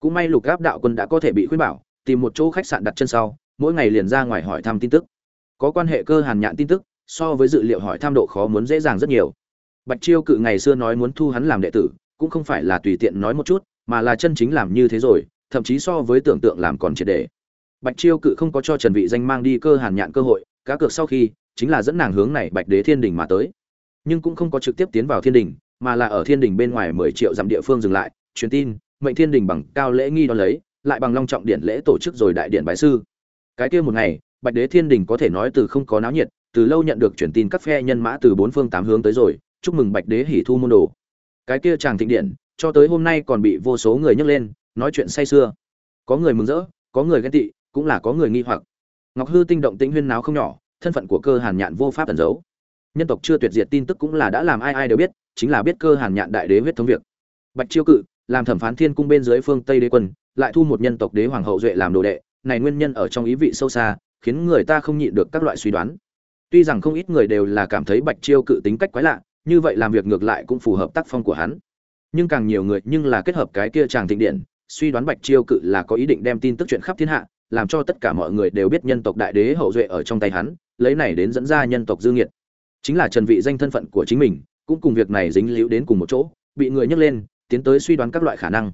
cũng may lục gáp đạo quân đã có thể bị khuyên bảo, tìm một chỗ khách sạn đặt chân sau, mỗi ngày liền ra ngoài hỏi thăm tin tức. Có quan hệ cơ hàn nhạn tin tức, so với dự liệu hỏi thăm độ khó muốn dễ dàng rất nhiều. Bạch chiêu cự ngày xưa nói muốn thu hắn làm đệ tử, cũng không phải là tùy tiện nói một chút, mà là chân chính làm như thế rồi, thậm chí so với tưởng tượng làm còn triệt đề bạch chiêu cự không có cho trần vị danh mang đi cơ hàn nhạn cơ hội, cá cược sau khi, chính là dẫn nàng hướng này bạch đế thiên đình mà tới. Nhưng cũng không có trực tiếp tiến vào thiên đình, mà là ở thiên đình bên ngoài 10 triệu dặm địa phương dừng lại, truyền tin mệnh thiên đình bằng cao lễ nghi đón lấy, lại bằng long trọng điện lễ tổ chức rồi đại điện bái sư. Cái kia một ngày, bạch đế thiên đình có thể nói từ không có náo nhiệt, từ lâu nhận được truyền tin các phe nhân mã từ bốn phương tám hướng tới rồi, chúc mừng bạch đế hỉ thu môn đồ. Cái kia chàng thịnh điện, cho tới hôm nay còn bị vô số người nhắc lên, nói chuyện say sưa. Có người mừng rỡ, có người ghen tị, cũng là có người nghi hoặc. Ngọc hư tinh động tĩnh huyên náo không nhỏ, thân phận của cơ hàn nhạn vô pháp tẩn giấu. Nhân tộc chưa tuyệt diệt tin tức cũng là đã làm ai ai đều biết, chính là biết cơ hàn nhạn đại đế huyết thống việc. Bạch chiêu cự làm thẩm phán thiên cung bên dưới phương tây đế quân, lại thu một nhân tộc đế hoàng hậu duệ làm đồ đệ, này nguyên nhân ở trong ý vị sâu xa, khiến người ta không nhịn được các loại suy đoán. Tuy rằng không ít người đều là cảm thấy bạch chiêu cự tính cách quái lạ, như vậy làm việc ngược lại cũng phù hợp tác phong của hắn. Nhưng càng nhiều người nhưng là kết hợp cái kia chàng thịnh điện, suy đoán bạch chiêu cự là có ý định đem tin tức chuyện khắp thiên hạ, làm cho tất cả mọi người đều biết nhân tộc đại đế hậu duệ ở trong tay hắn, lấy này đến dẫn ra nhân tộc dư nghiệt. Chính là trần vị danh thân phận của chính mình, cũng cùng việc này dính liễu đến cùng một chỗ, bị người nhắc lên tiến tới suy đoán các loại khả năng.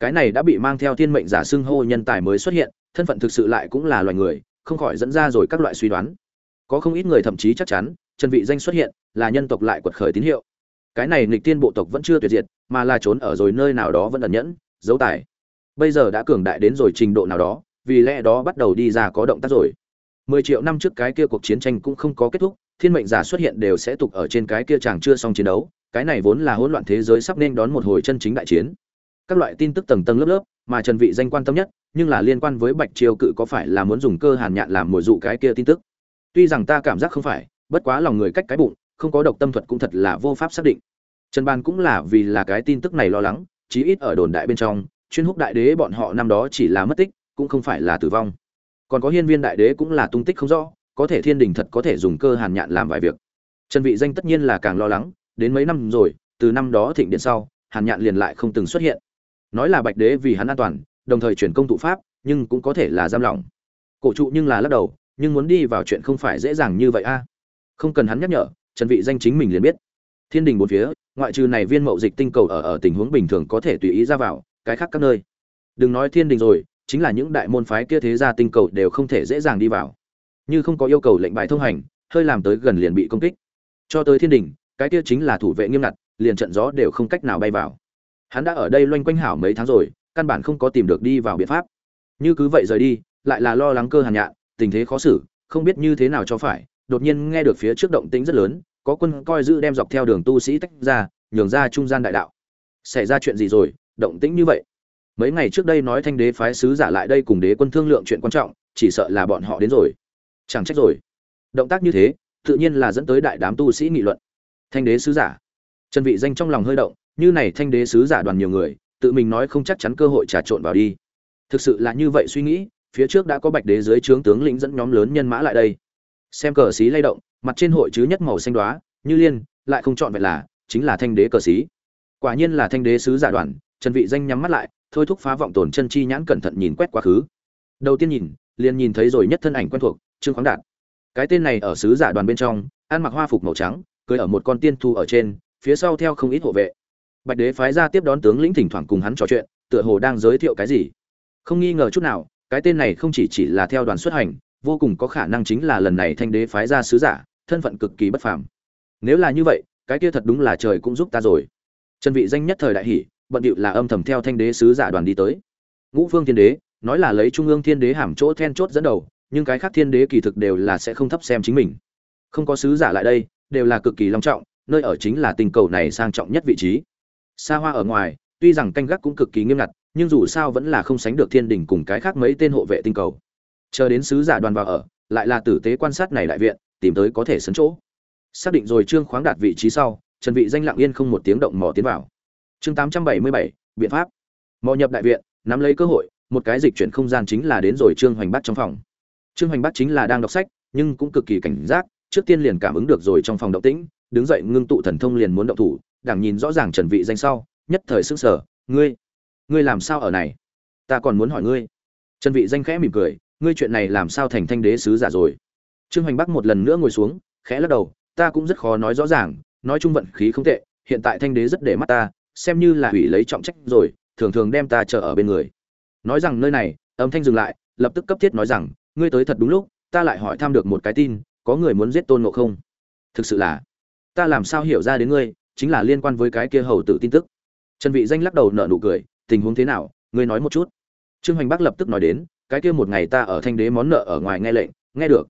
Cái này đã bị mang theo thiên mệnh giả xưng hô nhân tài mới xuất hiện, thân phận thực sự lại cũng là loài người, không khỏi dẫn ra rồi các loại suy đoán. Có không ít người thậm chí chắc chắn, trần vị danh xuất hiện, là nhân tộc lại quật khởi tín hiệu. Cái này nghịch tiên bộ tộc vẫn chưa tuyệt diệt, mà là trốn ở rồi nơi nào đó vẫn ẩn nhẫn, giấu tài. Bây giờ đã cường đại đến rồi trình độ nào đó, vì lẽ đó bắt đầu đi ra có động tác rồi. Mười triệu năm trước cái kia cuộc chiến tranh cũng không có kết thúc, thiên mệnh giả xuất hiện đều sẽ tục ở trên cái kia chàng chưa xong chiến đấu cái này vốn là hỗn loạn thế giới sắp nên đón một hồi chân chính đại chiến. Các loại tin tức tầng tầng lớp lớp, mà trần vị danh quan tâm nhất, nhưng là liên quan với bạch triều cự có phải là muốn dùng cơ hàn nhạn làm mồi dụ cái kia tin tức? Tuy rằng ta cảm giác không phải, bất quá lòng người cách cái bụng, không có độc tâm thuật cũng thật là vô pháp xác định. Trần ban cũng là vì là cái tin tức này lo lắng, chí ít ở đồn đại bên trong, chuyên húc đại đế bọn họ năm đó chỉ là mất tích, cũng không phải là tử vong. Còn có hiên viên đại đế cũng là tung tích không rõ, có thể thiên đình thật có thể dùng cơ hàn nhạn làm vài việc. Trần vị danh tất nhiên là càng lo lắng đến mấy năm rồi, từ năm đó thịnh điện sau, hàn nhạn liền lại không từng xuất hiện. Nói là bạch đế vì hắn an toàn, đồng thời chuyển công tụ pháp, nhưng cũng có thể là giam lỏng. Cổ trụ nhưng là lắc đầu, nhưng muốn đi vào chuyện không phải dễ dàng như vậy a. Không cần hắn nhắc nhở, trần vị danh chính mình liền biết. Thiên đình bốn phía, ngoại trừ này viên mậu dịch tinh cầu ở ở tình huống bình thường có thể tùy ý ra vào, cái khác các nơi. Đừng nói thiên đình rồi, chính là những đại môn phái kia thế gia tinh cầu đều không thể dễ dàng đi vào. Như không có yêu cầu lệnh bài thông hành, hơi làm tới gần liền bị công kích. Cho tới thiên đình cái kia chính là thủ vệ nghiêm ngặt, liền trận gió đều không cách nào bay vào. Hắn đã ở đây loanh quanh hảo mấy tháng rồi, căn bản không có tìm được đi vào biện pháp. Như cứ vậy rời đi, lại là lo lắng cơ hàn nhạn, tình thế khó xử, không biết như thế nào cho phải, đột nhiên nghe được phía trước động tĩnh rất lớn, có quân coi giữ đem dọc theo đường tu sĩ tách ra, nhường ra trung gian đại đạo. Xảy ra chuyện gì rồi, động tĩnh như vậy? Mấy ngày trước đây nói thanh đế phái sứ giả lại đây cùng đế quân thương lượng chuyện quan trọng, chỉ sợ là bọn họ đến rồi. Chẳng trách rồi. Động tác như thế, tự nhiên là dẫn tới đại đám tu sĩ nghị luận thanh đế sứ giả. Trần vị danh trong lòng hơi động, như này thanh đế sứ giả đoàn nhiều người, tự mình nói không chắc chắn cơ hội trà trộn vào đi. Thực sự là như vậy suy nghĩ, phía trước đã có bạch đế dưới trướng tướng lĩnh dẫn nhóm lớn nhân mã lại đây. Xem cờ xí lay động, mặt trên hội chứ nhất màu xanh đóa. như liên, lại không chọn vậy là, chính là thanh đế cờ xí. Quả nhiên là thanh đế sứ giả đoàn, trần vị danh nhắm mắt lại, thôi thúc phá vọng tổn chân chi nhãn cẩn thận nhìn quét quá khứ. Đầu tiên nhìn, liền nhìn thấy rồi nhất thân ảnh quen thuộc, trương khoáng đạt. Cái tên này ở sứ giả đoàn bên trong, ăn mặc hoa phục màu trắng cưỡi ở một con tiên thu ở trên, phía sau theo không ít hộ vệ. Bạch đế phái ra tiếp đón tướng lĩnh thỉnh thoảng cùng hắn trò chuyện, tựa hồ đang giới thiệu cái gì. Không nghi ngờ chút nào, cái tên này không chỉ chỉ là theo đoàn xuất hành, vô cùng có khả năng chính là lần này thanh đế phái ra sứ giả, thân phận cực kỳ bất phàm. Nếu là như vậy, cái kia thật đúng là trời cũng giúp ta rồi. Chân vị danh nhất thời đại hỉ bận điệu là âm thầm theo thanh đế sứ giả đoàn đi tới. Ngũ phương thiên đế, nói là lấy trung ương thiên đế hàm chỗ then chốt dẫn đầu, nhưng cái khác thiên đế kỳ thực đều là sẽ không thấp xem chính mình. Không có sứ giả lại đây đều là cực kỳ long trọng nơi ở chính là tình cầu này sang trọng nhất vị trí. Xa hoa ở ngoài tuy rằng canh gác cũng cực kỳ nghiêm ngặt nhưng dù sao vẫn là không sánh được thiên đình cùng cái khác mấy tên hộ vệ tinh cầu. Chờ đến sứ giả đoàn vào ở lại là tử tế quan sát này đại viện tìm tới có thể sấn chỗ. Xác định rồi trương khoáng đạt vị trí sau trần vị danh lặng yên không một tiếng động mò tiến vào. Chương 877, biện pháp. Mò nhập đại viện nắm lấy cơ hội một cái dịch chuyển không gian chính là đến rồi trương hoành bắt trong phòng. Trương hoành bắt chính là đang đọc sách nhưng cũng cực kỳ cảnh giác trước tiên liền cảm ứng được rồi trong phòng động tĩnh đứng dậy ngưng tụ thần thông liền muốn động thủ đảng nhìn rõ ràng trần vị danh sau nhất thời sững sờ, ngươi ngươi làm sao ở này? Ta còn muốn hỏi ngươi. Trần vị danh khẽ mỉm cười ngươi chuyện này làm sao thành thanh đế sứ giả rồi? Trương hoành bắc một lần nữa ngồi xuống khẽ lắc đầu ta cũng rất khó nói rõ ràng nói chung vận khí không tệ hiện tại thanh đế rất để mắt ta xem như là hủy lấy trọng trách rồi thường thường đem ta chờ ở bên người. Nói rằng nơi này âm thanh dừng lại lập tức cấp thiết nói rằng ngươi tới thật đúng lúc ta lại hỏi thăm được một cái tin có người muốn giết tôn ngộ không? Thực sự là, ta làm sao hiểu ra đến ngươi, chính là liên quan với cái kia hầu tử tin tức. Trần vị danh lắc đầu nở nụ cười, tình huống thế nào, ngươi nói một chút. Trương hoành bắc lập tức nói đến, cái kia một ngày ta ở thanh đế món nợ ở ngoài nghe lệnh, nghe được.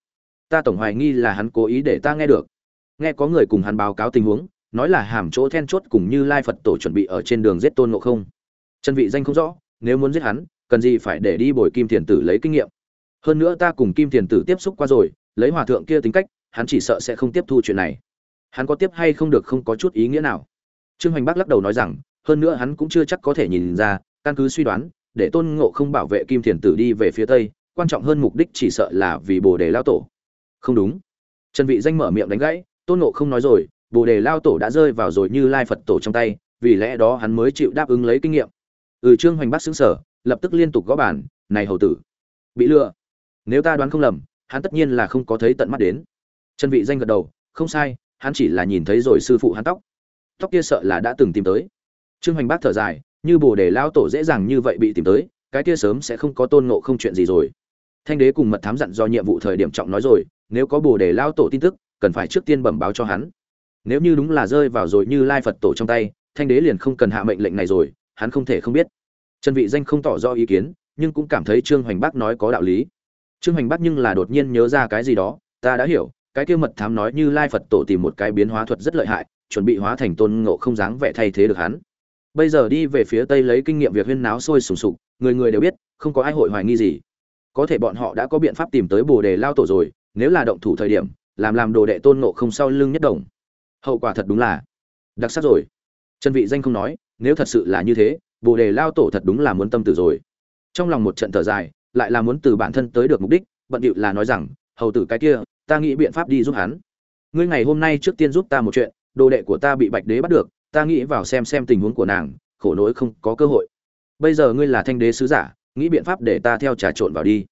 Ta tổng hoài nghi là hắn cố ý để ta nghe được. Nghe có người cùng hắn báo cáo tình huống, nói là hàm chỗ then chốt cùng như lai phật tổ chuẩn bị ở trên đường giết tôn ngộ không. Trần vị danh không rõ, nếu muốn giết hắn, cần gì phải để đi bồi kim thiền tử lấy kinh nghiệm. Hơn nữa ta cùng kim thiền tử tiếp xúc qua rồi lấy hòa thượng kia tính cách, hắn chỉ sợ sẽ không tiếp thu chuyện này. Hắn có tiếp hay không được không có chút ý nghĩa nào. Trương hoành bắc lắc đầu nói rằng, hơn nữa hắn cũng chưa chắc có thể nhìn ra, căn cứ suy đoán, để tôn ngộ không bảo vệ kim thiền tử đi về phía tây, quan trọng hơn mục đích chỉ sợ là vì bồ đề lao tổ. Không đúng. Trần vị danh mở miệng đánh gãy, tôn ngộ không nói rồi, bồ đề lao tổ đã rơi vào rồi như lai phật tổ trong tay, vì lẽ đó hắn mới chịu đáp ứng lấy kinh nghiệm. Ừ trương hoành bắc xứng sở lập tức liên tục gõ bàn, này hầu tử, bị lừa. Nếu ta đoán không lầm hắn tất nhiên là không có thấy tận mắt đến. Trần vị danh gật đầu, không sai, hắn chỉ là nhìn thấy rồi sư phụ hắn tóc. Tóc kia sợ là đã từng tìm tới. Trương hoành bác thở dài, như bồ đề lao tổ dễ dàng như vậy bị tìm tới, cái kia sớm sẽ không có tôn ngộ không chuyện gì rồi. Thanh đế cùng mật thám dặn do nhiệm vụ thời điểm trọng nói rồi, nếu có bồ đề lao tổ tin tức, cần phải trước tiên bẩm báo cho hắn. Nếu như đúng là rơi vào rồi như lai phật tổ trong tay, thanh đế liền không cần hạ mệnh lệnh này rồi, hắn không thể không biết. Trần vị danh không tỏ rõ ý kiến, nhưng cũng cảm thấy trương hoành bác nói có đạo lý trương hoành bắt nhưng là đột nhiên nhớ ra cái gì đó, ta đã hiểu, cái kia mật thám nói như lai phật tổ tìm một cái biến hóa thuật rất lợi hại, chuẩn bị hóa thành tôn ngộ không dáng vẻ thay thế được hắn. Bây giờ đi về phía tây lấy kinh nghiệm việc huyên náo sôi sùng sục, người người đều biết, không có ai hội hoài nghi gì. Có thể bọn họ đã có biện pháp tìm tới bồ đề lao tổ rồi, nếu là động thủ thời điểm, làm làm đồ đệ tôn ngộ không sau lưng nhất đồng. Hậu quả thật đúng là đặc sắc rồi. Trần vị danh không nói, nếu thật sự là như thế, bồ đề lao tổ thật đúng là muốn tâm tử rồi. Trong lòng một trận thở dài lại là muốn từ bản thân tới được mục đích, bận điệu là nói rằng, hầu tử cái kia, ta nghĩ biện pháp đi giúp hắn. Ngươi ngày hôm nay trước tiên giúp ta một chuyện, đồ đệ của ta bị bạch đế bắt được, ta nghĩ vào xem xem tình huống của nàng, khổ nỗi không có cơ hội. Bây giờ ngươi là thanh đế sứ giả, nghĩ biện pháp để ta theo trà trộn vào đi.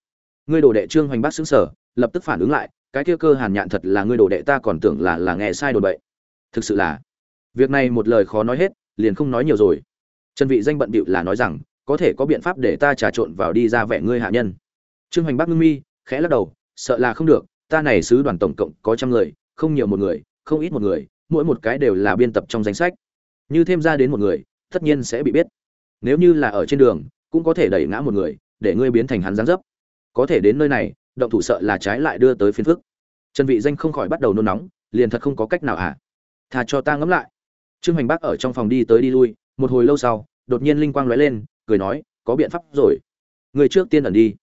Ngươi đồ đệ trương hoành bác xứng sở, lập tức phản ứng lại, cái kia cơ hàn nhạn thật là ngươi đồ đệ ta còn tưởng là là nghe sai đồ bậy. Thực sự là, việc này một lời khó nói hết, liền không nói nhiều rồi. Trần vị danh bận bịu là nói rằng có thể có biện pháp để ta trà trộn vào đi ra vẻ ngươi hạ nhân. Trương hoành bắc ngưng mi, khẽ lắc đầu, sợ là không được, ta này sứ đoàn tổng cộng có trăm người, không nhiều một người, không ít một người, mỗi một cái đều là biên tập trong danh sách. Như thêm ra đến một người, tất nhiên sẽ bị biết. Nếu như là ở trên đường, cũng có thể đẩy ngã một người, để ngươi biến thành hắn gián dấp. Có thể đến nơi này, động thủ sợ là trái lại đưa tới phiền phức. Trần vị danh không khỏi bắt đầu nôn nóng, liền thật không có cách nào à? hả thà cho ta ngẫm lại. Trương hoành bác ở trong phòng đi tới đi lui, một hồi lâu sau, đột nhiên linh quang lóe lên cười nói, có biện pháp rồi. Người trước tiên ẩn đi.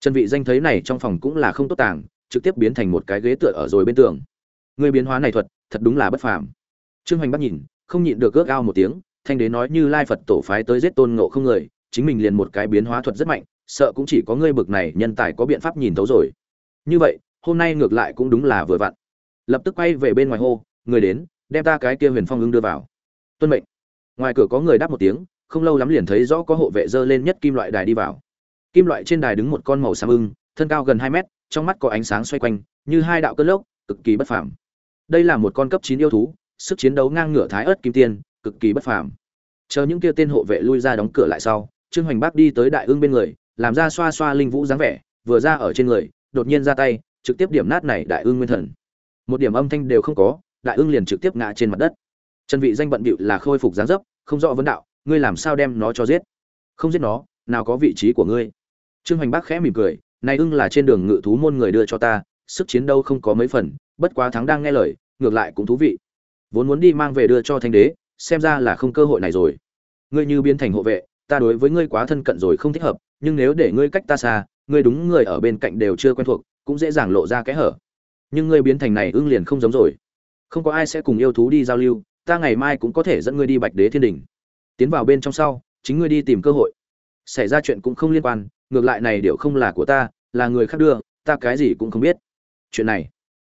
Trần vị danh thấy này trong phòng cũng là không tốt tàng, trực tiếp biến thành một cái ghế tựa ở rồi bên tường. Người biến hóa này thuật, thật đúng là bất phàm. Trương hoành bắt nhìn, không nhịn được gước ao một tiếng, thanh đế nói như lai phật tổ phái tới giết tôn ngộ không người, chính mình liền một cái biến hóa thuật rất mạnh, sợ cũng chỉ có ngươi bực này nhân tài có biện pháp nhìn thấu rồi. Như vậy, hôm nay ngược lại cũng đúng là vừa vặn. Lập tức quay về bên ngoài hô, người đến, đem ta cái kia huyền phong ưng đưa vào. Tuân mệnh. Ngoài cửa có người đáp một tiếng không lâu lắm liền thấy rõ có hộ vệ dơ lên nhất kim loại đài đi vào. Kim loại trên đài đứng một con màu xám ưng, thân cao gần hai mét, trong mắt có ánh sáng xoay quanh, như hai đạo cơn lốc, cực kỳ bất phàm. Đây là một con cấp chín yêu thú, sức chiến đấu ngang ngửa thái ớt kim tiên, cực kỳ bất phàm. Chờ những kia tên hộ vệ lui ra đóng cửa lại sau, trương hoành bác đi tới đại ương bên người, làm ra xoa xoa linh vũ dáng vẻ, vừa ra ở trên người, đột nhiên ra tay, trực tiếp điểm nát này đại ương nguyên thần. Một điểm âm thanh đều không có, đại ương liền trực tiếp ngã trên mặt đất. Trần vị danh bận bịu là khôi phục dáng dấp, không rõ vấn đạo ngươi làm sao đem nó cho giết? Không giết nó, nào có vị trí của ngươi? Trương hoành bác khẽ mỉm cười, này ưng là trên đường ngự thú môn người đưa cho ta, sức chiến đấu không có mấy phần, bất quá thắng đang nghe lời, ngược lại cũng thú vị. Vốn muốn đi mang về đưa cho thanh đế, xem ra là không cơ hội này rồi. Ngươi như biến thành hộ vệ, ta đối với ngươi quá thân cận rồi không thích hợp, nhưng nếu để ngươi cách ta xa, ngươi đúng người ở bên cạnh đều chưa quen thuộc, cũng dễ dàng lộ ra kẽ hở. Nhưng ngươi biến thành này ưng liền không giống rồi. Không có ai sẽ cùng yêu thú đi giao lưu, ta ngày mai cũng có thể dẫn ngươi đi bạch đế thiên đình tiến vào bên trong sau, chính ngươi đi tìm cơ hội. Xảy ra chuyện cũng không liên quan, ngược lại này điều không là của ta, là người khác đưa, ta cái gì cũng không biết. Chuyện này,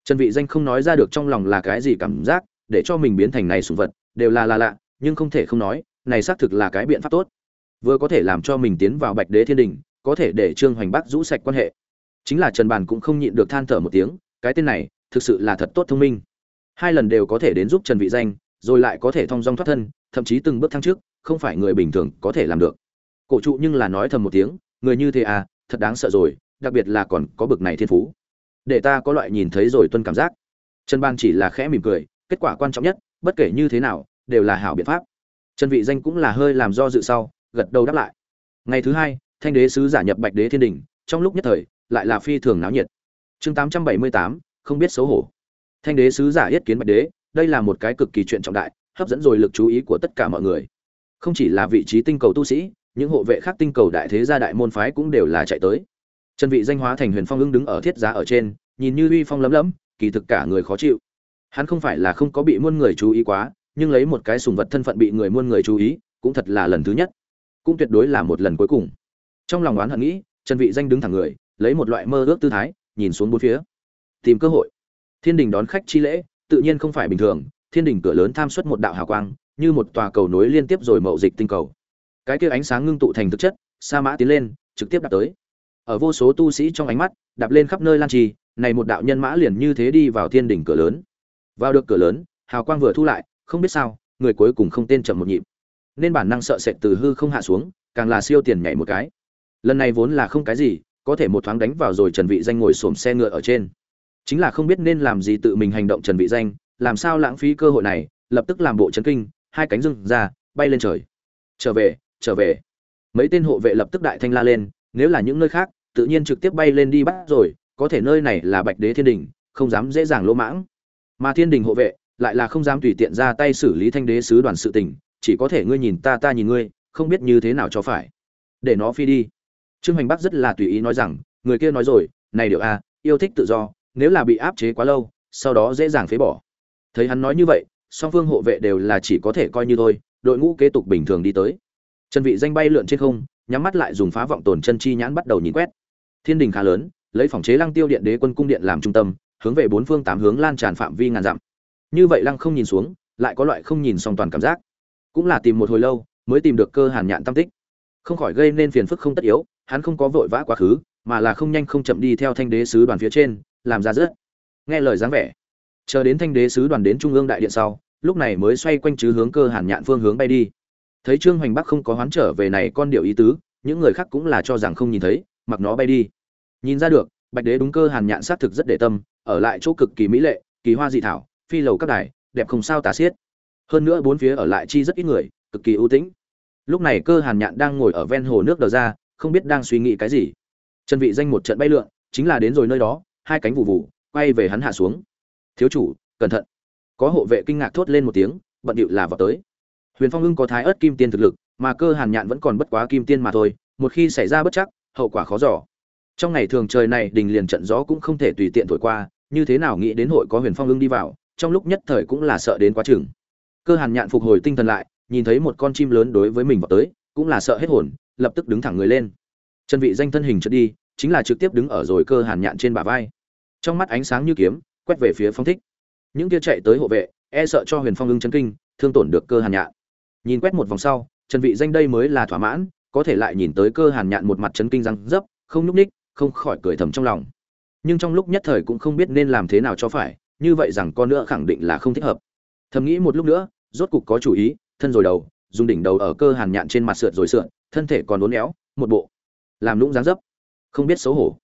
trần vị danh không nói ra được trong lòng là cái gì cảm giác, để cho mình biến thành này sủng vật, đều là là lạ, nhưng không thể không nói, này xác thực là cái biện pháp tốt. Vừa có thể làm cho mình tiến vào bạch đế thiên đình, có thể để trương hoành bắc rũ sạch quan hệ. Chính là trần bàn cũng không nhịn được than thở một tiếng, cái tên này, thực sự là thật tốt thông minh. Hai lần đều có thể đến giúp trần vị danh, rồi lại có thể thông dong thoát thân, thậm chí từng bước thăng trước không phải người bình thường có thể làm được. Cổ trụ nhưng là nói thầm một tiếng người như thế à thật đáng sợ rồi đặc biệt là còn có bực này thiên phú. Để ta có loại nhìn thấy rồi tuân cảm giác. Trần ban chỉ là khẽ mỉm cười kết quả quan trọng nhất bất kể như thế nào đều là hảo biện pháp. Trần vị danh cũng là hơi làm do dự sau gật đầu đáp lại. Ngày thứ hai thanh đế sứ giả nhập bạch đế thiên đình trong lúc nhất thời lại là phi thường náo nhiệt. Chương 878, không biết xấu hổ. Thanh đế sứ giả yết kiến bạch đế đây là một cái cực kỳ chuyện trọng đại hấp dẫn rồi lực chú ý của tất cả mọi người không chỉ là vị trí tinh cầu tu sĩ, những hộ vệ khác tinh cầu đại thế gia đại môn phái cũng đều là chạy tới. Trần vị danh hóa thành huyền phong ưng đứng ở thiết giá ở trên, nhìn như uy phong lấm lấm, kỳ thực cả người khó chịu. Hắn không phải là không có bị muôn người chú ý quá, nhưng lấy một cái sùng vật thân phận bị người muôn người chú ý, cũng thật là lần thứ nhất. Cũng tuyệt đối là một lần cuối cùng. Trong lòng oán hận nghĩ trần vị danh đứng thẳng người, lấy một loại mơ ước tư thái, nhìn xuống bốn phía. Tìm cơ hội. Thiên đình đón khách chi lễ, tự nhiên không phải bình thường, thiên đình cửa lớn tham xuất một đạo hào quang như một tòa cầu nối liên tiếp rồi mậu dịch tinh cầu. Cái kia ánh sáng ngưng tụ thành thực chất, sa mã tiến lên, trực tiếp đạp tới. Ở vô số tu sĩ trong ánh mắt, đạp lên khắp nơi lan trì, này một đạo nhân mã liền như thế đi vào thiên đỉnh cửa lớn. Vào được cửa lớn, hào quang vừa thu lại, không biết sao, người cuối cùng không tên chậm một nhịp. Nên bản năng sợ sệt từ hư không hạ xuống, càng là siêu tiền nhảy một cái. Lần này vốn là không cái gì, có thể một thoáng đánh vào rồi trần vị danh ngồi xổm xe ngựa ở trên. Chính là không biết nên làm gì tự mình hành động trần vị danh, làm sao lãng phí cơ hội này, lập tức làm bộ chấn kinh hai cánh rưng ra, bay lên trời. Trở về trở về. Mấy tên hộ vệ lập tức đại thanh la lên, nếu là những nơi khác, tự nhiên trực tiếp bay lên đi bắt rồi, có thể nơi này là bạch đế thiên đình, không dám dễ dàng lỗ mãng. Mà thiên đình hộ vệ lại là không dám tùy tiện ra tay xử lý thanh đế sứ đoàn sự tình, chỉ có thể ngươi nhìn ta ta nhìn ngươi, không biết như thế nào cho phải. Để nó phi đi. Trương hoành bắc rất là tùy ý nói rằng, người kia nói rồi, này điều a, yêu thích tự do, nếu là bị áp chế quá lâu, sau đó dễ dàng phế bỏ. Thấy hắn nói như vậy song phương hộ vệ đều là chỉ có thể coi như thôi, đội ngũ kế tục bình thường đi tới. Trần vị danh bay lượn trên không, nhắm mắt lại dùng phá vọng tồn chân chi nhãn bắt đầu nhìn quét. Thiên đình khá lớn, lấy phòng chế lăng tiêu điện đế quân cung điện làm trung tâm, hướng về bốn phương tám hướng lan tràn phạm vi ngàn dặm. Như vậy lăng không nhìn xuống, lại có loại không nhìn song toàn cảm giác. Cũng là tìm một hồi lâu, mới tìm được cơ hàn nhạn tâm tích. Không khỏi gây nên phiền phức không tất yếu, hắn không có vội vã quá khứ, mà là không nhanh không chậm đi theo thanh đế sứ đoàn phía trên, làm ra rớt. Nghe lời dáng vẻ chờ đến thanh đế sứ đoàn đến trung ương đại điện sau, lúc này mới xoay quanh chứ hướng cơ hàn nhạn phương hướng bay đi. Thấy trương hoành bắc không có hoán trở về này con điệu ý tứ, những người khác cũng là cho rằng không nhìn thấy, mặc nó bay đi. Nhìn ra được, bạch đế đúng cơ hàn nhạn xác thực rất để tâm, ở lại chỗ cực kỳ mỹ lệ, kỳ hoa dị thảo, phi lầu các đài, đẹp không sao tả xiết. Hơn nữa bốn phía ở lại chi rất ít người, cực kỳ ưu tĩnh. Lúc này cơ hàn nhạn đang ngồi ở ven hồ nước đờ ra, không biết đang suy nghĩ cái gì. Trần vị danh một trận bay lượn, chính là đến rồi nơi đó, hai cánh vụ vụ quay về hắn hạ xuống thiếu chủ, cẩn thận. Có hộ vệ kinh ngạc thốt lên một tiếng, bận điệu là vào tới. Huyền phong ưng có thái ớt kim tiên thực lực, mà cơ hàn nhạn vẫn còn bất quá kim tiên mà thôi, một khi xảy ra bất chắc, hậu quả khó giỏ trong ngày thường trời này đình liền trận gió cũng không thể tùy tiện thổi qua, như thế nào nghĩ đến hội có huyền phong ưng đi vào, trong lúc nhất thời cũng là sợ đến quá chừng. Cơ hàn nhạn phục hồi tinh thần lại, nhìn thấy một con chim lớn đối với mình vào tới, cũng là sợ hết hồn, lập tức đứng thẳng người lên. Chân vị danh thân hình trượt đi, chính là trực tiếp đứng ở rồi cơ hàn nhạn trên bả vai. Trong mắt ánh sáng như kiếm quét về phía phong thích. Những kia chạy tới hộ vệ e sợ cho huyền phong ưng chấn kinh, thương tổn được cơ hàn nhạn. Nhìn quét một vòng sau, trần vị danh đây mới là thỏa mãn, có thể lại nhìn tới cơ hàn nhạn một mặt chấn kinh răng dấp, không nhúc ních, không khỏi cười thầm trong lòng. Nhưng trong lúc nhất thời cũng không biết nên làm thế nào cho phải, như vậy rằng con nữa khẳng định là không thích hợp. Thầm nghĩ một lúc nữa, rốt cục có chủ ý, thân rồi đầu, dùng đỉnh đầu ở cơ hàn nhạn trên mặt sượt rồi sượt thân thể còn uốn éo, một bộ. Làm lũng dáng dấp. Không biết xấu hổ.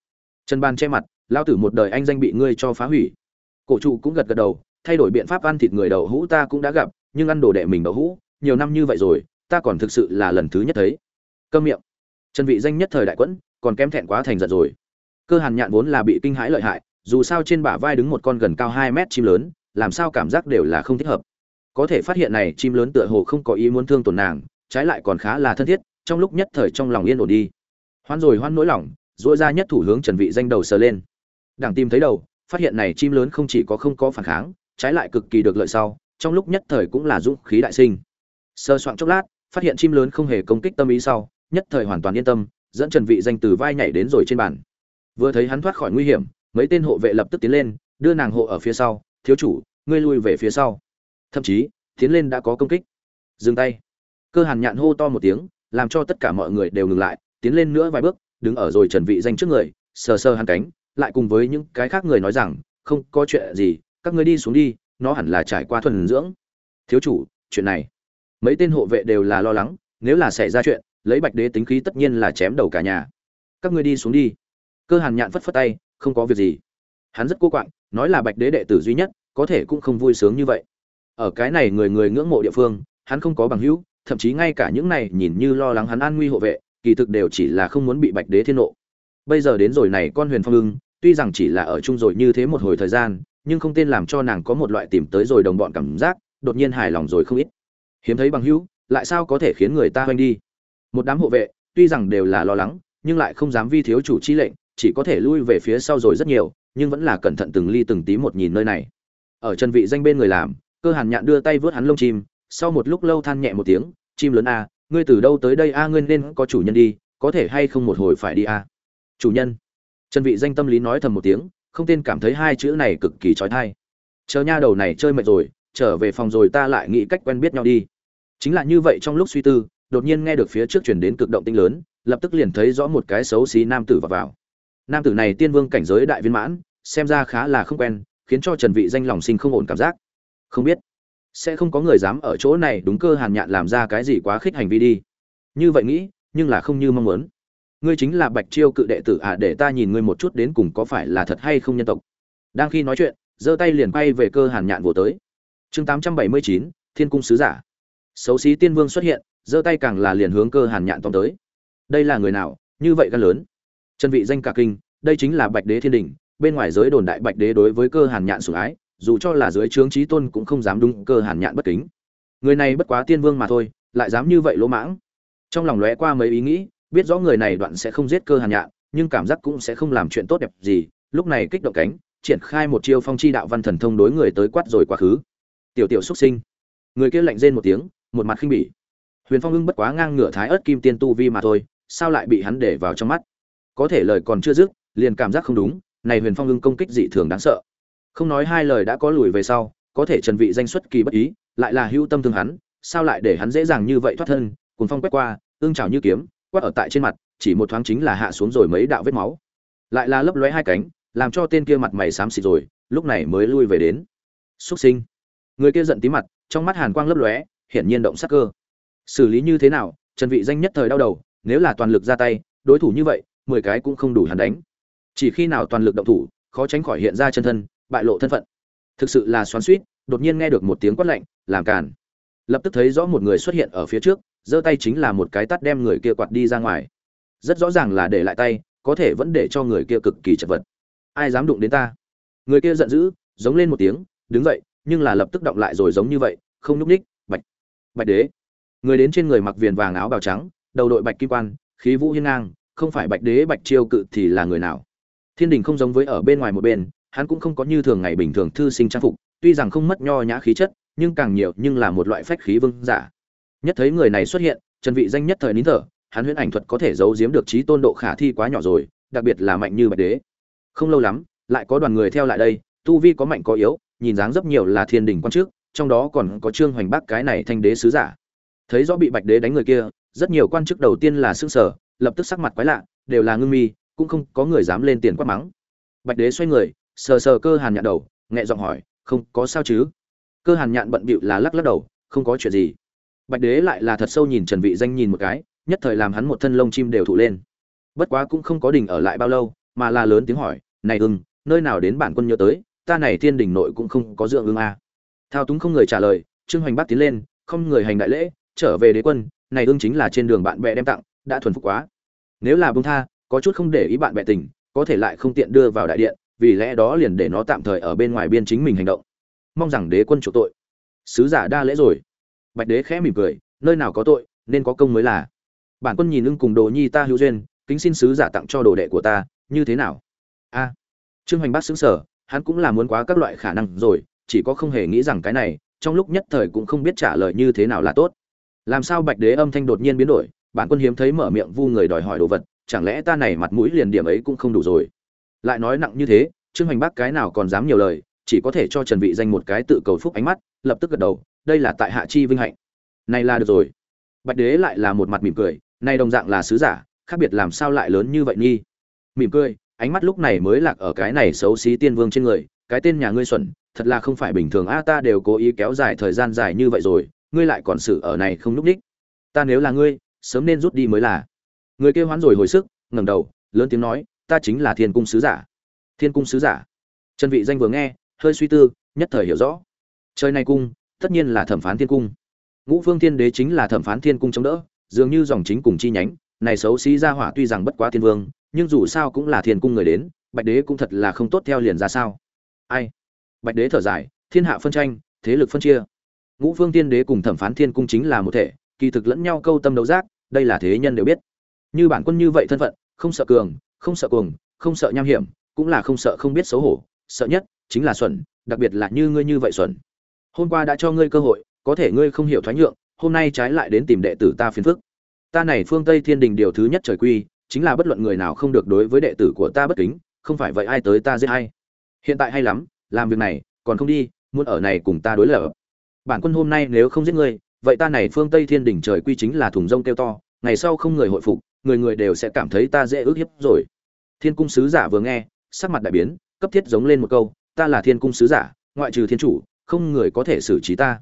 Trần ban che mặt lao tử một đời anh danh bị ngươi cho phá hủy cổ trụ cũng gật gật đầu, thay đổi biện pháp ăn thịt người đậu hũ ta cũng đã gặp, nhưng ăn đồ đệ mình đậu hũ, nhiều năm như vậy rồi, ta còn thực sự là lần thứ nhất thấy. Cơm miệng. Trần vị danh nhất thời đại quẫn, còn kém thẹn quá thành giận rồi. Cơ hàn nhạn vốn là bị kinh hãi lợi hại, dù sao trên bả vai đứng một con gần cao 2 mét chim lớn, làm sao cảm giác đều là không thích hợp. Có thể phát hiện này chim lớn tựa hồ không có ý muốn thương tổn nàng, trái lại còn khá là thân thiết, trong lúc nhất thời trong lòng yên ổn đi. Hoan rồi hoan nỗi lòng duỗi ra nhất thủ hướng trần vị danh đầu sờ lên. Đảng tìm thấy đầu phát hiện này chim lớn không chỉ có không có phản kháng, trái lại cực kỳ được lợi sau, trong lúc nhất thời cũng là dũng khí đại sinh. Sơ soạn chốc lát, phát hiện chim lớn không hề công kích tâm ý sau, nhất thời hoàn toàn yên tâm, dẫn trần vị danh từ vai nhảy đến rồi trên bàn. Vừa thấy hắn thoát khỏi nguy hiểm, mấy tên hộ vệ lập tức tiến lên, đưa nàng hộ ở phía sau, thiếu chủ, ngươi lui về phía sau. Thậm chí, tiến lên đã có công kích. Dừng tay. Cơ hàn nhạn hô to một tiếng, làm cho tất cả mọi người đều ngừng lại, tiến lên nữa vài bước, đứng ở rồi trần vị danh trước người, sờ sờ hắn cánh lại cùng với những cái khác người nói rằng, không có chuyện gì, các ngươi đi xuống đi, nó hẳn là trải qua thuần dưỡng. Thiếu chủ, chuyện này. Mấy tên hộ vệ đều là lo lắng, nếu là xảy ra chuyện, lấy bạch đế tính khí tất nhiên là chém đầu cả nhà. Các ngươi đi xuống đi. Cơ hàn nhạn phất phất tay, không có việc gì. Hắn rất cô quạng, nói là bạch đế đệ tử duy nhất, có thể cũng không vui sướng như vậy. Ở cái này người người ngưỡng mộ địa phương, hắn không có bằng hữu, thậm chí ngay cả những này nhìn như lo lắng hắn an nguy hộ vệ, kỳ thực đều chỉ là không muốn bị bạch đế thiên nộ bây giờ đến rồi này con huyền phong ưng, tuy rằng chỉ là ở chung rồi như thế một hồi thời gian, nhưng không tên làm cho nàng có một loại tìm tới rồi đồng bọn cảm giác, đột nhiên hài lòng rồi không ít. Hiếm thấy bằng hữu, lại sao có thể khiến người ta hoanh đi? Một đám hộ vệ, tuy rằng đều là lo lắng, nhưng lại không dám vi thiếu chủ chi lệnh, chỉ có thể lui về phía sau rồi rất nhiều, nhưng vẫn là cẩn thận từng ly từng tí một nhìn nơi này. Ở chân vị danh bên người làm, cơ hàn nhạn đưa tay vớt hắn lông chim, sau một lúc lâu than nhẹ một tiếng, chim lớn a ngươi từ đâu tới đây a ngươi nên có chủ nhân đi, có thể hay không một hồi phải đi a chủ nhân. Trần vị danh tâm lý nói thầm một tiếng, không tên cảm thấy hai chữ này cực kỳ trói thai. Chờ nha đầu này chơi mệt rồi, trở về phòng rồi ta lại nghĩ cách quen biết nhau đi. Chính là như vậy trong lúc suy tư, đột nhiên nghe được phía trước chuyển đến cực động tinh lớn, lập tức liền thấy rõ một cái xấu xí nam tử vào vào. Nam tử này tiên vương cảnh giới đại viên mãn, xem ra khá là không quen, khiến cho trần vị danh lòng sinh không ổn cảm giác. Không biết, sẽ không có người dám ở chỗ này đúng cơ hàn nhạn làm ra cái gì quá khích hành vi đi. Như vậy nghĩ, nhưng là không như mong muốn ngươi chính là bạch chiêu cự đệ tử à để ta nhìn ngươi một chút đến cùng có phải là thật hay không nhân tộc. Đang khi nói chuyện giơ tay liền quay về cơ hàn nhạn vỗ tới. Chương 879, thiên cung sứ giả. Xấu xí tiên vương xuất hiện giơ tay càng là liền hướng cơ hàn nhạn tóm tới. Đây là người nào? Như vậy gan lớn. Chân vị danh cả kinh đây chính là bạch đế thiên đình bên ngoài giới đồn đại bạch đế đối với cơ hàn nhạn sủng ái dù cho là dưới trướng trí tôn cũng không dám đúng cơ hàn nhạn bất kính. Người này bất quá tiên vương mà thôi lại dám như vậy lỗ mãng. Trong lòng lóe qua mấy ý nghĩ biết rõ người này đoạn sẽ không giết cơ hàn nhạn, nhưng cảm giác cũng sẽ không làm chuyện tốt đẹp gì. Lúc này kích động cánh, triển khai một chiêu phong chi đạo văn thần thông đối người tới quát rồi quá khứ. Tiểu tiểu xuất sinh. Người kia lạnh rên một tiếng, một mặt khinh bỉ. Huyền phong ưng bất quá ngang ngửa thái ớt kim tiên tu vi mà thôi, sao lại bị hắn để vào trong mắt? Có thể lời còn chưa dứt, liền cảm giác không đúng, này huyền phong ưng công kích dị thường đáng sợ. Không nói hai lời đã có lùi về sau, có thể trần vị danh xuất kỳ bất ý, lại là hưu tâm thương hắn, sao lại để hắn dễ dàng như vậy thoát thân? Cùng phong quét qua, ương trào như kiếm quát ở tại trên mặt chỉ một thoáng chính là hạ xuống rồi mấy đạo vết máu. Lại là lấp lóe hai cánh làm cho tên kia mặt mày xám xịt rồi lúc này mới lui về đến. Xuất sinh. Người kia giận tí mặt trong mắt hàn quang lấp lóe hiển nhiên động sắc cơ. Xử lý như thế nào trần vị danh nhất thời đau đầu nếu là toàn lực ra tay đối thủ như vậy mười cái cũng không đủ hắn đánh. Chỉ khi nào toàn lực động thủ khó tránh khỏi hiện ra chân thân bại lộ thân phận. Thực sự là xoắn xuýt đột nhiên nghe được một tiếng quát lạnh làm cản, lập tức thấy rõ một người xuất hiện ở phía trước giơ tay chính là một cái tát đem người kia quạt đi ra ngoài. Rất rõ ràng là để lại tay, có thể vẫn để cho người kia cực kỳ chật vật. Ai dám đụng đến ta? Người kia giận dữ, giống lên một tiếng, đứng dậy, nhưng là lập tức động lại rồi giống như vậy, không nhúc ních, bạch bạch đế. Người đến trên người mặc viền vàng áo bào trắng, đầu đội bạch kim quan, khí vũ hiên ngang, không phải bạch đế, bạch chiêu cự thì là người nào? Thiên đình không giống với ở bên ngoài một bên, hắn cũng không có như thường ngày bình thường thư sinh trang phục, tuy rằng không mất nho nhã khí chất, nhưng càng nhiều nhưng là một loại phách khí vương giả nhất thấy người này xuất hiện, trần vị danh nhất thời nín thở, hắn huyễn ảnh thuật có thể giấu giếm được trí tôn độ khả thi quá nhỏ rồi, đặc biệt là mạnh như bạch đế. Không lâu lắm, lại có đoàn người theo lại đây, tu vi có mạnh có yếu, nhìn dáng rất nhiều là thiên đình quan trước, trong đó còn có trương hoành bắc cái này thanh đế sứ giả. Thấy rõ bị bạch đế đánh người kia, rất nhiều quan chức đầu tiên là sững sờ, lập tức sắc mặt quái lạ, đều là ngưng mi, cũng không có người dám lên tiền quát mắng. Bạch đế xoay người, sờ sờ cơ hàn nhạn đầu, nhẹ giọng hỏi, không có sao chứ? Cơ hàn nhạn bận bịu là lắc lắc đầu, không có chuyện gì bạch đế lại là thật sâu nhìn trần vị danh nhìn một cái, nhất thời làm hắn một thân lông chim đều thụ lên. Bất quá cũng không có đình ở lại bao lâu, mà là lớn tiếng hỏi, này ưng, nơi nào đến bản quân nhớ tới, ta này thiên đình nội cũng không có dựa ưng a. Thao túng không người trả lời, trương hoành bắt tiến lên, không người hành đại lễ, trở về đế quân, này ưng chính là trên đường bạn bè đem tặng, đã thuần phục quá. Nếu là bông tha, có chút không để ý bạn bè tình, có thể lại không tiện đưa vào đại điện, vì lẽ đó liền để nó tạm thời ở bên ngoài biên chính mình hành động. Mong rằng đế quân chủ tội. Sứ giả đa lễ rồi bạch đế khẽ mỉm cười, nơi nào có tội, nên có công mới là. Bản quân nhìn ưng cùng đồ nhi ta hữu duyên, kính xin sứ giả tặng cho đồ đệ của ta, như thế nào? A. Trương hoành bác xứng sở hắn cũng là muốn quá các loại khả năng rồi, chỉ có không hề nghĩ rằng cái này, trong lúc nhất thời cũng không biết trả lời như thế nào là tốt. Làm sao bạch đế âm thanh đột nhiên biến đổi, bản quân hiếm thấy mở miệng vu người đòi hỏi đồ vật, chẳng lẽ ta này mặt mũi liền điểm ấy cũng không đủ rồi? Lại nói nặng như thế, trương hoành bác cái nào còn dám nhiều lời, chỉ có thể cho trần vị danh một cái tự cầu phúc ánh mắt, lập tức gật đầu đây là tại hạ chi vinh hạnh. Này là được rồi. Bạch đế lại là một mặt mỉm cười nay đồng dạng là sứ giả, khác biệt làm sao lại lớn như vậy nghi? Mỉm cười, ánh mắt lúc này mới lạc ở cái này xấu xí tiên vương trên người, cái tên nhà ngươi xuẩn, thật là không phải bình thường a, ta đều cố ý kéo dài thời gian dài như vậy rồi, ngươi lại còn xử ở này không núp đích ta nếu là ngươi, sớm nên rút đi mới là. Người kêu hoán rồi hồi sức, ngẩng đầu, lớn tiếng nói, ta chính là thiên cung sứ giả. Thiên cung sứ giả. Trần vị danh vừa nghe, hơi suy tư, nhất thời hiểu rõ. Trời này cung tất nhiên là thẩm phán thiên cung. Ngũ phương thiên đế chính là thẩm phán thiên cung chống đỡ, dường như dòng chính cùng chi nhánh, này xấu xí ra hỏa tuy rằng bất quá thiên vương, nhưng dù sao cũng là thiên cung người đến, bạch đế cũng thật là không tốt theo liền ra sao. Ai? Bạch đế thở dài, thiên hạ phân tranh, thế lực phân chia. Ngũ phương thiên đế cùng thẩm phán thiên cung chính là một thể, kỳ thực lẫn nhau câu tâm đấu giác, đây là thế nhân đều biết. Như bản quân như vậy thân phận, không sợ cường, không sợ cuồng, không sợ nham hiểm, cũng là không sợ không biết xấu hổ, sợ nhất chính là xuẩn, đặc biệt là như ngươi như vậy xuẩn hôm qua đã cho ngươi cơ hội, có thể ngươi không hiểu thoái nhượng, hôm nay trái lại đến tìm đệ tử ta phiền phức. Ta này phương tây thiên đình điều thứ nhất trời quy, chính là bất luận người nào không được đối với đệ tử của ta bất kính, không phải vậy ai tới ta giết hay hiện tại hay lắm, làm việc này, còn không đi, muốn ở này cùng ta đối lập. Bản quân hôm nay nếu không giết ngươi, vậy ta này phương tây thiên đỉnh trời quy chính là thùng rông kêu to, ngày sau không người hội phục, người người đều sẽ cảm thấy ta dễ ước hiếp rồi. Thiên cung sứ giả vừa nghe, sắc mặt đại biến, cấp thiết giống lên một câu, ta là thiên cung sứ giả, ngoại trừ thiên chủ không người có thể xử trí ta.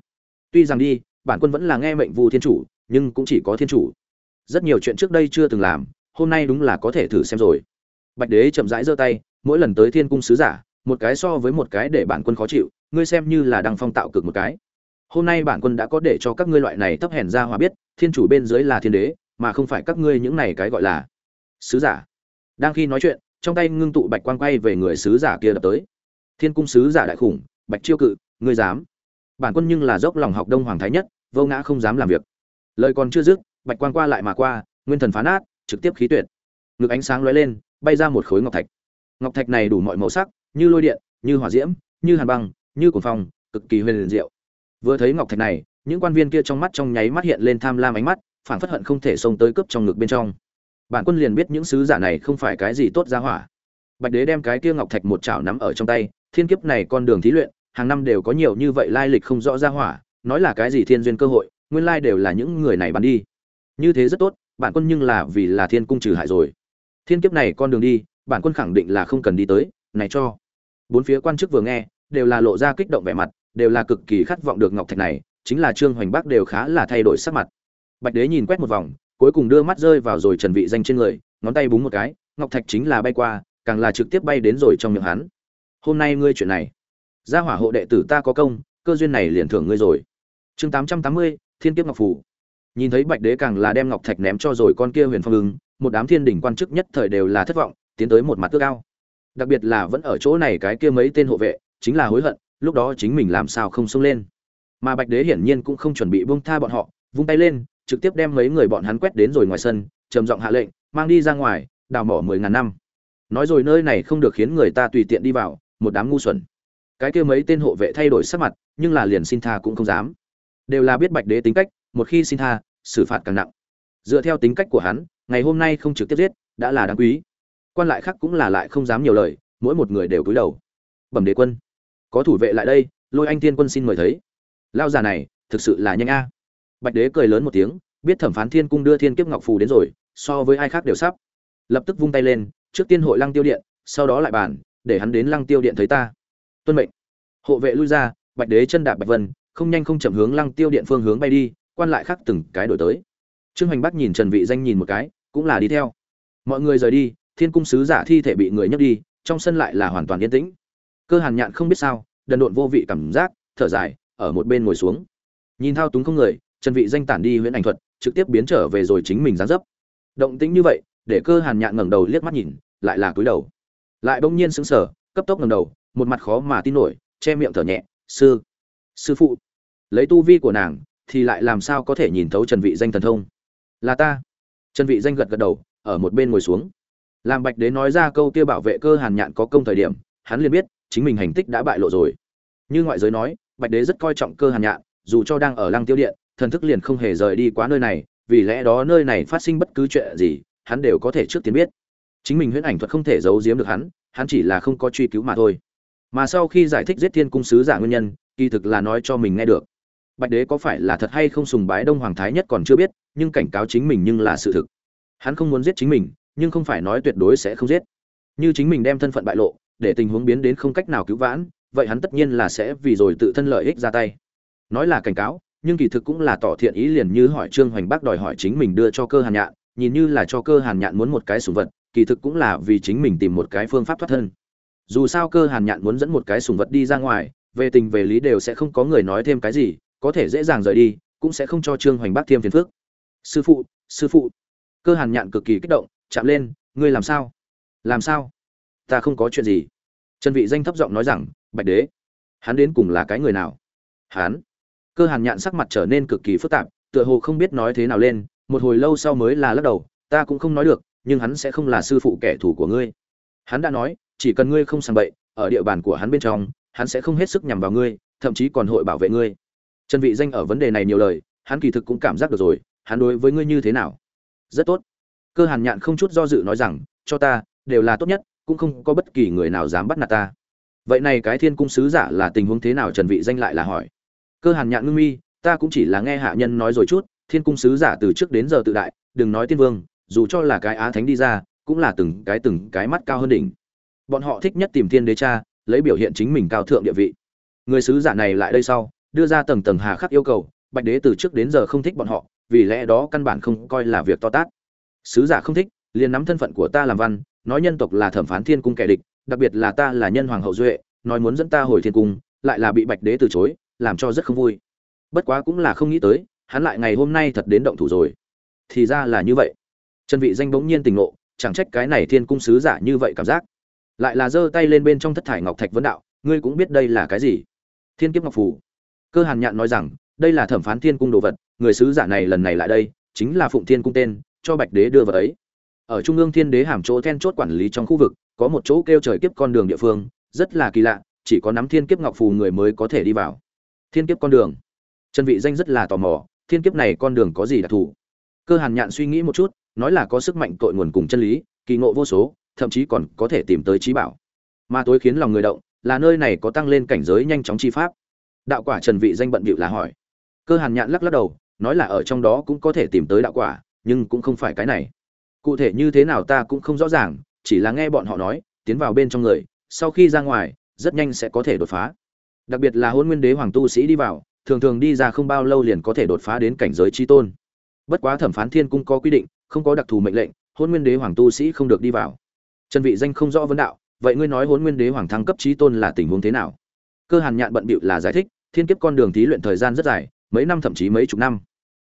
Tuy rằng đi, bản quân vẫn là nghe mệnh vu thiên chủ, nhưng cũng chỉ có thiên chủ. Rất nhiều chuyện trước đây chưa từng làm, hôm nay đúng là có thể thử xem rồi. Bạch đế chậm rãi giơ tay, mỗi lần tới thiên cung sứ giả, một cái so với một cái để bản quân khó chịu, ngươi xem như là đăng phong tạo cực một cái. Hôm nay bản quân đã có để cho các ngươi loại này thấp hèn ra hòa biết, thiên chủ bên dưới là thiên đế, mà không phải các ngươi những này cái gọi là sứ giả. Đang khi nói chuyện, trong tay ngưng tụ bạch quang quay về người sứ giả kia đập tới. Thiên cung sứ giả đại khủng, bạch chiêu cự ngươi dám. Bản quân nhưng là dốc lòng học đông hoàng thái nhất, vô ngã không dám làm việc. Lời còn chưa dứt, bạch quang qua lại mà qua, nguyên thần phá nát, trực tiếp khí tuyệt. Ngực ánh sáng lóe lên, bay ra một khối ngọc thạch. Ngọc thạch này đủ mọi màu sắc, như lôi điện, như hỏa diễm, như hàn băng, như cồn phong, cực kỳ huyền diệu. Vừa thấy ngọc thạch này, những quan viên kia trong mắt trong nháy mắt hiện lên tham lam ánh mắt phản phất hận không thể xông tới cướp trong ngực bên trong. Bản quân liền biết những sứ giả này không phải cái gì tốt ra hỏa. Bạch đế đem cái kia ngọc thạch một chảo nắm ở trong tay, thiên kiếp này con đường thí luyện hàng năm đều có nhiều như vậy lai lịch không rõ ra hỏa, nói là cái gì thiên duyên cơ hội, nguyên lai đều là những người này bắn đi. Như thế rất tốt, bản quân nhưng là vì là thiên cung trừ hại rồi. Thiên kiếp này con đường đi, bản quân khẳng định là không cần đi tới, này cho. Bốn phía quan chức vừa nghe, đều là lộ ra kích động vẻ mặt, đều là cực kỳ khát vọng được ngọc thạch này, chính là trương hoành bắc đều khá là thay đổi sắc mặt. Bạch đế nhìn quét một vòng, cuối cùng đưa mắt rơi vào rồi trần vị danh trên người, ngón tay búng một cái, ngọc thạch chính là bay qua, càng là trực tiếp bay đến rồi trong miệng hắn. Hôm nay ngươi chuyện này gia hỏa hộ đệ tử ta có công cơ duyên này liền thưởng ngươi rồi. Chương 880, thiên kiếp ngọc phủ. Nhìn thấy bạch đế càng là đem ngọc thạch ném cho rồi con kia huyền phong ứng một đám thiên đỉnh quan chức nhất thời đều là thất vọng tiến tới một mặt tước cao đặc biệt là vẫn ở chỗ này cái kia mấy tên hộ vệ chính là hối hận lúc đó chính mình làm sao không xông lên. Mà bạch đế hiển nhiên cũng không chuẩn bị buông tha bọn họ vung tay lên trực tiếp đem mấy người bọn hắn quét đến rồi ngoài sân trầm giọng hạ lệnh mang đi ra ngoài đào mỏ mười ngàn năm. Nói rồi nơi này không được khiến người ta tùy tiện đi vào một đám ngu xuẩn cái kia mấy tên hộ vệ thay đổi sắc mặt, nhưng là liền xin tha cũng không dám. Đều là biết bạch đế tính cách, một khi xin tha, xử phạt càng nặng. Dựa theo tính cách của hắn, ngày hôm nay không trực tiếp giết, đã là đáng quý. Quan lại khác cũng là lại không dám nhiều lời, mỗi một người đều cúi đầu. Bẩm đế quân, có thủ vệ lại đây, lôi anh tiên quân xin mời thấy. Lao già này, thực sự là nhanh a. Bạch đế cười lớn một tiếng, biết thẩm phán thiên cung đưa thiên kiếp ngọc phù đến rồi, so với ai khác đều sắp. Lập tức vung tay lên, trước tiên hội lăng tiêu điện, sau đó lại bàn, để hắn đến lăng tiêu điện thấy ta tuân mệnh. Hộ vệ lui ra, bạch đế chân đạp bạch vân, không nhanh không chậm hướng lăng tiêu điện phương hướng bay đi, quan lại khác từng cái đổi tới. Trương hoành bắc nhìn trần vị danh nhìn một cái, cũng là đi theo. Mọi người rời đi, thiên cung sứ giả thi thể bị người nhấc đi, trong sân lại là hoàn toàn yên tĩnh. Cơ hàn nhạn không biết sao, đần độn vô vị cảm giác, thở dài, ở một bên ngồi xuống. Nhìn thao túng không người, trần vị danh tản đi huyễn ảnh thuật, trực tiếp biến trở về rồi chính mình dáng dấp. Động tĩnh như vậy, để cơ hàn nhạn ngẩng đầu liếc mắt nhìn, lại là cúi đầu. Lại bỗng nhiên sững sờ, cấp tốc ngẩng đầu một mặt khó mà tin nổi, che miệng thở nhẹ, sư sư phụ, lấy tu vi của nàng thì lại làm sao có thể nhìn thấu trần vị danh thần thông? Là ta. Trần vị danh gật gật đầu, ở một bên ngồi xuống. Làm bạch đế nói ra câu kia bảo vệ cơ hàn nhạn có công thời điểm, hắn liền biết chính mình hành tích đã bại lộ rồi. Như ngoại giới nói, bạch đế rất coi trọng cơ hàn nhạn, dù cho đang ở lăng tiêu điện, thần thức liền không hề rời đi quá nơi này, vì lẽ đó nơi này phát sinh bất cứ chuyện gì, hắn đều có thể trước tiên biết. Chính mình huyễn ảnh thuật không thể giấu giếm được hắn hắn chỉ là không có truy cứu mà thôi mà sau khi giải thích giết thiên cung sứ giả nguyên nhân, kỳ thực là nói cho mình nghe được. Bạch đế có phải là thật hay không sùng bái đông hoàng thái nhất còn chưa biết, nhưng cảnh cáo chính mình nhưng là sự thực. Hắn không muốn giết chính mình, nhưng không phải nói tuyệt đối sẽ không giết. Như chính mình đem thân phận bại lộ, để tình huống biến đến không cách nào cứu vãn, vậy hắn tất nhiên là sẽ vì rồi tự thân lợi ích ra tay. Nói là cảnh cáo, nhưng kỳ thực cũng là tỏ thiện ý liền như hỏi trương hoành bác đòi hỏi chính mình đưa cho cơ hàn nhạn, nhìn như là cho cơ hàn nhạn muốn một cái sùng vật, kỳ thực cũng là vì chính mình tìm một cái phương pháp thoát thân dù sao cơ hàn nhạn muốn dẫn một cái sùng vật đi ra ngoài, về tình về lý đều sẽ không có người nói thêm cái gì, có thể dễ dàng rời đi, cũng sẽ không cho trương hoành bác thêm phiền phức. Sư phụ sư phụ. Cơ hàn nhạn cực kỳ kích động, chạm lên, ngươi làm sao? Làm sao? Ta không có chuyện gì. Trần vị danh thấp giọng nói rằng, bạch đế, hắn đến cùng là cái người nào? Hắn. Cơ hàn nhạn sắc mặt trở nên cực kỳ phức tạp, tựa hồ không biết nói thế nào lên, một hồi lâu sau mới là lắc đầu, ta cũng không nói được, nhưng hắn sẽ không là sư phụ kẻ thù của ngươi. Hắn đã nói chỉ cần ngươi không sàng bậy, ở địa bàn của hắn bên trong, hắn sẽ không hết sức nhằm vào ngươi, thậm chí còn hội bảo vệ ngươi. Trần vị danh ở vấn đề này nhiều lời, hắn kỳ thực cũng cảm giác được rồi, hắn đối với ngươi như thế nào? Rất tốt. Cơ hàn nhạn không chút do dự nói rằng, cho ta, đều là tốt nhất, cũng không có bất kỳ người nào dám bắt nạt ta. Vậy này cái thiên cung sứ giả là tình huống thế nào? Trần vị danh lại là hỏi. Cơ hàn nhạn ngưng mi, ta cũng chỉ là nghe hạ nhân nói rồi chút, thiên cung sứ giả từ trước đến giờ tự đại, đừng nói tiên vương, dù cho là cái á thánh đi ra, cũng là từng cái từng cái mắt cao hơn đỉnh bọn họ thích nhất tìm thiên đế cha, lấy biểu hiện chính mình cao thượng địa vị. Người sứ giả này lại đây sau, đưa ra tầng tầng hà khắc yêu cầu, bạch đế từ trước đến giờ không thích bọn họ, vì lẽ đó căn bản không coi là việc to tát. Sứ giả không thích, liền nắm thân phận của ta làm văn, nói nhân tộc là thẩm phán thiên cung kẻ địch, đặc biệt là ta là nhân hoàng hậu duệ, nói muốn dẫn ta hồi thiên cung, lại là bị bạch đế từ chối, làm cho rất không vui. Bất quá cũng là không nghĩ tới, hắn lại ngày hôm nay thật đến động thủ rồi. Thì ra là như vậy. Trần vị danh bỗng nhiên tình ngộ, chẳng trách cái này thiên cung sứ giả như vậy cảm giác lại là giơ tay lên bên trong thất thải ngọc thạch vấn đạo, ngươi cũng biết đây là cái gì? Thiên kiếp ngọc phù. Cơ hàn nhạn nói rằng, đây là thẩm phán thiên cung đồ vật, người sứ giả này lần này lại đây, chính là phụng thiên cung tên, cho bạch đế đưa vào ấy ở trung ương thiên đế hàm chỗ then chốt quản lý trong khu vực, có một chỗ kêu trời kiếp con đường địa phương, rất là kỳ lạ, chỉ có nắm thiên kiếp ngọc phù người mới có thể đi vào. Thiên kiếp con đường. Trần vị danh rất là tò mò, thiên kiếp này con đường có gì đặc thù? Cơ hàn nhạn suy nghĩ một chút, nói là có sức mạnh cội nguồn cùng chân lý, kỳ ngộ vô số thậm chí còn có thể tìm tới trí bảo. Mà tối khiến lòng người động là nơi này có tăng lên cảnh giới nhanh chóng chi pháp. Đạo quả trần vị danh bận bịu là hỏi. Cơ hàn nhạn lắc lắc đầu, nói là ở trong đó cũng có thể tìm tới đạo quả, nhưng cũng không phải cái này. Cụ thể như thế nào ta cũng không rõ ràng, chỉ là nghe bọn họ nói, tiến vào bên trong người, sau khi ra ngoài, rất nhanh sẽ có thể đột phá. Đặc biệt là hôn nguyên đế hoàng tu sĩ đi vào, thường thường đi ra không bao lâu liền có thể đột phá đến cảnh giới chi tôn. Bất quá thẩm phán thiên cung có quy định, không có đặc thù mệnh lệnh hôn nguyên đế hoàng tu sĩ không được đi vào trần vị danh không rõ vấn đạo, vậy ngươi nói huấn nguyên đế hoàng thăng cấp trí tôn là tình huống thế nào? Cơ hàn nhạn bận bịu là giải thích, thiên kiếp con đường thí luyện thời gian rất dài, mấy năm thậm chí mấy chục năm.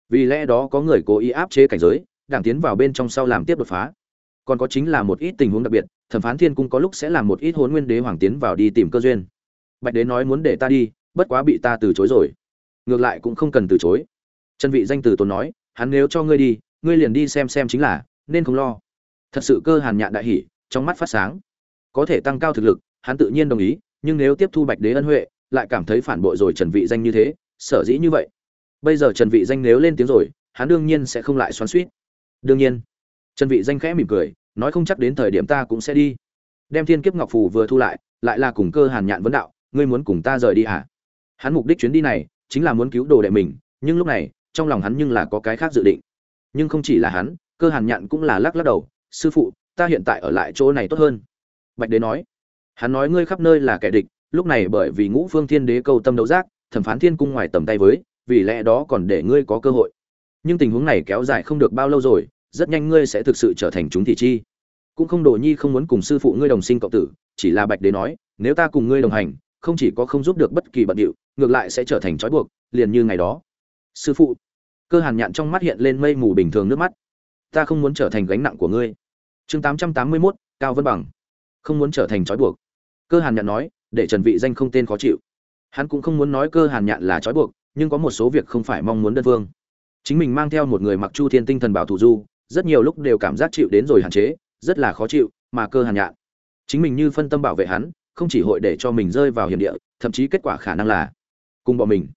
Vì lẽ đó có người cố ý áp chế cảnh giới, đảng tiến vào bên trong sau làm tiếp đột phá. Còn có chính là một ít tình huống đặc biệt, thẩm phán thiên cung có lúc sẽ làm một ít huấn nguyên đế hoàng tiến vào đi tìm cơ duyên. Bạch đế nói muốn để ta đi, bất quá bị ta từ chối rồi. Ngược lại cũng không cần từ chối. Chân vị danh từ tốn nói, hắn nếu cho ngươi đi, ngươi liền đi xem xem chính là, nên không lo. Thật sự cơ hàn nhạn đại hỉ trong mắt phát sáng. Có thể tăng cao thực lực, hắn tự nhiên đồng ý, nhưng nếu tiếp thu bạch đế ân huệ, lại cảm thấy phản bội rồi trần vị danh như thế, sở dĩ như vậy? Bây giờ trần vị danh nếu lên tiếng rồi, hắn đương nhiên sẽ không lại xoắn xuýt đương nhiên. Trần vị danh khẽ mỉm cười, nói không chắc đến thời điểm ta cũng sẽ đi. Đem thiên kiếp ngọc phù vừa thu lại lại là cùng cơ hàn nhạn vấn đạo, ngươi muốn cùng ta rời đi à hắn mục đích chuyến đi này, chính là muốn cứu đồ đệ mình, nhưng lúc này, trong lòng hắn nhưng là có cái khác dự định. Nhưng không chỉ là hắn, cơ hàn nhạn cũng là lắc lắc đầu, sư phụ ta hiện tại ở lại chỗ này tốt hơn. Bạch đế nói. Hắn nói, ngươi khắp nơi là kẻ địch, lúc này bởi vì ngũ phương thiên đế câu tâm đấu giác, thẩm phán thiên cung ngoài tầm tay với, vì lẽ đó còn để ngươi có cơ hội. Nhưng tình huống này kéo dài không được bao lâu rồi, rất nhanh ngươi sẽ thực sự trở thành chúng thị chi. Cũng không đồ nhi không muốn cùng sư phụ ngươi đồng sinh cộng tử, chỉ là bạch đế nói, nếu ta cùng ngươi đồng hành, không chỉ có không giúp được bất kỳ bận điệu, ngược lại sẽ trở thành trói buộc, liền như ngày đó. Sư phụ, cơ hàn nhạn trong mắt hiện lên mây mù bình thường nước mắt. Ta không muốn trở thành gánh nặng của ngươi chương tám trăm tám mươi mốt, cao vân bằng. Không muốn trở thành trói buộc. Cơ hàn nhạn nói, để trần vị danh không tên khó chịu. Hắn cũng không muốn nói cơ hàn nhạn là trói buộc, nhưng có một số việc không phải mong muốn đơn phương. Chính mình mang theo một người mặc chu thiên tinh thần bảo thủ du, rất nhiều lúc đều cảm giác chịu đến rồi hạn chế, rất là khó chịu, mà cơ hàn nhạn. Chính mình như phân tâm bảo vệ hắn, không chỉ hội để cho mình rơi vào hiểm địa, thậm chí kết quả khả năng là cùng bọn mình.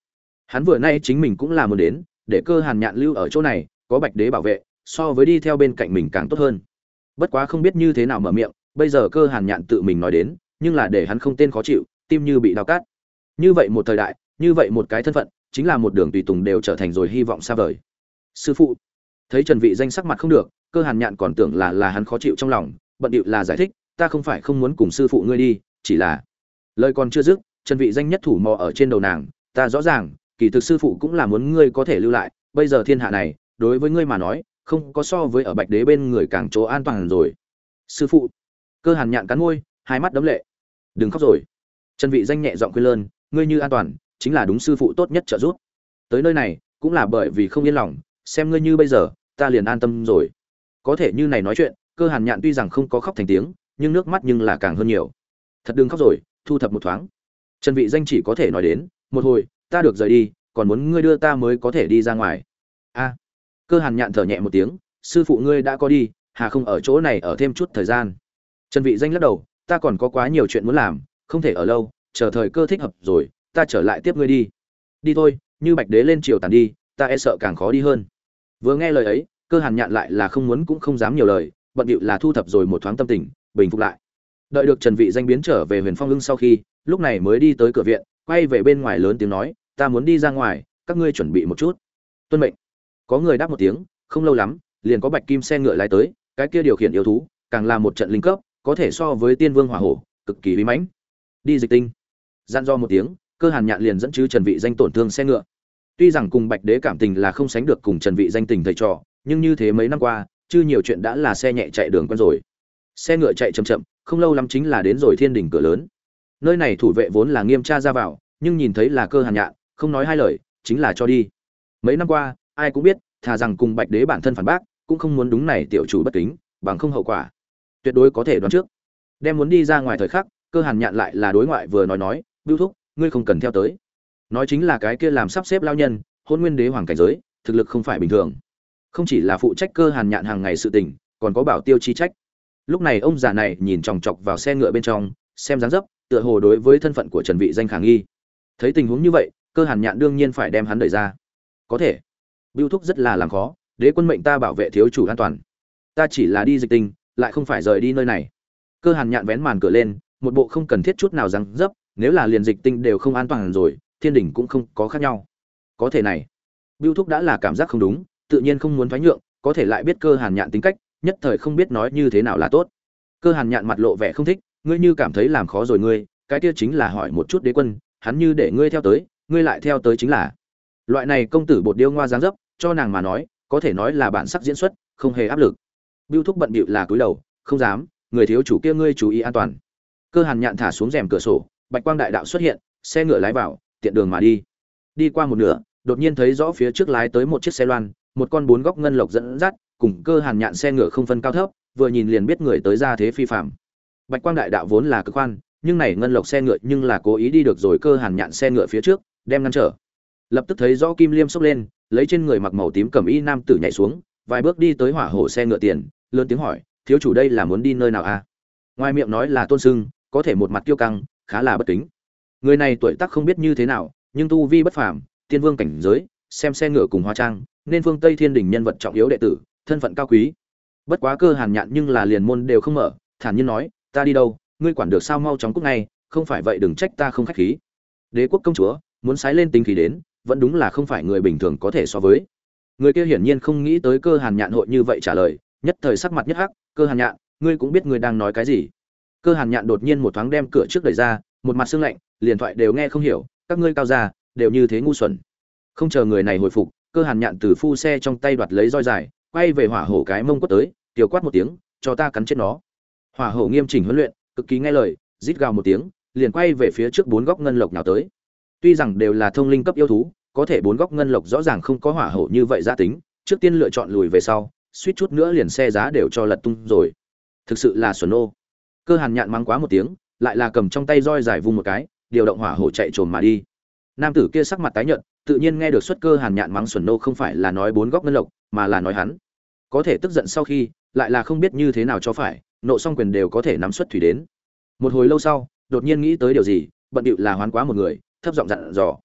Hắn vừa nay chính mình cũng là muốn đến, để cơ hàn nhạn lưu ở chỗ này, có bạch đế bảo vệ, so với đi theo bên cạnh mình càng tốt hơn bất quá không biết như thế nào mở miệng, bây giờ cơ hàn nhạn tự mình nói đến, nhưng là để hắn không tên khó chịu, tim như bị đau cát như vậy một thời đại, như vậy một cái thân phận, chính là một đường tùy tùng đều trở thành rồi hy vọng xa vời. Sư phụ, thấy trần vị danh sắc mặt không được, cơ hàn nhạn còn tưởng là là hắn khó chịu trong lòng, bận điệu là giải thích, ta không phải không muốn cùng sư phụ ngươi đi, chỉ là, lời còn chưa dứt, trần vị danh nhất thủ mò ở trên đầu nàng, ta rõ ràng, kỳ thực sư phụ cũng là muốn ngươi có thể lưu lại, bây giờ thiên hạ này, đối với ngươi mà nói không có so với ở bạch đế bên người càng chỗ an toàn rồi. Sư phụ, cơ hàn nhạn cắn môi, hai mắt đấm lệ. Đừng khóc rồi. Trần vị danh nhẹ giọng khuyên lơn, ngươi như an toàn, chính là đúng sư phụ tốt nhất trợ giúp. Tới nơi này, cũng là bởi vì không yên lòng, xem ngươi như bây giờ, ta liền an tâm rồi. Có thể như này nói chuyện, cơ hàn nhạn tuy rằng không có khóc thành tiếng, nhưng nước mắt nhưng là càng hơn nhiều. Thật đừng khóc rồi, thu thập một thoáng. Trần vị danh chỉ có thể nói đến, một hồi, ta được rời đi, còn muốn ngươi đưa ta mới có thể đi ra ngoài cơ hàn nhạn thở nhẹ một tiếng, sư phụ ngươi đã có đi, hà không ở chỗ này ở thêm chút thời gian. Trần vị danh lắc đầu, ta còn có quá nhiều chuyện muốn làm, không thể ở lâu, chờ thời cơ thích hợp rồi, ta trở lại tiếp ngươi đi. Đi thôi, như bạch đế lên triều tàn đi, ta e sợ càng khó đi hơn. Vừa nghe lời ấy, cơ hàn nhạn lại là không muốn cũng không dám nhiều lời, bận điệu là thu thập rồi một thoáng tâm tình, bình phục lại. Đợi được trần vị danh biến trở về huyền phong lưng sau khi, lúc này mới đi tới cửa viện, quay về bên ngoài lớn tiếng nói, ta muốn đi ra ngoài, các ngươi chuẩn bị một chút. Tuân mệnh có người đáp một tiếng, không lâu lắm, liền có bạch kim xe ngựa lái tới, cái kia điều khiển yêu thú, càng là một trận linh cấp, có thể so với tiên vương hỏa hổ, cực kỳ bí mãnh. Đi dịch tinh. Gian do một tiếng, cơ hàn nhạn liền dẫn chứ trần vị danh tổn thương xe ngựa. Tuy rằng cùng bạch đế cảm tình là không sánh được cùng trần vị danh tình thầy trò, nhưng như thế mấy năm qua chưa nhiều chuyện đã là xe nhẹ chạy đường quen rồi. Xe ngựa chạy chậm chậm, không lâu lắm chính là đến rồi thiên đỉnh cửa lớn. Nơi này thủ vệ vốn là nghiêm tra ra vào, nhưng nhìn thấy là cơ hàn nhạn, không nói hai lời, chính là cho đi. Mấy năm qua ai cũng biết, thà rằng cùng bạch đế bản thân phản bác, cũng không muốn đúng này tiểu chủ bất kính, bằng không hậu quả tuyệt đối có thể đoán trước. Đem muốn đi ra ngoài thời khắc, cơ hàn nhạn lại là đối ngoại vừa nói nói, bưu thúc, ngươi không cần theo tới. Nói chính là cái kia làm sắp xếp lao nhân, hôn nguyên đế hoàng cảnh giới, thực lực không phải bình thường. Không chỉ là phụ trách cơ hàn nhạn hàng ngày sự tình, còn có bảo tiêu chi trách. Lúc này ông già này nhìn chòng chọc vào xe ngựa bên trong, xem dáng dấp, tựa hồ đối với thân phận của trần vị danh khả nghi. Thấy tình huống như vậy, cơ hàn nhạn đương nhiên phải đem hắn đẩy ra. Có thể bưu thúc rất là làm khó, đế quân mệnh ta bảo vệ thiếu chủ an toàn. Ta chỉ là đi dịch tinh, lại không phải rời đi nơi này. Cơ hàn nhạn vén màn cửa lên, một bộ không cần thiết chút nào răng dấp, nếu là liền dịch tinh đều không an toàn rồi, thiên đình cũng không có khác nhau. Có thể này, bưu thúc đã là cảm giác không đúng, tự nhiên không muốn thoái nhượng, có thể lại biết cơ hàn nhạn tính cách, nhất thời không biết nói như thế nào là tốt. Cơ hàn nhạn mặt lộ vẻ không thích, ngươi như cảm thấy làm khó rồi ngươi, cái kia chính là hỏi một chút đế quân, hắn như để ngươi theo tới, ngươi lại theo tới chính là. Loại này công tử bột điêu ngoa dáng dấp cho nàng mà nói, có thể nói là bản sắc diễn xuất, không hề áp lực. Bưu thúc bận bịu là cúi đầu, không dám, người thiếu chủ kia ngươi chú ý an toàn. Cơ hàn nhạn thả xuống rèm cửa sổ, bạch quang đại đạo xuất hiện, xe ngựa lái vào, tiện đường mà đi. Đi qua một nửa, đột nhiên thấy rõ phía trước lái tới một chiếc xe loan, một con bốn góc ngân lộc dẫn dắt, cùng cơ hàn nhạn xe ngựa không phân cao thấp, vừa nhìn liền biết người tới ra thế phi phạm. Bạch quang đại đạo vốn là cơ quan nhưng này ngân lộc xe ngựa nhưng là cố ý đi được rồi cơ hàn nhạn xe ngựa phía trước, đem ngăn trở lập tức thấy rõ kim liêm sốc lên, lấy trên người mặc màu tím cầm y nam tử nhảy xuống, vài bước đi tới hỏa hổ xe ngựa tiền, lớn tiếng hỏi, thiếu chủ đây là muốn đi nơi nào a à? ngoài miệng nói là tôn sưng, có thể một mặt kiêu căng, khá là bất kính. Người này tuổi tác không biết như thế nào, nhưng tu vi bất phàm, tiên vương cảnh giới, xem xe ngựa cùng hóa trang, nên phương tây thiên đình nhân vật trọng yếu đệ tử, thân phận cao quý. Bất quá cơ hàn nhạn nhưng là liền môn đều không mở, thản nhiên nói, ta đi đâu, ngươi quản được sao mau chóng cúc ngay, không phải vậy đừng trách ta không khách khí. Đế quốc công chúa, muốn sái lên tính khí đến vẫn đúng là không phải người bình thường có thể so với. Người kia hiển nhiên không nghĩ tới cơ hàn nhạn hội như vậy trả lời, nhất thời sắc mặt nhất hắc, cơ hàn nhạn, ngươi cũng biết ngươi đang nói cái gì? Cơ hàn nhạn đột nhiên một thoáng đem cửa trước đẩy ra, một mặt xương lạnh, liền thoại đều nghe không hiểu, các ngươi cao già đều như thế ngu xuẩn. Không chờ người này hồi phục, cơ hàn nhạn từ phu xe trong tay đoạt lấy roi dài, quay về hỏa hổ cái mông quất tới, tiểu quát một tiếng, cho ta cắn chết nó. Hỏa hổ nghiêm chỉnh huấn luyện, cực kỳ nghe lời, rít gào một tiếng, liền quay về phía trước bốn góc ngân lộc nào tới tuy rằng đều là thông linh cấp yêu thú, có thể bốn góc ngân lộc rõ ràng không có hỏa hổ như vậy gia tính, trước tiên lựa chọn lùi về sau, suýt chút nữa liền xe giá đều cho lật tung rồi. Thực sự là xuẩn nô. Cơ hàn nhạn mắng quá một tiếng, lại là cầm trong tay roi dài vung một cái, điều động hỏa hổ chạy trồm mà đi. Nam tử kia sắc mặt tái nhợt, tự nhiên nghe được xuất cơ hàn nhạn mắng xuẩn nô không phải là nói bốn góc ngân lộc, mà là nói hắn. Có thể tức giận sau khi, lại là không biết như thế nào cho phải, nộ song quyền đều có thể nắm xuất thủy đến. Một hồi lâu sau, đột nhiên nghĩ tới điều gì, bận điệu là hoán quá một người thấp giọng dặn dò.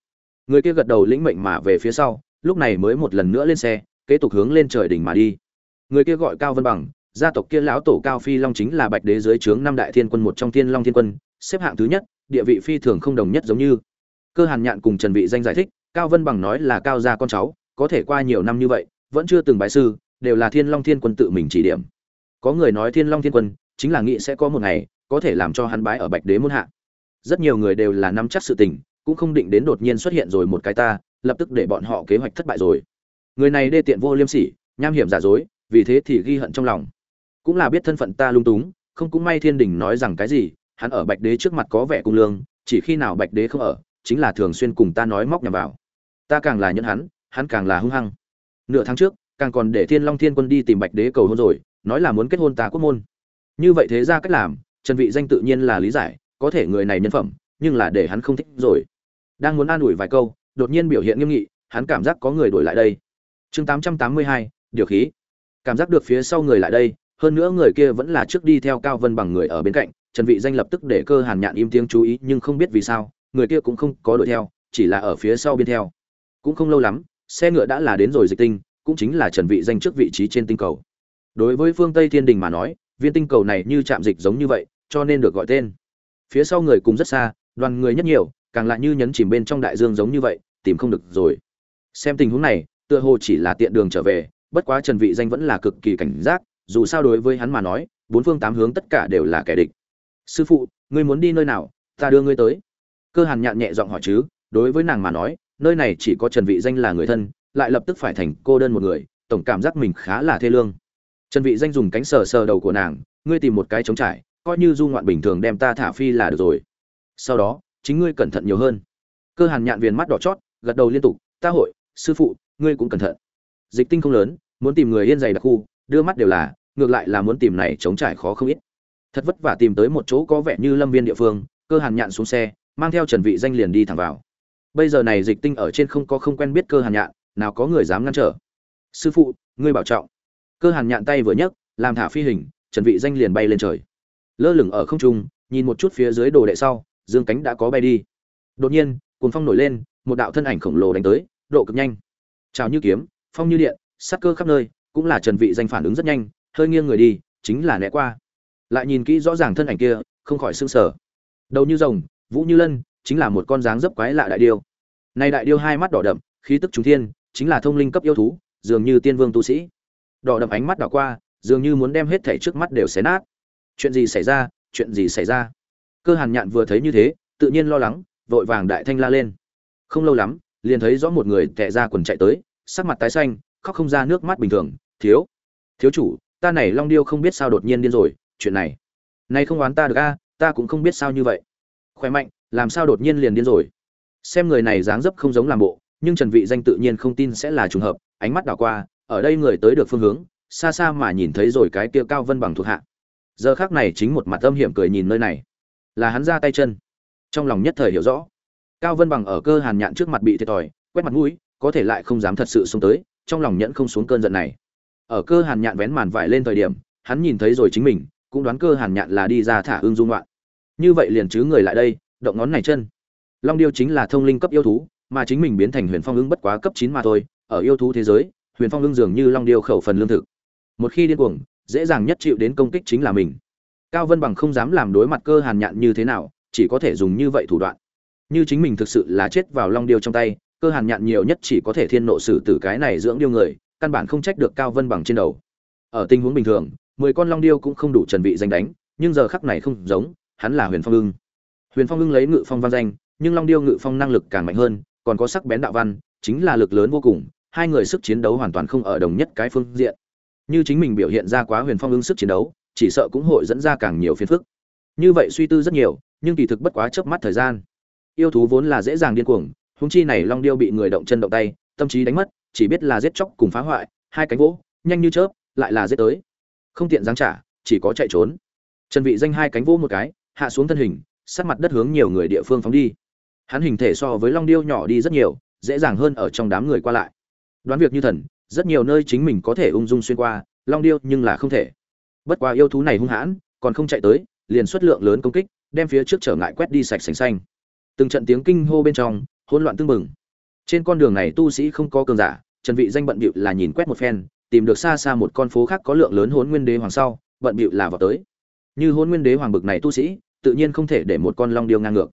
Người kia gật đầu lĩnh mệnh mà về phía sau, lúc này mới một lần nữa lên xe, kế tục hướng lên trời đỉnh mà đi. Người kia gọi cao vân bằng, gia tộc kia lão tổ cao phi long chính là bạch đế dưới trướng năm đại thiên quân một trong thiên long thiên quân, xếp hạng thứ nhất, địa vị phi thường không đồng nhất giống như. Cơ hàn nhạn cùng trần vị danh giải thích, cao vân bằng nói là cao gia con cháu, có thể qua nhiều năm như vậy, vẫn chưa từng bái sư, đều là thiên long thiên quân tự mình chỉ điểm. Có người nói thiên long thiên quân, chính là nghĩ sẽ có một ngày, có thể làm cho hắn bái ở bạch đế muôn hạ. Rất nhiều người đều là nắm chắc sự tình cũng không định đến đột nhiên xuất hiện rồi một cái ta, lập tức để bọn họ kế hoạch thất bại rồi. Người này đê tiện vô liêm sỉ, nham hiểm giả dối, vì thế thì ghi hận trong lòng. Cũng là biết thân phận ta lung túng, không cũng may thiên đình nói rằng cái gì, hắn ở bạch đế trước mặt có vẻ cung lương, chỉ khi nào bạch đế không ở, chính là thường xuyên cùng ta nói móc nhằm vào. Ta càng là nhân hắn hắn càng là hung hăng. Nửa tháng trước, càng còn để thiên long thiên quân đi tìm bạch đế cầu hôn rồi, nói là muốn kết hôn ta quốc môn. Như vậy thế ra cách làm, trần vị danh tự nhiên là lý giải, có thể người này nhân phẩm, nhưng là để hắn không thích rồi đang muốn an ủi vài câu đột nhiên biểu hiện nghiêm nghị hắn cảm giác có người đuổi lại đây. Chương 882, điều khí. Cảm giác được phía sau người lại đây hơn nữa người kia vẫn là trước đi theo cao vân bằng người ở bên cạnh trần vị danh lập tức để cơ hàn nhạn im tiếng chú ý nhưng không biết vì sao người kia cũng không có đuổi theo chỉ là ở phía sau bên theo. Cũng không lâu lắm xe ngựa đã là đến rồi dịch tinh cũng chính là trần vị danh trước vị trí trên tinh cầu. Đối với phương tây thiên đình mà nói viên tinh cầu này như chạm dịch giống như vậy cho nên được gọi tên. Phía sau người cùng rất xa đoàn người nhất nhiều càng lại như nhấn chìm bên trong đại dương giống như vậy, tìm không được rồi. Xem tình huống này, tựa hồ chỉ là tiện đường trở về, bất quá trần vị danh vẫn là cực kỳ cảnh giác, dù sao đối với hắn mà nói, bốn phương tám hướng tất cả đều là kẻ địch. Sư phụ, ngươi muốn đi nơi nào? Ta đưa ngươi tới. Cơ hàn nhạn nhẹ giọng hỏi chứ, đối với nàng mà nói, nơi này chỉ có trần vị danh là người thân, lại lập tức phải thành cô đơn một người, tổng cảm giác mình khá là thê lương. Trần vị danh dùng cánh sờ sờ đầu của nàng, ngươi tìm một cái trống trải, coi như du ngoạn bình thường đem ta thả phi là được rồi. Sau đó chính ngươi cẩn thận nhiều hơn. Cơ hàn nhạn viền mắt đỏ chót, gật đầu liên tục, ta hội, sư phụ, ngươi cũng cẩn thận. Dịch tinh không lớn, muốn tìm người yên dày đặc khu, đưa mắt đều là, ngược lại là muốn tìm này chống trải khó không ít. Thật vất vả tìm tới một chỗ có vẻ như lâm viên địa phương, cơ hàn nhạn xuống xe, mang theo trần vị danh liền đi thẳng vào. Bây giờ này dịch tinh ở trên không có không quen biết cơ hàn nhạn, nào có người dám ngăn trở. Sư phụ, ngươi bảo trọng. Cơ hàn nhạn tay vừa nhấc, làm thả phi hình, trần vị danh liền bay lên trời. Lơ lửng ở không trung, nhìn một chút phía dưới đồ đệ sau dương cánh đã có bay đi. Đột nhiên, cuồng phong nổi lên, một đạo thân ảnh khổng lồ đánh tới, độ cực nhanh. Trào như kiếm, phong như điện, sát cơ khắp nơi, cũng là trần vị danh phản ứng rất nhanh, hơi nghiêng người đi, chính là né qua. Lại nhìn kỹ rõ ràng thân ảnh kia, không khỏi sưng sở đầu như rồng, vũ như lân, chính là một con dáng dấp quái lạ đại điêu. Nay đại điêu hai mắt đỏ đậm, khí tức trùng thiên, chính là thông linh cấp yêu thú, dường như tiên vương tu sĩ. Đỏ đậm ánh mắt đảo qua, dường như muốn đem hết thảy trước mắt đều xé nát. Chuyện gì xảy ra? Chuyện gì xảy ra? Cơ hàn nhạn vừa thấy như thế, tự nhiên lo lắng, vội vàng đại thanh la lên. Không lâu lắm, liền thấy rõ một người tệ ra quần chạy tới, sắc mặt tái xanh, khóc không ra nước mắt bình thường, thiếu thiếu chủ, ta này long điêu không biết sao đột nhiên điên rồi, chuyện này này không oán ta được a, ta cũng không biết sao như vậy. Khỏe mạnh, làm sao đột nhiên liền điên rồi? Xem người này dáng dấp không giống làm bộ, nhưng trần vị danh tự nhiên không tin sẽ là trùng hợp, ánh mắt đảo qua, ở đây người tới được phương hướng, xa xa mà nhìn thấy rồi cái kia cao vân bằng thuộc hạ. Giờ khắc này chính một mặt âm hiểm cười nhìn nơi này là hắn ra tay chân. Trong lòng nhất thời hiểu rõ. Cao vân bằng ở cơ hàn nhạn trước mặt bị thiệt thòi, quét mặt mũi, có thể lại không dám thật sự xuống tới, trong lòng nhẫn không xuống cơn giận này. Ở cơ hàn nhạn vén màn vải lên thời điểm, hắn nhìn thấy rồi chính mình, cũng đoán cơ hàn nhạn là đi ra thả ương dung loạn. Như vậy liền chứ người lại đây, động ngón này chân. Long điêu chính là thông linh cấp yêu thú, mà chính mình biến thành huyền phong ưng bất quá cấp chín mà thôi, ở yêu thú thế giới, huyền phong ưng dường như long điêu khẩu phần lương thực. Một khi điên cuồng, dễ dàng nhất chịu đến công kích chính là mình cao vân bằng không dám làm đối mặt cơ hàn nhạn như thế nào, chỉ có thể dùng như vậy thủ đoạn. Như chính mình thực sự là chết vào long điêu trong tay, cơ hàn nhạn nhiều nhất chỉ có thể thiên nộ xử tử cái này dưỡng điêu người, căn bản không trách được cao vân bằng trên đầu. Ở tình huống bình thường, mười con long điêu cũng không đủ trần vị danh đánh, nhưng giờ khắc này không giống, hắn là huyền phong ưng. Huyền phong ưng lấy ngự phong văn danh, nhưng long điêu ngự phong năng lực càng mạnh hơn, còn có sắc bén đạo văn, chính là lực lớn vô cùng, hai người sức chiến đấu hoàn toàn không ở đồng nhất cái phương diện. Như chính mình biểu hiện ra quá huyền phong ưng sức chiến đấu chỉ sợ cũng hội dẫn ra càng nhiều phiền phức. Như vậy suy tư rất nhiều, nhưng kỳ thực bất quá chớp mắt thời gian. Yêu thú vốn là dễ dàng điên cuồng húng chi này long điêu bị người động chân động tay, tâm trí đánh mất, chỉ biết là giết chóc cùng phá hoại, hai cánh vỗ, nhanh như chớp, lại là giết tới. Không tiện giáng trả, chỉ có chạy trốn. Trần vị danh hai cánh vỗ một cái, hạ xuống thân hình sát mặt đất hướng nhiều người địa phương phóng đi. Hắn hình thể so với long điêu nhỏ đi rất nhiều, dễ dàng hơn ở trong đám người qua lại. Đoán việc như thần, rất nhiều nơi chính mình có thể ung dung xuyên qua, long điêu nhưng là không thể bất quá yêu thú này hung hãn, còn không chạy tới, liền xuất lượng lớn công kích, đem phía trước trở ngại quét đi sạch sành xanh. Từng trận tiếng kinh hô bên trong, hỗn loạn tương mừng trên con đường này tu sĩ không có cường giả, trần vị danh bận bịu là nhìn quét một phen, tìm được xa xa một con phố khác có lượng lớn hỗn nguyên đế hoàng sau, bận bịu là vào tới. Như hỗn nguyên đế hoàng bực này tu sĩ, tự nhiên không thể để một con long điêu ngang ngược.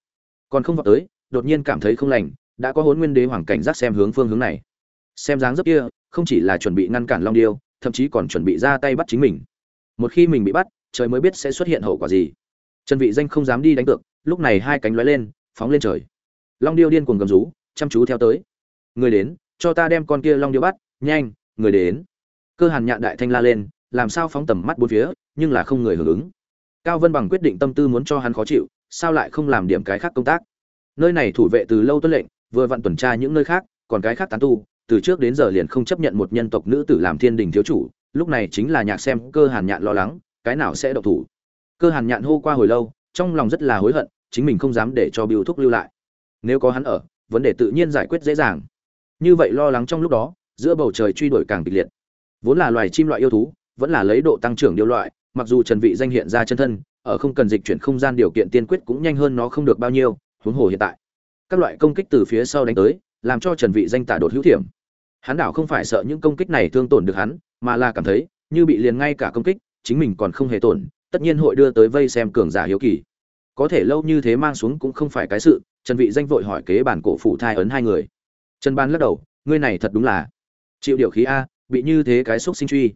Còn không vào tới, đột nhiên cảm thấy không lành, đã có hỗn nguyên đế hoàng cảnh giác xem hướng phương hướng này. Xem dáng dấp kia, không chỉ là chuẩn bị ngăn cản long điêu, thậm chí còn chuẩn bị ra tay bắt chính mình một khi mình bị bắt, trời mới biết sẽ xuất hiện hậu quả gì. Trần vị danh không dám đi đánh cược, lúc này hai cánh lóe lên, phóng lên trời. Long điêu điên cuồng gầm rú, chăm chú theo tới. Người đến, cho ta đem con kia long điêu bắt, nhanh, người đến. Cơ hàn nhạn đại thanh la lên, làm sao phóng tầm mắt bốn phía, nhưng là không người hưởng ứng. Cao vân bằng quyết định tâm tư muốn cho hắn khó chịu, sao lại không làm điểm cái khác công tác? Nơi này thủ vệ từ lâu tuân lệnh, vừa vặn tuần tra những nơi khác, còn cái khác tán tu, từ trước đến giờ liền không chấp nhận một nhân tộc nữ tử làm thiên đình thiếu chủ lúc này chính là nhạc xem cơ hàn nhạn lo lắng, cái nào sẽ độc thủ? Cơ hàn nhạn hô qua hồi lâu, trong lòng rất là hối hận, chính mình không dám để cho biêu thúc lưu lại. Nếu có hắn ở, vấn đề tự nhiên giải quyết dễ dàng. Như vậy lo lắng trong lúc đó, giữa bầu trời truy đuổi càng kịch liệt. Vốn là loài chim loại yêu thú, vẫn là lấy độ tăng trưởng điều loại, mặc dù trần vị danh hiện ra chân thân, ở không cần dịch chuyển không gian điều kiện tiên quyết cũng nhanh hơn nó không được bao nhiêu, huống hồ hiện tại. Các loại công kích từ phía sau đánh tới, làm cho trần vị danh tả đột hữu thiểm hắn đảo không phải sợ những công kích này thương tổn được hắn mà là cảm thấy, như bị liền ngay cả công kích, chính mình còn không hề tổn, tất nhiên hội đưa tới vây xem cường giả hiếu kỳ. Có thể lâu như thế mang xuống cũng không phải cái sự, trần vị danh vội hỏi kế bản cổ phụ thai ấn hai người. Trần ban lắc đầu, ngươi này thật đúng là chịu điều khí a, bị như thế cái xúc sinh truy.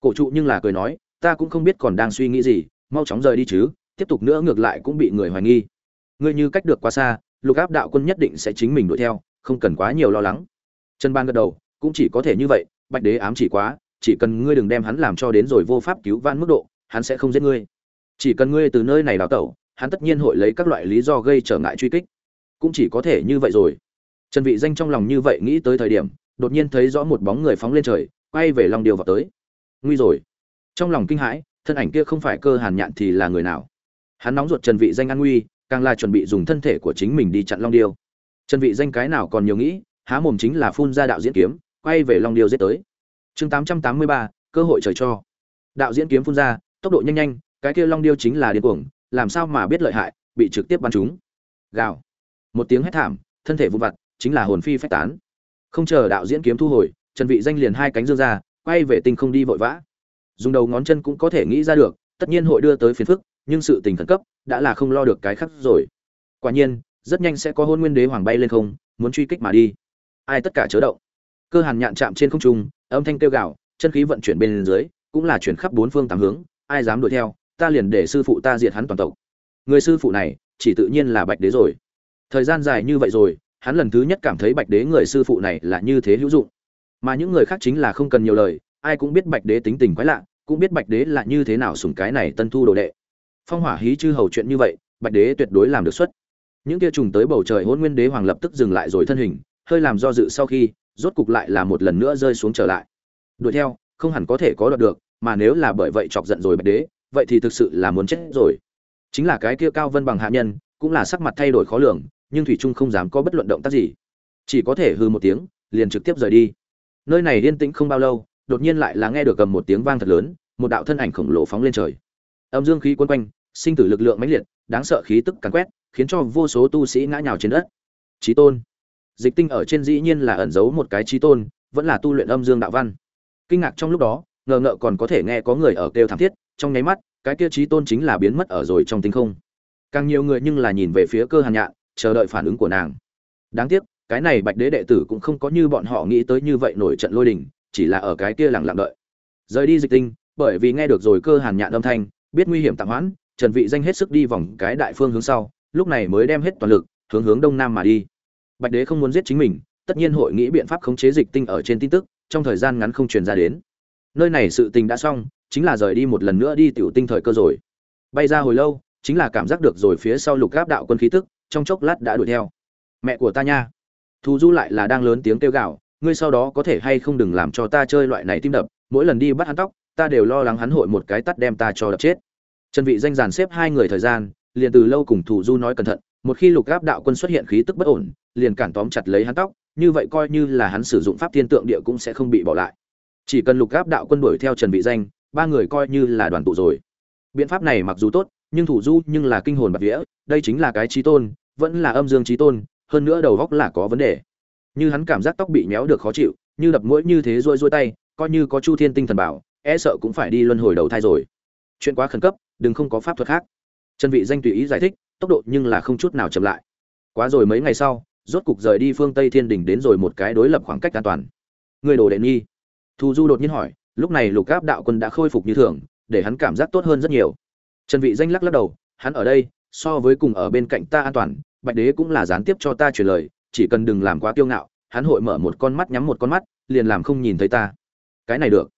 Cổ trụ nhưng là cười nói, ta cũng không biết còn đang suy nghĩ gì, mau chóng rời đi chứ, tiếp tục nữa ngược lại cũng bị người hoài nghi. Ngươi như cách được quá xa, lục áp đạo quân nhất định sẽ chính mình đuổi theo, không cần quá nhiều lo lắng. Trần ban gật đầu, cũng chỉ có thể như vậy, bạch đế ám chỉ quá chỉ cần ngươi đừng đem hắn làm cho đến rồi vô pháp cứu vãn mức độ, hắn sẽ không giết ngươi. Chỉ cần ngươi từ nơi này đào tẩu, hắn tất nhiên hội lấy các loại lý do gây trở ngại truy kích. Cũng chỉ có thể như vậy rồi. Trần vị danh trong lòng như vậy nghĩ tới thời điểm, đột nhiên thấy rõ một bóng người phóng lên trời, quay về long điều vào tới. Nguy rồi. Trong lòng kinh hãi, thân ảnh kia không phải cơ hàn nhạn thì là người nào? Hắn nóng ruột trần vị danh an nguy, càng là chuẩn bị dùng thân thể của chính mình đi chặn long điêu trần vị danh cái nào còn nhiều nghĩ, há mồm chính là phun ra đạo diễn kiếm, quay về long điêu giết tới chương 883, cơ hội trời cho. Đạo diễn kiếm phun ra tốc độ nhanh nhanh cái kia long điêu chính là điên cuồng làm sao mà biết lợi hại bị trực tiếp bắn trúng. Gào. Một tiếng hét thảm thân thể vụn vặt chính là hồn phi phách tán. Không chờ đạo diễn kiếm thu hồi trần vị danh liền hai cánh dương ra quay về tinh không đi vội vã. Dùng đầu ngón chân cũng có thể nghĩ ra được tất nhiên hội đưa tới phiền phức nhưng sự tình khẩn cấp đã là không lo được cái khác rồi. Quả nhiên rất nhanh sẽ có hôn nguyên đế hoàng bay lên không muốn truy kích mà đi. Ai tất cả chớ động. Cơ hàn nhạn chạm trên không trung âm thanh kêu gào, chân khí vận chuyển bên dưới, cũng là chuyển khắp bốn phương tám hướng, ai dám đuổi theo, ta liền để sư phụ ta diệt hắn toàn tộc. Người sư phụ này, chỉ tự nhiên là bạch đế rồi. Thời gian dài như vậy rồi, hắn lần thứ nhất cảm thấy bạch đế người sư phụ này là như thế hữu dụng. Mà những người khác chính là không cần nhiều lời, ai cũng biết bạch đế tính tình quái lạ, cũng biết bạch đế là như thế nào sủng cái này tân thu đồ đệ. Phong hỏa hí chư hầu chuyện như vậy, bạch đế tuyệt đối làm được xuất những kia trùng tới bầu trời Hỗn nguyên đế hoàng lập tức dừng lại rồi thân hình, hơi làm do dự sau khi rốt cục lại là một lần nữa rơi xuống trở lại. Đuổi theo, không hẳn có thể có đoạt được, mà nếu là bởi vậy chọc giận rồi bạch đế, vậy thì thực sự là muốn chết rồi. Chính là cái kia cao vân bằng hạ nhân, cũng là sắc mặt thay đổi khó lường, nhưng thủy trung không dám có bất luận động tác gì. Chỉ có thể hư một tiếng, liền trực tiếp rời đi. Nơi này yên tĩnh không bao lâu, đột nhiên lại là nghe được cầm một tiếng vang thật lớn, một đạo thân ảnh khổng lồ phóng lên trời. Âm dương khí quấn quanh, sinh tử lực lượng mãnh liệt, đáng sợ khí tức càn quét, khiến cho vô số tu sĩ ngã nhào trên đất. Chí tôn! Dịch tinh ở trên dĩ nhiên là ẩn giấu một cái trí tôn, vẫn là tu luyện âm dương đạo văn. Kinh ngạc trong lúc đó, ngờ ngợ còn có thể nghe có người ở kêu thảm thiết, trong nháy mắt, cái kia trí tôn chính là biến mất ở rồi trong tinh không. Càng nhiều người nhưng là nhìn về phía cơ hàn nhạn, chờ đợi phản ứng của nàng. Đáng tiếc, cái này bạch đế đệ tử cũng không có như bọn họ nghĩ tới như vậy nổi trận lôi đình, chỉ là ở cái kia lặng lặng đợi. Rời đi dịch tinh, bởi vì nghe được rồi cơ hàn nhạn âm thanh, biết nguy hiểm tạm hoãn, trần vị danh hết sức đi vòng cái đại phương hướng sau, lúc này mới đem hết toàn lực, hướng hướng đông nam mà đi bạch đế không muốn giết chính mình, tất nhiên hội nghĩ biện pháp khống chế dịch tinh ở trên tin tức, trong thời gian ngắn không truyền ra đến. Nơi này sự tình đã xong, chính là rời đi một lần nữa đi tiểu tinh thời cơ rồi. Bay ra hồi lâu, chính là cảm giác được rồi phía sau lục gáp đạo quân khí tức, trong chốc lát đã đuổi theo. Mẹ của ta nha. Thù du lại là đang lớn tiếng kêu gào, ngươi sau đó có thể hay không đừng làm cho ta chơi loại này tim đập, mỗi lần đi bắt hắn tóc, ta đều lo lắng hắn hội một cái tắt đem ta cho đập chết. Trần vị danh giàn xếp hai người thời gian, liền từ lâu cùng thù du nói cẩn thận, một khi lục gáp đạo quân xuất hiện khí tức bất ổn liền cản tóm chặt lấy hắn tóc, như vậy coi như là hắn sử dụng pháp thiên tượng địa cũng sẽ không bị bỏ lại. Chỉ cần lục gáp đạo quân đuổi theo trần vị danh, ba người coi như là đoàn tụ rồi. Biện pháp này mặc dù tốt, nhưng thủ du nhưng là kinh hồn bạc vía, đây chính là cái trí tôn, vẫn là âm dương trí tôn, hơn nữa đầu góc là có vấn đề. Như hắn cảm giác tóc bị méo được khó chịu, như đập mũi như thế rôi rôi tay, coi như có chu thiên tinh thần bảo e sợ cũng phải đi luân hồi đầu thai rồi. Chuyện quá khẩn cấp, đừng không có pháp thuật khác. Trần vị danh tùy ý giải thích, tốc độ nhưng là không chút nào chậm lại. Quá rồi mấy ngày sau rốt cục rời đi phương tây thiên đình đến rồi một cái đối lập khoảng cách an toàn. Người đồ đệ nghi thu du đột nhiên hỏi, lúc này lục áp đạo quân đã khôi phục như thường, để hắn cảm giác tốt hơn rất nhiều. Trần vị danh lắc lắc đầu, hắn ở đây, so với cùng ở bên cạnh ta an toàn, bạch đế cũng là gián tiếp cho ta truyền lời, chỉ cần đừng làm quá kiêu ngạo, hắn hội mở một con mắt nhắm một con mắt, liền làm không nhìn thấy ta. Cái này được.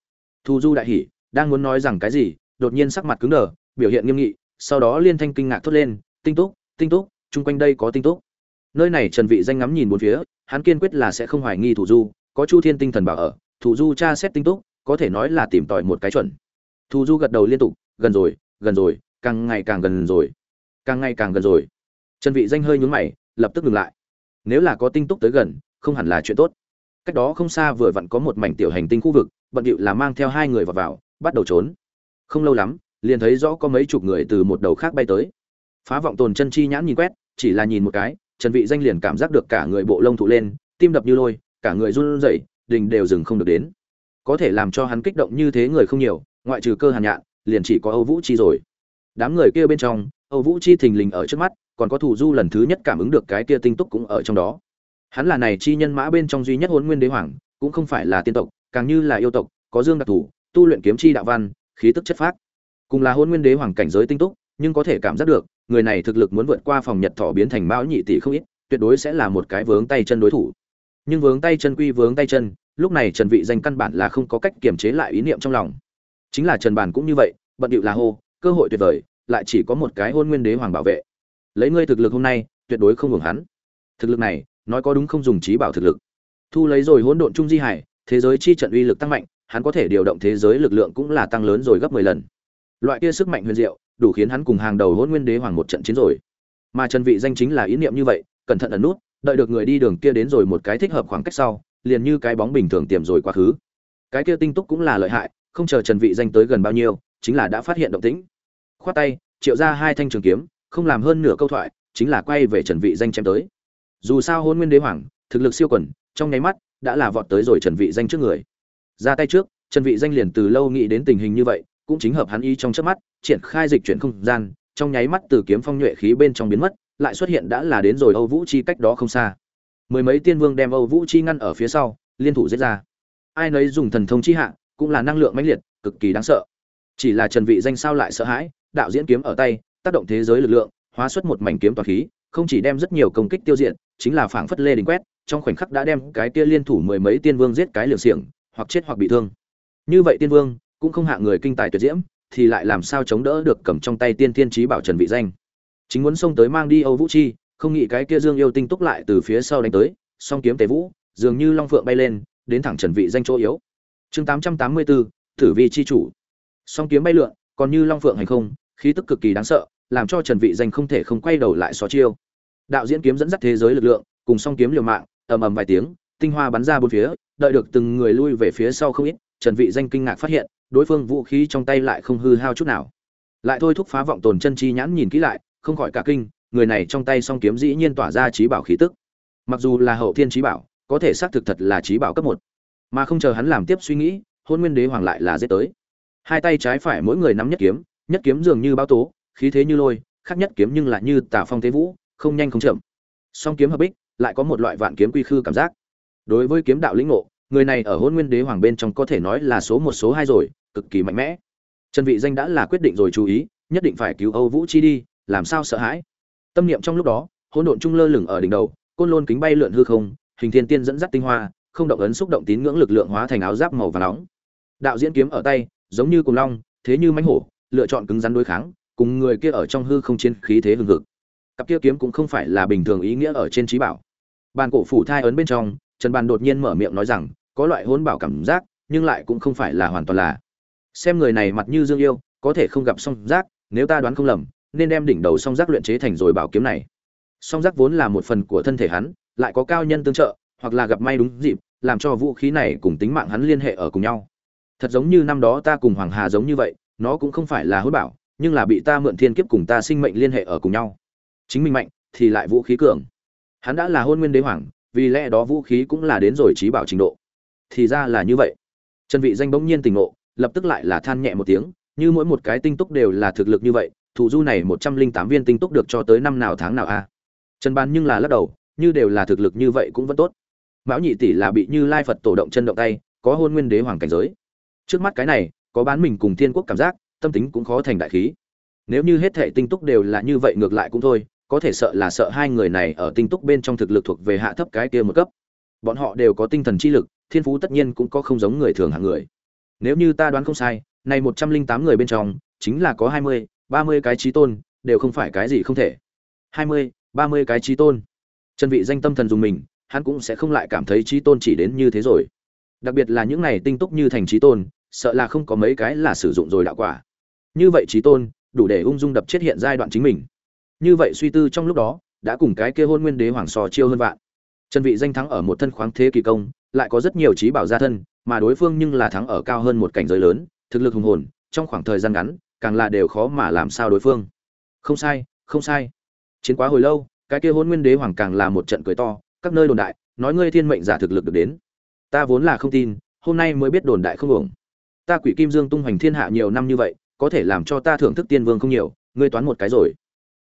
Thu du đại hỉ, đang muốn nói rằng cái gì, đột nhiên sắc mặt cứng đờ, biểu hiện nghiêm nghị, sau đó liên thanh kinh ngạc thốt lên, tinh túc tinh túc, chung quanh đây có tinh túc nơi này trần vị danh ngắm nhìn bốn phía, hắn kiên quyết là sẽ không hoài nghi thủ du, có chu thiên tinh thần bảo ở, thủ du tra xét tinh túc, có thể nói là tìm tòi một cái chuẩn. Thủ du gật đầu liên tục, gần rồi gần rồi, càng ngày càng gần rồi, càng ngày càng gần rồi. Trần vị danh hơi nhướng mày, lập tức ngừng lại. Nếu là có tinh túc tới gần, không hẳn là chuyện tốt. Cách đó không xa vừa vặn có một mảnh tiểu hành tinh khu vực, bận điệu là mang theo hai người vào vào, bắt đầu trốn. Không lâu lắm, liền thấy rõ có mấy chục người từ một đầu khác bay tới. Phá vọng tồn chân chi nhãn nhìn quét, chỉ là nhìn một cái trần vị danh liền cảm giác được cả người bộ lông thụ lên, tim đập như lôi, cả người run rẩy, đình đều dừng không được đến. Có thể làm cho hắn kích động như thế người không nhiều, ngoại trừ cơ hàn nhạn, liền chỉ có âu vũ chi rồi. Đám người kia bên trong, âu vũ chi thình lình ở trước mắt, còn có thủ du lần thứ nhất cảm ứng được cái kia tinh túc cũng ở trong đó. Hắn là này chi nhân mã bên trong duy nhất hôn nguyên đế hoàng, cũng không phải là tiên tộc, càng như là yêu tộc, có dương đặc thủ, tu luyện kiếm chi đạo văn, khí tức chất phát cùng là hôn nguyên đế hoàng cảnh giới tinh túc, nhưng có thể cảm giác được người này thực lực muốn vượt qua phòng nhật thọ biến thành mão nhị tỷ không ít, tuyệt đối sẽ là một cái vướng tay chân đối thủ. Nhưng vướng tay chân quy vướng tay chân, lúc này trần vị danh căn bản là không có cách kiềm chế lại ý niệm trong lòng. Chính là trần bản cũng như vậy, bận điệu là hô, cơ hội tuyệt vời, lại chỉ có một cái hôn nguyên đế hoàng bảo vệ. Lấy ngươi thực lực hôm nay, tuyệt đối không hưởng hắn. Thực lực này, nói có đúng không dùng trí bảo thực lực. Thu lấy rồi hỗn độn trung di hải, thế giới chi trận uy lực tăng mạnh, hắn có thể điều động thế giới lực lượng cũng là tăng lớn rồi gấp 10 lần loại kia sức mạnh huyền diệu, đủ khiến hắn cùng hàng đầu hôn nguyên đế hoàng một trận chiến rồi. Mà trần vị danh chính là ý niệm như vậy, cẩn thận ẩn nút, đợi được người đi đường kia đến rồi một cái thích hợp khoảng cách sau, liền như cái bóng bình thường tiềm rồi quá khứ. Cái kia tinh túc cũng là lợi hại, không chờ trần vị danh tới gần bao nhiêu, chính là đã phát hiện động tĩnh. Khoát tay, triệu ra hai thanh trường kiếm, không làm hơn nửa câu thoại, chính là quay về trần vị danh chém tới. Dù sao hôn nguyên đế hoàng, thực lực siêu quần, trong nháy mắt, đã là vọt tới rồi trần vị danh trước người. Ra tay trước, trần vị danh liền từ lâu nghĩ đến tình hình như vậy cũng chính hợp hắn ý trong chớp mắt, triển khai dịch chuyển không gian, trong nháy mắt từ kiếm phong nhuệ khí bên trong biến mất, lại xuất hiện đã là đến rồi âu vũ chi cách đó không xa. Mười mấy tiên vương đem âu vũ chi ngăn ở phía sau, liên thủ giết ra. Ai nấy dùng thần thông chi hạ, cũng là năng lượng mãnh liệt, cực kỳ đáng sợ. Chỉ là trần vị danh sao lại sợ hãi, đạo diễn kiếm ở tay, tác động thế giới lực lượng, hóa xuất một mảnh kiếm toàn khí, không chỉ đem rất nhiều công kích tiêu diệt, chính là phảng phất lê đình quét, trong khoảnh khắc đã đem cái kia liên thủ mười mấy tiên vương giết cái liều xiềng, hoặc chết hoặc bị thương. Như vậy tiên vương cũng không hạ người kinh tài tuyệt diễm thì lại làm sao chống đỡ được cầm trong tay tiên tiên trí bảo trần vị danh? Chính muốn xông tới mang đi âu vũ chi không nghĩ cái kia dương yêu tinh túc lại từ phía sau đánh tới song kiếm tề vũ dường như long phượng bay lên đến thẳng trần vị danh chỗ yếu. Chương 884, tử vi chi chủ. Song kiếm bay lượn còn như long phượng hành không khí tức cực kỳ đáng sợ làm cho trần vị danh không thể không quay đầu lại xó chiêu. Đạo diễn kiếm dẫn dắt thế giới lực lượng cùng song kiếm liều mạng ầm ầm vài tiếng tinh hoa bắn ra bốn phía đợi được từng người lui về phía sau không ít trần vị danh kinh ngạc phát hiện đối phương vũ khí trong tay lại không hư hao chút nào. Lại thôi thúc phá vọng tồn chân chi nhãn nhìn kỹ lại, không khỏi cả kinh, người này trong tay song kiếm dĩ nhiên tỏa ra trí bảo khí tức. Mặc dù là hậu thiên trí bảo, có thể xác thực thật là trí bảo cấp một. Mà không chờ hắn làm tiếp suy nghĩ hôn nguyên đế hoàng lại là giết tới. Hai tay trái phải mỗi người nắm nhất kiếm nhất kiếm dường như bao tố, khí thế như lôi, khác nhất kiếm nhưng lại như tả phong thế vũ, không nhanh không chậm. Song kiếm hợp bích, lại có một loại vạn kiếm quy khư cảm giác. Đối với kiếm đạo lĩnh ngộ, người này ở hôn nguyên đế hoàng bên trong có thể nói là số một, số hai rồi cực kỳ mạnh mẽ. Trần vị danh đã là quyết định rồi chú ý, nhất định phải cứu âu vũ chi đi, làm sao sợ hãi? Tâm niệm trong lúc đó, hỗn độn trung lơ lửng ở đỉnh đầu, côn lôn kính bay lượn hư không, hình thiên tiên dẫn dắt tinh hoa, không động ấn xúc động tín ngưỡng lực lượng hóa thành áo giáp màu vàng nóng. Đạo diễn kiếm ở tay, giống như cùng long, thế như mãnh hổ, lựa chọn cứng rắn đối kháng, cùng người kia ở trong hư không chiến khí thế hừng hực. Cặp kia kiếm cũng không phải là bình thường ý nghĩa ở trên trí bảo. Bàn cổ phủ thai ấn bên trong, trần bàn đột nhiên mở miệng nói rằng, có loại hỗn bảo cảm giác, nhưng lại cũng không phải là hoàn toàn là xem người này mặt như dương yêu, có thể không gặp song giác, nếu ta đoán không lầm, nên đem đỉnh đầu song giác luyện chế thành rồi bảo kiếm này. Song giác vốn là một phần của thân thể hắn, lại có cao nhân tương trợ, hoặc là gặp may đúng dịp, làm cho vũ khí này cùng tính mạng hắn liên hệ ở cùng nhau. Thật giống như năm đó ta cùng hoàng hà giống như vậy, nó cũng không phải là hối bảo, nhưng là bị ta mượn thiên kiếp cùng ta sinh mệnh liên hệ ở cùng nhau. Chính mình mạnh, thì lại vũ khí cường. Hắn đã là hôn nguyên đế hoàng, vì lẽ đó vũ khí cũng là đến rồi trí bảo trình độ. Thì ra là như vậy. Trần vị danh bỗng nhiên tỉnh ngộ lập tức lại là than nhẹ một tiếng, như mỗi một cái tinh túc đều là thực lực như vậy thủ du này một trăm linh tám viên tinh túc được cho tới năm nào tháng nào a? Trần ban nhưng là lắc đầu, như đều là thực lực như vậy cũng vẫn tốt. Mão nhị tỷ là bị như lai phật tổ động chân động tay, có hôn nguyên đế hoàng cảnh giới. Trước mắt cái này, có bán mình cùng thiên quốc cảm giác, tâm tính cũng khó thành đại khí. Nếu như hết thệ tinh túc đều là như vậy ngược lại cũng thôi, có thể sợ là sợ hai người này ở tinh túc bên trong thực lực thuộc về hạ thấp cái kia một cấp. Bọn họ đều có tinh thần chi lực, thiên phú tất nhiên cũng có không giống người thường hạng người nếu như ta đoán không sai, này một trăm linh tám người bên trong, chính là có hai mươi, ba mươi cái trí tôn, đều không phải cái gì không thể. hai mươi, ba mươi cái trí tôn. Chân vị danh tâm thần dùng mình, hắn cũng sẽ không lại cảm thấy trí tôn chỉ đến như thế rồi. Đặc biệt là những này tinh túc như thành trí tôn, sợ là không có mấy cái là sử dụng rồi đạo quả. Như vậy trí tôn, đủ để ung dung đập chết hiện giai đoạn chính mình. Như vậy suy tư trong lúc đó, đã cùng cái kia hôn nguyên đế hoàng sò chiêu hơn vạn. Trần vị danh thắng ở một thân khoáng thế kỳ công, lại có rất nhiều trí bảo gia thân mà đối phương nhưng là thắng ở cao hơn một cảnh giới lớn, thực lực hùng hồn, trong khoảng thời gian ngắn, càng là đều khó mà làm sao đối phương. Không sai không sai. Chiến quá hồi lâu, cái kia hôn nguyên đế hoàng càng là một trận cười to, các nơi đồn đại, nói ngươi thiên mệnh giả thực lực được đến. Ta vốn là không tin, hôm nay mới biết đồn đại không ổng ta quỷ kim dương tung hoành thiên hạ nhiều năm như vậy, có thể làm cho ta thưởng thức tiên vương không nhiều, ngươi toán một cái rồi.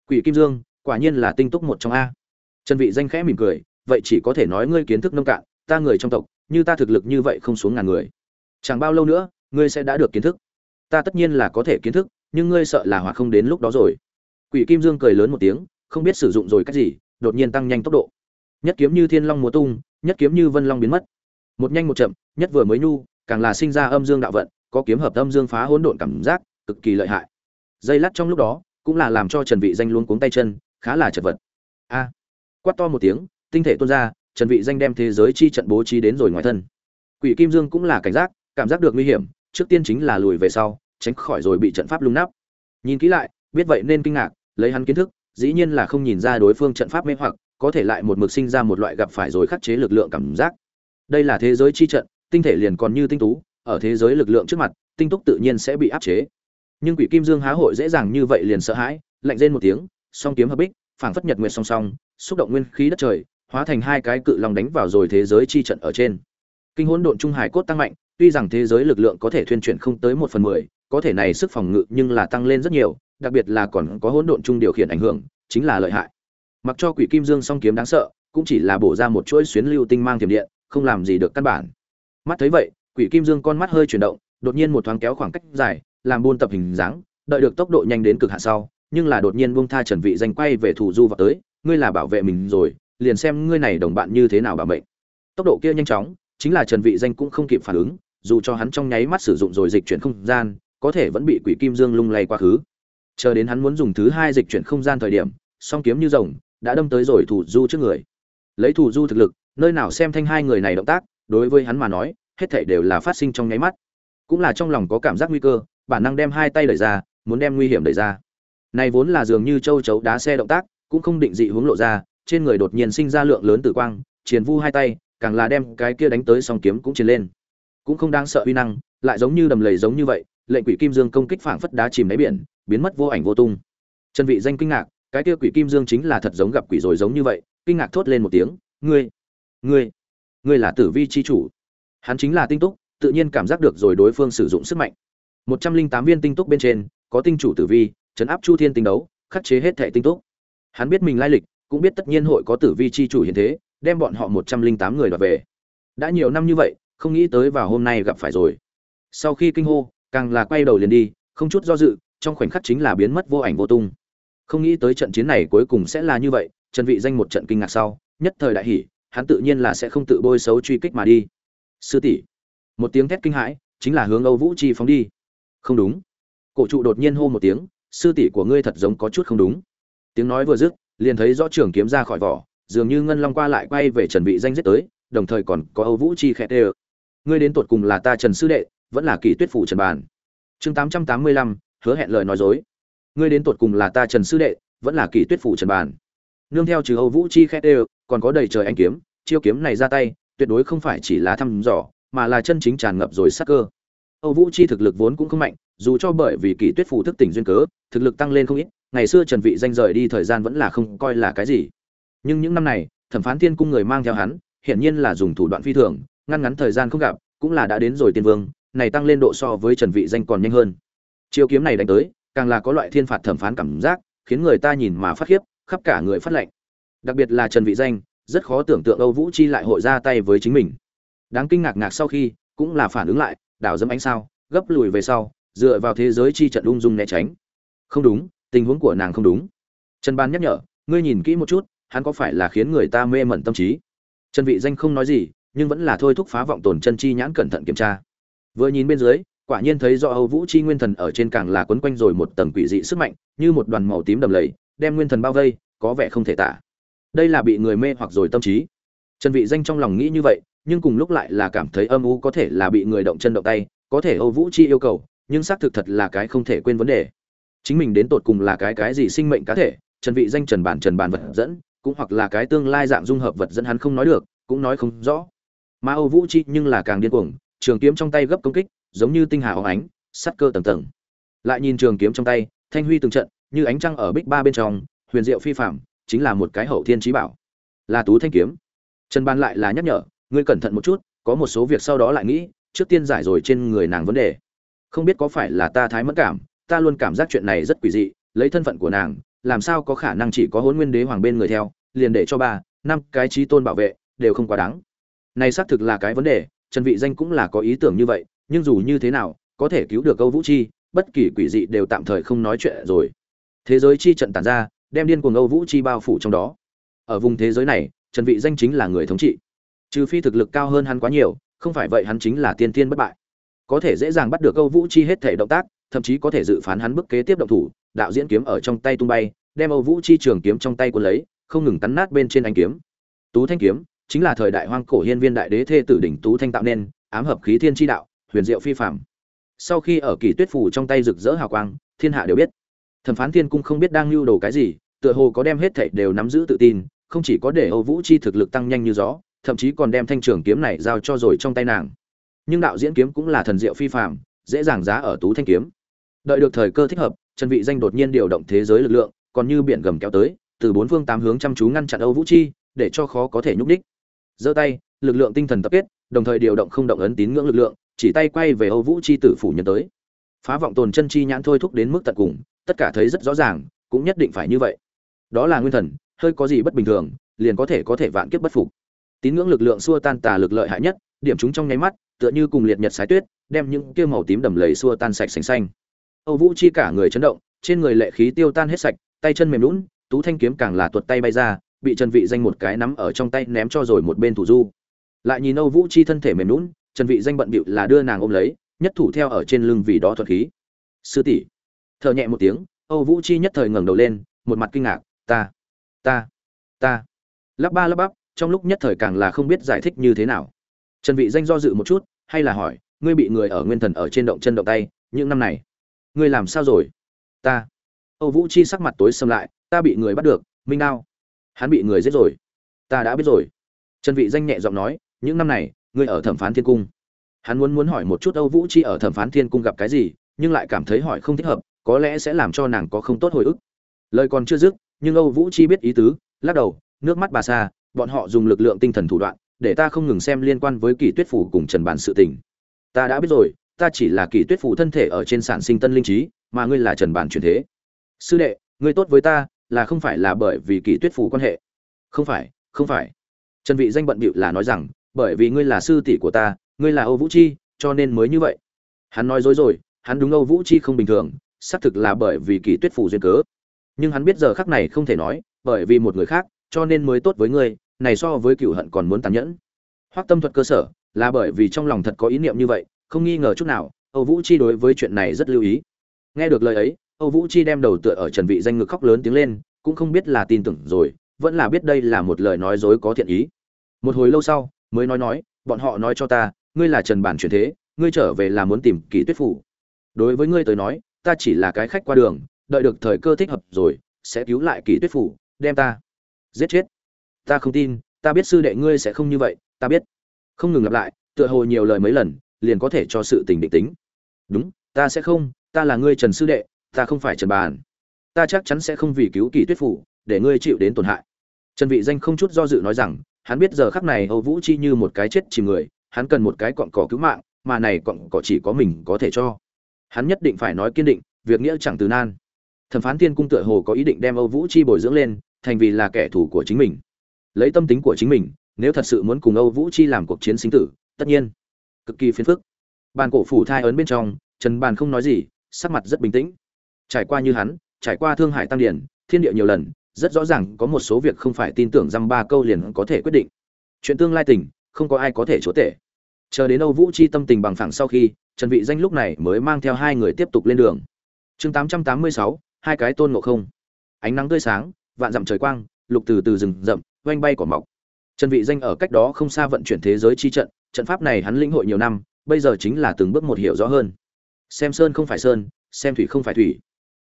Quỷ kim dương, quả nhiên là tinh túc một trong a. Trần vị danh khẽ mỉm cười, vậy chỉ có thể nói ngươi kiến thức nông cạn, ta người trong tộc như ta thực lực như vậy không xuống ngàn người. Chẳng bao lâu nữa, ngươi sẽ đã được kiến thức. Ta tất nhiên là có thể kiến thức, nhưng ngươi sợ là hoặc không đến lúc đó rồi. Quỷ kim dương cười lớn một tiếng, không biết sử dụng rồi cách gì, đột nhiên tăng nhanh tốc độ. Nhất kiếm như thiên long múa tung, nhất kiếm như vân long biến mất. Một nhanh một chậm, nhất vừa mới nhu, càng là sinh ra âm dương đạo vận, có kiếm hợp âm dương phá hỗn độn cảm giác, cực kỳ lợi hại. Dây lát trong lúc đó, cũng là làm cho trần vị danh luôn cuống tay chân, khá là chật vật. A! Quát to một tiếng, tinh thể tuôn ra trần vị danh đem thế giới chi trận bố trí đến rồi ngoài thân. Quỷ kim dương cũng là cảnh giác, cảm giác được nguy hiểm, trước tiên chính là lùi về sau, tránh khỏi rồi bị trận pháp lung nắp. Nhìn kỹ lại, biết vậy nên kinh ngạc, lấy hắn kiến thức, dĩ nhiên là không nhìn ra đối phương trận pháp mê hoặc, có thể lại một mực sinh ra một loại gặp phải rồi khắc chế lực lượng cảm giác. Đây là thế giới chi trận, tinh thể liền còn như tinh tú, ở thế giới lực lượng trước mặt, tinh túc tự nhiên sẽ bị áp chế. Nhưng quỷ kim dương há hội dễ dàng như vậy liền sợ hãi, lạnh rên một tiếng, song kiếm hợp bích, phảng phất nhật nguyệt song song, xúc động nguyên khí đất trời hóa thành hai cái cự long đánh vào rồi thế giới chi trận ở trên. Kinh hỗn độn trung hải cốt tăng mạnh, tuy rằng thế giới lực lượng có thể thuyên chuyển không tới một phần mười, có thể này sức phòng ngự nhưng là tăng lên rất nhiều, đặc biệt là còn có hỗn độn trung điều khiển ảnh hưởng, chính là lợi hại. Mặc cho quỷ kim dương song kiếm đáng sợ, cũng chỉ là bổ ra một chuỗi xuyến lưu tinh mang tiềm điện, không làm gì được căn bản. Mắt thấy vậy, quỷ kim dương con mắt hơi chuyển động, đột nhiên một thoáng kéo khoảng cách dài, làm buôn tập hình dáng, đợi được tốc độ nhanh đến cực hạn sau, nhưng là đột nhiên buông tha trần vị danh quay về thủ du vào tới, ngươi là bảo vệ mình rồi liền xem ngươi này đồng bạn như thế nào bảo mệnh. Tốc độ kia nhanh chóng, chính là trần vị danh cũng không kịp phản ứng, dù cho hắn trong nháy mắt sử dụng rồi dịch chuyển không gian, có thể vẫn bị quỷ kim dương lung lay quá khứ. Chờ đến hắn muốn dùng thứ hai dịch chuyển không gian thời điểm, song kiếm như rồng đã đâm tới rồi thủ du trước người. Lấy thủ du thực lực, nơi nào xem thanh hai người này động tác, đối với hắn mà nói, hết thảy đều là phát sinh trong nháy mắt. Cũng là trong lòng có cảm giác nguy cơ, bản năng đem hai tay đẩy ra, muốn đem nguy hiểm đẩy ra. Này vốn là dường như châu chấu đá xe động tác, cũng không định dị hướng lộ ra trên người đột nhiên sinh ra lượng lớn tử quang triển vu hai tay, càng là đem cái kia đánh tới song kiếm cũng chiến lên. Cũng không đáng sợ uy năng, lại giống như đầm lầy giống như vậy, lệnh quỷ kim dương công kích phảng phất đá chìm đáy biển, biến mất vô ảnh vô tung. Trần vị danh kinh ngạc, cái kia quỷ kim dương chính là thật giống gặp quỷ rồi giống như vậy, kinh ngạc thốt lên một tiếng, ngươi ngươi ngươi là tử vi chi chủ. Hắn chính là tinh túc, tự nhiên cảm giác được rồi đối phương sử dụng sức mạnh. Một trăm linh tám viên tinh túc bên trên, có tinh chủ tử vi chấn áp chu thiên tinh đấu, khắc chế hết thảy tinh túc. Hắn biết mình lai lịch cũng biết tất nhiên hội có tử vi chi chủ hiện thế, đem bọn họ một trăm linh tám người đoạt về. Đã nhiều năm như vậy, không nghĩ tới vào hôm nay gặp phải rồi. Sau khi kinh hô, càng là quay đầu liền đi, không chút do dự, trong khoảnh khắc chính là biến mất vô ảnh vô tung. Không nghĩ tới trận chiến này cuối cùng sẽ là như vậy, trần vị danh một trận kinh ngạc sau, nhất thời đại hỉ, hắn tự nhiên là sẽ không tự bôi xấu truy kích mà đi. Sư tỷ, một tiếng thét kinh hãi, chính là hướng âu vũ chi phóng đi. Không đúng. Cổ trụ đột nhiên hô một tiếng, sư tỷ của ngươi thật giống có chút không đúng. Tiếng nói vừa dứt liền thấy rõ trường kiếm ra khỏi vỏ dường như ngân long qua lại quay về trần vị danh giết tới đồng thời còn có âu vũ chi khẽ tê ngươi đến tột cùng là ta trần sư đệ vẫn là kỳ tuyết phủ trần bàn. Chương 885, hứa hẹn lời nói dối. Ngươi đến tột cùng là ta trần sư đệ vẫn là kỳ tuyết phủ trần bàn. Nương theo trừ âu vũ chi khẽ tê còn có đầy trời anh kiếm chiêu kiếm này ra tay tuyệt đối không phải chỉ là thăm dò mà là chân chính tràn ngập rồi sắc cơ. Âu vũ chi thực lực vốn cũng không mạnh dù cho bởi vì kỳ tuyết phủ thức tỉnh duyên cớ thực lực tăng lên không ít ngày xưa trần vị danh rời đi thời gian vẫn là không coi là cái gì. Nhưng những năm này, thẩm phán thiên cung người mang theo hắn hiện nhiên là dùng thủ đoạn phi thường, ngăn ngắn thời gian không gặp, cũng là đã đến rồi tiên vương, này tăng lên độ so với trần vị danh còn nhanh hơn. Chiêu kiếm này đánh tới, càng là có loại thiên phạt thẩm phán cảm giác, khiến người ta nhìn mà phát khiếp, khắp cả người phát lạnh. Đặc biệt là trần vị danh, rất khó tưởng tượng âu vũ chi lại hội ra tay với chính mình. Đáng kinh ngạc ngạc sau khi, cũng là phản ứng lại, đảo dẫm ánh sao, gấp lùi về sau, dựa vào thế giới chi trận ung dung né tránh. Không đúng tình huống của nàng không đúng. Trần ban nhắc nhở, ngươi nhìn kỹ một chút, hắn có phải là khiến người ta mê mẩn tâm trí? Trần vị danh không nói gì, nhưng vẫn là thôi thúc phá vọng tồn chân chi nhãn cẩn thận kiểm tra. Vừa nhìn bên dưới, quả nhiên thấy do âu vũ chi nguyên thần ở trên càng là quấn quanh rồi một tầng quỷ dị sức mạnh, như một đoàn màu tím đầm lầy, đem nguyên thần bao vây, có vẻ không thể tả. Đây là bị người mê hoặc rồi tâm trí. Trần vị danh trong lòng nghĩ như vậy, nhưng cùng lúc lại là cảm thấy âm u có thể là bị người động chân động tay, có thể âu vũ chi yêu cầu, nhưng xác thực thật là cái không thể quên vấn đề chính mình đến tột cùng là cái cái gì sinh mệnh cá thể, trần vị danh trần bản trần bản vật dẫn, cũng hoặc là cái tương lai dạng dung hợp vật dẫn hắn không nói được, cũng nói không rõ. Ma âu vũ chi nhưng là càng điên cuồng, trường kiếm trong tay gấp công kích, giống như tinh hà óng ánh, sắt cơ tầng tầng. Lại nhìn trường kiếm trong tay, thanh huy từng trận, như ánh trăng ở bích ba bên trong, huyền diệu phi phạm chính là một cái hậu thiên trí bảo. Là tú thanh kiếm. Trần ban lại là nhắc nhở, ngươi cẩn thận một chút, có một số việc sau đó lại nghĩ, trước tiên giải rồi trên người nàng vấn đề. Không biết có phải là ta thái mất cảm ta luôn cảm giác chuyện này rất quỷ dị, lấy thân phận của nàng, làm sao có khả năng chỉ có hôn nguyên đế hoàng bên người theo, liền để cho ba, năm cái trí tôn bảo vệ, đều không quá đáng. Này xác thực là cái vấn đề, trần vị danh cũng là có ý tưởng như vậy, nhưng dù như thế nào, có thể cứu được câu vũ chi, bất kỳ quỷ dị đều tạm thời không nói chuyện rồi. Thế giới chi trận tản ra, đem điên cuồng âu vũ chi bao phủ trong đó. Ở vùng thế giới này, trần vị danh chính là người thống trị. Trừ phi thực lực cao hơn hắn quá nhiều, không phải vậy hắn chính là tiên tiên bất bại. Có thể dễ dàng bắt được âu vũ chi hết thể động tác thậm chí có thể dự phán hắn bước kế tiếp động thủ đạo diễn kiếm ở trong tay tung bay đem âu vũ chi trường kiếm trong tay cuốn lấy không ngừng cắn nát bên trên ánh kiếm. Tú thanh kiếm chính là thời đại hoang cổ hiên viên đại đế thê tử đỉnh tú thanh tạo nên ám hợp khí thiên chi đạo huyền diệu phi phàm. sau khi ở kỳ tuyết phủ trong tay rực rỡ hào quang thiên hạ đều biết. Thẩm phán thiên cung không biết đang lưu đồ cái gì tựa hồ có đem hết thảy đều nắm giữ tự tin không chỉ có để âu vũ chi thực lực tăng nhanh như gió thậm chí còn đem thanh trường kiếm này giao cho rồi trong tay nàng. Nhưng đạo diễn kiếm cũng là thần diệu phi phàm, dễ dàng giá ở tú thanh kiếm đợi được thời cơ thích hợp, trần vị danh đột nhiên điều động thế giới lực lượng, còn như biển gầm kéo tới, từ bốn phương tám hướng chăm chú ngăn chặn âu vũ chi, để cho khó có thể nhúc đích giơ tay, lực lượng tinh thần tập kết, đồng thời điều động không động ấn tín ngưỡng lực lượng, chỉ tay quay về âu vũ chi tử phủ nhân tới. Phá vọng tồn chân chi nhãn thôi thúc đến mức tận cùng, tất cả thấy rất rõ ràng, cũng nhất định phải như vậy. Đó là nguyên thần, hơi có gì bất bình thường, liền có thể có thể vạn kiếp bất phục. Tín ngưỡng lực lượng xua tan tà lực lợi hại nhất, điểm chúng trong nháy mắt, tựa như cùng liệt nhật sái tuyết, đem những kia màu tím đầm lầy xua tan sạch sành xanh âu vũ chi cả người chấn động trên người lệ khí tiêu tan hết sạch tay chân mềm nhũn, tú thanh kiếm càng là tuột tay bay ra bị trần vị danh một cái nắm ở trong tay ném cho rồi một bên thủ du. Lại nhìn âu vũ chi thân thể mềm nhũn, trần vị danh bận bịu là đưa nàng ôm lấy nhất thủ theo ở trên lưng vì đó thuật khí. Sư tỷ. Thở nhẹ một tiếng âu vũ chi nhất thời ngẩng đầu lên một mặt kinh ngạc ta ta ta. Lắp ba lắp bắp trong lúc nhất thời càng là không biết giải thích như thế nào. Trần vị danh do dự một chút hay là hỏi ngươi bị người ở nguyên thần ở trên động chân động tay những năm này ngươi làm sao rồi? Ta. Âu vũ chi sắc mặt tối sầm lại, ta bị người bắt được, minh đao. Hắn bị người giết rồi. Ta đã biết rồi. Trần vị danh nhẹ giọng nói, những năm này, ngươi ở thẩm phán thiên cung. Hắn muốn muốn hỏi một chút âu vũ chi ở thẩm phán thiên cung gặp cái gì, nhưng lại cảm thấy hỏi không thích hợp, có lẽ sẽ làm cho nàng có không tốt hồi ức. Lời còn chưa dứt, nhưng âu vũ chi biết ý tứ, lắc đầu, nước mắt bà xa, bọn họ dùng lực lượng tinh thần thủ đoạn, để ta không ngừng xem liên quan với kỳ tuyết phủ cùng trần Bàn sự tình. Ta đã biết rồi ta chỉ là kỳ tuyết phủ thân thể ở trên sản sinh tân linh trí, mà ngươi là trần bản truyền thế. Sư đệ, ngươi tốt với ta, là không phải là bởi vì kỳ tuyết phủ quan hệ. Không phải không phải. Trần vị danh bận bịu là nói rằng, bởi vì ngươi là sư tỷ của ta, ngươi là âu vũ chi, cho nên mới như vậy. Hắn nói dối rồi, hắn đúng âu vũ chi không bình thường, xác thực là bởi vì kỳ tuyết phủ duyên cớ. Nhưng hắn biết giờ khắc này không thể nói, bởi vì một người khác, cho nên mới tốt với ngươi, này so với cựu hận còn muốn tàn nhẫn. Hoắc tâm thuật cơ sở, là bởi vì trong lòng thật có ý niệm như vậy không nghi ngờ chút nào, âu vũ chi đối với chuyện này rất lưu ý. Nghe được lời ấy, âu vũ chi đem đầu tựa ở trần vị danh ngực khóc lớn tiếng lên, cũng không biết là tin tưởng rồi, vẫn là biết đây là một lời nói dối có thiện ý. Một hồi lâu sau, mới nói nói, bọn họ nói cho ta, ngươi là trần bản truyền thế, ngươi trở về là muốn tìm kỳ tuyết phủ. Đối với ngươi tới nói, ta chỉ là cái khách qua đường, đợi được thời cơ thích hợp rồi, sẽ cứu lại kỳ tuyết phủ, đem ta giết chết. Ta không tin, ta biết sư đệ ngươi sẽ không như vậy, ta biết. Không ngừng lặp lại, tựa hồ nhiều lời mấy lần liền có thể cho sự tình định tính. Đúng, ta sẽ không, ta là ngươi trần sư đệ, ta không phải trần bàn. Ta chắc chắn sẽ không vì cứu kỳ tuyết phủ, để ngươi chịu đến tổn hại. Trần vị danh không chút do dự nói rằng, hắn biết giờ khắc này âu vũ chi như một cái chết chìm người, hắn cần một cái cọn cỏ cứu mạng, mà này cọn cỏ chỉ có mình có thể cho. Hắn nhất định phải nói kiên định, việc nghĩa chẳng từ nan. Thẩm phán thiên cung tựa hồ có ý định đem âu vũ chi bồi dưỡng lên, thành vì là kẻ thù của chính mình. Lấy tâm tính của chính mình, nếu thật sự muốn cùng âu vũ chi làm cuộc chiến sinh tử, tất nhiên cực kỳ phiền phức. Bàn cổ phủ thai ấn bên trong trần bàn không nói gì sắc mặt rất bình tĩnh. Trải qua như hắn trải qua thương hải tăng điển thiên địa nhiều lần rất rõ ràng có một số việc không phải tin tưởng dăm ba câu liền có thể quyết định. Chuyện tương lai tình không có ai có thể chúa tể. Chờ đến âu vũ chi tâm tình bằng phẳng sau khi trần vị danh lúc này mới mang theo hai người tiếp tục lên đường. Chương 886, hai cái tôn ngộ không. Ánh nắng tươi sáng vạn dặm trời quang lục từ từ rừng rậm oanh bay cỏ mọc. Trần vị danh ở cách đó không xa vận chuyển thế giới chi trận trận pháp này hắn lĩnh hội nhiều năm, bây giờ chính là từng bước một hiểu rõ hơn. Xem sơn không phải sơn, xem thủy không phải thủy.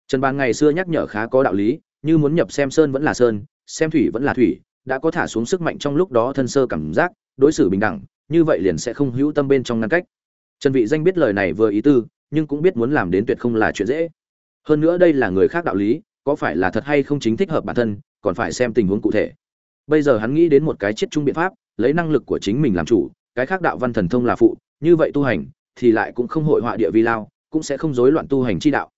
Trần bàn ngày xưa nhắc nhở khá có đạo lý, như muốn nhập xem sơn vẫn là sơn, xem thủy vẫn là thủy, đã có thả xuống sức mạnh trong lúc đó thân sơ cảm giác, đối xử bình đẳng, như vậy liền sẽ không hữu tâm bên trong ngăn cách. Trần vị danh biết lời này vừa ý tư, nhưng cũng biết muốn làm đến tuyệt không là chuyện dễ. Hơn nữa đây là người khác đạo lý, có phải là thật hay không chính thích hợp bản thân, còn phải xem tình huống cụ thể. Bây giờ hắn nghĩ đến một cái chết trung biện pháp, lấy năng lực của chính mình làm chủ cái khác đạo văn thần thông là phụ, như vậy tu hành thì lại cũng không hội họa địa vi lao, cũng sẽ không rối loạn tu hành chi đạo.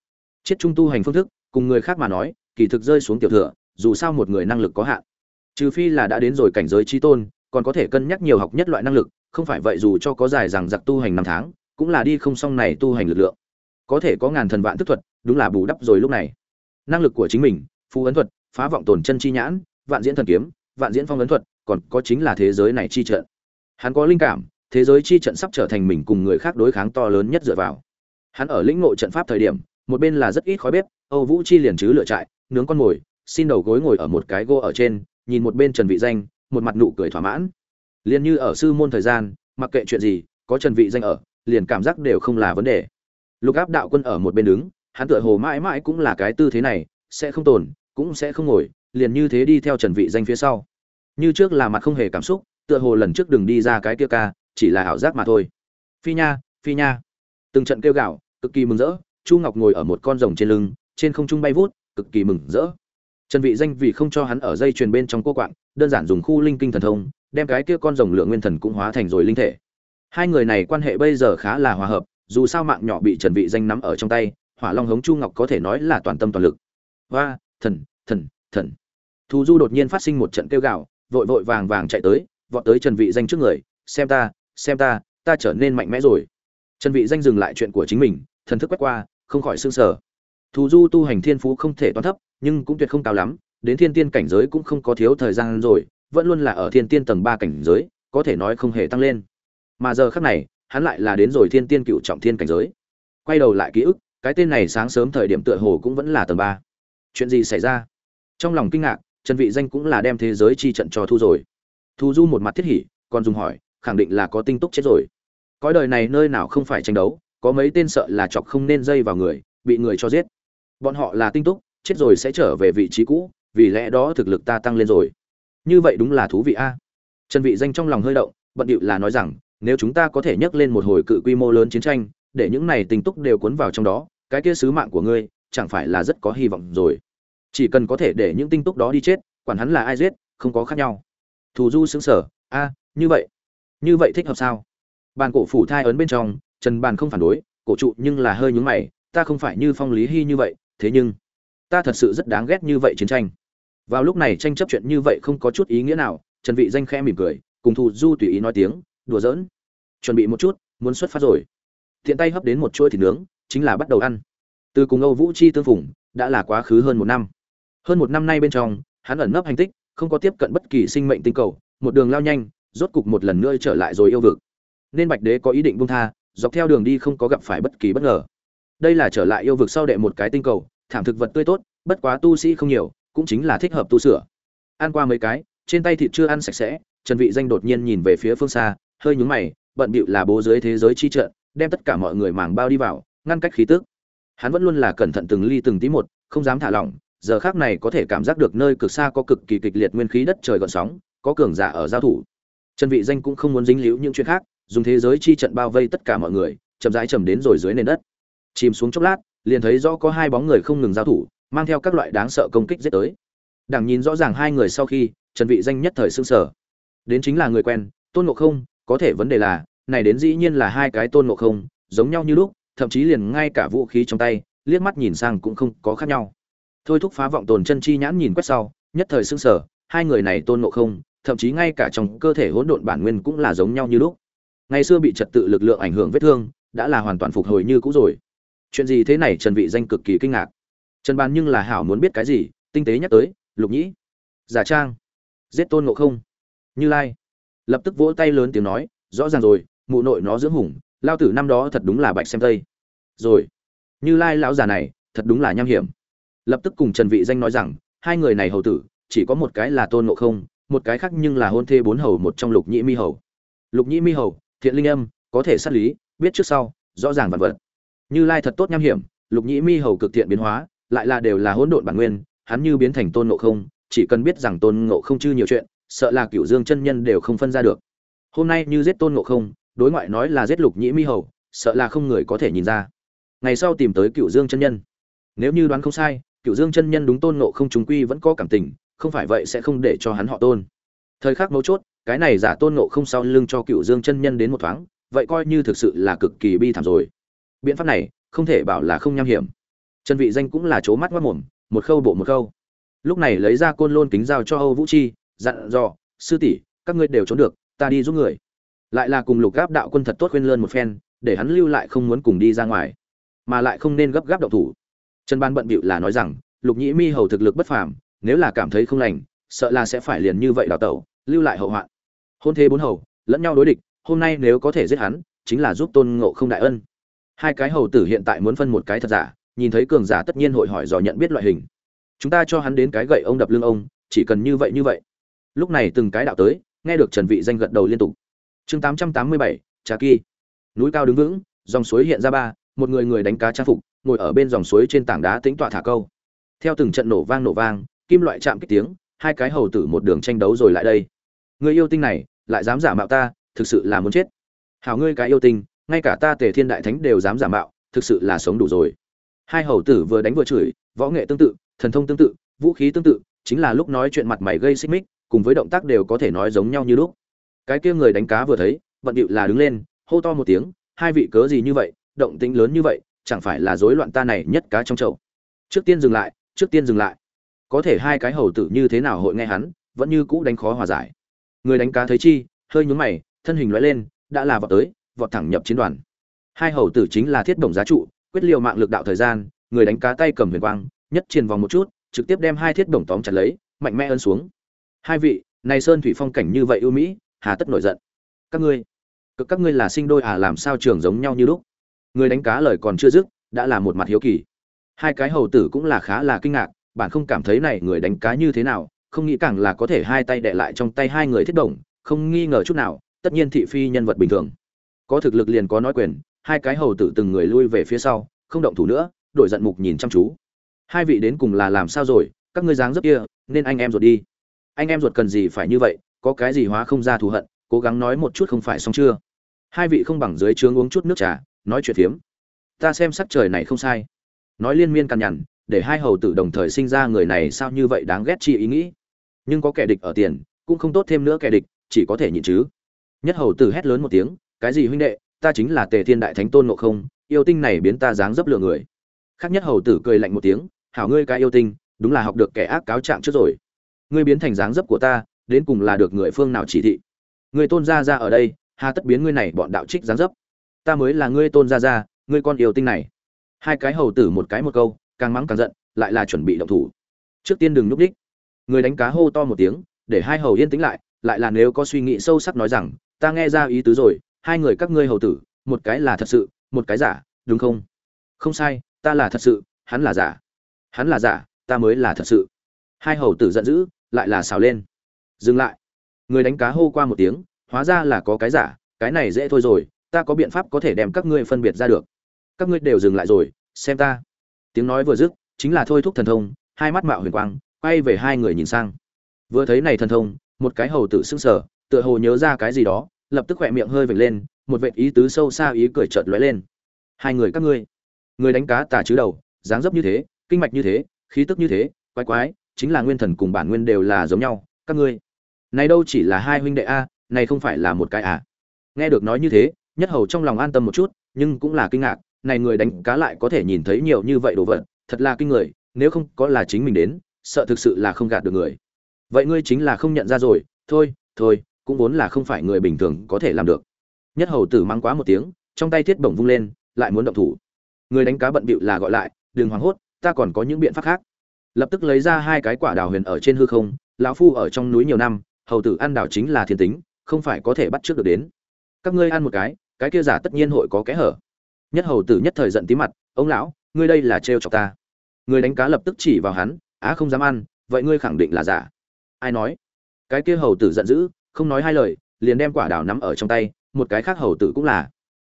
Chiết trung tu hành phương thức, cùng người khác mà nói, kỳ thực rơi xuống tiểu thừa, dù sao một người năng lực có hạn. Trừ phi là đã đến rồi cảnh giới trí tôn, còn có thể cân nhắc nhiều học nhất loại năng lực, không phải vậy dù cho có dài rằng giặc tu hành năm tháng, cũng là đi không xong này tu hành lực lượng. Có thể có ngàn thần vạn thức thuật, đúng là bù đắp rồi lúc này. Năng lực của chính mình phu ấn thuật, phá vọng tồn chân chi nhãn, vạn diễn thần kiếm, vạn diễn phong ấn thuật, còn có chính là thế giới này chi trận hắn có linh cảm, thế giới chi trận sắp trở thành mình cùng người khác đối kháng to lớn nhất dựa vào. Hắn ở lĩnh ngộ trận pháp thời điểm, một bên là rất ít khói bếp, âu vũ chi liền chứ lựa trại, nướng con mồi, xin đầu gối ngồi ở một cái gỗ ở trên, nhìn một bên trần vị danh, một mặt nụ cười thỏa mãn. Liền như ở sư môn thời gian, mặc kệ chuyện gì, có trần vị danh ở, liền cảm giác đều không là vấn đề. Lục áp đạo quân ở một bên đứng, hắn tựa hồ mãi mãi cũng là cái tư thế này, sẽ không tồn, cũng sẽ không ngồi, liền như thế đi theo trần vị danh phía sau. Như trước là mặt không hề cảm xúc tựa hồ lần trước đừng đi ra cái kia ca, chỉ là ảo giác mà thôi. Phi nha phi nha. Từng trận kêu gạo cực kỳ mừng rỡ, chu ngọc ngồi ở một con rồng trên lưng, trên không trung bay vút, cực kỳ mừng rỡ. Trần vị danh vì không cho hắn ở dây truyền bên trong cô quạng, đơn giản dùng khu linh kinh thần thông, đem cái kia con rồng lượng nguyên thần cũng hóa thành rồi linh thể. Hai người này quan hệ bây giờ khá là hòa hợp, dù sao mạng nhỏ bị trần vị danh nắm ở trong tay, hỏa long hống chu ngọc có thể nói là toàn tâm toàn lực. Hoa, thần thần thần. Thù du đột nhiên phát sinh một trận kêu gào, vội vội vàng vàng chạy tới vọt tới trần vị danh trước người, xem ta xem ta ta trở nên mạnh mẽ rồi. Trần vị danh dừng lại chuyện của chính mình, thần thức quét qua, không khỏi sương sờ. Thù du tu hành thiên phú không thể toán thấp, nhưng cũng tuyệt không cao lắm, đến thiên tiên cảnh giới cũng không có thiếu thời gian rồi, vẫn luôn là ở thiên tiên tầng ba cảnh giới, có thể nói không hề tăng lên. Mà giờ khắc này, hắn lại là đến rồi thiên tiên cựu trọng thiên cảnh giới. Quay đầu lại ký ức, cái tên này sáng sớm thời điểm tựa hồ cũng vẫn là tầng ba. Chuyện gì xảy ra? Trong lòng kinh ngạc, trần vị danh cũng là đem thế giới chi trận cho thu rồi thu du một mặt thiết hỉ, còn dùng hỏi, khẳng định là có tinh túc chết rồi. Cõi đời này nơi nào không phải tranh đấu, có mấy tên sợ là chọc không nên dây vào người, bị người cho giết. Bọn họ là tinh túc, chết rồi sẽ trở về vị trí cũ, vì lẽ đó thực lực ta tăng lên rồi. Như vậy đúng là thú vị a. Trần vị danh trong lòng hơi động, bận điệu là nói rằng, nếu chúng ta có thể nhấc lên một hồi cự quy mô lớn chiến tranh, để những này tinh túc đều cuốn vào trong đó, cái kia sứ mạng của ngươi, chẳng phải là rất có hy vọng rồi. Chỉ cần có thể để những tinh túc đó đi chết, quản hắn là ai giết, không có khác nhau thù du xứng sở a, như vậy như vậy thích hợp sao? Bàn cổ phủ thai ấn bên trong, trần bàn không phản đối, cổ trụ nhưng là hơi nhướng mày, ta không phải như phong lý hy như vậy, thế nhưng ta thật sự rất đáng ghét như vậy chiến tranh. Vào lúc này tranh chấp chuyện như vậy không có chút ý nghĩa nào, trần vị danh khẽ mỉm cười, cùng thù du tùy ý nói tiếng, đùa giỡn, chuẩn bị một chút, muốn xuất phát rồi. Thiện tay hấp đến một chuỗi thịt nướng, chính là bắt đầu ăn. Từ cùng âu vũ chi tương phùng, đã là quá khứ hơn một năm. Hơn một năm nay bên trong, hắn ẩn nấp hành tích không có tiếp cận bất kỳ sinh mệnh tinh cầu, một đường lao nhanh, rốt cục một lần nữa trở lại rồi yêu vực. Nên bạch đế có ý định buông tha, dọc theo đường đi không có gặp phải bất kỳ bất ngờ. Đây là trở lại yêu vực sau đệ một cái tinh cầu, thảm thực vật tươi tốt, bất quá tu sĩ không nhiều, cũng chính là thích hợp tu sửa. Ăn qua mấy cái, trên tay thịt chưa ăn sạch sẽ, trần vị danh đột nhiên nhìn về phía phương xa, hơi nhướng mày, bận bịu là bố dưới thế giới chi trận, đem tất cả mọi người màng bao đi vào, ngăn cách khí tức. Hắn vẫn luôn là cẩn thận từng ly từng tí một, không dám thả lỏng giờ khác này có thể cảm giác được nơi cực xa có cực kỳ kịch liệt nguyên khí đất trời gợn sóng, có cường giả ở giao thủ. Trần vị danh cũng không muốn dính líu những chuyện khác, dùng thế giới chi trận bao vây tất cả mọi người, chậm rãi chầm đến rồi dưới nền đất. Chìm xuống chốc lát, liền thấy rõ có hai bóng người không ngừng giao thủ, mang theo các loại đáng sợ công kích giết tới. Đằng nhìn rõ ràng hai người sau khi trần vị danh nhất thời sững sở đến chính là người quen, tôn ngộ không, có thể vấn đề là, này đến dĩ nhiên là hai cái tôn ngộ không, giống nhau như lúc, thậm chí liền ngay cả vũ khí trong tay, liếc mắt nhìn sang cũng không có khác nhau thôi thúc phá vọng tồn chân chi nhãn nhìn quét sau, nhất thời sưng sở hai người này tôn ngộ không, thậm chí ngay cả trong cơ thể hỗn độn bản nguyên cũng là giống nhau như lúc. Ngày xưa bị trật tự lực lượng ảnh hưởng vết thương, đã là hoàn toàn phục hồi như cũ rồi. Chuyện gì thế này, trần vị danh cực kỳ kinh ngạc. Trần bàn nhưng là hảo muốn biết cái gì, tinh tế nhắc tới, lục nhĩ, giả trang, giết tôn ngộ không. Như lai, lập tức vỗ tay lớn tiếng nói, rõ ràng rồi, mụ nội nó dưỡng hùng, lao tử năm đó thật đúng là bạch xem tây. Rồi, như lai lão già này, thật đúng là nham hiểm lập tức cùng trần vị danh nói rằng, hai người này hầu tử, chỉ có một cái là tôn ngộ không, một cái khác nhưng là hôn thê bốn hầu một trong lục nhĩ mi hầu. Lục nhĩ mi hầu, thiện linh âm, có thể sát lý, biết trước sau, rõ ràng vạn vật. Như lai thật tốt nham hiểm, lục nhĩ mi hầu cực thiện biến hóa, lại là đều là hỗn độn bản nguyên, hắn như biến thành tôn ngộ không, chỉ cần biết rằng tôn ngộ không chư nhiều chuyện, sợ là cửu dương chân nhân đều không phân ra được. Hôm nay như giết tôn ngộ không, đối ngoại nói là giết lục nhĩ mi hầu, sợ là không người có thể nhìn ra. Ngày sau tìm tới cửu dương chân nhân. Nếu như đoán không sai cựu dương chân nhân đúng tôn nộ không chúng quy vẫn có cảm tình, không phải vậy sẽ không để cho hắn họ tôn. Thời khắc mấu chốt, cái này giả tôn nộ không sau lưng cho cựu dương chân nhân đến một thoáng, vậy coi như thực sự là cực kỳ bi thảm rồi. Biện pháp này, không thể bảo là không nham hiểm. Chân vị danh cũng là chố mắt mắt mồm, một khâu bộ một khâu. Lúc này lấy ra côn lôn kính giao cho âu vũ chi, dặn dò, sư tỷ, các ngươi đều trốn được, ta đi giúp người. Lại là cùng lục gáp đạo quân thật tốt khuyên lơn một phen, để hắn lưu lại không muốn cùng đi ra ngoài, mà lại không nên gấp gáp động thủ trần ban bận bịu là nói rằng lục nhĩ mi hầu thực lực bất phàm nếu là cảm thấy không lành sợ là sẽ phải liền như vậy đào tẩu lưu lại hậu hoạn. Hôn thế bốn hầu lẫn nhau đối địch hôm nay nếu có thể giết hắn chính là giúp tôn ngộ không đại ân. Hai cái hầu tử hiện tại muốn phân một cái thật giả nhìn thấy cường giả tất nhiên hội hỏi dò nhận biết loại hình. Chúng ta cho hắn đến cái gậy ông đập lưng ông chỉ cần như vậy như vậy. Lúc này từng cái đạo tới nghe được trần vị danh gật đầu liên tục. Chương 887, trà kỳ. Núi cao đứng vững dòng suối hiện ra ba một người người đánh cá trang phục, ngồi ở bên dòng suối trên tảng đá tĩnh tọa thả câu. Theo từng trận nổ vang nổ vang, kim loại chạm kích tiếng, hai cái hầu tử một đường tranh đấu rồi lại đây. Người yêu tinh này, lại dám giả mạo ta, thực sự là muốn chết. Hảo ngươi cái yêu tinh, ngay cả ta tề thiên đại thánh đều dám giả mạo, thực sự là sống đủ rồi. Hai hầu tử vừa đánh vừa chửi, võ nghệ tương tự, thần thông tương tự, vũ khí tương tự, chính là lúc nói chuyện mặt mày gây xích mích, cùng với động tác đều có thể nói giống nhau như lúc. Cái kia người đánh cá vừa thấy vận điệu là đứng lên, hô to một tiếng, hai vị cớ gì như vậy? Động tĩnh lớn như vậy, chẳng phải là rối loạn ta này nhất cá trong chậu. Trước tiên dừng lại, trước tiên dừng lại. Có thể hai cái hầu tử như thế nào hội nghe hắn, vẫn như cũ đánh khó hòa giải. Người đánh cá thấy chi, hơi nhướng mày, thân hình lóe lên, đã là vọt tới, vọt thẳng nhập chiến đoàn. Hai hầu tử chính là thiết bổng giá trụ, quyết liều mạng lực đạo thời gian, người đánh cá tay cầm huyền quang, nhất truyền vòng một chút, trực tiếp đem hai thiết bổng tóm chặt lấy, mạnh mẽ ấn xuống. Hai vị, này sơn thủy phong cảnh như vậy ưu mỹ, hà tất nổi giận. Các ngươi cực các ngươi là sinh đôi à làm sao trường giống nhau như lúc? Người đánh cá lời còn chưa dứt, đã là một mặt hiếu kỳ. Hai cái hầu tử cũng là khá là kinh ngạc, bạn không cảm thấy này người đánh cá như thế nào, không nghĩ càng là có thể hai tay đệ lại trong tay hai người thiết động không nghi ngờ chút nào, tất nhiên thị phi nhân vật bình thường. Có thực lực liền có nói quyền, hai cái hầu tử từng người lui về phía sau, không động thủ nữa, đổi giận mục nhìn chăm chú. Hai vị đến cùng là làm sao rồi, các ngươi dáng dấp kia, nên anh em ruột đi. Anh em ruột cần gì phải như vậy, có cái gì hóa không ra thù hận, cố gắng nói một chút không phải xong chưa. Hai vị không bằng dưới trướng uống chút nước trà nói chuyện phiếm. Ta xem sắc trời này không sai. Nói liên miên cằn nhằn, để hai hầu tử đồng thời sinh ra người này sao như vậy đáng ghét chi ý nghĩ. Nhưng có kẻ địch ở tiền, cũng không tốt thêm nữa kẻ địch, chỉ có thể nhịn chứ. Nhất hầu tử hét lớn một tiếng, cái gì huynh đệ, ta chính là tề thiên đại thánh tôn ngộ không, yêu tinh này biến ta dáng dấp lựa người. Khác nhất hầu tử cười lạnh một tiếng, hảo ngươi cái yêu tinh, đúng là học được kẻ ác cáo trạng trước rồi. Ngươi biến thành dáng dấp của ta, đến cùng là được người phương nào chỉ thị? Ngươi tôn gia ra ở đây, hà tất biến ngươi này bọn đạo trích dáng dấp ta mới là ngươi tôn gia gia, ngươi con yêu tinh này. Hai cái hầu tử một cái một câu càng mắng càng giận lại là chuẩn bị động thủ. Trước tiên đừng núp đích. Người đánh cá hô to một tiếng để hai hầu yên tĩnh lại lại là nếu có suy nghĩ sâu sắc nói rằng ta nghe ra ý tứ rồi hai người các ngươi hầu tử một cái là thật sự một cái giả đúng không? Không sai ta là thật sự hắn là giả. Hắn là giả ta mới là thật sự. Hai hầu tử giận dữ lại là xào lên. Dừng lại. Người đánh cá hô qua một tiếng hóa ra là có cái giả cái này dễ thôi rồi ta có biện pháp có thể đem các ngươi phân biệt ra được. Các ngươi đều dừng lại rồi, xem ta. Tiếng nói vừa dứt, chính là thôi thúc thần thông, hai mắt mạo huyền quang, quay về hai người nhìn sang. Vừa thấy này thần thông, một cái hầu tử sững sờ, tựa hồ nhớ ra cái gì đó, lập tức khỏe miệng hơi vểnh lên, một vệt ý tứ sâu xa ý cười chợt lóe lên. Hai người các ngươi, người đánh cá tà chứ đầu, dáng dấp như thế, kinh mạch như thế, khí tức như thế, quái quái, chính là nguyên thần cùng bản nguyên đều là giống nhau, các ngươi. Này đâu chỉ là hai huynh đệ a, này không phải là một cái à. Nghe được nói như thế nhất hầu trong lòng an tâm một chút, nhưng cũng là kinh ngạc, này người đánh cá lại có thể nhìn thấy nhiều như vậy đồ vật, thật là kinh người, nếu không có là chính mình đến, sợ thực sự là không gạt được người. Vậy ngươi chính là không nhận ra rồi, thôi thôi, cũng vốn là không phải người bình thường có thể làm được. Nhất hầu tử mang quá một tiếng, trong tay thiết bổng vung lên, lại muốn động thủ. Người đánh cá bận bịu là gọi lại, đừng hoảng hốt, ta còn có những biện pháp khác. Lập tức lấy ra hai cái quả đào huyền ở trên hư không, lão phu ở trong núi nhiều năm, hầu tử ăn đào chính là thiên tính, không phải có thể bắt trước được đến. Các ngươi ăn một cái cái kia giả tất nhiên hội có kẽ hở. Nhất hầu tử nhất thời giận tí mặt, ông lão, ngươi đây là trêu chọc ta. Người đánh cá lập tức chỉ vào hắn, á, không dám ăn, vậy ngươi khẳng định là giả. Ai nói? Cái kia hầu tử giận dữ, không nói hai lời, liền đem quả đào nắm ở trong tay, một cái khác hầu tử cũng là.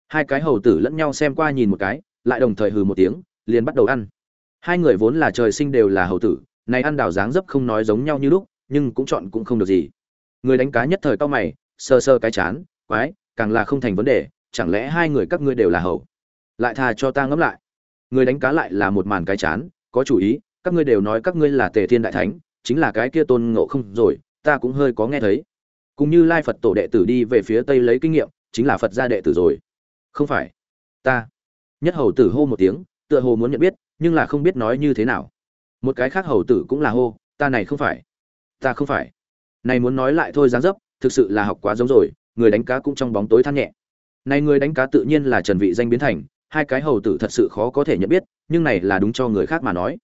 Hai cái hầu tử lẫn nhau xem qua nhìn một cái, lại đồng thời hừ một tiếng, liền bắt đầu ăn. Hai người vốn là trời sinh đều là hầu tử, này ăn đào dáng dấp không nói giống nhau như lúc, nhưng cũng chọn cũng không được gì. Người đánh cá nhất thời cao mày sơ sơ cái chán, quái, càng là không thành vấn đề chẳng lẽ hai người các ngươi đều là hầu? Lại thà cho ta ngẫm lại. Người đánh cá lại là một màn cái chán, có chủ ý, các ngươi đều nói các ngươi là tề thiên đại thánh, chính là cái kia tôn ngộ không rồi, ta cũng hơi có nghe thấy. Cũng như lai phật tổ đệ tử đi về phía tây lấy kinh nghiệm, chính là phật gia đệ tử rồi. Không phải. Ta. Nhất hầu tử hô một tiếng, tựa hồ muốn nhận biết, nhưng là không biết nói như thế nào. Một cái khác hầu tử cũng là hô, ta này không phải. Ta không phải. Này muốn nói lại thôi dáng dấp, thực sự là học quá giống rồi, người đánh cá cũng trong bóng tối than nhẹ này người đánh cá tự nhiên là trần vị danh biến thành, hai cái hầu tử thật sự khó có thể nhận biết, nhưng này là đúng cho người khác mà nói.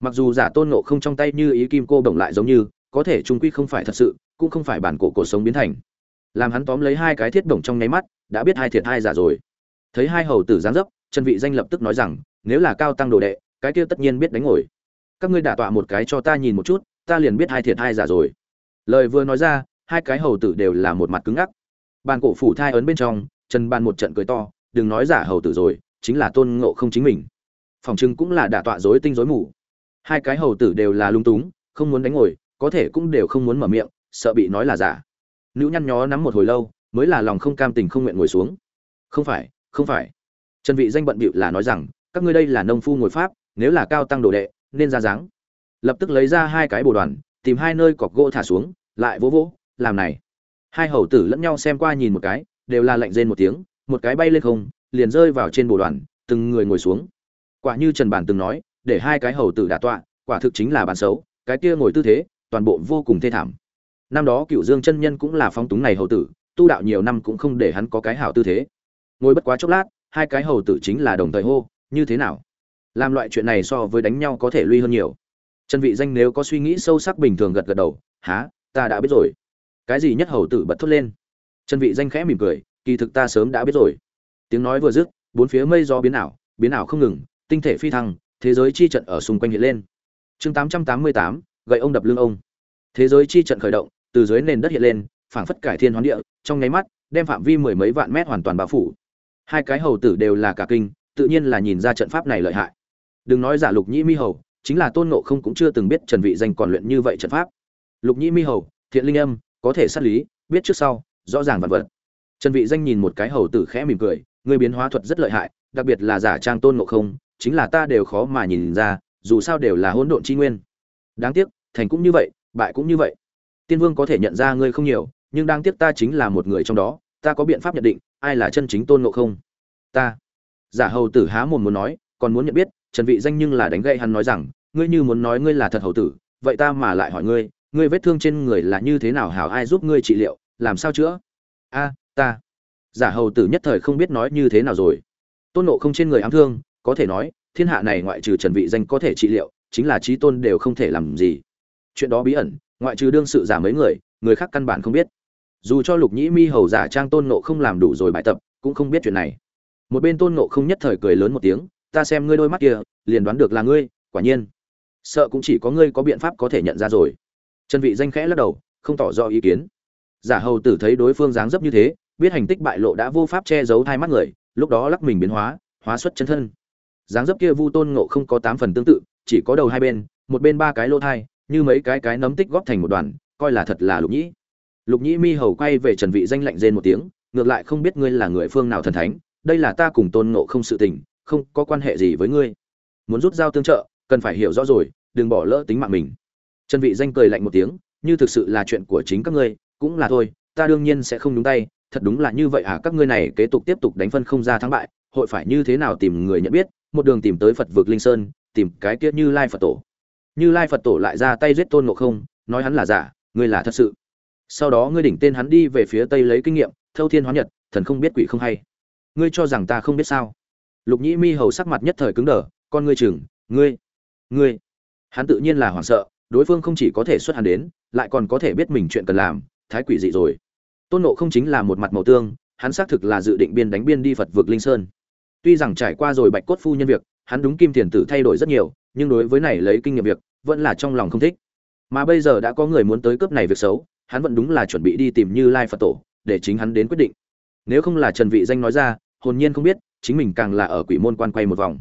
Mặc dù giả tôn ngộ không trong tay như ý kim cô đồng lại giống như, có thể trung quy không phải thật sự, cũng không phải bản cổ cổ sống biến thành. Làm hắn tóm lấy hai cái thiết đồng trong nháy mắt, đã biết hai thiệt hai giả rồi. Thấy hai hầu tử giáng dấp, trần vị danh lập tức nói rằng, nếu là cao tăng đồ đệ, cái kia tất nhiên biết đánh ngồi. Các ngươi đả tọa một cái cho ta nhìn một chút, ta liền biết hai thiệt hai giả rồi. Lời vừa nói ra, hai cái hầu tử đều là một mặt cứng ngắc. Bàn cổ phủ thai ấn bên trong trần ban một trận cười to, đừng nói giả hầu tử rồi, chính là tôn ngộ không chính mình. Phòng trưng cũng là đả tọa rối tinh rối mù. Hai cái hầu tử đều là lung túng, không muốn đánh ngồi, có thể cũng đều không muốn mở miệng, sợ bị nói là giả. Nữ nhăn nhó nắm một hồi lâu, mới là lòng không cam tình không nguyện ngồi xuống. Không phải không phải. Trần vị danh bận bịu là nói rằng, các ngươi đây là nông phu ngồi pháp, nếu là cao tăng đồ đệ, nên ra dáng. Lập tức lấy ra hai cái bồ đoàn, tìm hai nơi cọc gỗ thả xuống, lại vỗ vỗ, làm này. Hai hầu tử lẫn nhau xem qua nhìn một cái đều là lạnh rên một tiếng, một cái bay lên không, liền rơi vào trên bồ đoàn, từng người ngồi xuống. Quả như trần bản từng nói, để hai cái hầu tử đả tọa, quả thực chính là bản xấu, cái kia ngồi tư thế, toàn bộ vô cùng thê thảm. Năm đó cựu dương chân nhân cũng là phóng túng này hầu tử, tu đạo nhiều năm cũng không để hắn có cái hảo tư thế. Ngồi bất quá chốc lát, hai cái hầu tử chính là đồng thời hô, như thế nào? Làm loại chuyện này so với đánh nhau có thể lui hơn nhiều. Trần vị danh nếu có suy nghĩ sâu sắc bình thường gật gật đầu há ta đã biết rồi. Cái gì nhất hầu tử bật thốt lên? Trần vị danh khẽ mỉm cười kỳ thực ta sớm đã biết rồi. Tiếng nói vừa dứt bốn phía mây gió biến ảo biến ảo không ngừng tinh thể phi thăng thế giới chi trận ở xung quanh hiện lên. Chương 888, gậy ông đập lưng ông. Thế giới chi trận khởi động từ dưới nền đất hiện lên phảng phất cải thiên hoán địa trong nháy mắt đem phạm vi mười mấy vạn mét hoàn toàn bao phủ. Hai cái hầu tử đều là cả kinh tự nhiên là nhìn ra trận pháp này lợi hại. Đừng nói giả lục nhĩ mi hầu chính là tôn ngộ không cũng chưa từng biết trần vị danh còn luyện như vậy trận pháp. Lục nhĩ mi hầu thiện linh âm có thể sát lý biết trước sau rõ ràng vật vật. Trần vị danh nhìn một cái hầu tử khẽ mỉm cười ngươi biến hóa thuật rất lợi hại, đặc biệt là giả trang tôn ngộ không, chính là ta đều khó mà nhìn ra, dù sao đều là hỗn độn chi nguyên. Đáng tiếc, thành cũng như vậy, bại cũng như vậy. Tiên vương có thể nhận ra ngươi không nhiều, nhưng đáng tiếc ta chính là một người trong đó, ta có biện pháp nhận định, ai là chân chính tôn ngộ không? Ta. Giả hầu tử há mồm muốn nói, còn muốn nhận biết, trần vị danh nhưng là đánh gậy hắn nói rằng, ngươi như muốn nói ngươi là thật hầu tử, vậy ta mà lại hỏi ngươi ngươi vết thương trên người là như thế nào, hảo ai giúp ngươi trị liệu làm sao chữa? A, ta. Giả hầu tử nhất thời không biết nói như thế nào rồi. Tôn nộ không trên người ám thương, có thể nói, thiên hạ này ngoại trừ trần vị danh có thể trị liệu, chính là trí tôn đều không thể làm gì. Chuyện đó bí ẩn, ngoại trừ đương sự giả mấy người người khác căn bản không biết. Dù cho lục nhĩ mi hầu giả trang tôn nộ không làm đủ rồi bài tập, cũng không biết chuyện này. Một bên tôn nộ không nhất thời cười lớn một tiếng, ta xem ngươi đôi mắt kia, liền đoán được là ngươi, quả nhiên. Sợ cũng chỉ có ngươi có biện pháp có thể nhận ra rồi. Trần vị danh khẽ lắc đầu, không tỏ rõ ý kiến giả hầu tử thấy đối phương dáng dấp như thế, biết hành tích bại lộ đã vô pháp che giấu hai mắt người, lúc đó lắc mình biến hóa hóa xuất chân thân. Dáng dấp kia vu tôn ngộ không có tám phần tương tự, chỉ có đầu hai bên, một bên ba cái lỗ thai, như mấy cái cái nấm tích góp thành một đoàn, coi là thật là lục nhĩ. Lục nhĩ mi hầu quay về trần vị danh lạnh rên một tiếng, ngược lại không biết ngươi là người phương nào thần thánh, đây là ta cùng tôn ngộ không sự tình, không có quan hệ gì với ngươi. Muốn rút dao tương trợ, cần phải hiểu rõ rồi, đừng bỏ lỡ tính mạng mình. Trần vị danh cười lạnh một tiếng, như thực sự là chuyện của chính các ngươi cũng là thôi, ta đương nhiên sẽ không nhúng tay, thật đúng là như vậy à các ngươi này kế tục tiếp tục đánh phân không ra thắng bại, hội phải như thế nào tìm người nhận biết, một đường tìm tới phật vực linh sơn, tìm cái kia như lai phật tổ. Như lai phật tổ lại ra tay giết tôn ngộ không, nói hắn là giả, ngươi là thật sự. Sau đó ngươi đỉnh tên hắn đi về phía tây lấy kinh nghiệm, thâu thiên hóa nhật, thần không biết quỷ không hay. Ngươi cho rằng ta không biết sao? Lục nhĩ mi hầu sắc mặt nhất thời cứng đờ, con ngươi chừng ngươi ngươi. Hắn tự nhiên là hoảng sợ, đối phương không chỉ có thể xuất hắn đến, lại còn có thể biết mình chuyện cần làm thái quỷ dị rồi. Tôn nộ không chính là một mặt màu tương, hắn xác thực là dự định biên đánh biên đi phật vực linh sơn. Tuy rằng trải qua rồi bạch cốt phu nhân việc, hắn đúng kim tiền tử thay đổi rất nhiều, nhưng đối với này lấy kinh nghiệm việc, vẫn là trong lòng không thích. Mà bây giờ đã có người muốn tới cướp này việc xấu, hắn vẫn đúng là chuẩn bị đi tìm như lai phật tổ, để chính hắn đến quyết định. Nếu không là trần vị danh nói ra, hồn nhiên không biết, chính mình càng là ở quỷ môn quan quay một vòng.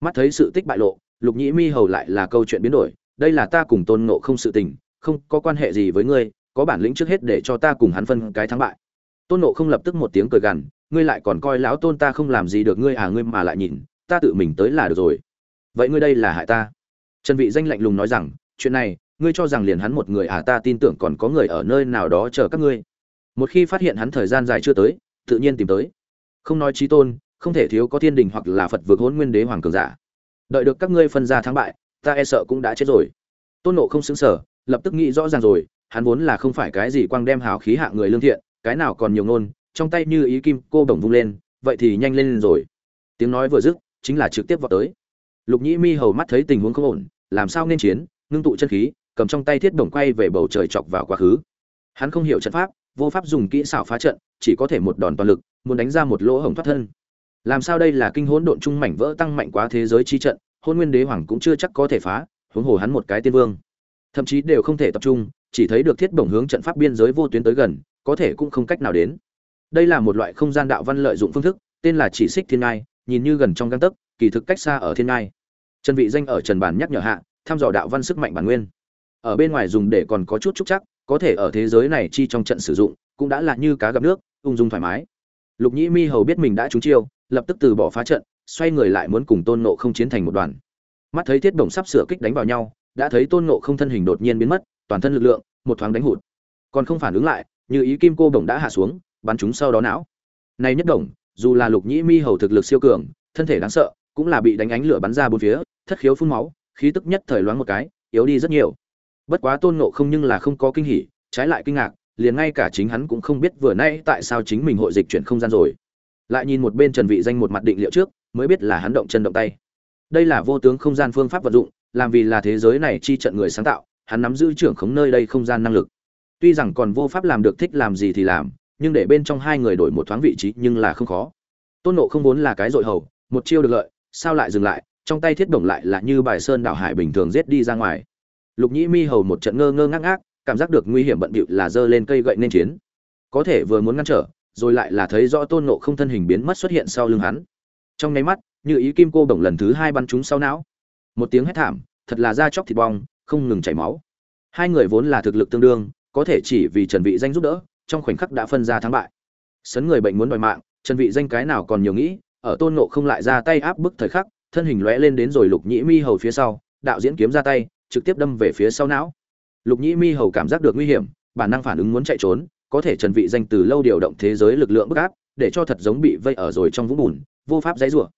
Mắt thấy sự tích bại lộ, lục nhĩ mi hầu lại là câu chuyện biến đổi, đây là ta cùng tôn ngộ không sự tình, không có quan hệ gì với ngươi có bản lĩnh trước hết để cho ta cùng hắn phân cái thắng bại. Tôn nộ không lập tức một tiếng cười gằn, ngươi lại còn coi lão tôn ta không làm gì được ngươi à ngươi mà lại nhìn, ta tự mình tới là được rồi. Vậy ngươi đây là hại ta. Trần vị danh lạnh lùng nói rằng, chuyện này, ngươi cho rằng liền hắn một người à ta tin tưởng còn có người ở nơi nào đó chờ các ngươi. Một khi phát hiện hắn thời gian dài chưa tới, tự nhiên tìm tới. Không nói trí tôn, không thể thiếu có thiên đình hoặc là phật vượt hôn nguyên đế hoàng cường giả. Đợi được các ngươi phân ra thắng bại, ta e sợ cũng đã chết rồi. Tôn nộ không xứng sở lập tức nghĩ rõ ràng rồi hắn vốn là không phải cái gì quang đem hào khí hạ người lương thiện, cái nào còn nhiều ngôn, trong tay như ý kim cô bổng vung lên, vậy thì nhanh lên rồi. Tiếng nói vừa dứt, chính là trực tiếp vọt tới. Lục nhĩ mi hầu mắt thấy tình huống không ổn, làm sao nên chiến, ngưng tụ chân khí, cầm trong tay thiết bổng quay về bầu trời chọc vào quá khứ. Hắn không hiểu trận pháp, vô pháp dùng kỹ xảo phá trận, chỉ có thể một đòn toàn lực, muốn đánh ra một lỗ hổng thoát thân. Làm sao đây là kinh hỗn độn trung mảnh vỡ tăng mạnh quá thế giới chi trận, hôn nguyên đế hoàng cũng chưa chắc có thể phá, huống hồ hắn một cái tiên vương. Thậm chí đều không thể tập trung chỉ thấy được thiết bổng hướng trận pháp biên giới vô tuyến tới gần, có thể cũng không cách nào đến. Đây là một loại không gian đạo văn lợi dụng phương thức, tên là chỉ xích thiên ngai, nhìn như gần trong găng tấc, kỳ thực cách xa ở thiên ngai. Trần vị danh ở trần bản nhắc nhở hạ, thăm dò đạo văn sức mạnh bản nguyên. Ở bên ngoài dùng để còn có chút trúc chắc, có thể ở thế giới này chi trong trận sử dụng, cũng đã là như cá gặp nước, ung dung thoải mái. Lục nhĩ mi hầu biết mình đã trúng chiêu, lập tức từ bỏ phá trận, xoay người lại muốn cùng tôn nộ không chiến thành một đoàn. Mắt thấy thiết bổng sắp sửa kích đánh vào nhau, đã thấy tôn nộ không thân hình đột nhiên biến mất toàn thân lực lượng, một thoáng đánh hụt. Còn không phản ứng lại, như ý kim cô bổng đã hạ xuống, bắn chúng sau đó não. Này nhất đồng dù là lục nhĩ mi hầu thực lực siêu cường, thân thể đáng sợ, cũng là bị đánh ánh lửa bắn ra bốn phía, thất khiếu phun máu, khí tức nhất thời loáng một cái, yếu đi rất nhiều. Bất quá tôn nộ không nhưng là không có kinh hỉ, trái lại kinh ngạc, liền ngay cả chính hắn cũng không biết vừa nay tại sao chính mình hội dịch chuyển không gian rồi. Lại nhìn một bên trần vị danh một mặt định liệu trước, mới biết là hắn động chân động tay. Đây là vô tướng không gian phương pháp vận dụng, làm vì là thế giới này chi trận người sáng tạo hắn nắm giữ trưởng khống nơi đây không gian năng lực. Tuy rằng còn vô pháp làm được thích làm gì thì làm, nhưng để bên trong hai người đổi một thoáng vị trí nhưng là không khó. Tôn nộ không vốn là cái dội hầu, một chiêu được lợi, sao lại dừng lại, trong tay thiết động lại là như bài sơn đảo hải bình thường giết đi ra ngoài. Lục nhĩ mi hầu một trận ngơ ngơ ngác ngác, cảm giác được nguy hiểm bận bịu là giơ lên cây gậy nên chiến. Có thể vừa muốn ngăn trở, rồi lại là thấy rõ tôn nộ không thân hình biến mất xuất hiện sau lưng hắn. Trong nháy mắt, như ý kim cô bổng lần thứ hai bắn trúng sau não. Một tiếng hét thảm, thật là da chóc thịt bong không ngừng chảy máu. Hai người vốn là thực lực tương đương, có thể chỉ vì trần vị danh giúp đỡ, trong khoảnh khắc đã phân ra thắng bại. Sấn người bệnh muốn đòi mạng, trần vị danh cái nào còn nhiều nghĩ, ở tôn ngộ không lại ra tay áp bức thời khắc, thân hình lóe lên đến rồi lục nhĩ mi hầu phía sau, đạo diễn kiếm ra tay, trực tiếp đâm về phía sau não. Lục nhĩ mi hầu cảm giác được nguy hiểm, bản năng phản ứng muốn chạy trốn, có thể trần vị danh từ lâu điều động thế giới lực lượng bức áp, để cho thật giống bị vây ở rồi trong vũng bùn, vô pháp dãy rủa.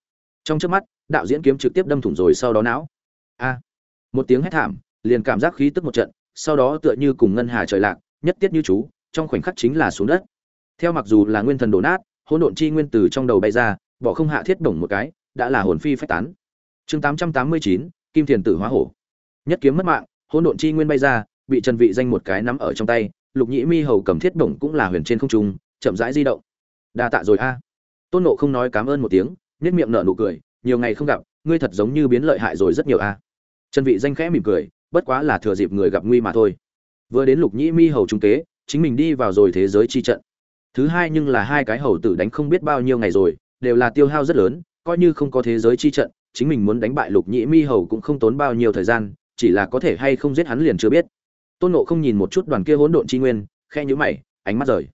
Trong chớp mắt, đạo diễn kiếm trực tiếp đâm thủng rồi sau đó não. A! Một tiếng hét thảm liền cảm giác khí tức một trận sau đó tựa như cùng ngân hà trời lạc nhất tiết như chú trong khoảnh khắc chính là xuống đất. Theo mặc dù là nguyên thần đổ nát hỗn độn chi nguyên từ trong đầu bay ra bỏ không hạ thiết đồng một cái đã là hồn phi phách tán. Chương 889, kim tiền tử hóa hổ. Nhất kiếm mất mạng hỗn độn chi nguyên bay ra bị trần vị danh một cái nắm ở trong tay lục nhĩ mi hầu cầm thiết bổng cũng là huyền trên không trung chậm rãi di động. Đa tạ rồi a. Tôn nộ không nói cảm ơn một tiếng nhếch miệng nở nụ cười nhiều ngày không gặp ngươi thật giống như biến lợi hại rồi rất nhiều a. Trần vị danh khẽ mỉm cười bất quá là thừa dịp người gặp nguy mà thôi. Vừa đến lục nhĩ mi hầu trung kế, chính mình đi vào rồi thế giới chi trận. Thứ hai nhưng là hai cái hầu tử đánh không biết bao nhiêu ngày rồi, đều là tiêu hao rất lớn, coi như không có thế giới chi trận, chính mình muốn đánh bại lục nhĩ mi hầu cũng không tốn bao nhiêu thời gian, chỉ là có thể hay không giết hắn liền chưa biết. Tôn nộ không nhìn một chút đoàn kia hỗn độn chi nguyên, khe nhữ mày, ánh mắt rời.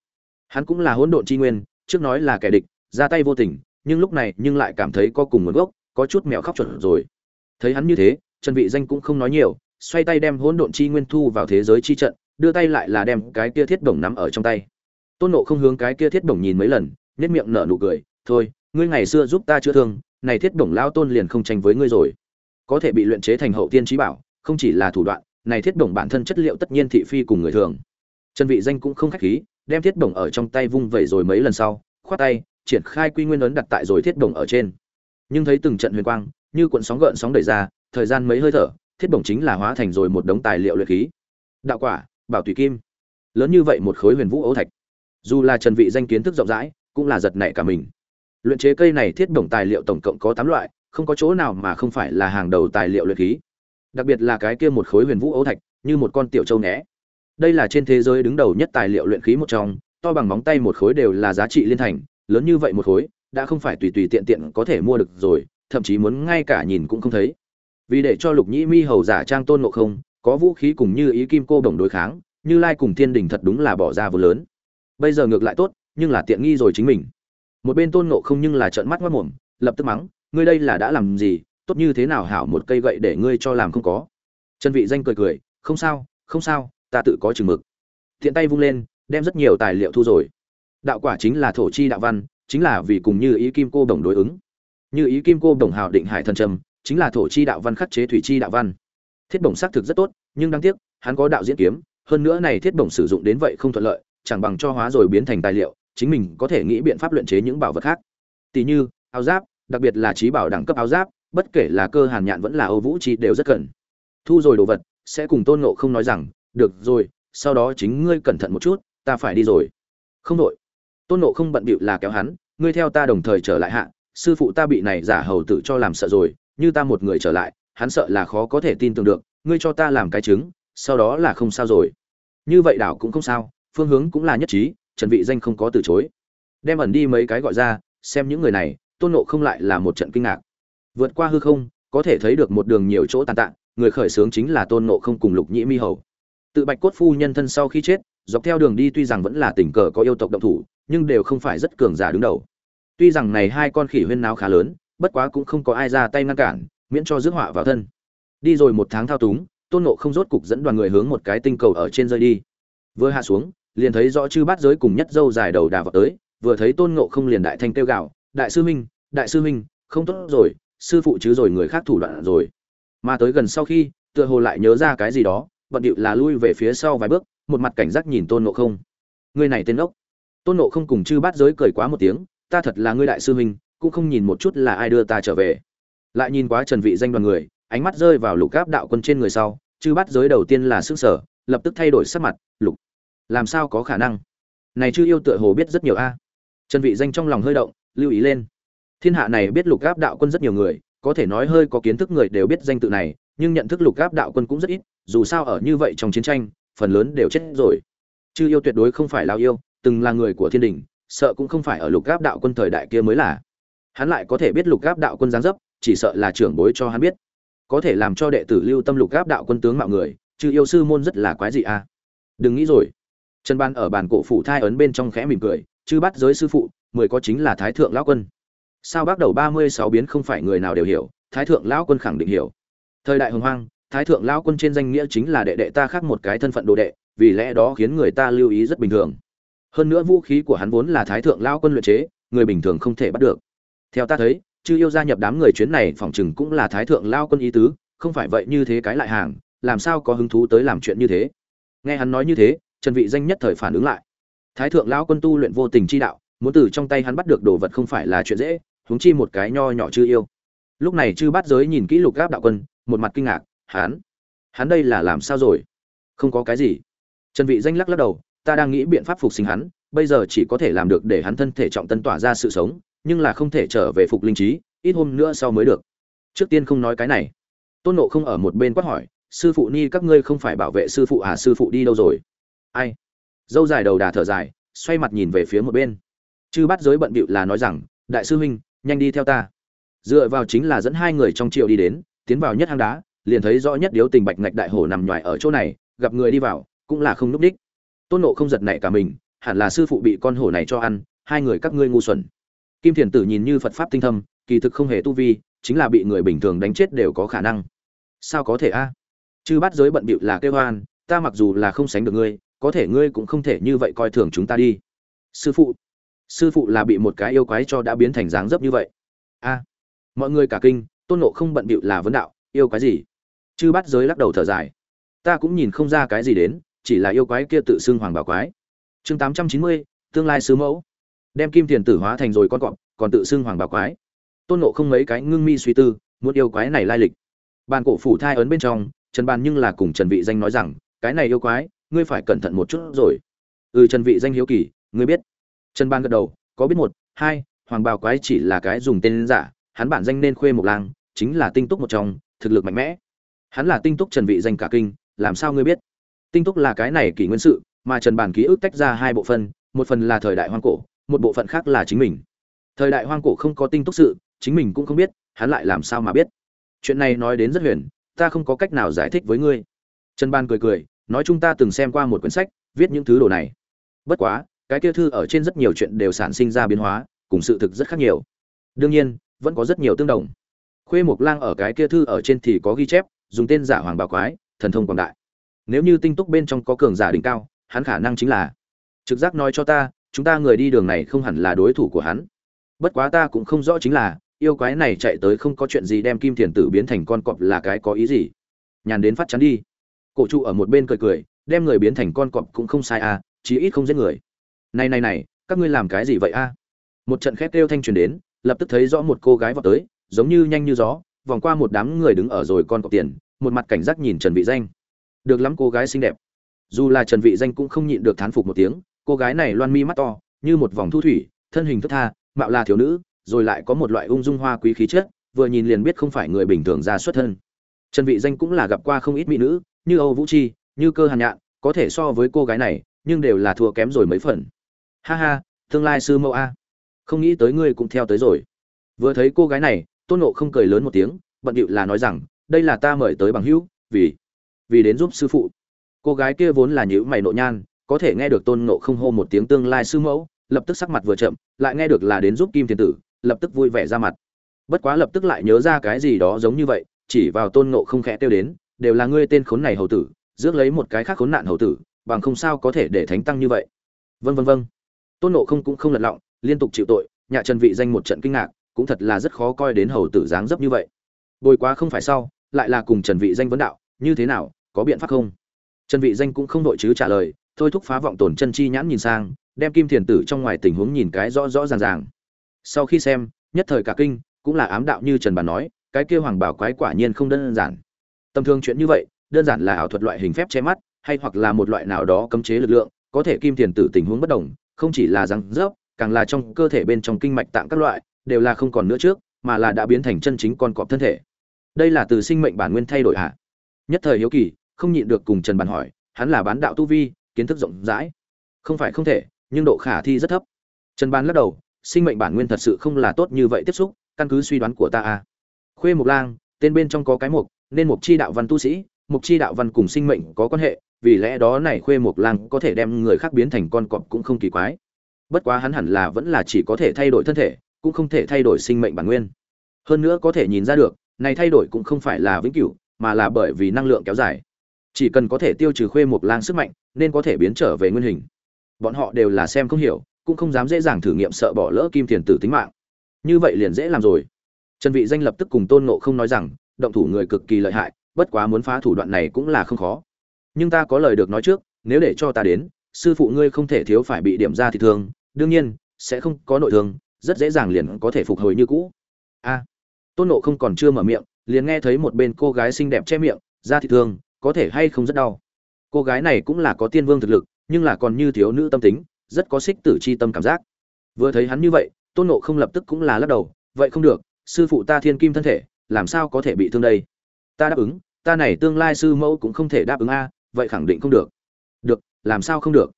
Hắn cũng là hỗn độn chi nguyên, trước nói là kẻ địch, ra tay vô tình, nhưng lúc này nhưng lại cảm thấy có cùng nguồn gốc, có chút mèo khóc chuẩn rồi. Thấy hắn như thế, trần vị danh cũng không nói nhiều xoay tay đem hỗn độn chi nguyên thu vào thế giới chi trận, đưa tay lại là đem cái kia thiết đồng nắm ở trong tay. Tôn ngộ không hướng cái kia thiết đồng nhìn mấy lần, nhếch miệng nở nụ cười, thôi, ngươi ngày xưa giúp ta chữa thương, này thiết đồng lão tôn liền không tranh với ngươi rồi. Có thể bị luyện chế thành hậu tiên chí bảo, không chỉ là thủ đoạn, này thiết đồng bản thân chất liệu tất nhiên thị phi cùng người thường. Chân vị danh cũng không khách khí, đem thiết đồng ở trong tay vung vẩy rồi mấy lần sau, khoát tay, triển khai quy nguyên ấn đặt tại rồi thiết đồng ở trên. Nhưng thấy từng trận huyền quang, như cuộn sóng gợn sóng đẩy ra, thời gian mấy hơi thở thiết bổng chính là hóa thành rồi một đống tài liệu luyện khí. Đạo quả, bảo tùy kim. Lớn như vậy một khối huyền vũ ấu thạch. Dù là trần vị danh kiến thức rộng rãi, cũng là giật nảy cả mình. Luyện chế cây này thiết bổng tài liệu tổng cộng có 8 loại, không có chỗ nào mà không phải là hàng đầu tài liệu luyện khí. Đặc biệt là cái kia một khối huyền vũ ấu thạch, như một con tiểu châu né. Đây là trên thế giới đứng đầu nhất tài liệu luyện khí một trong, to bằng móng tay một khối đều là giá trị liên thành, lớn như vậy một khối, đã không phải tùy tùy tiện tiện có thể mua được rồi, thậm chí muốn ngay cả nhìn cũng không thấy vì để cho lục nhĩ mi hầu giả trang tôn ngộ không, có vũ khí cùng như ý kim cô đồng đối kháng, như lai cùng thiên đình thật đúng là bỏ ra vừa lớn. Bây giờ ngược lại tốt, nhưng là tiện nghi rồi chính mình. Một bên tôn ngộ không nhưng là trợn mắt mất mồm, lập tức mắng, ngươi đây là đã làm gì? Tốt như thế nào hảo một cây gậy để ngươi cho làm không có? Chân vị danh cười cười, không sao không sao, ta tự có chừng mực. Tiện tay vung lên, đem rất nhiều tài liệu thu rồi. Đạo quả chính là thổ chi đạo văn, chính là vì cùng như ý kim cô đồng đối ứng. Như ý kim cô đồng hào định hải thần trầm chính là thổ chi đạo văn khắc chế thủy chi đạo văn. Thiết bổng xác thực rất tốt, nhưng đáng tiếc, hắn có đạo diễn kiếm, hơn nữa này thiết bổng sử dụng đến vậy không thuận lợi, chẳng bằng cho hóa rồi biến thành tài liệu, chính mình có thể nghĩ biện pháp luyện chế những bảo vật khác. Tỷ như, áo giáp, đặc biệt là trí bảo đẳng cấp áo giáp, bất kể là cơ hàn nhạn vẫn là âu vũ chi đều rất cần thu rồi đồ vật, sẽ cùng tôn ngộ không nói rằng, được rồi, sau đó chính ngươi cẩn thận một chút, ta phải đi rồi. Không đội. Tôn ngộ không bận bịu là kéo hắn, ngươi theo ta đồng thời trở lại hạ, sư phụ ta bị này giả hầu tử cho làm sợ rồi như ta một người trở lại, hắn sợ là khó có thể tin tưởng được, ngươi cho ta làm cái chứng, sau đó là không sao rồi. Như vậy đảo cũng không sao, phương hướng cũng là nhất trí, trần vị danh không có từ chối. Đem ẩn đi mấy cái gọi ra, xem những người này, tôn nộ không lại là một trận kinh ngạc. Vượt qua hư không, có thể thấy được một đường nhiều chỗ tàn tạ, người khởi sướng chính là tôn nộ không cùng lục nhĩ mi hầu. Tự bạch cốt phu nhân thân sau khi chết, dọc theo đường đi tuy rằng vẫn là tình cờ có yêu tộc động thủ, nhưng đều không phải rất cường giả đứng đầu. Tuy rằng này hai con khỉ huyên náo khá lớn bất quá cũng không có ai ra tay ngăn cản, miễn cho rước họa vào thân. Đi rồi một tháng thao túng, tôn nộ không rốt cục dẫn đoàn người hướng một cái tinh cầu ở trên rơi đi. Vừa hạ xuống, liền thấy rõ chư bát giới cùng nhất dâu dài đầu đà vào tới, vừa thấy tôn ngộ không liền đại thanh kêu gạo đại sư minh đại sư minh không tốt rồi, sư phụ chứ rồi người khác thủ đoạn rồi. Mà tới gần sau khi, tựa hồ lại nhớ ra cái gì đó vận điệu là lui về phía sau vài bước, một mặt cảnh giác nhìn tôn ngộ không. Người này tên ốc. Tôn ngộ không cùng chư bát giới cười quá một tiếng, ta thật là ngươi đại sư minh cũng không nhìn một chút là ai đưa ta trở về. Lại nhìn quá trần vị danh đoàn người, ánh mắt rơi vào lục áp đạo quân trên người sau, chư bát giới đầu tiên là sức sở lập tức thay đổi sắc mặt, lục, làm sao có khả năng? Này chư yêu tựa hồ biết rất nhiều a. Trần vị danh trong lòng hơi động, lưu ý lên. Thiên hạ này biết lục áp đạo quân rất nhiều người, có thể nói hơi có kiến thức người đều biết danh tự này, nhưng nhận thức lục áp đạo quân cũng rất ít, dù sao ở như vậy trong chiến tranh, phần lớn đều chết rồi. Chư yêu tuyệt đối không phải lao yêu, từng là người của thiên đình, sợ cũng không phải ở lục áp đạo quân thời đại kia mới là hắn lại có thể biết lục áp đạo quân giáng dấp, chỉ sợ là trưởng bối cho hắn biết. Có thể làm cho đệ tử lưu tâm lục áp đạo quân tướng mạo người chư yêu sư môn rất là quái dị a. À. Đừng nghĩ rồi. Trần ban ở bàn cổ phủ thai ấn bên trong khẽ mỉm cười, chứ bắt giới sư phụ, mười có chính là thái thượng lão quân. Sao bắt đầu ba mươi sáu biến không phải người nào đều hiểu, thái thượng lão quân khẳng định hiểu. Thời đại hồng hoang, thái thượng lão quân trên danh nghĩa chính là đệ đệ ta khác một cái thân phận đồ đệ, vì lẽ đó khiến người ta lưu ý rất bình thường. Hơn nữa vũ khí của hắn vốn là thái thượng lão quân luyện chế, người bình thường không thể bắt được theo ta thấy, chư yêu gia nhập đám người chuyến này phỏng chừng cũng là thái thượng lão quân ý tứ, không phải vậy như thế cái lại hàng, làm sao có hứng thú tới làm chuyện như thế? Nghe hắn nói như thế, trần vị danh nhất thời phản ứng lại. Thái thượng lão quân tu luyện vô tình chi đạo, muốn từ trong tay hắn bắt được đồ vật không phải là chuyện dễ, huống chi một cái nho nhỏ chư yêu. Lúc này chư bát giới nhìn kỹ lục gáp đạo quân, một mặt kinh ngạc, hắn? Hắn đây là làm sao rồi? Không có cái gì. Trần vị danh lắc lắc đầu, ta đang nghĩ biện pháp phục sinh hắn, bây giờ chỉ có thể làm được để hắn thân thể trọng tân tỏa ra sự sống nhưng là không thể trở về phục linh trí, ít hôm nữa sau mới được. Trước tiên không nói cái này. Tôn nộ không ở một bên quát hỏi, sư phụ ni, các ngươi không phải bảo vệ sư phụ à sư phụ đi đâu rồi? Ai? Dâu dài đầu đà thở dài, xoay mặt nhìn về phía một bên. Chư bắt giới bận bịu là nói rằng, đại sư huynh, nhanh đi theo ta. Dựa vào chính là dẫn hai người trong triệu đi đến, tiến vào nhất hang đá, liền thấy rõ nhất điếu tình bạch ngạch đại hổ nằm nhoài ở chỗ này, gặp người đi vào, cũng là không núp đích. Tôn nộ không giật nảy cả mình, hẳn là sư phụ bị con hổ này cho ăn, hai người các ngươi ngu xuẩn kim thiền tử nhìn như phật pháp tinh thâm, kỳ thực không hề tu vi, chính là bị người bình thường đánh chết đều có khả năng. Sao có thể a? Chư bắt giới bận bịu là kêu hoan ta mặc dù là không sánh được ngươi, có thể ngươi cũng không thể như vậy coi thường chúng ta đi. Sư phụ. Sư phụ là bị một cái yêu quái cho đã biến thành dáng dấp như vậy. A. Mọi người cả kinh, tôn nộ không bận bịu là vấn đạo, yêu quái gì? Chư bắt giới lắc đầu thở dài. Ta cũng nhìn không ra cái gì đến, chỉ là yêu quái kia tự xưng hoàng bảo quái. Chương tám trăm chín mươi, tương lai sứ mẫu đem kim tiền tử hóa thành rồi con cọp, còn tự xưng hoàng bảo quái. Tôn nộ không mấy cái ngưng mi suy tư, muốn yêu quái này lai lịch. Bàn cổ phủ thai ấn bên trong, trần bàn nhưng là cùng trần vị danh nói rằng, cái này yêu quái, ngươi phải cẩn thận một chút rồi. Ừ trần vị danh hiếu kỳ, ngươi biết. Trần bàn gật đầu, có biết một, hai, hoàng bào quái chỉ là cái dùng tên giả, hắn bản danh nên khuê một lang, chính là tinh túc một trong, thực lực mạnh mẽ. Hắn là tinh túc trần vị danh cả kinh, làm sao ngươi biết? Tinh túc là cái này kỷ nguyên sự, mà trần bản ký ức tách ra hai bộ phận, một phần là thời đại hoang cổ một bộ phận khác là chính mình. Thời đại hoang cổ không có tinh túc sự, chính mình cũng không biết, hắn lại làm sao mà biết? Chuyện này nói đến rất huyền, ta không có cách nào giải thích với ngươi. Trần ban cười cười, nói chúng ta từng xem qua một quyển sách, viết những thứ đồ này. Bất quá, cái kia thư ở trên rất nhiều chuyện đều sản sinh ra biến hóa, cùng sự thực rất khác nhiều. Đương nhiên, vẫn có rất nhiều tương đồng. Khuê mộc lang ở cái kia thư ở trên thì có ghi chép, dùng tên giả hoàng bảo quái, thần thông quảng đại. Nếu như tinh túc bên trong có cường giả đỉnh cao, hắn khả năng chính là, trực giác nói cho ta chúng ta người đi đường này không hẳn là đối thủ của hắn. Bất quá ta cũng không rõ chính là, yêu quái này chạy tới không có chuyện gì đem kim thiền tử biến thành con cọp là cái có ý gì. Nhàn đến phát chắn đi. Cổ trụ ở một bên cười cười, đem người biến thành con cọp cũng không sai à chí ít không giết người. Này này này, các ngươi làm cái gì vậy a một trận khét kêu thanh truyền đến, lập tức thấy rõ một cô gái vọt tới, giống như nhanh như gió, vòng qua một đám người đứng ở rồi con cọp tiền, một mặt cảnh giác nhìn trần vị danh. Được lắm cô gái xinh đẹp. Dù là trần vị danh cũng không nhịn được thán phục một tiếng cô gái này loan mi mắt to, như một vòng thu thủy, thân hình thức tha, mạo là thiếu nữ, rồi lại có một loại ung dung hoa quý khí chất, vừa nhìn liền biết không phải người bình thường ra xuất thân. Trần vị danh cũng là gặp qua không ít mỹ nữ, như âu vũ chi, như cơ hàn nhạn, có thể so với cô gái này, nhưng đều là thua kém rồi mấy phần. Ha ha, tương lai sư mẫu a. Không nghĩ tới ngươi cũng theo tới rồi. Vừa thấy cô gái này, tôn nộ không cười lớn một tiếng, bận điệu là nói rằng, đây là ta mời tới bằng hữu, vì vì đến giúp sư phụ. Cô gái kia vốn là nhữ mày nộ nhan có thể nghe được tôn nộ không hô một tiếng tương lai sư mẫu, lập tức sắc mặt vừa chậm, lại nghe được là đến giúp kim thiên tử, lập tức vui vẻ ra mặt. Bất quá lập tức lại nhớ ra cái gì đó giống như vậy, chỉ vào tôn nộ không khẽ tiêu đến, đều là ngươi tên khốn này hầu tử, rước lấy một cái khác khốn nạn hầu tử, bằng không sao có thể để thánh tăng như vậy. Vân vân vân tôn nộ không cũng không lật lọng, liên tục chịu tội nhà trần vị danh một trận kinh ngạc, cũng thật là rất khó coi đến hầu tử dáng dấp như vậy. Bồi quá không phải sau, lại là cùng trần vị danh vấn đạo, như thế nào, có biện pháp không? Trần vị danh cũng không đội chứ trả lời thôi thúc phá vọng tổn chân chi nhãn nhìn sang, đem kim thiền tử trong ngoài tình huống nhìn cái rõ rõ ràng ràng. Sau khi xem, nhất thời cả kinh, cũng là ám đạo như trần bàn nói, cái kia hoàng bảo quái quả nhiên không đơn giản. Tầm thường chuyện như vậy, đơn giản là ảo thuật loại hình phép che mắt, hay hoặc là một loại nào đó cấm chế lực lượng, có thể kim thiền tử tình huống bất đồng, không chỉ là răng rớp, càng là trong cơ thể bên trong kinh mạch tạng các loại, đều là không còn nữa trước, mà là đã biến thành chân chính con cọp thân thể. Đây là từ sinh mệnh bản nguyên thay đổi hạ nhất thời hiếu kỳ, không nhịn được cùng trần bàn hỏi, hắn là bán đạo tu vi kiến thức rộng rãi. Không phải không thể, nhưng độ khả thi rất thấp. Trần Ban lắc đầu, sinh mệnh bản nguyên thật sự không là tốt như vậy tiếp xúc, căn cứ suy đoán của ta a khuê mục lang, tên bên trong có cái mục nên mục chi đạo văn tu sĩ mục chi đạo văn cùng sinh mệnh có quan hệ, vì lẽ đó này khuê mục lang có thể đem người khác biến thành con cọp cũng không kỳ quái. Bất quá hắn hẳn là vẫn là chỉ có thể thay đổi thân thể, cũng không thể thay đổi sinh mệnh bản nguyên. Hơn nữa có thể nhìn ra được, này thay đổi cũng không phải là vĩnh cửu, mà là bởi vì năng lượng kéo dài chỉ cần có thể tiêu trừ khuê một lang sức mạnh, nên có thể biến trở về nguyên hình. Bọn họ đều là xem không hiểu, cũng không dám dễ dàng thử nghiệm sợ bỏ lỡ kim tiền tử tính mạng. Như vậy liền dễ làm rồi. Trần vị danh lập tức cùng tôn ngộ không nói rằng, động thủ người cực kỳ lợi hại, bất quá muốn phá thủ đoạn này cũng là không khó. Nhưng ta có lời được nói trước, nếu để cho ta đến, sư phụ ngươi không thể thiếu phải bị điểm ra thì thương đương nhiên, sẽ không có nội thương, rất dễ dàng liền có thể phục hồi như cũ. A. Tôn nộ không còn chưa mở miệng, liền nghe thấy một bên cô gái xinh đẹp che miệng, ra thì thương có thể hay không rất đau. Cô gái này cũng là có tiên vương thực lực, nhưng là còn như thiếu nữ tâm tính, rất có xích tử chi tâm cảm giác. Vừa thấy hắn như vậy, tôn nộ không lập tức cũng là lắc đầu, vậy không được, sư phụ ta thiên kim thân thể, làm sao có thể bị thương đây? Ta đáp ứng, ta này tương lai sư mẫu cũng không thể đáp ứng a, vậy khẳng định không được. Được, làm sao không được?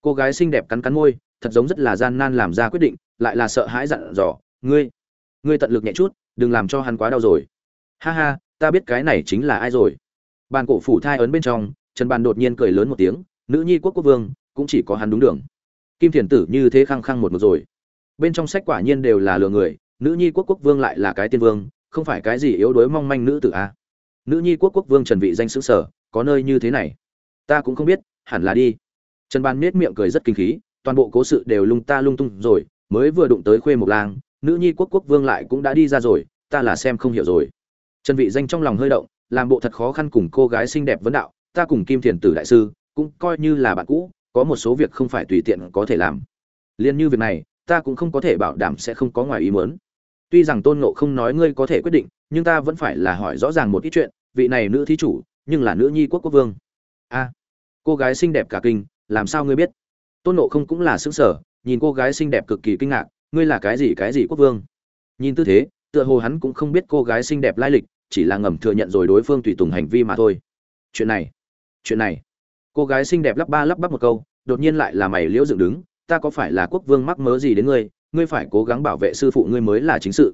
Cô gái xinh đẹp cắn cắn môi, thật giống rất là gian nan làm ra quyết định, lại là sợ hãi dặn dò, ngươi ngươi tận lực nhẹ chút, đừng làm cho hắn quá đau rồi. Ha ha, ta biết cái này chính là ai rồi bàn cổ phủ thai ấn bên trong, trần bàn đột nhiên cười lớn một tiếng, nữ nhi quốc quốc vương, cũng chỉ có hắn đúng đường. Kim thiền tử như thế khăng khăng một một rồi. Bên trong sách quả nhiên đều là lừa người, nữ nhi quốc quốc vương lại là cái tiên vương, không phải cái gì yếu đuối mong manh nữ tử a nữ nhi quốc quốc vương trần vị danh xứ sở có nơi như thế này, ta cũng không biết, hẳn là đi. Trần ban nết miệng cười rất kinh khí, toàn bộ cố sự đều lung ta lung tung rồi, mới vừa đụng tới khuê một lang, nữ nhi quốc quốc vương lại cũng đã đi ra rồi, ta là xem không hiểu rồi. Trần vị danh trong lòng hơi động làm bộ thật khó khăn cùng cô gái xinh đẹp vấn đạo, ta cùng kim thiền tử đại sư cũng coi như là bạn cũ, có một số việc không phải tùy tiện có thể làm. Liên như việc này, ta cũng không có thể bảo đảm sẽ không có ngoài ý muốn. Tuy rằng tôn ngộ không nói ngươi có thể quyết định, nhưng ta vẫn phải là hỏi rõ ràng một ít chuyện, vị này nữ thí chủ, nhưng là nữ nhi quốc quốc vương. A, cô gái xinh đẹp cả kinh, làm sao ngươi biết? Tôn ngộ không cũng là xứng sở nhìn cô gái xinh đẹp cực kỳ kinh ngạc, ngươi là cái gì cái gì quốc vương? Nhìn tư thế, tựa hồ hắn cũng không biết cô gái xinh đẹp lai lịch chỉ là ngầm thừa nhận rồi đối phương tùy tùng hành vi mà thôi. Chuyện này chuyện này. Cô gái xinh đẹp lắp ba lắp bắp một câu, đột nhiên lại là mày liễu dựng đứng, ta có phải là quốc vương mắc mớ gì đến ngươi ngươi phải cố gắng bảo vệ sư phụ ngươi mới là chính sự.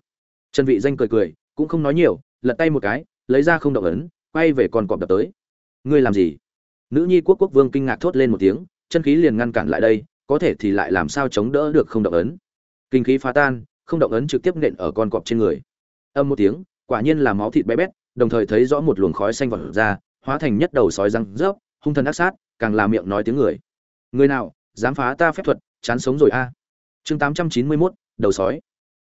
Trần vị danh cười cười, cũng không nói nhiều, lật tay một cái, lấy ra không động ấn, quay về con cọp đập tới. Ngươi làm gì? Nữ nhi quốc quốc vương kinh ngạc thốt lên một tiếng, chân khí liền ngăn cản lại đây, có thể thì lại làm sao chống đỡ được không động ấn? Kinh khí phá tan, không động ấn trực tiếp nện ở con cọp trên người. Âm một tiếng quả nhiên là máu thịt bé bét đồng thời thấy rõ một luồng khói xanh vọt ra hóa thành nhất đầu sói răng rớp hung thần ác sát càng là miệng nói tiếng người. Người nào dám phá ta phép thuật chán sống rồi a. Chương tám trăm chín mươi 891, đầu sói.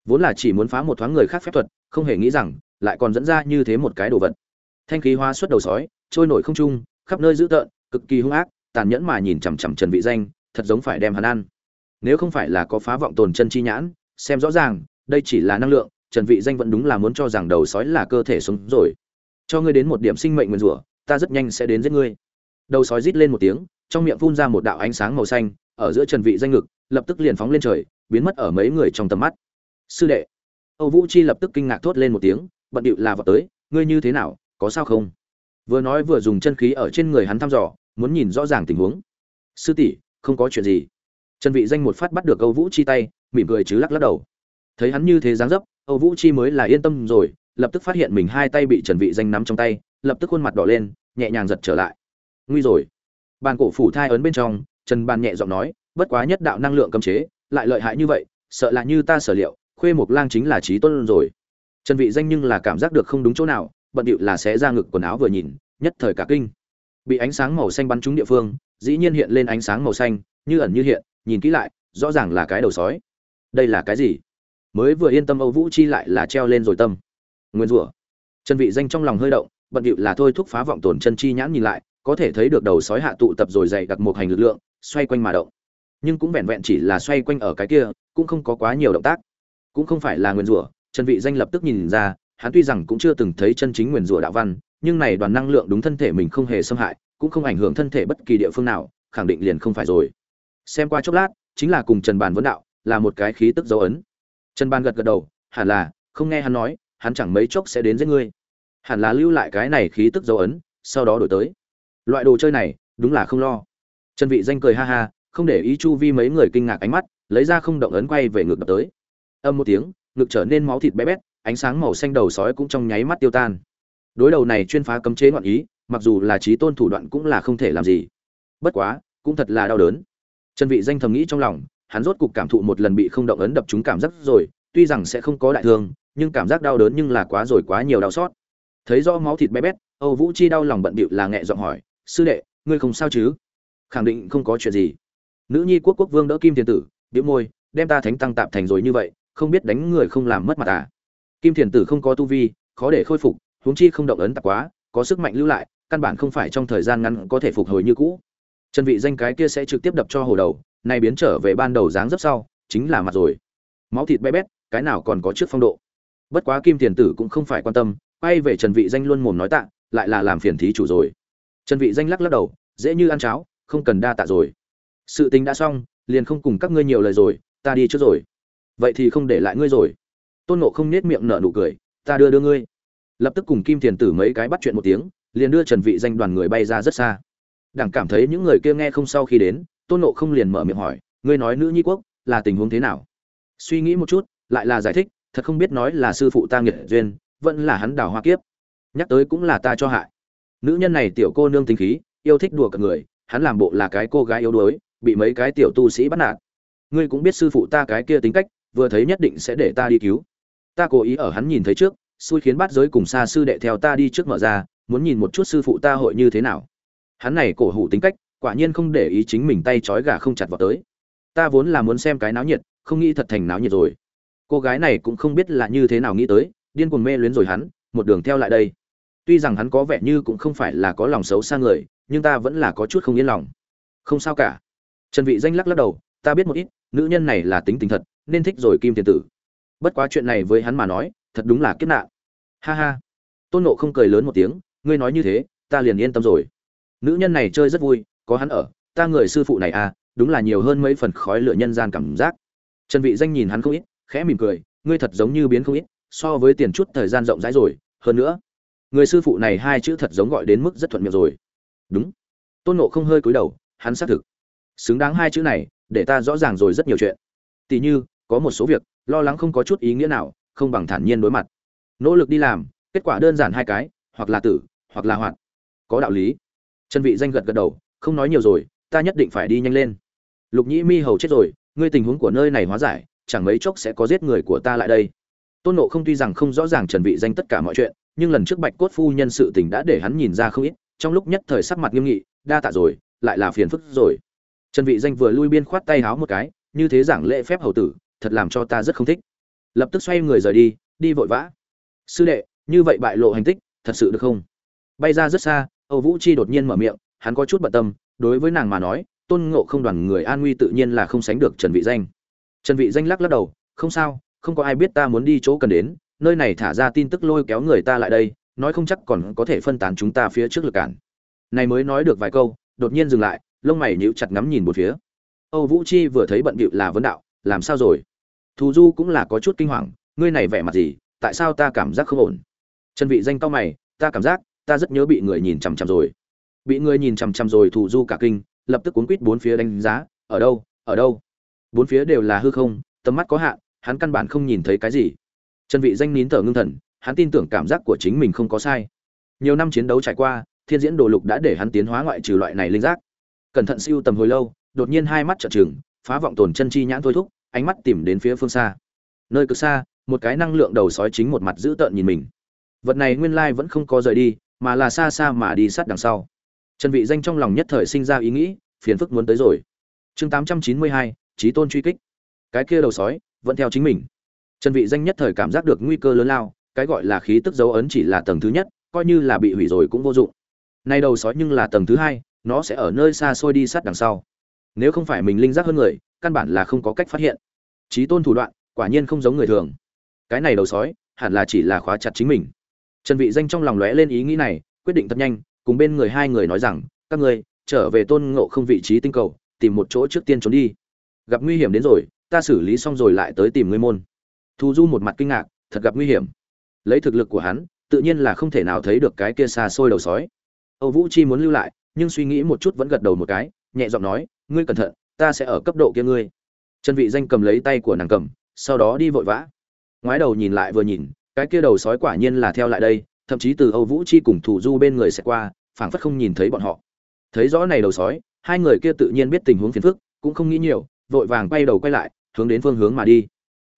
Vốn là chỉ muốn phá một thoáng người khác phép thuật không hề nghĩ rằng lại còn dẫn ra như thế một cái đồ vật. Thanh khí hóa xuất đầu sói trôi nổi không trung khắp nơi dữ tợn cực kỳ hung ác tàn nhẫn mà nhìn chằm chằm trần vị danh thật giống phải đem hắn ăn. Nếu không phải là có phá vọng tồn chân chi nhãn xem rõ ràng đây chỉ là năng lượng trần vị danh vẫn đúng là muốn cho rằng đầu sói là cơ thể sống rồi. Cho ngươi đến một điểm sinh mệnh nguyên rủa, ta rất nhanh sẽ đến giết ngươi. Đầu sói rít lên một tiếng, trong miệng phun ra một đạo ánh sáng màu xanh, ở giữa trần vị danh ngực, lập tức liền phóng lên trời, biến mất ở mấy người trong tầm mắt. Sư đệ. Âu vũ chi lập tức kinh ngạc thốt lên một tiếng, bận điệu là vào tới, ngươi như thế nào, có sao không? Vừa nói vừa dùng chân khí ở trên người hắn thăm dò, muốn nhìn rõ ràng tình huống. Sư tỷ, không có chuyện gì. Trần vị danh một phát bắt được âu vũ chi tay, mỉm cười chứ lắc lắc đầu. Thấy hắn như thế dáng dấp âu vũ chi mới là yên tâm rồi, lập tức phát hiện mình hai tay bị trần vị danh nắm trong tay, lập tức khuôn mặt đỏ lên, nhẹ nhàng giật trở lại. Nguy rồi. Bàn cổ phủ thai ấn bên trong, trần bàn nhẹ giọng nói, bất quá nhất đạo năng lượng cấm chế, lại lợi hại như vậy, sợ là như ta sở liệu, khuê mộc lang chính là trí tôn rồi. Trần vị danh nhưng là cảm giác được không đúng chỗ nào, bận điệu là sẽ ra ngực quần áo vừa nhìn, nhất thời cả kinh. Bị ánh sáng màu xanh bắn trúng địa phương, dĩ nhiên hiện lên ánh sáng màu xanh, như ẩn như hiện, nhìn kỹ lại, rõ ràng là cái đầu sói. Đây là cái gì? Mới vừa yên tâm âu vũ chi lại là treo lên rồi tâm. Nguyên rủa. Trần vị danh trong lòng hơi động, bận điệu là thôi thúc phá vọng tổn chân chi nhãn nhìn lại, có thể thấy được đầu sói hạ tụ tập rồi dày đặc một hành lực lượng, xoay quanh mà động. Nhưng cũng vẹn vẹn chỉ là xoay quanh ở cái kia, cũng không có quá nhiều động tác. Cũng không phải là nguyên rủa, trần vị danh lập tức nhìn ra, hắn tuy rằng cũng chưa từng thấy chân chính nguyên rủa đạo văn, nhưng này đoàn năng lượng đúng thân thể mình không hề xâm hại, cũng không ảnh hưởng thân thể bất kỳ địa phương nào, khẳng định liền không phải rồi. Xem qua chốc lát, chính là cùng trần bàn vấn đạo, là một cái khí tức dấu ấn trần Ban gật gật đầu, hẳn là, không nghe hắn nói, hắn chẳng mấy chốc sẽ đến giết ngươi. Hẳn là lưu lại cái này khí tức dấu ấn, sau đó đổi tới. Loại đồ chơi này, đúng là không lo. Trần vị danh cười ha ha, không để ý chu vi mấy người kinh ngạc ánh mắt, lấy ra không động ấn quay về ngược đập tới. Âm một tiếng, ngực trở nên máu thịt bé bét, ánh sáng màu xanh đầu sói cũng trong nháy mắt tiêu tan. Đối đầu này chuyên phá cấm chế ngoạn ý, mặc dù là trí tôn thủ đoạn cũng là không thể làm gì. Bất quá, cũng thật là đau đớn. Trần vị danh thầm nghĩ trong lòng hắn rốt cục cảm thụ một lần bị không động ấn đập chúng cảm giác rồi, tuy rằng sẽ không có đại thương, nhưng cảm giác đau đớn nhưng là quá rồi quá nhiều đau xót. Thấy rõ máu thịt bé bét, âu vũ chi đau lòng bận bịu là nghẹn giọng hỏi, sư đệ, ngươi không sao chứ? Khẳng định không có chuyện gì. Nữ nhi quốc quốc vương đỡ kim thiền tử, bĩu môi, đem ta thánh tăng tạp thành rồi như vậy, không biết đánh người không làm mất mặt à? Kim thiền tử không có tu vi, khó để khôi phục, huống chi không động ấn tạp quá, có sức mạnh lưu lại, căn bản không phải trong thời gian ngắn có thể phục hồi như cũ. Chân vị danh cái kia sẽ trực tiếp đập cho hồ đầu nay biến trở về ban đầu dáng dấp sau, chính là mặt rồi. Máu thịt bé bét, cái nào còn có trước phong độ. Bất quá kim tiền tử cũng không phải quan tâm, quay về trần vị danh luôn mồm nói tạ, lại là làm phiền thí chủ rồi. Trần vị danh lắc lắc đầu, dễ như ăn cháo, không cần đa tạ rồi. Sự tình đã xong, liền không cùng các ngươi nhiều lời rồi, ta đi trước rồi. Vậy thì không để lại ngươi rồi. Tôn ngộ không nết miệng nở nụ cười, ta đưa đưa ngươi. Lập tức cùng kim thiền tử mấy cái bắt chuyện một tiếng, liền đưa trần vị danh đoàn người bay ra rất xa. Đảng cảm thấy những người kia nghe không sau khi đến tôn nộ không liền mở miệng hỏi, ngươi nói nữ nhi quốc là tình huống thế nào? Suy nghĩ một chút, lại là giải thích, thật không biết nói là sư phụ ta nghiệt duyên, vẫn là hắn đào hoa kiếp. Nhắc tới cũng là ta cho hại. Nữ nhân này tiểu cô nương tính khí, yêu thích đùa cả người, hắn làm bộ là cái cô gái yếu đuối, bị mấy cái tiểu tu sĩ bắt nạt. Ngươi cũng biết sư phụ ta cái kia tính cách, vừa thấy nhất định sẽ để ta đi cứu. Ta cố ý ở hắn nhìn thấy trước, xui khiến bát giới cùng xa sư đệ theo ta đi trước mở ra, muốn nhìn một chút sư phụ ta hội như thế nào. Hắn này cổ hủ tính cách quả nhiên không để ý chính mình tay trói gà không chặt vào tới. Ta vốn là muốn xem cái náo nhiệt, không nghĩ thật thành náo nhiệt rồi. Cô gái này cũng không biết là như thế nào nghĩ tới, điên cuồng mê luyến rồi hắn, một đường theo lại đây. Tuy rằng hắn có vẻ như cũng không phải là có lòng xấu xa người, nhưng ta vẫn là có chút không yên lòng. Không sao cả. Trần vị danh lắc lắc đầu, ta biết một ít, nữ nhân này là tính tình thật, nên thích rồi kim tiền tử. Bất quá chuyện này với hắn mà nói, thật đúng là kiếp nạn. Ha ha. Tôn nộ không cười lớn một tiếng, ngươi nói như thế, ta liền yên tâm rồi. Nữ nhân này chơi rất vui có hắn ở, ta người sư phụ này à đúng là nhiều hơn mấy phần khói lửa nhân gian cảm giác. Trần vị danh nhìn hắn không ít, khẽ mỉm cười, ngươi thật giống như biến không ít, so với tiền chút thời gian rộng rãi rồi, hơn nữa, người sư phụ này hai chữ thật giống gọi đến mức rất thuận miệng rồi. Đúng. Tôn nộ không hơi cúi đầu, hắn xác thực. Xứng đáng hai chữ này, để ta rõ ràng rồi rất nhiều chuyện. Tỷ như, có một số việc, lo lắng không có chút ý nghĩa nào, không bằng thản nhiên đối mặt. Nỗ lực đi làm, kết quả đơn giản hai cái, hoặc là tử, hoặc là hoạt. Có đạo lý. Trần vị danh gật gật đầu không nói nhiều rồi, ta nhất định phải đi nhanh lên. Lục nhĩ mi hầu chết rồi, ngươi tình huống của nơi này hóa giải, chẳng mấy chốc sẽ có giết người của ta lại đây. Tôn nộ không tuy rằng không rõ ràng trần vị danh tất cả mọi chuyện, nhưng lần trước bạch cốt phu nhân sự tình đã để hắn nhìn ra không ít, trong lúc nhất thời sắc mặt nghiêm nghị, đa tạ rồi, lại là phiền phức rồi. Trần vị danh vừa lui biên khoát tay háo một cái, như thế giảng lễ phép hầu tử, thật làm cho ta rất không thích. Lập tức xoay người rời đi đi vội vã. Sư đệ, như vậy bại lộ hành tích, thật sự được không? Bay ra rất xa, âu vũ chi đột nhiên mở miệng hắn có chút bận tâm, đối với nàng mà nói, tôn ngộ không đoàn người an nguy tự nhiên là không sánh được trần vị danh. Trần vị danh lắc lắc đầu, không sao, không có ai biết ta muốn đi chỗ cần đến, nơi này thả ra tin tức lôi kéo người ta lại đây, nói không chắc còn có thể phân tán chúng ta phía trước lực cản. Này mới nói được vài câu, đột nhiên dừng lại, lông mày nhíu chặt ngắm nhìn một phía. Âu vũ chi vừa thấy bận bịu là vấn đạo, làm sao rồi? Thù du cũng là có chút kinh hoàng, ngươi này vẻ mặt gì, tại sao ta cảm giác không ổn? Trần vị danh cao mày, ta cảm giác, ta rất nhớ bị người nhìn chằm chằm rồi bị người nhìn chằm chằm rồi thủ du cả kinh, lập tức cuốn quýt bốn phía đánh giá, ở đâu? Ở đâu? Bốn phía đều là hư không, tầm mắt có hạn, hắn căn bản không nhìn thấy cái gì. Chân vị danh nín thở ngưng thần, hắn tin tưởng cảm giác của chính mình không có sai. Nhiều năm chiến đấu trải qua, thiên diễn đồ lục đã để hắn tiến hóa ngoại trừ loại này linh giác. Cẩn thận siêu tầm hồi lâu, đột nhiên hai mắt trợn trừng, phá vọng tồn chân chi nhãn thôi thúc, ánh mắt tìm đến phía phương xa. Nơi cực xa, một cái năng lượng đầu sói chính một mặt dữ tợn nhìn mình. Vật này nguyên lai vẫn không có rời đi, mà là xa xa mà đi sát đằng sau trần vị danh trong lòng nhất thời sinh ra ý nghĩ phiền phức muốn tới rồi. Chương 892, Chí tôn truy kích. Cái kia đầu sói vẫn theo chính mình. Trần vị danh nhất thời cảm giác được nguy cơ lớn lao cái gọi là khí tức dấu ấn chỉ là tầng thứ nhất coi như là bị hủy rồi cũng vô dụng. Nay đầu sói nhưng là tầng thứ hai nó sẽ ở nơi xa xôi đi sát đằng sau. Nếu không phải mình linh giác hơn người căn bản là không có cách phát hiện. Chí tôn thủ đoạn quả nhiên không giống người thường. Cái này đầu sói hẳn là chỉ là khóa chặt chính mình. Trần vị danh trong lòng lóe lên ý nghĩ này quyết định thật nhanh cùng bên người hai người nói rằng, các ngươi, trở về tôn ngộ không vị trí tinh cầu, tìm một chỗ trước tiên trốn đi. Gặp nguy hiểm đến rồi, ta xử lý xong rồi lại tới tìm ngươi môn. Thu du một mặt kinh ngạc, thật gặp nguy hiểm. Lấy thực lực của hắn, tự nhiên là không thể nào thấy được cái kia xa xôi đầu sói. Âu vũ chi muốn lưu lại, nhưng suy nghĩ một chút vẫn gật đầu một cái, nhẹ giọng nói, ngươi cẩn thận, ta sẽ ở cấp độ kia ngươi. Chân vị danh cầm lấy tay của nàng cầm, sau đó đi vội vã. Ngoái đầu nhìn lại vừa nhìn, cái kia đầu sói quả nhiên là theo lại đây thậm chí từ âu vũ chi cùng thủ du bên người sẽ qua, phảng phất không nhìn thấy bọn họ. Thấy rõ này đầu sói, hai người kia tự nhiên biết tình huống phiền phức, cũng không nghĩ nhiều, vội vàng quay đầu quay lại, hướng đến phương hướng mà đi.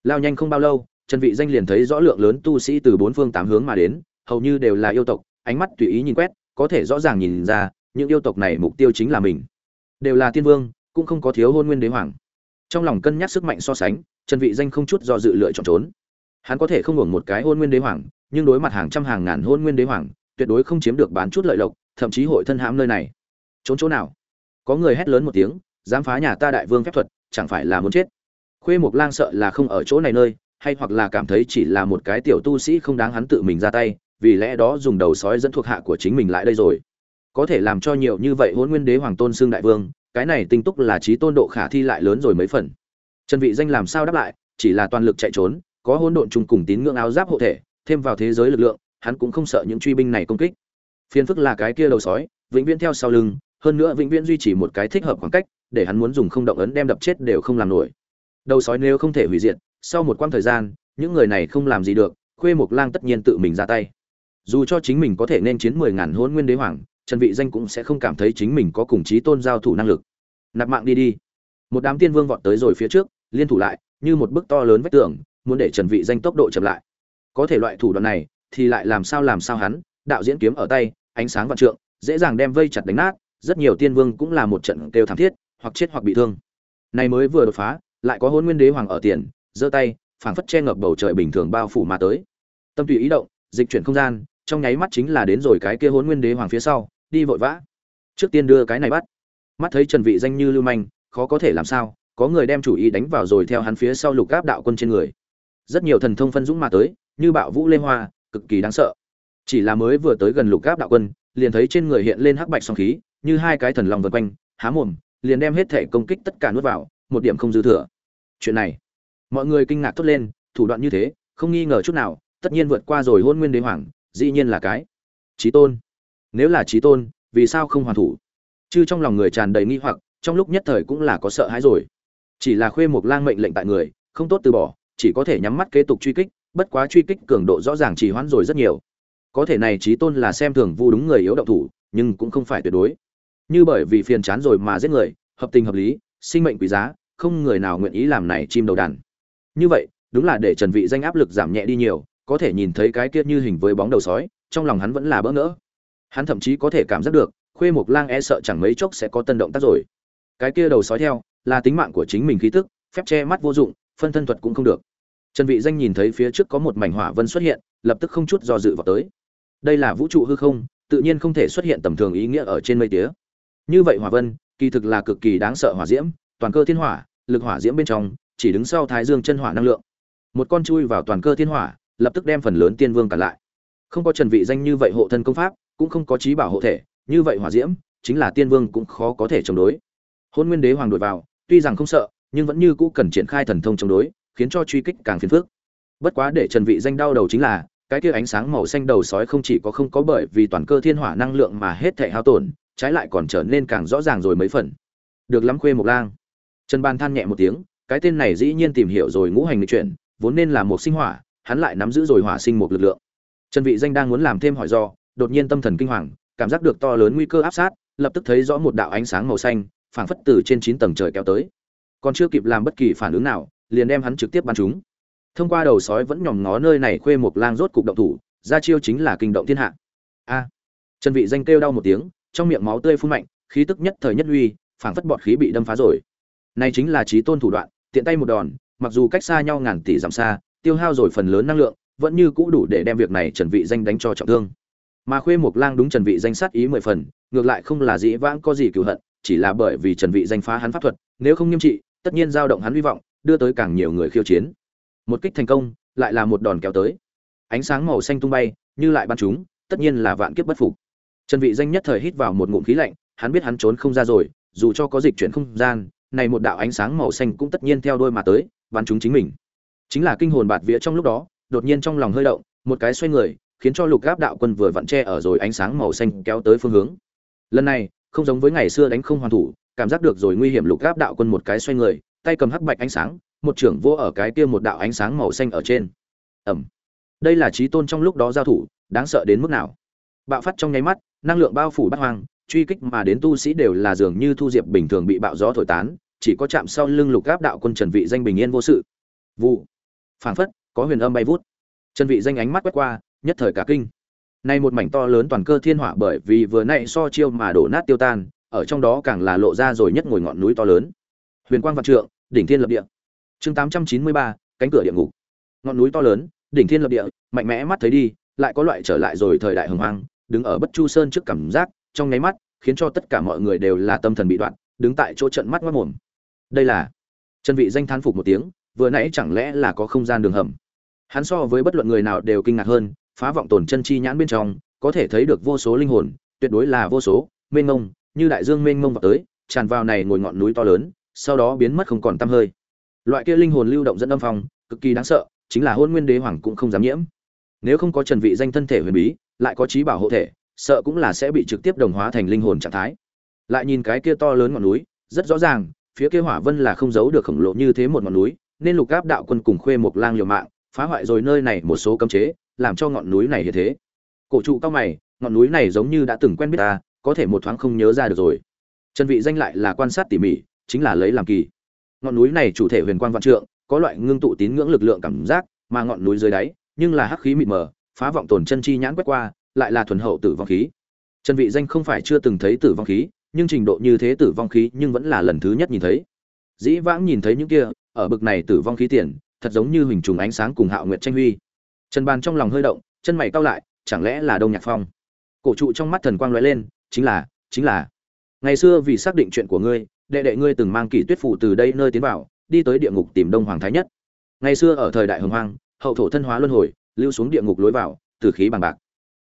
Lao nhanh không bao lâu, trần vị danh liền thấy rõ lượng lớn tu sĩ từ bốn phương tám hướng mà đến, hầu như đều là yêu tộc, ánh mắt tùy ý nhìn quét, có thể rõ ràng nhìn ra, những yêu tộc này mục tiêu chính là mình. Đều là tiên vương, cũng không có thiếu hôn nguyên đế hoàng. Trong lòng cân nhắc sức mạnh so sánh, trần vị danh không chút do dự lựa chọn trốn hắn có thể không hưởng một cái hôn nguyên đế hoàng, nhưng đối mặt hàng trăm hàng ngàn hôn nguyên đế hoàng, tuyệt đối không chiếm được bán chút lợi lộc, thậm chí hội thân hãm nơi này. Trốn chỗ nào? Có người hét lớn một tiếng, dám phá nhà ta đại vương phép thuật, chẳng phải là muốn chết? Khuê mục lang sợ là không ở chỗ này nơi, hay hoặc là cảm thấy chỉ là một cái tiểu tu sĩ không đáng hắn tự mình ra tay, vì lẽ đó dùng đầu sói dẫn thuộc hạ của chính mình lại đây rồi. Có thể làm cho nhiều như vậy hôn nguyên đế hoàng tôn xương đại vương, cái này tinh túc là trí tôn độ khả thi lại lớn rồi mấy phần. Trần vị danh làm sao đáp lại, chỉ là toàn lực chạy trốn có hỗn độn trùng cùng tín ngưỡng áo giáp hộ thể, thêm vào thế giới lực lượng, hắn cũng không sợ những truy binh này công kích. Phiền phức là cái kia đầu sói, vĩnh viễn theo sau lưng, hơn nữa vĩnh viễn duy trì một cái thích hợp khoảng cách, để hắn muốn dùng không động ấn đem đập chết đều không làm nổi. Đầu sói nếu không thể hủy diệt, sau một quãng thời gian, những người này không làm gì được, khuê mục lang tất nhiên tự mình ra tay. Dù cho chính mình có thể nên chiến mười ngàn hôn nguyên đế hoàng, trần vị danh cũng sẽ không cảm thấy chính mình có cùng chí tôn giao thủ năng lực. Nạp mạng đi đi. Một đám tiên vương vọt tới rồi phía trước, liên thủ lại, như một bức to lớn vách tường muốn để trần vị danh tốc độ chậm lại. Có thể loại thủ đoạn này, thì lại làm sao làm sao hắn, đạo diễn kiếm ở tay, ánh sáng vạn trượng, dễ dàng đem vây chặt đánh nát, rất nhiều tiên vương cũng là một trận kêu thảm thiết, hoặc chết hoặc bị thương. Này mới vừa đột phá, lại có Hỗn nguyên đế hoàng ở tiền, giơ tay, phảng phất che ngập bầu trời bình thường bao phủ mà tới. Tâm tùy ý động, dịch chuyển không gian, trong nháy mắt chính là đến rồi cái kia Hỗn nguyên đế hoàng phía sau, đi vội vã. Trước tiên đưa cái này bắt. Mắt thấy trần vị danh như lưu manh, khó có thể làm sao, có người đem chủ ý đánh vào rồi theo hắn phía sau lục áp đạo quân trên người rất nhiều thần thông phân dũng mà tới, như bạo vũ lê hoa, cực kỳ đáng sợ. Chỉ là mới vừa tới gần lục áp đạo quân, liền thấy trên người hiện lên hắc bạch song khí, như hai cái thần lòng vây quanh, há mồm, liền đem hết thể công kích tất cả nuốt vào, một điểm không dư thừa. Chuyện này, mọi người kinh ngạc thốt lên, thủ đoạn như thế, không nghi ngờ chút nào, tất nhiên vượt qua rồi hôn nguyên đế hoàng, dĩ nhiên là cái. Trí tôn. Nếu là trí tôn, vì sao không hoàn thủ? Chứ trong lòng người tràn đầy nghi hoặc, trong lúc nhất thời cũng là có sợ hãi rồi. Chỉ là khuê một lang mệnh lệnh tại người, không tốt từ bỏ chỉ có thể nhắm mắt kế tục truy kích, bất quá truy kích cường độ rõ ràng chỉ hoãn rồi rất nhiều. Có thể này trí tôn là xem thường vu đúng người yếu động thủ, nhưng cũng không phải tuyệt đối. Như bởi vì phiền chán rồi mà giết người, hợp tình hợp lý, sinh mệnh quý giá, không người nào nguyện ý làm này chim đầu đàn. Như vậy, đúng là để trần vị danh áp lực giảm nhẹ đi nhiều, có thể nhìn thấy cái kia như hình với bóng đầu sói, trong lòng hắn vẫn là bỡ ngỡ. Hắn thậm chí có thể cảm giác được, khuê mục lang e sợ chẳng mấy chốc sẽ có tân động tác rồi. Cái kia đầu sói theo, là tính mạng của chính mình khí tức, phép che mắt vô dụng, phân thân thuật cũng không được trần vị danh nhìn thấy phía trước có một mảnh hỏa vân xuất hiện, lập tức không chút do dự vào tới. Đây là vũ trụ hư không, tự nhiên không thể xuất hiện tầm thường ý nghĩa ở trên mây tía. Như vậy hỏa vân, kỳ thực là cực kỳ đáng sợ hỏa diễm, toàn cơ thiên hỏa, lực hỏa diễm bên trong, chỉ đứng sau thái dương chân hỏa năng lượng. Một con chui vào toàn cơ thiên hỏa, lập tức đem phần lớn tiên vương cản lại. Không có trần vị danh như vậy hộ thân công pháp, cũng không có trí bảo hộ thể, như vậy hỏa diễm, chính là tiên vương cũng khó có thể chống đối. Hôn nguyên đế hoàng đội vào, tuy rằng không sợ, nhưng vẫn như cũ cần triển khai thần thông chống đối khiến cho truy kích càng phiền phức. Bất quá để trần vị danh đau đầu chính là, cái kia ánh sáng màu xanh đầu sói không chỉ có không có bởi vì toàn cơ thiên hỏa năng lượng mà hết thảy hao tổn, trái lại còn trở nên càng rõ ràng rồi mấy phần. Được lắm khuê Mộc lang. Trần ban than nhẹ một tiếng, cái tên này dĩ nhiên tìm hiểu rồi ngũ hành lịch chuyển, vốn nên là một sinh hỏa, hắn lại nắm giữ rồi hỏa sinh một lực lượng. Trần vị danh đang muốn làm thêm hỏi do, đột nhiên tâm thần kinh hoàng, cảm giác được to lớn nguy cơ áp sát, lập tức thấy rõ một đạo ánh sáng màu xanh, phảng phất từ trên chín tầng trời kéo tới. Còn chưa kịp làm bất kỳ phản ứng nào liền đem hắn trực tiếp bắn trúng thông qua đầu sói vẫn nhòm ngó nơi này khuê một lang rốt cục động thủ, ra chiêu chính là kinh động thiên hạ. A. Trần vị danh kêu đau một tiếng, trong miệng máu tươi phun mạnh, khí tức nhất thời nhất uy, phảng phất bọt khí bị đâm phá rồi. Này chính là trí tôn thủ đoạn, tiện tay một đòn, mặc dù cách xa nhau ngàn tỷ dặm xa, tiêu hao rồi phần lớn năng lượng, vẫn như cũ đủ để đem việc này trần vị danh đánh cho trọng thương. Mà khuê một lang đúng trần vị danh sát ý mười phần, ngược lại không là dĩ vãng có gì cửu hận, chỉ là bởi vì trần vị danh phá hắn pháp thuật, nếu không nghiêm trị, tất nhiên dao động hắn hy vọng đưa tới càng nhiều người khiêu chiến. Một kích thành công, lại là một đòn kéo tới. Ánh sáng màu xanh tung bay, như lại bắn chúng, tất nhiên là vạn kiếp bất phục. Trần vị danh nhất thời hít vào một ngụm khí lạnh, hắn biết hắn trốn không ra rồi, dù cho có dịch chuyển không gian, này một đạo ánh sáng màu xanh cũng tất nhiên theo đuôi mà tới, bắn chúng chính mình. Chính là kinh hồn bạt vía trong lúc đó, đột nhiên trong lòng hơi động, một cái xoay người, khiến cho lục gáp đạo quân vừa vặn che ở rồi ánh sáng màu xanh kéo tới phương hướng. Lần này, không giống với ngày xưa đánh không hoàn thủ, cảm giác được rồi nguy hiểm lục gáp đạo quân một cái xoay người tay cầm hắc bạch ánh sáng, một trưởng vô ở cái kia một đạo ánh sáng màu xanh ở trên. Ẩm. Đây là trí tôn trong lúc đó giao thủ, đáng sợ đến mức nào? Bạo phát trong nháy mắt, năng lượng bao phủ bắt hoang, truy kích mà đến tu sĩ đều là dường như thu diệp bình thường bị bạo gió thổi tán, chỉ có chạm sau lưng lục gáp đạo quân trần vị danh bình yên vô sự. Vụ. Phảng phất, có huyền âm bay vút. Trần vị danh ánh mắt quét qua, nhất thời cả kinh. Nay một mảnh to lớn toàn cơ thiên hỏa bởi vì vừa nãy so chiêu mà đổ nát tiêu tan, ở trong đó càng là lộ ra rồi nhất ngồi ngọn núi to lớn. Huyền quang vạn trượng đỉnh thiên lập địa. Chương 893, cánh cửa địa ngục. Ngọn núi to lớn đỉnh thiên lập địa mạnh mẽ mắt thấy đi lại có loại trở lại rồi thời đại hồng hoang đứng ở bất chu sơn trước cảm giác trong nháy mắt khiến cho tất cả mọi người đều là tâm thần bị đoạn đứng tại chỗ trận mắt mắt mồm. Đây là chân vị danh thán phục một tiếng vừa nãy chẳng lẽ là có không gian đường hầm? Hắn so với bất luận người nào đều kinh ngạc hơn phá vọng tồn chân chi nhãn bên trong có thể thấy được vô số linh hồn tuyệt đối là vô số mênh mông như đại dương mênh mông vào tới tràn vào này ngồi ngọn núi to lớn sau đó biến mất không còn tăm hơi. Loại kia linh hồn lưu động dẫn âm phong, cực kỳ đáng sợ, chính là hôn nguyên đế hoàng cũng không dám nhiễm. Nếu không có trần vị danh thân thể huyền bí, lại có trí bảo hộ thể, sợ cũng là sẽ bị trực tiếp đồng hóa thành linh hồn trạng thái. Lại nhìn cái kia to lớn ngọn núi, rất rõ ràng, phía kia hỏa vân là không giấu được khổng lồ như thế một ngọn núi, nên lục áp đạo quân cùng khuê một lang liều mạng, phá hoại rồi nơi này một số cấm chế, làm cho ngọn núi này như thế. Cổ trụ cao mày, ngọn núi này giống như đã từng quen biết ta, có thể một thoáng không nhớ ra được rồi. Trần vị danh lại là quan sát tỉ mỉ chính là lấy làm kỳ. Ngọn núi này chủ thể huyền quang vạn trượng, có loại ngưng tụ tín ngưỡng lực lượng cảm giác, mà ngọn núi dưới đáy, nhưng là hắc khí mịt mờ, phá vọng tồn chân chi nhãn quét qua, lại là thuần hậu tử vong khí. Trần vị danh không phải chưa từng thấy tử vong khí, nhưng trình độ như thế tử vong khí nhưng vẫn là lần thứ nhất nhìn thấy. Dĩ vãng nhìn thấy những kia, ở bực này tử vong khí tiền, thật giống như hình trùng ánh sáng cùng hạo nguyệt tranh huy. Trần bàn trong lòng hơi động, chân mày cau lại, chẳng lẽ là đông nhạc phong? Cổ trụ trong mắt thần quang lóe lên, chính là chính là. Ngày xưa vì xác định chuyện của ngươi đệ đệ ngươi từng mang kỷ tuyết phủ từ đây nơi tiến vào, đi tới địa ngục tìm đông hoàng thái nhất. Ngày xưa ở thời đại hồng hoang, hậu thổ thân hóa luân hồi, lưu xuống địa ngục lối vào, tử khí bằng bạc.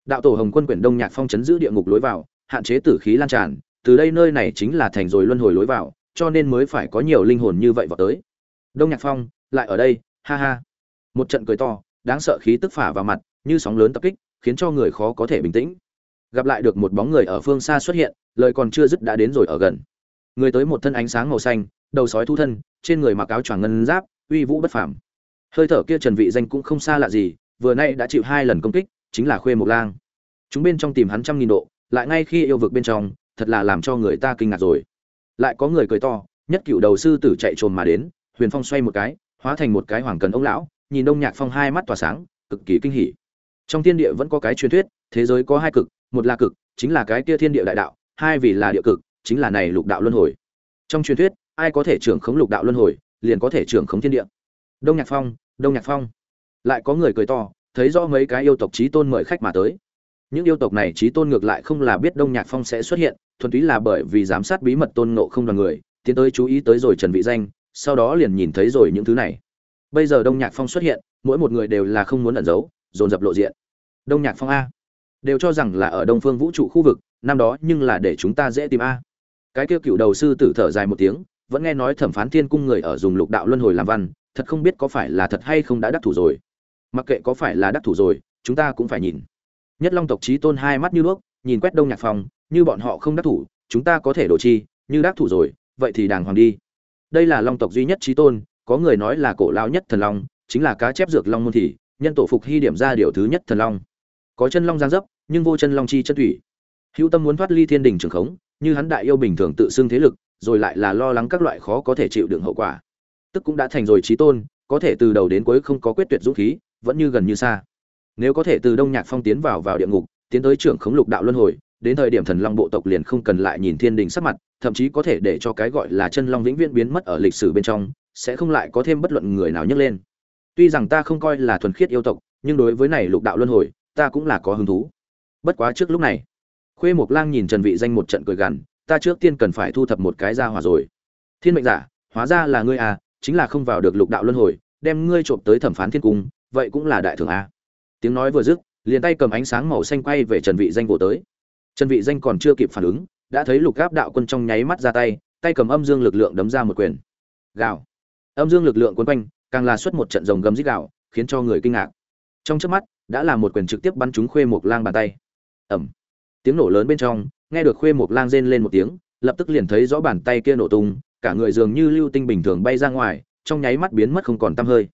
Đạo tổ hồng quân quyển đông nhạc phong chấn giữ địa ngục lối vào, hạn chế tử khí lan tràn, từ đây nơi này chính là thành rồi luân hồi lối vào, cho nên mới phải có nhiều linh hồn như vậy vào tới. Đông nhạc phong, lại ở đây, ha ha. Một trận cười to, đáng sợ khí tức phả vào mặt, như sóng lớn tập kích, khiến cho người khó có thể bình tĩnh. Gặp lại được một bóng người ở phương xa xuất hiện, lời còn chưa dứt đã đến rồi ở gần người tới một thân ánh sáng màu xanh, đầu sói thu thân, trên người mặc áo choàng ngân giáp, uy vũ bất phàm. Hơi thở kia trần vị danh cũng không xa lạ gì, vừa nay đã chịu hai lần công kích, chính là khuê mộc lang. Chúng bên trong tìm hắn trăm nghìn độ, lại ngay khi yêu vực bên trong, thật là làm cho người ta kinh ngạc rồi. Lại có người cười to, nhất cựu đầu sư tử chạy trồn mà đến, huyền phong xoay một cái, hóa thành một cái hoàng cần ông lão, nhìn đông nhạc phong hai mắt tỏa sáng, cực kỳ kinh hỉ. Trong thiên địa vẫn có cái truyền thuyết, thế giới có hai cực, một là cực, chính là cái kia thiên địa đại đạo, hai vì là địa cực chính là này lục đạo luân hồi. Trong truyền thuyết, ai có thể trưởng khống lục đạo luân hồi, liền có thể trưởng khống thiên địa. Đông nhạc phong, đông nhạc phong. Lại có người cười to, thấy rõ mấy cái yêu tộc trí tôn mời khách mà tới. Những yêu tộc này trí tôn ngược lại không là biết đông nhạc phong sẽ xuất hiện, thuần túy là bởi vì giám sát bí mật tôn nộ không đoàn người, tiến tới chú ý tới rồi trần vị danh, sau đó liền nhìn thấy rồi những thứ này. Bây giờ đông nhạc phong xuất hiện, mỗi một người đều là không muốn ẩn giấu, dồn dập lộ diện. Đông nhạc phong a. Đều cho rằng là ở đông phương vũ trụ khu vực, năm đó nhưng là để chúng ta dễ tìm a cái kia cựu đầu sư tử thở dài một tiếng, vẫn nghe nói thẩm phán thiên cung người ở dùng lục đạo luân hồi làm văn, thật không biết có phải là thật hay không đã đắc thủ rồi. Mặc kệ có phải là đắc thủ rồi, chúng ta cũng phải nhìn. Nhất long tộc trí tôn hai mắt như đuốc nhìn quét đông nhạc phong, như bọn họ không đắc thủ, chúng ta có thể đổ chi, như đắc thủ rồi, vậy thì đàng hoàng đi. Đây là long tộc duy nhất trí tôn, có người nói là cổ lao nhất thần long, chính là cá chép dược long môn thị, nhân tổ phục hy điểm ra điều thứ nhất thần long. Có chân long giang dấp, nhưng vô chân long chi chân thủy. Hữu tâm muốn thoát ly thiên đình trường khống như hắn đại yêu bình thường tự xưng thế lực, rồi lại là lo lắng các loại khó có thể chịu đựng hậu quả. Tức cũng đã thành rồi chí tôn, có thể từ đầu đến cuối không có quyết tuyệt dũng khí, vẫn như gần như xa. Nếu có thể từ đông nhạc phong tiến vào vào địa ngục, tiến tới trưởng khống lục đạo luân hồi, đến thời điểm thần long bộ tộc liền không cần lại nhìn thiên đình sắc mặt, thậm chí có thể để cho cái gọi là chân long vĩnh viễn biến mất ở lịch sử bên trong, sẽ không lại có thêm bất luận người nào nhấc lên. Tuy rằng ta không coi là thuần khiết yêu tộc, nhưng đối với này lục đạo luân hồi, ta cũng là có hứng thú. Bất quá trước lúc này khuê mộc lang nhìn trần vị danh một trận cười gằn, ta trước tiên cần phải thu thập một cái ra hỏa rồi. Thiên mệnh giả, hóa ra là ngươi à chính là không vào được lục đạo luân hồi, đem ngươi trộm tới thẩm phán thiên cung, vậy cũng là đại thượng à. Tiếng nói vừa dứt, liền tay cầm ánh sáng màu xanh quay về trần vị danh vỗ tới. Trần vị danh còn chưa kịp phản ứng, đã thấy lục áp đạo quân trong nháy mắt ra tay tay cầm âm dương lực lượng đấm ra một quyền. Gào. Âm dương lực lượng cuốn quanh, càng là xuất một trận rồng gầm rít gào, khiến cho người kinh ngạc. Trong chớp mắt, đã là một quyền trực tiếp bắn trúng khuê một lang bàn tay. Ầm tiếng nổ lớn bên trong, nghe được khuê một lang rên lên một tiếng, lập tức liền thấy rõ bàn tay kia nổ tung, cả người dường như lưu tinh bình thường bay ra ngoài, trong nháy mắt biến mất không còn tăm hơi.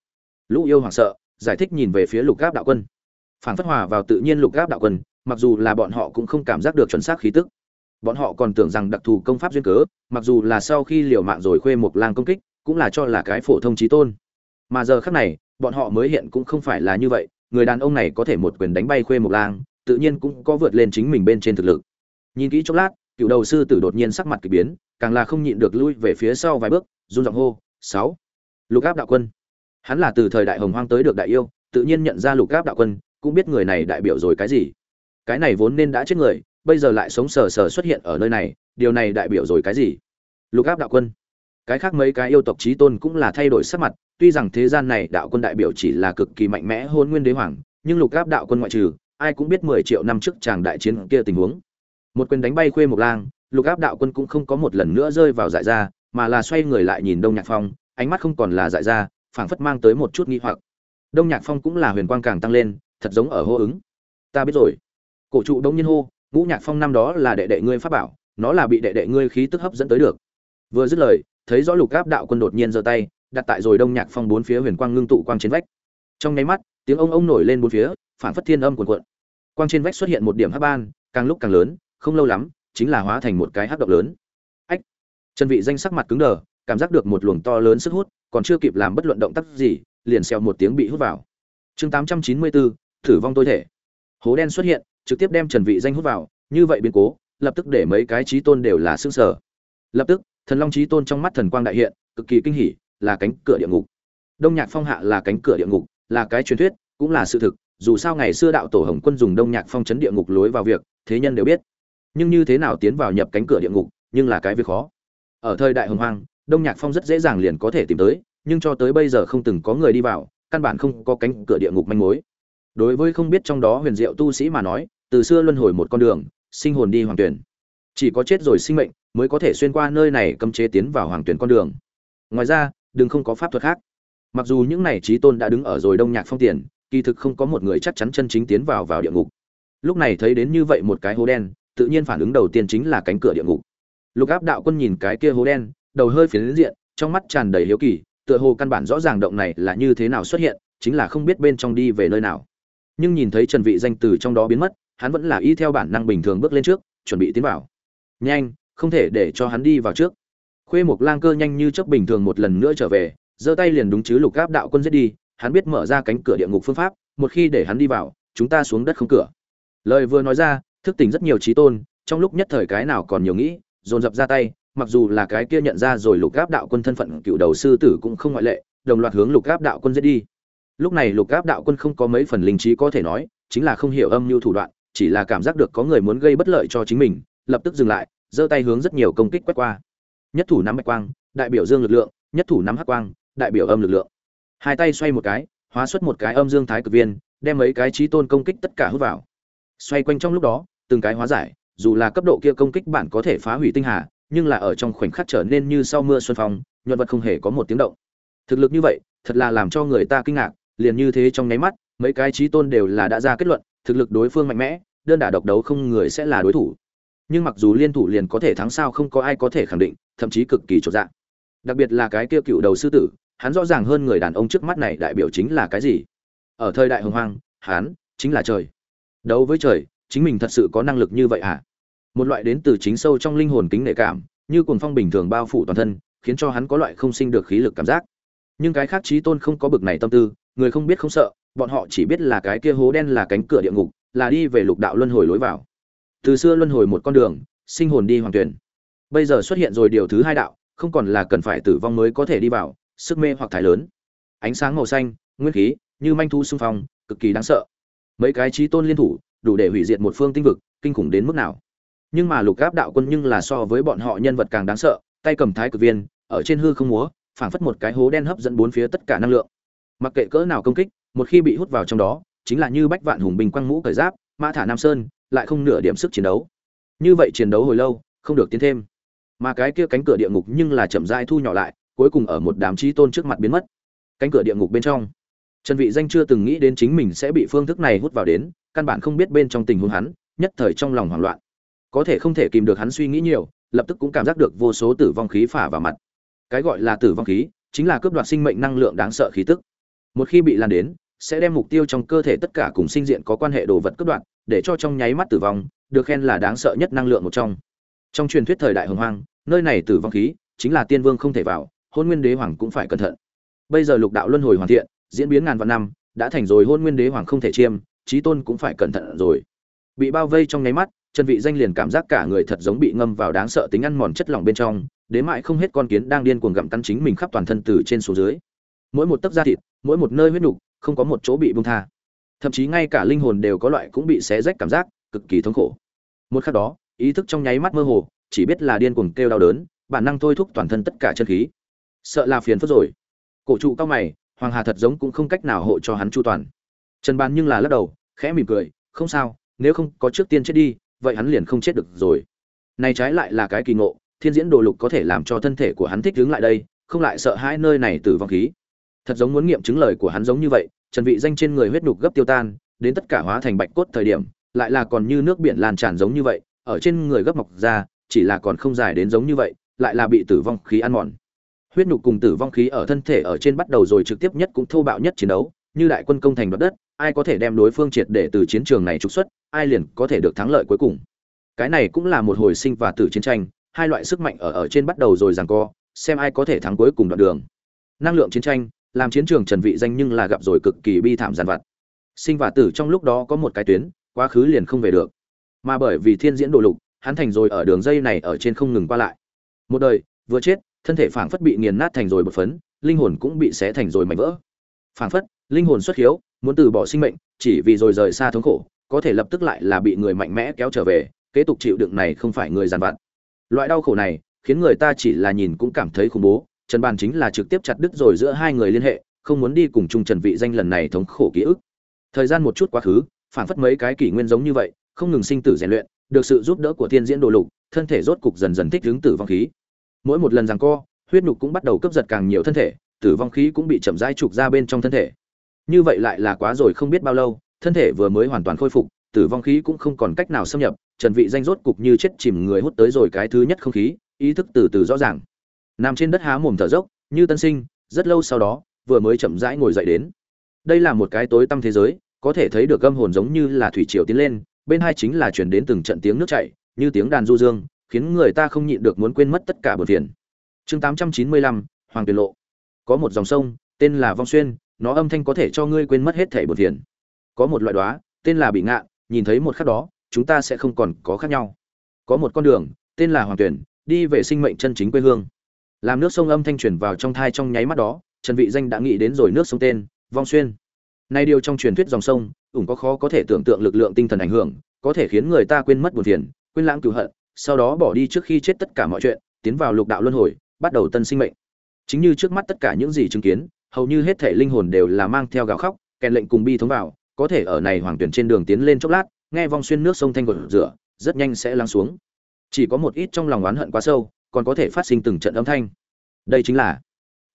Lũ yêu hoảng sợ, giải thích nhìn về phía lục áp đạo quân. Phản phất hòa vào tự nhiên lục áp đạo quân, mặc dù là bọn họ cũng không cảm giác được chuẩn xác khí tức. Bọn họ còn tưởng rằng đặc thù công pháp duyên cớ, mặc dù là sau khi liều mạng rồi khuê một lang công kích, cũng là cho là cái phổ thông trí tôn. Mà giờ khác này, bọn họ mới hiện cũng không phải là như vậy, người đàn ông này có thể một quyền đánh bay khuê một lang tự nhiên cũng có vượt lên chính mình bên trên thực lực. Nhìn kỹ chốc lát, cựu đầu sư tử đột nhiên sắc mặt k ỳ biến, càng là không nhịn được lui về phía sau vài bước, run giọng hô, sáu, lục áp đạo quân. Hắn là từ thời đại hồng hoang tới được đại yêu, tự nhiên nhận ra lục áp đạo quân, cũng biết người này đại biểu rồi cái gì. Cái này vốn nên đã chết người, bây giờ lại sống sờ sờ xuất hiện ở nơi này, điều này đại biểu rồi cái gì? Lục áp đạo quân. Cái khác mấy cái yêu tộc trí tôn cũng là thay đổi sắc mặt, tuy rằng thế gian này đạo quân đại biểu chỉ là cực kỳ mạnh mẽ hôn nguyên đế hoàng, nhưng lục áp đạo quân ngoại trừ ai cũng biết mười triệu năm trước chàng đại chiến kia tình huống. Một quyền đánh bay khuê một lang, lục áp đạo quân cũng không có một lần nữa rơi vào dại ra, mà là xoay người lại nhìn đông nhạc phong, ánh mắt không còn là dại ra, phảng phất mang tới một chút nghi hoặc. Đông nhạc phong cũng là huyền quang càng tăng lên, thật giống ở hô ứng. Ta biết rồi. Cổ trụ đông nhiên hô, ngũ nhạc phong năm đó là đệ đệ ngươi pháp bảo, nó là bị đệ đệ ngươi khí tức hấp dẫn tới được. Vừa dứt lời, thấy rõ lục áp đạo quân đột nhiên giơ tay, đặt tại rồi đông nhạc phong bốn phía huyền quang ngưng tụ quang trên vách. Trong nháy mắt, tiếng ông ông nổi lên bốn phía phản phất thiên âm cuồn cuộn quang trên vách xuất hiện một điểm hắc ban càng lúc càng lớn không lâu lắm chính là hóa thành một cái hắc động lớn. Ách! Chân vị danh sắc mặt cứng đờ cảm giác được một luồng to lớn sức hút còn chưa kịp làm bất luận động tác gì liền xèo một tiếng bị hút vào. Chương 894, thử vong tôi thể. Hố đen xuất hiện trực tiếp đem trần vị danh hút vào như vậy biến cố lập tức để mấy cái trí tôn đều là sương sở lập tức thần long trí tôn trong mắt thần quang đại hiện cực kỳ kinh hỉ là cánh cửa địa ngục. Đông nhạc phong hạ là cánh cửa địa ngục là cái truyền thuyết cũng là sự thực dù sao ngày xưa đạo tổ hồng quân dùng đông nhạc phong chấn địa ngục lối vào việc, thế nhân đều biết. Nhưng như thế nào tiến vào nhập cánh cửa địa ngục, nhưng là cái việc khó. Ở thời đại hồng hoang, đông nhạc phong rất dễ dàng liền có thể tìm tới, nhưng cho tới bây giờ không từng có người đi vào, căn bản không có cánh cửa địa ngục manh mối. Đối với không biết trong đó huyền diệu tu sĩ mà nói, từ xưa luân hồi một con đường, sinh hồn đi hoàng tuyển. Chỉ có chết rồi sinh mệnh, mới có thể xuyên qua nơi này cấm chế tiến vào hoàng tuyển con đường. Ngoài ra, đừng không có pháp thuật khác. Mặc dù những này trí tôn đã đứng ở rồi đông nhạc phong tiền kỳ thực không có một người chắc chắn chân chính tiến vào vào địa ngục. Lúc này thấy đến như vậy một cái hố đen, tự nhiên phản ứng đầu tiên chính là cánh cửa địa ngục. Lục áp đạo quân nhìn cái kia hố đen, đầu hơi phiến diện, trong mắt tràn đầy hiếu kỳ, tựa hồ căn bản rõ ràng động này là như thế nào xuất hiện, chính là không biết bên trong đi về nơi nào. Nhưng nhìn thấy trần vị danh từ trong đó biến mất, hắn vẫn là y theo bản năng bình thường bước lên trước, chuẩn bị tiến vào. Nhanh, không thể để cho hắn đi vào trước. Khuê một lang cơ nhanh như chớp bình thường một lần nữa trở về, giơ tay liền đúng chứ lục áp đạo quân giết đi hắn biết mở ra cánh cửa địa ngục phương pháp, một khi để hắn đi vào, chúng ta xuống đất không cửa. Lời vừa nói ra, thức tỉnh rất nhiều trí tôn, trong lúc nhất thời cái nào còn nhiều nghĩ, dồn dập ra tay, mặc dù là cái kia nhận ra rồi lục áp đạo quân thân phận cựu đầu sư tử cũng không ngoại lệ, đồng loạt hướng lục áp đạo quân giết đi. Lúc này lục áp đạo quân không có mấy phần linh trí có thể nói, chính là không hiểu âm mưu thủ đoạn, chỉ là cảm giác được có người muốn gây bất lợi cho chính mình, lập tức dừng lại, giơ tay hướng rất nhiều công kích quét qua. Nhất thủ nắm bạch quang, đại biểu dương lực lượng, nhất thủ nắm hắc quang, đại biểu âm lực lượng hai tay xoay một cái, hóa xuất một cái âm dương thái cực viên, đem mấy cái trí tôn công kích tất cả hút vào. Xoay quanh trong lúc đó, từng cái hóa giải, dù là cấp độ kia công kích bản có thể phá hủy tinh hà, nhưng là ở trong khoảnh khắc trở nên như sau mưa xuân phong, nhuận vật không hề có một tiếng động. Thực lực như vậy, thật là làm cho người ta kinh ngạc, liền như thế trong nháy mắt, mấy cái trí tôn đều là đã ra kết luận, thực lực đối phương mạnh mẽ, đơn đả độc đấu không người sẽ là đối thủ. Nhưng mặc dù liên thủ liền có thể thắng sao không có ai có thể khẳng định, thậm chí cực kỳ trọn dạng đặc biệt là cái kia cựu đầu sư tử hắn rõ ràng hơn người đàn ông trước mắt này đại biểu chính là cái gì. Ở thời đại hồng hoang, hắn chính là trời. Đấu với trời, chính mình thật sự có năng lực như vậy à? Một loại đến từ chính sâu trong linh hồn kính nệ cảm, như cuồng phong bình thường bao phủ toàn thân, khiến cho hắn có loại không sinh được khí lực cảm giác. Nhưng cái khác trí tôn không có bực này tâm tư, người không biết không sợ, bọn họ chỉ biết là cái kia hố đen là cánh cửa địa ngục, là đi về lục đạo luân hồi lối vào. Từ xưa luân hồi một con đường, sinh hồn đi hoàng tuyển. Bây giờ xuất hiện rồi điều thứ hai đạo, không còn là cần phải tử vong mới có thể đi vào sức mê hoặc thái lớn. Ánh sáng màu xanh, nguyên khí, như manh thu xung phong, cực kỳ đáng sợ. Mấy cái trí tôn liên thủ, đủ để hủy diệt một phương tinh vực, kinh khủng đến mức nào. Nhưng mà lục gáp đạo quân nhưng là so với bọn họ nhân vật càng đáng sợ, tay cầm thái cực viên, ở trên hư không múa, phảng phất một cái hố đen hấp dẫn bốn phía tất cả năng lượng. Mặc kệ cỡ nào công kích, một khi bị hút vào trong đó, chính là như bách vạn hùng binh quăng mũ cởi giáp, mã thả nam sơn, lại không nửa điểm sức chiến đấu. Như vậy chiến đấu hồi lâu, không được tiến thêm. Mà cái kia cánh cửa địa ngục nhưng là chậm rãi thu nhỏ lại cuối cùng ở một đám trí tôn trước mặt biến mất. Cánh cửa địa ngục bên trong. Trần vị danh chưa từng nghĩ đến chính mình sẽ bị phương thức này hút vào đến, căn bản không biết bên trong tình huống hắn, nhất thời trong lòng hoảng loạn. Có thể không thể kìm được hắn suy nghĩ nhiều, lập tức cũng cảm giác được vô số tử vong khí phả vào mặt. Cái gọi là tử vong khí, chính là cướp đoạt sinh mệnh năng lượng đáng sợ khí tức. Một khi bị lan đến, sẽ đem mục tiêu trong cơ thể tất cả cùng sinh diện có quan hệ đồ vật cướp đoạt, để cho trong nháy mắt tử vong, được khen là đáng sợ nhất năng lượng một trong. Trong truyền thuyết thời đại hồng hoang, nơi này tử vong khí chính là tiên vương không thể vào hôn nguyên đế hoàng cũng phải cẩn thận bây giờ lục đạo luân hồi hoàn thiện diễn biến ngàn vạn năm đã thành rồi hôn nguyên đế hoàng không thể chiêm trí tôn cũng phải cẩn thận rồi bị bao vây trong nháy mắt chân Vị Danh liền cảm giác cả người thật giống bị ngâm vào đáng sợ tính ăn mòn chất lỏng bên trong, đến mãi không hết con kiến đang điên cuồng gặm cắn chính mình khắp toàn thân từ trên xuống dưới. Mỗi một tấc da thịt, mỗi một nơi huyết nhục không có một chỗ bị bung tha. Thậm chí ngay cả linh hồn đều có loại cũng bị xé rách cảm giác, cực kỳ thống khổ. Một khắc đó, ý thức trong nháy mắt mơ hồ, chỉ biết là điên cuồng kêu đau đớn, bản năng thôi thúc toàn thân tất cả chân khí. Sợ là phiền phức rồi. Cổ trụ cao mày, Hoàng Hà thật giống cũng không cách nào hộ cho hắn chu toàn. Trần Ban nhưng là lắc đầu, khẽ mỉm cười, không sao, nếu không có trước tiên chết đi, vậy hắn liền không chết được rồi này trái lại là cái kỳ ngộ thiên diễn đồ lục có thể làm cho thân thể của hắn thích đứng lại đây không lại sợ hãi nơi này tử vong khí thật giống muốn nghiệm chứng lời của hắn giống như vậy trần vị danh trên người huyết nục gấp tiêu tan đến tất cả hóa thành bạch cốt thời điểm lại là còn như nước biển lan tràn giống như vậy ở trên người gấp mọc ra chỉ là còn không dài đến giống như vậy lại là bị tử vong khí ăn mòn huyết nhục cùng tử vong khí ở thân thể ở trên bắt đầu rồi trực tiếp nhất cũng thô bạo nhất chiến đấu, như đại quân công thành đoạt đất, ai có thể đem đối phương triệt để từ chiến trường này trục xuất, ai liền có thể được thắng lợi cuối cùng. Cái này cũng là một hồi sinh và tử chiến tranh, hai loại sức mạnh ở ở trên bắt đầu rồi giằng co, xem ai có thể thắng cuối cùng đoạn đường. Năng lượng chiến tranh, làm chiến trường trần vị danh nhưng là gặp rồi cực kỳ bi thảm giàn vặt. Sinh và tử trong lúc đó có một cái tuyến, quá khứ liền không về được. Mà bởi vì thiên diễn đồ lục, hắn thành rồi ở đường dây này ở trên không ngừng qua lại. Một đời, vừa chết thân thể phảng phất bị nghiền nát thành rồi bột phấn, linh hồn cũng bị xé thành rồi mảnh vỡ. Phảng phất, linh hồn xuất hiếu, muốn từ bỏ sinh mệnh, chỉ vì rồi rời xa thống khổ, có thể lập tức lại là bị người mạnh mẽ kéo trở về, kế tục chịu đựng này không phải người giàn vặt. Loại đau khổ này, khiến người ta chỉ là nhìn cũng cảm thấy khủng bố, trần bàn chính là trực tiếp chặt đứt rồi giữa hai người liên hệ, không muốn đi cùng chung trần vị danh lần này thống khổ ký ức. Thời gian một chút quá khứ, phảng phất mấy cái kỷ nguyên giống như vậy, không ngừng sinh tử rèn luyện, được sự giúp đỡ của thiên diễn đồ lục, thân thể rốt cục dần dần thích ứng tử vong khí mỗi một lần giằng co, huyết nhục cũng bắt đầu cấp giật càng nhiều thân thể, tử vong khí cũng bị chậm rãi trục ra bên trong thân thể. Như vậy lại là quá rồi không biết bao lâu, thân thể vừa mới hoàn toàn khôi phục, tử vong khí cũng không còn cách nào xâm nhập, trần vị danh rốt cục như chết chìm người hút tới rồi cái thứ nhất không khí, ý thức từ từ rõ ràng. Nằm trên đất há mồm thở dốc, như tân sinh, rất lâu sau đó, vừa mới chậm rãi ngồi dậy đến. Đây là một cái tối tăm thế giới, có thể thấy được âm hồn giống như là thủy triều tiến lên, bên hai chính là truyền đến từng trận tiếng nước chảy, như tiếng đàn du dương khiến người ta không nhịn được muốn quên mất tất cả buồn phiền chương 895, hoàng tuyển lộ. Có một dòng sông tên là vong xuyên nó âm thanh có thể cho ngươi quên mất hết thảy buồn phiền có một loại đóa tên là bị ngạn nhìn thấy một khắc đó chúng ta sẽ không còn có khác nhau. Có một con đường tên là hoàng tuyển đi về sinh mệnh chân chính quê hương. Làm nước sông âm thanh truyền vào trong thai trong nháy mắt đó trần vị danh đã nghĩ đến rồi nước sông tên vong xuyên. Nay điều trong truyền thuyết dòng sông ủng có khó có thể tưởng tượng lực lượng tinh thần ảnh hưởng có thể khiến người ta quên mất buồn phiền quên lãng cửu hận sau đó bỏ đi trước khi chết tất cả mọi chuyện, tiến vào lục đạo luân hồi, bắt đầu tân sinh mệnh. Chính như trước mắt tất cả những gì chứng kiến, hầu như hết thể linh hồn đều là mang theo gào khóc, kèn lệnh cùng bi thống vào, có thể ở này hoàng tuyển trên đường tiến lên chốc lát, nghe vong xuyên nước sông thanh gọi rửa, rất nhanh sẽ lắng xuống. Chỉ có một ít trong lòng oán hận quá sâu, còn có thể phát sinh từng trận âm thanh. Đây chính là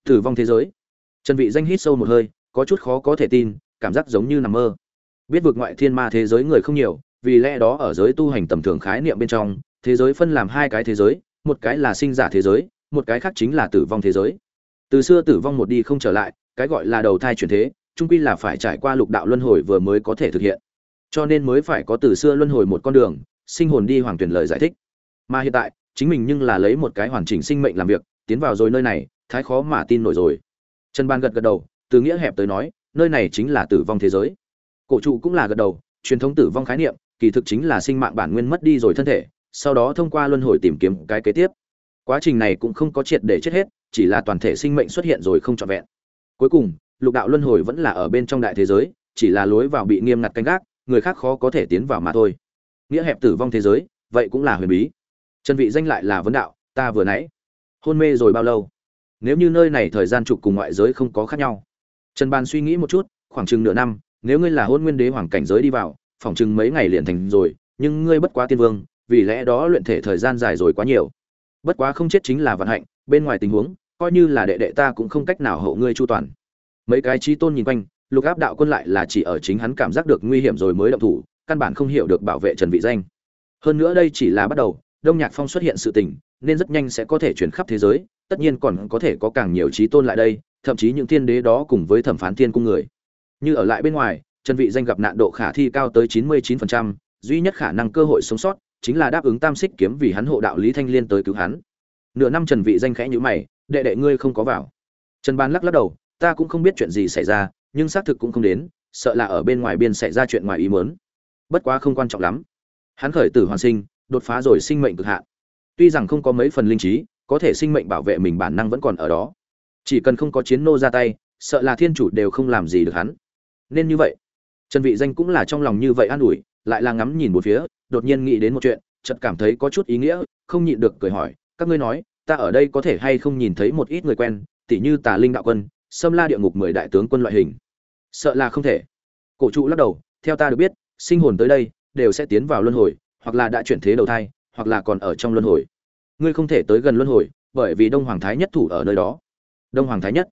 tử vong thế giới. Trần vị danh hít sâu một hơi, có chút khó có thể tin, cảm giác giống như nằm mơ. Biết vượt ngoại thiên ma thế giới người không nhiều, vì lẽ đó ở giới tu hành tầm thường khái niệm bên trong thế giới phân làm hai cái thế giới, một cái là sinh giả thế giới, một cái khác chính là tử vong thế giới. Từ xưa tử vong một đi không trở lại, cái gọi là đầu thai chuyển thế trung quy là phải trải qua lục đạo luân hồi vừa mới có thể thực hiện. Cho nên mới phải có từ xưa luân hồi một con đường, sinh hồn đi hoàng tuyển lời giải thích. Mà hiện tại, chính mình nhưng là lấy một cái hoàn chỉnh sinh mệnh làm việc, tiến vào rồi nơi này, thái khó mà tin nổi rồi. Trần ban gật gật đầu, từ nghĩa hẹp tới nói, nơi này chính là tử vong thế giới. Cổ trụ cũng là gật đầu, truyền thống tử vong khái niệm, kỳ thực chính là sinh mạng bản nguyên mất đi rồi thân thể sau đó thông qua luân hồi tìm kiếm cái kế tiếp. Quá trình này cũng không có triệt để chết hết, chỉ là toàn thể sinh mệnh xuất hiện rồi không trọn vẹn. Cuối cùng, lục đạo luân hồi vẫn là ở bên trong đại thế giới, chỉ là lối vào bị nghiêm ngặt canh gác, người khác khó có thể tiến vào mà thôi. Nghĩa hẹp tử vong thế giới, vậy cũng là huyền bí. Chân vị danh lại là vấn đạo, ta vừa nãy hôn mê rồi bao lâu? Nếu như nơi này thời gian trục cùng ngoại giới không có khác nhau. Trần ban suy nghĩ một chút, khoảng chừng nửa năm, nếu ngươi là hôn nguyên đế hoàng cảnh giới đi vào, phỏng chừng mấy ngày liền thành rồi, nhưng ngươi bất quá tiên vương vì lẽ đó luyện thể thời gian dài rồi quá nhiều. Bất quá không chết chính là vận hạnh bên ngoài tình huống coi như là đệ đệ ta cũng không cách nào hộ ngươi chu toàn. Mấy cái trí tôn nhìn quanh lục áp đạo quân lại là chỉ ở chính hắn cảm giác được nguy hiểm rồi mới động thủ căn bản không hiểu được bảo vệ trần vị danh. Hơn nữa đây chỉ là bắt đầu đông nhạc phong xuất hiện sự tình nên rất nhanh sẽ có thể chuyển khắp thế giới tất nhiên còn có thể có càng nhiều trí tôn lại đây thậm chí những thiên đế đó cùng với thẩm phán thiên cung người. Như ở lại bên ngoài trần vị danh gặp nạn độ khả thi cao tới 99%, duy nhất khả năng cơ hội sống sót chính là đáp ứng tam xích kiếm vì hắn hộ đạo lý thanh liên tới cứu hắn. Nửa năm trần vị danh khẽ nhíu mày, đệ đệ ngươi không có vào. Trần ban lắc lắc đầu, ta cũng không biết chuyện gì xảy ra, nhưng xác thực cũng không đến, sợ là ở bên ngoài biên xảy ra chuyện ngoài ý muốn. Bất quá không quan trọng lắm. Hắn khởi tử hoàn sinh, đột phá rồi sinh mệnh cực hạn. Tuy rằng không có mấy phần linh trí, có thể sinh mệnh bảo vệ mình bản năng vẫn còn ở đó. Chỉ cần không có chiến nô ra tay, sợ là thiên chủ đều không làm gì được hắn. Nên như vậy trần vị danh cũng là trong lòng như vậy an ủi, lại là ngắm nhìn một phía, đột nhiên nghĩ đến một chuyện, chợt cảm thấy có chút ý nghĩa, không nhịn được cười hỏi, các ngươi nói, ta ở đây có thể hay không nhìn thấy một ít người quen, tỉ như tà linh đạo quân xâm la địa ngục mười đại tướng quân loại hình? Sợ là không thể. Cổ trụ lắc đầu, theo ta được biết, sinh hồn tới đây, đều sẽ tiến vào luân hồi, hoặc là đã chuyển thế đầu thai, hoặc là còn ở trong luân hồi. Ngươi không thể tới gần luân hồi, bởi vì đông hoàng thái nhất thủ ở nơi đó. Đông hoàng thái nhất?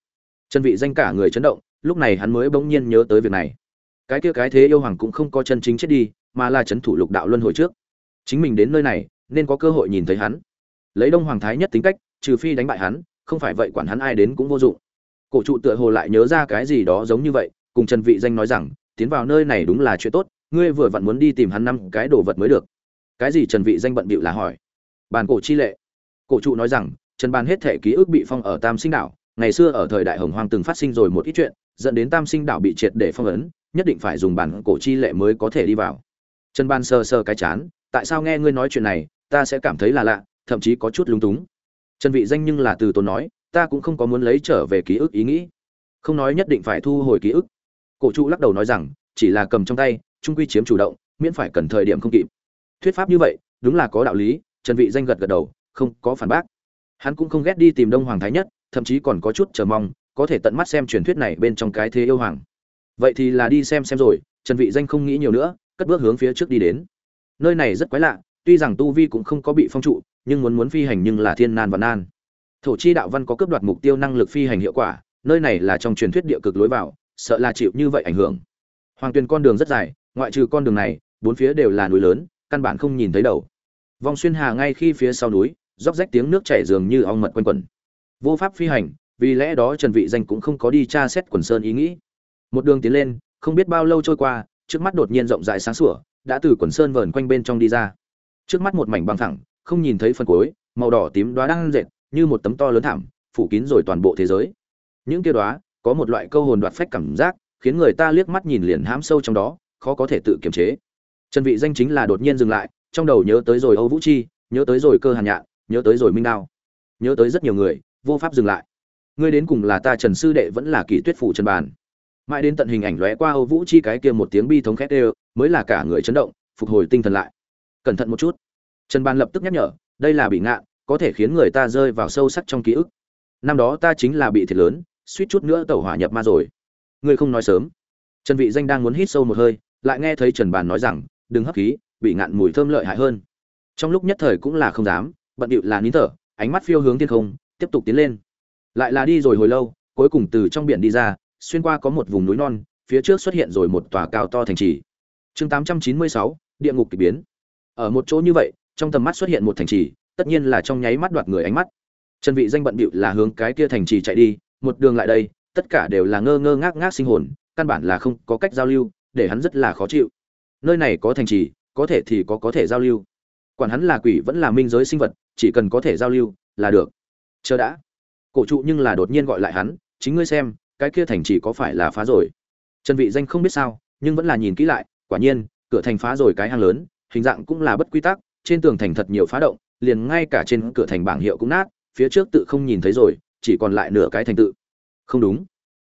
Chân vị danh cả người chấn động, lúc này hắn mới bỗng nhiên nhớ tới việc này cái kia cái thế yêu hoàng cũng không có chân chính chết đi, mà là chấn thủ lục đạo luân hồi trước. Chính mình đến nơi này, nên có cơ hội nhìn thấy hắn. Lấy đông hoàng thái nhất tính cách, trừ phi đánh bại hắn, không phải vậy quản hắn ai đến cũng vô dụng. Cổ trụ tựa hồ lại nhớ ra cái gì đó giống như vậy, cùng trần vị danh nói rằng, tiến vào nơi này đúng là chuyện tốt, ngươi vừa vặn muốn đi tìm hắn năm cái đồ vật mới được. Cái gì trần vị danh bận bịu là hỏi. Bàn cổ chi lệ. Cổ trụ nói rằng, trần bàn hết thể ký ức bị phong ở tam sinh đảo, ngày xưa ở thời đại hồng hoang từng phát sinh rồi một ít chuyện, dẫn đến tam sinh đảo bị triệt để phong ấn nhất định phải dùng bản cổ chi lệ mới có thể đi vào. Trần ban sờ sờ cái chán, tại sao nghe ngươi nói chuyện này, ta sẽ cảm thấy là lạ, thậm chí có chút lung túng. Trần vị danh nhưng là từ tốn nói, ta cũng không có muốn lấy trở về ký ức ý nghĩ. Không nói nhất định phải thu hồi ký ức. Cổ trụ lắc đầu nói rằng, chỉ là cầm trong tay, trung quy chiếm chủ động, miễn phải cần thời điểm không kịp. Thuyết pháp như vậy, đúng là có đạo lý, trần vị danh gật gật đầu, không, có phản bác. Hắn cũng không ghét đi tìm đông hoàng thái nhất, thậm chí còn có chút chờ mong, có thể tận mắt xem truyền thuyết này bên trong cái thế yêu hoàng vậy thì là đi xem xem rồi, trần vị danh không nghĩ nhiều nữa, cất bước hướng phía trước đi đến. Nơi này rất quái lạ, tuy rằng tu vi cũng không có bị phong trụ, nhưng muốn muốn phi hành nhưng là thiên nan và nan. Thổ chi đạo văn có cướp đoạt mục tiêu năng lực phi hành hiệu quả, nơi này là trong truyền thuyết địa cực lối vào, sợ là chịu như vậy ảnh hưởng. Hoàng tuyền con đường rất dài, ngoại trừ con đường này, bốn phía đều là núi lớn, căn bản không nhìn thấy đầu. Vòng xuyên hà ngay khi phía sau núi, róc rách tiếng nước chảy dường như ong mật quanh quẩn. Vô pháp phi hành, vì lẽ đó trần vị danh cũng không có đi tra xét quần sơn ý nghĩ một đường tiến lên, không biết bao lâu trôi qua, trước mắt đột nhiên rộng rãi sáng sủa, đã từ quần sơn vờn quanh bên trong đi ra. Trước mắt một mảnh băng thẳng, không nhìn thấy phần cuối, màu đỏ tím đóa đang dệt, như một tấm to lớn thảm, phủ kín rồi toàn bộ thế giới. Những kia đóa, có một loại câu hồn đoạt phách cảm giác, khiến người ta liếc mắt nhìn liền hãm sâu trong đó, khó có thể tự kiềm chế. Trần vị danh chính là đột nhiên dừng lại, trong đầu nhớ tới rồi âu vũ chi, nhớ tới rồi cơ hàn nhạn, nhớ tới rồi minh đao. Nhớ tới rất nhiều người, vô pháp dừng lại. Ngươi đến cùng là ta trần sư đệ vẫn là kỷ tuyết phủ trần bàn? Mãi đến tận hình ảnh lóe qua âu vũ chi cái kia một tiếng bi thống khét đều, mới là cả người chấn động, phục hồi tinh thần lại. Cẩn thận một chút. Trần bàn lập tức nhắc nhở, đây là bị ngạn, có thể khiến người ta rơi vào sâu sắc trong ký ức. Năm đó ta chính là bị thiệt lớn, suýt chút nữa tẩu hỏa nhập ma rồi. Ngươi không nói sớm. Trần vị danh đang muốn hít sâu một hơi, lại nghe thấy trần bàn nói rằng, đừng hấp khí, bị ngạn mùi thơm lợi hại hơn. Trong lúc nhất thời cũng là không dám, bận điệu là nín thở, ánh mắt phiêu hướng thiên không, tiếp tục tiến lên. Lại là đi rồi hồi lâu, cuối cùng từ trong biển đi ra xuyên qua có một vùng núi non phía trước xuất hiện rồi một tòa cao to thành trì. Chương 896, địa ngục kỳ biến. Ở một chỗ như vậy trong tầm mắt xuất hiện một thành trì tất nhiên là trong nháy mắt đoạt người ánh mắt. Trần vị danh bận bịu là hướng cái kia thành trì chạy đi một đường lại đây tất cả đều là ngơ ngơ ngác ngác sinh hồn căn bản là không có cách giao lưu để hắn rất là khó chịu. Nơi này có thành trì có thể thì có có thể giao lưu. Quản hắn là quỷ vẫn là minh giới sinh vật chỉ cần có thể giao lưu là được. Chờ đã. Cổ trụ nhưng là đột nhiên gọi lại hắn chính ngươi xem cái kia thành trì có phải là phá rồi. Trần vị danh không biết sao, nhưng vẫn là nhìn kỹ lại, quả nhiên, cửa thành phá rồi cái hang lớn, hình dạng cũng là bất quy tắc, trên tường thành thật nhiều phá động, liền ngay cả trên cửa thành bảng hiệu cũng nát, phía trước tự không nhìn thấy rồi, chỉ còn lại nửa cái thành tự. Không đúng.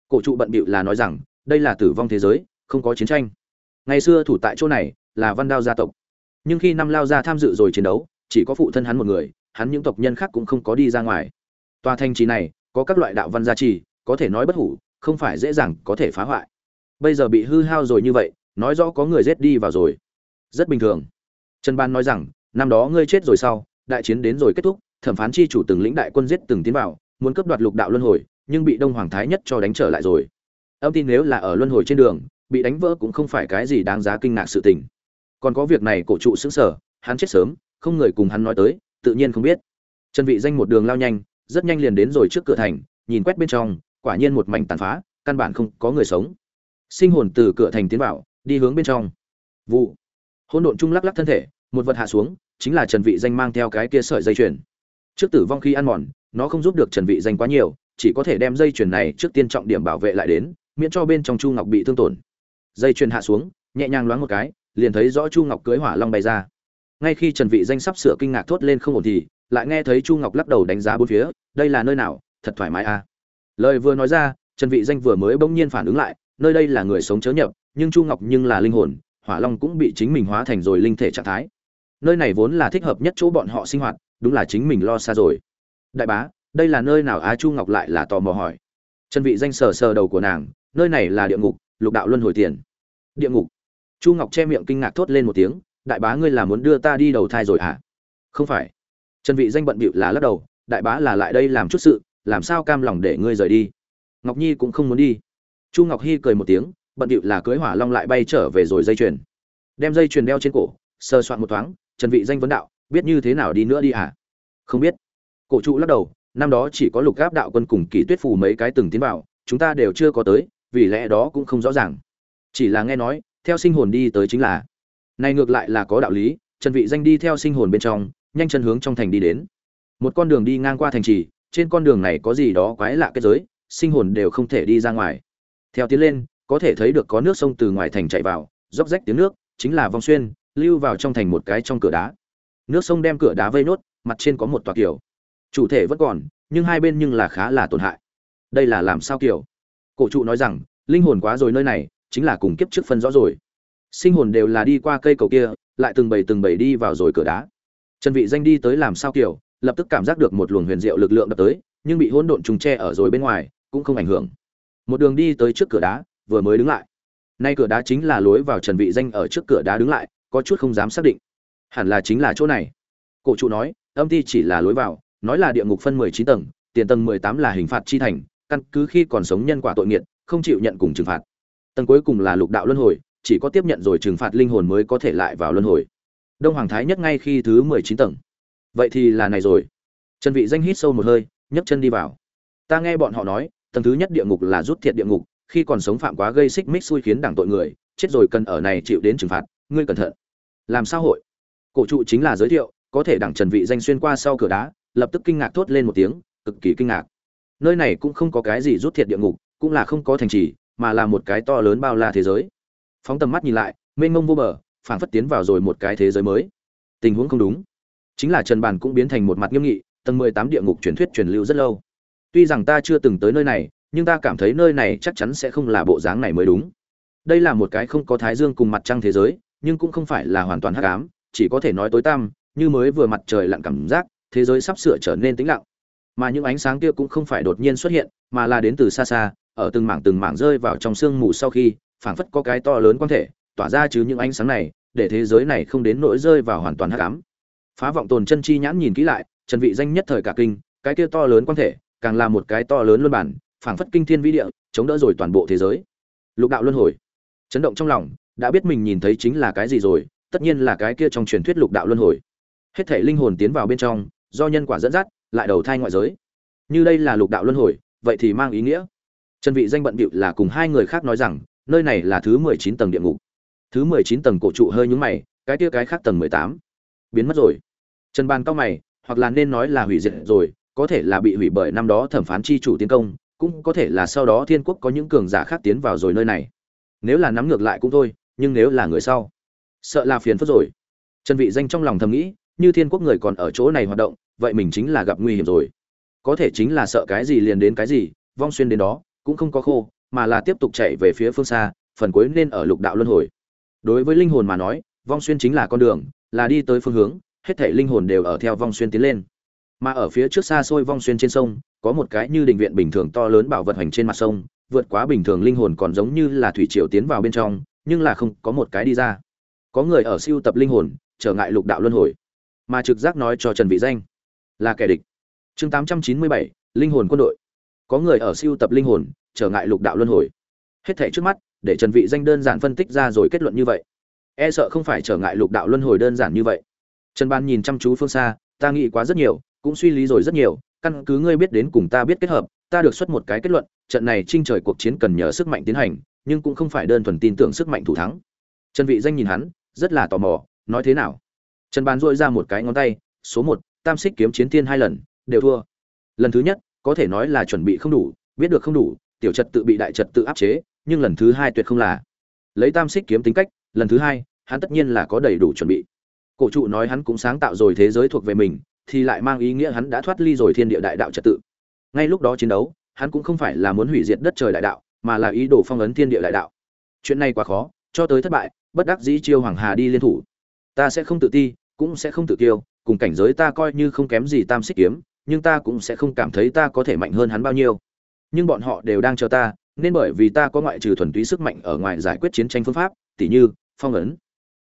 Cổ trụ bận bịu là nói rằng, đây là tử vong thế giới, không có chiến tranh. Ngày xưa thủ tại chỗ này, là văn đao gia tộc. Nhưng khi năm lao gia tham dự rồi chiến đấu, chỉ có phụ thân hắn một người, hắn những tộc nhân khác cũng không có đi ra ngoài. Tòa thành trì này, có các loại đạo văn gia trì có thể nói bất hủ, không phải dễ dàng có thể phá hoại. Bây giờ bị hư hao rồi như vậy, nói rõ có người giết đi vào rồi. Rất bình thường. Trần ban nói rằng, năm đó ngươi chết rồi sau, đại chiến đến rồi kết thúc, thẩm phán chi chủ từng lĩnh đại quân giết từng tiến vào, muốn cướp đoạt lục đạo luân hồi, nhưng bị đông hoàng thái nhất cho đánh trở lại rồi. Âm tin nếu là ở luân hồi trên đường, bị đánh vỡ cũng không phải cái gì đáng giá kinh ngạc sự tình. Còn có việc này cổ trụ xứng sở, hắn chết sớm, không người cùng hắn nói tới, tự nhiên không biết. Trần vị danh một đường lao nhanh, rất nhanh liền đến rồi trước cửa thành, nhìn quét bên trong quả nhiên một mảnh tàn phá, căn bản không có người sống. Sinh hồn từ cửa thành tiến vào, đi hướng bên trong. Vụ. Hỗn độn chung lắc lắc thân thể, một vật hạ xuống, chính là trần vị danh mang theo cái kia sợi dây chuyền. Trước tử vong khi ăn mòn, nó không giúp được trần vị danh quá nhiều, chỉ có thể đem dây chuyền này trước tiên trọng điểm bảo vệ lại đến, miễn cho bên trong chu ngọc bị thương tổn. Dây chuyền hạ xuống, nhẹ nhàng loáng một cái, liền thấy rõ chu ngọc cưới hỏa long bay ra. Ngay khi trần vị danh sắp sửa kinh ngạc thốt lên không ổn thì, lại nghe thấy chu ngọc lắc đầu đánh giá bốn phía, đây là nơi nào, thật thoải mái à lời vừa nói ra, trần vị danh vừa mới bỗng nhiên phản ứng lại, nơi đây là người sống chớ nhập, nhưng chu ngọc nhưng là linh hồn, hỏa long cũng bị chính mình hóa thành rồi linh thể trạng thái. Nơi này vốn là thích hợp nhất chỗ bọn họ sinh hoạt, đúng là chính mình lo xa rồi. Đại bá, đây là nơi nào á? Chu ngọc lại là tò mò hỏi. Trần vị danh sờ sờ đầu của nàng, nơi này là địa ngục, lục đạo luân hồi tiền. Địa ngục. Chu ngọc che miệng kinh ngạc thốt lên một tiếng, đại bá ngươi là muốn đưa ta đi đầu thai rồi hả? Không phải. Trần vị danh bận bịu là lắc đầu, đại bá là lại đây làm chút sự làm sao cam lòng để ngươi rời đi? Ngọc nhi cũng không muốn đi. Chu ngọc hy cười một tiếng, bận điệu là cưới hỏa long lại bay trở về rồi dây chuyền. Đem dây chuyền đeo trên cổ sơ soạn một thoáng, trần vị danh vấn đạo, biết như thế nào đi nữa đi à? không biết. Cổ trụ lắc đầu, năm đó chỉ có lục gáp đạo quân cùng kỳ tuyết phù mấy cái từng tiến vào, chúng ta đều chưa có tới, vì lẽ đó cũng không rõ ràng. Chỉ là nghe nói, theo sinh hồn đi tới chính là này ngược lại là có đạo lý, trần vị danh đi theo sinh hồn bên trong, nhanh chân hướng trong thành đi đến. Một con đường đi ngang qua thành trì trên con đường này có gì đó quái lạ kết giới, sinh hồn đều không thể đi ra ngoài. Theo tiến lên, có thể thấy được có nước sông từ ngoài thành chảy vào róc rách tiếng nước, chính là vong xuyên, lưu vào trong thành một cái trong cửa đá. Nước sông đem cửa đá vây nốt, mặt trên có một tòa kiểu chủ thể vẫn còn, nhưng hai bên nhưng là khá là tổn hại. Đây là làm sao kiểu cổ trụ nói rằng, linh hồn quá rồi nơi này, chính là cùng kiếp trước phân rõ rồi. Sinh hồn đều là đi qua cây cầu kia, lại từng bầy từng bầy đi vào rồi cửa đá. Trần vị danh đi tới làm sao kiểu lập tức cảm giác được một luồng huyền diệu lực lượng đập tới, nhưng bị hỗn độn trùng tre ở rồi bên ngoài, cũng không ảnh hưởng. Một đường đi tới trước cửa đá, vừa mới đứng lại. Nay cửa đá chính là lối vào trần vị danh ở trước cửa đá đứng lại, có chút không dám xác định. Hẳn là chính là chỗ này. Cổ trụ nói, âm ti chỉ là lối vào, nói là địa ngục phân 19 tầng, tiền tầng 18 là hình phạt chi thành, căn cứ khi còn sống nhân quả tội nghiệt, không chịu nhận cùng trừng phạt. Tầng cuối cùng là lục đạo luân hồi, chỉ có tiếp nhận rồi trừng phạt linh hồn mới có thể lại vào luân hồi. Đông hoàng thái nhất ngay khi thứ 19 tầng vậy thì là này rồi. Trần vị danh hít sâu một hơi, nhấc chân đi vào. Ta nghe bọn họ nói, tầng thứ nhất địa ngục là rút thiệt địa ngục, khi còn sống phạm quá gây xích mích xui khiến đảng tội người, chết rồi cần ở này chịu đến trừng phạt, ngươi cẩn thận. Làm sao hội? Cổ trụ chính là giới thiệu, có thể đảng trần vị danh xuyên qua sau cửa đá, lập tức kinh ngạc thốt lên một tiếng, cực kỳ kinh ngạc. Nơi này cũng không có cái gì rút thiệt địa ngục, cũng là không có thành trì, mà là một cái to lớn bao la thế giới. Phóng tầm mắt nhìn lại, mênh mông vô bờ, phảng phất tiến vào rồi một cái thế giới mới. Tình huống không đúng chính là trần bàn cũng biến thành một mặt nghiêm nghị, tầng mười tám địa ngục truyền thuyết truyền lưu rất lâu. Tuy rằng ta chưa từng tới nơi này, nhưng ta cảm thấy nơi này chắc chắn sẽ không là bộ dáng này mới đúng. Đây là một cái không có thái dương cùng mặt trăng thế giới, nhưng cũng không phải là hoàn toàn hắc ám, chỉ có thể nói tối tăm, như mới vừa mặt trời lặn cảm giác, thế giới sắp sửa trở nên tĩnh lặng. Mà những ánh sáng kia cũng không phải đột nhiên xuất hiện, mà là đến từ xa xa, ở từng mảng từng mảng rơi vào trong sương mù sau khi, phảng phất có cái to lớn quan thể, tỏa ra chứ những ánh sáng này, để thế giới này không đến nỗi rơi vào hoàn toàn hắc ám phá vọng tồn chân chi nhãn nhìn kỹ lại, trần vị danh nhất thời cả kinh, cái kia to lớn quan thể, càng là một cái to lớn luân bản, phảng phất kinh thiên vĩ địa, chống đỡ rồi toàn bộ thế giới. Lục đạo luân hồi. Chấn động trong lòng, đã biết mình nhìn thấy chính là cái gì rồi, tất nhiên là cái kia trong truyền thuyết lục đạo luân hồi. Hết thể linh hồn tiến vào bên trong, do nhân quả dẫn dắt, lại đầu thai ngoại giới. Như đây là lục đạo luân hồi, vậy thì mang ý nghĩa. Trần vị danh bận bịu là cùng hai người khác nói rằng, nơi này là thứ 19 tầng địa ngục. Thứ 19 tầng cổ trụ hơi nhướng mày, cái kia cái khác tầng 18 biến mất rồi trần ban cao mày, hoặc là nên nói là hủy diệt rồi, có thể là bị hủy bởi năm đó thẩm phán chi chủ tiến công, cũng có thể là sau đó thiên quốc có những cường giả khác tiến vào rồi nơi này. Nếu là nắm ngược lại cũng thôi, nhưng nếu là người sau, sợ là phiền phức rồi. Trần vị danh trong lòng thầm nghĩ, như thiên quốc người còn ở chỗ này hoạt động, vậy mình chính là gặp nguy hiểm rồi. Có thể chính là sợ cái gì liền đến cái gì, vong xuyên đến đó, cũng không có khô, mà là tiếp tục chạy về phía phương xa, phần cuối nên ở lục đạo luân hồi. Đối với linh hồn mà nói, vong xuyên chính là con đường, là đi tới phương hướng hết thảy linh hồn đều ở theo vong xuyên tiến lên. Mà ở phía trước xa xôi vong xuyên trên sông có một cái như đình viện bình thường to lớn bảo vật hành trên mặt sông vượt quá bình thường linh hồn còn giống như là thủy triều tiến vào bên trong nhưng là không có một cái đi ra. Có người ở siêu tập linh hồn trở ngại lục đạo luân hồi. Mà trực giác nói cho trần vị danh là kẻ địch. Chương 897, linh hồn quân đội. Có người ở siêu tập linh hồn trở ngại lục đạo luân hồi. Hết thảy trước mắt để trần vị danh đơn giản phân tích ra rồi kết luận như vậy. E sợ không phải trở ngại lục đạo luân hồi đơn giản như vậy trần ban nhìn chăm chú phương xa, ta nghĩ quá rất nhiều, cũng suy lý rồi rất nhiều, căn cứ ngươi biết đến cùng ta biết kết hợp, ta được xuất một cái kết luận, trận này trinh trời cuộc chiến cần nhờ sức mạnh tiến hành, nhưng cũng không phải đơn thuần tin tưởng sức mạnh thủ thắng. Trần vị danh nhìn hắn, rất là tò mò, nói thế nào? Trần ban duỗi ra một cái ngón tay, số một, tam xích kiếm chiến tiên hai lần, đều thua. Lần thứ nhất, có thể nói là chuẩn bị không đủ, biết được không đủ, tiểu trật tự bị đại trật tự áp chế, nhưng lần thứ hai tuyệt không là. Lấy tam xích kiếm tính cách, lần thứ hai, hắn tất nhiên là có đầy đủ chuẩn bị cổ trụ nói hắn cũng sáng tạo rồi thế giới thuộc về mình, thì lại mang ý nghĩa hắn đã thoát ly rồi thiên địa đại đạo trật tự. Ngay lúc đó chiến đấu, hắn cũng không phải là muốn hủy diệt đất trời đại đạo, mà là ý đồ phong ấn thiên địa đại đạo. Chuyện này quá khó, cho tới thất bại, bất đắc dĩ chiêu hoàng hà đi liên thủ. Ta sẽ không tự ti, cũng sẽ không tự kiêu, cùng cảnh giới ta coi như không kém gì tam xích kiếm, nhưng ta cũng sẽ không cảm thấy ta có thể mạnh hơn hắn bao nhiêu. Nhưng bọn họ đều đang chờ ta, nên bởi vì ta có ngoại trừ thuần túy sức mạnh ở ngoài giải quyết chiến tranh phương pháp, tỉ như, phong ấn.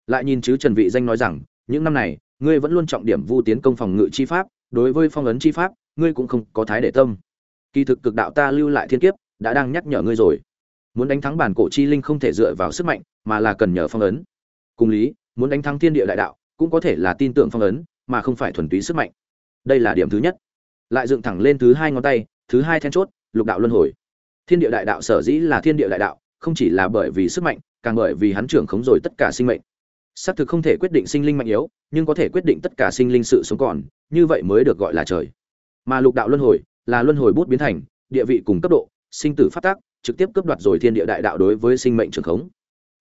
Lại nhìn chứ trần vị danh nói rằng những năm này, ngươi vẫn luôn trọng điểm vu tiến công phòng ngự chi pháp, đối với phong ấn chi pháp, ngươi cũng không có thái để tâm. Kỳ thực cực đạo ta lưu lại thiên kiếp, đã đang nhắc nhở ngươi rồi. Muốn đánh thắng bản cổ chi linh không thể dựa vào sức mạnh, mà là cần nhờ phong ấn. Cùng lý, muốn đánh thắng thiên địa đại đạo, cũng có thể là tin tưởng phong ấn, mà không phải thuần túy sức mạnh. Đây là điểm thứ nhất. Lại dựng thẳng lên thứ hai ngón tay, thứ hai then chốt, lục đạo luân hồi. Thiên địa đại đạo sở dĩ là thiên địa đại đạo, không chỉ là bởi vì sức mạnh, càng bởi vì hắn trưởng khống rồi tất cả sinh mệnh xác thực không thể quyết định sinh linh mạnh yếu, nhưng có thể quyết định tất cả sinh linh sự sống còn, như vậy mới được gọi là trời. Mà lục đạo luân hồi, là luân hồi bút biến thành, địa vị cùng cấp độ, sinh tử phát tác, trực tiếp cướp đoạt rồi thiên địa đại đạo đối với sinh mệnh trường khống.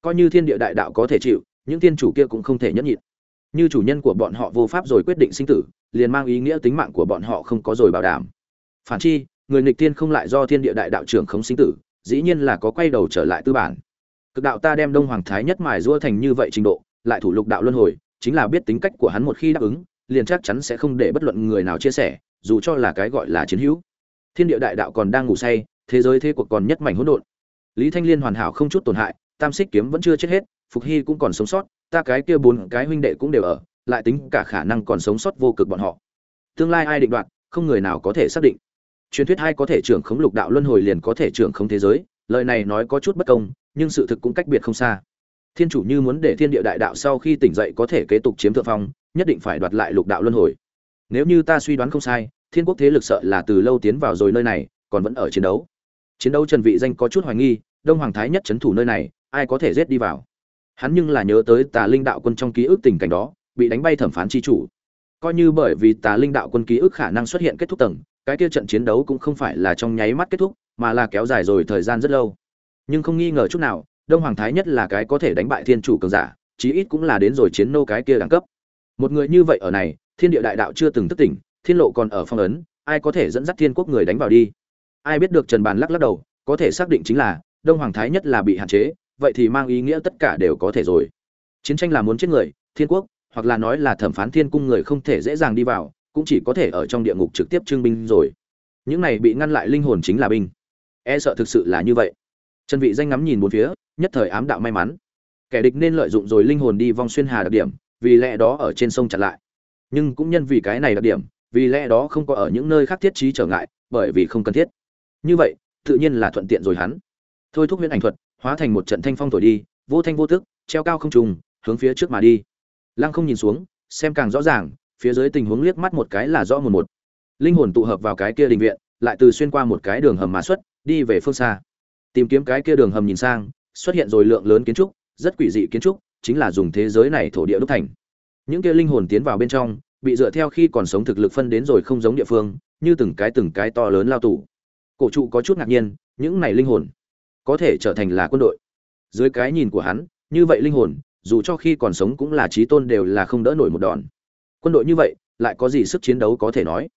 Coi như thiên địa đại đạo có thể chịu, những thiên chủ kia cũng không thể nhẫn nhịn. Như chủ nhân của bọn họ vô pháp rồi quyết định sinh tử, liền mang ý nghĩa tính mạng của bọn họ không có rồi bảo đảm. Phản chi, người nghịch thiên không lại do thiên địa đại đạo trưởng khống sinh tử, dĩ nhiên là có quay đầu trở lại tư bản. Cực đạo ta đem đông hoàng thái nhất mài rua thành như vậy trình độ lại thủ lục đạo luân hồi, chính là biết tính cách của hắn một khi đáp ứng, liền chắc chắn sẽ không để bất luận người nào chia sẻ, dù cho là cái gọi là chiến hữu. Thiên địa đại đạo còn đang ngủ say, thế giới thế cuộc còn nhất mảnh hỗn độn. Lý thanh liên hoàn hảo không chút tổn hại, tam xích kiếm vẫn chưa chết hết, phục hy cũng còn sống sót, ta cái kia bốn cái huynh đệ cũng đều ở, lại tính cả khả năng còn sống sót vô cực bọn họ. Tương lai ai định đoạt, không người nào có thể xác định. Truyền thuyết hai có thể trưởng khống lục đạo luân hồi liền có thể trưởng khống thế giới, lời này nói có chút bất công, nhưng sự thực cũng cách biệt không xa thiên chủ như muốn để thiên địa đại đạo sau khi tỉnh dậy có thể kế tục chiếm thượng phong, nhất định phải đoạt lại lục đạo luân hồi. Nếu như ta suy đoán không sai, thiên quốc thế lực sợ là từ lâu tiến vào rồi nơi này, còn vẫn ở chiến đấu. Chiến đấu trần vị danh có chút hoài nghi, đông hoàng thái nhất chấn thủ nơi này, ai có thể giết đi vào? Hắn nhưng là nhớ tới tà linh đạo quân trong ký ức tình cảnh đó, bị đánh bay thẩm phán chi chủ. Coi như bởi vì tà linh đạo quân ký ức khả năng xuất hiện kết thúc tầng, cái kia trận chiến đấu cũng không phải là trong nháy mắt kết thúc, mà là kéo dài rồi thời gian rất lâu. Nhưng không nghi ngờ chút nào đông hoàng thái nhất là cái có thể đánh bại thiên chủ cường giả, chí ít cũng là đến rồi chiến nô cái kia đẳng cấp. Một người như vậy ở này, thiên địa đại đạo chưa từng thức tỉnh, thiên lộ còn ở phong ấn, ai có thể dẫn dắt thiên quốc người đánh vào đi? Ai biết được trần bàn lắc lắc đầu, có thể xác định chính là, đông hoàng thái nhất là bị hạn chế, vậy thì mang ý nghĩa tất cả đều có thể rồi. Chiến tranh là muốn chết người, thiên quốc, hoặc là nói là thẩm phán thiên cung người không thể dễ dàng đi vào, cũng chỉ có thể ở trong địa ngục trực tiếp trưng binh rồi. Những này bị ngăn lại linh hồn chính là binh. E sợ thực sự là như vậy. Trần vị danh ngắm nhìn bốn phía nhất thời ám đạo may mắn. Kẻ địch nên lợi dụng rồi linh hồn đi vong xuyên hà đặc điểm, vì lẽ đó ở trên sông chặn lại. Nhưng cũng nhân vì cái này đặc điểm, vì lẽ đó không có ở những nơi khác thiết trí trở ngại, bởi vì không cần thiết. Như vậy, tự nhiên là thuận tiện rồi hắn. Thôi thúc huyễn ảnh thuật, hóa thành một trận thanh phong thổi đi, vô thanh vô tức, treo cao không trùng hướng phía trước mà đi. Lăng không nhìn xuống, xem càng rõ ràng, phía dưới tình huống liếc mắt một cái là rõ một một. Linh hồn tụ hợp vào cái kia đình viện, lại từ xuyên qua một cái đường hầm mà xuất, đi về phương xa. Tìm kiếm cái kia đường hầm nhìn sang xuất hiện rồi lượng lớn kiến trúc, rất quỷ dị kiến trúc, chính là dùng thế giới này thổ địa đúc thành. Những kia linh hồn tiến vào bên trong, bị dựa theo khi còn sống thực lực phân đến rồi không giống địa phương, như từng cái từng cái to lớn lao tù. Cổ trụ có chút ngạc nhiên, những này linh hồn có thể trở thành là quân đội. Dưới cái nhìn của hắn, như vậy linh hồn, dù cho khi còn sống cũng là trí tôn đều là không đỡ nổi một đòn. Quân đội như vậy, lại có gì sức chiến đấu có thể nói?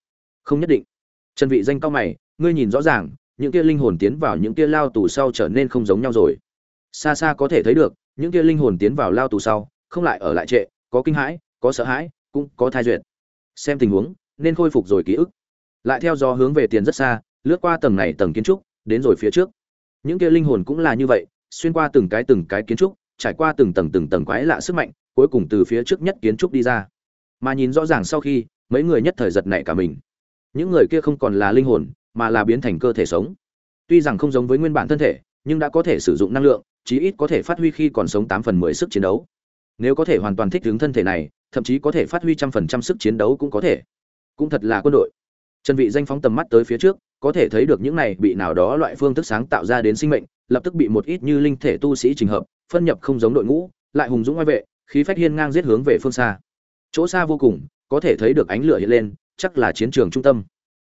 Không nhất định. Trần vị danh cao mày, ngươi nhìn rõ ràng, những kia linh hồn tiến vào những kia lao tù sau trở nên không giống nhau rồi xa xa có thể thấy được, những kia linh hồn tiến vào lao tù sau, không lại ở lại trệ, có kinh hãi, có sợ hãi, cũng có thai duyệt. Xem tình huống, nên khôi phục rồi ký ức. Lại theo gió hướng về tiền rất xa, lướt qua tầng này tầng kiến trúc, đến rồi phía trước. Những kia linh hồn cũng là như vậy, xuyên qua từng cái từng cái kiến trúc, trải qua từng tầng từng tầng quái lạ sức mạnh, cuối cùng từ phía trước nhất kiến trúc đi ra. Mà nhìn rõ ràng sau khi, mấy người nhất thời giật nảy cả mình. Những người kia không còn là linh hồn, mà là biến thành cơ thể sống. Tuy rằng không giống với nguyên bản thân thể nhưng đã có thể sử dụng năng lượng, chí ít có thể phát huy khi còn sống tám phần mười sức chiến đấu. Nếu có thể hoàn toàn thích ứng thân thể này, thậm chí có thể phát huy trăm phần trăm sức chiến đấu cũng có thể. Cũng thật là quân đội. Trần vị danh phóng tầm mắt tới phía trước, có thể thấy được những này bị nào đó loại phương thức sáng tạo ra đến sinh mệnh, lập tức bị một ít như linh thể tu sĩ trình hợp, phân nhập không giống đội ngũ, lại hùng dũng oai vệ, khí phách hiên ngang giết hướng về phương xa. Chỗ xa vô cùng, có thể thấy được ánh lửa hiện lên, chắc là chiến trường trung tâm.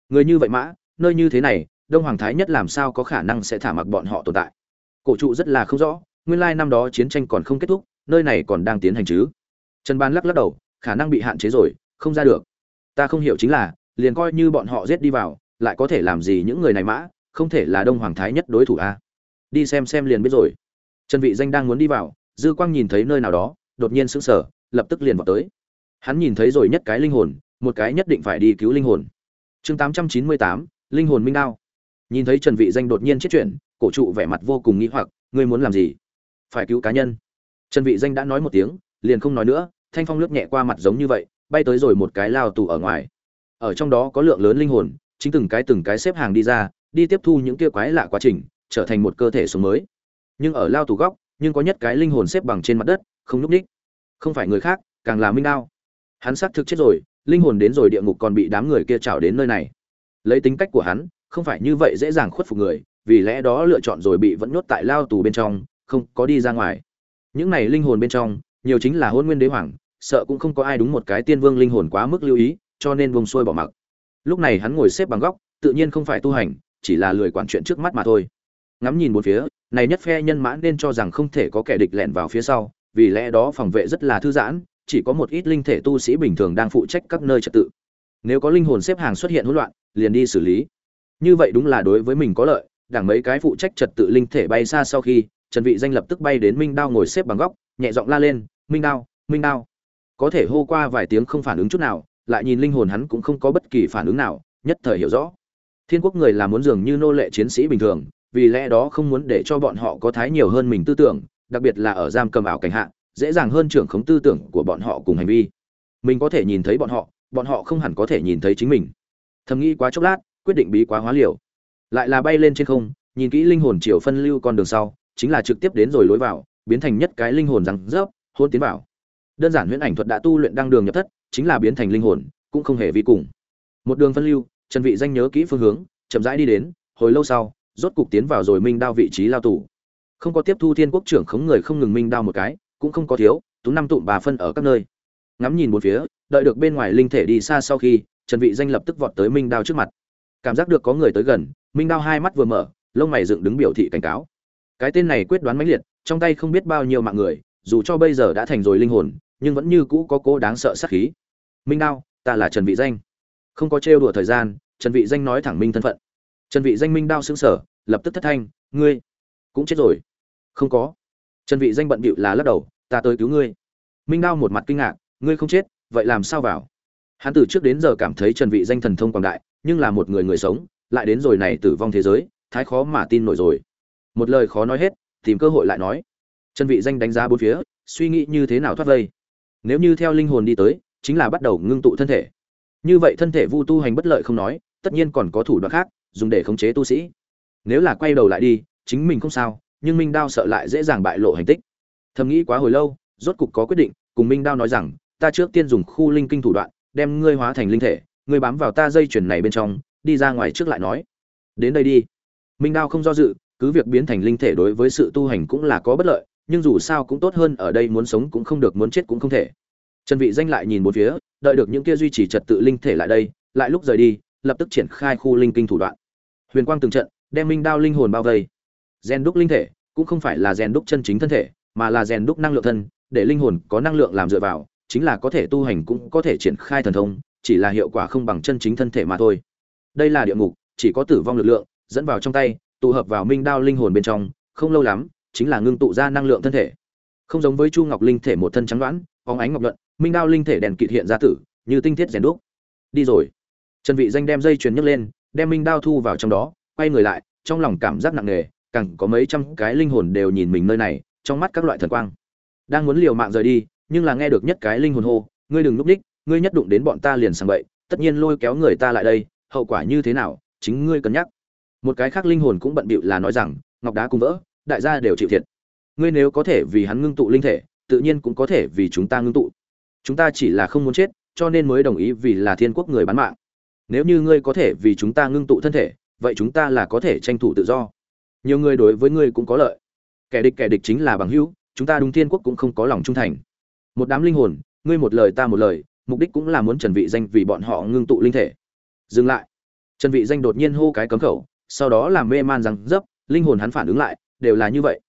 Người như vậy mã, nơi như thế này đông hoàng thái nhất làm sao có khả năng sẽ thả mặc bọn họ tồn tại? Cổ trụ rất là không rõ nguyên lai năm đó chiến tranh còn không kết thúc nơi này còn đang tiến hành chứ? Trần ban lắc lắc đầu khả năng bị hạn chế rồi không ra được. Ta không hiểu chính là liền coi như bọn họ giết đi vào lại có thể làm gì những người này mã không thể là đông hoàng thái nhất đối thủ a. Đi xem xem liền biết rồi. Trần vị danh đang muốn đi vào dư quang nhìn thấy nơi nào đó đột nhiên sững sờ lập tức liền vào tới. Hắn nhìn thấy rồi nhất cái linh hồn một cái nhất định phải đi cứu linh hồn. Chương 898, linh hồn minh đao nhìn thấy trần vị danh đột nhiên chết chuyển, cổ trụ vẻ mặt vô cùng nghi hoặc ngươi muốn làm gì? Phải cứu cá nhân. Trần vị danh đã nói một tiếng liền không nói nữa thanh phong lướt nhẹ qua mặt giống như vậy bay tới rồi một cái lao tù ở ngoài. Ở trong đó có lượng lớn linh hồn chính từng cái từng cái xếp hàng đi ra đi tiếp thu những kia quái lạ quá trình trở thành một cơ thể sống mới. Nhưng ở lao tù góc nhưng có nhất cái linh hồn xếp bằng trên mặt đất không núp ních không phải người khác càng là minh đao. Hắn xác thực chết rồi linh hồn đến rồi địa ngục còn bị đám người kia trào đến nơi này. Lấy tính cách của hắn không phải như vậy dễ dàng khuất phục người, vì lẽ đó lựa chọn rồi bị vẫn nhốt tại lao tù bên trong, không có đi ra ngoài. Những này linh hồn bên trong, nhiều chính là hôn nguyên đế hoàng, sợ cũng không có ai đúng một cái tiên vương linh hồn quá mức lưu ý, cho nên vùng xuôi bỏ mặc. Lúc này hắn ngồi xếp bằng góc, tự nhiên không phải tu hành, chỉ là lười quản chuyện trước mắt mà thôi. Ngắm nhìn một phía, này nhất phe nhân mã nên cho rằng không thể có kẻ địch lẻn vào phía sau, vì lẽ đó phòng vệ rất là thư giãn, chỉ có một ít linh thể tu sĩ bình thường đang phụ trách các nơi trật tự. Nếu có linh hồn xếp hàng xuất hiện hỗn loạn, liền đi xử lý như vậy đúng là đối với mình có lợi, đảng mấy cái phụ trách trật tự linh thể bay xa sau khi, trần vị danh lập tức bay đến minh đao ngồi xếp bằng góc, nhẹ giọng la lên, minh đao minh đao. Có thể hô qua vài tiếng không phản ứng chút nào, lại nhìn linh hồn hắn cũng không có bất kỳ phản ứng nào, nhất thời hiểu rõ. Thiên quốc người là muốn dường như nô lệ chiến sĩ bình thường, vì lẽ đó không muốn để cho bọn họ có thái nhiều hơn mình tư tưởng, đặc biệt là ở giam cầm ảo cảnh hạ, dễ dàng hơn trưởng khống tư tưởng của bọn họ cùng hành vi. Mình có thể nhìn thấy bọn họ bọn họ không hẳn có thể nhìn thấy chính mình. Thầm nghĩ quá chốc lát quyết định bí quá hóa liều. Lại là bay lên trên không, nhìn kỹ linh hồn chiều phân lưu con đường sau, chính là trực tiếp đến rồi lối vào, biến thành nhất cái linh hồn răng rớp, hôn tiến vào. Đơn giản huyễn ảnh thuật đã tu luyện đăng đường nhập thất, chính là biến thành linh hồn, cũng không hề vi cùng. Một đường phân lưu, trần vị danh nhớ kỹ phương hướng, chậm rãi đi đến, hồi lâu sau, rốt cục tiến vào rồi minh đao vị trí lao tù. Không có tiếp thu thiên quốc trưởng khống người không ngừng minh đao một cái, cũng không có thiếu, tú năm tụm bà phân ở các nơi. Ngắm nhìn một phía, đợi được bên ngoài linh thể đi xa sau khi, trần vị danh lập tức vọt tới minh đao trước mặt cảm giác được có người tới gần, minh đao hai mắt vừa mở, lông mày dựng đứng biểu thị cảnh cáo. Cái tên này quyết đoán mãnh liệt, trong tay không biết bao nhiêu mạng người, dù cho bây giờ đã thành rồi linh hồn, nhưng vẫn như cũ có cố đáng sợ sát khí. Minh đao, ta là trần vị danh. Không có trêu đùa thời gian, trần vị danh nói thẳng minh thân phận. Trần vị danh minh đao sững sờ, lập tức thất thanh, ngươi cũng chết rồi. Không có. Trần vị danh bận bịu là lắc đầu, ta tới cứu ngươi. Minh đao một mặt kinh ngạc, ngươi không chết, vậy làm sao vào? Hắn từ trước đến giờ cảm thấy trần vị danh thần thông quảng đại, nhưng là một người người sống, lại đến rồi này tử vong thế giới, thái khó mà tin nổi rồi. Một lời khó nói hết, tìm cơ hội lại nói. Trần vị danh đánh giá bốn phía, suy nghĩ như thế nào thoát vây. Nếu như theo linh hồn đi tới, chính là bắt đầu ngưng tụ thân thể. Như vậy thân thể vu tu hành bất lợi không nói, tất nhiên còn có thủ đoạn khác, dùng để khống chế tu sĩ. Nếu là quay đầu lại đi, chính mình không sao, nhưng minh đao sợ lại dễ dàng bại lộ hành tích. Thầm nghĩ quá hồi lâu, rốt cục có quyết định, cùng minh đao nói rằng, ta trước tiên dùng khu linh kinh thủ đoạn đem ngươi hóa thành linh thể, ngươi bám vào ta dây chuyển này bên trong, đi ra ngoài trước lại nói. Đến đây đi. Minh đao không do dự, cứ việc biến thành linh thể đối với sự tu hành cũng là có bất lợi, nhưng dù sao cũng tốt hơn ở đây muốn sống cũng không được, muốn chết cũng không thể. Trần vị danh lại nhìn một phía, đợi được những kia duy trì trật tự linh thể lại đây, lại lúc rời đi, lập tức triển khai khu linh kinh thủ đoạn. Huyền quang từng trận, đem minh đao linh hồn bao vây. Rèn đúc linh thể, cũng không phải là rèn đúc chân chính thân thể, mà là rèn đúc năng lượng thân, để linh hồn có năng lượng làm dựa vào chính là có thể tu hành cũng có thể triển khai thần thông, chỉ là hiệu quả không bằng chân chính thân thể mà thôi. Đây là địa ngục, chỉ có tử vong lực lượng, dẫn vào trong tay, tụ hợp vào minh đao linh hồn bên trong, không lâu lắm, chính là ngưng tụ ra năng lượng thân thể. Không giống với chu ngọc linh thể một thân trắng đoán, bóng ánh ngọc luận minh đao linh thể đèn kịt hiện ra tử, như tinh thiết rèn đúc. Đi rồi. Trần vị danh đem dây chuyền nhấc lên, đem minh đao thu vào trong đó, quay người lại, trong lòng cảm giác nặng nề, càng có mấy trăm cái linh hồn đều nhìn mình nơi này, trong mắt các loại thần quang. Đang muốn liều mạng rời đi nhưng là nghe được nhất cái linh hồn hô, ngươi đừng núp đích, ngươi nhất đụng đến bọn ta liền sang vậy tất nhiên lôi kéo người ta lại đây, hậu quả như thế nào, chính ngươi cân nhắc. Một cái khác linh hồn cũng bận bịu là nói rằng, ngọc đá cùng vỡ, đại gia đều chịu thiệt. Ngươi nếu có thể vì hắn ngưng tụ linh thể, tự nhiên cũng có thể vì chúng ta ngưng tụ. Chúng ta chỉ là không muốn chết, cho nên mới đồng ý vì là thiên quốc người bán mạng. Nếu như ngươi có thể vì chúng ta ngưng tụ thân thể, vậy chúng ta là có thể tranh thủ tự do. Nhiều người đối với ngươi cũng có lợi. Kẻ địch kẻ địch chính là bằng hữu, chúng ta đúng thiên quốc cũng không có lòng trung thành một đám linh hồn ngươi một lời ta một lời mục đích cũng là muốn trần vị danh vì bọn họ ngưng tụ linh thể. Dừng lại. Trần vị danh đột nhiên hô cái cấm khẩu sau đó làm mê man rằng dấp linh hồn hắn phản ứng lại đều là như vậy.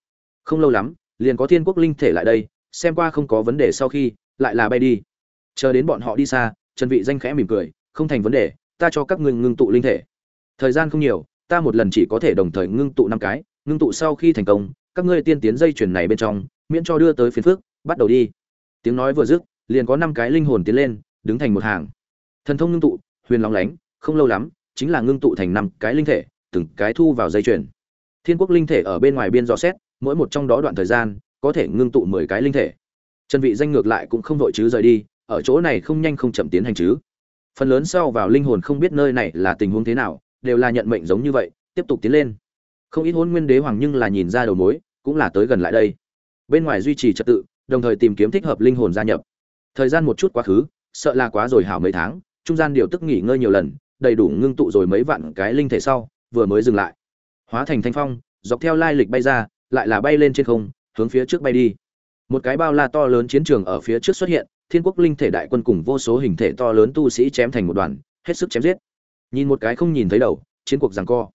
Không lâu lắm liền có thiên quốc linh thể lại đây xem qua không có vấn đề sau khi lại là bay đi. Chờ đến bọn họ đi xa trần vị danh khẽ mỉm cười không thành vấn đề ta cho các ngươi ngưng tụ linh thể. Thời gian không nhiều ta một lần chỉ có thể đồng thời ngưng tụ năm cái ngưng tụ sau khi thành công các ngươi tiên tiến dây chuyển này bên trong miễn cho đưa tới phiền phức, bắt đầu đi tiếng nói vừa dứt, liền có năm cái linh hồn tiến lên, đứng thành một hàng. Thần thông ngưng tụ, huyền lóng lánh, không lâu lắm, chính là ngưng tụ thành năm cái linh thể, từng cái thu vào dây chuyền. Thiên quốc linh thể ở bên ngoài biên dò xét, mỗi một trong đó đoạn thời gian, có thể ngưng tụ mười cái linh thể. Chân vị danh ngược lại cũng không vội chứ rời đi, ở chỗ này không nhanh không chậm tiến hành chứ. Phần lớn sau vào linh hồn không biết nơi này là tình huống thế nào, đều là nhận mệnh giống như vậy, tiếp tục tiến lên. Không ít hôn nguyên đế hoàng nhưng là nhìn ra đầu mối, cũng là tới gần lại đây. Bên ngoài duy trì trật tự đồng thời tìm kiếm thích hợp linh hồn gia nhập. Thời gian một chút quá khứ, sợ là quá rồi hảo mấy tháng, trung gian điều tức nghỉ ngơi nhiều lần, đầy đủ ngưng tụ rồi mấy vạn cái linh thể sau, vừa mới dừng lại. Hóa thành thanh phong, dọc theo lai lịch bay ra, lại là bay lên trên không, hướng phía trước bay đi. Một cái bao la to lớn chiến trường ở phía trước xuất hiện, thiên quốc linh thể đại quân cùng vô số hình thể to lớn tu sĩ chém thành một đoàn, hết sức chém giết. Nhìn một cái không nhìn thấy đầu, chiến cuộc giằng co.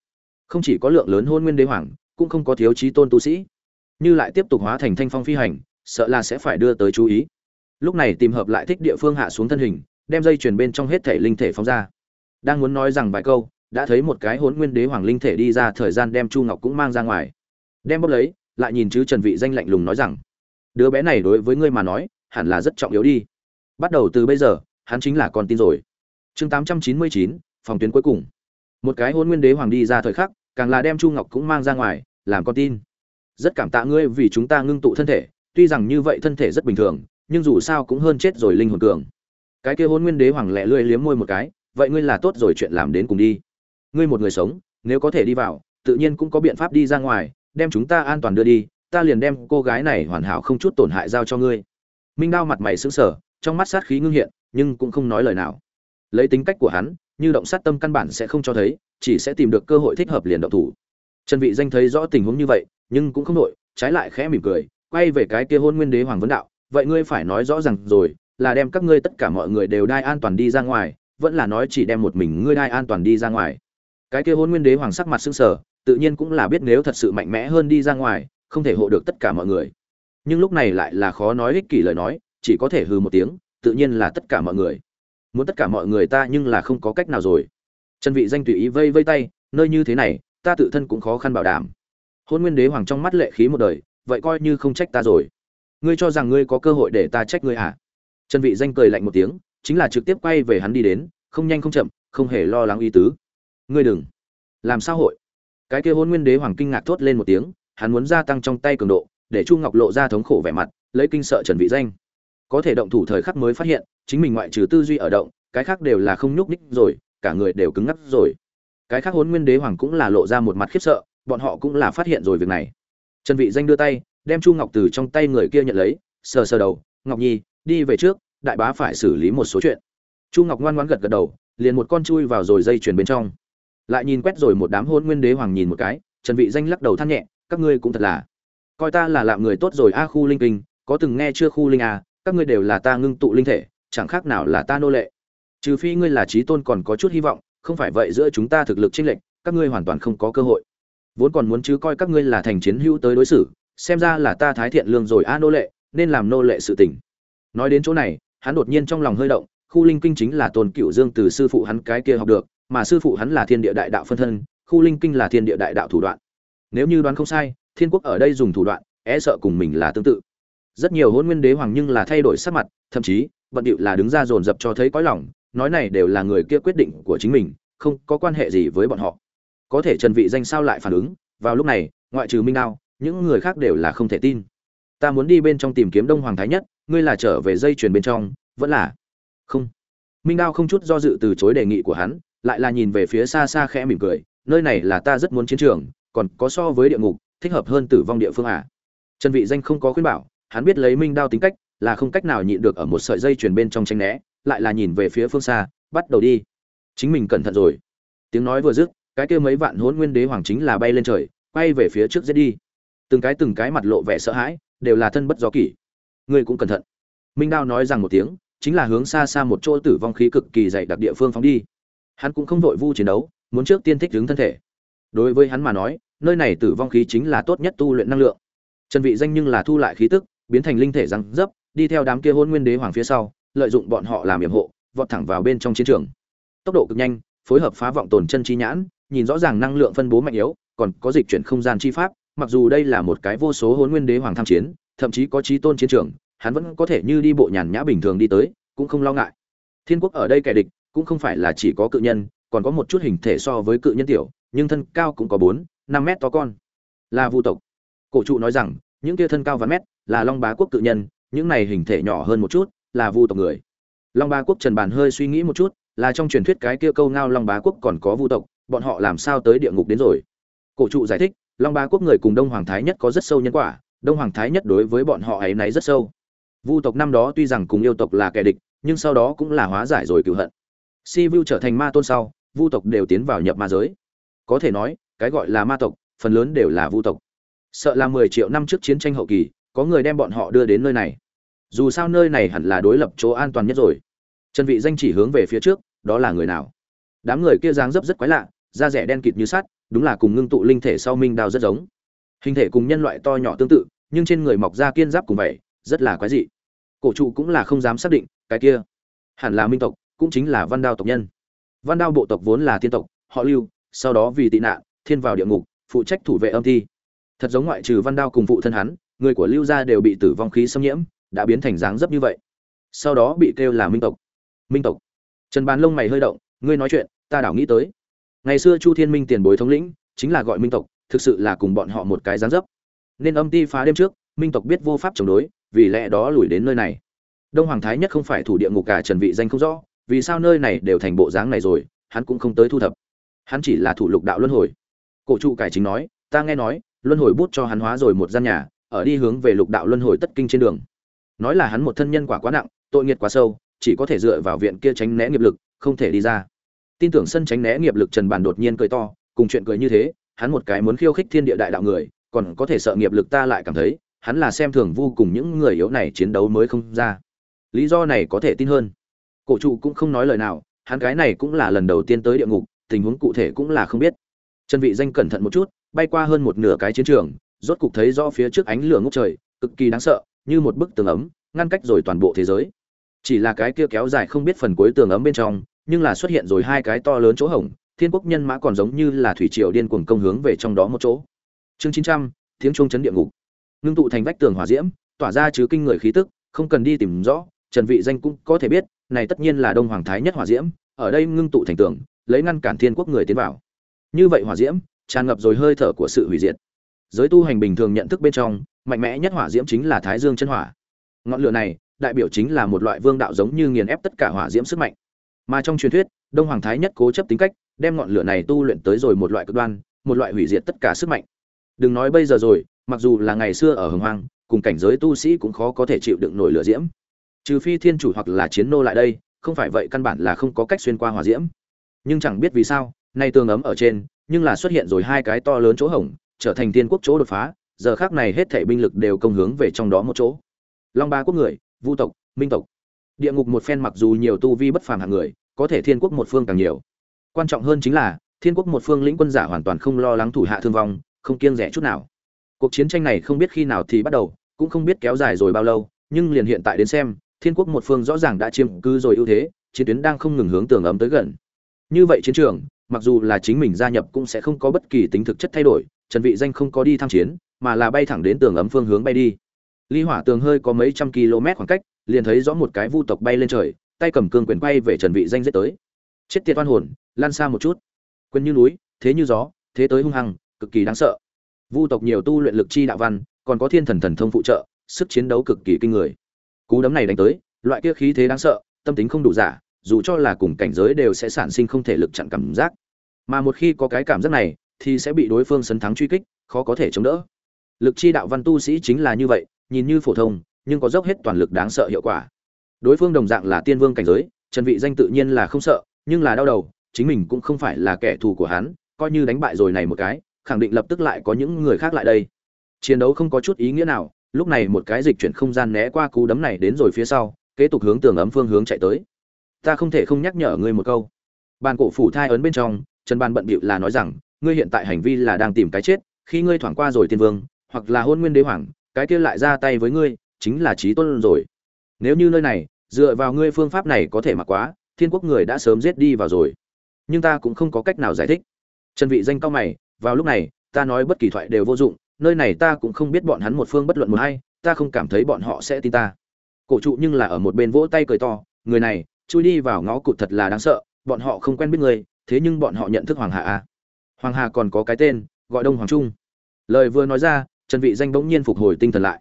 Không chỉ có lượng lớn hôn nguyên đế hoàng, cũng không có thiếu chí tôn tu sĩ. Như lại tiếp tục hóa thành thanh phong phi hành sợ là sẽ phải đưa tới chú ý. Lúc này tìm hợp lại thích địa phương hạ xuống thân hình, đem dây chuyền bên trong hết thể linh thể phóng ra. Đang muốn nói rằng vài câu, đã thấy một cái hốn nguyên đế hoàng linh thể đi ra, thời gian đem chu ngọc cũng mang ra ngoài. Đem bốc lấy, lại nhìn chứ trần vị danh lạnh lùng nói rằng, đứa bé này đối với ngươi mà nói, hẳn là rất trọng yếu đi. Bắt đầu từ bây giờ, hắn chính là con tin rồi. Chương tám trăm chín mươi chín, phòng tuyến cuối cùng. Một cái hôn nguyên đế hoàng đi ra thời khắc, càng là đem chu ngọc cũng mang ra ngoài, làm con tin. Rất cảm tạ ngươi vì chúng ta ngưng tụ thân thể tuy rằng như vậy thân thể rất bình thường, nhưng dù sao cũng hơn chết rồi linh hồn cường. Cái kia hôn nguyên đế hoàng lẹ lươi liếm môi một cái, vậy ngươi là tốt rồi chuyện làm đến cùng đi. Ngươi một người sống, nếu có thể đi vào, tự nhiên cũng có biện pháp đi ra ngoài, đem chúng ta an toàn đưa đi, ta liền đem cô gái này hoàn hảo không chút tổn hại giao cho ngươi. Minh đao mặt mày sững sờ, trong mắt sát khí ngưng hiện, nhưng cũng không nói lời nào. Lấy tính cách của hắn, như động sát tâm căn bản sẽ không cho thấy, chỉ sẽ tìm được cơ hội thích hợp liền động thủ. Trần vị danh thấy rõ tình huống như vậy, nhưng cũng không nổi, trái lại khẽ mỉm cười quay về cái kia hôn nguyên đế hoàng vấn đạo, vậy ngươi phải nói rõ ràng rồi, là đem các ngươi tất cả mọi người đều đai an toàn đi ra ngoài, vẫn là nói chỉ đem một mình ngươi đai an toàn đi ra ngoài. Cái kia hôn nguyên đế hoàng sắc mặt sưng sờ, tự nhiên cũng là biết nếu thật sự mạnh mẽ hơn đi ra ngoài, không thể hộ được tất cả mọi người. Nhưng lúc này lại là khó nói ích kỷ lời nói, chỉ có thể hừ một tiếng, tự nhiên là tất cả mọi người. Muốn tất cả mọi người ta nhưng là không có cách nào rồi. Chân vị danh tùy ý vây vây tay, nơi như thế này, ta tự thân cũng khó khăn bảo đảm. Hôn nguyên đế hoàng trong mắt lệ khí một đời vậy coi như không trách ta rồi. Ngươi cho rằng ngươi có cơ hội để ta trách ngươi à? Trần vị danh cười lạnh một tiếng, chính là trực tiếp quay về hắn đi đến, không nhanh không chậm, không hề lo lắng ý tứ. Ngươi đừng. Làm sao hội? Cái kia hôn nguyên đế hoàng kinh ngạc thốt lên một tiếng, hắn muốn gia tăng trong tay cường độ, để chu ngọc lộ ra thống khổ vẻ mặt, lấy kinh sợ trần vị danh. Có thể động thủ thời khắc mới phát hiện, chính mình ngoại trừ tư duy ở động, cái khác đều là không nhúc nhích rồi, cả người đều cứng ngắc rồi. Cái khác hôn nguyên đế hoàng cũng là lộ ra một mặt khiếp sợ, bọn họ cũng là phát hiện rồi việc này trần vị danh đưa tay, đem chu ngọc từ trong tay người kia nhận lấy, sờ sờ đầu, ngọc nhi, đi về trước, đại bá phải xử lý một số chuyện. Chu ngọc ngoan ngoãn gật gật đầu, liền một con chui vào rồi dây chuyền bên trong. Lại nhìn quét rồi một đám hôn nguyên đế hoàng nhìn một cái, trần vị danh lắc đầu than nhẹ, các ngươi cũng thật là, coi ta là lạm người tốt rồi a khu linh kinh, có từng nghe chưa khu linh a các ngươi đều là ta ngưng tụ linh thể, chẳng khác nào là ta nô lệ. Trừ phi ngươi là trí tôn còn có chút hy vọng, không phải vậy giữa chúng ta thực lực chênh lệch, các ngươi hoàn toàn không có cơ hội vốn còn muốn chứ coi các ngươi là thành chiến hữu tới đối xử, xem ra là ta thái thiện lương rồi, a, nô lệ, nên làm nô lệ sự tình. Nói đến chỗ này, hắn đột nhiên trong lòng hơi động, khu linh kinh chính là tôn cựu dương từ sư phụ hắn cái kia học được, mà sư phụ hắn là thiên địa đại đạo phân thân, khu linh kinh là thiên địa đại đạo thủ đoạn. Nếu như đoán không sai, thiên quốc ở đây dùng thủ đoạn e sợ cùng mình là tương tự. Rất nhiều hôn nguyên đế hoàng nhưng là thay đổi sắc mặt, thậm chí, bận điệu là đứng ra dồn dập cho thấy cõi lòng, nói này đều là người kia quyết định của chính mình, không có quan hệ gì với bọn họ có thể trần vị danh sao lại phản ứng? Vào lúc này, ngoại trừ minh đao, những người khác đều là không thể tin. Ta muốn đi bên trong tìm kiếm đông hoàng thái nhất, ngươi là trở về dây chuyền bên trong, vẫn là không. Minh đao không chút do dự từ chối đề nghị của hắn, lại là nhìn về phía xa xa khẽ mỉm cười, nơi này là ta rất muốn chiến trường, còn có so với địa ngục, thích hợp hơn tử vong địa phương à. Trần vị danh không có khuyên bảo, hắn biết lấy minh đao tính cách, là không cách nào nhịn được ở một sợi dây chuyền bên trong tranh né, lại là nhìn về phía phương xa, bắt đầu đi. Chính mình cẩn thận rồi. Tiếng nói vừa dứt cái kia mấy vạn hỗn nguyên đế hoàng chính là bay lên trời bay về phía trước giết đi. Từng cái từng cái mặt lộ vẻ sợ hãi, đều là thân bất do kỷ. Ngươi cũng cẩn thận. Minh đao nói rằng một tiếng, chính là hướng xa xa một chỗ tử vong khí cực kỳ dày đặc địa phương phóng đi. Hắn cũng không vội vu chiến đấu, muốn trước tiên thích đứng thân thể. Đối với hắn mà nói, nơi này tử vong khí chính là tốt nhất tu luyện năng lượng. Trần vị danh nhưng là thu lại khí tức, biến thành linh thể răng dấp, đi theo đám kia hôn nguyên đế hoàng phía sau, lợi dụng bọn họ làm yểm hộ, vọt thẳng vào bên trong chiến trường. Tốc độ cực nhanh, phối hợp phá vọng tồn chân chi nhãn nhìn rõ ràng năng lượng phân bố mạnh yếu, còn có dịch chuyển không gian chi pháp, mặc dù đây là một cái vô số hồn nguyên đế hoàng tham chiến, thậm chí có trí tôn chiến trường, hắn vẫn có thể như đi bộ nhàn nhã bình thường đi tới, cũng không lo ngại. Thiên quốc ở đây kẻ địch, cũng không phải là chỉ có cự nhân, còn có một chút hình thể so với cự nhân tiểu, nhưng thân cao cũng có bốn, năm mét to con. Là vu tộc. Cổ trụ nói rằng, những kia thân cao vài mét, là long bá quốc cự nhân, những này hình thể nhỏ hơn một chút, là vu tộc người. Long bá quốc trần bàn hơi suy nghĩ một chút, là trong truyền thuyết cái kia câu ngao long bá quốc còn có vu tộc bọn họ làm sao tới địa ngục đến rồi? Cổ trụ giải thích, long ba quốc người cùng đông hoàng thái nhất có rất sâu nhân quả, đông hoàng thái nhất đối với bọn họ ấy náy rất sâu. Vu tộc năm đó tuy rằng cùng yêu tộc là kẻ địch, nhưng sau đó cũng là hóa giải rồi cựu hận. Si vu trở thành ma tôn sau, vu tộc đều tiến vào nhập ma giới. Có thể nói, cái gọi là ma tộc, phần lớn đều là vu tộc. Sợ là mười triệu năm trước chiến tranh hậu kỳ, có người đem bọn họ đưa đến nơi này. Dù sao nơi này hẳn là đối lập chỗ an toàn nhất rồi. Trần vị danh chỉ hướng về phía trước, đó là người nào? Đám người kia dáng dấp rất quái lạ, da rẻ đen kịt như sắt, đúng là cùng ngưng tụ linh thể sau minh đao rất giống. Hình thể cùng nhân loại to nhỏ tương tự, nhưng trên người mọc da kiên giáp cùng vậy, rất là quái dị. Cổ trụ cũng là không dám xác định, cái kia hẳn là minh tộc, cũng chính là văn đao tộc nhân. Văn đao bộ tộc vốn là thiên tộc, họ lưu, sau đó vì tị nạn, thiên vào địa ngục, phụ trách thủ vệ âm thi. Thật giống ngoại trừ văn đao cùng phụ thân hắn, người của lưu gia đều bị tử vong khí xâm nhiễm, đã biến thành dáng dấp như vậy. Sau đó bị kêu là minh tộc. Minh tộc. Trần bàn lông mày hơi động ngươi nói chuyện, ta đảo nghĩ tới. Ngày xưa chu thiên minh tiền bối thống lĩnh, chính là gọi minh tộc, thực sự là cùng bọn họ một cái gián dấp. Nên âm ti phá đêm trước, minh tộc biết vô pháp chống đối, vì lẽ đó lùi đến nơi này. Đông hoàng thái nhất không phải thủ địa ngục cả trần vị danh không rõ, vì sao nơi này đều thành bộ dáng này rồi, hắn cũng không tới thu thập. Hắn chỉ là thủ lục đạo luân hồi. Cổ trụ cải chính nói, ta nghe nói, luân hồi bút cho hắn hóa rồi một gian nhà, ở đi hướng về lục đạo luân hồi tất kinh trên đường. Nói là hắn một thân nhân quả quá nặng, tội nghiệt quá sâu, chỉ có thể dựa vào viện kia tránh né nghiệp lực, không thể đi ra tin tưởng sân tránh né nghiệp lực trần bản đột nhiên cười to, cùng chuyện cười như thế, hắn một cái muốn khiêu khích thiên địa đại đạo người, còn có thể sợ nghiệp lực ta lại cảm thấy, hắn là xem thường vô cùng những người yếu này chiến đấu mới không ra. Lý do này có thể tin hơn. Cổ trụ cũng không nói lời nào, hắn cái này cũng là lần đầu tiên tới địa ngục, tình huống cụ thể cũng là không biết. Trần vị danh cẩn thận một chút, bay qua hơn một nửa cái chiến trường, rốt cục thấy rõ phía trước ánh lửa ngút trời, cực kỳ đáng sợ, như một bức tường ấm, ngăn cách rồi toàn bộ thế giới. Chỉ là cái kia kéo dài không biết phần cuối tường ấm bên trong nhưng là xuất hiện rồi hai cái to lớn chỗ hổng, thiên quốc nhân mã còn giống như là thủy triều điên cuồng công hướng về trong đó một chỗ. Chương chín trăm, tiếng chuông chấn địa ngục. Ngưng tụ thành vách tường hỏa diễm, tỏa ra chứ kinh người khí tức, không cần đi tìm rõ, trần vị danh cũng có thể biết, này tất nhiên là đông hoàng thái nhất hỏa diễm, ở đây ngưng tụ thành tường, lấy ngăn cản thiên quốc người tiến vào. Như vậy hỏa diễm, tràn ngập rồi hơi thở của sự hủy diệt. Giới tu hành bình thường nhận thức bên trong, mạnh mẽ nhất hỏa diễm chính là thái dương chân hỏa. Ngọn lửa này, đại biểu chính là một loại vương đạo giống như nghiền ép tất cả hỏa diễm sức mạnh mà trong truyền thuyết, đông hoàng thái nhất cố chấp tính cách, đem ngọn lửa này tu luyện tới rồi một loại cực đoan, một loại hủy diệt tất cả sức mạnh. Đừng nói bây giờ rồi, mặc dù là ngày xưa ở hồng hoang, cùng cảnh giới tu sĩ cũng khó có thể chịu đựng nổi lửa diễm. Trừ phi thiên chủ hoặc là chiến nô lại đây, không phải vậy căn bản là không có cách xuyên qua hỏa diễm. Nhưng chẳng biết vì sao, nay tường ấm ở trên, nhưng là xuất hiện rồi hai cái to lớn chỗ hổng, trở thành tiên quốc chỗ đột phá, giờ khác này hết thảy binh lực đều công hướng về trong đó một chỗ. Long ba quốc người, vu tộc, minh tộc địa ngục một phen mặc dù nhiều tu vi bất phàm hạng người, có thể thiên quốc một phương càng nhiều. Quan trọng hơn chính là, thiên quốc một phương lĩnh quân giả hoàn toàn không lo lắng thủ hạ thương vong, không kiêng rẻ chút nào. Cuộc chiến tranh này không biết khi nào thì bắt đầu, cũng không biết kéo dài rồi bao lâu, nhưng liền hiện tại đến xem, thiên quốc một phương rõ ràng đã chiếm cứ rồi ưu thế, chiến tuyến đang không ngừng hướng tường ấm tới gần. Như vậy chiến trường, mặc dù là chính mình gia nhập cũng sẽ không có bất kỳ tính thực chất thay đổi, trần vị danh không có đi tham chiến, mà là bay thẳng đến tường ấm phương hướng bay đi. Ly hỏa tường hơi có mấy trăm km khoảng cách liền thấy rõ một cái vu tộc bay lên trời, tay cầm cương quyền quay về trần vị danh giết tới. Chết tiệt oan hồn, lan xa một chút. Quyền như núi, thế như gió, thế tới hung hăng, cực kỳ đáng sợ. Vu tộc nhiều tu luyện lực chi đạo văn, còn có thiên thần thần thông phụ trợ, sức chiến đấu cực kỳ kinh người. Cú đấm này đánh tới, loại kia khí thế đáng sợ, tâm tính không đủ giả, dù cho là cùng cảnh giới đều sẽ sản sinh không thể lực chặn cảm giác. Mà một khi có cái cảm giác này, thì sẽ bị đối phương sấn thắng truy kích, khó có thể chống đỡ. Lực chi đạo văn tu sĩ chính là như vậy, nhìn như phổ thông nhưng có dốc hết toàn lực đáng sợ hiệu quả. Đối phương đồng dạng là tiên vương cảnh giới, trần vị danh tự nhiên là không sợ, nhưng là đau đầu, chính mình cũng không phải là kẻ thù của hắn, coi như đánh bại rồi này một cái, khẳng định lập tức lại có những người khác lại đây. Chiến đấu không có chút ý nghĩa nào, lúc này một cái dịch chuyển không gian né qua cú đấm này đến rồi phía sau, kế tục hướng tường ấm phương hướng chạy tới. Ta không thể không nhắc nhở ngươi một câu. Bàn cổ phủ thai ấn bên trong, trần ban bận bịu là nói rằng, ngươi hiện tại hành vi là đang tìm cái chết, khi ngươi thoảng qua rồi tiên vương, hoặc là hôn nguyên đế hoàng, cái kia lại ra tay với ngươi chính là trí tôn rồi. Nếu như nơi này, dựa vào ngươi phương pháp này có thể mặc quá, thiên quốc người đã sớm giết đi vào rồi. Nhưng ta cũng không có cách nào giải thích. Trần vị danh cao mày, vào lúc này, ta nói bất kỳ thoại đều vô dụng, nơi này ta cũng không biết bọn hắn một phương bất luận một hay ta không cảm thấy bọn họ sẽ tin ta. Cổ trụ nhưng là ở một bên vỗ tay cười to, người này, chui đi vào ngõ cụt thật là đáng sợ, bọn họ không quen biết người, thế nhưng bọn họ nhận thức hoàng hà à. Hoàng hà còn có cái tên, gọi đông hoàng trung. Lời vừa nói ra, trần vị danh bỗng nhiên phục hồi tinh thần lại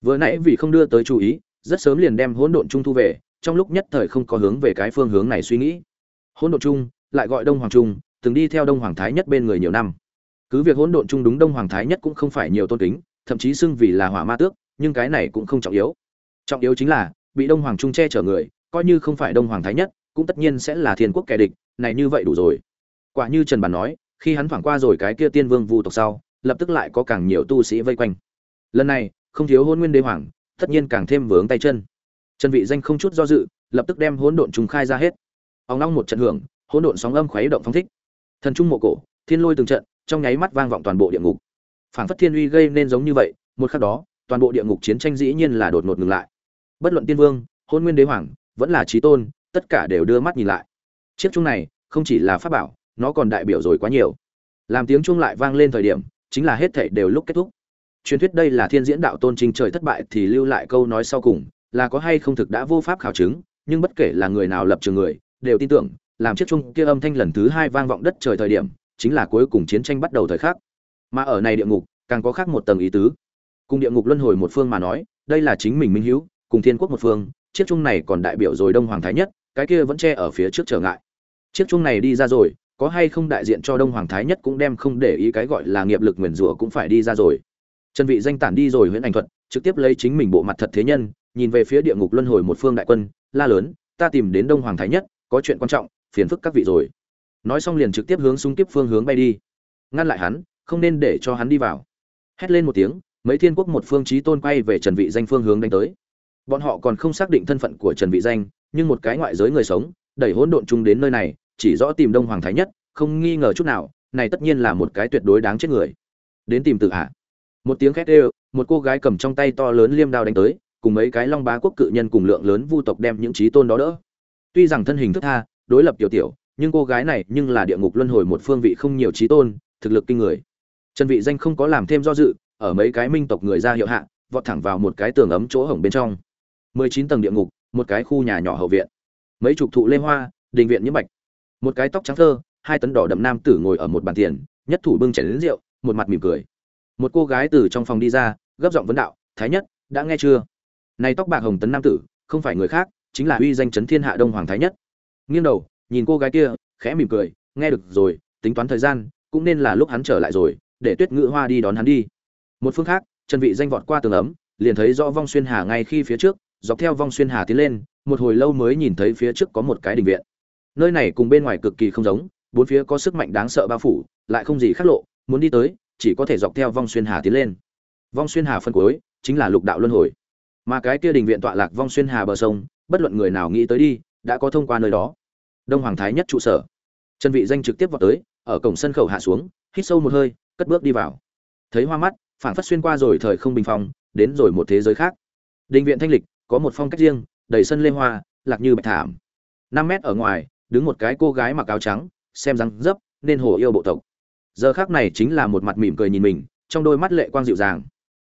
vừa nãy vì không đưa tới chú ý, rất sớm liền đem hỗn độn trung thu về, trong lúc nhất thời không có hướng về cái phương hướng này suy nghĩ. Hỗn độn trung, lại gọi đông hoàng trung, từng đi theo đông hoàng thái nhất bên người nhiều năm. Cứ việc hỗn độn trung đúng đông hoàng thái nhất cũng không phải nhiều tôn kính, thậm chí xưng vì là hỏa ma tước, nhưng cái này cũng không trọng yếu. Trọng yếu chính là, bị đông hoàng trung che chở người, coi như không phải đông hoàng thái nhất, cũng tất nhiên sẽ là thiên quốc kẻ địch, này như vậy đủ rồi. Quả như trần bản nói, khi hắn thoảng qua rồi cái kia tiên vương vu tộc sau, lập tức lại có càng nhiều tu sĩ vây quanh. Lần này không thiếu hôn nguyên đế hoàng, tất nhiên càng thêm vướng tay chân. Trần vị danh không chút do dự, lập tức đem hỗn độn trùng khai ra hết. Ông long một trận hưởng, hỗn độn sóng âm khuấy động phong thích. Thần trung mộ cổ, thiên lôi từng trận, trong nháy mắt vang vọng toàn bộ địa ngục. Phảng phất thiên uy gây nên giống như vậy, một khắc đó, toàn bộ địa ngục chiến tranh dĩ nhiên là đột ngột ngừng lại. Bất luận tiên vương, hôn nguyên đế hoàng, vẫn là trí tôn, tất cả đều đưa mắt nhìn lại. Chiếc Chung này, không chỉ là pháp bảo, nó còn đại biểu rồi quá nhiều. Làm tiếng chuông lại vang lên thời điểm, chính là hết thảy đều lúc kết thúc truyền thuyết đây là thiên diễn đạo tôn trình trời thất bại thì lưu lại câu nói sau cùng, là có hay không thực đã vô pháp khảo chứng, nhưng bất kể là người nào lập trường người, đều tin tưởng, làm chiếc chung kia âm thanh lần thứ hai vang vọng đất trời thời điểm, chính là cuối cùng chiến tranh bắt đầu thời khắc. Mà ở này địa ngục, càng có khác một tầng ý tứ. Cùng địa ngục luân hồi một phương mà nói, đây là chính mình minh hữu, cùng thiên quốc một phương, chiếc chung này còn đại biểu rồi đông hoàng thái nhất, cái kia vẫn che ở phía trước trở ngại. Chiếc chung này đi ra rồi, có hay không đại diện cho đông hoàng thái nhất cũng đem không để ý cái gọi là nghiệp lực nguyền rủa cũng phải đi ra rồi trần vị danh tản đi rồi huyễn ảnh thuật, trực tiếp lấy chính mình bộ mặt thật thế nhân, nhìn về phía địa ngục luân hồi một phương đại quân, la lớn, ta tìm đến đông hoàng thái nhất, có chuyện quan trọng, phiền phức các vị rồi. Nói xong liền trực tiếp hướng xung kiếp phương hướng bay đi. Ngăn lại hắn, không nên để cho hắn đi vào. Hét lên một tiếng, mấy thiên quốc một phương chí tôn quay về trần vị danh phương hướng đánh tới. Bọn họ còn không xác định thân phận của trần vị danh, nhưng một cái ngoại giới người sống, đẩy hỗn độn chung đến nơi này, chỉ rõ tìm đông hoàng thái nhất, không nghi ngờ chút nào, này tất nhiên là một cái tuyệt đối đáng chết người. Đến tìm tự hạ một tiếng khét đều, một cô gái cầm trong tay to lớn liêm đao đánh tới, cùng mấy cái long bá quốc cự nhân cùng lượng lớn vu tộc đem những trí tôn đó đỡ. Tuy rằng thân hình thức tha, đối lập tiểu tiểu, nhưng cô gái này nhưng là địa ngục luân hồi một phương vị không nhiều trí tôn, thực lực kinh người. Trần vị danh không có làm thêm do dự, ở mấy cái minh tộc người ra hiệu hạ, vọt thẳng vào một cái tường ấm chỗ hổng bên trong. 19 tầng địa ngục, một cái khu nhà nhỏ hậu viện. Mấy chục thụ lê hoa, đình viện nhiễm bạch. Một cái tóc trắng thơ, hai tấn đỏ đậm nam tử ngồi ở một bàn tiền, nhất thủ bưng chén rượu, một mặt mỉm cười một cô gái từ trong phòng đi ra, gấp giọng vấn đạo, thái nhất, đã nghe chưa? Nay tóc bạc hồng tấn nam tử, không phải người khác, chính là uy danh chấn thiên hạ đông hoàng thái nhất. Nghiêng đầu, nhìn cô gái kia, khẽ mỉm cười, nghe được rồi, tính toán thời gian, cũng nên là lúc hắn trở lại rồi, để tuyết ngữ hoa đi đón hắn đi. Một phương khác, trần vị danh vọt qua tường ấm, liền thấy rõ vong xuyên hà ngay khi phía trước, dọc theo vong xuyên hà tiến lên, một hồi lâu mới nhìn thấy phía trước có một cái đình viện. Nơi này cùng bên ngoài cực kỳ không giống, bốn phía có sức mạnh đáng sợ bao phủ, lại không gì khác lộ, muốn đi tới chỉ có thể dọc theo vong xuyên hà tiến lên. Vong xuyên hà phân cuối, chính là lục đạo luân hồi. Mà cái kia đình viện tọa lạc vong xuyên hà bờ sông, bất luận người nào nghĩ tới đi, đã có thông qua nơi đó. Đông hoàng thái nhất trụ sở. Chân vị danh trực tiếp vào tới, ở cổng sân khẩu hạ xuống, hít sâu một hơi, cất bước đi vào. Thấy hoa mắt phản phất xuyên qua rồi thời không bình phong, đến rồi một thế giới khác. Đình viện thanh lịch, có một phong cách riêng, đầy sân lê hoa, lạc như bạch thảm. Năm mét ở ngoài, đứng một cái cô gái mặc áo trắng, xem răng dấp, nên hồ yêu bộ tộc giờ khác này chính là một mặt mỉm cười nhìn mình, trong đôi mắt lệ quang dịu dàng.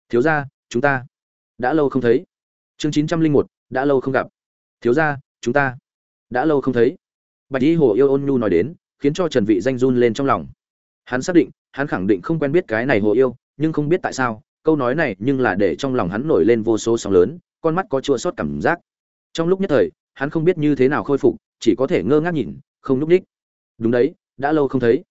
Thiếu gia, chúng ta đã lâu không thấy. Chương chín trăm linh một, đã lâu không gặp. Thiếu gia, chúng ta đã lâu không thấy. Bạch y hồ yêu ôn nhu nói đến, khiến cho trần vị danh run lên trong lòng. Hắn xác định, hắn khẳng định không quen biết cái này hồ yêu, nhưng không biết tại sao, câu nói này nhưng là để trong lòng hắn nổi lên vô số sóng lớn, con mắt có chua xót cảm giác. Trong lúc nhất thời, hắn không biết như thế nào khôi phục, chỉ có thể ngơ ngác nhìn, không núp ních đúng đấy, đã lâu không thấy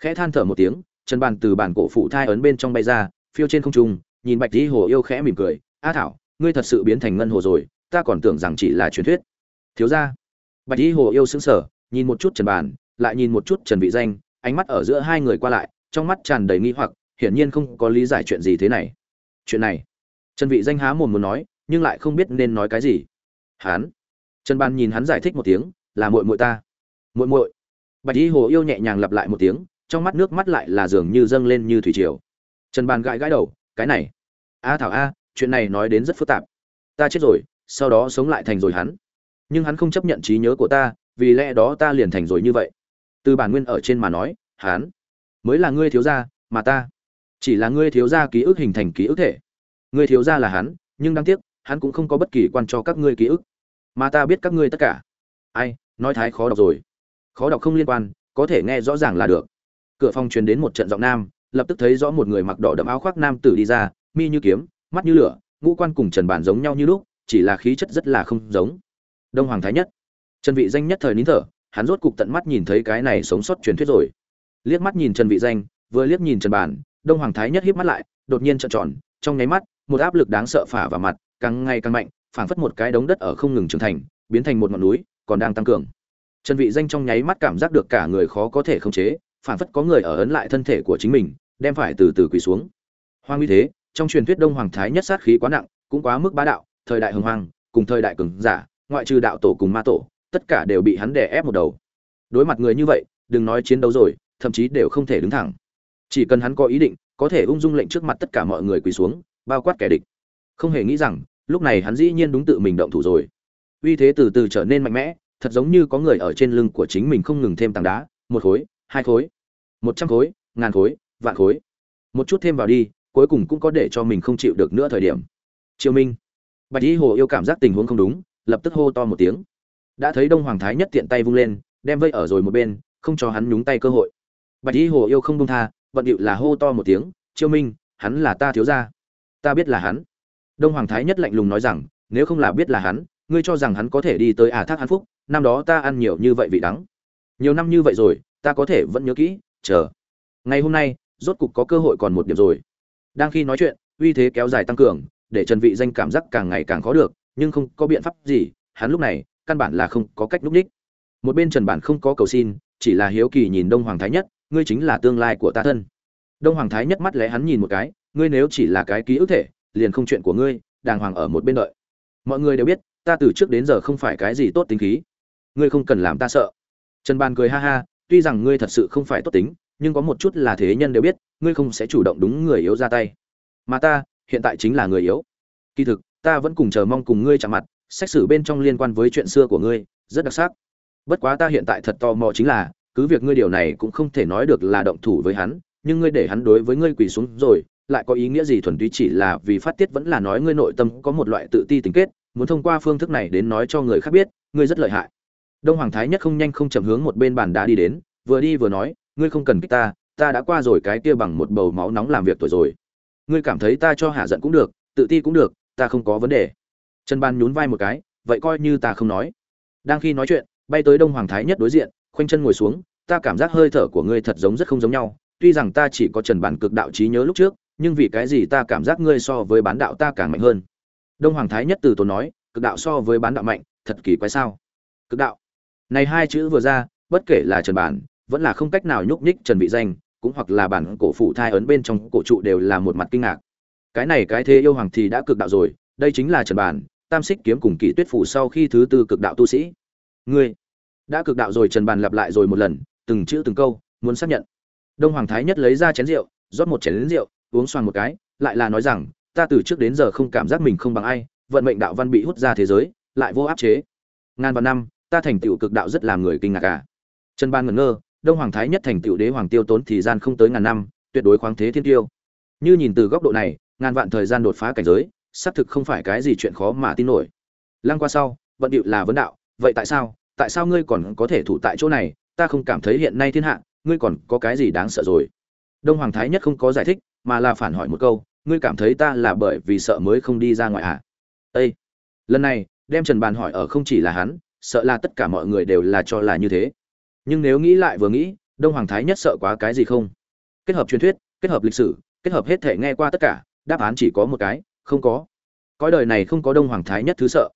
khẽ than thở một tiếng, chân bàn từ bản cổ phụ thai ấn bên trong bay ra, phiêu trên không trung, nhìn bạch lý hồ yêu khẽ mỉm cười, a thảo, ngươi thật sự biến thành ngân hồ rồi, ta còn tưởng rằng chỉ là truyền thuyết. Thiếu ra bạch lý hồ yêu sững sờ, nhìn một chút trần bàn, lại nhìn một chút trần vị danh, ánh mắt ở giữa hai người qua lại, trong mắt tràn đầy nghi hoặc, hiển nhiên không có lý giải chuyện gì thế này. Chuyện này? Trần vị danh há mồm muốn nói, nhưng lại không biết nên nói cái gì. Hắn? Trần bàn nhìn hắn giải thích một tiếng, là muội muội ta. Muội muội? Bạch dĩ hồ yêu nhẹ nhàng lặp lại một tiếng trong mắt nước mắt lại là dường như dâng lên như thủy triều. Trần bàn gãi gãi đầu, cái này, a thảo a, chuyện này nói đến rất phức tạp. Ta chết rồi, sau đó sống lại thành rồi hắn. Nhưng hắn không chấp nhận trí nhớ của ta, vì lẽ đó ta liền thành rồi như vậy. Từ bản nguyên ở trên mà nói, hắn mới là ngươi thiếu gia, mà ta chỉ là ngươi thiếu gia ký ức hình thành ký ức thể. Ngươi thiếu gia là hắn, nhưng đáng tiếc, hắn cũng không có bất kỳ quan cho các ngươi ký ức. Mà ta biết các ngươi tất cả. Ai, nói thái khó đọc rồi. Khó đọc không liên quan, có thể nghe rõ ràng là được cửa phòng truyền đến một trận giọng nam, lập tức thấy rõ một người mặc đỏ đậm áo khoác nam tử đi ra, mi như kiếm, mắt như lửa, ngũ quan cùng trần bản giống nhau như lúc, chỉ là khí chất rất là không giống. Đông hoàng thái nhất. Trần vị danh nhất thời nín thở, hắn rốt cục tận mắt nhìn thấy cái này sống sót truyền thuyết rồi. Liếc mắt nhìn trần vị danh, vừa liếc nhìn trần bản, đông hoàng thái nhất híp mắt lại, đột nhiên trợn tròn, trong nháy mắt, một áp lực đáng sợ phả vào mặt, càng ngày càng mạnh, phảng phất một cái đống đất ở không ngừng trưởng thành, biến thành một ngọn núi, còn đang tăng cường. Trần vị danh trong nháy mắt cảm giác được cả người khó có thể khống chế Phản phất có người ở ấn lại thân thể của chính mình, đem phải từ từ quỳ xuống. Hoang uy thế, trong truyền thuyết đông hoàng thái nhất sát khí quá nặng, cũng quá mức bá đạo, thời đại hồng hoàng cùng thời đại cường giả, ngoại trừ đạo tổ cùng ma tổ, tất cả đều bị hắn đè ép một đầu. Đối mặt người như vậy, đừng nói chiến đấu rồi, thậm chí đều không thể đứng thẳng. Chỉ cần hắn có ý định, có thể ung dung lệnh trước mặt tất cả mọi người quỳ xuống, bao quát kẻ địch. Không hề nghĩ rằng, lúc này hắn dĩ nhiên đúng tự mình động thủ rồi. Uy thế từ từ trở nên mạnh mẽ, thật giống như có người ở trên lưng của chính mình không ngừng thêm tảng đá, một khối hai khối, một trăm khối, ngàn khối, vạn khối. Một chút thêm vào đi, cuối cùng cũng có để cho mình không chịu được nữa thời điểm. Triều minh. Bạch y hồ yêu cảm giác tình huống không đúng, lập tức hô to một tiếng. Đã thấy đông hoàng thái nhất tiện tay vung lên, đem vây ở rồi một bên, không cho hắn nhúng tay cơ hội. Bạch y hồ yêu không buông tha, vận điệu là hô to một tiếng chiêu minh, hắn là ta thiếu gia. Ta biết là hắn. Đông hoàng thái nhất lạnh lùng nói rằng, nếu không là biết là hắn, ngươi cho rằng hắn có thể đi tới ả thác hắn phúc, năm đó ta ăn nhiều như vậy vị đắng. Nhiều năm như vậy rồi ta có thể vẫn nhớ kỹ, chờ. Ngày hôm nay, rốt cục có cơ hội còn một điểm rồi. Đang khi nói chuyện, uy thế kéo dài tăng cường, để trần vị danh cảm giác càng ngày càng khó được, nhưng không có biện pháp gì, hắn lúc này, căn bản là không có cách núp đích. Một bên trần bản không có cầu xin, chỉ là hiếu kỳ nhìn đông hoàng thái nhất, ngươi chính là tương lai của ta thân. Đông hoàng thái nhất mắt lẽ hắn nhìn một cái, ngươi nếu chỉ là cái ký ức thể, liền không chuyện của ngươi, đàng hoàng ở một bên đợi. Mọi người đều biết, ta từ trước đến giờ không phải cái gì tốt tính khí. Ngươi không cần làm ta sợ. Trần bàn cười ha ha tuy rằng ngươi thật sự không phải tốt tính, nhưng có một chút là thế nhân đều biết, ngươi không sẽ chủ động đúng người yếu ra tay. Mà ta, hiện tại chính là người yếu. Kỳ thực, ta vẫn cùng chờ mong cùng ngươi chạm mặt, xét xử bên trong liên quan với chuyện xưa của ngươi, rất đặc sắc. Bất quá ta hiện tại thật tò mò chính là, cứ việc ngươi điều này cũng không thể nói được là động thủ với hắn, nhưng ngươi để hắn đối với ngươi quỳ xuống rồi, lại có ý nghĩa gì thuần túy chỉ là vì phát tiết vẫn là nói ngươi nội tâm có một loại tự ti tình kết, muốn thông qua phương thức này đến nói cho người khác biết, ngươi rất lợi hại đông hoàng thái nhất không nhanh không chậm hướng một bên bàn đá đi đến, vừa đi vừa nói, ngươi không cần kích ta ta đã qua rồi cái kia bằng một bầu máu nóng làm việc tuổi rồi. Ngươi cảm thấy ta cho hạ giận cũng được, tự ti cũng được, ta không có vấn đề. Trần ban nhún vai một cái, vậy coi như ta không nói. Đang khi nói chuyện, bay tới đông hoàng thái nhất đối diện, khoanh chân ngồi xuống, ta cảm giác hơi thở của ngươi thật giống rất không giống nhau, tuy rằng ta chỉ có trần bản cực đạo trí nhớ lúc trước, nhưng vì cái gì ta cảm giác ngươi so với bán đạo ta càng mạnh hơn? Đông hoàng thái nhất từ tốn nói, cực đạo so với bán đạo mạnh, thật kỳ quái sao? Cực đạo? Này hai chữ vừa ra, bất kể là trần bản, vẫn là không cách nào nhúc nhích trần vị danh, cũng hoặc là bản cổ phụ thai ấn bên trong cổ trụ đều là một mặt kinh ngạc. Cái này cái thế yêu hoàng thì đã cực đạo rồi, đây chính là trần bản, tam xích kiếm cùng kỷ tuyết phủ sau khi thứ tư cực đạo tu sĩ. Ngươi đã cực đạo rồi, trần bản lặp lại rồi một lần, từng chữ từng câu, muốn xác nhận. Đông hoàng thái nhất lấy ra chén rượu, rót một chén rượu, uống xoàng một cái, lại là nói rằng, ta từ trước đến giờ không cảm giác mình không bằng ai, vận mệnh đạo văn bị hút ra thế giới, lại vô áp chế. Ngàn vạn năm ta thành tựu cực đạo rất làm người kinh ngạc cả trần ban ngẩn ngơ, đông hoàng thái nhất thành tựu đế hoàng tiêu tốn thì gian không tới ngàn năm, tuyệt đối khoáng thế thiên tiêu. Như nhìn từ góc độ này, ngàn vạn thời gian đột phá cảnh giới, xác thực không phải cái gì chuyện khó mà tin nổi. Lăng qua sau, vận điệu là vấn đạo, vậy tại sao tại sao ngươi còn có thể thủ tại chỗ này, ta không cảm thấy hiện nay thiên hạ, ngươi còn có cái gì đáng sợ rồi. Đông hoàng thái nhất không có giải thích, mà là phản hỏi một câu, ngươi cảm thấy ta là bởi vì sợ mới không đi ra ngoài à? Ê! lần này, đem trần bàn hỏi ở không chỉ là hắn sợ là tất cả mọi người đều là cho là như thế. Nhưng nếu nghĩ lại vừa nghĩ, đông hoàng thái nhất sợ quá cái gì không? Kết hợp truyền thuyết, kết hợp lịch sử, kết hợp hết thể nghe qua tất cả, đáp án chỉ có một cái, không có. Cõi đời này không có đông hoàng thái nhất thứ sợ.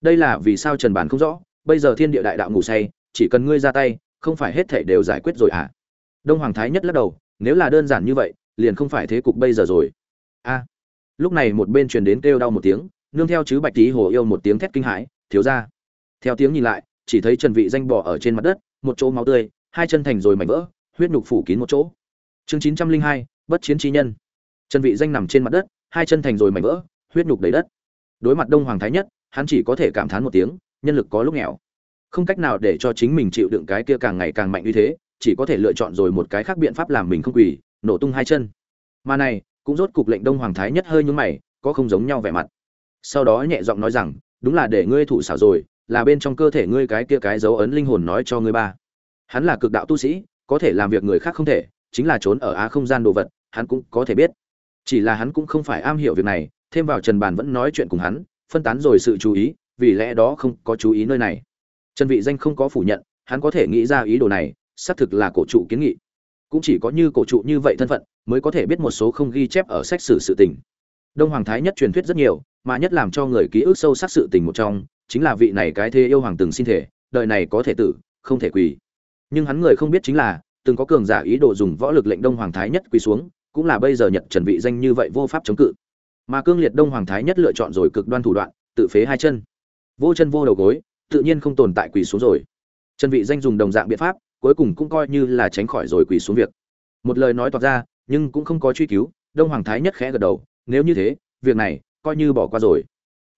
Đây là vì sao trần bản không rõ, bây giờ thiên địa đại đạo ngủ say, chỉ cần ngươi ra tay, không phải hết thể đều giải quyết rồi à? Đông hoàng thái nhất lắc đầu, nếu là đơn giản như vậy, liền không phải thế cục bây giờ rồi. A. Lúc này một bên truyền đến kêu đau một tiếng, nương theo chứ bạch tí hồ yêu một tiếng thét kinh hãi, thiếu ra theo tiếng nhìn lại, chỉ thấy trần vị danh bò ở trên mặt đất, một chỗ máu tươi, hai chân thành rồi mảnh vỡ, huyết nhục phủ kín một chỗ. Chương chín trăm linh hai, bất chiến chi nhân. Trần vị danh nằm trên mặt đất, hai chân thành rồi mảnh vỡ, huyết nhục đầy đất. Đối mặt đông hoàng thái nhất, hắn chỉ có thể cảm thán một tiếng, nhân lực có lúc nghèo. Không cách nào để cho chính mình chịu đựng cái kia càng ngày càng mạnh như thế, chỉ có thể lựa chọn rồi một cái khác biện pháp làm mình không quỳ, nổ tung hai chân. Mà này, cũng rốt cục lệnh đông hoàng thái nhất hơi nhún mày, có không giống nhau vẻ mặt. Sau đó nhẹ giọng nói rằng, đúng là để ngươi thủ xảo rồi là bên trong cơ thể ngươi cái kia cái dấu ấn linh hồn nói cho ngươi ba. Hắn là cực đạo tu sĩ, có thể làm việc người khác không thể, chính là trốn ở á không gian đồ vật, hắn cũng có thể biết. Chỉ là hắn cũng không phải am hiểu việc này, thêm vào trần bàn vẫn nói chuyện cùng hắn, phân tán rồi sự chú ý, vì lẽ đó không có chú ý nơi này. Trần vị danh không có phủ nhận, hắn có thể nghĩ ra ý đồ này, xác thực là cổ trụ kiến nghị. Cũng chỉ có như cổ trụ như vậy thân phận, mới có thể biết một số không ghi chép ở sách sử sự tình. Đông hoàng thái nhất truyền thuyết rất nhiều, mà nhất làm cho người ký ức sâu sắc sự tình một trong chính là vị này cái thế yêu hoàng từng xin thể, đời này có thể tử, không thể quỳ. Nhưng hắn người không biết chính là, từng có cường giả ý đồ dùng võ lực lệnh đông hoàng thái nhất quỳ xuống, cũng là bây giờ nhật trần vị danh như vậy vô pháp chống cự. Mà cương liệt đông hoàng thái nhất lựa chọn rồi cực đoan thủ đoạn, tự phế hai chân. Vô chân vô đầu gối, tự nhiên không tồn tại quỳ xuống rồi. Trần vị danh dùng đồng dạng biện pháp, cuối cùng cũng coi như là tránh khỏi rồi quỳ xuống việc. Một lời nói toạc ra, nhưng cũng không có truy cứu, đông hoàng thái nhất khẽ gật đầu, nếu như thế, việc này coi như bỏ qua rồi.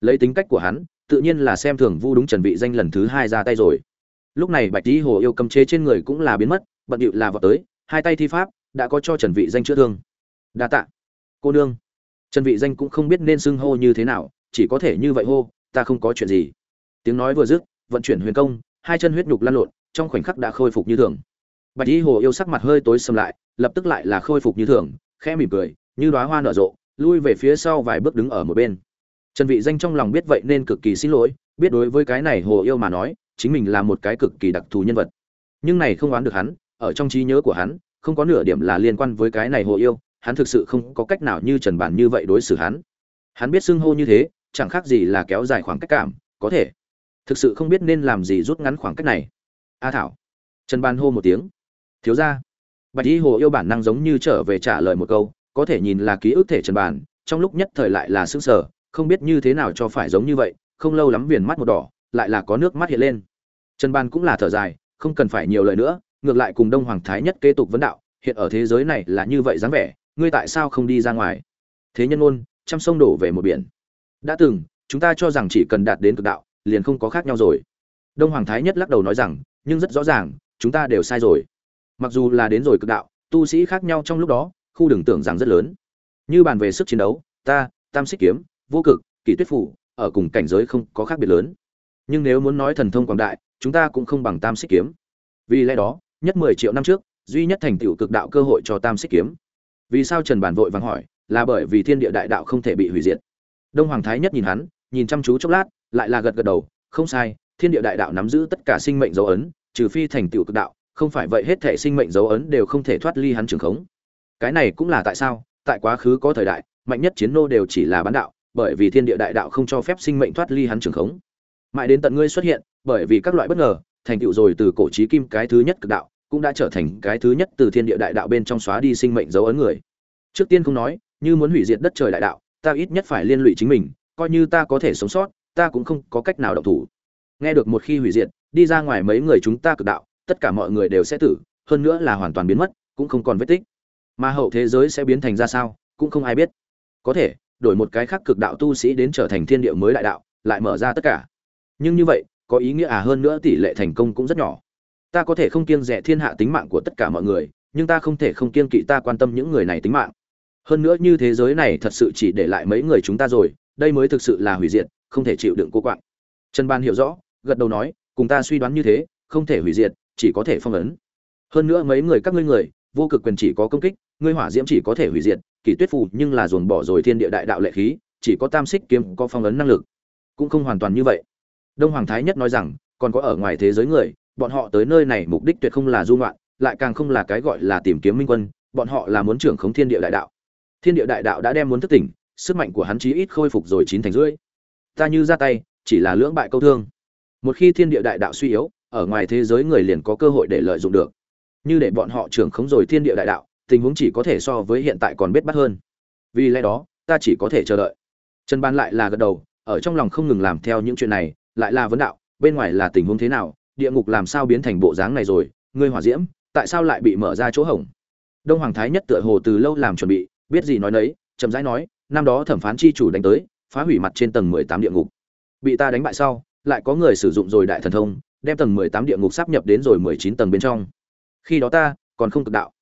Lấy tính cách của hắn tự nhiên là xem thường vu đúng trần vị danh lần thứ hai ra tay rồi. Lúc này bạch tý hồ yêu cầm chế trên người cũng là biến mất, bận điệu là vào tới, hai tay thi pháp, đã có cho trần vị danh chữa thương. Đa tạ. Cô nương. Trần vị danh cũng không biết nên xưng hô như thế nào, chỉ có thể như vậy hô, ta không có chuyện gì. Tiếng nói vừa dứt, vận chuyển huyền công, hai chân huyết nhục lăn lộn, trong khoảnh khắc đã khôi phục như thường. Bạch y hồ yêu sắc mặt hơi tối sầm lại, lập tức lại là khôi phục như thường, khẽ mỉm cười, như đóa hoa nở rộ, lui về phía sau vài bước đứng ở một bên trần vị danh trong lòng biết vậy nên cực kỳ xin lỗi, biết đối với cái này hồ yêu mà nói, chính mình là một cái cực kỳ đặc thù nhân vật. Nhưng này không oán được hắn, ở trong trí nhớ của hắn, không có nửa điểm là liên quan với cái này hồ yêu, hắn thực sự không có cách nào như trần bản như vậy đối xử hắn. Hắn biết xưng hô như thế, chẳng khác gì là kéo dài khoảng cách cảm, có thể. Thực sự không biết nên làm gì rút ngắn khoảng cách này. A thảo. Trần ban hô một tiếng. Thiếu ra bạch y hồ yêu bản năng giống như trở về trả lời một câu, có thể nhìn là ký ức thể trần bàn trong lúc nhất thời lại là sững sờ không biết như thế nào cho phải giống như vậy, không lâu lắm viền mắt một đỏ, lại là có nước mắt hiện lên. Trần ban cũng là thở dài, không cần phải nhiều lời nữa, ngược lại cùng đông hoàng thái nhất kế tục vấn đạo, hiện ở thế giới này là như vậy dáng vẻ, ngươi tại sao không đi ra ngoài? Thế nhân ôn trăm sông đổ về một biển. Đã từng, chúng ta cho rằng chỉ cần đạt đến cực đạo, liền không có khác nhau rồi. Đông hoàng thái nhất lắc đầu nói rằng, nhưng rất rõ ràng, chúng ta đều sai rồi. Mặc dù là đến rồi cực đạo, tu sĩ khác nhau trong lúc đó, khu đừng tưởng rằng rất lớn. Như bàn về sức chiến đấu, ta, tam xích kiếm vô cực, kỷ tuyết phủ, ở cùng cảnh giới không có khác biệt lớn. Nhưng nếu muốn nói thần thông quảng đại, chúng ta cũng không bằng tam xích kiếm. Vì lẽ đó, nhất mười triệu năm trước, duy nhất thành tựu cực đạo cơ hội cho tam xích kiếm. Vì sao trần bản vội vàng hỏi, là bởi vì thiên địa đại đạo không thể bị hủy diệt. Đông hoàng thái nhất nhìn hắn, nhìn chăm chú chốc lát, lại là gật gật đầu, không sai, thiên địa đại đạo nắm giữ tất cả sinh mệnh dấu ấn, trừ phi thành tựu cực đạo, không phải vậy hết thể sinh mệnh dấu ấn đều không thể thoát ly hắn trường khống. Cái này cũng là tại sao, tại quá khứ có thời đại, mạnh nhất chiến nô đều chỉ là bán đạo bởi vì thiên địa đại đạo không cho phép sinh mệnh thoát ly hắn trường khống. Mãi đến tận ngươi xuất hiện, bởi vì các loại bất ngờ, thành tựu rồi từ cổ trí kim cái thứ nhất cực đạo, cũng đã trở thành cái thứ nhất từ thiên địa đại đạo bên trong xóa đi sinh mệnh dấu ấn người. Trước tiên không nói, như muốn hủy diệt đất trời đại đạo, ta ít nhất phải liên lụy chính mình, coi như ta có thể sống sót, ta cũng không có cách nào động thủ. Nghe được một khi hủy diệt, đi ra ngoài mấy người chúng ta cực đạo, tất cả mọi người đều sẽ tử, hơn nữa là hoàn toàn biến mất, cũng không còn vết tích. Mà hậu thế giới sẽ biến thành ra sao, cũng không ai biết. Có thể đổi một cái khác cực đạo tu sĩ đến trở thành thiên địa mới đại đạo, lại mở ra tất cả. Nhưng như vậy, có ý nghĩa à hơn nữa tỷ lệ thành công cũng rất nhỏ. Ta có thể không kiêng dè thiên hạ tính mạng của tất cả mọi người, nhưng ta không thể không kiêng kỵ ta quan tâm những người này tính mạng. Hơn nữa như thế giới này thật sự chỉ để lại mấy người chúng ta rồi, đây mới thực sự là hủy diệt, không thể chịu đựng cô quạng. Trần ban hiểu rõ, gật đầu nói, cùng ta suy đoán như thế, không thể hủy diệt, chỉ có thể phong ấn. Hơn nữa mấy người các ngươi người, vô cực quyền chỉ có công kích ngươi hỏa diễm chỉ có thể hủy diệt kỷ tuyết phù nhưng là dồn bỏ rồi thiên địa đại đạo lệ khí, chỉ có tam xích kiếm có phong ấn năng lực. Cũng không hoàn toàn như vậy. Đông hoàng thái nhất nói rằng, còn có ở ngoài thế giới người, bọn họ tới nơi này mục đích tuyệt không là du ngoạn, lại càng không là cái gọi là tìm kiếm minh quân, bọn họ là muốn trưởng khống thiên địa đại đạo. Thiên địa đại đạo đã đem muốn thức tỉnh, sức mạnh của hắn chí ít khôi phục rồi chín thành rưỡi. Ta như ra tay, chỉ là lưỡng bại câu thương. Một khi thiên địa đại đạo suy yếu, ở ngoài thế giới người liền có cơ hội để lợi dụng được. Như để bọn họ trưởng khống rồi thiên địa đại đạo tình huống chỉ có thể so với hiện tại còn biết bắt hơn. Vì lẽ đó, ta chỉ có thể chờ đợi. Trần ban lại là gật đầu, ở trong lòng không ngừng làm theo những chuyện này, lại là vấn đạo, bên ngoài là tình huống thế nào, địa ngục làm sao biến thành bộ dáng này rồi, ngươi hỏa diễm, tại sao lại bị mở ra chỗ hổng? Đông hoàng thái nhất tựa hồ từ lâu làm chuẩn bị, biết gì nói nấy, chậm rãi nói, năm đó thẩm phán chi chủ đánh tới, phá hủy mặt trên tầng mười tám địa ngục. Bị ta đánh bại sau, lại có người sử dụng rồi đại thần thông, đem tầng mười tám địa ngục sắp nhập đến rồi mười chín tầng bên trong. Khi đó ta còn không cực đạo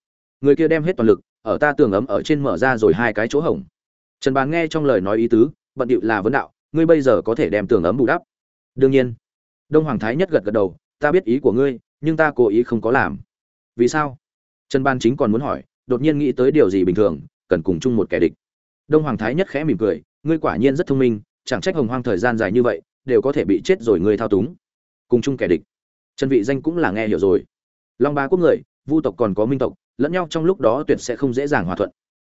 người kia đem hết toàn lực, ở ta tường ấm ở trên mở ra rồi hai cái chỗ hổng. Trần bán nghe trong lời nói ý tứ, bận điệu là vấn đạo, ngươi bây giờ có thể đem tường ấm bù đắp. Đương nhiên. Đông hoàng thái nhất gật gật đầu, ta biết ý của ngươi, nhưng ta cố ý không có làm. Vì sao? Trần ban chính còn muốn hỏi, đột nhiên nghĩ tới điều gì bình thường, cần cùng chung một kẻ địch. Đông hoàng thái nhất khẽ mỉm cười, ngươi quả nhiên rất thông minh, chẳng trách hồng hoang thời gian dài như vậy, đều có thể bị chết rồi ngươi thao túng. Cùng chung kẻ địch. Trần vị danh cũng là nghe hiểu rồi. Long ba quốc người, vu tộc còn có minh tộc lẫn nhau trong lúc đó tuyệt sẽ không dễ dàng hòa thuận.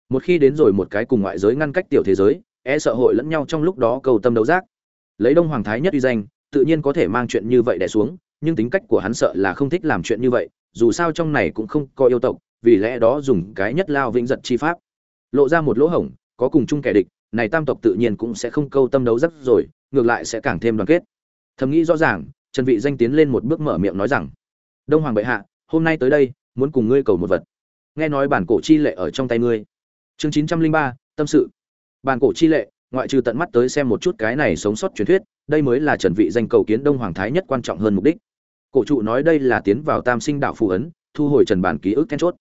Một khi đến rồi một cái cùng ngoại giới ngăn cách tiểu thế giới e sợ hội lẫn nhau trong lúc đó cầu tâm đấu giác. Lấy đông hoàng thái nhất uy danh, tự nhiên có thể mang chuyện như vậy đè xuống, nhưng tính cách của hắn sợ là không thích làm chuyện như vậy, dù sao trong này cũng không có yêu tộc, vì lẽ đó dùng cái nhất lao vĩnh giật chi pháp. Lộ ra một lỗ hổng, có cùng chung kẻ địch, này tam tộc tự nhiên cũng sẽ không câu tâm đấu rất rồi, ngược lại sẽ càng thêm đoàn kết. Thầm nghĩ rõ ràng, trần vị danh tiến lên một bước mở miệng nói rằng, đông hoàng bệ hạ, hôm nay tới đây, muốn cùng ngươi cầu một vật nghe nói bản cổ chi lệ ở trong tay ngươi. Chương 903, tâm sự. Bản cổ chi lệ ngoại trừ tận mắt tới xem một chút cái này sống sót truyền thuyết đây mới là trần vị danh cầu kiến đông hoàng thái nhất quan trọng hơn mục đích. Cổ trụ nói đây là tiến vào tam sinh đạo phù ấn thu hồi trần bản ký ức then chốt.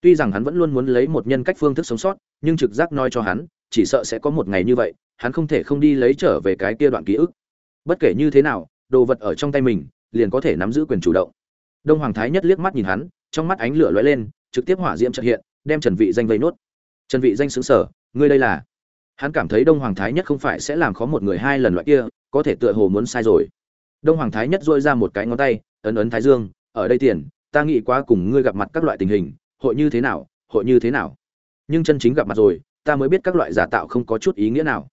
Tuy rằng hắn vẫn luôn muốn lấy một nhân cách phương thức sống sót nhưng trực giác nói cho hắn chỉ sợ sẽ có một ngày như vậy hắn không thể không đi lấy trở về cái kia đoạn ký ức. Bất kể như thế nào đồ vật ở trong tay mình liền có thể nắm giữ quyền chủ động. Đông hoàng thái nhất liếc mắt nhìn hắn trong mắt ánh lửa lóe lên trực tiếp hỏa diễm trợ hiện, đem trần vị danh vây nốt. Trần vị danh sững sờ, ngươi đây là? Hắn cảm thấy đông hoàng thái nhất không phải sẽ làm khó một người hai lần loại kia, có thể tựa hồ muốn sai rồi. Đông hoàng thái nhất duỗi ra một cái ngón tay, ấn ấn thái dương, ở đây tiền, ta nghĩ quá cùng ngươi gặp mặt các loại tình hình, hội như thế nào, hội như thế nào. Nhưng chân chính gặp mặt rồi, ta mới biết các loại giả tạo không có chút ý nghĩa nào.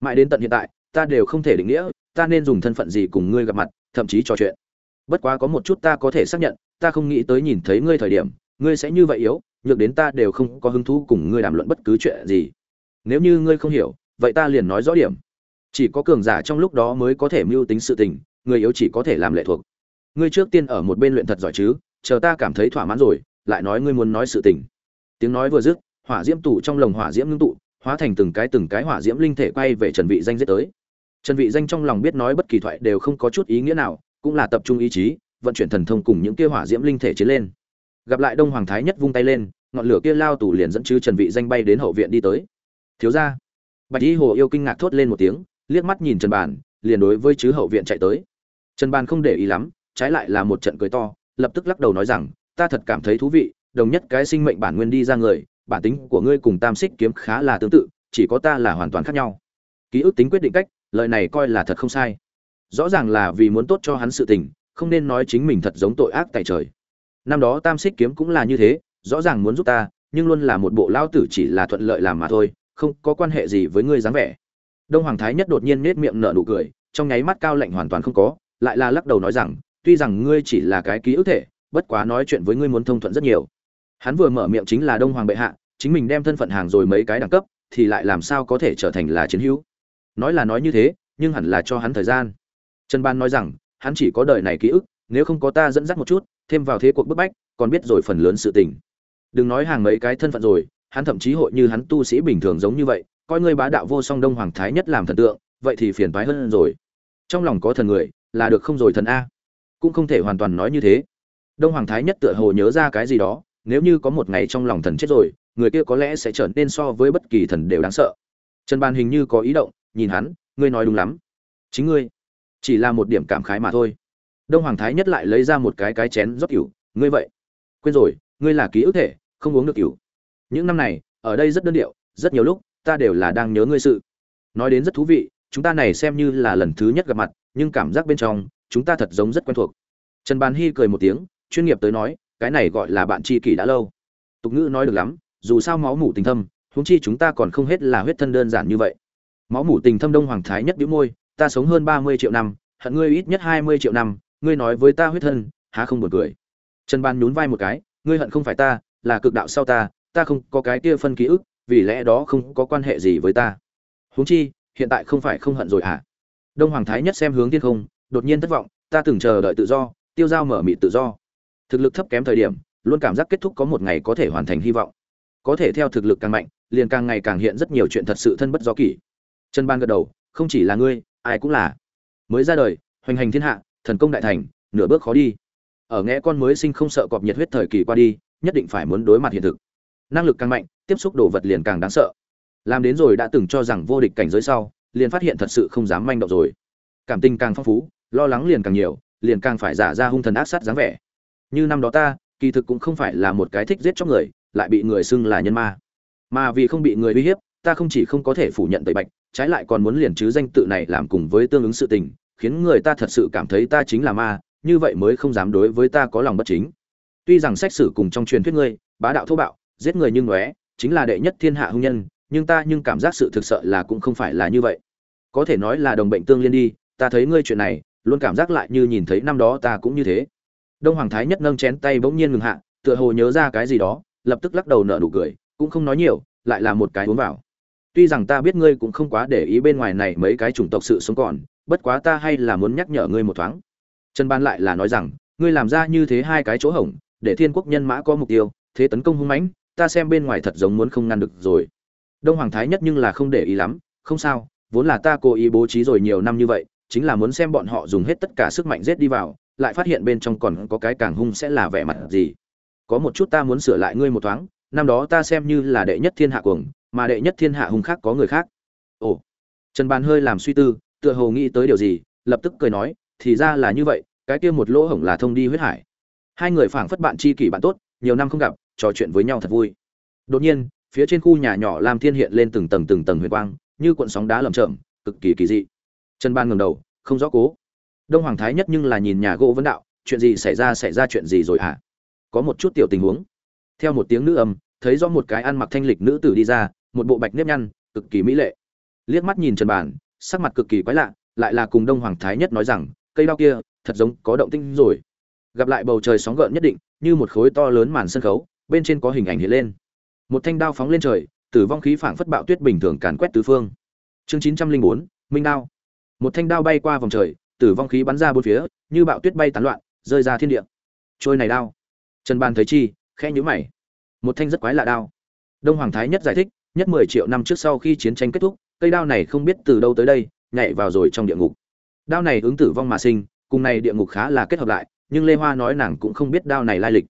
Mãi đến tận hiện tại, ta đều không thể định nghĩa, ta nên dùng thân phận gì cùng ngươi gặp mặt, thậm chí trò chuyện. Bất quá có một chút ta có thể xác nhận, ta không nghĩ tới nhìn thấy ngươi thời điểm ngươi sẽ như vậy yếu, nhược đến ta đều không có hứng thú cùng ngươi đàm luận bất cứ chuyện gì. Nếu như ngươi không hiểu, vậy ta liền nói rõ điểm. Chỉ có cường giả trong lúc đó mới có thể mưu tính sự tình, người yếu chỉ có thể làm lệ thuộc. Ngươi trước tiên ở một bên luyện thật giỏi chứ, chờ ta cảm thấy thỏa mãn rồi, lại nói ngươi muốn nói sự tình. Tiếng nói vừa dứt, hỏa diễm tụ trong lồng hỏa diễm ngưng tụ, hóa thành từng cái từng cái hỏa diễm linh thể quay về trần vị danh giết tới. Trần vị danh trong lòng biết nói bất kỳ thoại đều không có chút ý nghĩa nào, cũng là tập trung ý chí, vận chuyển thần thông cùng những kia hỏa diễm linh thể chiến lên gặp lại đông hoàng thái nhất vung tay lên, ngọn lửa kia lao tủ liền dẫn chứ trần vị danh bay đến hậu viện đi tới. Thiếu gia. Bạch y hồ yêu kinh ngạc thốt lên một tiếng, liếc mắt nhìn trần bàn, liền đối với chứ hậu viện chạy tới. Trần bàn không để ý lắm, trái lại là một trận cười to, lập tức lắc đầu nói rằng, ta thật cảm thấy thú vị, đồng nhất cái sinh mệnh bản nguyên đi ra người, bản tính của ngươi cùng tam xích kiếm khá là tương tự, chỉ có ta là hoàn toàn khác nhau. Ký ức tính quyết định cách, lời này coi là thật không sai. Rõ ràng là vì muốn tốt cho hắn sự tình, không nên nói chính mình thật giống tội ác tại trời năm đó tam xích kiếm cũng là như thế, rõ ràng muốn giúp ta, nhưng luôn là một bộ lao tử chỉ là thuận lợi làm mà thôi, không có quan hệ gì với ngươi dáng vẻ. Đông hoàng thái nhất đột nhiên nết miệng nở nụ cười, trong nháy mắt cao lạnh hoàn toàn không có, lại là lắc đầu nói rằng, tuy rằng ngươi chỉ là cái ký ức thể, bất quá nói chuyện với ngươi muốn thông thuận rất nhiều. Hắn vừa mở miệng chính là đông hoàng bệ hạ, chính mình đem thân phận hàng rồi mấy cái đẳng cấp, thì lại làm sao có thể trở thành là chiến hữu? Nói là nói như thế, nhưng hẳn là cho hắn thời gian. Trần ban nói rằng, hắn chỉ có đời này ký ức, nếu không có ta dẫn dắt một chút thêm vào thế cuộc bức bách, còn biết rồi phần lớn sự tình. Đừng nói hàng mấy cái thân phận rồi, hắn thậm chí hội như hắn tu sĩ bình thường giống như vậy, coi ngươi bá đạo vô song đông hoàng thái nhất làm thần tượng, vậy thì phiền toái hơn rồi. Trong lòng có thần người, là được không rồi thần a. Cũng không thể hoàn toàn nói như thế. Đông hoàng thái nhất tựa hồ nhớ ra cái gì đó, nếu như có một ngày trong lòng thần chết rồi, người kia có lẽ sẽ trở nên so với bất kỳ thần đều đáng sợ. Trần ban hình như có ý động, nhìn hắn, ngươi nói đúng lắm. Chính ngươi, chỉ là một điểm cảm khái mà thôi đông hoàng thái nhất lại lấy ra một cái cái chén rót cửu ngươi vậy, quên rồi, ngươi là ký ức thể, không uống được cửu những năm này, ở đây rất đơn điệu, rất nhiều lúc, ta đều là đang nhớ ngươi sự. Nói đến rất thú vị, chúng ta này xem như là lần thứ nhất gặp mặt, nhưng cảm giác bên trong, chúng ta thật giống rất quen thuộc. Trần bàn hy cười một tiếng, chuyên nghiệp tới nói, cái này gọi là bạn tri kỷ đã lâu. Tục ngữ nói được lắm, dù sao máu mủ tình thâm, huống chi chúng ta còn không hết là huyết thân đơn giản như vậy. Máu mủ tình thâm đông hoàng thái nhất bĩu môi, ta sống hơn ba mươi triệu năm, hận ngươi ít nhất hai mươi triệu năm ngươi nói với ta huyết thân, há không buồn cười? Trần ban nhún vai một cái, ngươi hận không phải ta, là cực đạo sau ta ta không có cái kia phân ký ức, vì lẽ đó không có quan hệ gì với ta. Huống chi, hiện tại không phải không hận rồi à đông hoàng thái nhất xem hướng thiên không, đột nhiên thất vọng, ta từng chờ đợi tự do, tiêu dao mở mịt tự do. Thực lực thấp kém thời điểm, luôn cảm giác kết thúc có một ngày có thể hoàn thành hy vọng. Có thể theo thực lực càng mạnh, liền càng ngày càng hiện rất nhiều chuyện thật sự thân bất do kỷ. Trần ban gật đầu, không chỉ là ngươi, ai cũng là. Mới ra đời, hoành hành thiên hạ thần công đại thành, nửa bước khó đi. Ở nghe con mới sinh không sợ cọp nhiệt huyết thời kỳ qua đi, nhất định phải muốn đối mặt hiện thực. Năng lực càng mạnh, tiếp xúc đồ vật liền càng đáng sợ. Làm đến rồi đã từng cho rằng vô địch cảnh giới sau, liền phát hiện thật sự không dám manh động rồi. Cảm tình càng phong phú, lo lắng liền càng nhiều, liền càng phải giả ra hung thần ác sát dáng vẻ. Như năm đó ta, kỳ thực cũng không phải là một cái thích giết chóc người, lại bị người xưng là nhân ma. Mà vì không bị người uy hiếp, ta không chỉ không có thể phủ nhận tẩy bạch, trái lại còn muốn liền chứ danh tự này làm cùng với tương ứng sự tình khiến người ta thật sự cảm thấy ta chính là ma, như vậy mới không dám đối với ta có lòng bất chính. Tuy rằng sách sử cùng trong truyền thuyết ngươi, bá đạo thô bạo, giết người như ngóe, chính là đệ nhất thiên hạ hung nhân, nhưng ta nhưng cảm giác sự thực sợ là cũng không phải là như vậy. Có thể nói là đồng bệnh tương liên đi, ta thấy ngươi chuyện này, luôn cảm giác lại như nhìn thấy năm đó ta cũng như thế. Đông hoàng thái nhất nâng chén tay bỗng nhiên ngừng hạ, tựa hồ nhớ ra cái gì đó, lập tức lắc đầu nở nụ cười, cũng không nói nhiều, lại là một cái uống vào tuy rằng ta biết ngươi cũng không quá để ý bên ngoài này mấy cái chủng tộc sự sống còn, bất quá ta hay là muốn nhắc nhở ngươi một thoáng. Trần ban lại là nói rằng, ngươi làm ra như thế hai cái chỗ hổng, để thiên quốc nhân mã có mục tiêu, thế tấn công hung mãnh, ta xem bên ngoài thật giống muốn không ngăn được rồi. Đông hoàng thái nhất nhưng là không để ý lắm, không sao, vốn là ta cố ý bố trí rồi nhiều năm như vậy, chính là muốn xem bọn họ dùng hết tất cả sức mạnh giết đi vào, lại phát hiện bên trong còn có cái càng hung sẽ là vẻ mặt gì. Có một chút ta muốn sửa lại ngươi một thoáng, năm đó ta xem như là đệ nhất thiên hạ cuồng mà đệ nhất thiên hạ hùng khác có người khác. Ồ, trần bàn hơi làm suy tư, tựa hồ nghĩ tới điều gì, lập tức cười nói, thì ra là như vậy, cái kia một lỗ hổng là thông đi huyết hải. Hai người phảng phất bạn tri kỷ bạn tốt, nhiều năm không gặp, trò chuyện với nhau thật vui. Đột nhiên, phía trên khu nhà nhỏ lam thiên hiện lên từng tầng từng tầng huyền quang, như cuộn sóng đá lầm chậm cực kỳ kỳ dị. Trần ban ngầm đầu, không rõ cố. Đông hoàng thái nhất nhưng là nhìn nhà gỗ vấn đạo, chuyện gì xảy ra xảy ra chuyện gì rồi hả? Có một chút tiểu tình huống. Theo một tiếng nữ âm, thấy rõ một cái ăn mặc thanh lịch nữ tử đi ra một bộ bạch nếp nhăn, cực kỳ mỹ lệ. Liếc mắt nhìn trần bản, sắc mặt cực kỳ quái lạ, lại là cùng đông hoàng thái nhất nói rằng, cây đao kia, thật giống có động tinh rồi. Gặp lại bầu trời sóng gợn nhất định, như một khối to lớn màn sân khấu, bên trên có hình ảnh hiện lên. Một thanh đao phóng lên trời, tử vong khí phảng phất bạo tuyết bình thường càn quét tứ phương. Chương chín trăm linh bốn, minh đao. Một thanh đao bay qua vòng trời, tử vong khí bắn ra bốn phía, như bạo tuyết bay tán loạn, rơi ra thiên địa. Trôi này đao. Trần bàn thấy chi, khẽ nhíu mày. Một thanh rất quái lạ đao. Đông hoàng thái nhất giải thích nhất mười triệu năm trước sau khi chiến tranh kết thúc, cây đao này không biết từ đâu tới đây, nhảy vào rồi trong địa ngục. Đao này ứng tử vong mà sinh, cùng này địa ngục khá là kết hợp lại, nhưng lê hoa nói nàng cũng không biết đao này lai lịch.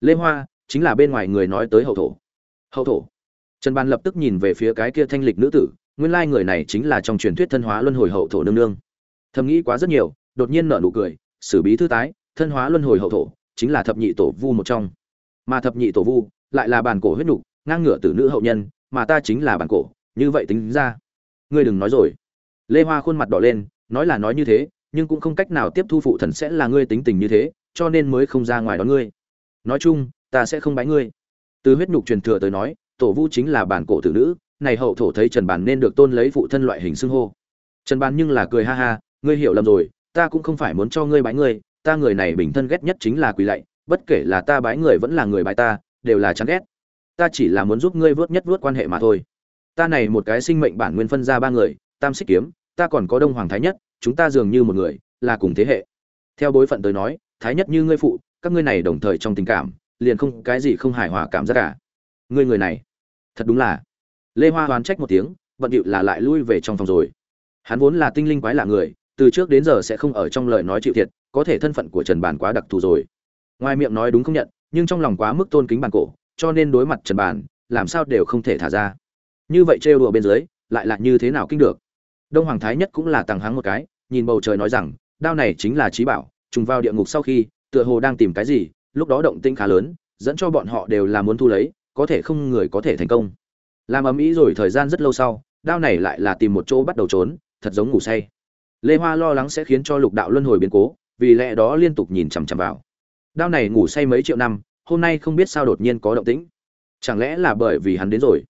Lê hoa chính là bên ngoài người nói tới hậu thổ. Hậu thổ. Trần ban lập tức nhìn về phía cái kia thanh lịch nữ tử, nguyên lai người này chính là trong truyền thuyết thân hóa luân hồi hậu thổ nương nương. Thầm nghĩ quá rất nhiều, đột nhiên nở nụ cười, xử bí thư tái, thân hóa luân hồi hậu thổ, chính là thập nhị tổ vu một trong. Mà thập nhị tổ vu lại là bản cổ huyết nục, ngang ngửa tử nữ hậu nhân mà ta chính là bản cổ, như vậy tính ra. Ngươi đừng nói rồi. Lê hoa khuôn mặt đỏ lên, nói là nói như thế, nhưng cũng không cách nào tiếp thu phụ thần sẽ là ngươi tính tình như thế, cho nên mới không ra ngoài đón ngươi. Nói chung, ta sẽ không bái ngươi. Từ huyết nhục truyền thừa tới nói, tổ vu chính là bản cổ tử nữ, này hậu thổ thấy trần bàn nên được tôn lấy phụ thân loại hình xưng hô. Trần bàn nhưng là cười ha ha, ngươi hiểu lầm rồi, ta cũng không phải muốn cho ngươi bái ngươi, ta người này bình thân ghét nhất chính là quỳ lạy, bất kể là ta bái người vẫn là người bái ta, đều là chán ghét ta chỉ là muốn giúp ngươi vớt nhất vớt quan hệ mà thôi. Ta này một cái sinh mệnh bản nguyên phân ra ba người, tam xích kiếm, ta còn có đông hoàng thái nhất, chúng ta dường như một người, là cùng thế hệ. Theo bối phận tới nói, thái nhất như ngươi phụ, các ngươi này đồng thời trong tình cảm, liền không, cái gì không hài hòa cảm giác cả. Ngươi người này, thật đúng là. Lê hoa hoán trách một tiếng vận điệu là lại lui về trong phòng rồi. Hắn vốn là tinh linh quái lạ người, từ trước đến giờ sẽ không ở trong lời nói chịu thiệt, có thể thân phận của trần bản quá đặc thù rồi. Ngoài miệng nói đúng không nhận, nhưng trong lòng quá mức tôn kính bản cổ cho nên đối mặt trần bản, làm sao đều không thể thả ra. Như vậy trêu đùa bên dưới, lại là như thế nào kinh được? Đông hoàng thái nhất cũng là tàng háng một cái, nhìn bầu trời nói rằng, đao này chính là trí bảo, trùng vào địa ngục sau khi, tựa hồ đang tìm cái gì, lúc đó động tinh khá lớn, dẫn cho bọn họ đều là muốn thu lấy, có thể không người có thể thành công. Làm ầm ĩ rồi thời gian rất lâu sau, đao này lại là tìm một chỗ bắt đầu trốn, thật giống ngủ say. Lê hoa lo lắng sẽ khiến cho lục đạo luân hồi biến cố, vì lẽ đó liên tục nhìn chằm chằm vào. Đao này ngủ say mấy triệu năm hôm nay không biết sao đột nhiên có động tĩnh. Chẳng lẽ là bởi vì hắn đến rồi?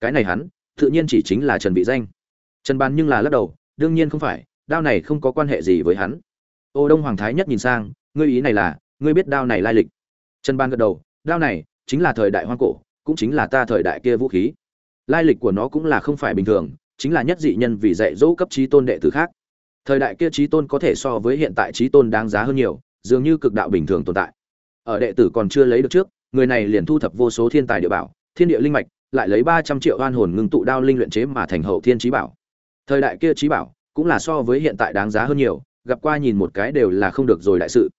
Cái này hắn, tự nhiên chỉ chính là trần vị danh. Trần bàn nhưng là lắc đầu, đương nhiên không phải, đao này không có quan hệ gì với hắn. Ô đông hoàng thái nhất nhìn sang, ngươi ý này là, ngươi biết đao này lai lịch. Trần Ban gật đầu, đao này chính là thời đại hoang cổ, cũng chính là ta thời đại kia vũ khí. Lai lịch của nó cũng là không phải bình thường, chính là nhất dị nhân vì dạy dỗ cấp trí tôn đệ tử khác. Thời đại kia trí tôn có thể so với hiện tại trí tôn đáng giá hơn nhiều, dường như cực đạo bình thường tồn tại ở đệ tử còn chưa lấy được trước, người này liền thu thập vô số thiên tài địa bảo, thiên địa linh mạch, lại lấy ba trăm triệu oan hồn ngưng tụ đao linh luyện chế mà thành hậu thiên trí bảo. Thời đại kia trí bảo cũng là so với hiện tại đáng giá hơn nhiều, gặp qua nhìn một cái đều là không được rồi đại sự.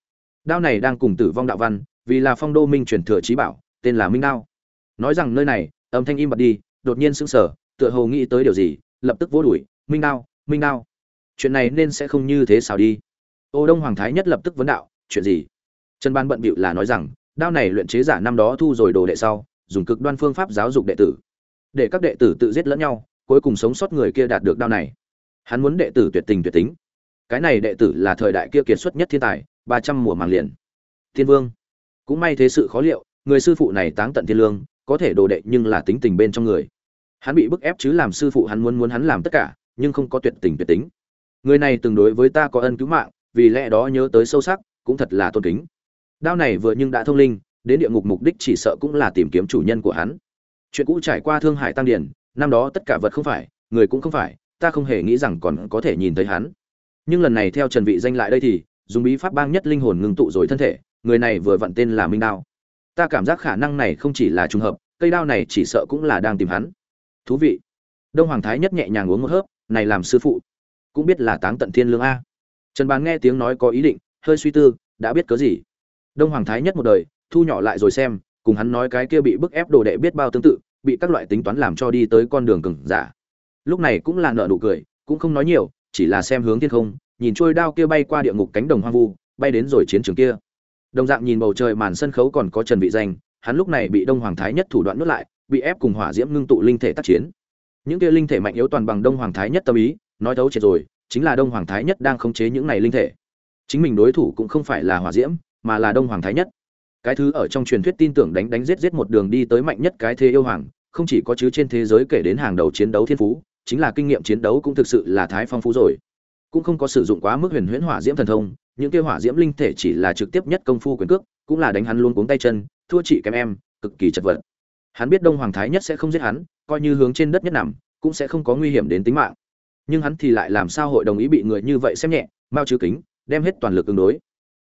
Đao này đang cùng tử vong đạo văn, vì là phong đô minh truyền thừa trí bảo, tên là minh đao. Nói rằng nơi này, âm thanh im bặt đi, đột nhiên sững sờ, tựa hồ nghĩ tới điều gì, lập tức vỗ đuổi, minh đao minh đao, chuyện này nên sẽ không như thế sao đi. Ô đông hoàng thái nhất lập tức vấn đạo, chuyện gì? Trần ban bận bịu là nói rằng, đao này luyện chế giả năm đó thu rồi đồ đệ sau, dùng cực đoan phương pháp giáo dục đệ tử. Để các đệ tử tự giết lẫn nhau, cuối cùng sống sót người kia đạt được đao này. Hắn muốn đệ tử tuyệt tình tuyệt tính. Cái này đệ tử là thời đại kia kiệt xuất nhất thiên tài, ba trăm mùa màng liền. Thiên vương. Cũng may thế sự khó liệu, người sư phụ này táng tận thiên lương, có thể đồ đệ nhưng là tính tình bên trong người. Hắn bị bức ép chứ làm sư phụ hắn muốn muốn hắn làm tất cả, nhưng không có tuyệt tình tuyệt tính. Người này từng đối với ta có ân cứu mạng, vì lẽ đó nhớ tới sâu sắc, cũng thật là tôn kính đao này vừa nhưng đã thông linh, đến địa ngục mục đích chỉ sợ cũng là tìm kiếm chủ nhân của hắn. Chuyện cũ trải qua thương hải tăng điển, năm đó tất cả vật không phải, người cũng không phải, ta không hề nghĩ rằng còn có thể nhìn thấy hắn. Nhưng lần này theo trần vị danh lại đây thì, dùng bí pháp bang nhất linh hồn ngưng tụ rồi thân thể, người này vừa vặn tên là minh đao. Ta cảm giác khả năng này không chỉ là trùng hợp, cây đao này chỉ sợ cũng là đang tìm hắn. Thú vị. Đông hoàng thái nhất nhẹ nhàng uống một hớp, này làm sư phụ. Cũng biết là táng tận thiên lương a. Trần bán nghe tiếng nói có ý định, hơi suy tư, đã biết cớ gì? Đông hoàng thái nhất một đời, thu nhỏ lại rồi xem, cùng hắn nói cái kia bị bức ép đồ đệ biết bao tương tự, bị các loại tính toán làm cho đi tới con đường cừng giả. Lúc này cũng là nợ nụ cười, cũng không nói nhiều, chỉ là xem hướng thiên không, nhìn trôi đao kia bay qua địa ngục cánh đồng hoang vu, bay đến rồi chiến trường kia. Đồng dạng nhìn bầu trời màn sân khấu còn có trần vị danh, hắn lúc này bị đông hoàng thái nhất thủ đoạn nuốt lại, bị ép cùng hỏa diễm ngưng tụ linh thể tác chiến. Những kia linh thể mạnh yếu toàn bằng đông hoàng thái nhất tâm ý, nói thấu triệt rồi, chính là đông hoàng thái nhất đang khống chế những này linh thể. Chính mình đối thủ cũng không phải là hỏa diễm mà là đông hoàng thái nhất. Cái thứ ở trong truyền thuyết tin tưởng đánh đánh giết giết một đường đi tới mạnh nhất cái thế yêu hoàng, không chỉ có chứ trên thế giới kể đến hàng đầu chiến đấu thiên phú, chính là kinh nghiệm chiến đấu cũng thực sự là thái phong phú rồi. Cũng không có sử dụng quá mức huyền huyễn hỏa diễm thần thông, những kia hỏa diễm linh thể chỉ là trực tiếp nhất công phu quyền cước, cũng là đánh hắn luôn cuống tay chân, thua chị kém em, cực kỳ chật vật. Hắn biết đông hoàng thái nhất sẽ không giết hắn, coi như hướng trên đất nhất nằm, cũng sẽ không có nguy hiểm đến tính mạng. Nhưng hắn thì lại làm sao hội đồng ý bị người như vậy xem nhẹ mao chữ kính, đem hết toàn lực ứng đối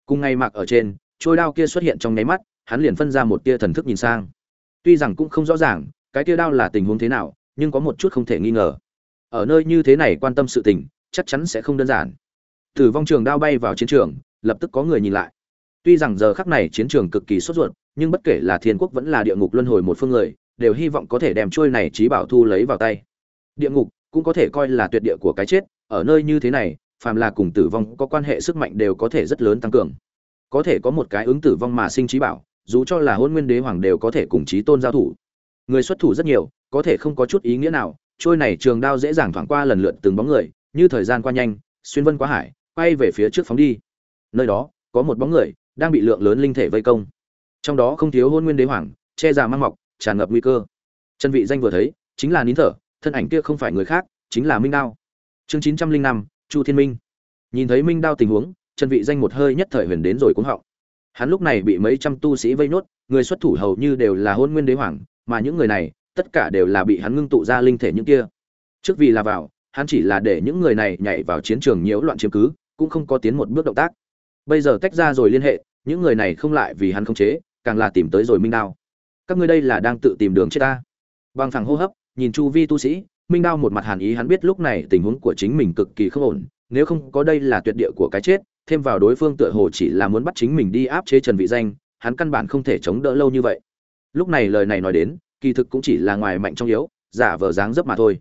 cùng ngay mặc ở trên, trôi đao kia xuất hiện trong nháy mắt, hắn liền phân ra một tia thần thức nhìn sang. Tuy rằng cũng không rõ ràng, cái tia đao là tình huống thế nào, nhưng có một chút không thể nghi ngờ. Ở nơi như thế này quan tâm sự tình, chắc chắn sẽ không đơn giản. Tử vong trường đao bay vào chiến trường, lập tức có người nhìn lại. Tuy rằng giờ khắc này chiến trường cực kỳ sốt ruột, nhưng bất kể là thiên quốc vẫn là địa ngục luân hồi một phương người, đều hy vọng có thể đem trôi này trí bảo thu lấy vào tay. Địa ngục cũng có thể coi là tuyệt địa của cái chết, ở nơi như thế này phàm là cùng tử vong có quan hệ sức mạnh đều có thể rất lớn tăng cường. Có thể có một cái ứng tử vong mà sinh trí bảo, dù cho là hôn nguyên đế hoàng đều có thể cùng trí tôn giao thủ. Người xuất thủ rất nhiều, có thể không có chút ý nghĩa nào, trôi này trường đao dễ dàng thoảng qua lần lượt từng bóng người, như thời gian qua nhanh, xuyên vân quá hải, quay về phía trước phóng đi. Nơi đó, có một bóng người, đang bị lượng lớn linh thể vây công. Trong đó không thiếu hôn nguyên đế hoàng, che già mang mọc, tràn ngập nguy cơ. Chân vị danh vừa thấy, chính là nín thở, thân ảnh kia không phải người khác, chính là minh đao. Chương chín trăm linh năm chu thiên minh. Nhìn thấy minh đao tình huống, Trần vị danh một hơi nhất thời huyền đến rồi cũng họng. Hắn lúc này bị mấy trăm tu sĩ vây nốt, người xuất thủ hầu như đều là hôn nguyên đế hoàng, mà những người này, tất cả đều là bị hắn ngưng tụ ra linh thể những kia. Trước vì là vào, hắn chỉ là để những người này nhảy vào chiến trường nhiễu loạn chiếm cứ, cũng không có tiến một bước động tác. Bây giờ tách ra rồi liên hệ, những người này không lại vì hắn không chế, càng là tìm tới rồi minh đao. Các ngươi đây là đang tự tìm đường chết ta. Bằng thẳng hô hấp, nhìn chu vi tu sĩ minh đao một mặt hàn ý hắn biết lúc này tình huống của chính mình cực kỳ không ổn, nếu không có đây là tuyệt địa của cái chết, thêm vào đối phương tựa hồ chỉ là muốn bắt chính mình đi áp chế trần vị danh, hắn căn bản không thể chống đỡ lâu như vậy. Lúc này lời này nói đến, kỳ thực cũng chỉ là ngoài mạnh trong yếu, giả vờ dáng dấp mà thôi.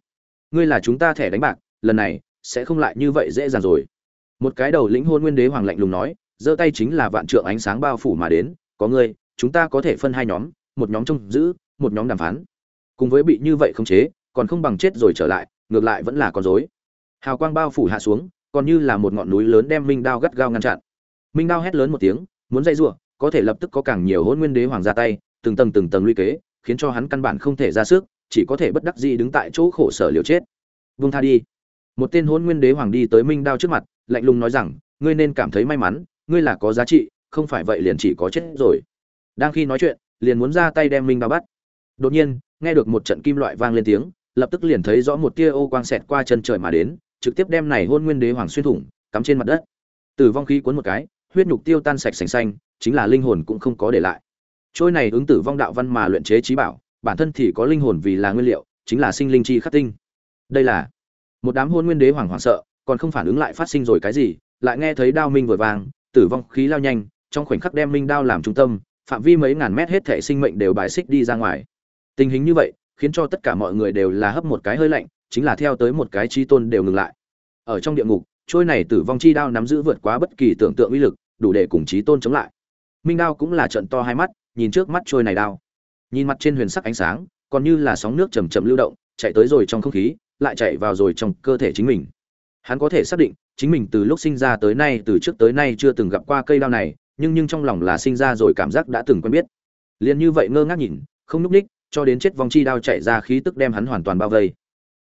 Ngươi là chúng ta thẻ đánh bạc, lần này sẽ không lại như vậy dễ dàng rồi. Một cái đầu lĩnh hôn nguyên đế hoàng lạnh lùng nói, giơ tay chính là vạn trượng ánh sáng bao phủ mà đến, có ngươi, chúng ta có thể phân hai nhóm, một nhóm trông giữ, một nhóm đàm phán. Cùng với bị như vậy không chế còn không bằng chết rồi trở lại, ngược lại vẫn là con dối hào quang bao phủ hạ xuống, còn như là một ngọn núi lớn đem minh đao gắt gao ngăn chặn. Minh đao hét lớn một tiếng, muốn dây giụa có thể lập tức có càng nhiều hôn nguyên đế hoàng ra tay, từng tầng từng tầng luy kế, khiến cho hắn căn bản không thể ra sức, chỉ có thể bất đắc dĩ đứng tại chỗ khổ sở liều chết. Vung tha đi. Một tên hôn nguyên đế hoàng đi tới minh đao trước mặt, lạnh lùng nói rằng, ngươi nên cảm thấy may mắn, ngươi là có giá trị, không phải vậy liền chỉ có chết rồi. Đang khi nói chuyện, liền muốn ra tay đem minh đao bắt. Đột nhiên, nghe được một trận kim loại vang lên tiếng lập tức liền thấy rõ một tia ô quang xẹt qua chân trời mà đến trực tiếp đem này hôn nguyên đế hoàng xuyên thủng cắm trên mặt đất. Tử vong khí cuốn một cái huyết nhục tiêu tan sạch sành sanh, chính là linh hồn cũng không có để lại. Trôi này ứng tử vong đạo văn mà luyện chế trí bảo bản thân thì có linh hồn vì là nguyên liệu chính là sinh linh chi khắc tinh. Đây là một đám hôn nguyên đế hoàng hoảng sợ còn không phản ứng lại phát sinh rồi cái gì lại nghe thấy đao minh vội vàng tử vong khí lao nhanh trong khoảnh khắc đem minh đao làm trung tâm phạm vi mấy ngàn mét hết thể sinh mệnh đều bài xích đi ra ngoài. Tình hình như vậy khiến cho tất cả mọi người đều là hấp một cái hơi lạnh, chính là theo tới một cái chi tôn đều ngừng lại. Ở trong địa ngục, trôi này tử vong chi đao nắm giữ vượt quá bất kỳ tưởng tượng uy lực, đủ để cùng chí tôn chống lại. Minh đao cũng là trận to hai mắt, nhìn trước mắt trôi này đao. Nhìn mặt trên huyền sắc ánh sáng, còn như là sóng nước chầm chậm lưu động, chạy tới rồi trong không khí, lại chạy vào rồi trong cơ thể chính mình. Hắn có thể xác định, chính mình từ lúc sinh ra tới nay, từ trước tới nay chưa từng gặp qua cây đao này, nhưng nhưng trong lòng là sinh ra rồi cảm giác đã từng quen biết. Liền như vậy ngơ ngác nhìn, không núp ních cho đến chết vong chi đao chạy ra khí tức đem hắn hoàn toàn bao vây.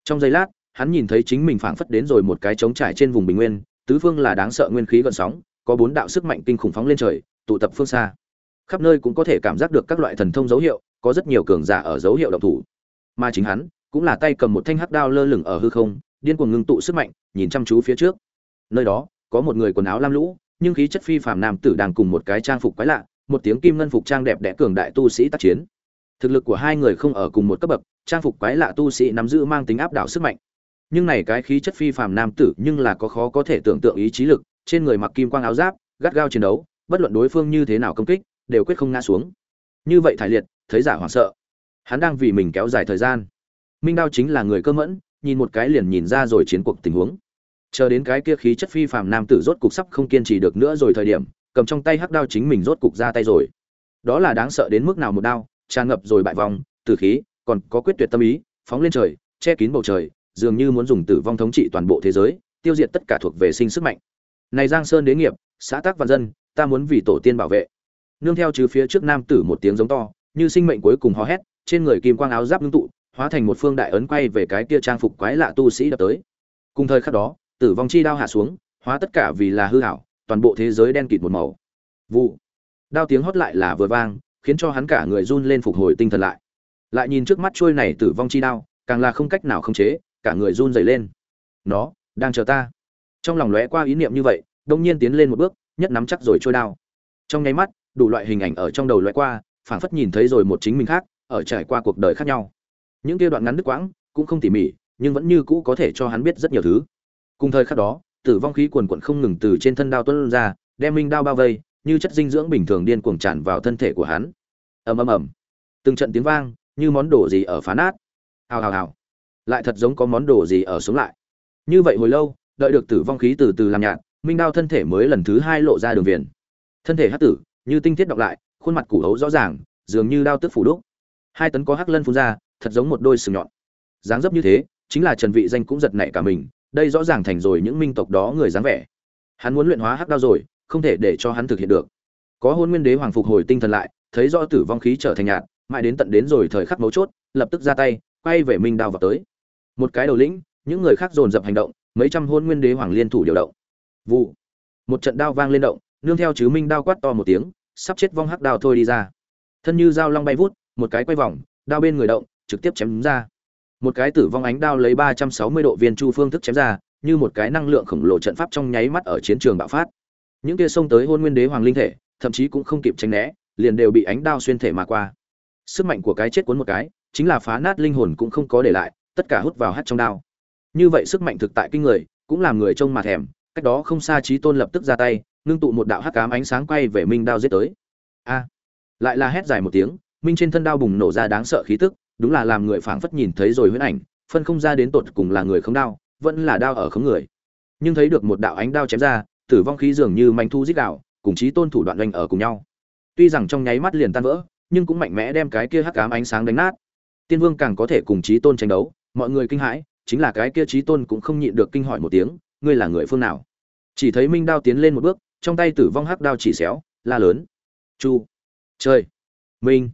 Trong giây lát, hắn nhìn thấy chính mình phảng phất đến rồi một cái trống trải trên vùng bình nguyên, tứ phương là đáng sợ nguyên khí gợn sóng, có bốn đạo sức mạnh kinh khủng phóng lên trời, tụ tập phương xa. Khắp nơi cũng có thể cảm giác được các loại thần thông dấu hiệu, có rất nhiều cường giả ở dấu hiệu động thủ. Mà chính hắn, cũng là tay cầm một thanh hắc đao lơ lửng ở hư không, điên cuồng ngưng tụ sức mạnh, nhìn chăm chú phía trước. Nơi đó, có một người quần áo lam lũ, nhưng khí chất phi phàm nam tử đang cùng một cái trang phục quái lạ, một tiếng kim ngân phục trang đẹp đẽ cường đại tu sĩ tác chiến thực lực của hai người không ở cùng một cấp bậc, trang phục quái lạ tu sĩ nắm giữ mang tính áp đảo sức mạnh. Nhưng này cái khí chất phi phàm nam tử nhưng là có khó có thể tưởng tượng ý chí lực, trên người mặc kim quang áo giáp, gắt gao chiến đấu, bất luận đối phương như thế nào công kích, đều quyết không ngã xuống. Như vậy thải liệt, thấy giả hoảng sợ. Hắn đang vì mình kéo dài thời gian. Minh đao chính là người cơ mẫn, nhìn một cái liền nhìn ra rồi chiến cuộc tình huống. Chờ đến cái kia khí chất phi phàm nam tử rốt cục sắp không kiên trì được nữa rồi thời điểm, cầm trong tay hắc đao chính mình rốt cục ra tay rồi. Đó là đáng sợ đến mức nào một đao tràn ngập rồi bại vòng tử khí, còn có quyết tuyệt tâm ý, phóng lên trời, che kín bầu trời, dường như muốn dùng tử vong thống trị toàn bộ thế giới, tiêu diệt tất cả thuộc về sinh sức mạnh. Này giang sơn đế nghiệp, xã tác văn dân, ta muốn vì tổ tiên bảo vệ. Nương theo chứ phía trước nam tử một tiếng giống to, như sinh mệnh cuối cùng hò hét, trên người kim quang áo giáp ngưng tụ, hóa thành một phương đại ấn quay về cái kia trang phục quái lạ tu sĩ đập tới. Cùng thời khắc đó, tử vong chi đao hạ xuống, hóa tất cả vì là hư hảo, toàn bộ thế giới đen kịt một màu. Vụ. Đao tiếng hót lại là vừa vang khiến cho hắn cả người run lên phục hồi tinh thần lại. Lại nhìn trước mắt trôi này tử vong chi đao, càng là không cách nào khống chế, cả người run dày lên. Nó, đang chờ ta. Trong lòng lóe qua ý niệm như vậy, đông nhiên tiến lên một bước, nhất nắm chắc rồi trôi đao. Trong nháy mắt, đủ loại hình ảnh ở trong đầu lóe qua, phảng phất nhìn thấy rồi một chính mình khác, ở trải qua cuộc đời khác nhau. Những kia đoạn ngắn đứt quãng, cũng không tỉ mỉ, nhưng vẫn như cũ có thể cho hắn biết rất nhiều thứ. Cùng thời khắc đó, tử vong khí quần quận không ngừng từ trên thân đao tuân ra, đem minh đao bao vây như chất dinh dưỡng bình thường điên cuồng tràn vào thân thể của hắn. Ầm ầm ầm. Từng trận tiếng vang, như món đồ gì ở phá nát. Hào hào hào. Lại thật giống có món đồ gì ở sống lại. Như vậy hồi lâu, đợi được tử vong khí từ từ làm nhạt, minh đao thân thể mới lần thứ hai lộ ra đường viền. Thân thể hắc tử, như tinh thiết đọc lại, khuôn mặt củ hấu rõ ràng, dường như đao tức phủ đúc. Hai tấn có hắc lân phun ra, thật giống một đôi sừng nhọn. Dáng dấp như thế, chính là trần vị danh cũng giật nảy cả mình, đây rõ ràng thành rồi những minh tộc đó người dáng vẻ. Hắn muốn luyện hóa hắc đao rồi không thể để cho hắn thực hiện được. Có hôn nguyên đế hoàng phục hồi tinh thần lại, thấy rõ tử vong khí trở thành nhạt, mãi đến tận đến rồi thời khắc mấu chốt, lập tức ra tay, quay về minh đao vào tới. Một cái đầu lĩnh, những người khác dồn dập hành động, mấy trăm hôn nguyên đế hoàng liên thủ điều động. Vụ. Một trận đao vang lên động, nương theo chứ minh đao quát to một tiếng, sắp chết vong hắc đao thôi đi ra. Thân như dao long bay vút, một cái quay vòng, đao bên người động, trực tiếp chém ra. Một cái tử vong ánh đao lấy ba trăm sáu mươi độ viên chu phương thức chém ra, như một cái năng lượng khổng lồ trận pháp trong nháy mắt ở chiến trường bạo phát những kia xông tới hôn nguyên đế hoàng linh thể, thậm chí cũng không kịp tránh né, liền đều bị ánh đao xuyên thể mà qua. Sức mạnh của cái chết cuốn một cái, chính là phá nát linh hồn cũng không có để lại, tất cả hút vào hắt trong đao. Như vậy sức mạnh thực tại kinh người, cũng làm người trông mà thèm, cách đó không xa trí tôn lập tức ra tay, ngưng tụ một đạo hắc cám ánh sáng quay về minh đao giết tới. A! Lại là hét dài một tiếng, minh trên thân đao bùng nổ ra đáng sợ khí tức, đúng là làm người phảng phất nhìn thấy rồi huyễn ảnh, phân không ra đến tột cùng là người không đao, vẫn là đao ở không người. Nhưng thấy được một đạo ánh đao chém ra tử vong khí dường như manh thu giết đạo cùng chí tôn thủ đoạn doanh ở cùng nhau. Tuy rằng trong nháy mắt liền tan vỡ nhưng cũng mạnh mẽ đem cái kia hắc ám ánh sáng đánh nát. Tiên vương càng có thể cùng chí tôn tranh đấu mọi người kinh hãi chính là cái kia chí tôn cũng không nhịn được kinh hỏi một tiếng ngươi là người phương nào? Chỉ thấy minh đao tiến lên một bước trong tay tử vong hắc đao chỉ xéo la lớn. Chu trời, minh.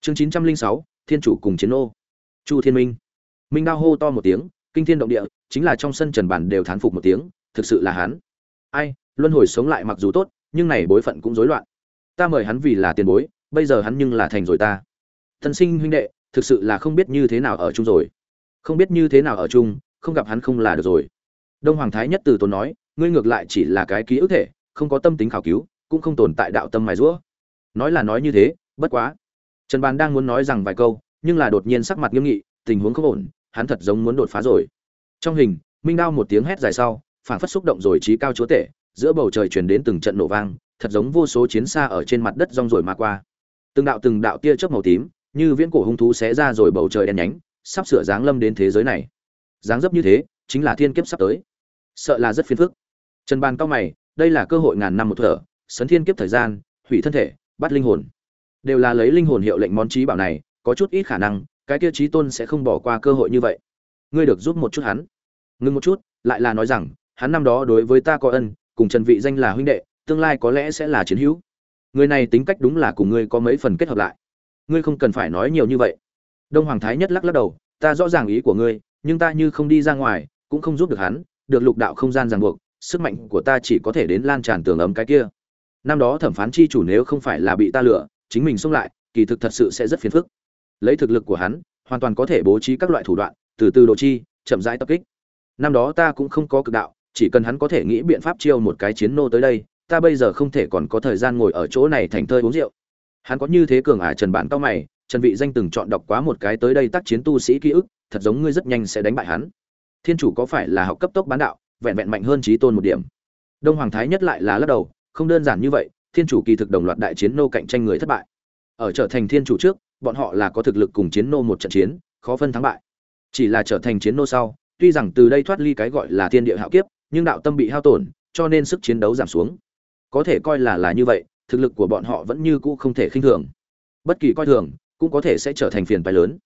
Chương chín trăm linh sáu thiên chủ cùng chiến ô chu thiên minh. Minh đao hô to một tiếng kinh thiên động địa chính là trong sân trần bản đều thán phục một tiếng thực sự là hắn ai, luân hồi sống lại mặc dù tốt, nhưng này bối phận cũng rối loạn. Ta mời hắn vì là tiền bối, bây giờ hắn nhưng là thành rồi ta. Thân sinh huynh đệ, thực sự là không biết như thế nào ở chung rồi. Không biết như thế nào ở chung, không gặp hắn không là được rồi. Đông hoàng thái nhất từ tốn nói, ngươi ngược lại chỉ là cái ký ức thể, không có tâm tính khảo cứu, cũng không tồn tại đạo tâm mài rũa nói là nói như thế, bất quá. Trần bàn đang muốn nói rằng vài câu, nhưng là đột nhiên sắc mặt nghiêm nghị, tình huống không ổn, hắn thật giống muốn đột phá rồi. Trong hình, minh đao một tiếng hét dài sau phảng phất xúc động rồi trí cao chúa tể, giữa bầu trời truyền đến từng trận nổ vang, thật giống vô số chiến xa ở trên mặt đất rong rồi mà qua. Từng đạo từng đạo tia chớp màu tím, như viễn cổ hung thú xé ra rồi bầu trời đen nhánh, sắp sửa giáng lâm đến thế giới này. Giáng dấp như thế, chính là thiên kiếp sắp tới. Sợ là rất phiền phức. Trần bàn cao mày, đây là cơ hội ngàn năm một thở, sấn thiên kiếp thời gian, hủy thân thể, bắt linh hồn. Đều là lấy linh hồn hiệu lệnh món trí bảo này, có chút ít khả năng, cái kia trí tôn sẽ không bỏ qua cơ hội như vậy. Ngươi được giúp một chút hắn. Ngưng một chút, lại là nói rằng hắn năm đó đối với ta có ân, cùng trần vị danh là huynh đệ, tương lai có lẽ sẽ là chiến hữu. Người này tính cách đúng là cùng ngươi có mấy phần kết hợp lại. Ngươi không cần phải nói nhiều như vậy. Đông hoàng thái nhất lắc lắc đầu, ta rõ ràng ý của ngươi, nhưng ta như không đi ra ngoài, cũng không giúp được hắn, được lục đạo không gian ràng buộc, sức mạnh của ta chỉ có thể đến lan tràn tường ấm cái kia. Năm đó thẩm phán chi chủ nếu không phải là bị ta lừa, chính mình xông lại, kỳ thực thật sự sẽ rất phiền phức. Lấy thực lực của hắn, hoàn toàn có thể bố trí các loại thủ đoạn, từ từ độ chi, chậm rãi tập kích. Năm đó ta cũng không có cực đạo chỉ cần hắn có thể nghĩ biện pháp chiêu một cái chiến nô tới đây, ta bây giờ không thể còn có thời gian ngồi ở chỗ này thành thơi uống rượu. Hắn có như thế cường ả trần bản cao mày, trần vị danh từng chọn đọc quá một cái tới đây tác chiến tu sĩ ký ức, thật giống ngươi rất nhanh sẽ đánh bại hắn. Thiên chủ có phải là học cấp tốc bán đạo, vẹn vẹn mạnh hơn trí tôn một điểm? Đông hoàng thái nhất lại là lắc đầu, không đơn giản như vậy, thiên chủ kỳ thực đồng loạt đại chiến nô cạnh tranh người thất bại. Ở trở thành thiên chủ trước, bọn họ là có thực lực cùng chiến nô một trận chiến, khó phân thắng bại. Chỉ là trở thành chiến nô sau, tuy rằng từ đây thoát ly cái gọi là thiên địa hạo kiếp nhưng đạo tâm bị hao tổn, cho nên sức chiến đấu giảm xuống. Có thể coi là là như vậy, thực lực của bọn họ vẫn như cũ không thể khinh thường. Bất kỳ coi thường, cũng có thể sẽ trở thành phiền phải lớn.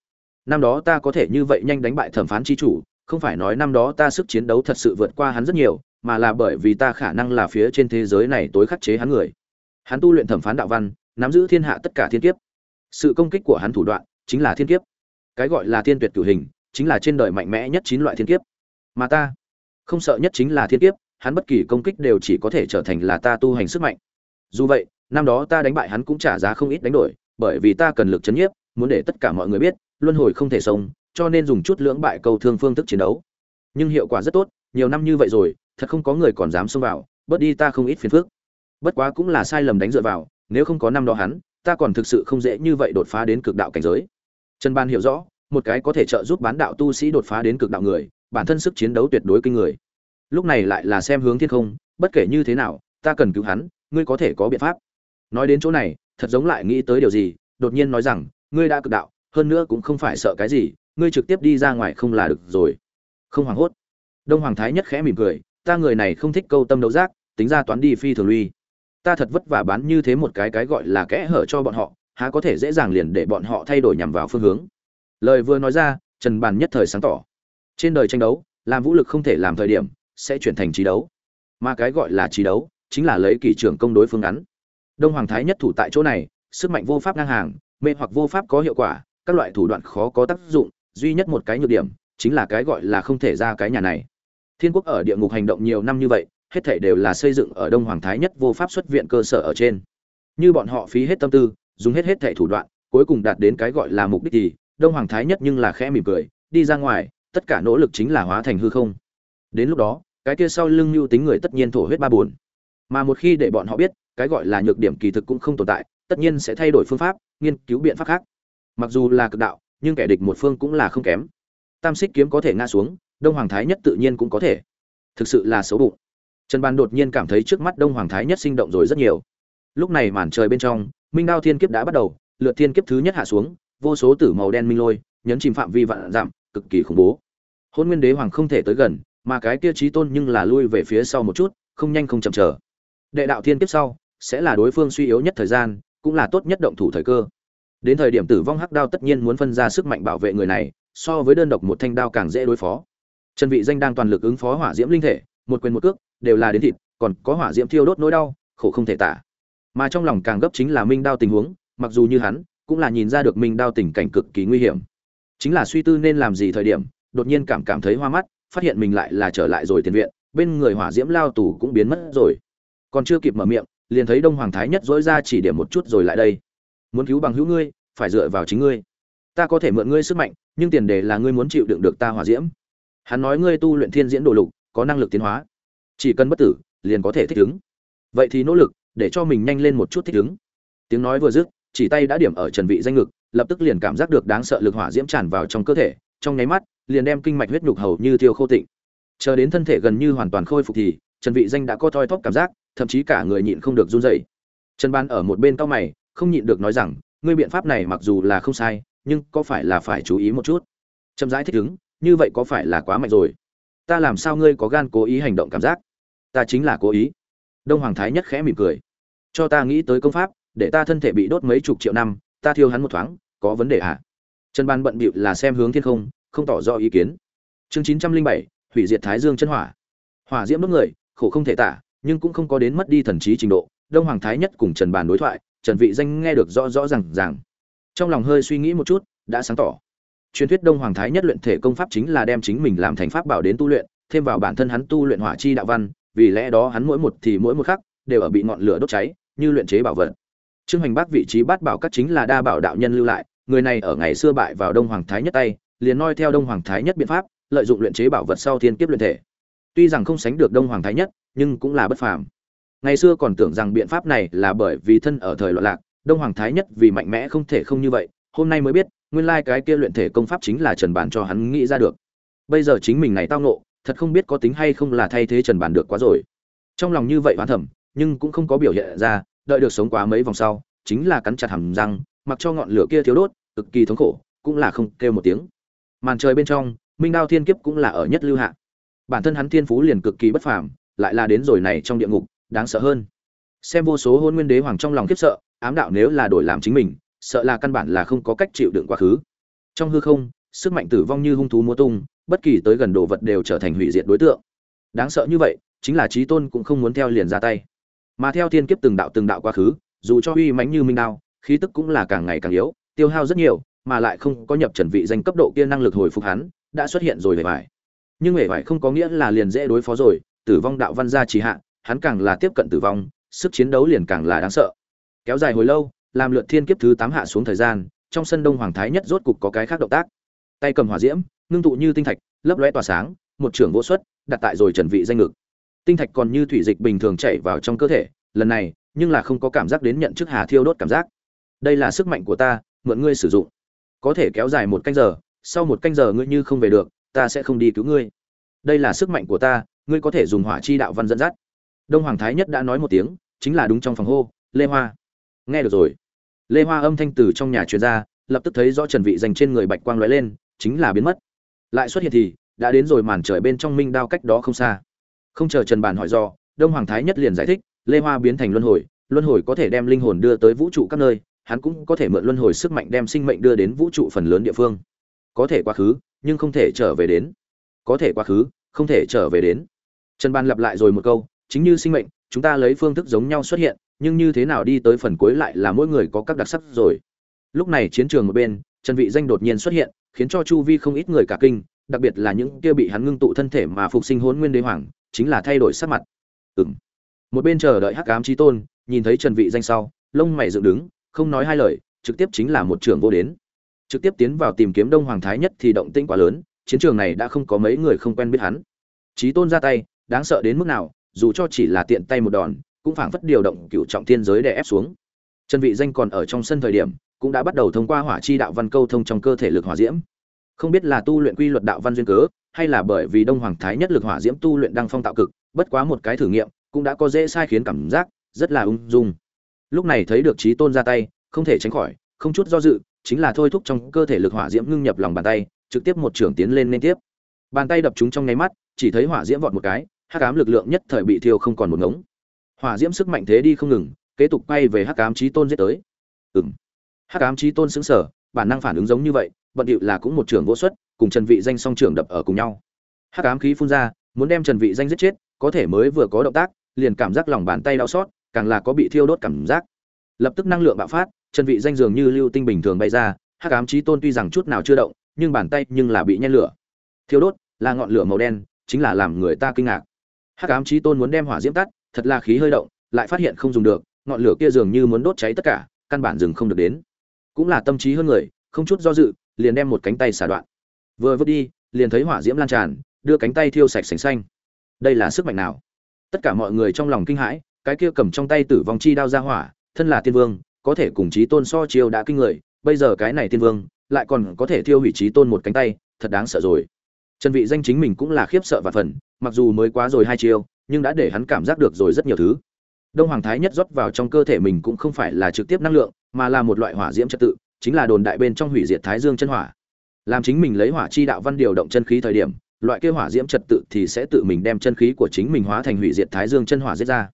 Năm đó ta có thể như vậy nhanh đánh bại thẩm phán chi chủ, không phải nói năm đó ta sức chiến đấu thật sự vượt qua hắn rất nhiều, mà là bởi vì ta khả năng là phía trên thế giới này tối khắc chế hắn người. Hắn tu luyện thẩm phán đạo văn, nắm giữ thiên hạ tất cả thiên kiếp. Sự công kích của hắn thủ đoạn, chính là thiên kiếp. Cái gọi là thiên tuyệt cửu hình, chính là trên đời mạnh mẽ nhất chín loại thiên kiếp. Mà ta không sợ nhất chính là thiên kiếp, hắn bất kỳ công kích đều chỉ có thể trở thành là ta tu hành sức mạnh. Dù vậy, năm đó ta đánh bại hắn cũng trả giá không ít đánh đổi, bởi vì ta cần lực chấn nhiếp, muốn để tất cả mọi người biết, luân hồi không thể sống, cho nên dùng chút lưỡng bại cầu thương phương thức chiến đấu. Nhưng hiệu quả rất tốt, nhiều năm như vậy rồi, thật không có người còn dám xông vào, bớt đi ta không ít phiền phức. Bất quá cũng là sai lầm đánh dựa vào, nếu không có năm đó hắn, ta còn thực sự không dễ như vậy đột phá đến cực đạo cảnh giới. Trần ban hiểu rõ, một cái có thể trợ giúp bán đạo tu sĩ đột phá đến cực đạo người bản thân sức chiến đấu tuyệt đối kinh người. Lúc này lại là xem hướng thiên không, bất kể như thế nào, ta cần cứu hắn, ngươi có thể có biện pháp. Nói đến chỗ này, thật giống lại nghĩ tới điều gì, đột nhiên nói rằng, ngươi đã cực đạo, hơn nữa cũng không phải sợ cái gì, ngươi trực tiếp đi ra ngoài không là được rồi. Không hoảng hốt. Đông hoàng thái nhất khẽ mỉm cười, ta người này không thích câu tâm đấu giác, tính ra toán đi phi thường lui. Ta thật vất vả bán như thế một cái cái gọi là kẽ hở cho bọn họ, há có thể dễ dàng liền để bọn họ thay đổi nhằm vào phương hướng. Lời vừa nói ra, trần bàn nhất thời sáng tỏ trên đời tranh đấu, làm vũ lực không thể làm thời điểm, sẽ chuyển thành trí đấu. Mà cái gọi là trí đấu, chính là lấy kỷ trưởng công đối phương ngắn. Đông hoàng thái nhất thủ tại chỗ này, sức mạnh vô pháp ngang hàng, mê hoặc vô pháp có hiệu quả, các loại thủ đoạn khó có tác dụng, duy nhất một cái nhược điểm, chính là cái gọi là không thể ra cái nhà này. Thiên quốc ở địa ngục hành động nhiều năm như vậy, hết thảy đều là xây dựng ở đông hoàng thái nhất vô pháp xuất viện cơ sở ở trên. Như bọn họ phí hết tâm tư, dùng hết hết thảy thủ đoạn, cuối cùng đạt đến cái gọi là mục đích thì, đông hoàng thái nhất nhưng là khẽ mỉm cười, đi ra ngoài tất cả nỗ lực chính là hóa thành hư không. Đến lúc đó, cái kia sau lưng lưu tính người tất nhiên thổ huyết ba buồn. Mà một khi để bọn họ biết, cái gọi là nhược điểm kỳ thực cũng không tồn tại, tất nhiên sẽ thay đổi phương pháp, nghiên cứu biện pháp khác. Mặc dù là cực đạo, nhưng kẻ địch một phương cũng là không kém. Tam xích kiếm có thể ngã xuống, đông hoàng thái nhất tự nhiên cũng có thể. Thực sự là xấu bụng. Trần ban đột nhiên cảm thấy trước mắt đông hoàng thái nhất sinh động rồi rất nhiều. Lúc này màn trời bên trong, minh đao thiên kiếp đã bắt đầu, lượt thiên kiếp thứ nhất hạ xuống, vô số tử màu đen minh lôi, nhấn chìm phạm vi vạn giảm cực kỳ khủng bố. Hôn nguyên đế hoàng không thể tới gần, mà cái kia trí tôn nhưng là lui về phía sau một chút, không nhanh không chậm chờ. Đệ đạo thiên kiếp sau, sẽ là đối phương suy yếu nhất thời gian, cũng là tốt nhất động thủ thời cơ. Đến thời điểm tử vong hắc đao tất nhiên muốn phân ra sức mạnh bảo vệ người này, so với đơn độc một thanh đao càng dễ đối phó. Trần vị danh đang toàn lực ứng phó hỏa diễm linh thể, một quyền một cước, đều là đến thịt, còn có hỏa diễm thiêu đốt nỗi đau, khổ không thể tả. Mà trong lòng càng gấp chính là minh đao tình huống, mặc dù như hắn, cũng là nhìn ra được minh đao tình cảnh cực kỳ nguy hiểm chính là suy tư nên làm gì thời điểm, đột nhiên cảm cảm thấy hoa mắt, phát hiện mình lại là trở lại rồi tiền viện, bên người hỏa diễm lao tù cũng biến mất rồi. Còn chưa kịp mở miệng, liền thấy đông hoàng thái nhất dỗi ra chỉ điểm một chút rồi lại đây. Muốn cứu bằng hữu ngươi, phải dựa vào chính ngươi. Ta có thể mượn ngươi sức mạnh, nhưng tiền đề là ngươi muốn chịu đựng được ta hỏa diễm. Hắn nói ngươi tu luyện thiên diễn đồ lục, có năng lực tiến hóa. Chỉ cần bất tử, liền có thể thích ứng. Vậy thì nỗ lực, để cho mình nhanh lên một chút thích ứng. Tiếng nói vừa dứt, chỉ tay đã điểm ở trần vị danh ngực lập tức liền cảm giác được đáng sợ lực hỏa diễm tràn vào trong cơ thể, trong nháy mắt, liền đem kinh mạch huyết nhục hầu như tiêu khô tịnh. Chờ đến thân thể gần như hoàn toàn khôi phục thì, trần vị danh đã có thoi thóp cảm giác, thậm chí cả người nhịn không được run rẩy. Trần ban ở một bên cao mày, không nhịn được nói rằng, ngươi biện pháp này mặc dù là không sai, nhưng có phải là phải chú ý một chút? Chậm rãi thích ứng, như vậy có phải là quá mạnh rồi? Ta làm sao ngươi có gan cố ý hành động cảm giác? Ta chính là cố ý. Đông hoàng thái nhất khẽ mỉm cười. Cho ta nghĩ tới công pháp, để ta thân thể bị đốt mấy chục triệu năm ta thiêu hắn một thoáng, có vấn đề à? trần ban bận bịu là xem hướng thiên không không tỏ rõ ý kiến. Chương chín trăm linh bảy, hủy diệt thái dương chân hỏa. Hỏa diễm đốt người, khổ không thể tả, nhưng cũng không có đến mất đi thần trí trình độ. Đông hoàng thái nhất cùng trần bàn đối thoại, trần vị danh nghe được rõ rõ ràng ràng. Trong lòng hơi suy nghĩ một chút, đã sáng tỏ. Truyền thuyết đông hoàng thái nhất luyện thể công pháp chính là đem chính mình làm thành pháp bảo đến tu luyện, thêm vào bản thân hắn tu luyện hỏa chi đạo văn, vì lẽ đó hắn mỗi một thì mỗi một khắc đều ở bị ngọn lửa đốt cháy, như luyện chế bảo vật trương hoành bác vị trí bát bảo các chính là đa bảo đạo nhân lưu lại, người này ở ngày xưa bại vào đông hoàng thái nhất tay, liền noi theo đông hoàng thái nhất biện pháp, lợi dụng luyện chế bảo vật sau thiên kiếp luyện thể. Tuy rằng không sánh được đông hoàng thái nhất, nhưng cũng là bất phàm. Ngày xưa còn tưởng rằng biện pháp này là bởi vì thân ở thời loạn lạc, đông hoàng thái nhất vì mạnh mẽ không thể không như vậy, hôm nay mới biết, nguyên lai cái kia luyện thể công pháp chính là trần bản cho hắn nghĩ ra được. Bây giờ chính mình này tao nộ thật không biết có tính hay không là thay thế trần bản được quá rồi. Trong lòng như vậy hoán thẩm nhưng cũng không có biểu hiện ra đợi được sống quá mấy vòng sau, chính là cắn chặt hàm răng, mặc cho ngọn lửa kia thiếu đốt, cực kỳ thống khổ, cũng là không kêu một tiếng. Màn trời bên trong, minh đao thiên kiếp cũng là ở nhất lưu hạ. Bản thân hắn thiên phú liền cực kỳ bất phàm, lại là đến rồi này trong địa ngục, đáng sợ hơn. Xem vô số hôn nguyên đế hoàng trong lòng khiếp sợ, ám đạo nếu là đổi làm chính mình, sợ là căn bản là không có cách chịu đựng quá khứ. Trong hư không, sức mạnh tử vong như hung thú múa tung, bất kỳ tới gần đồ vật đều trở thành hủy diệt đối tượng. Đáng sợ như vậy, chính là trí tôn cũng không muốn theo liền ra tay mà theo thiên kiếp từng đạo từng đạo quá khứ, dù cho uy mãnh như minh đao, khí tức cũng là càng ngày càng yếu, tiêu hao rất nhiều, mà lại không có nhập trần vị danh cấp độ kia năng lực hồi phục hắn, đã xuất hiện rồi hề vải. Nhưng hề vải không có nghĩa là liền dễ đối phó rồi, tử vong đạo văn gia trì hạ, hắn càng là tiếp cận tử vong, sức chiến đấu liền càng là đáng sợ. Kéo dài hồi lâu, làm lượt thiên kiếp thứ tám hạ xuống thời gian, trong sân đông hoàng thái nhất rốt cục có cái khác động tác. Tay cầm hỏa diễm, ngưng tụ như tinh thạch, lấp lóe tỏa sáng, một trưởng vô xuất, đặt tại rồi trần vị danh ngực tinh thạch còn như thủy dịch bình thường chảy vào trong cơ thể, lần này, nhưng là không có cảm giác đến nhận chức hà thiêu đốt cảm giác. Đây là sức mạnh của ta, mượn ngươi sử dụng. Có thể kéo dài một canh giờ, sau một canh giờ ngươi như không về được, ta sẽ không đi cứu ngươi. Đây là sức mạnh của ta, ngươi có thể dùng hỏa chi đạo văn dẫn dắt. Đông hoàng thái nhất đã nói một tiếng, chính là đúng trong phòng hô, lê hoa. Nghe được rồi. Lê hoa âm thanh từ trong nhà truyền ra, lập tức thấy rõ trần vị dành trên người bạch quang lóe lên, chính là biến mất. Lại xuất hiện thì, đã đến rồi màn trời bên trong minh đao cách đó không xa không chờ trần bàn hỏi do, đông hoàng thái nhất liền giải thích, lê hoa biến thành luân hồi luân hồi có thể đem linh hồn đưa tới vũ trụ các nơi, hắn cũng có thể mượn luân hồi sức mạnh đem sinh mệnh đưa đến vũ trụ phần lớn địa phương. Có thể quá khứ, nhưng không thể trở về đến. Có thể quá khứ, không thể trở về đến. Trần ban lặp lại rồi một câu, chính như sinh mệnh, chúng ta lấy phương thức giống nhau xuất hiện, nhưng như thế nào đi tới phần cuối lại là mỗi người có các đặc sắc rồi. Lúc này chiến trường một bên, trần vị danh đột nhiên xuất hiện, khiến cho chu vi không ít người cả kinh, đặc biệt là những kia bị hắn ngưng tụ thân thể mà phục sinh hồn nguyên đế hoàng chính là thay đổi sắc mặt. Ừm. Một bên chờ đợi hắc ám chí tôn, nhìn thấy trần vị danh sau, lông mày dựng đứng, không nói hai lời, trực tiếp chính là một trường vô đến. Trực tiếp tiến vào tìm kiếm đông hoàng thái nhất thì động tĩnh quá lớn, chiến trường này đã không có mấy người không quen biết hắn. Chí tôn ra tay, đáng sợ đến mức nào, dù cho chỉ là tiện tay một đòn, cũng phảng phất điều động cựu trọng thiên giới để ép xuống. Trần vị danh còn ở trong sân thời điểm, cũng đã bắt đầu thông qua hỏa chi đạo văn câu thông trong cơ thể lực hỏa diễm không biết là tu luyện quy luật đạo văn duyên cớ, hay là bởi vì đông hoàng thái nhất lực hỏa diễm tu luyện đang phong tạo cực, bất quá một cái thử nghiệm cũng đã có dễ sai khiến cảm giác, rất là ung dung. Lúc này thấy được trí tôn ra tay, không thể tránh khỏi, không chút do dự, chính là thôi thúc trong cơ thể lực hỏa diễm ngưng nhập lòng bàn tay, trực tiếp một trường tiến lên liên tiếp. Bàn tay đập chúng trong nháy mắt, chỉ thấy hỏa diễm vọt một cái, hắc ám lực lượng nhất thời bị thiêu không còn một ngống. Hỏa diễm sức mạnh thế đi không ngừng, kế tục quay về hắc ám trí tôn giết tới. Ừm. Hắc ám trí tôn xứng sở bản năng phản ứng giống như vậy bận điệu là cũng một trường vô xuất, cùng trần vị danh song trường đập ở cùng nhau. Hắc ám khí phun ra, muốn đem trần vị danh giết chết, có thể mới vừa có động tác, liền cảm giác lòng bàn tay đau xót, càng là có bị thiêu đốt cảm giác. Lập tức năng lượng bạo phát, trần vị danh dường như lưu tinh bình thường bay ra, hắc ám chí tôn tuy rằng chút nào chưa động, nhưng bàn tay nhưng là bị nhen lửa. Thiêu đốt, là ngọn lửa màu đen, chính là làm người ta kinh ngạc. Hắc ám chí tôn muốn đem hỏa diễm tắt, thật là khí hơi động, lại phát hiện không dùng được, ngọn lửa kia dường như muốn đốt cháy tất cả, căn bản dừng không được đến. Cũng là tâm trí hơn người, không chút do dự liền đem một cánh tay xả đoạn. Vừa vứt đi, liền thấy hỏa diễm lan tràn, đưa cánh tay thiêu sạch sành xanh. Đây là sức mạnh nào? Tất cả mọi người trong lòng kinh hãi, cái kia cầm trong tay tử vong chi đao ra hỏa, thân là tiên vương, có thể cùng chí tôn so chiêu đã kinh người, bây giờ cái này tiên vương, lại còn có thể thiêu hủy chí tôn một cánh tay, thật đáng sợ rồi. Trần vị danh chính mình cũng là khiếp sợ và phần, mặc dù mới quá rồi hai chiêu, nhưng đã để hắn cảm giác được rồi rất nhiều thứ. Đông hoàng thái nhất rót vào trong cơ thể mình cũng không phải là trực tiếp năng lượng, mà là một loại hỏa diễm trật tự chính là đồn đại bên trong hủy diệt thái dương chân hỏa. Làm chính mình lấy hỏa chi đạo văn điều động chân khí thời điểm, loại kia hỏa diễm trật tự thì sẽ tự mình đem chân khí của chính mình hóa thành hủy diệt thái dương chân hỏa giết ra.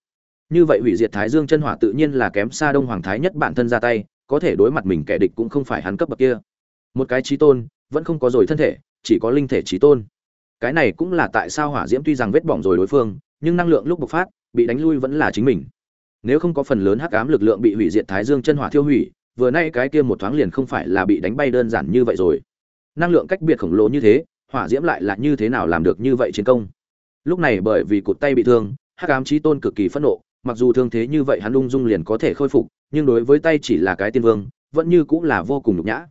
Như vậy hủy diệt thái dương chân hỏa tự nhiên là kém xa đông hoàng thái nhất bản thân ra tay, có thể đối mặt mình kẻ địch cũng không phải hắn cấp bậc kia. Một cái trí tôn, vẫn không có rồi thân thể, chỉ có linh thể trí tôn. Cái này cũng là tại sao hỏa diễm tuy rằng vết bỏng rồi đối phương, nhưng năng lượng lúc bộc phát, bị đánh lui vẫn là chính mình. Nếu không có phần lớn hắc ám lực lượng bị hủy diệt thái dương chân hỏa thiêu hủy vừa nay cái kia một thoáng liền không phải là bị đánh bay đơn giản như vậy rồi. Năng lượng cách biệt khổng lồ như thế, hỏa diễm lại là như thế nào làm được như vậy chiến công? Lúc này bởi vì cụt tay bị thương, hắc ám trí tôn cực kỳ phẫn nộ, mặc dù thương thế như vậy hắn ung dung liền có thể khôi phục, nhưng đối với tay chỉ là cái tiên vương, vẫn như cũng là vô cùng nhục nhã.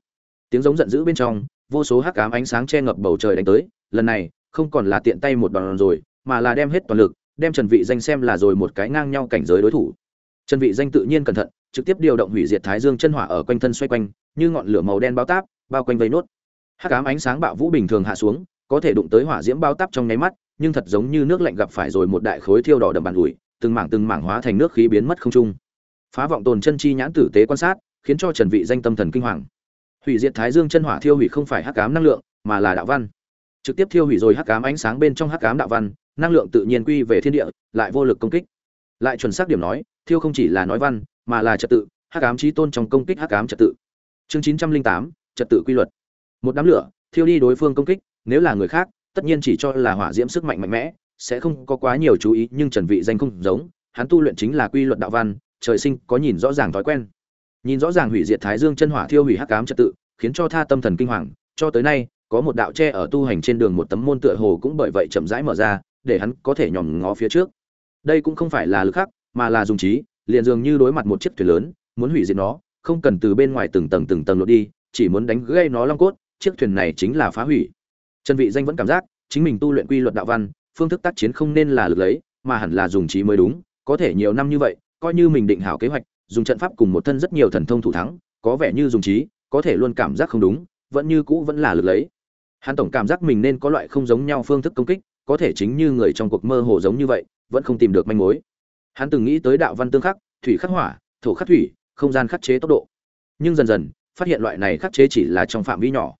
Tiếng giống giận dữ bên trong, vô số hắc ám ánh sáng che ngập bầu trời đánh tới, lần này, không còn là tiện tay một đòn rồi, mà là đem hết toàn lực, đem trần vị danh xem là rồi một cái ngang nhau cảnh giới đối thủ. Trần vị danh tự nhiên cẩn thận trực tiếp điều động hủy diệt thái dương chân hỏa ở quanh thân xoay quanh, như ngọn lửa màu đen bao táp, bao quanh vây nốt. Hắc ám ánh sáng bạo vũ bình thường hạ xuống, có thể đụng tới hỏa diễm bao táp trong nháy mắt, nhưng thật giống như nước lạnh gặp phải rồi một đại khối thiêu đỏ đậm bàn ủi, từng mảng từng mảng hóa thành nước khí biến mất không trung. Phá vọng tồn chân chi nhãn tử tế quan sát, khiến cho trần vị danh tâm thần kinh hoàng. Hủy diệt thái dương chân hỏa thiêu hủy không phải hắc ám năng lượng, mà là đạo văn. Trực tiếp thiêu hủy rồi hắc ám ánh sáng bên trong hắc ám đạo văn, năng lượng tự nhiên quy về thiên địa, lại vô lực công kích. Lại chuẩn xác điểm nói, thiêu không chỉ là nói văn mà là trật tự, hắc ám trí tôn trong công kích hắc ám trật tự. Chương chín trăm linh tám, trật tự quy luật. Một đám lửa, thiêu đi đối phương công kích, nếu là người khác, tất nhiên chỉ cho là hỏa diễm sức mạnh mạnh mẽ, sẽ không có quá nhiều chú ý, nhưng trần vị danh không giống, hắn tu luyện chính là quy luật đạo văn, trời sinh có nhìn rõ ràng thói quen. Nhìn rõ ràng hủy diệt thái dương chân hỏa thiêu hủy hắc ám trật tự, khiến cho tha tâm thần kinh hoàng, cho tới nay, có một đạo tre ở tu hành trên đường một tấm môn tựa hồ cũng bởi vậy chậm rãi mở ra, để hắn có thể nhòm ngó phía trước. Đây cũng không phải là lực khắc, mà là dùng trí liền dường như đối mặt một chiếc thuyền lớn, muốn hủy diệt nó, không cần từ bên ngoài từng tầng từng tầng lột đi, chỉ muốn đánh gãy nó long cốt, chiếc thuyền này chính là phá hủy. Trần vị danh vẫn cảm giác, chính mình tu luyện quy luật đạo văn, phương thức tác chiến không nên là lực lấy, mà hẳn là dùng trí mới đúng, có thể nhiều năm như vậy, coi như mình định hảo kế hoạch, dùng trận pháp cùng một thân rất nhiều thần thông thủ thắng, có vẻ như dùng trí, có thể luôn cảm giác không đúng, vẫn như cũ vẫn là lực lấy. Hắn tổng cảm giác mình nên có loại không giống nhau phương thức công kích, có thể chính như người trong cuộc mơ hồ giống như vậy, vẫn không tìm được manh mối hắn từng nghĩ tới đạo văn tương khắc, thủy khắc hỏa, thổ khắc thủy, không gian khắc chế tốc độ. Nhưng dần dần, phát hiện loại này khắc chế chỉ là trong phạm vi nhỏ.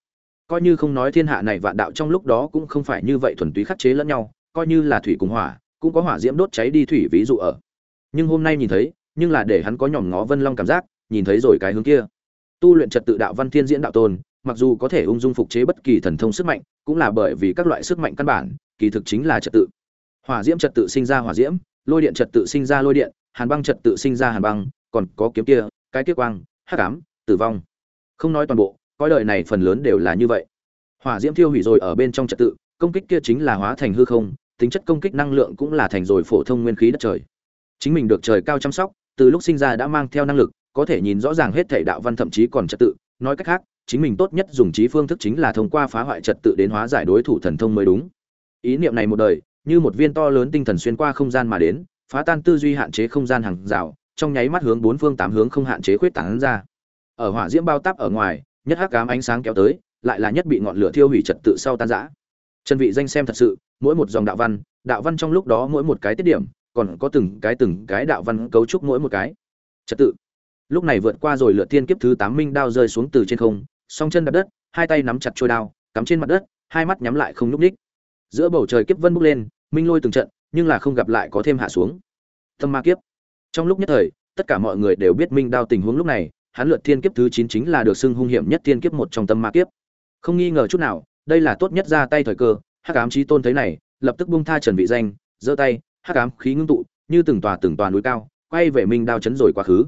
Coi như không nói thiên hạ này vạn đạo trong lúc đó cũng không phải như vậy thuần túy khắc chế lẫn nhau, coi như là thủy cùng hỏa, cũng có hỏa diễm đốt cháy đi thủy ví dụ ở. Nhưng hôm nay nhìn thấy, nhưng là để hắn có nhòm ngó vân long cảm giác, nhìn thấy rồi cái hướng kia. Tu luyện trật tự đạo văn thiên diễn đạo tôn, mặc dù có thể ung dung phục chế bất kỳ thần thông sức mạnh, cũng là bởi vì các loại sức mạnh căn bản, kỳ thực chính là trật tự. Hỏa diễm trật tự sinh ra hỏa diễm lôi điện trật tự sinh ra lôi điện, hàn băng trật tự sinh ra hàn băng, còn có kiếm kia, cái kiếp quang, hắc ám, tử vong. Không nói toàn bộ, coi đời này phần lớn đều là như vậy. Hỏa diễm thiêu hủy rồi ở bên trong trật tự, công kích kia chính là hóa thành hư không, tính chất công kích năng lượng cũng là thành rồi phổ thông nguyên khí đất trời. Chính mình được trời cao chăm sóc, từ lúc sinh ra đã mang theo năng lực, có thể nhìn rõ ràng hết thể đạo văn thậm chí còn trật tự. Nói cách khác, chính mình tốt nhất dùng trí phương thức chính là thông qua phá hoại trật tự đến hóa giải đối thủ thần thông mới đúng. Ý niệm này một đời như một viên to lớn tinh thần xuyên qua không gian mà đến, phá tan tư duy hạn chế không gian hàng rào, trong nháy mắt hướng bốn phương tám hướng không hạn chế khuyết tán ra. Ở hỏa diễm bao táp ở ngoài, nhất hắc ám ánh sáng kéo tới, lại là nhất bị ngọn lửa thiêu hủy trật tự sau tan rã. Chân vị danh xem thật sự, mỗi một dòng đạo văn đạo văn trong lúc đó mỗi một cái tiết điểm, còn có từng cái từng cái đạo văn cấu trúc mỗi một cái. Trật tự. Lúc này vượt qua rồi lửa tiên kiếp thứ tám minh đao rơi xuống từ trên không, song chân đặt đất, hai tay nắm chặt trôi đao, cắm trên mặt đất, hai mắt nhắm lại không nhúc ních giữa bầu trời kiếp vân bốc lên minh lôi từng trận, nhưng là không gặp lại có thêm hạ xuống. Tâm ma kiếp. Trong lúc nhất thời, tất cả mọi người đều biết minh đao tình huống lúc này, hắn lượt thiên kiếp thứ chín chính là được xưng hung hiểm nhất thiên kiếp một trong tâm ma kiếp. Không nghi ngờ chút nào, đây là tốt nhất ra tay thời cơ, hắc ám chí tôn thấy này, lập tức buông tha trần vị danh, giơ tay, hắc ám khí ngưng tụ, như từng tòa từng tòa núi cao, quay về minh đao chấn rồi quá khứ.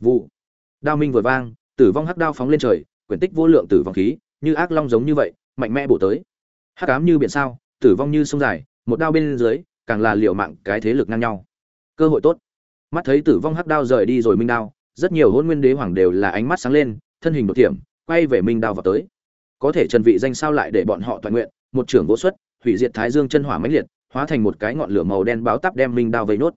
Vụ. Đao minh vừa vang, tử vong hắc đao phóng lên trời, quyển tích vô lượng tử vong khí, như ác long giống như vậy, mạnh mẽ bổ tới. Hắc ám như biển sao, tử vong như sông dài một đao bên dưới, càng là liều mạng cái thế lực ngang nhau. Cơ hội tốt. Mắt thấy tử vong hắc đao rời đi rồi minh đao, rất nhiều hôn nguyên đế hoàng đều là ánh mắt sáng lên, thân hình đột tiệm quay về minh đao vào tới. Có thể trần vị danh sao lại để bọn họ toàn nguyện, một trưởng vô xuất, hủy diệt thái dương chân hỏa mãnh liệt, hóa thành một cái ngọn lửa màu đen báo táp đem minh đao vây nốt.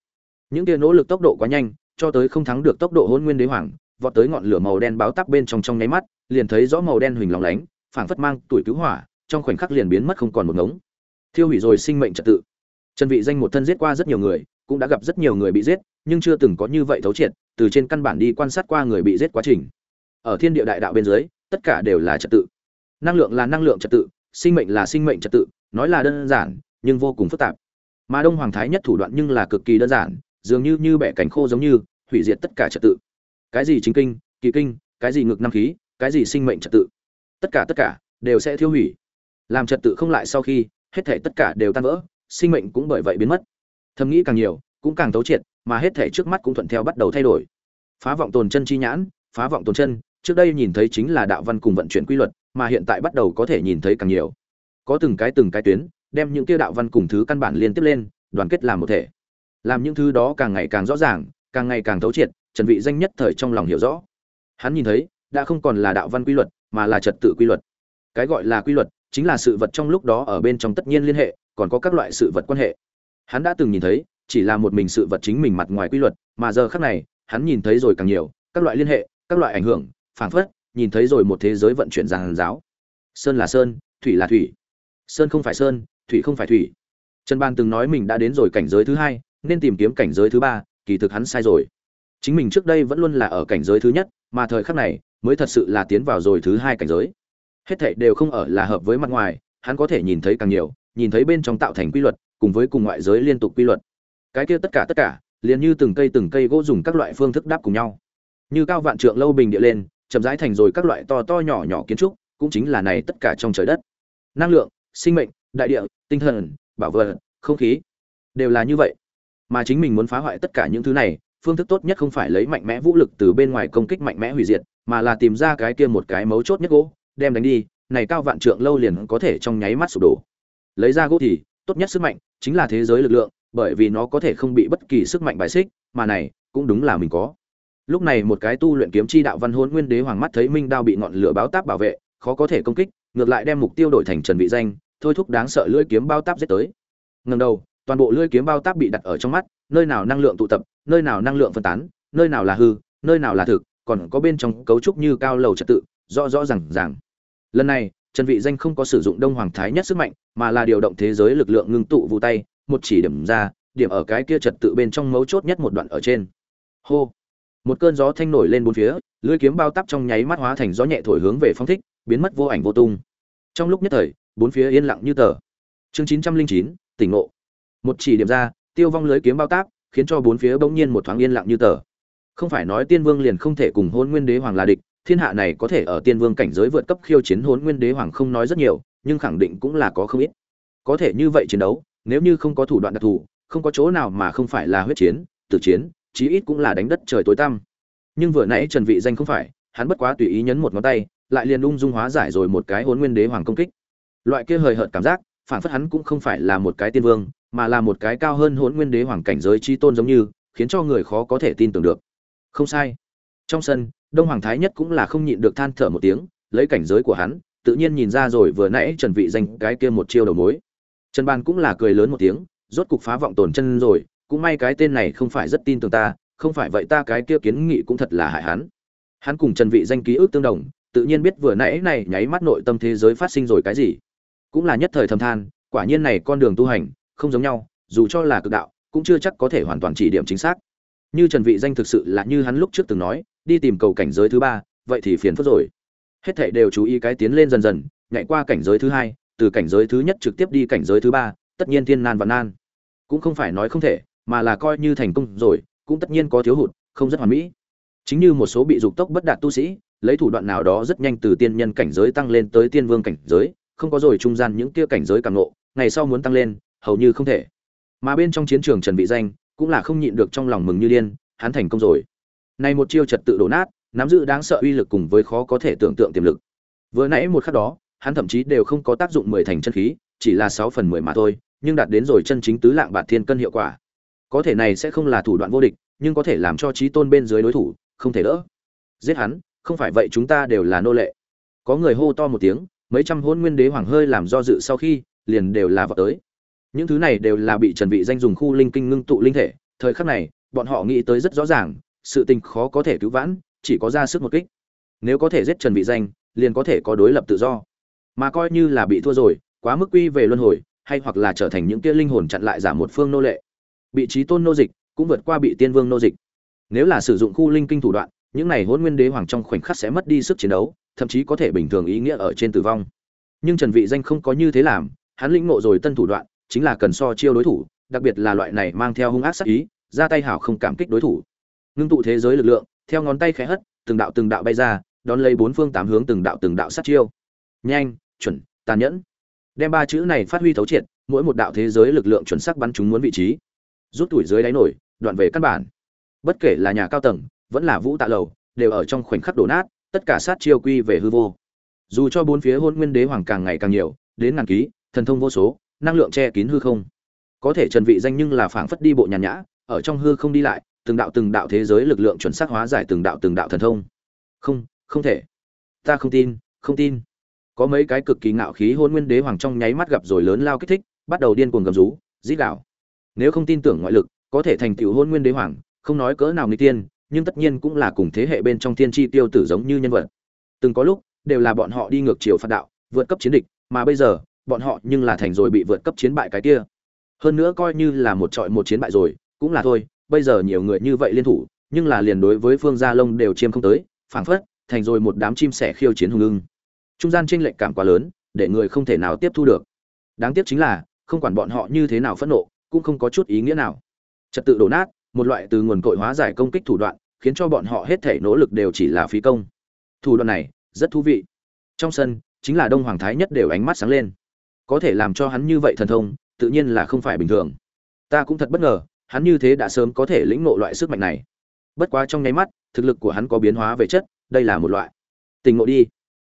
Những kia nỗ lực tốc độ quá nhanh, cho tới không thắng được tốc độ hôn nguyên đế hoàng, vọt tới ngọn lửa màu đen báo táp bên trong trong nháy mắt, liền thấy rõ màu đen huỳnh lóng lánh, phảng phất mang tuổi cứu hỏa, trong khoảnh khắc liền biến mất không còn một ngống thiêu hủy rồi sinh mệnh trật tự. Trần vị danh một thân giết qua rất nhiều người, cũng đã gặp rất nhiều người bị giết, nhưng chưa từng có như vậy thấu triệt, từ trên căn bản đi quan sát qua người bị giết quá trình. Ở thiên địa đại đạo bên dưới, tất cả đều là trật tự. Năng lượng là năng lượng trật tự, sinh mệnh là sinh mệnh trật tự, nói là đơn giản, nhưng vô cùng phức tạp. Mà đông hoàng thái nhất thủ đoạn nhưng là cực kỳ đơn giản, dường như như bẻ cánh khô giống như, hủy diệt tất cả trật tự. Cái gì chính kinh, kỳ kinh, cái gì ngược năm khí, cái gì sinh mệnh trật tự. Tất cả tất cả đều sẽ thiêu hủy. Làm trật tự không lại sau khi hết thể tất cả đều tan vỡ, sinh mệnh cũng bởi vậy biến mất. Thầm nghĩ càng nhiều, cũng càng tấu triệt, mà hết thể trước mắt cũng thuận theo bắt đầu thay đổi. Phá vọng tồn chân chi nhãn, phá vọng tồn chân, trước đây nhìn thấy chính là đạo văn cùng vận chuyển quy luật, mà hiện tại bắt đầu có thể nhìn thấy càng nhiều. Có từng cái từng cái tuyến, đem những kia đạo văn cùng thứ căn bản liên tiếp lên, đoàn kết làm một thể. Làm những thứ đó càng ngày càng rõ ràng, càng ngày càng thấu triệt, trần vị danh nhất thời trong lòng hiểu rõ. Hắn nhìn thấy, đã không còn là đạo văn quy luật, mà là trật tự quy luật. Cái gọi là quy luật chính là sự vật trong lúc đó ở bên trong tất nhiên liên hệ, còn có các loại sự vật quan hệ. Hắn đã từng nhìn thấy, chỉ là một mình sự vật chính mình mặt ngoài quy luật, mà giờ khắc này, hắn nhìn thấy rồi càng nhiều, các loại liên hệ, các loại ảnh hưởng, phảng phất, nhìn thấy rồi một thế giới vận chuyển giàn giáo. Sơn là sơn, thủy là thủy. Sơn không phải sơn, thủy không phải thủy. Trần ban từng nói mình đã đến rồi cảnh giới thứ hai, nên tìm kiếm cảnh giới thứ ba, kỳ thực hắn sai rồi. Chính mình trước đây vẫn luôn là ở cảnh giới thứ nhất, mà thời khắc này, mới thật sự là tiến vào rồi thứ hai cảnh giới hết thảy đều không ở là hợp với mặt ngoài, hắn có thể nhìn thấy càng nhiều, nhìn thấy bên trong tạo thành quy luật, cùng với cùng ngoại giới liên tục quy luật. Cái kia tất cả tất cả, liền như từng cây từng cây gỗ dùng các loại phương thức đáp cùng nhau. Như cao vạn trượng lâu bình địa lên, chậm rãi thành rồi các loại to to nhỏ nhỏ kiến trúc, cũng chính là này tất cả trong trời đất. Năng lượng, sinh mệnh, đại địa, tinh thần, bảo vật, không khí, đều là như vậy. Mà chính mình muốn phá hoại tất cả những thứ này, phương thức tốt nhất không phải lấy mạnh mẽ vũ lực từ bên ngoài công kích mạnh mẽ hủy diệt, mà là tìm ra cái kia một cái mấu chốt nhất gỗ đem đánh đi, này cao vạn trượng lâu liền có thể trong nháy mắt sụp đổ. Lấy ra gỗ thì, tốt nhất sức mạnh chính là thế giới lực lượng, bởi vì nó có thể không bị bất kỳ sức mạnh bài xích, mà này cũng đúng là mình có. Lúc này một cái tu luyện kiếm chi đạo văn hôn nguyên đế hoàng mắt thấy minh đao bị ngọn lửa báo táp bảo vệ, khó có thể công kích, ngược lại đem mục tiêu đổi thành trần vị danh, thôi thúc đáng sợ lưỡi kiếm bao táp giết tới. Ngẩng đầu, toàn bộ lưỡi kiếm bao táp bị đặt ở trong mắt, nơi nào năng lượng tụ tập, nơi nào năng lượng phân tán, nơi nào là hư, nơi nào là thực, còn có bên trong cấu trúc như cao lầu trật tự, rõ rõ ràng ràng lần này, trần vị danh không có sử dụng đông hoàng thái nhất sức mạnh, mà là điều động thế giới lực lượng ngưng tụ vụ tay, một chỉ điểm ra, điểm ở cái kia trật tự bên trong mấu chốt nhất một đoạn ở trên. Hô! Một cơn gió thanh nổi lên bốn phía lưỡi kiếm bao táp trong nháy mắt hóa thành gió nhẹ thổi hướng về phong thích, biến mất vô ảnh vô tung. Trong lúc nhất thời, bốn phía yên lặng như tờ. Chương chín trăm linh chín, tỉnh ngộ. Một chỉ điểm ra, tiêu vong lưới kiếm bao tác khiến cho bốn phía bỗng nhiên một thoáng yên lặng như tờ. Không phải nói tiên vương liền không thể cùng hôn nguyên đế hoàng là địch thiên hạ này có thể ở tiên vương cảnh giới vượt cấp khiêu chiến hôn nguyên đế hoàng không nói rất nhiều, nhưng khẳng định cũng là có không ít. Có thể như vậy chiến đấu, nếu như không có thủ đoạn đặc thù, không có chỗ nào mà không phải là huyết chiến, tử chiến, chí ít cũng là đánh đất trời tối tăm. Nhưng vừa nãy trần vị danh không phải, hắn bất quá tùy ý nhấn một ngón tay, lại liền ung dung hóa giải rồi một cái hôn nguyên đế hoàng công kích. Loại kia hời hợt cảm giác, phản phất hắn cũng không phải là một cái tiên vương, mà là một cái cao hơn hôn nguyên đế hoàng cảnh giới chi tôn giống như, khiến cho người khó có thể tin tưởng được. Không sai. Trong sân đông hoàng thái nhất cũng là không nhịn được than thở một tiếng, lấy cảnh giới của hắn, tự nhiên nhìn ra rồi vừa nãy trần vị danh cái kia một chiêu đầu mối. Trần ban cũng là cười lớn một tiếng, rốt cục phá vọng tổn chân rồi, cũng may cái tên này không phải rất tin tưởng ta, không phải vậy ta cái kia kiến nghị cũng thật là hại hắn. Hắn cùng trần vị danh ký ức tương đồng, tự nhiên biết vừa nãy này nháy mắt nội tâm thế giới phát sinh rồi cái gì. Cũng là nhất thời thầm than, quả nhiên này con đường tu hành, không giống nhau, dù cho là cực đạo, cũng chưa chắc có thể hoàn toàn chỉ điểm chính xác. Như trần vị danh thực sự là như hắn lúc trước từng nói đi tìm cầu cảnh giới thứ ba, vậy thì phiền phức rồi. Hết thảy đều chú ý cái tiến lên dần dần, nhảy qua cảnh giới thứ hai, từ cảnh giới thứ nhất trực tiếp đi cảnh giới thứ ba, tất nhiên thiên nan và nan. Cũng không phải nói không thể, mà là coi như thành công rồi, cũng tất nhiên có thiếu hụt, không rất hoàn mỹ. Chính như một số bị dục tốc bất đạt tu sĩ, lấy thủ đoạn nào đó rất nhanh từ tiên nhân cảnh giới tăng lên tới tiên vương cảnh giới, không có rồi trung gian những kia cảnh giới càng ngộ, ngày sau muốn tăng lên, hầu như không thể. Mà bên trong chiến trường trần vị danh, cũng là không nhịn được trong lòng mừng như điên, hắn thành công rồi này một chiêu trật tự đổ nát, nắm giữ đáng sợ uy lực cùng với khó có thể tưởng tượng tiềm lực. Vừa nãy một khắc đó, hắn thậm chí đều không có tác dụng mười thành chân khí, chỉ là sáu phần mười mà thôi, nhưng đạt đến rồi chân chính tứ lạng bạt thiên cân hiệu quả. Có thể này sẽ không là thủ đoạn vô địch, nhưng có thể làm cho trí tôn bên dưới đối thủ, không thể đỡ. Giết hắn, không phải vậy chúng ta đều là nô lệ. Có người hô to một tiếng, mấy trăm hôn nguyên đế hoàng hơi làm do dự sau khi, liền đều là vọt tới. Những thứ này đều là bị trần vị danh dùng khu linh kinh ngưng tụ linh thể, thời khắc này, bọn họ nghĩ tới rất rõ ràng sự tình khó có thể cứu vãn, chỉ có ra sức một kích. Nếu có thể giết trần vị danh, liền có thể có đối lập tự do. Mà coi như là bị thua rồi, quá mức quy về luân hồi, hay hoặc là trở thành những kia linh hồn chặn lại giả một phương nô lệ. Bị trí tôn nô dịch, cũng vượt qua bị tiên vương nô dịch. Nếu là sử dụng khu linh kinh thủ đoạn, những này hôn nguyên đế hoàng trong khoảnh khắc sẽ mất đi sức chiến đấu, thậm chí có thể bình thường ý nghĩa ở trên tử vong. Nhưng trần vị danh không có như thế làm, hắn lĩnh ngộ rồi tân thủ đoạn, chính là cần so chiêu đối thủ, đặc biệt là loại này mang theo hung ác sát ý, ra tay hảo không cảm kích đối thủ ngưng tụ thế giới lực lượng, theo ngón tay khẽ hất, từng đạo từng đạo bay ra, đón lấy bốn phương tám hướng từng đạo từng đạo sát chiêu. Nhanh, chuẩn, tàn nhẫn. Đem ba chữ này phát huy thấu triệt, mỗi một đạo thế giới lực lượng chuẩn xác bắn chúng muốn vị trí. Rút tuổi dưới đáy nổi, đoạn về căn bản. Bất kể là nhà cao tầng, vẫn là vũ tạ lầu, đều ở trong khoảnh khắc đổ nát, tất cả sát chiêu quy về hư vô. Dù cho bốn phía hôn nguyên đế hoàng càng ngày càng nhiều, đến ngàn ký, thần thông vô số, năng lượng che kín hư không. Có thể trần vị danh nhưng là phảng phất đi bộ nhàn nhã, ở trong hư không đi lại từng đạo từng đạo thế giới lực lượng chuẩn xác hóa giải từng đạo từng đạo thần thông. Không không thể. Ta không tin không tin. Có mấy cái cực kỳ ngạo khí hôn nguyên đế hoàng trong nháy mắt gặp rồi lớn lao kích thích, bắt đầu điên cuồng gầm rú dĩ đạo nếu không tin tưởng ngoại lực, có thể thành tựu hôn nguyên đế hoàng, không nói cỡ nào nguy tiên, nhưng tất nhiên cũng là cùng thế hệ bên trong thiên tri tiêu tử giống như nhân vật. Từng có lúc, đều là bọn họ đi ngược chiều phạt đạo, vượt cấp chiến địch, mà bây giờ, bọn họ nhưng là thành rồi bị vượt cấp chiến bại cái kia. Hơn nữa coi như là một trọi một chiến bại rồi, cũng là thôi bây giờ nhiều người như vậy liên thủ, nhưng là liền đối với phương gia lông đều chiêm không tới, phảng phất, thành rồi một đám chim sẻ khiêu chiến hùng ưng. Trung gian tranh lệch cảm quá lớn, để người không thể nào tiếp thu được. Đáng tiếc chính là, không quản bọn họ như thế nào phẫn nộ, cũng không có chút ý nghĩa nào. Trật tự đổ nát, một loại từ nguồn cội hóa giải công kích thủ đoạn, khiến cho bọn họ hết thể nỗ lực đều chỉ là phí công. Thủ đoạn này, rất thú vị. Trong sân, chính là đông hoàng thái nhất đều ánh mắt sáng lên. Có thể làm cho hắn như vậy thần thông, tự nhiên là không phải bình thường. Ta cũng thật bất ngờ hắn như thế đã sớm có thể lĩnh ngộ loại sức mạnh này. Bất quá trong nháy mắt, thực lực của hắn có biến hóa về chất, đây là một loại. Tình ngộ đi.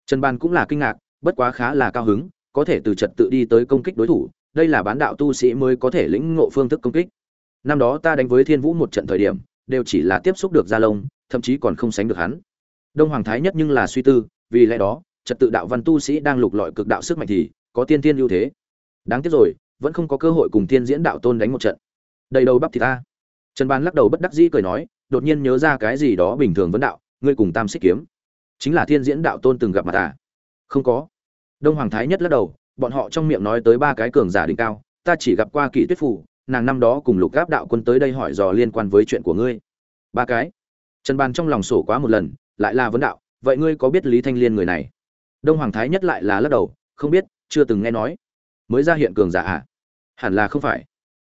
Trần ban cũng là kinh ngạc, bất quá khá là cao hứng, có thể từ trật tự đi tới công kích đối thủ, đây là bán đạo tu sĩ mới có thể lĩnh ngộ phương thức công kích. Năm đó ta đánh với thiên vũ một trận thời điểm, đều chỉ là tiếp xúc được gia lông thậm chí còn không sánh được hắn. Đông hoàng thái nhất nhưng là suy tư, vì lẽ đó, trật tự đạo văn tu sĩ đang lục lọi cực đạo sức mạnh thì có tiên tiên ưu thế. Đáng tiếc rồi, vẫn không có cơ hội cùng tiên diễn đạo tôn đánh một trận đầy đầu bắp thì ta. Trần ban lắc đầu bất đắc dĩ cười nói, đột nhiên nhớ ra cái gì đó bình thường vấn đạo, ngươi cùng tam xích kiếm. Chính là thiên diễn đạo tôn từng gặp mặt à? Không có. Đông hoàng thái nhất lắc đầu, bọn họ trong miệng nói tới ba cái cường giả đỉnh cao, ta chỉ gặp qua kỷ tuyết phủ, nàng năm đó cùng lục gáp đạo quân tới đây hỏi dò liên quan với chuyện của ngươi. Ba cái. Trần ban trong lòng sổ quá một lần, lại là vấn đạo, vậy ngươi có biết lý thanh liên người này? Đông hoàng thái nhất lại là lắc đầu, không biết, chưa từng nghe nói. Mới ra hiện cường giả à? Hẳn là không phải.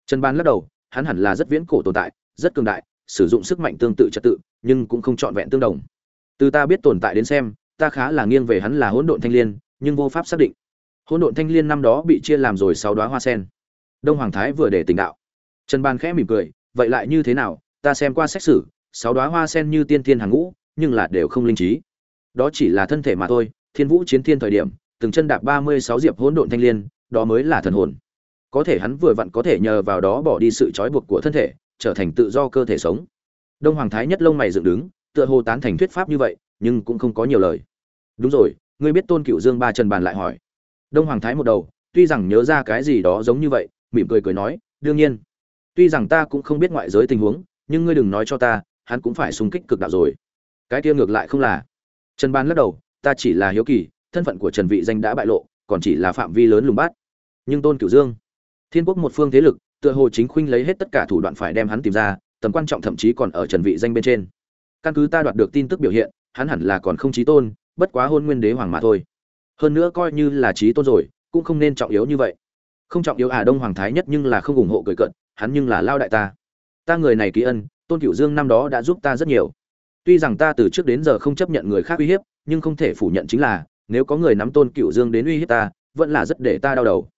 Trần ban lắc đầu hắn hẳn là rất viễn cổ tồn tại, rất cường đại, sử dụng sức mạnh tương tự trật tự, nhưng cũng không trọn vẹn tương đồng. Từ ta biết tồn tại đến xem, ta khá là nghiêng về hắn là hỗn độn thanh liên, nhưng vô pháp xác định. Hỗn độn thanh liên năm đó bị chia làm rồi sáu đoá hoa sen. Đông hoàng thái vừa để tỉnh đạo. Trần ban khẽ mỉm cười, vậy lại như thế nào? Ta xem qua xét xử, sáu đoá hoa sen như tiên tiên hàng ngũ, nhưng là đều không linh trí. Đó chỉ là thân thể mà thôi, thiên vũ chiến thiên thời điểm, từng chân đạp ba mươi sáu diệp hỗn độn thanh liên, đó mới là thần hồn có thể hắn vừa vặn có thể nhờ vào đó bỏ đi sự trói buộc của thân thể, trở thành tự do cơ thể sống. Đông hoàng thái nhất lông mày dựng đứng, tựa hồ tán thành thuyết pháp như vậy, nhưng cũng không có nhiều lời. Đúng rồi, ngươi biết tôn cựu dương ba trần bàn lại hỏi. Đông hoàng thái một đầu, tuy rằng nhớ ra cái gì đó giống như vậy, mỉm cười cười nói, đương nhiên. Tuy rằng ta cũng không biết ngoại giới tình huống, nhưng ngươi đừng nói cho ta, hắn cũng phải xung kích cực đạo rồi. Cái kia ngược lại không là. Trần ban lắc đầu, ta chỉ là hiếu kỳ, thân phận của trần vị danh đã bại lộ, còn chỉ là phạm vi lớn lùng bát. Nhưng tôn cửu dương thiên quốc một phương thế lực, tựa hồ chính khuynh lấy hết tất cả thủ đoạn phải đem hắn tìm ra, tầm quan trọng thậm chí còn ở trần vị danh bên trên. Căn cứ ta đoạt được tin tức biểu hiện, hắn hẳn là còn không chí tôn, bất quá hôn nguyên đế hoàng mà thôi. Hơn nữa coi như là chí tôn rồi, cũng không nên trọng yếu như vậy. Không trọng yếu à đông hoàng thái nhất nhưng là không ủng hộ cười cận hắn nhưng là lao đại ta. Ta người này ký ân, tôn cửu dương năm đó đã giúp ta rất nhiều. Tuy rằng ta từ trước đến giờ không chấp nhận người khác uy hiếp, nhưng không thể phủ nhận chính là, nếu có người nắm tôn cửu dương đến uy hiếp ta, vẫn là rất để ta đau đầu.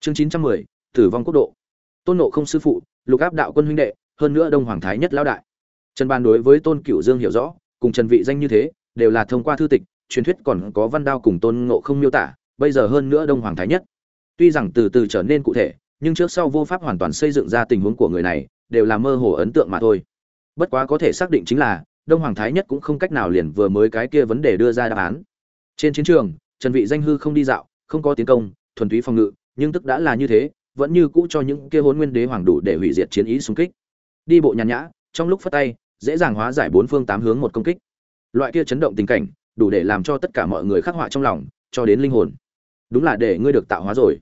Chương chín trăm mười tử vong quốc độ. Tôn nộ không sư phụ, lục áp đạo quân huynh đệ, hơn nữa đông hoàng thái nhất lão đại. Trần ban đối với tôn cửu dương hiểu rõ, cùng trần vị danh như thế, đều là thông qua thư tịch, truyền thuyết còn có văn đao cùng tôn ngộ không miêu tả, bây giờ hơn nữa đông hoàng thái nhất. Tuy rằng từ từ trở nên cụ thể, nhưng trước sau vô pháp hoàn toàn xây dựng ra tình huống của người này, đều là mơ hồ ấn tượng mà thôi. Bất quá có thể xác định chính là, đông hoàng thái nhất cũng không cách nào liền vừa mới cái kia vấn đề đưa ra đáp án. Trên chiến trường, trần vị danh hư không đi dạo, không có tiến công, thuần túy phòng ngự, nhưng tức đã là như thế vẫn như cũ cho những kia hôn nguyên đế hoàng đủ để hủy diệt chiến ý xung kích. Đi bộ nhàn nhã, trong lúc phát tay, dễ dàng hóa giải bốn phương tám hướng một công kích. Loại kia chấn động tình cảnh, đủ để làm cho tất cả mọi người khắc họa trong lòng, cho đến linh hồn. Đúng là để ngươi được tạo hóa rồi.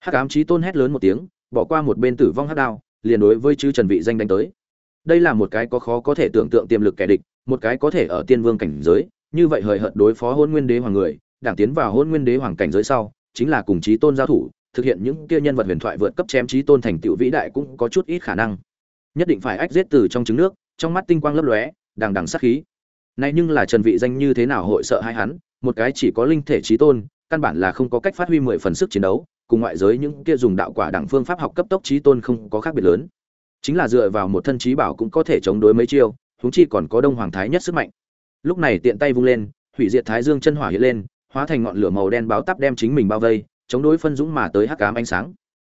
Hắc ám chí tôn hét lớn một tiếng, bỏ qua một bên tử vong hắc đao, liền đối với chư trần vị danh đánh tới. Đây là một cái có khó có thể tưởng tượng tiềm lực kẻ địch, một cái có thể ở tiên vương cảnh giới, như vậy hời hợt đối phó hôn nguyên đế hoàng người, đảng tiến vào hôn nguyên đế hoàng cảnh giới sau, chính là cùng chí tôn giao thủ thực hiện những kia nhân vật huyền thoại vượt cấp chém trí tôn thành tựu vĩ đại cũng có chút ít khả năng. Nhất định phải ách giết từ trong trứng nước, trong mắt tinh quang lấp lóe, đằng đằng sát khí. Này nhưng là trần vị danh như thế nào hội sợ hai hắn, một cái chỉ có linh thể trí tôn, căn bản là không có cách phát huy mười phần sức chiến đấu, cùng ngoại giới những kia dùng đạo quả đẳng phương pháp học cấp tốc trí tôn không có khác biệt lớn. Chính là dựa vào một thân trí bảo cũng có thể chống đối mấy chiêu, huống chi còn có đông hoàng thái nhất sức mạnh. Lúc này tiện tay vung lên, hủy diệt thái dương chân hỏa hiện lên, hóa thành ngọn lửa màu đen báo tắp đem chính mình bao vây chống đối phân dũng mà tới hắc ám ánh sáng.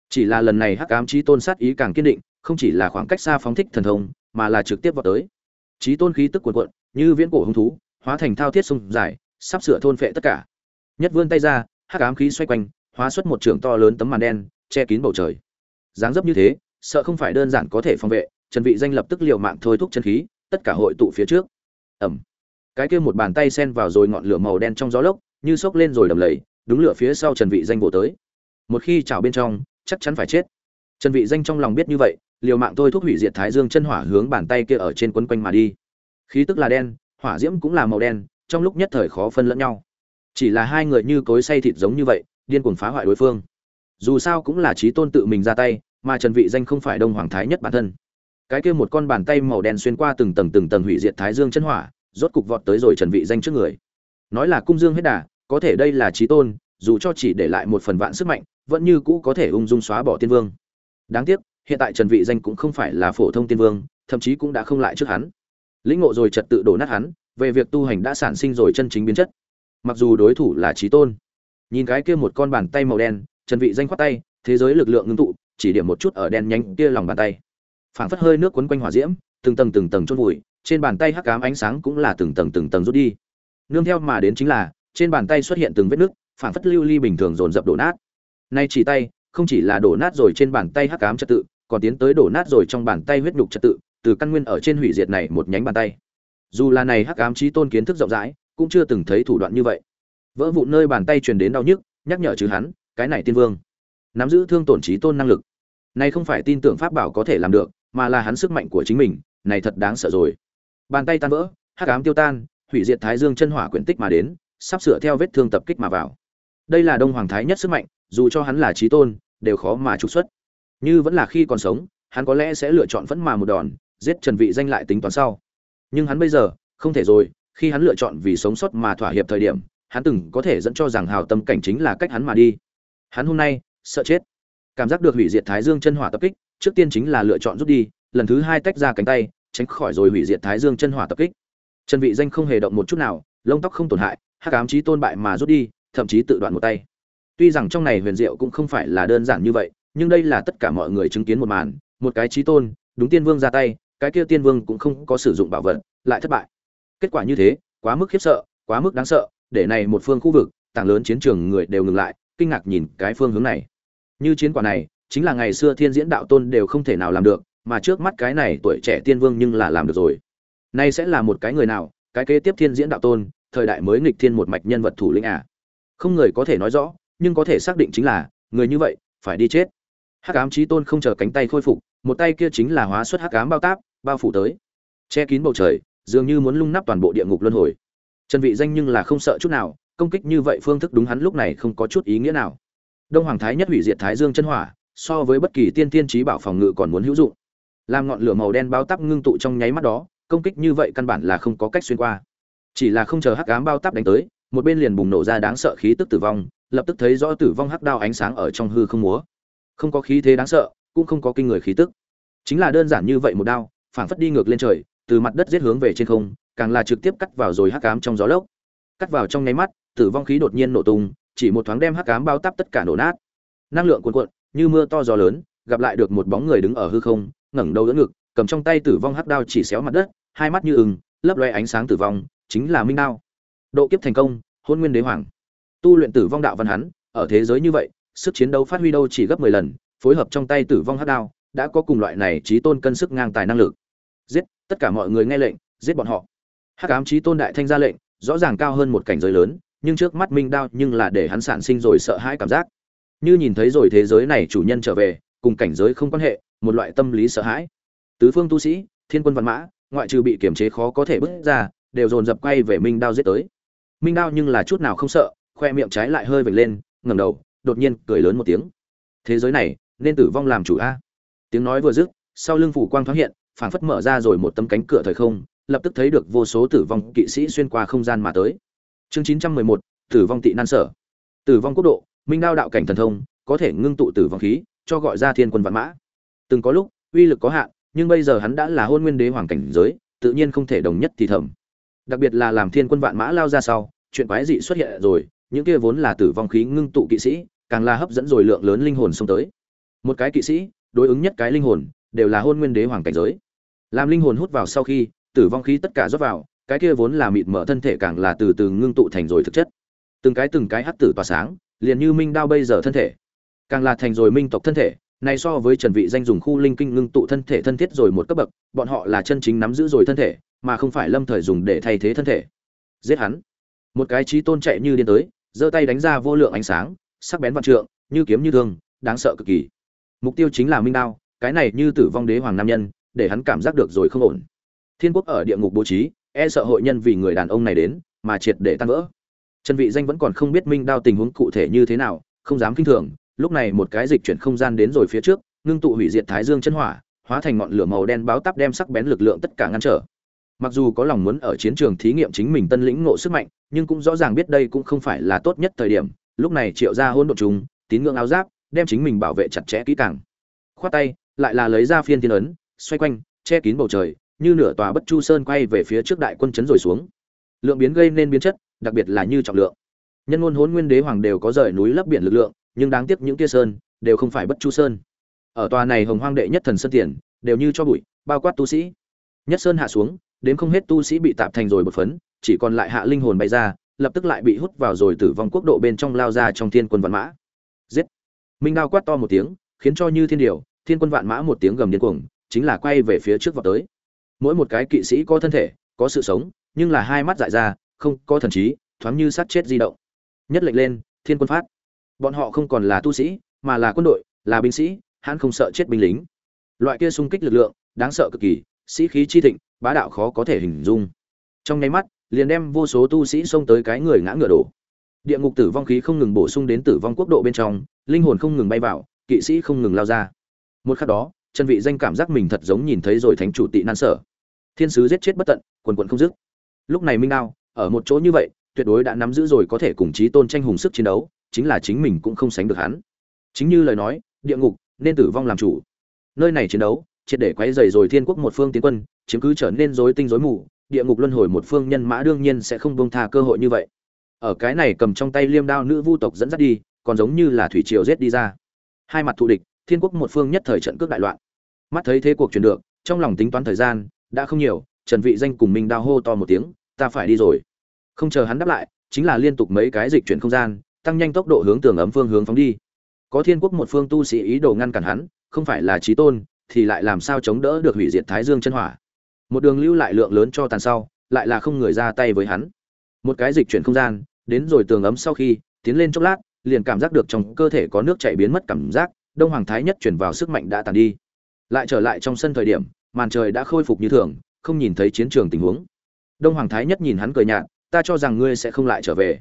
Chỉ là lần này hắc ám trí tôn sát ý càng kiên định, không chỉ là khoảng cách xa phóng thích thần thông, mà là trực tiếp vào tới. Trí tôn khí tức cuồn cuộn, như viễn cổ hung thú, hóa thành thao thiết sông dài, sắp sửa thôn phệ tất cả. Nhất vươn tay ra, hắc ám khí xoay quanh, hóa xuất một trường to lớn tấm màn đen, che kín bầu trời. Dáng dấp như thế, sợ không phải đơn giản có thể phòng vệ, trần vị danh lập tức liều mạng thôi thúc chân khí, tất cả hội tụ phía trước. Ầm. Cái kia một bàn tay sen vào rồi ngọn lửa màu đen trong gió lốc, như sốc lên rồi đầm lầy đúng lửa phía sau trần vị danh bổ tới. Một khi chảo bên trong, chắc chắn phải chết. Trần vị danh trong lòng biết như vậy, liều mạng thôi thúc hủy diệt thái dương chân hỏa hướng bàn tay kia ở trên quấn quanh mà đi. Khí tức là đen, hỏa diễm cũng là màu đen, trong lúc nhất thời khó phân lẫn nhau. Chỉ là hai người như cối xay thịt giống như vậy, điên cuồng phá hoại đối phương. Dù sao cũng là trí tôn tự mình ra tay, mà trần vị danh không phải đông hoàng thái nhất bản thân. Cái kia một con bàn tay màu đen xuyên qua từng tầng từng tầng hủy diệt thái dương chân hỏa, rốt cục vọt tới rồi trần vị danh trước người. Nói là cung dương hết đà có thể đây là trí tôn, dù cho chỉ để lại một phần vạn sức mạnh, vẫn như cũ có thể ung dung xóa bỏ tiên vương. Đáng tiếc, hiện tại trần vị danh cũng không phải là phổ thông tiên vương, thậm chí cũng đã không lại trước hắn. Lĩnh ngộ rồi trật tự đổ nát hắn, về việc tu hành đã sản sinh rồi chân chính biến chất. Mặc dù đối thủ là trí tôn, nhìn cái kia một con bàn tay màu đen, trần vị danh khoát tay, thế giới lực lượng ngưng tụ, chỉ điểm một chút ở đen nhánh kia lòng bàn tay. Phảng phất hơi nước quấn quanh hỏa diễm, từng tầng từng tầng chôn vùi, trên bàn tay hắc ám ánh sáng cũng là từng tầng từng tầng rút đi. Nương theo mà đến chính là trên bàn tay xuất hiện từng vết nứt phản phất lưu ly bình thường dồn dập đổ nát. Nay chỉ tay, không chỉ là đổ nát rồi trên bàn tay hắc ám trật tự, còn tiến tới đổ nát rồi trong bàn tay huyết nhục trật tự, từ căn nguyên ở trên hủy diệt này một nhánh bàn tay. Dù là này hắc ám trí tôn kiến thức rộng rãi, cũng chưa từng thấy thủ đoạn như vậy. Vỡ vụn nơi bàn tay truyền đến đau nhức, nhắc nhở chứ hắn, cái này tiên vương. Nắm giữ thương tổn trí tôn năng lực. Này không phải tin tưởng pháp bảo có thể làm được, mà là hắn sức mạnh của chính mình, này thật đáng sợ rồi. Bàn tay tan vỡ, hắc ám tiêu tan, hủy diệt thái dương chân hỏa quyển tích mà đến sắp sửa theo vết thương tập kích mà vào. Đây là đông hoàng thái nhất sức mạnh, dù cho hắn là trí tôn, đều khó mà trục xuất. Như vẫn là khi còn sống, hắn có lẽ sẽ lựa chọn vẫn mà một đòn, giết trần vị danh lại tính toán sau. Nhưng hắn bây giờ, không thể rồi, khi hắn lựa chọn vì sống sót mà thỏa hiệp thời điểm, hắn từng có thể dẫn cho rằng hào tâm cảnh chính là cách hắn mà đi. Hắn hôm nay, sợ chết. Cảm giác được hủy diệt thái dương chân hỏa tập kích, trước tiên chính là lựa chọn rút đi, lần thứ hai tách ra cánh tay, tránh khỏi rồi hủy diệt thái dương chân hỏa tập kích. Trần vị danh không hề động một chút nào, lông tóc không tổn hại hắc ám chí tôn bại mà rút đi, thậm chí tự đoạn một tay. Tuy rằng trong này huyền diệu cũng không phải là đơn giản như vậy, nhưng đây là tất cả mọi người chứng kiến một màn, một cái chí tôn, đúng tiên vương ra tay, cái kia tiên vương cũng không có sử dụng bảo vật, lại thất bại. Kết quả như thế, quá mức khiếp sợ, quá mức đáng sợ, để này một phương khu vực, tảng lớn chiến trường người đều ngừng lại, kinh ngạc nhìn cái phương hướng này. Như chiến quả này, chính là ngày xưa thiên diễn đạo tôn đều không thể nào làm được, mà trước mắt cái này tuổi trẻ tiên vương nhưng là làm được rồi. Nay sẽ là một cái người nào, cái kế tiếp thiên diễn đạo tôn thời đại mới nghịch thiên một mạch nhân vật thủ lĩnh à. Không người có thể nói rõ, nhưng có thể xác định chính là, người như vậy, phải đi chết. Hắc ám trí tôn không chờ cánh tay khôi phục, một tay kia chính là hóa xuất hắc ám bao táp, bao phủ tới. Che kín bầu trời, dường như muốn lung nắp toàn bộ địa ngục luân hồi. Trần vị danh nhưng là không sợ chút nào, công kích như vậy phương thức đúng hắn lúc này không có chút ý nghĩa nào. Đông hoàng thái nhất hủy diệt thái dương chân hỏa, so với bất kỳ tiên tiên trí bảo phòng ngự còn muốn hữu dụng. Làm ngọn lửa màu đen bao táp ngưng tụ trong nháy mắt đó, công kích như vậy căn bản là không có cách xuyên qua chỉ là không chờ hắc ám bao táp đánh tới, một bên liền bùng nổ ra đáng sợ khí tức tử vong, lập tức thấy rõ tử vong hắc đao ánh sáng ở trong hư không múa. Không có khí thế đáng sợ, cũng không có kinh người khí tức. Chính là đơn giản như vậy một đao, phảng phất đi ngược lên trời, từ mặt đất giết hướng về trên không, càng là trực tiếp cắt vào rồi hắc ám trong gió lốc. Cắt vào trong nháy mắt, tử vong khí đột nhiên nổ tung, chỉ một thoáng đem hắc ám bao táp tất cả nổ nát. Năng lượng cuồn cuộn, như mưa to gió lớn, gặp lại được một bóng người đứng ở hư không, ngẩng đầu đỡ ngực, cầm trong tay tử vong hắc đao chỉ xéo mặt đất, hai mắt như ưng, lấp loe ánh sáng tử vong chính là minh đao. Độ kiếp thành công, hôn nguyên đế hoàng. Tu luyện tử vong đạo văn hắn, ở thế giới như vậy, sức chiến đấu phát huy đâu chỉ gấp mười lần, phối hợp trong tay tử vong hắc đao, đã có cùng loại này trí tôn cân sức ngang tài năng lực. Giết, tất cả mọi người nghe lệnh, giết bọn họ. Hắc ám trí tôn đại thanh ra lệnh, rõ ràng cao hơn một cảnh giới lớn, nhưng trước mắt minh đao nhưng là để hắn sản sinh rồi sợ hãi cảm giác. Như nhìn thấy rồi thế giới này chủ nhân trở về, cùng cảnh giới không quan hệ, một loại tâm lý sợ hãi. Tứ phương tu sĩ, thiên quân văn mã, ngoại trừ bị kiểm chế khó có thể bước ra đều dồn dập quay về minh đao giết tới. Minh đao nhưng là chút nào không sợ, khoe miệng trái lại hơi vểnh lên, ngẩng đầu, đột nhiên cười lớn một tiếng. Thế giới này, nên tử vong làm chủ a. Tiếng nói vừa dứt, sau lưng phủ quang thoáng hiện, phảng phất mở ra rồi một tấm cánh cửa thời không, lập tức thấy được vô số tử vong kỵ sĩ xuyên qua không gian mà tới. Chương chín trăm mười một, tử vong tị nan sở. Tử vong quốc độ, minh đao đạo cảnh thần thông, có thể ngưng tụ tử vong khí, cho gọi ra thiên quân vạn mã. Từng có lúc, uy lực có hạn, nhưng bây giờ hắn đã là hôn nguyên đế hoàng cảnh giới, tự nhiên không thể đồng nhất thì thầm đặc biệt là làm thiên quân vạn mã lao ra sau, chuyện quái dị xuất hiện rồi, những kia vốn là tử vong khí ngưng tụ kỵ sĩ, càng là hấp dẫn rồi lượng lớn linh hồn xông tới. Một cái kỵ sĩ, đối ứng nhất cái linh hồn, đều là hôn nguyên đế hoàng cảnh giới. Làm linh hồn hút vào sau khi, tử vong khí tất cả rót vào, cái kia vốn là mịt mở thân thể càng là từ từ ngưng tụ thành rồi thực chất. Từng cái từng cái hắt tử tỏa sáng, liền như minh đao bây giờ thân thể. Càng là thành rồi minh tộc thân thể, này so với trần vị danh dùng khu linh kinh ngưng tụ thân thể thân thiết rồi một cấp bậc, bọn họ là chân chính nắm giữ rồi thân thể mà không phải lâm thời dùng để thay thế thân thể. Giết hắn. Một cái trí tôn chạy như điên tới, giơ tay đánh ra vô lượng ánh sáng, sắc bén vạn trượng, như kiếm như thương, đáng sợ cực kỳ. Mục tiêu chính là minh đao, cái này như tử vong đế hoàng nam nhân, để hắn cảm giác được rồi không ổn. Thiên quốc ở địa ngục bố trí e sợ hội nhân vì người đàn ông này đến, mà triệt để tan vỡ. Trần vị danh vẫn còn không biết minh đao tình huống cụ thể như thế nào, không dám kinh thường, lúc này một cái dịch chuyển không gian đến rồi phía trước, ngưng tụ hủy diệt thái dương chân hỏa, hóa thành ngọn lửa màu đen báo tắp đem sắc bén lực lượng tất cả ngăn trở mặc dù có lòng muốn ở chiến trường thí nghiệm chính mình tân lĩnh ngộ sức mạnh, nhưng cũng rõ ràng biết đây cũng không phải là tốt nhất thời điểm. Lúc này triệu ra hôn độn chúng tín ngưỡng áo giáp, đem chính mình bảo vệ chặt chẽ kỹ càng. Khoát tay, lại là lấy ra phiên thiên ấn, xoay quanh, che kín bầu trời, như nửa tòa bất chu sơn quay về phía trước đại quân chấn rồi xuống. Lượng biến gây nên biến chất, đặc biệt là như trọng lượng. Nhân ngôn hốn nguyên đế hoàng đều có rời núi lấp biển lực lượng, nhưng đáng tiếc những kia sơn, đều không phải bất chu sơn. Ở tòa này hồng hoang đệ nhất thần sơn tiền, đều như cho bụi, bao quát tu sĩ. Nhất sơn hạ xuống đến không hết tu sĩ bị tạp thành rồi một phấn, chỉ còn lại hạ linh hồn bay ra, lập tức lại bị hút vào rồi tử vong quốc độ bên trong lao ra trong thiên quân vạn mã. Giết! Minh đao quát to một tiếng, khiến cho như thiên điều thiên quân vạn mã một tiếng gầm điên cuồng, chính là quay về phía trước vào tới. Mỗi một cái kỵ sĩ có thân thể, có sự sống, nhưng là hai mắt dại ra, không có thần trí, thoáng như sát chết di động. Nhất lệnh lên, thiên quân phát. Bọn họ không còn là tu sĩ, mà là quân đội, là binh sĩ hắn không sợ chết binh lính. Loại kia xung kích lực lượng, đáng sợ cực kỳ, sĩ khí chi thịnh bá đạo khó có thể hình dung. Trong nháy mắt, liền đem vô số tu sĩ xông tới cái người ngã ngựa đổ. Địa ngục tử vong khí không ngừng bổ sung đến tử vong quốc độ bên trong, linh hồn không ngừng bay vào, kỵ sĩ không ngừng lao ra. Một khắc đó, chân vị danh cảm giác mình thật giống nhìn thấy rồi thánh chủ tị nan sở. Thiên sứ giết chết bất tận, quần quần không dứt. Lúc này minh ao ở một chỗ như vậy, tuyệt đối đã nắm giữ rồi có thể cùng chí tôn tranh hùng sức chiến đấu, chính là chính mình cũng không sánh được hắn. Chính như lời nói, địa ngục, nên tử vong làm chủ. Nơi này chiến đấu triệt để quấy rầy rồi thiên quốc một phương tiến quân, chiếm cứ trở nên rối tinh rối mù, địa ngục luân hồi một phương nhân mã đương nhiên sẽ không buông tha cơ hội như vậy. Ở cái này cầm trong tay liêm đao nữ vu tộc dẫn dắt đi, còn giống như là thủy triều giết đi ra. Hai mặt thù địch, thiên quốc một phương nhất thời trận cước đại loạn. Mắt thấy thế cuộc chuyển được, trong lòng tính toán thời gian, đã không nhiều, trần vị danh cùng minh đao hô to một tiếng, ta phải đi rồi. Không chờ hắn đáp lại, chính là liên tục mấy cái dịch chuyển không gian, tăng nhanh tốc độ hướng tường ấm phương hướng phóng đi. Có thiên quốc một phương tu sĩ ý đồ ngăn cản hắn, không phải là chí tôn thì lại làm sao chống đỡ được hủy diệt thái dương chân hỏa? Một đường lưu lại lượng lớn cho tàn sau, lại là không người ra tay với hắn. Một cái dịch chuyển không gian, đến rồi tường ấm sau khi, tiến lên chốc lát, liền cảm giác được trong cơ thể có nước chảy biến mất cảm giác, đông hoàng thái nhất chuyển vào sức mạnh đã tàn đi. Lại trở lại trong sân thời điểm, màn trời đã khôi phục như thường, không nhìn thấy chiến trường tình huống. Đông hoàng thái nhất nhìn hắn cười nhạt, ta cho rằng ngươi sẽ không lại trở về.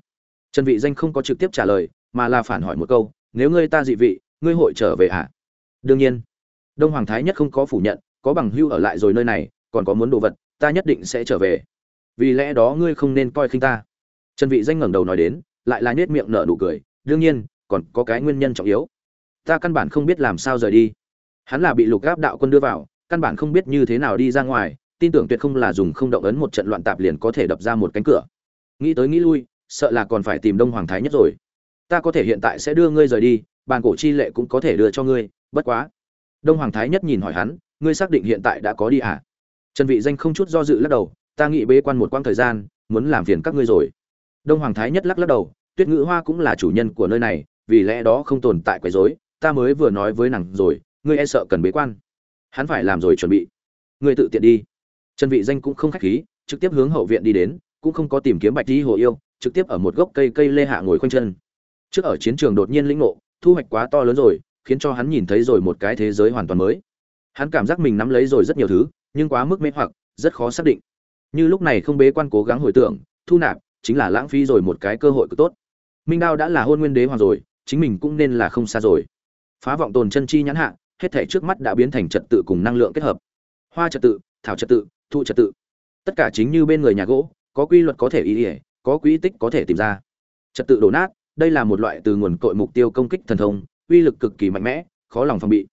Trần vị danh không có trực tiếp trả lời, mà là phản hỏi một câu, nếu ngươi ta dị vị, ngươi hội trở về à đương nhiên đông hoàng thái nhất không có phủ nhận, có bằng hưu ở lại rồi nơi này, còn có muốn đồ vật, ta nhất định sẽ trở về. Vì lẽ đó ngươi không nên coi khinh ta. Trần vị danh ngẩng đầu nói đến, lại là nết miệng nở nụ cười, đương nhiên, còn có cái nguyên nhân trọng yếu. Ta căn bản không biết làm sao rời đi. Hắn là bị lục gáp đạo quân đưa vào, căn bản không biết như thế nào đi ra ngoài, tin tưởng tuyệt không là dùng không động ấn một trận loạn tạp liền có thể đập ra một cánh cửa. Nghĩ tới nghĩ lui, sợ là còn phải tìm đông hoàng thái nhất rồi. Ta có thể hiện tại sẽ đưa ngươi rời đi, bàn cổ chi lệ cũng có thể đưa cho ngươi, bất quá đông hoàng thái nhất nhìn hỏi hắn, ngươi xác định hiện tại đã có đi à? Trần vị danh không chút do dự lắc đầu, ta nghĩ bế quan một quãng thời gian, muốn làm phiền các ngươi rồi. Đông hoàng thái nhất lắc lắc đầu, tuyết ngữ hoa cũng là chủ nhân của nơi này, vì lẽ đó không tồn tại quấy rối, ta mới vừa nói với nàng rồi, ngươi e sợ cần bế quan. Hắn phải làm rồi chuẩn bị. Ngươi tự tiện đi. Trần vị danh cũng không khách khí, trực tiếp hướng hậu viện đi đến, cũng không có tìm kiếm bạch Tý hồ yêu, trực tiếp ở một gốc cây cây lê hạ ngồi khoanh chân. Trước ở chiến trường đột nhiên lĩnh ngộ, thu hoạch quá to lớn rồi khiến cho hắn nhìn thấy rồi một cái thế giới hoàn toàn mới. Hắn cảm giác mình nắm lấy rồi rất nhiều thứ, nhưng quá mức mê hoặc, rất khó xác định. Như lúc này không bế quan cố gắng hồi tưởng, thu nạp chính là lãng phí rồi một cái cơ hội cực tốt. Minh đao đã là hôn nguyên đế hoàng rồi, chính mình cũng nên là không xa rồi. Phá vọng tồn chân chi nhãn hạ, hết thể trước mắt đã biến thành trật tự cùng năng lượng kết hợp. Hoa trật tự, thảo trật tự, thụ trật tự. Tất cả chính như bên người nhà gỗ, có quy luật có thể ý ỉa có quỹ tích có thể tìm ra. Trật tự đổ nát, đây là một loại từ nguồn cội mục tiêu công kích thần thông uy lực cực kỳ mạnh mẽ, khó lòng phòng bị.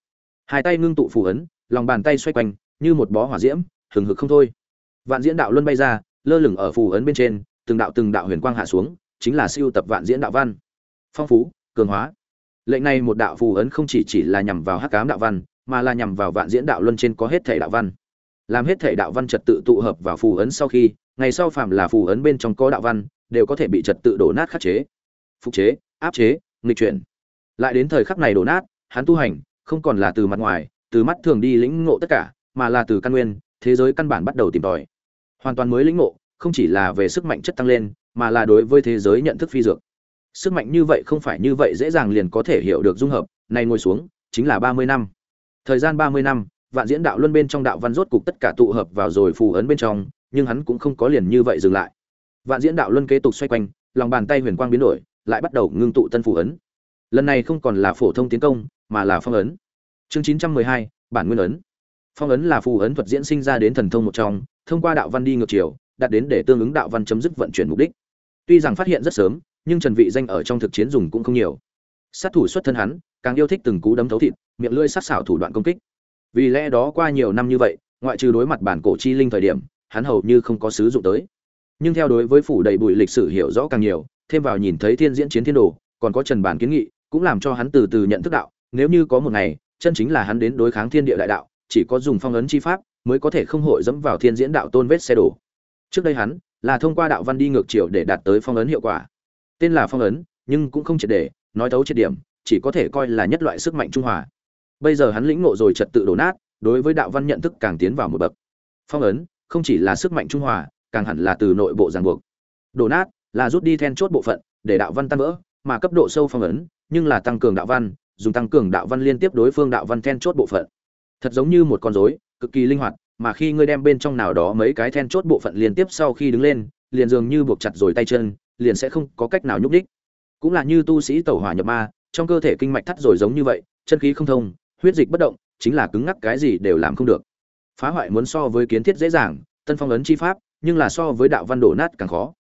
Hai tay ngưng tụ phù ấn, lòng bàn tay xoay quanh, như một bó hỏa diễm, hừng hực không thôi. Vạn diễn đạo luân bay ra, lơ lửng ở phù ấn bên trên, từng đạo từng đạo huyền quang hạ xuống, chính là siêu tập vạn diễn đạo văn. Phong phú, cường hóa. Lệnh này một đạo phù ấn không chỉ chỉ là nhằm vào hắc cám đạo văn, mà là nhằm vào vạn diễn đạo luân trên có hết thể đạo văn. Làm hết thể đạo văn trật tự tụ hợp vào phù ấn sau khi, ngày sau phạm là phù ấn bên trong có đạo văn, đều có thể bị trật tự đổ nát khắc chế. Phục chế, áp chế, nghịch chuyển lại đến thời khắc này đổ nát, hắn tu hành, không còn là từ mặt ngoài, từ mắt thường đi lĩnh ngộ tất cả, mà là từ căn nguyên, thế giới căn bản bắt đầu tìm tòi. Hoàn toàn mới lĩnh ngộ, không chỉ là về sức mạnh chất tăng lên, mà là đối với thế giới nhận thức phi dược. Sức mạnh như vậy không phải như vậy dễ dàng liền có thể hiểu được dung hợp này ngồi xuống, chính là ba mươi năm. Thời gian ba mươi năm, vạn diễn đạo luân bên trong đạo văn rốt cục tất cả tụ hợp vào rồi phù ấn bên trong, nhưng hắn cũng không có liền như vậy dừng lại. Vạn diễn đạo luân kế tục xoay quanh, lòng bàn tay huyền quang biến đổi, lại bắt đầu ngưng tụ tân phù ấn lần này không còn là phổ thông tiến công, mà là phong ấn. Chương chín trăm mười hai, bản nguyên ấn. Phong ấn là phù ấn thuật diễn sinh ra đến thần thông một trong, thông qua đạo văn đi ngược chiều, đạt đến để tương ứng đạo văn chấm dứt vận chuyển mục đích. Tuy rằng phát hiện rất sớm, nhưng trần vị danh ở trong thực chiến dùng cũng không nhiều. Sát thủ xuất thân hắn, càng yêu thích từng cú đấm thấu thịt, miệng lưỡi sắc sảo thủ đoạn công kích. Vì lẽ đó qua nhiều năm như vậy, ngoại trừ đối mặt bản cổ chi linh thời điểm, hắn hầu như không có sử dụng tới. Nhưng theo đối với phủ đầy bụi lịch sử hiểu rõ càng nhiều, thêm vào nhìn thấy thiên diễn chiến thiên đồ, còn có trần bản kiến nghị cũng làm cho hắn từ từ nhận thức đạo, nếu như có một ngày, chân chính là hắn đến đối kháng thiên địa đại đạo, chỉ có dùng phong ấn chi pháp mới có thể không hội dẫm vào thiên diễn đạo tôn vết xe đổ. Trước đây hắn là thông qua đạo văn đi ngược chiều để đạt tới phong ấn hiệu quả. Tên là phong ấn, nhưng cũng không triệt để, nói thấu triệt điểm, chỉ có thể coi là nhất loại sức mạnh trung hòa. Bây giờ hắn lĩnh ngộ rồi trật tự đổ nát, đối với đạo văn nhận thức càng tiến vào một bậc. Phong ấn không chỉ là sức mạnh trung hòa, càng hẳn là từ nội bộ ràng buộc. Đổ nát là rút đi then chốt bộ phận để đạo văn tan vỡ, mà cấp độ sâu phong ấn nhưng là tăng cường đạo văn, dùng tăng cường đạo văn liên tiếp đối phương đạo văn then chốt bộ phận. Thật giống như một con rối, cực kỳ linh hoạt, mà khi ngươi đem bên trong nào đó mấy cái then chốt bộ phận liên tiếp sau khi đứng lên, liền dường như buộc chặt rồi tay chân, liền sẽ không có cách nào nhúc đích cũng là như tu sĩ tẩu hỏa nhập ma, trong cơ thể kinh mạch thắt rồi giống như vậy, chân khí không thông, huyết dịch bất động, chính là cứng ngắc cái gì đều làm không được. Phá hoại muốn so với kiến thiết dễ dàng, tân phong ấn chi pháp, nhưng là so với đạo văn đổ nát càng khó.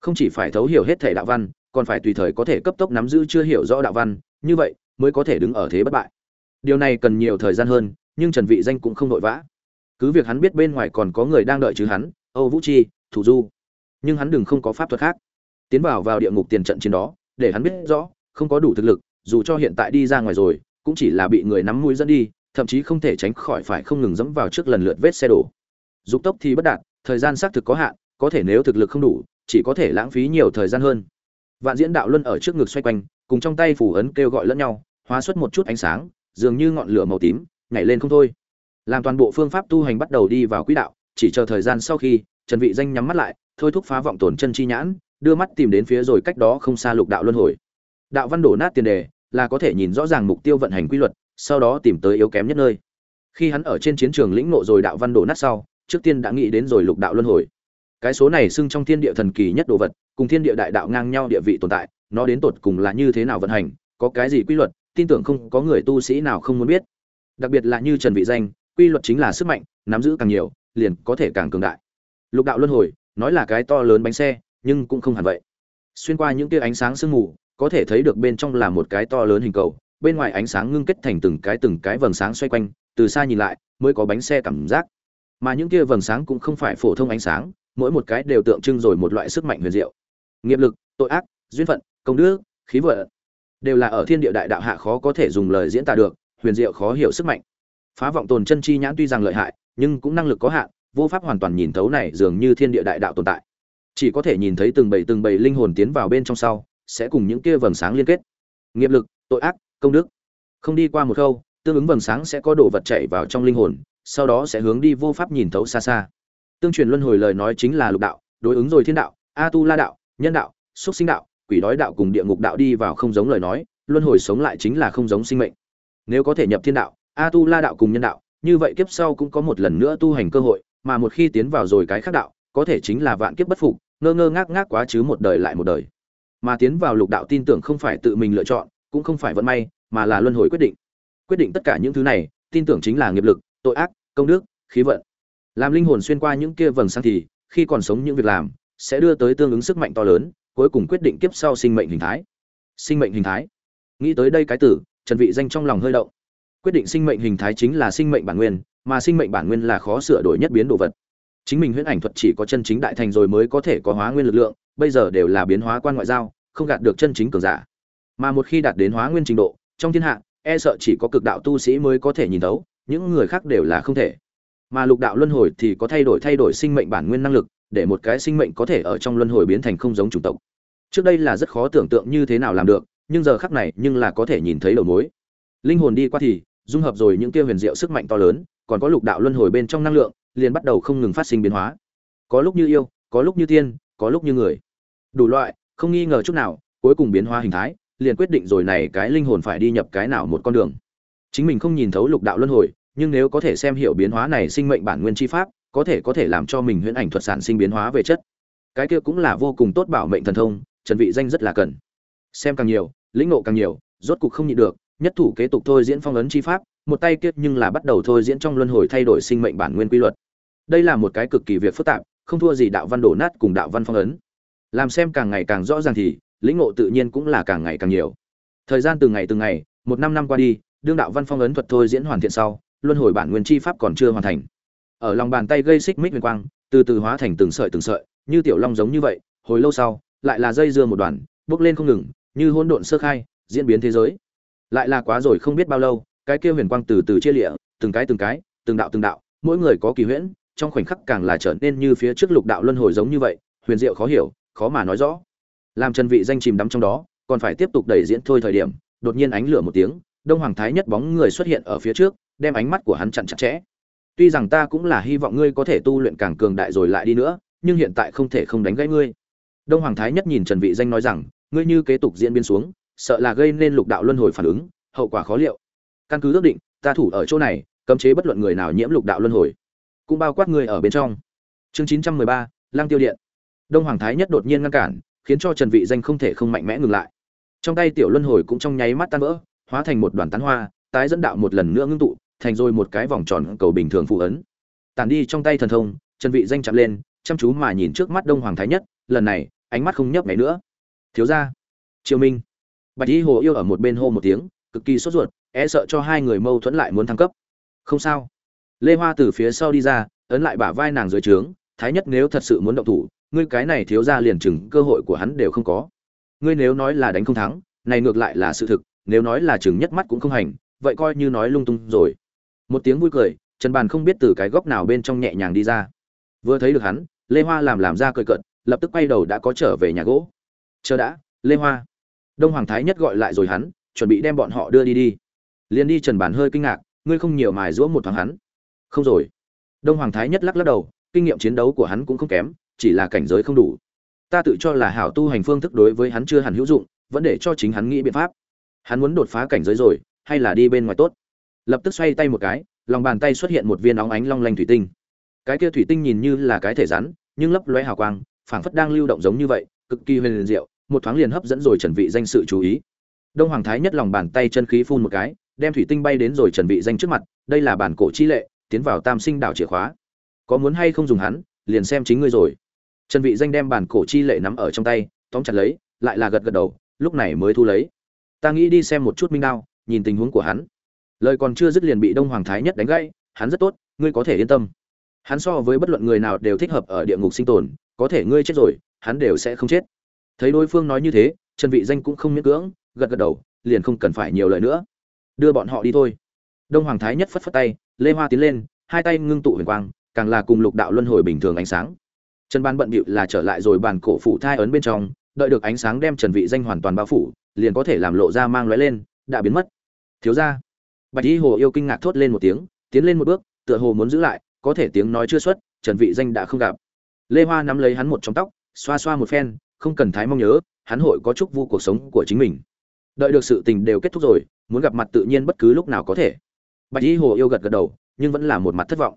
Không chỉ phải thấu hiểu hết thể đạo văn còn phải tùy thời có thể cấp tốc nắm giữ chưa hiểu rõ đạo văn, như vậy mới có thể đứng ở thế bất bại. Điều này cần nhiều thời gian hơn, nhưng trần vị danh cũng không nội vã. Cứ việc hắn biết bên ngoài còn có người đang đợi chứ hắn, âu vũ chi, thủ du, nhưng hắn đừng không có pháp thuật khác. Tiến vào vào địa ngục tiền trận chiến đó, để hắn biết rõ, không có đủ thực lực, dù cho hiện tại đi ra ngoài rồi, cũng chỉ là bị người nắm mũi dẫn đi, thậm chí không thể tránh khỏi phải không ngừng dẫm vào trước lần lượt vết xe đổ. Dục tốc thì bất đạt, thời gian xác thực có hạn, có thể nếu thực lực không đủ, chỉ có thể lãng phí nhiều thời gian hơn vạn diễn đạo luân ở trước ngực xoay quanh, cùng trong tay phủ ấn kêu gọi lẫn nhau, hóa xuất một chút ánh sáng, dường như ngọn lửa màu tím, nhảy lên không thôi. Làm toàn bộ phương pháp tu hành bắt đầu đi vào quỹ đạo, chỉ chờ thời gian sau khi, trần vị danh nhắm mắt lại, thôi thúc phá vọng tổn chân chi nhãn, đưa mắt tìm đến phía rồi cách đó không xa lục đạo luân hồi. Đạo văn đổ nát tiền đề, là có thể nhìn rõ ràng mục tiêu vận hành quy luật, sau đó tìm tới yếu kém nhất nơi. Khi hắn ở trên chiến trường lĩnh ngộ rồi đạo văn đổ nát sau, trước tiên đã nghĩ đến rồi lục đạo luân hồi. Cái số này xưng trong thiên địa thần kỳ nhất đồ vật cùng thiên địa đại đạo ngang nhau địa vị tồn tại, nó đến tột cùng là như thế nào vận hành, có cái gì quy luật, tin tưởng không có người tu sĩ nào không muốn biết. Đặc biệt là như trần vị danh, quy luật chính là sức mạnh, nắm giữ càng nhiều, liền có thể càng cường đại. Lục đạo luân hồi, nói là cái to lớn bánh xe, nhưng cũng không hẳn vậy. Xuyên qua những tia ánh sáng sương mù, có thể thấy được bên trong là một cái to lớn hình cầu, bên ngoài ánh sáng ngưng kết thành từng cái từng cái vầng sáng xoay quanh, từ xa nhìn lại, mới có bánh xe cảm giác. Mà những kia vầng sáng cũng không phải phổ thông ánh sáng, mỗi một cái đều tượng trưng rồi một loại sức mạnh huyền diệu nghiệp lực, tội ác, duyên phận, công đức, khí vợ, đều là ở thiên địa đại đạo hạ khó có thể dùng lời diễn tả được, huyền diệu khó hiểu sức mạnh. Phá vọng tồn chân chi nhãn tuy rằng lợi hại, nhưng cũng năng lực có hạn, vô pháp hoàn toàn nhìn thấu này dường như thiên địa đại đạo tồn tại. Chỉ có thể nhìn thấy từng bầy từng bầy linh hồn tiến vào bên trong sau, sẽ cùng những kia vầng sáng liên kết. Nghiệp lực, tội ác, công đức. Không đi qua một khâu, tương ứng vầng sáng sẽ có đồ vật chảy vào trong linh hồn, sau đó sẽ hướng đi vô pháp nhìn thấu xa xa. Tương truyền luân hồi lời nói chính là lục đạo, đối ứng rồi thiên đạo, a tu la đạo nhân đạo, xúc sinh đạo, quỷ đói đạo cùng địa ngục đạo đi vào không giống lời nói, luân hồi sống lại chính là không giống sinh mệnh. Nếu có thể nhập thiên đạo a tu la đạo cùng nhân đạo, như vậy kiếp sau cũng có một lần nữa tu hành cơ hội, mà một khi tiến vào rồi cái khác đạo, có thể chính là vạn kiếp bất phục, ngơ ngơ ngác ngác quá chứ một đời lại một đời. Mà tiến vào lục đạo tin tưởng không phải tự mình lựa chọn, cũng không phải vận may, mà là luân hồi quyết định. Quyết định tất cả những thứ này, tin tưởng chính là nghiệp lực, tội ác, công đức, khí vận. Làm linh hồn xuyên qua những kia vầng sang thì, khi còn sống những việc làm sẽ đưa tới tương ứng sức mạnh to lớn, cuối cùng quyết định kiếp sau sinh mệnh hình thái. Sinh mệnh hình thái. Nghĩ tới đây cái tử trần vị danh trong lòng hơi động. Quyết định sinh mệnh hình thái chính là sinh mệnh bản nguyên, mà sinh mệnh bản nguyên là khó sửa đổi nhất biến đồ vật. Chính mình huyễn ảnh thuật chỉ có chân chính đại thành rồi mới có thể có hóa nguyên lực lượng, bây giờ đều là biến hóa quan ngoại giao, không gạt được chân chính cường giả. Mà một khi đạt đến hóa nguyên trình độ, trong thiên hạ e sợ chỉ có cực đạo tu sĩ mới có thể nhìn thấu, những người khác đều là không thể. Mà lục đạo luân hồi thì có thay đổi thay đổi sinh mệnh bản nguyên năng lực để một cái sinh mệnh có thể ở trong luân hồi biến thành không giống chủng tộc. Trước đây là rất khó tưởng tượng như thế nào làm được, nhưng giờ khắc này nhưng là có thể nhìn thấy đầu mối. Linh hồn đi qua thì, dung hợp rồi những kia huyền diệu sức mạnh to lớn, còn có lục đạo luân hồi bên trong năng lượng, liền bắt đầu không ngừng phát sinh biến hóa. Có lúc như yêu, có lúc như tiên, có lúc như người. Đủ loại, không nghi ngờ chút nào, cuối cùng biến hóa hình thái, liền quyết định rồi này cái linh hồn phải đi nhập cái nào một con đường. Chính mình không nhìn thấu lục đạo luân hồi, nhưng nếu có thể xem hiểu biến hóa này sinh mệnh bản nguyên chi pháp có thể có thể làm cho mình huyễn ảnh thuật sản sinh biến hóa về chất. Cái kia cũng là vô cùng tốt bảo mệnh thần thông, trần vị danh rất là cần. Xem càng nhiều, lĩnh ngộ càng nhiều, rốt cục không nhịn được, nhất thủ kế tục thôi diễn phong ấn chi pháp, một tay kiết nhưng là bắt đầu thôi diễn trong luân hồi thay đổi sinh mệnh bản nguyên quy luật. Đây là một cái cực kỳ việc phức tạp, không thua gì đạo văn đổ nát cùng đạo văn phong ấn. Làm xem càng ngày càng rõ ràng thì, lĩnh ngộ tự nhiên cũng là càng ngày càng nhiều. Thời gian từ ngày từng ngày, một năm năm qua đi, đương đạo văn phong ấn thuật thôi diễn hoàn thiện sau, luân hồi bản nguyên chi pháp còn chưa hoàn thành ở lòng bàn tay gây xích mích huyền quang, từ từ hóa thành từng sợi từng sợi, như tiểu long giống như vậy, hồi lâu sau, lại là dây dưa một đoàn, bước lên không ngừng, như hỗn độn sơ khai, diễn biến thế giới. Lại là quá rồi không biết bao lâu, cái kia huyền quang từ từ chia lịa, từng cái từng cái, từng đạo từng đạo, mỗi người có kỳ huyễn, trong khoảnh khắc càng là trở nên như phía trước lục đạo luân hồi giống như vậy, huyền diệu khó hiểu, khó mà nói rõ. Làm trần vị danh chìm đắm trong đó, còn phải tiếp tục đẩy diễn thôi thời điểm, đột nhiên ánh lửa một tiếng, đông hoàng thái nhất bóng người xuất hiện ở phía trước, đem ánh mắt của hắn chặn chặt chẽ tuy rằng ta cũng là hy vọng ngươi có thể tu luyện càng cường đại rồi lại đi nữa nhưng hiện tại không thể không đánh gãy ngươi. Đông hoàng thái nhất nhìn trần vị danh nói rằng ngươi như kế tục diễn biến xuống sợ là gây nên lục đạo luân hồi phản ứng hậu quả khó liệu. Căn cứ ước định ta thủ ở chỗ này cấm chế bất luận người nào nhiễm lục đạo luân hồi. Cũng bao quát người ở bên trong. Chương 913, lang tiêu điện. Đông hoàng thái nhất đột nhiên ngăn cản khiến cho trần vị danh không thể không mạnh mẽ ngừng lại. Trong tay tiểu luân hồi cũng trong nháy mắt tan vỡ hóa thành một đoàn tán hoa tái dẫn đạo một lần nữa ngưng tụ thành rồi một cái vòng tròn cầu bình thường phụ ấn. Tàn đi trong tay thần thông, chân vị danh chạm lên, chăm chú mà nhìn trước mắt đông hoàng thái nhất, lần này, ánh mắt không nhấp nháy nữa. Thiếu gia, triều minh. Bạch y hồ yêu ở một bên hô một tiếng, cực kỳ sốt ruột e sợ cho hai người mâu thuẫn lại muốn thăng cấp. Không sao. Lê hoa từ phía sau đi ra, ấn lại bả vai nàng dưới trướng, thái nhất nếu thật sự muốn động thủ, ngươi cái này thiếu gia liền chừng, cơ hội của hắn đều không có. Ngươi nếu nói là đánh không thắng, này ngược lại là sự thực, nếu nói là chừng nhất mắt cũng không hành, vậy coi như nói lung tung rồi một tiếng vui cười, trần bàn không biết từ cái góc nào bên trong nhẹ nhàng đi ra. Vừa thấy được hắn, lê hoa làm làm ra cười cận lập tức quay đầu đã có trở về nhà gỗ. Chờ đã, lê hoa. Đông hoàng thái nhất gọi lại rồi hắn, chuẩn bị đem bọn họ đưa đi đi. Liền đi trần bàn hơi kinh ngạc, ngươi không nhiều mài giũa một thoáng hắn. Không rồi. Đông hoàng thái nhất lắc lắc đầu, kinh nghiệm chiến đấu của hắn cũng không kém, chỉ là cảnh giới không đủ. Ta tự cho là hảo tu hành phương thức đối với hắn chưa hẳn hữu dụng, vẫn để cho chính hắn nghĩ biện pháp. Hắn muốn đột phá cảnh giới rồi, hay là đi bên ngoài tốt? Lập tức xoay tay một cái, lòng bàn tay xuất hiện một viên óng ánh long lanh thủy tinh. Cái kia thủy tinh nhìn như là cái thể rắn, nhưng lấp lóe hào quang, phảng phất đang lưu động giống như vậy, cực kỳ huyền diệu, một thoáng liền hấp dẫn rồi trần vị danh sự chú ý. Đông hoàng thái nhất lòng bàn tay chân khí phun một cái, đem thủy tinh bay đến rồi trần vị danh trước mặt, đây là bản cổ chi lệ, tiến vào tam sinh đảo chìa khóa. Có muốn hay không dùng hắn, liền xem chính ngươi rồi. Trần vị danh đem bản cổ chi lệ nắm ở trong tay, tóm chặt lấy, lại là gật gật đầu, lúc này mới thu lấy. Ta nghĩ đi xem một chút minh đao, nhìn tình huống của hắn lời còn chưa dứt liền bị đông hoàng thái nhất đánh gãy, hắn rất tốt, ngươi có thể yên tâm. Hắn so với bất luận người nào đều thích hợp ở địa ngục sinh tồn, có thể ngươi chết rồi, hắn đều sẽ không chết. Thấy đối phương nói như thế, trần vị danh cũng không miễn cưỡng, gật gật đầu, liền không cần phải nhiều lời nữa. Đưa bọn họ đi thôi. Đông hoàng thái nhất phất phất tay, lê hoa tiến lên, hai tay ngưng tụ huyền quang, càng là cùng lục đạo luân hồi bình thường ánh sáng. Trần ban bận bịu là trở lại rồi bàn cổ phủ thai ấn bên trong, đợi được ánh sáng đem trần vị danh hoàn toàn bao phủ, liền có thể làm lộ ra mang lóe lên, đã biến mất. Thiếu gia bạch y hồ yêu kinh ngạc thốt lên một tiếng, tiến lên một bước, tựa hồ muốn giữ lại, có thể tiếng nói chưa xuất, trần vị danh đã không gặp. Lê hoa nắm lấy hắn một trong tóc, xoa xoa một phen, không cần thái mong nhớ, hắn hội có chúc vu cuộc sống của chính mình. Đợi được sự tình đều kết thúc rồi, muốn gặp mặt tự nhiên bất cứ lúc nào có thể. Bạch y hồ yêu gật gật đầu, nhưng vẫn là một mặt thất vọng.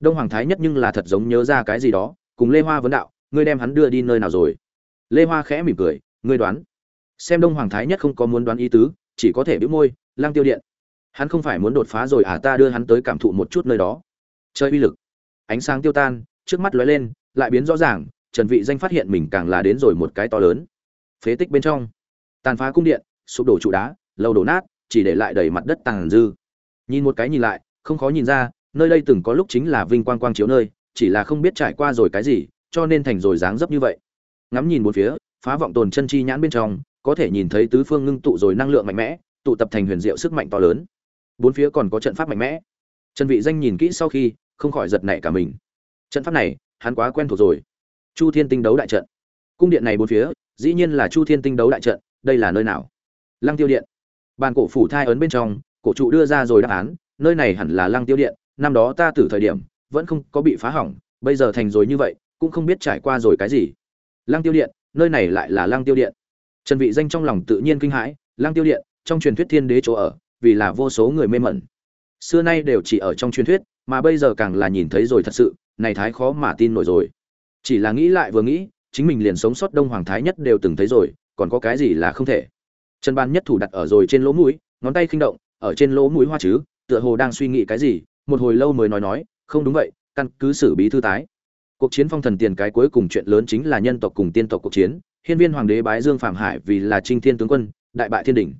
Đông hoàng thái nhất nhưng là thật giống nhớ ra cái gì đó, cùng lê hoa vấn đạo, ngươi đem hắn đưa đi nơi nào rồi? Lê hoa khẽ mỉm cười, ngươi đoán. Xem đông hoàng thái nhất không có muốn đoán ý tứ, chỉ có thể bĩu môi lang tiêu điện hắn không phải muốn đột phá rồi à ta đưa hắn tới cảm thụ một chút nơi đó. Chơi uy lực. Ánh sáng tiêu tan, trước mắt lóe lên, lại biến rõ ràng, trần vị danh phát hiện mình càng là đến rồi một cái to lớn. Phế tích bên trong. Tàn phá cung điện, sụp đổ trụ đá, lâu đổ nát, chỉ để lại đầy mặt đất tàn dư. Nhìn một cái nhìn lại, không khó nhìn ra, nơi đây từng có lúc chính là vinh quang quang chiếu nơi, chỉ là không biết trải qua rồi cái gì, cho nên thành rồi dáng dấp như vậy. Ngắm nhìn một phía, phá vọng tồn chân chi nhãn bên trong, có thể nhìn thấy tứ phương ngưng tụ rồi năng lượng mạnh mẽ, tụ tập thành huyền diệu sức mạnh to lớn bốn phía còn có trận pháp mạnh mẽ. Trần vị danh nhìn kỹ sau khi, không khỏi giật nảy cả mình. Trận pháp này, hắn quá quen thuộc rồi. Chu thiên tinh đấu đại trận. Cung điện này bốn phía, dĩ nhiên là chu thiên tinh đấu đại trận, đây là nơi nào? Lăng tiêu điện. Bàn cổ phủ thai ấn bên trong, cổ trụ đưa ra rồi đáp án, nơi này hẳn là lăng tiêu điện, năm đó ta tử thời điểm, vẫn không có bị phá hỏng, bây giờ thành rồi như vậy, cũng không biết trải qua rồi cái gì. Lăng tiêu điện, nơi này lại là lăng tiêu điện. Trần vị danh trong lòng tự nhiên kinh hãi, lăng tiêu điện, trong truyền thuyết thiên đế chỗ ở vì là vô số người mê mẩn. Xưa nay đều chỉ ở trong truyền thuyết, mà bây giờ càng là nhìn thấy rồi thật sự, này thái khó mà tin nổi rồi. Chỉ là nghĩ lại vừa nghĩ, chính mình liền sống sót đông hoàng thái nhất đều từng thấy rồi, còn có cái gì là không thể. Trần ban nhất thủ đặt ở rồi trên lỗ mũi, ngón tay khinh động, ở trên lỗ mũi hoa chứ, tựa hồ đang suy nghĩ cái gì, một hồi lâu mới nói nói, không đúng vậy, căn cứ xử bí thư tái. Cuộc chiến phong thần tiền cái cuối cùng chuyện lớn chính là nhân tộc cùng tiên tộc cuộc chiến, hiên viên hoàng đế bái dương phạm hải vì là trinh thiên tướng quân, đại bại thiên đỉnh.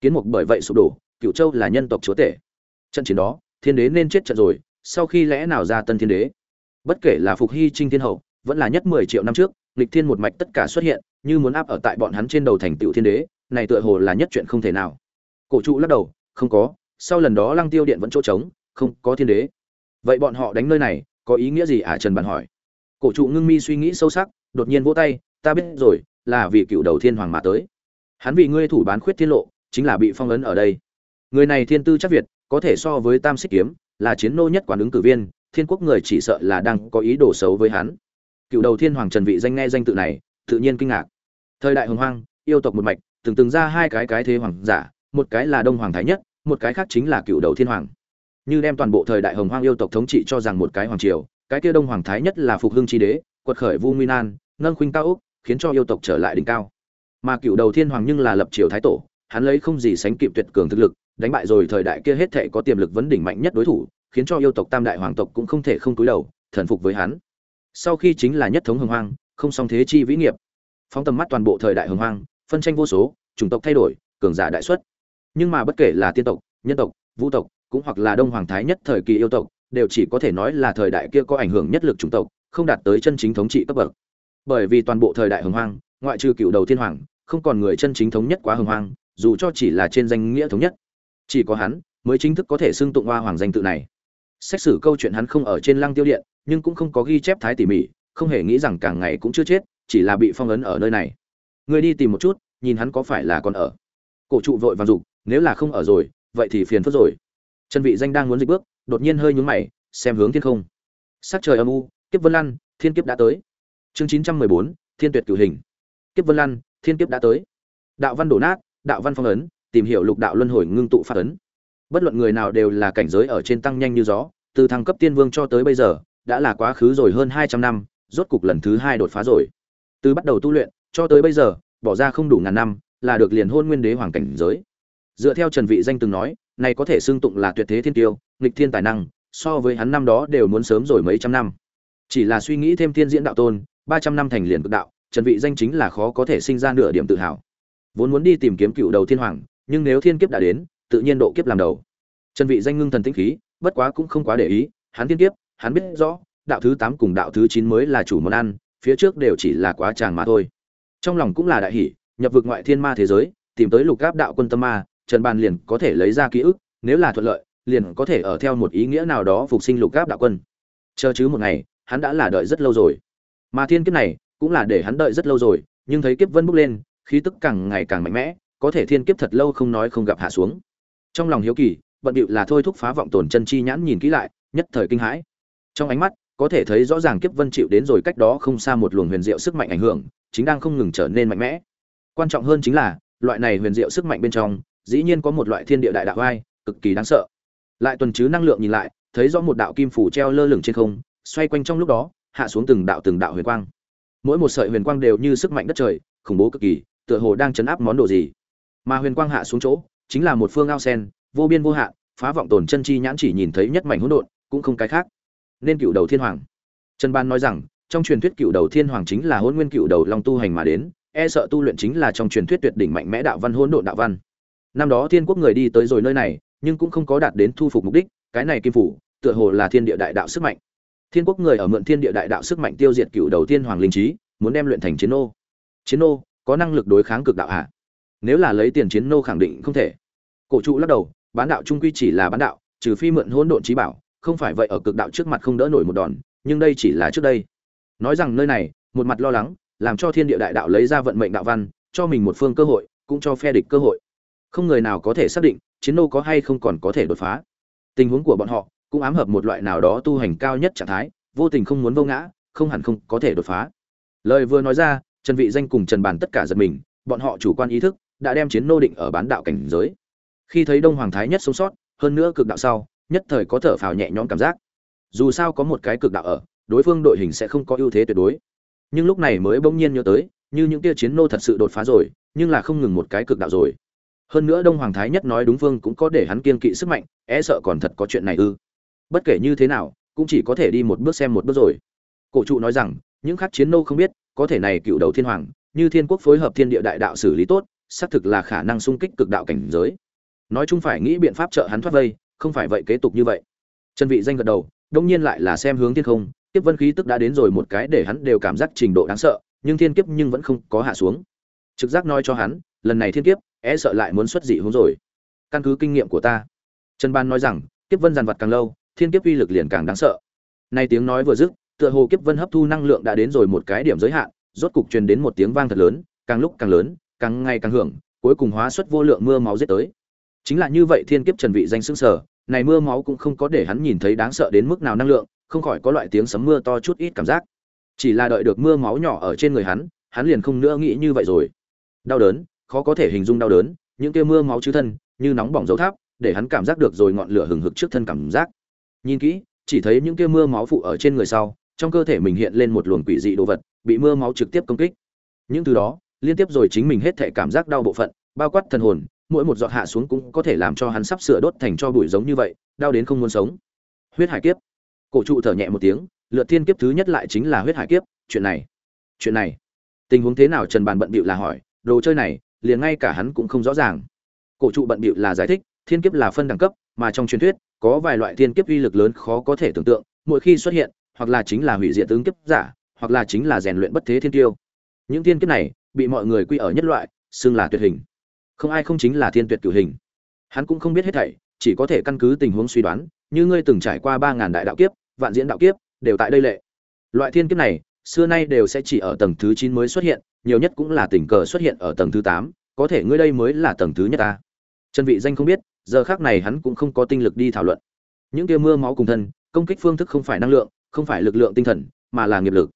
Kiến mục bởi vậy sụp đổ cựu châu là nhân tộc chúa tể. Trận chiến đó, thiên đế nên chết trận rồi, sau khi lẽ nào ra tân thiên đế? Bất kể là phục hy, trinh thiên hậu, vẫn là nhất mười triệu năm trước lịch thiên một mạch tất cả xuất hiện, như muốn áp ở tại bọn hắn trên đầu thành tựu thiên đế, này tựa hồ là nhất chuyện không thể nào. Cổ trụ lắc đầu, không có, sau lần đó lăng tiêu điện vẫn chỗ trống, không có thiên đế. Vậy bọn họ đánh nơi này, có ý nghĩa gì? À trần bàn hỏi. Cổ trụ ngưng mi suy nghĩ sâu sắc, đột nhiên vỗ tay, ta biết rồi, là vì cựu đầu thiên hoàng mà tới. Hắn vì ngươi thủ bán khuyết thiên lộ, chính là bị phong ấn ở đây người này thiên tư chắc việt, có thể so với tam xích kiếm, là chiến nô nhất quản ứng cử viên, thiên quốc người chỉ sợ là đang có ý đồ xấu với hắn. Cựu đầu thiên hoàng trần vị danh nghe danh tự này, tự nhiên kinh ngạc. Thời đại hồng hoang, yêu tộc một mạch, từng từng ra hai cái cái thế hoàng giả, một cái là đông hoàng thái nhất, một cái khác chính là cựu đầu thiên hoàng. Như đem toàn bộ thời đại hồng hoang yêu tộc thống trị cho rằng một cái hoàng triều, cái kia đông hoàng thái nhất là phục hưng chi đế, quật khởi vu nguyên an nâng khuynh cao úc khiến cho yêu tộc trở lại đỉnh cao. Mà cựu đầu thiên hoàng nhưng là lập triều thái tổ, hắn lấy không gì sánh kịp tuyệt cường thực lực đánh bại rồi thời đại kia hết thảy có tiềm lực vấn đỉnh mạnh nhất đối thủ, khiến cho yêu tộc tam đại hoàng tộc cũng không thể không cúi đầu, thần phục với hắn. Sau khi chính là nhất thống hồng hoang, không song thế chi vĩ nghiệp. Phóng tầm mắt toàn bộ thời đại hồng hoang, phân tranh vô số, chủng tộc thay đổi, cường giả đại xuất. Nhưng mà bất kể là tiên tộc, nhân tộc, vũ tộc, cũng hoặc là đông hoàng thái nhất thời kỳ yêu tộc, đều chỉ có thể nói là thời đại kia có ảnh hưởng nhất lực chủng tộc, không đạt tới chân chính thống trị cấp bậc. Bởi vì toàn bộ thời đại hồng hoang, ngoại trừ cựu đầu thiên hoàng, không còn người chân chính thống nhất quá hồng hoang, dù cho chỉ là trên danh nghĩa thống nhất chỉ có hắn mới chính thức có thể xưng tụng hoa hoàng danh tự này. Xét xử câu chuyện hắn không ở trên lăng tiêu điện, nhưng cũng không có ghi chép thái tỉ mỉ, không hề nghĩ rằng càng ngày cũng chưa chết, chỉ là bị phong ấn ở nơi này. Người đi tìm một chút, nhìn hắn có phải là còn ở. Cổ trụ vội vàng dục, nếu là không ở rồi, vậy thì phiền phức rồi. Chân vị danh đang muốn dịch bước, đột nhiên hơi nhún mày, xem hướng thiên không. Sắc trời âm u, kiếp vân lăn, thiên kiếp đã tới. Chương chín trăm mười bốn, thiên tuyệt cửu hình. Kiếp vân lăn, thiên kiếp đã tới. Đạo văn đổ nát, đạo văn phong ấn tìm hiểu lục đạo luân hồi ngưng tụ phát ấn. Bất luận người nào đều là cảnh giới ở trên tăng nhanh như gió, từ thăng cấp tiên vương cho tới bây giờ, đã là quá khứ rồi hơn hai trăm năm, rốt cục lần thứ hai đột phá rồi. Từ bắt đầu tu luyện, cho tới bây giờ, bỏ ra không đủ ngàn năm, là được liền hôn nguyên đế hoàng cảnh giới. Dựa theo trần vị danh từng nói, này có thể xưng tụng là tuyệt thế thiên tiêu, nghịch thiên tài năng, so với hắn năm đó đều muốn sớm rồi mấy trăm năm. Chỉ là suy nghĩ thêm thiên diễn đạo tôn, ba trăm năm thành liền cực đạo, trần vị danh chính là khó có thể sinh ra nửa điểm tự hào. Vốn muốn đi tìm kiếm cựu đầu thiên hoàng nhưng nếu thiên kiếp đã đến, tự nhiên độ kiếp làm đầu. Trần vị danh ngưng thần tĩnh khí, bất quá cũng không quá để ý, hắn thiên kiếp, hắn biết rõ, đạo thứ 8 cùng đạo thứ 9 mới là chủ món ăn, phía trước đều chỉ là quá tràng mà thôi. Trong lòng cũng là đại hỉ, nhập vực ngoại thiên ma thế giới, tìm tới lục áp đạo quân tâm ma, trần bàn liền có thể lấy ra ký ức, nếu là thuận lợi, liền có thể ở theo một ý nghĩa nào đó phục sinh lục áp đạo quân. Chờ chứ một ngày, hắn đã là đợi rất lâu rồi. Mà thiên kiếp này, cũng là để hắn đợi rất lâu rồi, nhưng thấy kiếp vân bốc lên, khí tức càng ngày càng mạnh mẽ có thể thiên kiếp thật lâu không nói không gặp hạ xuống. Trong lòng hiếu kỳ, bận bịu là thôi thúc phá vọng tổn chân chi nhãn nhìn kỹ lại, nhất thời kinh hãi. Trong ánh mắt, có thể thấy rõ ràng kiếp vân chịu đến rồi cách đó không xa một luồng huyền diệu sức mạnh ảnh hưởng, chính đang không ngừng trở nên mạnh mẽ. Quan trọng hơn chính là, loại này huyền diệu sức mạnh bên trong, dĩ nhiên có một loại thiên địa đại đạo ai cực kỳ đáng sợ. Lại tuần chứ năng lượng nhìn lại, thấy rõ một đạo kim phủ treo lơ lửng trên không, xoay quanh trong lúc đó, hạ xuống từng đạo từng đạo huyền quang. Mỗi một sợi huyền quang đều như sức mạnh đất trời, khủng bố cực kỳ, tựa hồ đang chấn áp món đồ gì mà huyền quang hạ xuống chỗ, chính là một phương ao sen, vô biên vô hạn, phá vọng tồn chân chi nhãn chỉ nhìn thấy nhất mảnh hỗn độn, cũng không cái khác. Nên cựu đầu thiên hoàng. Trần ban nói rằng, trong truyền thuyết cựu đầu thiên hoàng chính là hôn nguyên cựu đầu long tu hành mà đến e sợ tu luyện chính là trong truyền thuyết tuyệt đỉnh mạnh mẽ đạo văn hỗn độn đạo văn. Năm đó thiên quốc người đi tới rồi nơi này, nhưng cũng không có đạt đến thu phục mục đích, cái này kim phủ, tựa hồ là thiên địa đại đạo sức mạnh. Thiên quốc người ở mượn thiên địa đại đạo sức mạnh tiêu diệt cựu đầu thiên hoàng linh trí, muốn đem luyện thành chiến ô chiến ô có năng lực đối kháng cực đạo hạ nếu là lấy tiền chiến nô khẳng định không thể. Cổ trụ lắc đầu, bán đạo trung quy chỉ là bán đạo, trừ phi mượn hỗn độn trí bảo, không phải vậy ở cực đạo trước mặt không đỡ nổi một đòn, nhưng đây chỉ là trước đây. Nói rằng nơi này, một mặt lo lắng, làm cho thiên địa đại đạo lấy ra vận mệnh đạo văn, cho mình một phương cơ hội, cũng cho phe địch cơ hội. Không người nào có thể xác định chiến nô có hay không còn có thể đột phá. Tình huống của bọn họ cũng ám hợp một loại nào đó tu hành cao nhất trạng thái, vô tình không muốn vô ngã, không hẳn không có thể đột phá. Lời vừa nói ra, trần vị danh cùng trần bàn tất cả giật mình, bọn họ chủ quan ý thức đã đem chiến nô định ở bán đạo cảnh giới. Khi thấy đông hoàng thái nhất sống sót, hơn nữa cực đạo sau, nhất thời có thở phào nhẹ nhõm cảm giác. Dù sao có một cái cực đạo ở, đối phương đội hình sẽ không có ưu thế tuyệt đối. Nhưng lúc này mới bỗng nhiên nhớ tới, như những kia chiến nô thật sự đột phá rồi, nhưng là không ngừng một cái cực đạo rồi. Hơn nữa đông hoàng thái nhất nói đúng phương cũng có để hắn kiên kỵ sức mạnh e sợ còn thật có chuyện này ư. Bất kể như thế nào, cũng chỉ có thể đi một bước xem một bước rồi. Cổ trụ nói rằng, những khác chiến nô không biết, có thể này cựu đầu thiên hoàng, như thiên quốc phối hợp thiên địa đại đạo xử lý tốt xác thực là khả năng sung kích cực đạo cảnh giới. Nói chung phải nghĩ biện pháp trợ hắn thoát vây, không phải vậy kế tục như vậy. Trần vị danh gật đầu đông nhiên lại là xem hướng thiên không tiếp vân khí tức đã đến rồi một cái để hắn đều cảm giác trình độ đáng sợ, nhưng thiên kiếp nhưng vẫn không có hạ xuống. Trực giác nói cho hắn, lần này thiên kiếp e sợ lại muốn xuất dị hướng rồi. Căn cứ kinh nghiệm của ta. Trần ban nói rằng, kiếp vân dàn vật càng lâu, thiên kiếp uy lực liền càng đáng sợ. Nay tiếng nói vừa dứt, tựa hồ kiếp vân hấp thu năng lượng đã đến rồi một cái điểm giới hạn, rốt cục truyền đến một tiếng vang thật lớn, càng lúc càng lớn càng ngày càng hưởng cuối cùng hóa xuất vô lượng mưa máu giết tới. Chính là như vậy thiên kiếp trần vị danh sững sở, này mưa máu cũng không có để hắn nhìn thấy đáng sợ đến mức nào năng lượng không khỏi có loại tiếng sấm mưa to chút ít cảm giác. Chỉ là đợi được mưa máu nhỏ ở trên người hắn hắn liền không nữa nghĩ như vậy rồi. Đau đớn khó có thể hình dung đau đớn những kia mưa máu chứ thân như nóng bỏng dấu tháp để hắn cảm giác được rồi ngọn lửa hừng hực trước thân cảm giác. Nhìn kỹ chỉ thấy những kia mưa máu phụ ở trên người sau trong cơ thể mình hiện lên một luồng quỷ dị đồ vật bị mưa máu trực tiếp công kích. Những thứ đó liên tiếp rồi chính mình hết thể cảm giác đau bộ phận, bao quát thần hồn, mỗi một giọt hạ xuống cũng có thể làm cho hắn sắp sửa đốt thành cho bụi giống như vậy, đau đến không muốn sống. Huyết hải kiếp. Cổ trụ thở nhẹ một tiếng, lượt thiên kiếp thứ nhất lại chính là huyết hải kiếp, chuyện này chuyện này. Tình huống thế nào trần bàn bận bịu là hỏi, đồ chơi này, liền ngay cả hắn cũng không rõ ràng. Cổ trụ bận bịu là giải thích, thiên kiếp là phân đẳng cấp, mà trong truyền thuyết, có vài loại thiên kiếp uy lực lớn khó có thể tưởng tượng, mỗi khi xuất hiện, hoặc là chính là hủy diệt tướng kiếp giả, hoặc là chính là rèn luyện bất thế thiên tiêu. Những thiên kiếp này bị mọi người quy ở nhất loại, xưng là tuyệt hình. Không ai không chính là thiên tuyệt cửu hình. Hắn cũng không biết hết thảy, chỉ có thể căn cứ tình huống suy đoán, như ngươi từng trải qua ba ngàn đại đạo kiếp, vạn diễn đạo kiếp, đều tại đây lệ. Loại thiên kiếp này, xưa nay đều sẽ chỉ ở tầng thứ chín mới xuất hiện, nhiều nhất cũng là tình cờ xuất hiện ở tầng thứ tám, có thể ngươi đây mới là tầng thứ nhất ta. Chân vị danh không biết, giờ khác này hắn cũng không có tinh lực đi thảo luận. Những kia mưa máu cùng thân, công kích phương thức không phải năng lượng, không phải lực lượng tinh thần, mà là nghiệp lực.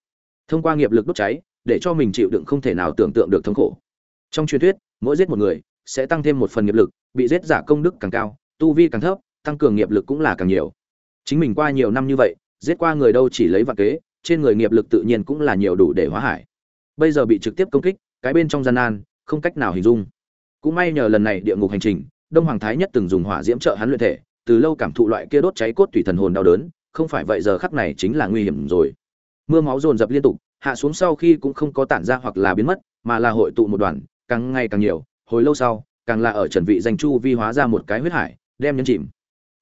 Thông qua nghiệp lực đốt cháy để cho mình chịu đựng không thể nào tưởng tượng được thống khổ. Trong truyền thuyết, mỗi giết một người, sẽ tăng thêm một phần nghiệp lực, bị giết giả công đức càng cao, tu vi càng thấp, tăng cường nghiệp lực cũng là càng nhiều. Chính mình qua nhiều năm như vậy, giết qua người đâu chỉ lấy vạn kế, trên người nghiệp lực tự nhiên cũng là nhiều đủ để hóa hải. Bây giờ bị trực tiếp công kích, cái bên trong gian nan, không cách nào hình dung. Cũng may nhờ lần này địa ngục hành trình, đông hoàng thái nhất từng dùng hỏa diễm trợ hắn luyện thể, từ lâu cảm thụ loại kia đốt cháy cốt tủy thần hồn đau đớn, không phải vậy giờ khắc này chính là nguy hiểm rồi. Mưa máu dồn dập liên tục hạ xuống sau khi cũng không có tản ra hoặc là biến mất, mà là hội tụ một đoàn, càng ngày càng nhiều, hồi lâu sau, càng là ở trần vị danh chu vi hóa ra một cái huyết hải, đem nhân chìm.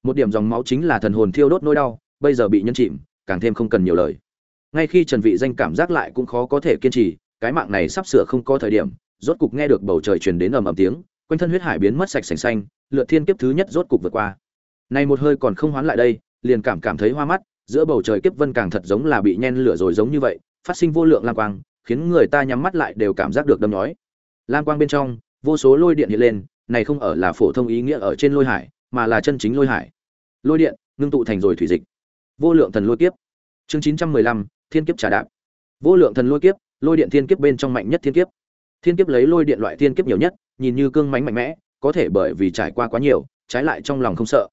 Một điểm dòng máu chính là thần hồn thiêu đốt nỗi đau, bây giờ bị nhân chìm, càng thêm không cần nhiều lời. Ngay khi trần vị danh cảm giác lại cũng khó có thể kiên trì, cái mạng này sắp sửa không có thời điểm, rốt cục nghe được bầu trời truyền đến ầm ầm tiếng, quanh thân huyết hải biến mất sạch sành xanh, lượt thiên kiếp thứ nhất rốt cục vượt qua. Này một hơi còn không hoán lại đây, liền cảm cảm thấy hoa mắt, giữa bầu trời kiếp vân càng thật giống là bị nhen lửa rồi giống như vậy phát sinh vô lượng lam quang, khiến người ta nhắm mắt lại đều cảm giác được đâm nhói lam quang bên trong, vô số lôi điện hiện lên, này không ở là phổ thông ý nghĩa ở trên lôi hải, mà là chân chính lôi hải. Lôi điện, ngưng tụ thành rồi thủy dịch. Vô lượng thần lôi kiếp. Chương chín trăm mười lăm, thiên kiếp trả đạp. Vô lượng thần lôi kiếp, lôi điện thiên kiếp bên trong mạnh nhất thiên kiếp. Thiên kiếp lấy lôi điện loại thiên kiếp nhiều nhất, nhìn như cương mãnh mạnh mẽ, có thể bởi vì trải qua quá nhiều, trái lại trong lòng không sợ.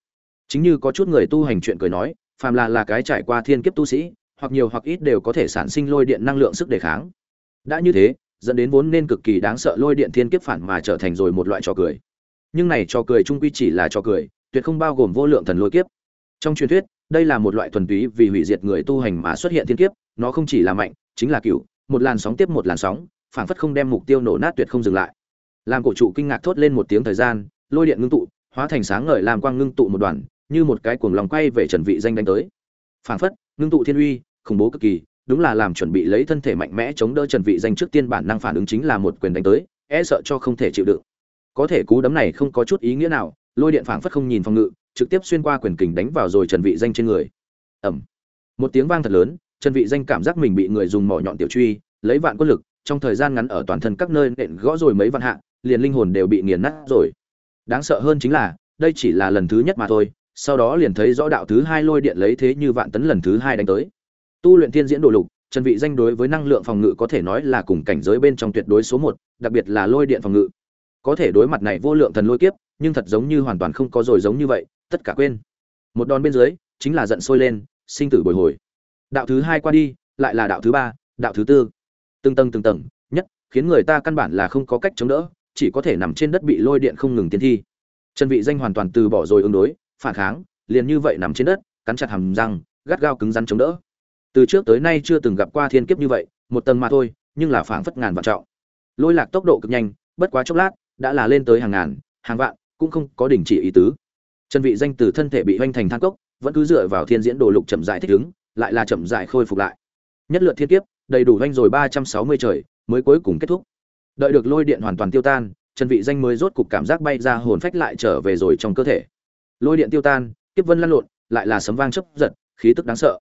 Chính như có chút người tu hành chuyện cười nói, phàm là là cái trải qua thiên kiếp tu sĩ hoặc nhiều hoặc ít đều có thể sản sinh lôi điện năng lượng sức đề kháng. Đã như thế dẫn đến vốn nên cực kỳ đáng sợ lôi điện thiên kiếp phản mà trở thành rồi một loại trò cười. Nhưng này trò cười trung quy chỉ là trò cười tuyệt không bao gồm vô lượng thần lôi kiếp. Trong truyền thuyết đây là một loại thuần túy vì hủy diệt người tu hành mà xuất hiện thiên kiếp nó không chỉ là mạnh chính là cửu, một làn sóng tiếp một làn sóng phản phất không đem mục tiêu nổ nát tuyệt không dừng lại. Làm cổ trụ kinh ngạc thốt lên một tiếng thời gian lôi điện ngưng tụ hóa thành sáng ngời làm quang ngưng tụ một đoàn như một cái cuồng lòng quay về trần vị danh đánh tới. Phản phất ngưng tụ thiên uy khủng bố cực kỳ, đúng là làm chuẩn bị lấy thân thể mạnh mẽ chống đỡ trần vị danh trước tiên bản năng phản ứng chính là một quyền đánh tới e sợ cho không thể chịu đựng. Có thể cú đấm này không có chút ý nghĩa nào, lôi điện phảng phất không nhìn phòng ngự, trực tiếp xuyên qua quyền kình đánh vào rồi trần vị danh trên người. Ầm. Một tiếng vang thật lớn, trần vị danh cảm giác mình bị người dùng mỏ nhọn tiểu truy, lấy vạn quân lực, trong thời gian ngắn ở toàn thân các nơi nện gõ rồi mấy vạn hạ, liền linh hồn đều bị nghiền nát rồi. Đáng sợ hơn chính là, đây chỉ là lần thứ nhất mà thôi, sau đó liền thấy rõ đạo thứ hai lôi điện lấy thế như vạn tấn lần thứ hai đánh tới tu luyện thiên diễn đồ lục trần vị danh đối với năng lượng phòng ngự có thể nói là cùng cảnh giới bên trong tuyệt đối số một, đặc biệt là lôi điện phòng ngự. Có thể đối mặt này vô lượng thần lôi kiếp nhưng thật giống như hoàn toàn không có rồi giống như vậy tất cả quên. Một đòn bên dưới chính là giận sôi lên sinh tử bồi hồi. Đạo thứ hai qua đi lại là đạo thứ ba đạo thứ tư. Từng tầng từng tầng nhất khiến người ta căn bản là không có cách chống đỡ chỉ có thể nằm trên đất bị lôi điện không ngừng tiến thi. Trần vị danh hoàn toàn từ bỏ rồi ứng đối phản kháng liền như vậy nằm trên đất cắn chặt hàm răng gắt gao cứng rắn chống đỡ từ trước tới nay chưa từng gặp qua thiên kiếp như vậy, một tầng mà thôi, nhưng là phảng phất ngàn vạn trọng. Lôi lạc tốc độ cực nhanh, bất quá chốc lát, đã là lên tới hàng ngàn, hàng vạn, cũng không có đình chỉ ý tứ. Trần vị danh từ thân thể bị hoành thành thang cốc, vẫn cứ dựa vào thiên diễn đồ lục chậm rãi thích ứng, lại là chậm rãi khôi phục lại. Nhất lượt thiên kiếp, đầy đủ hoành rồi 360 trời, mới cuối cùng kết thúc. Đợi được lôi điện hoàn toàn tiêu tan trần vị danh mới rốt cục cảm giác bay ra hồn phách lại trở về rồi trong cơ thể. Lôi điện tiêu tan, kiếp vân lăn lộn, lại là sấm vang chớp giật, khí tức đáng sợ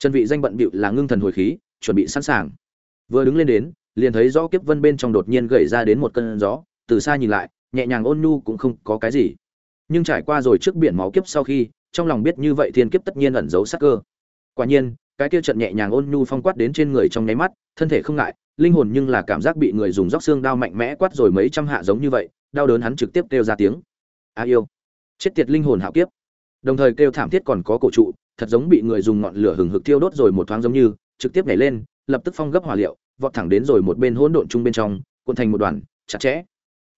trần vị danh bận bịu là ngưng thần hồi khí, chuẩn bị sẵn sàng. Vừa đứng lên đến, liền thấy rõ kiếp vân bên trong đột nhiên gảy ra đến một cơn gió, từ xa nhìn lại, nhẹ nhàng ôn nhu cũng không có cái gì. Nhưng trải qua rồi trước biển máu kiếp sau khi, trong lòng biết như vậy thiên kiếp tất nhiên ẩn giấu sát cơ. Quả nhiên, cái kia trận nhẹ nhàng ôn nhu phong quát đến trên người trong nháy mắt, thân thể không ngại, linh hồn nhưng là cảm giác bị người dùng róc xương đao mạnh mẽ quát rồi mấy trăm hạ giống như vậy, đau đớn hắn trực tiếp kêu ra tiếng. A yêu. Chết tiệt linh hồn hạo kiếp. Đồng thời kêu thảm thiết còn có cổ trụ thật giống bị người dùng ngọn lửa hừng hực thiêu đốt rồi một thoáng giống như, trực tiếp nhảy lên, lập tức phong gấp hỏa liệu, vọt thẳng đến rồi một bên hỗn độn chung bên trong, cuộn thành một đoàn, chặt chẽ.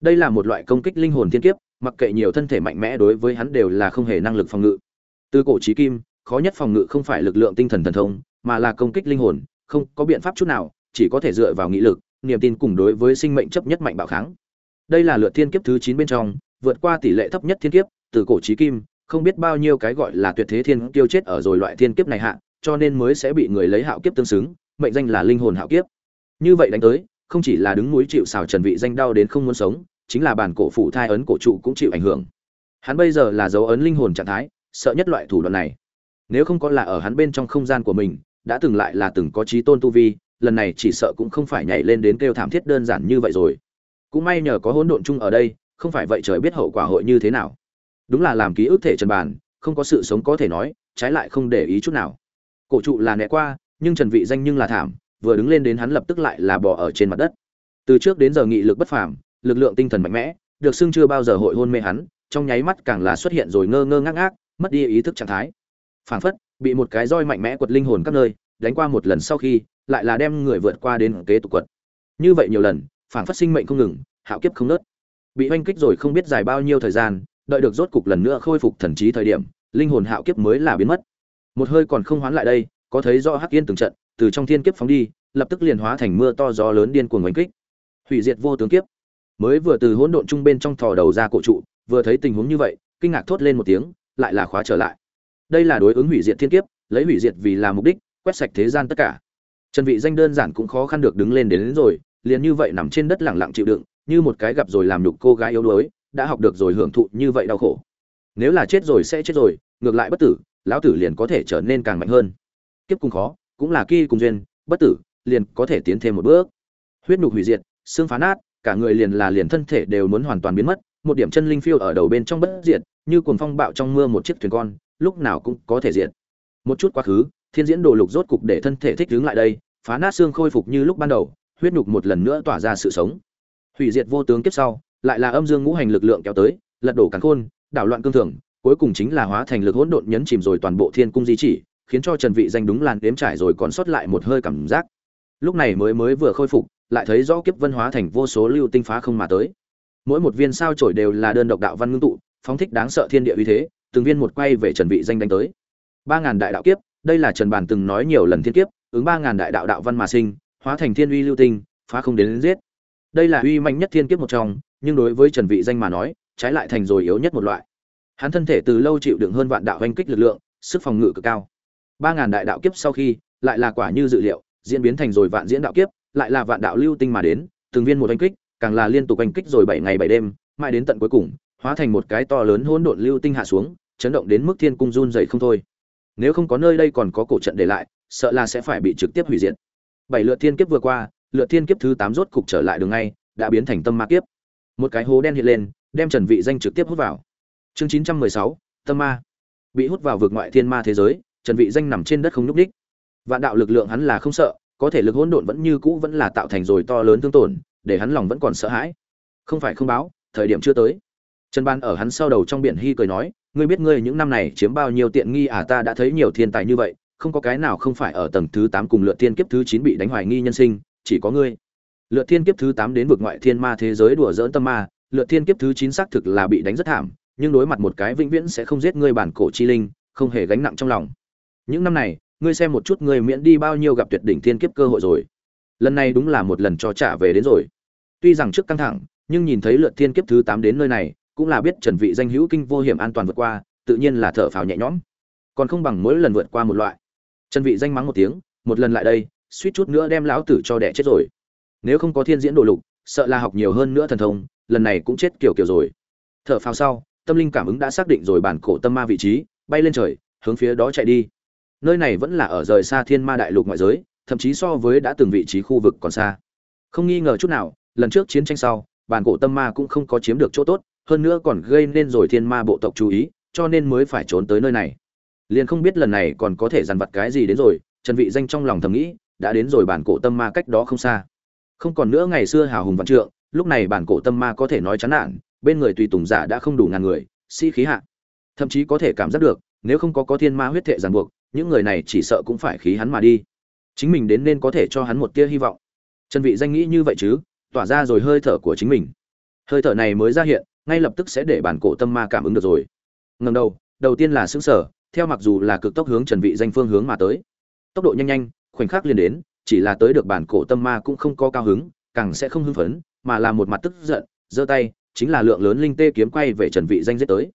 Đây là một loại công kích linh hồn thiên kiếp, mặc kệ nhiều thân thể mạnh mẽ đối với hắn đều là không hề năng lực phòng ngự. Từ cổ chí kim, khó nhất phòng ngự không phải lực lượng tinh thần thần thông, mà là công kích linh hồn, không có biện pháp chút nào, chỉ có thể dựa vào nghị lực, niềm tin cùng đối với sinh mệnh chấp nhất mạnh bạo kháng. Đây là lượt thiên kiếp thứ chín bên trong, vượt qua tỷ lệ thấp nhất thiên kiếp, từ cổ chí kim không biết bao nhiêu cái gọi là tuyệt thế thiên kiêu chết ở rồi loại thiên kiếp này hạ, cho nên mới sẽ bị người lấy hạo kiếp tương xứng, mệnh danh là linh hồn hạo kiếp. Như vậy đánh tới, không chỉ là đứng núi chịu sào trần vị danh đau đến không muốn sống, chính là bản cổ phụ thai ấn cổ trụ cũng chịu ảnh hưởng. Hắn bây giờ là dấu ấn linh hồn trạng thái, sợ nhất loại thủ đoạn này. Nếu không có là ở hắn bên trong không gian của mình, đã từng lại là từng có trí tôn tu vi, lần này chỉ sợ cũng không phải nhảy lên đến kêu thảm thiết đơn giản như vậy rồi. Cũng may nhờ có hỗn độn chung ở đây, không phải vậy trời biết hậu quả hội như thế nào đúng là làm ký ức thể trần bàn không có sự sống có thể nói, trái lại không để ý chút nào. Cổ trụ là né qua, nhưng trần vị danh nhưng là thảm, vừa đứng lên đến hắn lập tức lại là bò ở trên mặt đất. Từ trước đến giờ nghị lực bất phàm, lực lượng tinh thần mạnh mẽ, được xưng chưa bao giờ hội hôn mê hắn, trong nháy mắt càng là xuất hiện rồi ngơ ngơ ngác ngác, mất đi ý thức trạng thái. Phảng phất, bị một cái roi mạnh mẽ quật linh hồn các nơi, đánh qua một lần sau khi, lại là đem người vượt qua đến kế tục quật. Như vậy nhiều lần, phảng phất sinh mệnh không ngừng, hạo kiếp không nớt bị oanh kích rồi không biết dài bao nhiêu thời gian đợi được rốt cục lần nữa khôi phục thần trí thời điểm linh hồn hạo kiếp mới là biến mất. Một hơi còn không hoán lại đây có thấy rõ hắc yên từng trận từ trong thiên kiếp phóng đi lập tức liền hóa thành mưa to gió lớn điên cuồng oanh kích. Hủy diệt vô tướng kiếp. Mới vừa từ hỗn độn trung bên trong thò đầu ra cổ trụ vừa thấy tình huống như vậy kinh ngạc thốt lên một tiếng lại là khóa trở lại. Đây là đối ứng hủy diệt thiên kiếp lấy hủy diệt vì là mục đích quét sạch thế gian tất cả. Trần vị danh đơn giản cũng khó khăn được đứng lên đến, đến rồi liền như vậy nằm trên đất lặng lặng chịu đựng như một cái gặp rồi làm nhục cô gái yếu đuối đã học được rồi hưởng thụ như vậy đau khổ. Nếu là chết rồi sẽ chết rồi, ngược lại bất tử, lão tử liền có thể trở nên càng mạnh hơn. Kiếp cùng khó, cũng là kỳ cùng duyên, bất tử, liền có thể tiến thêm một bước. Huyết nhục hủy diệt, xương phá nát, cả người liền là liền thân thể đều muốn hoàn toàn biến mất, một điểm chân linh phiêu ở đầu bên trong bất diệt, như cuồng phong bạo trong mưa một chiếc thuyền con, lúc nào cũng có thể diệt. Một chút quá khứ, thiên diễn đồ lục rốt cục để thân thể thích ứng lại đây, phá nát xương khôi phục như lúc ban đầu, huyết nhục một lần nữa tỏa ra sự sống. Hủy diệt vô tướng kiếp sau lại là âm dương ngũ hành lực lượng kéo tới lật đổ càn khôn đảo loạn cương thường cuối cùng chính là hóa thành lực hỗn độn nhấn chìm rồi toàn bộ thiên cung di chỉ khiến cho trần vị danh đúng làn đếm trải rồi còn sót lại một hơi cảm giác. Lúc này mới mới vừa khôi phục lại thấy rõ kiếp vân hóa thành vô số lưu tinh phá không mà tới. Mỗi một viên sao chổi đều là đơn độc đạo văn ngưng tụ phóng thích đáng sợ thiên địa uy thế từng viên một quay về trần vị danh đánh tới. Ba ngàn đại đạo kiếp đây là trần bản từng nói nhiều lần thiên kiếp ứng ba ngàn đại đạo đạo văn mà sinh hóa thành thiên uy lưu tinh phá không đến, đến giết. Đây là uy mạnh nhất thiên kiếp một trong nhưng đối với trần vị danh mà nói, trái lại thành rồi yếu nhất một loại. Hắn thân thể từ lâu chịu đựng hơn vạn đạo hoanh kích lực lượng, sức phòng ngự cực cao. Ba ngàn đại đạo kiếp sau khi, lại là quả như dự liệu, diễn biến thành rồi vạn diễn đạo kiếp, lại là vạn đạo lưu tinh mà đến, từng viên một hoanh kích, càng là liên tục hoanh kích rồi bảy ngày bảy đêm, mãi đến tận cuối cùng, hóa thành một cái to lớn hỗn độn lưu tinh hạ xuống, chấn động đến mức thiên cung run rẩy không thôi. Nếu không có nơi đây còn có cổ trận để lại, sợ là sẽ phải bị trực tiếp hủy diệt. Bảy lượt thiên kiếp vừa qua, lượt thiên kiếp thứ tám rốt cục trở lại đường ngay, đã biến thành tâm ma kiếp một cái hố đen hiện lên đem trần vị danh trực tiếp hút vào. Chương 916, tâm ma. Bị hút vào vực ngoại thiên ma thế giới trần vị danh nằm trên đất không nhúc đích vạn đạo lực lượng hắn là không sợ có thể lực hỗn độn vẫn như cũ vẫn là tạo thành rồi to lớn thương tổn để hắn lòng vẫn còn sợ hãi. Không phải không báo thời điểm chưa tới. Trần ban ở hắn sau đầu trong biển hy cười nói ngươi biết ngươi những năm này chiếm bao nhiêu tiện nghi à ta đã thấy nhiều thiên tài như vậy không có cái nào không phải ở tầng thứ tám cùng lượt tiên kiếp thứ chín bị đánh hoài nghi nhân sinh chỉ có ngươi lượt thiên kiếp thứ tám đến vực ngoại thiên ma thế giới đùa dỡn tâm ma, lượt thiên kiếp thứ chín xác thực là bị đánh rất thảm, nhưng đối mặt một cái vĩnh viễn sẽ không giết ngươi bản cổ chi linh, không hề gánh nặng trong lòng. Những năm này, ngươi xem một chút ngươi miễn đi bao nhiêu gặp tuyệt đỉnh thiên kiếp cơ hội rồi. Lần này đúng là một lần cho trả về đến rồi. Tuy rằng trước căng thẳng, nhưng nhìn thấy lượt thiên kiếp thứ tám đến nơi này, cũng là biết trần vị danh hữu kinh vô hiểm an toàn vượt qua, tự nhiên là thở phào nhẹ nhõm. Còn không bằng mỗi lần vượt qua một loại. Trần vị danh mắng một tiếng, một lần lại đây, suýt chút nữa đem lão tử cho đẻ chết rồi nếu không có thiên diễn đồ lục, sợ là học nhiều hơn nữa thần thông, lần này cũng chết kiểu kiểu rồi. Thở phào sau, tâm linh cảm ứng đã xác định rồi bản cổ tâm ma vị trí, bay lên trời, hướng phía đó chạy đi. Nơi này vẫn là ở rời xa thiên ma đại lục ngoại giới, thậm chí so với đã từng vị trí khu vực còn xa. Không nghi ngờ chút nào, lần trước chiến tranh sau, bản cổ tâm ma cũng không có chiếm được chỗ tốt, hơn nữa còn gây nên rồi thiên ma bộ tộc chú ý, cho nên mới phải trốn tới nơi này. Liền không biết lần này còn có thể dằn vặt cái gì đến rồi, trần vị danh trong lòng thầm nghĩ, đã đến rồi bản cổ tâm ma cách đó không xa không còn nữa ngày xưa hào hùng văn trượng, lúc này bản cổ tâm ma có thể nói chán nản, bên người tùy tùng giả đã không đủ ngàn người, sĩ khí hạ. Thậm chí có thể cảm giác được, nếu không có có thiên ma huyết thệ ràng buộc, những người này chỉ sợ cũng phải khí hắn mà đi. Chính mình đến nên có thể cho hắn một tia hy vọng. Trần vị danh nghĩ như vậy chứ, tỏa ra rồi hơi thở của chính mình. Hơi thở này mới ra hiện, ngay lập tức sẽ để bản cổ tâm ma cảm ứng được rồi. Ngầm đầu đầu tiên là xứng sở theo mặc dù là cực tốc hướng trần vị danh phương hướng mà tới. Tốc độ nhanh nhanh, khoảnh khắc liền đến chỉ là tới được bản cổ tâm ma cũng không có cao hứng, càng sẽ không hưng phấn, mà là một mặt tức giận, giơ tay, chính là lượng lớn linh tê kiếm quay về trần vị danh giết tới.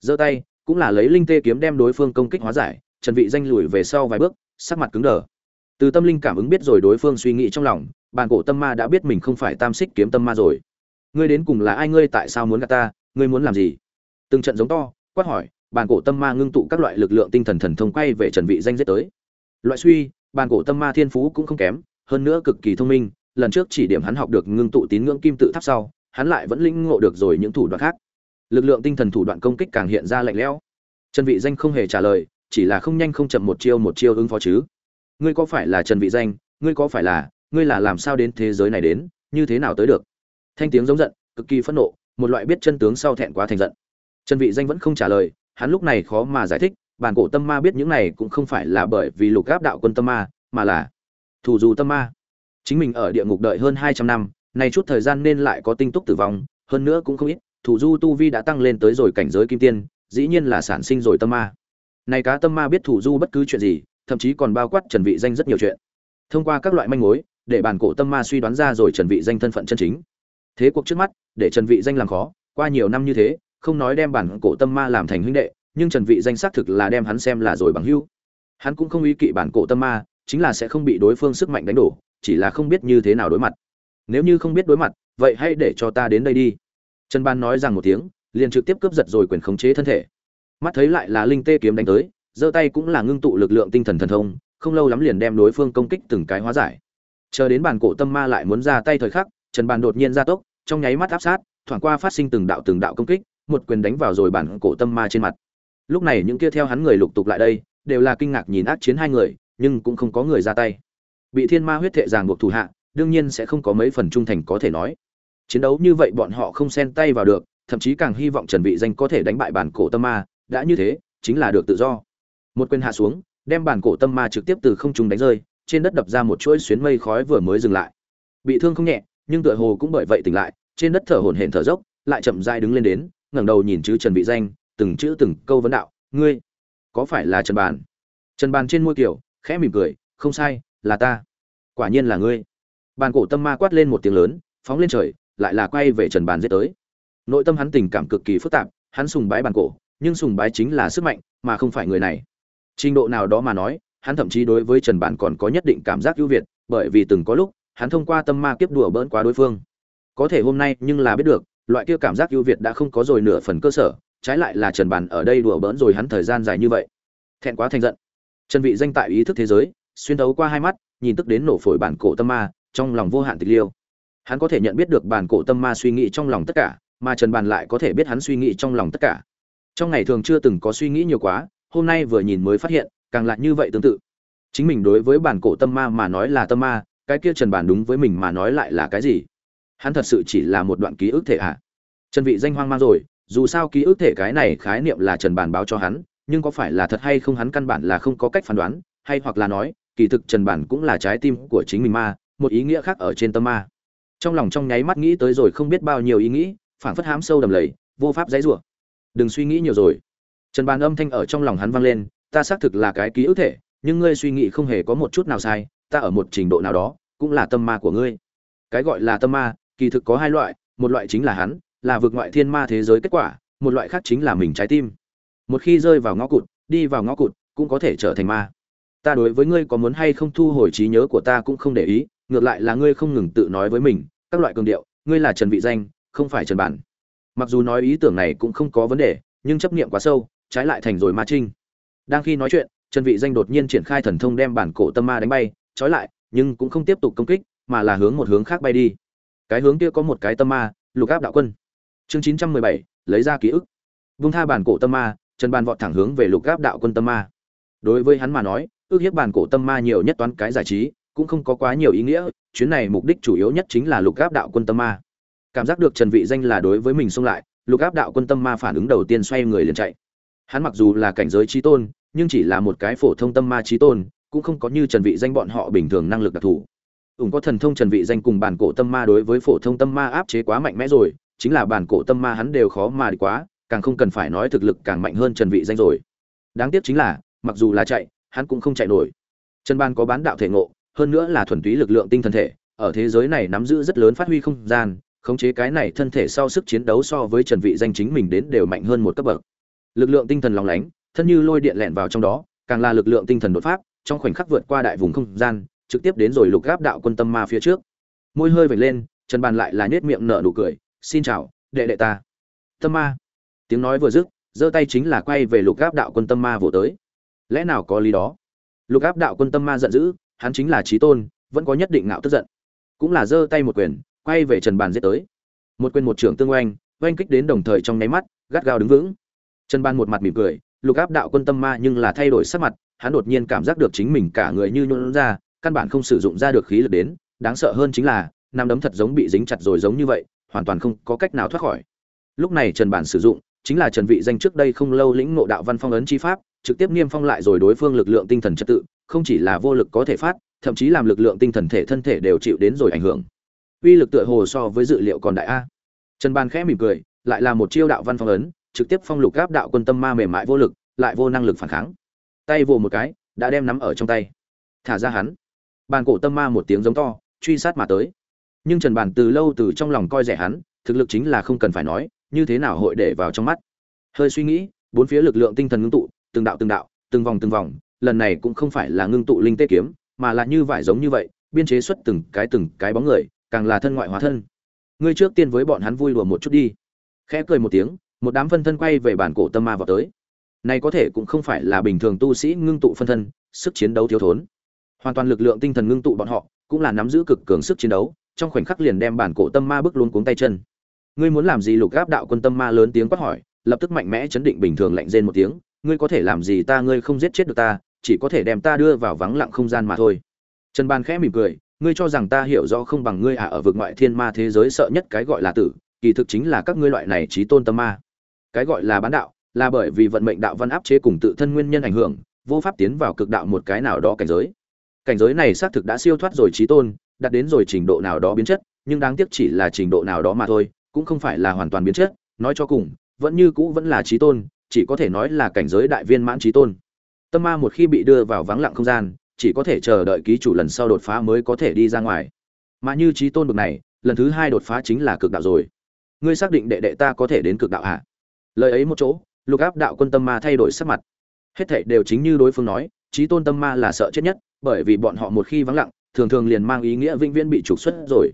Giơ tay, cũng là lấy linh tê kiếm đem đối phương công kích hóa giải, trần vị danh lùi về sau vài bước, sắc mặt cứng đờ. Từ tâm linh cảm ứng biết rồi đối phương suy nghĩ trong lòng, bản cổ tâm ma đã biết mình không phải tam xích kiếm tâm ma rồi. Ngươi đến cùng là ai, ngươi tại sao muốn gạt ta, ngươi muốn làm gì? Từng trận giống to, quát hỏi, bản cổ tâm ma ngưng tụ các loại lực lượng tinh thần thần thông quay về trần vị danh giết tới. Loại suy bàn cổ tâm ma thiên phú cũng không kém, hơn nữa cực kỳ thông minh, lần trước chỉ điểm hắn học được ngưng tụ tín ngưỡng kim tự tháp sau, hắn lại vẫn lĩnh ngộ được rồi những thủ đoạn khác. Lực lượng tinh thần thủ đoạn công kích càng hiện ra lạnh lẽo. Trần vị danh không hề trả lời, chỉ là không nhanh không chậm một chiêu một chiêu ứng phó chứ. Ngươi có phải là trần vị danh, ngươi có phải là, ngươi là làm sao đến thế giới này đến, như thế nào tới được? Thanh tiếng giống giận, cực kỳ phẫn nộ, một loại biết chân tướng sau thẹn quá thành giận. Trần vị danh vẫn không trả lời, hắn lúc này khó mà giải thích bản cổ tâm ma biết những này cũng không phải là bởi vì lục áp đạo quân tâm ma, mà là thủ dù tâm ma. Chính mình ở địa ngục đợi hơn 200 năm này chút thời gian nên lại có tinh túc tử vong, hơn nữa cũng không ít thủ du tu vi đã tăng lên tới rồi cảnh giới kim tiên, dĩ nhiên là sản sinh rồi tâm ma. Này cá tâm ma biết thủ du bất cứ chuyện gì, thậm chí còn bao quát trần vị danh rất nhiều chuyện. Thông qua các loại manh mối, để bản cổ tâm ma suy đoán ra rồi trần vị danh thân phận chân chính. Thế cuộc trước mắt, để trần vị danh làm khó, qua nhiều năm như thế, không nói đem bản cổ tâm ma làm thành huynh đệ nhưng trần vị danh xác thực là đem hắn xem là rồi bằng hữu. Hắn cũng không ý kỵ bản cổ tâm ma, chính là sẽ không bị đối phương sức mạnh đánh đổ, chỉ là không biết như thế nào đối mặt. Nếu như không biết đối mặt, vậy hãy để cho ta đến đây đi. Trần ban nói rằng một tiếng, liền trực tiếp cướp giật rồi quyền khống chế thân thể. Mắt thấy lại là linh tê kiếm đánh tới, giơ tay cũng là ngưng tụ lực lượng tinh thần thần thông, không lâu lắm liền đem đối phương công kích từng cái hóa giải. Chờ đến bản cổ tâm ma lại muốn ra tay thời khắc, trần ban đột nhiên ra tốc, trong nháy mắt áp sát, thoảng qua phát sinh từng đạo từng đạo công kích, một quyền đánh vào rồi bản cổ tâm ma trên mặt lúc này những kia theo hắn người lục tục lại đây, đều là kinh ngạc nhìn ác chiến hai người, nhưng cũng không có người ra tay. Bị thiên ma huyết thệ ràng buộc thủ hạ, đương nhiên sẽ không có mấy phần trung thành có thể nói. Chiến đấu như vậy bọn họ không xen tay vào được, thậm chí càng hy vọng trần vị danh có thể đánh bại bản cổ tâm ma, đã như thế, chính là được tự do. Một quyền hạ xuống, đem bản cổ tâm ma trực tiếp từ không trung đánh rơi, trên đất đập ra một chuỗi xuyến mây khói vừa mới dừng lại. Bị thương không nhẹ, nhưng tựa hồ cũng bởi vậy tỉnh lại, trên đất thở hổn hển thở dốc, lại chậm rãi đứng lên đến, ngẩng đầu nhìn chữ trần vị danh từng chữ từng câu vấn đạo, ngươi, có phải là trần bàn? Trần bàn trên môi kiểu, khẽ mỉm cười, không sai, là ta. Quả nhiên là ngươi. Bàn cổ tâm ma quát lên một tiếng lớn, phóng lên trời, lại là quay về trần bàn giết tới. Nội tâm hắn tình cảm cực kỳ phức tạp, hắn sùng bái bàn cổ, nhưng sùng bái chính là sức mạnh, mà không phải người này. Trình độ nào đó mà nói, hắn thậm chí đối với trần bàn còn có nhất định cảm giác ưu việt, bởi vì từng có lúc, hắn thông qua tâm ma kiếp đùa bỡn quá đối phương. Có thể hôm nay nhưng là biết được, loại kia cảm giác ưu việt đã không có rồi nửa phần cơ sở trái lại là trần Bàn ở đây đùa bỡn rồi hắn thời gian dài như vậy. Thẹn quá thành giận. Trần vị danh tại ý thức thế giới, xuyên thấu qua hai mắt, nhìn tức đến nổ phổi bản cổ tâm ma, trong lòng vô hạn tịch liêu. Hắn có thể nhận biết được bản cổ tâm ma suy nghĩ trong lòng tất cả, mà trần bàn lại có thể biết hắn suy nghĩ trong lòng tất cả. Trong ngày thường chưa từng có suy nghĩ nhiều quá, hôm nay vừa nhìn mới phát hiện, càng lại như vậy tương tự. Chính mình đối với bản cổ tâm ma mà nói là tâm ma, cái kia trần bản đúng với mình mà nói lại là cái gì? Hắn thật sự chỉ là một đoạn ký ức thể ạ. À? trần vị danh hoang mang rồi dù sao ký ức thể cái này khái niệm là trần bản báo cho hắn, nhưng có phải là thật hay không hắn căn bản là không có cách phán đoán, hay hoặc là nói, kỳ thực trần bản cũng là trái tim của chính mình ma, một ý nghĩa khác ở trên tâm ma. Trong lòng trong nháy mắt nghĩ tới rồi không biết bao nhiêu ý nghĩ, phảng phất hám sâu đầm lầy, vô pháp dãy rủa. Đừng suy nghĩ nhiều rồi. Trần bàn âm thanh ở trong lòng hắn vang lên, ta xác thực là cái ký ức thể, nhưng ngươi suy nghĩ không hề có một chút nào sai, ta ở một trình độ nào đó, cũng là tâm ma của ngươi. Cái gọi là tâm ma, kỳ thực có hai loại, một loại chính là hắn là vượt ngoại thiên ma thế giới kết quả, một loại khác chính là mình trái tim. Một khi rơi vào ngõ cụt, đi vào ngõ cụt cũng có thể trở thành ma. Ta đối với ngươi có muốn hay không thu hồi trí nhớ của ta cũng không để ý, ngược lại là ngươi không ngừng tự nói với mình, các loại cường điệu, ngươi là trần vị danh, không phải trần bản. Mặc dù nói ý tưởng này cũng không có vấn đề, nhưng chấp niệm quá sâu, trái lại thành rồi ma trinh. Đang khi nói chuyện, trần vị danh đột nhiên triển khai thần thông đem bản cổ tâm ma đánh bay, trói lại, nhưng cũng không tiếp tục công kích, mà là hướng một hướng khác bay đi. Cái hướng kia có một cái tâm ma, lục áp đạo quân chương 917, lấy ra ký ức. Vung tha bản cổ tâm ma trần bàn vọt thẳng hướng về lục áp đạo quân tâm ma. Đối với hắn mà nói ước hiếp bản cổ tâm ma nhiều nhất toán cái giải trí cũng không có quá nhiều ý nghĩa chuyến này mục đích chủ yếu nhất chính là lục áp đạo quân tâm ma. Cảm giác được trần vị danh là đối với mình xông lại lục áp đạo quân tâm ma phản ứng đầu tiên xoay người liền chạy. Hắn mặc dù là cảnh giới trí tôn nhưng chỉ là một cái phổ thông tâm ma trí tôn cũng không có như trần vị danh bọn họ bình thường năng lực đặc thù. Ủng có thần thông trần vị danh cùng bản cổ tâm ma đối với phổ thông tâm ma áp chế quá mạnh mẽ rồi chính là bản cổ tâm ma hắn đều khó mà đi quá, càng không cần phải nói thực lực càng mạnh hơn trần vị danh rồi. Đáng tiếc chính là, mặc dù là chạy, hắn cũng không chạy nổi. Trần ban có bán đạo thể ngộ, hơn nữa là thuần túy lực lượng tinh thần thể, ở thế giới này nắm giữ rất lớn phát huy không gian, khống chế cái này thân thể sau sức chiến đấu so với trần vị danh chính mình đến đều mạnh hơn một cấp bậc. Lực lượng tinh thần lóng lánh, thân như lôi điện lẹn vào trong đó, càng là lực lượng tinh thần đột pháp, trong khoảnh khắc vượt qua đại vùng không gian, trực tiếp đến rồi lục gáp đạo quân tâm ma phía trước. Môi hơi vểnh lên, trần bàn lại là nhếch miệng nở nụ cười xin chào, đệ đệ ta. Tâm ma. Tiếng nói vừa dứt, giơ tay chính là quay về lục gáp đạo quân tâm ma vỗ tới. Lẽ nào có lý đó? Lục áp đạo quân tâm ma giận dữ, hắn chính là trí tôn, vẫn có nhất định ngạo tức giận. Cũng là giơ tay một quyền, quay về trần bàn giết tới. Một quyền một trưởng tương oanh oanh kích đến đồng thời trong nháy mắt, gắt gao đứng vững. Trần bàn một mặt mỉm cười, lục áp đạo quân tâm ma nhưng là thay đổi sắc mặt, hắn đột nhiên cảm giác được chính mình cả người như nhuận ra, căn bản không sử dụng ra được khí lực đến. Đáng sợ hơn chính là, nắm đấm thật giống bị dính chặt rồi giống như vậy hoàn toàn không có cách nào thoát khỏi. Lúc này trần bản sử dụng, chính là trần vị danh trước đây không lâu lĩnh ngộ đạo văn phong ấn chi pháp, trực tiếp niêm phong lại rồi đối phương lực lượng tinh thần trật tự, không chỉ là vô lực có thể phát, thậm chí làm lực lượng tinh thần thể thân thể đều chịu đến rồi ảnh hưởng. Uy lực tựa hồ so với dự liệu còn đại a. Trần ban khẽ mỉm cười, lại là một chiêu đạo văn phong ấn, trực tiếp phong lục gáp đạo quân tâm ma mềm mại vô lực, lại vô năng lực phản kháng. Tay vồ một cái, đã đem nắm ở trong tay. Thả ra hắn. Bàn cổ tâm ma một tiếng giống to, truy sát mà tới nhưng trần bàn từ lâu từ trong lòng coi rẻ hắn, thực lực chính là không cần phải nói, như thế nào hội để vào trong mắt. Hơi suy nghĩ, bốn phía lực lượng tinh thần ngưng tụ, từng đạo từng đạo, từng vòng từng vòng, lần này cũng không phải là ngưng tụ linh tê kiếm, mà là như vải giống như vậy, biên chế xuất từng cái từng cái bóng người, càng là thân ngoại hóa thân. Ngươi trước tiên với bọn hắn vui đùa một chút đi. Khẽ cười một tiếng, một đám phân thân quay về bản cổ tâm ma vào tới. Này có thể cũng không phải là bình thường tu sĩ ngưng tụ phân thân, sức chiến đấu thiếu thốn. Hoàn toàn lực lượng tinh thần ngưng tụ bọn họ, cũng là nắm giữ cực cường sức chiến đấu trong khoảnh khắc liền đem bản cổ tâm ma bước luôn cuống tay chân. Ngươi muốn làm gì? Lục gáp đạo quân tâm ma lớn tiếng quát hỏi, lập tức mạnh mẽ chấn định bình thường lạnh rên một tiếng, ngươi có thể làm gì ta? Ngươi không giết chết được ta, chỉ có thể đem ta đưa vào vắng lặng không gian mà thôi. Trần ban khẽ mỉm cười, ngươi cho rằng ta hiểu rõ không bằng ngươi à ở vực ngoại thiên ma thế giới sợ nhất cái gọi là tử, kỳ thực chính là các ngươi loại này trí tôn tâm ma. Cái gọi là bán đạo, là bởi vì vận mệnh đạo văn áp chế cùng tự thân nguyên nhân ảnh hưởng, vô pháp tiến vào cực đạo một cái nào đó cảnh giới. Cảnh giới này xác thực đã siêu thoát rồi trí tôn đạt đến rồi trình độ nào đó biến chất, nhưng đáng tiếc chỉ là trình độ nào đó mà thôi, cũng không phải là hoàn toàn biến chất, nói cho cùng, vẫn như cũ vẫn là trí tôn, chỉ có thể nói là cảnh giới đại viên mãn trí tôn. Tâm ma một khi bị đưa vào vắng lặng không gian, chỉ có thể chờ đợi ký chủ lần sau đột phá mới có thể đi ra ngoài. Mà như trí tôn bậc này, lần thứ hai đột phá chính là cực đạo rồi. Ngươi xác định đệ đệ ta có thể đến cực đạo hả? Lời ấy một chỗ, lục áp đạo quân tâm ma thay đổi sắc mặt. Hết thảy đều chính như đối phương nói, trí tôn tâm ma là sợ chết nhất, bởi vì bọn họ một khi vắng lặng thường thường liền mang ý nghĩa vĩnh viễn bị trục xuất rồi.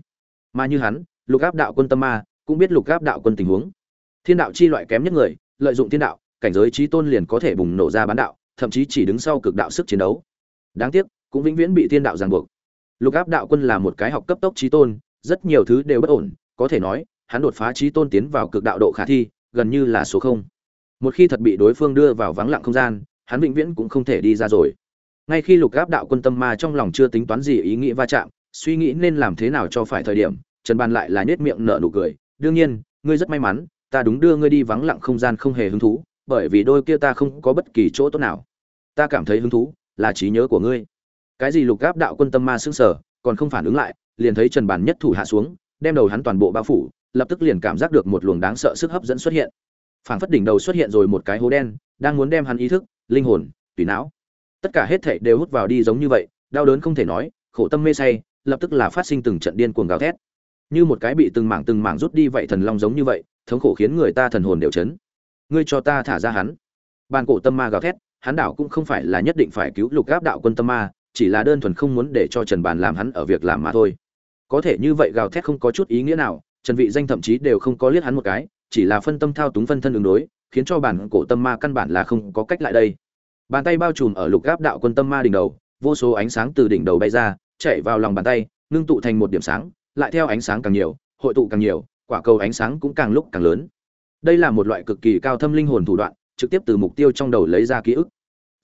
Mà như hắn, lục áp đạo quân tâm ma, cũng biết lục áp đạo quân tình huống. Thiên đạo chi loại kém nhất người, lợi dụng thiên đạo, cảnh giới trí tôn liền có thể bùng nổ ra bán đạo, thậm chí chỉ đứng sau cực đạo sức chiến đấu. Đáng tiếc, cũng vĩnh viễn bị thiên đạo ràng buộc. Lục áp đạo quân là một cái học cấp tốc trí tôn, rất nhiều thứ đều bất ổn, có thể nói, hắn đột phá trí tôn tiến vào cực đạo độ khả thi, gần như là số không. Một khi thật bị đối phương đưa vào vắng lặng không gian, hắn vĩnh viễn cũng không thể đi ra rồi ngay khi lục áp đạo quân tâm ma trong lòng chưa tính toán gì ý nghĩ va chạm, suy nghĩ nên làm thế nào cho phải thời điểm, trần ban lại là nhếch miệng nở nụ cười. Đương nhiên, ngươi rất may mắn, ta đúng đưa ngươi đi vắng lặng không gian không hề hứng thú, bởi vì đôi kia ta không có bất kỳ chỗ tốt nào. Ta cảm thấy hứng thú là trí nhớ của ngươi. Cái gì lục gáp đạo quân tâm ma sững sở còn không phản ứng lại, liền thấy trần bàn nhất thủ hạ xuống, đem đầu hắn toàn bộ bao phủ, lập tức liền cảm giác được một luồng đáng sợ sức hấp dẫn xuất hiện. Phảng phất đỉnh đầu xuất hiện rồi một cái hố đen, đang muốn đem hắn ý thức, linh hồn, tùy não tất cả hết thảy đều hút vào đi giống như vậy, đau đớn không thể nói, khổ tâm mê say, lập tức là phát sinh từng trận điên cuồng gào thét. Như một cái bị từng mảng từng mảng rút đi vậy thần long giống như vậy, thống khổ khiến người ta thần hồn đều chấn. Ngươi cho ta thả ra hắn. Bàn cổ tâm ma gào thét, hắn đảo cũng không phải là nhất định phải cứu lục gáp đạo quân tâm ma, chỉ là đơn thuần không muốn để cho trần bàn làm hắn ở việc làm mà thôi. Có thể như vậy gào thét không có chút ý nghĩa nào, trần vị danh thậm chí đều không có liếc hắn một cái, chỉ là phân tâm thao túng phân thân ứng đối, khiến cho bản cổ tâm ma căn bản là không có cách lại đây bàn tay bao trùm ở lục gáp đạo quân tâm ma đỉnh đầu, vô số ánh sáng từ đỉnh đầu bay ra, chạy vào lòng bàn tay, ngưng tụ thành một điểm sáng, lại theo ánh sáng càng nhiều, hội tụ càng nhiều, quả cầu ánh sáng cũng càng lúc càng lớn. Đây là một loại cực kỳ cao thâm linh hồn thủ đoạn, trực tiếp từ mục tiêu trong đầu lấy ra ký ức.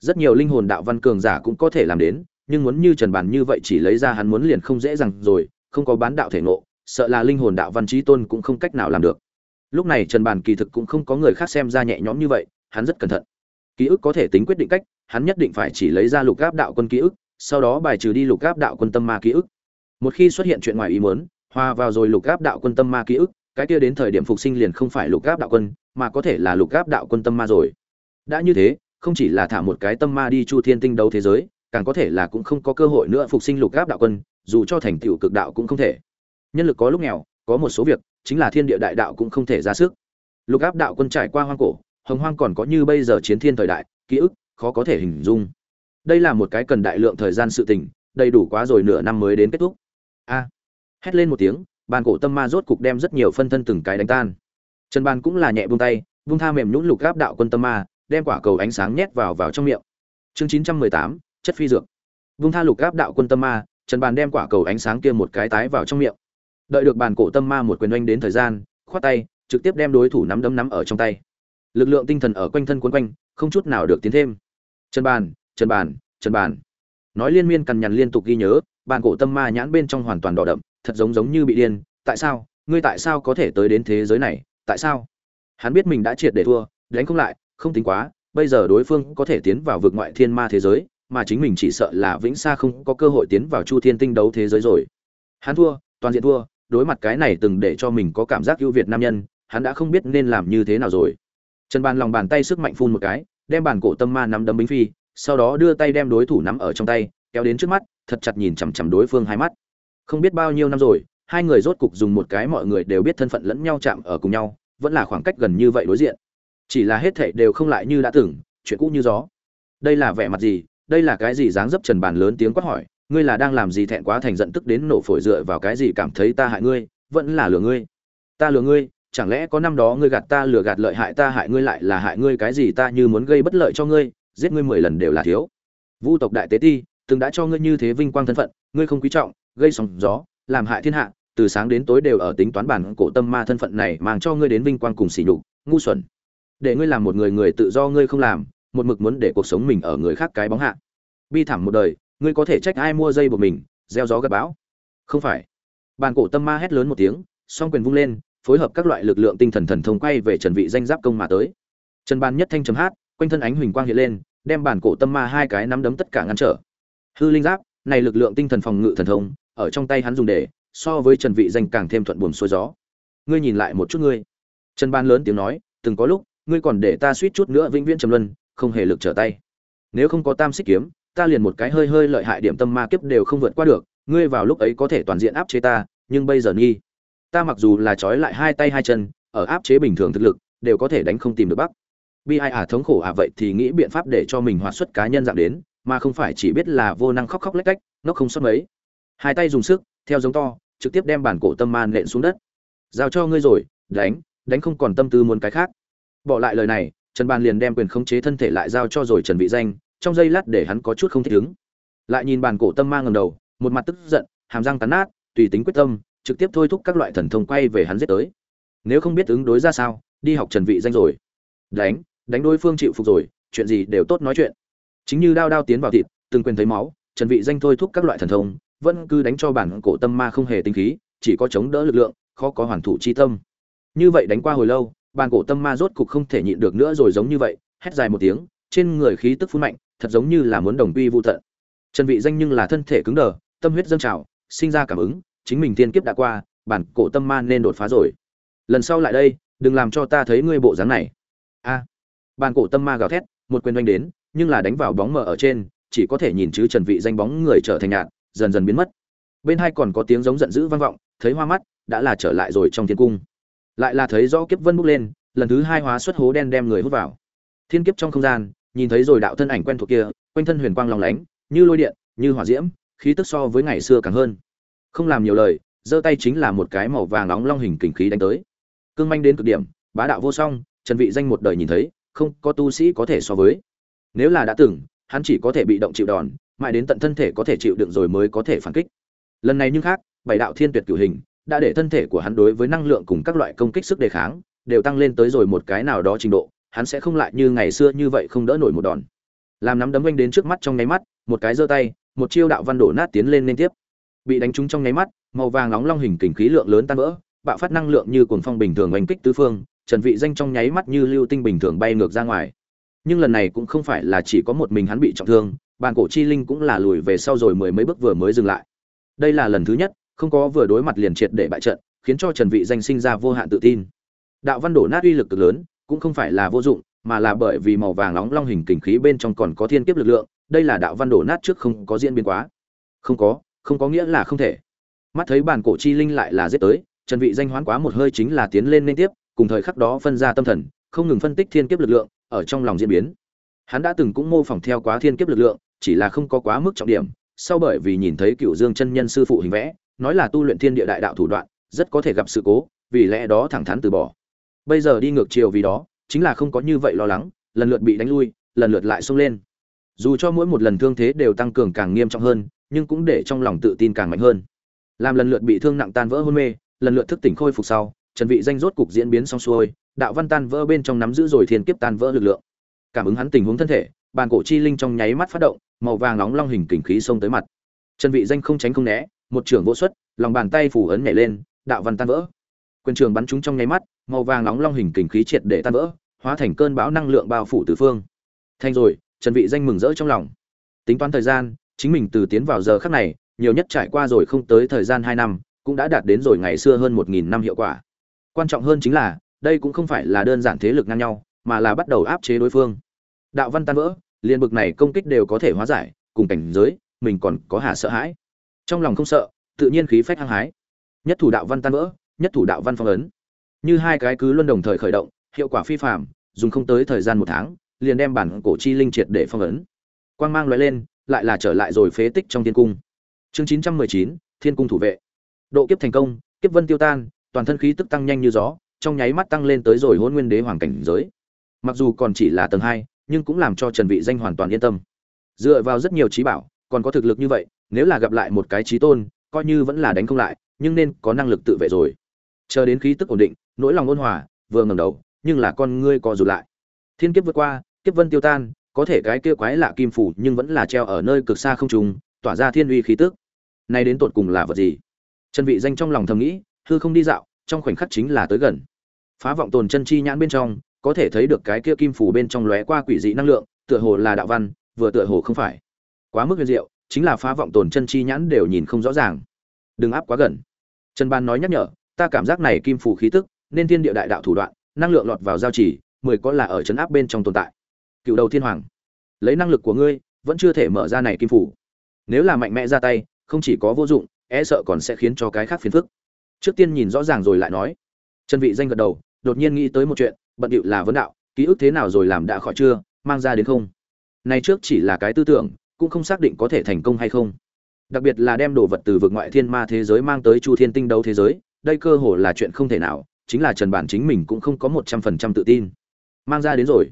Rất nhiều linh hồn đạo văn cường giả cũng có thể làm đến, nhưng muốn như trần Bàn như vậy chỉ lấy ra hắn muốn liền không dễ dàng rồi, không có bán đạo thể ngộ, sợ là linh hồn đạo văn trí tôn cũng không cách nào làm được. Lúc này trần Bàn kỳ thực cũng không có người khác xem ra nhẹ nhõm như vậy, hắn rất cẩn thận ký ức có thể tính quyết định cách, hắn nhất định phải chỉ lấy ra lục gáp đạo quân ký ức, sau đó bài trừ đi lục gáp đạo quân tâm ma ký ức. Một khi xuất hiện chuyện ngoài ý muốn, hòa vào rồi lục gáp đạo quân tâm ma ký ức, cái kia đến thời điểm phục sinh liền không phải lục gáp đạo quân, mà có thể là lục gáp đạo quân tâm ma rồi. Đã như thế, không chỉ là thả một cái tâm ma đi chu thiên tinh đấu thế giới, càng có thể là cũng không có cơ hội nữa phục sinh lục gáp đạo quân, dù cho thành tựu cực đạo cũng không thể. Nhân lực có lúc nghèo, có một số việc, chính là thiên địa đại đạo cũng không thể ra sức. Lục áp đạo quân trải qua hoang cổ hồng hoang còn có như bây giờ chiến thiên thời đại, ký ức, khó có thể hình dung. Đây là một cái cần đại lượng thời gian sự tình, đầy đủ quá rồi nửa năm mới đến kết thúc. A. Hét lên một tiếng, bàn cổ tâm ma rốt cục đem rất nhiều phân thân từng cái đánh tan. Trần bàn cũng là nhẹ buông tay buông tha mềm nhũn lục áp đạo quân tâm ma, đem quả cầu ánh sáng nhét vào vào trong miệng. Chương chín trăm mười tám, chất phi dược. Buông tha lục áp đạo quân tâm ma, trần bàn đem quả cầu ánh sáng kia một cái tái vào trong miệng. Đợi được bàn cổ tâm ma một quyền oanh đến thời gian, khoát tay, trực tiếp đem đối thủ nắm đấm nắm ở trong tay lực lượng tinh thần ở quanh thân quấn quanh, không chút nào được tiến thêm. Trần bàn trần bàn trần bàn. Nói liên miên cằn nhằn liên tục ghi nhớ, bàn cổ tâm ma nhãn bên trong hoàn toàn đỏ đậm, thật giống giống như bị điên. Tại sao? Ngươi tại sao có thể tới đến thế giới này? Tại sao? Hắn biết mình đã triệt để thua, đánh không lại, không tính quá. Bây giờ đối phương có thể tiến vào vực ngoại thiên ma thế giới, mà chính mình chỉ sợ là vĩnh xa không có cơ hội tiến vào chu thiên tinh đấu thế giới rồi. Hắn thua, toàn diện thua, đối mặt cái này từng để cho mình có cảm giác ưu việt nam nhân, hắn đã không biết nên làm như thế nào rồi trần bàn lòng bàn tay sức mạnh phun một cái, đem bàn cổ tâm ma nắm đấm bính phi, sau đó đưa tay đem đối thủ nắm ở trong tay, kéo đến trước mắt, thật chặt nhìn chằm chằm đối phương hai mắt. Không biết bao nhiêu năm rồi, hai người rốt cục dùng một cái mọi người đều biết thân phận lẫn nhau chạm ở cùng nhau, vẫn là khoảng cách gần như vậy đối diện. Chỉ là hết thảy đều không lại như đã từng, chuyện cũ như gió. Đây là vẻ mặt gì, đây là cái gì dáng dấp trần bàn lớn tiếng quát hỏi, ngươi là đang làm gì thẹn quá thành giận tức đến nổ phổi dựa vào cái gì cảm thấy ta hại ngươi, vẫn là lừa ngươi. Ta lừa ngươi chẳng lẽ có năm đó ngươi gạt ta lừa gạt lợi hại ta hại ngươi lại là hại ngươi cái gì ta như muốn gây bất lợi cho ngươi, giết ngươi mười lần đều là thiếu. Vu tộc đại tế ti, từng đã cho ngươi như thế vinh quang thân phận, ngươi không quý trọng, gây sóng gió, làm hại thiên hạ, từ sáng đến tối đều ở tính toán bản cổ tâm ma thân phận này mang cho ngươi đến vinh quang cùng sỉ nhục, ngu xuẩn. Để ngươi làm một người người tự do ngươi không làm, một mực muốn để cuộc sống mình ở người khác cái bóng hạ. Bi thảm một đời, ngươi có thể trách ai mua dây buộc mình, gieo gió gặp bão? Không phải. Bàn cổ tâm ma hét lớn một tiếng, song quyền vung lên phối hợp các loại lực lượng tinh thần thần thông quay về trần vị danh giáp công mà tới. Trần ban nhất thanh chấm hát, quanh thân ánh huỳnh quang hiện lên, đem bản cổ tâm ma hai cái nắm đấm tất cả ngăn trở. Hư linh giáp, này lực lượng tinh thần phòng ngự thần thông, ở trong tay hắn dùng để so với trần vị danh càng thêm thuận buồm xuôi gió. Ngươi nhìn lại một chút ngươi. Trần ban lớn tiếng nói, từng có lúc, ngươi còn để ta suýt chút nữa vĩnh viễn trầm luân, không hề lực trở tay. Nếu không có tam xích kiếm, ta liền một cái hơi hơi lợi hại điểm tâm ma kiếp đều không vượt qua được, ngươi vào lúc ấy có thể toàn diện áp chế ta, nhưng bây giờ nghi ta mặc dù là trói lại hai tay hai chân, ở áp chế bình thường thực lực, đều có thể đánh không tìm được bắc. Bi ai à thống khổ à vậy thì nghĩ biện pháp để cho mình hoạt xuất cá nhân dạng đến, mà không phải chỉ biết là vô năng khóc khóc lách cách, nó không sót mấy. Hai tay dùng sức, theo giống to, trực tiếp đem bản cổ tâm man nện xuống đất. Giao cho ngươi rồi, đánh đánh không còn tâm tư muốn cái khác. Bỏ lại lời này, trần ban liền đem quyền khống chế thân thể lại giao cho rồi trần vị danh, trong giây lát để hắn có chút không thích ứng. Lại nhìn bản cổ tâm ma ngầm đầu, một mặt tức giận, hàm răng cắn nát, tùy tính quyết tâm trực tiếp thôi thúc các loại thần thông quay về hắn giết tới. Nếu không biết ứng đối ra sao, đi học trần vị danh rồi. Đánh đánh đối phương chịu phục rồi, chuyện gì đều tốt nói chuyện. Chính như đao đao tiến vào thịt, từng quyền thấy máu, trần vị danh thôi thúc các loại thần thông, vẫn cứ đánh cho bản cổ tâm ma không hề tinh khí, chỉ có chống đỡ lực lượng, khó có hoàn thủ chi tâm. Như vậy đánh qua hồi lâu, bản cổ tâm ma rốt cục không thể nhịn được nữa rồi giống như vậy, hét dài một tiếng, trên người khí tức phun mạnh, thật giống như là muốn đồng quy vu tận. Trần vị danh nhưng là thân thể cứng đờ, tâm huyết dâng trào, sinh ra cảm ứng chính mình tiên kiếp đã qua bản cổ tâm ma nên đột phá rồi. Lần sau lại đây đừng làm cho ta thấy ngươi bộ dáng này. A. À, bản cổ tâm ma gào thét một quyền đánh đến nhưng là đánh vào bóng mờ ở trên chỉ có thể nhìn chứ trần vị danh bóng người trở thành nhạt dần dần biến mất. Bên hai còn có tiếng giống giận dữ vang vọng thấy hoa mắt đã là trở lại rồi trong thiên cung. Lại là thấy rõ kiếp vân bốc lên lần thứ hai hóa xuất hố đen đem người hút vào. Thiên kiếp trong không gian nhìn thấy rồi đạo thân ảnh quen thuộc kia quanh thân huyền quang lòng lánh như lôi điện như hỏa diễm khí tức so với ngày xưa càng hơn không làm nhiều lời, giơ tay chính là một cái màu vàng nóng long hình kình khí đánh tới. Cương manh đến cực điểm, bá đạo vô song, trần vị danh một đời nhìn thấy, không có tu sĩ có thể so với. Nếu là đã từng, hắn chỉ có thể bị động chịu đòn, mãi đến tận thân thể có thể chịu đựng rồi mới có thể phản kích. Lần này nhưng khác, bảy đạo thiên tuyệt cửu hình, đã để thân thể của hắn đối với năng lượng cùng các loại công kích sức đề kháng, đều tăng lên tới rồi một cái nào đó trình độ, hắn sẽ không lại như ngày xưa như vậy không đỡ nổi một đòn. Làm nắm đấm anh đến trước mắt trong nháy mắt, một cái giơ tay, một chiêu đạo văn đổ nát tiến lên liên tiếp bị đánh trúng trong nháy mắt, màu vàng nóng long hình kình khí lượng lớn tan vỡ, bạo phát năng lượng như cuồng phong bình thường oanh kích tứ phương, trần vị danh trong nháy mắt như lưu tinh bình thường bay ngược ra ngoài. Nhưng lần này cũng không phải là chỉ có một mình hắn bị trọng thương, bàn cổ chi linh cũng là lùi về sau rồi mười mấy bước vừa mới dừng lại. Đây là lần thứ nhất, không có vừa đối mặt liền triệt để bại trận, khiến cho trần vị danh sinh ra vô hạn tự tin. Đạo văn đổ nát uy lực cực lớn, cũng không phải là vô dụng, mà là bởi vì màu vàng nóng long hình kình khí bên trong còn có thiên kiếp lực lượng, đây là đạo văn đổ nát trước không có diễn biến quá. Không có không có nghĩa là không thể. Mắt thấy bản cổ chi linh lại là giết tới, trần vị danh hoán quá một hơi chính là tiến lên liên tiếp, cùng thời khắc đó phân ra tâm thần, không ngừng phân tích thiên kiếp lực lượng, ở trong lòng diễn biến. Hắn đã từng cũng mô phỏng theo quá thiên kiếp lực lượng, chỉ là không có quá mức trọng điểm, sau bởi vì nhìn thấy cựu dương chân nhân sư phụ hình vẽ, nói là tu luyện thiên địa đại đạo thủ đoạn, rất có thể gặp sự cố, vì lẽ đó thẳng thắn từ bỏ. Bây giờ đi ngược chiều vì đó, chính là không có như vậy lo lắng, lần lượt bị đánh lui, lần lượt lại xông lên dù cho mỗi một lần thương thế đều tăng cường càng nghiêm trọng hơn, nhưng cũng để trong lòng tự tin càng mạnh hơn. Làm lần lượt bị thương nặng tan vỡ hôn mê, lần lượt thức tỉnh khôi phục sau, trần vị danh rốt cục diễn biến xong xuôi, đạo văn tan vỡ bên trong nắm giữ rồi thiên kiếp tan vỡ lực lượng. Cảm ứng hắn tình huống thân thể, bàn cổ chi linh trong nháy mắt phát động, màu vàng nóng long hình kình khí xông tới mặt. Trần vị danh không tránh không né, một trường vô xuất, lòng bàn tay phủ ấn nhảy lên, đạo văn tan vỡ. Quyền trường bắn trúng trong nháy mắt, màu vàng nóng long hình kình khí triệt để tan vỡ, hóa thành cơn bão năng lượng bao phủ tứ phương. Thành rồi trần vị danh mừng rỡ trong lòng. Tính toán thời gian, chính mình từ tiến vào giờ khắc này, nhiều nhất trải qua rồi không tới thời gian 2 năm, cũng đã đạt đến rồi ngày xưa hơn 1.000 năm hiệu quả. Quan trọng hơn chính là, đây cũng không phải là đơn giản thế lực ngang nhau, mà là bắt đầu áp chế đối phương. Đạo văn tan vỡ, liên bực này công kích đều có thể hóa giải, cùng cảnh giới, mình còn có hà sợ hãi. Trong lòng không sợ, tự nhiên khí phách hăng hái. Nhất thủ đạo văn tan vỡ, nhất thủ đạo văn phong ấn. Như hai cái cứ luân đồng thời khởi động, hiệu quả phi phạm dùng không tới thời gian một tháng liền đem bản cổ chi linh triệt để phong ấn. Quang mang loại lên, lại là trở lại rồi phế tích trong thiên cung. Chương chín trăm mười chín, thiên cung thủ vệ. Độ kiếp thành công, kiếp vân tiêu tan, toàn thân khí tức tăng nhanh như gió, trong nháy mắt tăng lên tới rồi hôn nguyên đế hoàng cảnh giới. Mặc dù còn chỉ là tầng hai, nhưng cũng làm cho trần vị danh hoàn toàn yên tâm. Dựa vào rất nhiều trí bảo, còn có thực lực như vậy, nếu là gặp lại một cái trí tôn, coi như vẫn là đánh không lại, nhưng nên có năng lực tự vệ rồi. Chờ đến khí tức ổn định, nỗi lòng ôn hòa, vừa ngẩng đầu, nhưng là con ngươi co rụt lại. Thiên kiếp vượt qua kiếp vân tiêu tan, có thể cái kia quái lạ kim phủ nhưng vẫn là treo ở nơi cực xa không trùng tỏa ra thiên uy khí tức. Nay đến tột cùng là vật gì? Chân vị danh trong lòng thầm nghĩ, hư không đi dạo, trong khoảnh khắc chính là tới gần. Phá vọng tồn chân chi nhãn bên trong, có thể thấy được cái kia kim phủ bên trong lóe qua quỷ dị năng lượng, tựa hồ là đạo văn, vừa tựa hồ không phải. Quá mức huyền diệu, chính là phá vọng tồn chân chi nhãn đều nhìn không rõ ràng. Đừng áp quá gần. Trần ban nói nhắc nhở, ta cảm giác này kim phủ khí tức, nên thiên địa đại đạo thủ đoạn, năng lượng lọt vào giao chỉ mười có là ở chấn áp bên trong tồn tại cựu đầu thiên hoàng. Lấy năng lực của ngươi, vẫn chưa thể mở ra này kim phủ. Nếu là mạnh mẽ ra tay, không chỉ có vô dụng e sợ còn sẽ khiến cho cái khác phiền phức. Trước tiên nhìn rõ ràng rồi lại nói. Trần vị danh gật đầu, đột nhiên nghĩ tới một chuyện, bận điệu là vấn đạo, ký ức thế nào rồi làm đã khỏi chưa, mang ra đến không? Này trước chỉ là cái tư tưởng, cũng không xác định có thể thành công hay không. Đặc biệt là đem đồ vật từ vực ngoại thiên ma thế giới mang tới chu thiên tinh đấu thế giới, đây cơ hồ là chuyện không thể nào, chính là trần bản chính mình cũng không có một trăm phần trăm tự tin. Mang ra đến rồi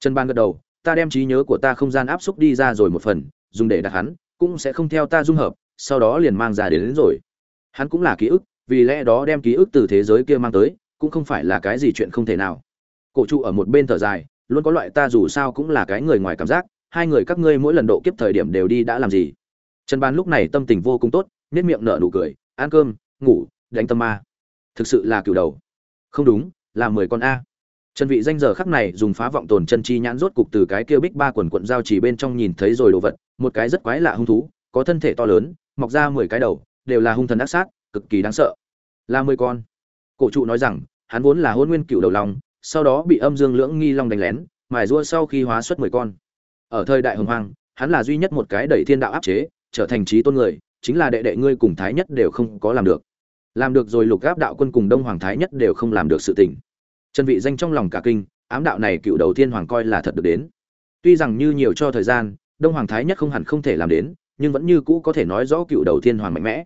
trần ban gật đầu ta đem trí nhớ của ta không gian áp xúc đi ra rồi một phần dùng để đặt hắn cũng sẽ không theo ta dung hợp sau đó liền mang ra đến, đến rồi. Hắn cũng là ký ức vì lẽ đó đem ký ức từ thế giới kia mang tới cũng không phải là cái gì chuyện không thể nào. Cổ trụ ở một bên thở dài luôn có loại ta dù sao cũng là cái người ngoài cảm giác hai người các ngươi mỗi lần độ kiếp thời điểm đều đi đã làm gì? Trần ban lúc này tâm tình vô cùng tốt nhếch miệng nở nụ cười ăn cơm ngủ đánh tâm ma. Thực sự là cửu đầu. Không đúng là mười con a trần vị danh giờ khắc này dùng phá vọng tồn chân chi nhãn rốt cục từ cái kia bích ba quần quận giao chỉ bên trong nhìn thấy rồi đồ vật, một cái rất quái lạ hung thú, có thân thể to lớn, mọc ra mười cái đầu, đều là hung thần ác sát, cực kỳ đáng sợ. Là mười con. Cổ trụ nói rằng, hắn vốn là hôn nguyên cựu đầu long, sau đó bị âm dương lưỡng nghi long đánh lén, mài rua sau khi hóa xuất mười con. Ở thời đại hồng hoang, hắn là duy nhất một cái đẩy thiên đạo áp chế, trở thành trí tôn người, chính là đệ đệ ngươi cùng thái nhất đều không có làm được. Làm được rồi lục gáp đạo quân cùng đông hoàng thái nhất đều không làm được sự tình trần vị danh trong lòng cả kinh ám đạo này cựu đầu tiên hoàng coi là thật được đến. Tuy rằng như nhiều cho thời gian đông hoàng thái nhất không hẳn không thể làm đến nhưng vẫn như cũ có thể nói rõ cựu đầu tiên hoàng mạnh mẽ.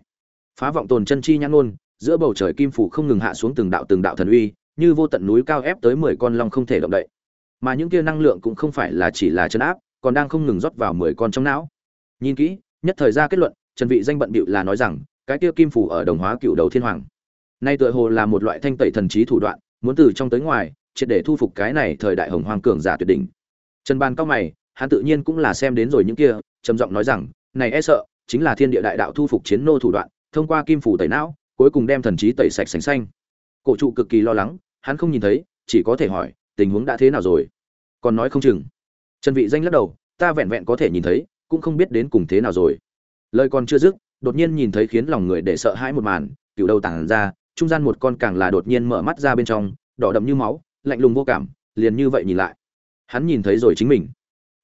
Phá vọng tồn chân chi nhãn luôn, giữa bầu trời kim phủ không ngừng hạ xuống từng đạo từng đạo thần uy như vô tận núi cao ép tới mười con long không thể động đậy. Mà những kia năng lượng cũng không phải là chỉ là chân áp còn đang không ngừng rót vào mười con trong não. Nhìn kỹ nhất thời ra kết luận trần vị danh bận bịu là nói rằng cái kia kim phủ ở đồng hóa cựu đầu thiên hoàng. Nay tựa hồ là một loại thanh tẩy thần trí thủ đoạn muốn từ trong tới ngoài, triệt để thu phục cái này thời đại hồng hoàng cường giả tuyệt đỉnh. Trần ban cao mày, hắn tự nhiên cũng là xem đến rồi những kia, trầm giọng nói rằng, này e sợ, chính là thiên địa đại đạo thu phục chiến nô thủ đoạn, thông qua kim phủ tẩy não, cuối cùng đem thần trí tẩy sạch sành xanh. Cổ trụ cực kỳ lo lắng, hắn không nhìn thấy, chỉ có thể hỏi, tình huống đã thế nào rồi? Còn nói không chừng. Trần vị danh lắc đầu, ta vẹn vẹn có thể nhìn thấy, cũng không biết đến cùng thế nào rồi. Lời còn chưa dứt, đột nhiên nhìn thấy khiến lòng người để sợ hãi một màn, cựu đầu tàng ra trung gian một con càng là đột nhiên mở mắt ra bên trong, đỏ đậm như máu, lạnh lùng vô cảm, liền như vậy nhìn lại. Hắn nhìn thấy rồi chính mình.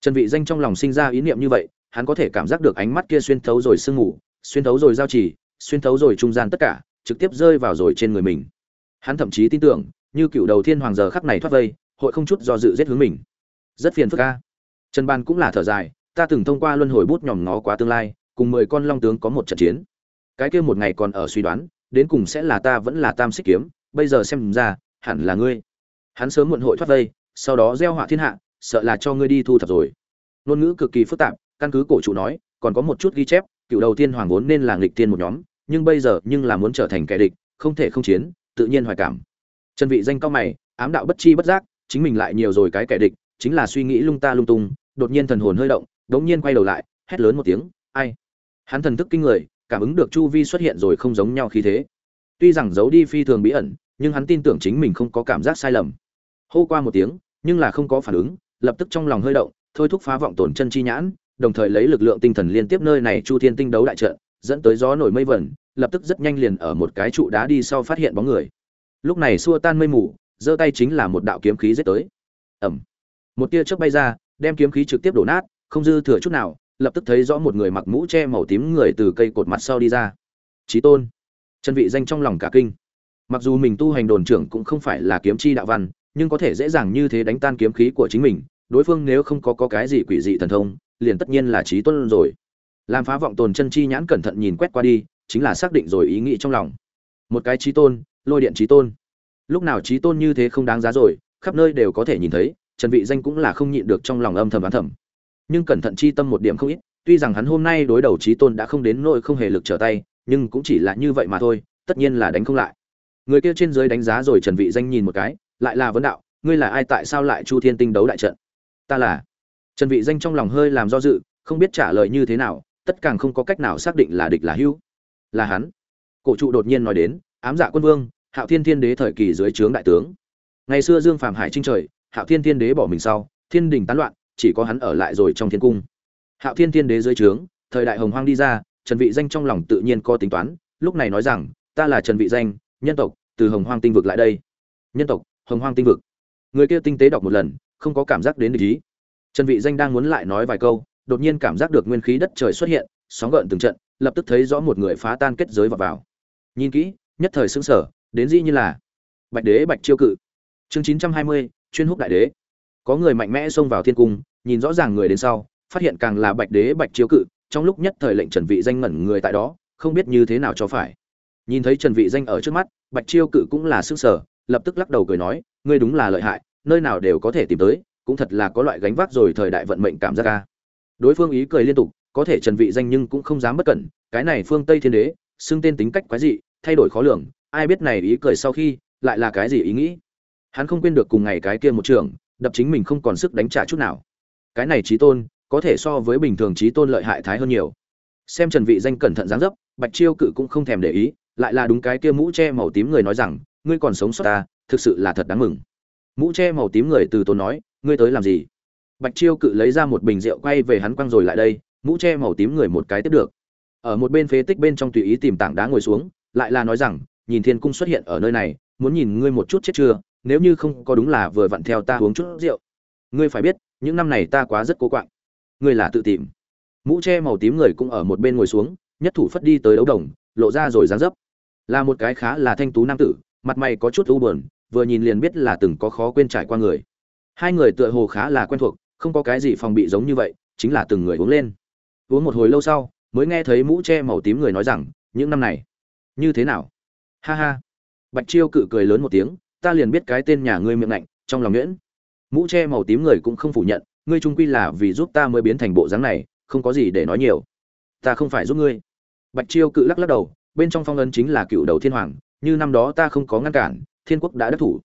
Trần vị danh trong lòng sinh ra ý niệm như vậy, hắn có thể cảm giác được ánh mắt kia xuyên thấu rồi sương ngủ xuyên thấu rồi giao chỉ xuyên thấu rồi trung gian tất cả, trực tiếp rơi vào rồi trên người mình. Hắn thậm chí tin tưởng, như cựu đầu thiên hoàng giờ khắc này thoát vây, hội không chút do dự giết hướng mình. Rất phiền phức ca trần ban cũng là thở dài, ta từng thông qua luân hồi bút nhòm ngó quá tương lai, cùng mười con long tướng có một trận chiến. Cái kia một ngày còn ở suy đoán đến cùng sẽ là ta vẫn là tam xích kiếm, bây giờ xem ra, hẳn là ngươi. Hắn sớm muộn hội thoát vây, sau đó gieo họa thiên hạ, sợ là cho ngươi đi thu thập rồi. Ngôn ngữ cực kỳ phức tạp, căn cứ cổ trụ nói, còn có một chút ghi chép, cựu đầu tiên hoàng vốn nên là nghịch tiên một nhóm, nhưng bây giờ nhưng là muốn trở thành kẻ địch, không thể không chiến, tự nhiên hoài cảm. Trần vị danh cao mày, ám đạo bất chi bất giác, chính mình lại nhiều rồi cái kẻ địch, chính là suy nghĩ lung ta lung tung, đột nhiên thần hồn hơi động, đống nhiên quay đầu lại, hét lớn một tiếng, ai? Hắn thần thức kinh người cảm ứng được chu vi xuất hiện rồi không giống nhau khí thế. Tuy rằng giấu đi phi thường bí ẩn, nhưng hắn tin tưởng chính mình không có cảm giác sai lầm. Hô qua một tiếng, nhưng là không có phản ứng, lập tức trong lòng hơi động, thôi thúc phá vọng tổn chân chi nhãn, đồng thời lấy lực lượng tinh thần liên tiếp nơi này chu thiên tinh đấu đại trận, dẫn tới gió nổi mây vẩn, lập tức rất nhanh liền ở một cái trụ đá đi sau phát hiện bóng người. Lúc này xua tan mây mù, giơ tay chính là một đạo kiếm khí giết tới. Ẩm một tia chớp bay ra, đem kiếm khí trực tiếp đổ nát, không dư thừa chút nào lập tức thấy rõ một người mặc mũ che màu tím người từ cây cột mặt sau đi ra. Trí tôn. Chân vị danh trong lòng cả kinh. Mặc dù mình tu hành đồn trưởng cũng không phải là kiếm chi đạo văn nhưng có thể dễ dàng như thế đánh tan kiếm khí của chính mình đối phương nếu không có, có cái gì quỷ dị thần thông liền tất nhiên là trí tôn rồi. Làm phá vọng tồn chân chi nhãn cẩn thận nhìn quét qua đi chính là xác định rồi ý nghĩ trong lòng. Một cái trí tôn lôi điện trí tôn. Lúc nào trí tôn như thế không đáng giá rồi khắp nơi đều có thể nhìn thấy trần vị danh cũng là không nhịn được trong lòng âm thầm ám thầm nhưng cẩn thận chi tâm một điểm không ít, tuy rằng hắn hôm nay đối đầu trí tôn đã không đến nỗi không hề lực trở tay, nhưng cũng chỉ là như vậy mà thôi, tất nhiên là đánh không lại. Người kia trên dưới đánh giá rồi trần vị danh nhìn một cái, lại là vấn đạo, ngươi là ai, tại sao lại chu thiên tinh đấu đại trận? Ta là. Trần vị danh trong lòng hơi làm do dự, không biết trả lời như thế nào, tất càng không có cách nào xác định là địch là hữu. Là hắn. Cổ trụ đột nhiên nói đến, ám dạ quân vương, hạo thiên thiên đế thời kỳ dưới trướng đại tướng. Ngày xưa dương phàm hải trinh trời, hạo thiên thiên đế bỏ mình sau, thiên đình tán loạn chỉ có hắn ở lại rồi trong thiên cung. Hạo thiên thiên đế dưới trướng thời đại hồng hoang đi ra trần vị danh trong lòng tự nhiên có tính toán lúc này nói rằng ta là trần vị danh nhân tộc từ hồng hoang tinh vực lại đây. Nhân tộc hồng hoang tinh vực. Người kia tinh tế đọc một lần không có cảm giác đến địch ý. Trần vị danh đang muốn lại nói vài câu đột nhiên cảm giác được nguyên khí đất trời xuất hiện sóng gợn từng trận lập tức thấy rõ một người phá tan kết giới vào vào. Nhìn kỹ nhất thời sững sờ đến dĩ như là bạch đế bạch chiêu cự. Chương 920, chuyên húc đại đế. Có người mạnh mẽ xông vào thiên cung nhìn rõ ràng người đến sau, phát hiện càng là bạch đế, bạch chiêu cự, trong lúc nhất thời lệnh trần vị danh ngẩn người tại đó, không biết như thế nào cho phải. Nhìn thấy trần vị danh ở trước mắt, bạch chiêu cự cũng là sức sở lập tức lắc đầu cười nói, ngươi đúng là lợi hại, nơi nào đều có thể tìm tới, cũng thật là có loại gánh vác rồi thời đại vận mệnh cảm giác ca đối phương ý cười liên tục, có thể trần vị danh nhưng cũng không dám bất cẩn, cái này phương tây thiên đế, xưng tên tính cách quái dị, thay đổi khó lường, ai biết này ý cười sau khi, lại là cái gì ý nghĩ? Hắn không quên được cùng ngày cái kia một trường, đập chính mình không còn sức đánh trả chút nào cái này trí tôn, có thể so với bình thường trí tôn lợi hại thái hơn nhiều. Xem trần vị danh cẩn thận dáng dấp, bạch chiêu cự cũng không thèm để ý, lại là đúng cái kia mũ che màu tím người nói rằng, ngươi còn sống sót ta, thực sự là thật đáng mừng. Mũ che màu tím người từ tốn nói, ngươi tới làm gì? Bạch chiêu cự lấy ra một bình rượu quay về hắn quăng rồi lại đây, mũ che màu tím người một cái tiếp được. Ở một bên phế tích bên trong tùy ý tìm tảng đá ngồi xuống, lại là nói rằng, nhìn thiên cung xuất hiện ở nơi này, muốn nhìn ngươi một chút chết chưa, nếu như không có đúng là vừa vặn theo ta uống chút rượu. Ngươi phải biết những năm này ta quá rất cố quạng. Ngươi là tự tìm. Mũ che màu tím người cũng ở một bên ngồi xuống, nhất thủ phất đi tới đấu đồng, lộ ra rồi dáng dấp. Là một cái khá là thanh tú nam tử, mặt mày có chút u buồn, vừa nhìn liền biết là từng có khó quên trải qua người. Hai người tựa hồ khá là quen thuộc, không có cái gì phòng bị giống như vậy, chính là từng người uống lên. Uống một hồi lâu sau, mới nghe thấy mũ che màu tím người nói rằng, những năm này, như thế nào? Ha ha. Bạch chiêu cự cười lớn một tiếng, ta liền biết cái tên nhà ngươi miệng lạnh, trong lòng nhuyễn mũ che màu tím người cũng không phủ nhận, ngươi trung quy là vì giúp ta mới biến thành bộ dáng này, không có gì để nói nhiều. Ta không phải giúp ngươi. Bạch chiêu cự lắc lắc đầu, bên trong phong ấn chính là cựu đầu thiên hoàng, như năm đó ta không có ngăn cản, thiên quốc đã đắc thủ.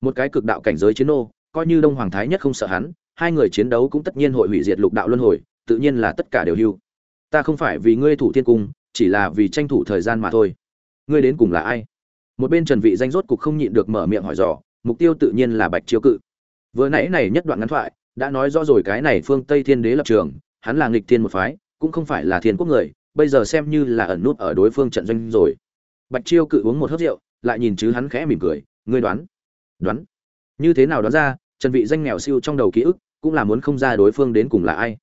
Một cái cực đạo cảnh giới chiến ô coi như đông hoàng thái nhất không sợ hắn, hai người chiến đấu cũng tất nhiên hội hủy diệt lục đạo luân hồi, tự nhiên là tất cả đều hưu. Ta không phải vì ngươi thủ thiên cung, chỉ là vì tranh thủ thời gian mà thôi. Ngươi đến cùng là ai? Một bên trần vị danh rốt cục không nhịn được mở miệng hỏi dò, mục tiêu tự nhiên là bạch chiêu cự vừa nãy này nhất đoạn ngắn thoại, đã nói rõ rồi cái này phương tây thiên đế lập trường, hắn là nghịch thiên một phái, cũng không phải là thiên quốc người, bây giờ xem như là ẩn nút ở đối phương trận doanh rồi. Bạch chiêu cự uống một hớp rượu, lại nhìn chứ hắn khẽ mỉm cười, ngươi đoán đoán, như thế nào đoán ra, trần vị danh nghèo siêu trong đầu ký ức, cũng là muốn không ra đối phương đến cùng là ai?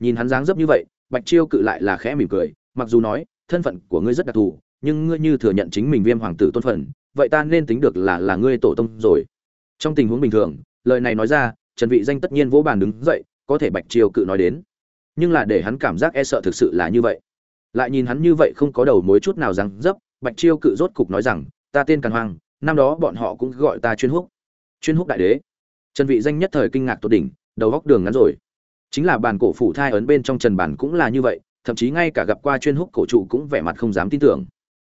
Nhìn hắn dáng dấp như vậy, bạch chiêu cự lại là khẽ mỉm cười, mặc dù nói, thân phận của ngươi rất đặc thù, nhưng ngươi như thừa nhận chính mình viêm hoàng tử tôn phận, vậy ta nên tính được là là ngươi tổ tông rồi. Trong tình huống bình thường lời này nói ra trần vị danh tất nhiên vỗ bàn đứng dậy có thể bạch triều cự nói đến. Nhưng là để hắn cảm giác e sợ thực sự là như vậy. Lại nhìn hắn như vậy không có đầu mối chút nào rằng dấp bạch triều cự rốt cục nói rằng ta tên càn hoàng, năm đó bọn họ cũng gọi ta chuyên húc. Chuyên húc đại đế. Trần vị danh nhất thời kinh ngạc tột đỉnh đầu góc đường ngắn rồi. Chính là bản cổ phủ thai ấn bên trong trần bản cũng là như vậy thậm chí ngay cả gặp qua chuyên húc cổ trụ cũng vẻ mặt không dám tin tưởng.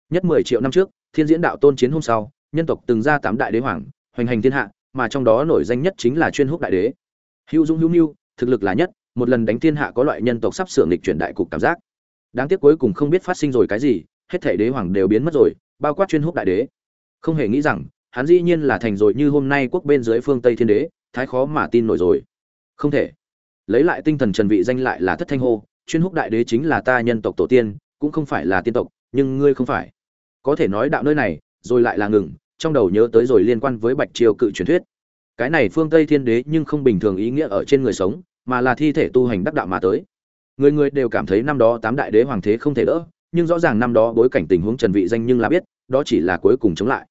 Nhất 10 triệu năm trước thiên diễn đạo tôn chiến hôm sau nhân tộc từng ra tám đại đế hoàng hoành hành thiên hạ mà trong đó nổi danh nhất chính là chuyên húc đại đế. Hữu dũng hữu mưu thực lực là nhất, một lần đánh thiên hạ có loại nhân tộc sắp sửa nghịch chuyển đại cục cảm giác. Đáng tiếc cuối cùng không biết phát sinh rồi cái gì, hết thể đế hoàng đều biến mất rồi, bao quát chuyên húc đại đế. Không hề nghĩ rằng, hắn dĩ nhiên là thành rồi như hôm nay quốc bên dưới phương tây thiên đế, thái khó mà tin nổi rồi. Không thể. Lấy lại tinh thần trần vị danh lại là thất thanh hô, chuyên húc đại đế chính là ta nhân tộc tổ tiên, cũng không phải là tiên tộc, nhưng ngươi không phải. Có thể nói đạo nơi này, rồi lại là ngừng trong đầu nhớ tới rồi liên quan với bạch triều cự truyền thuyết. Cái này phương tây thiên đế nhưng không bình thường ý nghĩa ở trên người sống, mà là thi thể tu hành đắc đạo mà tới. Người người đều cảm thấy năm đó tám đại đế hoàng thế không thể đỡ, nhưng rõ ràng năm đó bối cảnh tình huống trần vị danh nhưng là biết, đó chỉ là cuối cùng chống lại.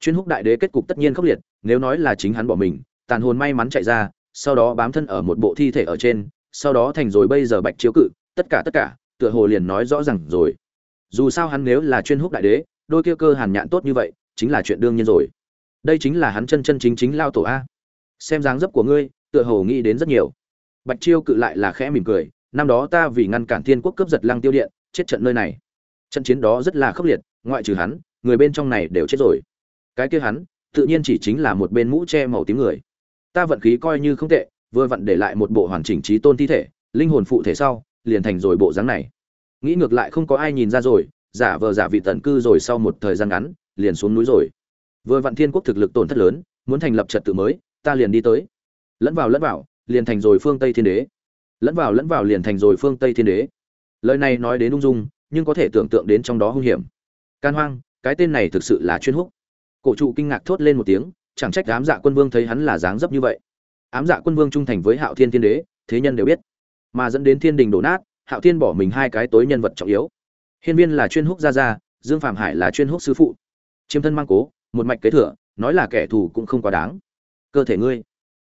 Chuyên húc đại đế kết cục tất nhiên khốc liệt, nếu nói là chính hắn bỏ mình, tàn hồn may mắn chạy ra, sau đó bám thân ở một bộ thi thể ở trên, sau đó thành rồi bây giờ bạch chiếu cự, tất cả tất cả, tựa hồ liền nói rõ ràng rồi. Dù sao hắn nếu là chuyên húc đại đế, đôi kia cơ hàn nhạn tốt như vậy chính là chuyện đương nhiên rồi. Đây chính là hắn chân chân chính chính lao tổ a. Xem dáng dấp của ngươi, tựa hồ nghĩ đến rất nhiều. Bạch chiêu cự lại là khẽ mỉm cười, năm đó ta vì ngăn cản thiên quốc cướp giật lăng tiêu điện, chết trận nơi này. Trận chiến đó rất là khốc liệt, ngoại trừ hắn, người bên trong này đều chết rồi. Cái kia hắn, tự nhiên chỉ chính là một bên mũ che màu tím người. Ta vận khí coi như không tệ, vừa vặn để lại một bộ hoàn chỉnh trí tôn thi thể, linh hồn phụ thể sau, liền thành rồi bộ dáng này. Nghĩ ngược lại không có ai nhìn ra rồi, giả vờ giả vị tận cư rồi sau một thời gian ngắn liền xuống núi rồi. Vừa vạn thiên quốc thực lực tổn thất lớn, muốn thành lập trật tự mới, ta liền đi tới. Lẫn vào lẫn vào, liền thành rồi phương tây thiên đế. Lẫn vào lẫn vào liền thành rồi phương tây thiên đế. Lời này nói đến ung dung, nhưng có thể tưởng tượng đến trong đó hung hiểm. Can hoang, cái tên này thực sự là chuyên húc. Cổ trụ kinh ngạc thốt lên một tiếng, chẳng trách ám dạ quân vương thấy hắn là dáng dấp như vậy. Ám dạ quân vương trung thành với hạo thiên thiên đế, thế nhân đều biết. Mà dẫn đến thiên đình đổ nát, hạo thiên bỏ mình hai cái tối nhân vật trọng yếu. Hiên viên là chuyên húc gia gia, dương phạm hải là chuyên húc sư phụ chiêm thân mang cố, một mạch kế thừa, nói là kẻ thù cũng không quá đáng. Cơ thể ngươi.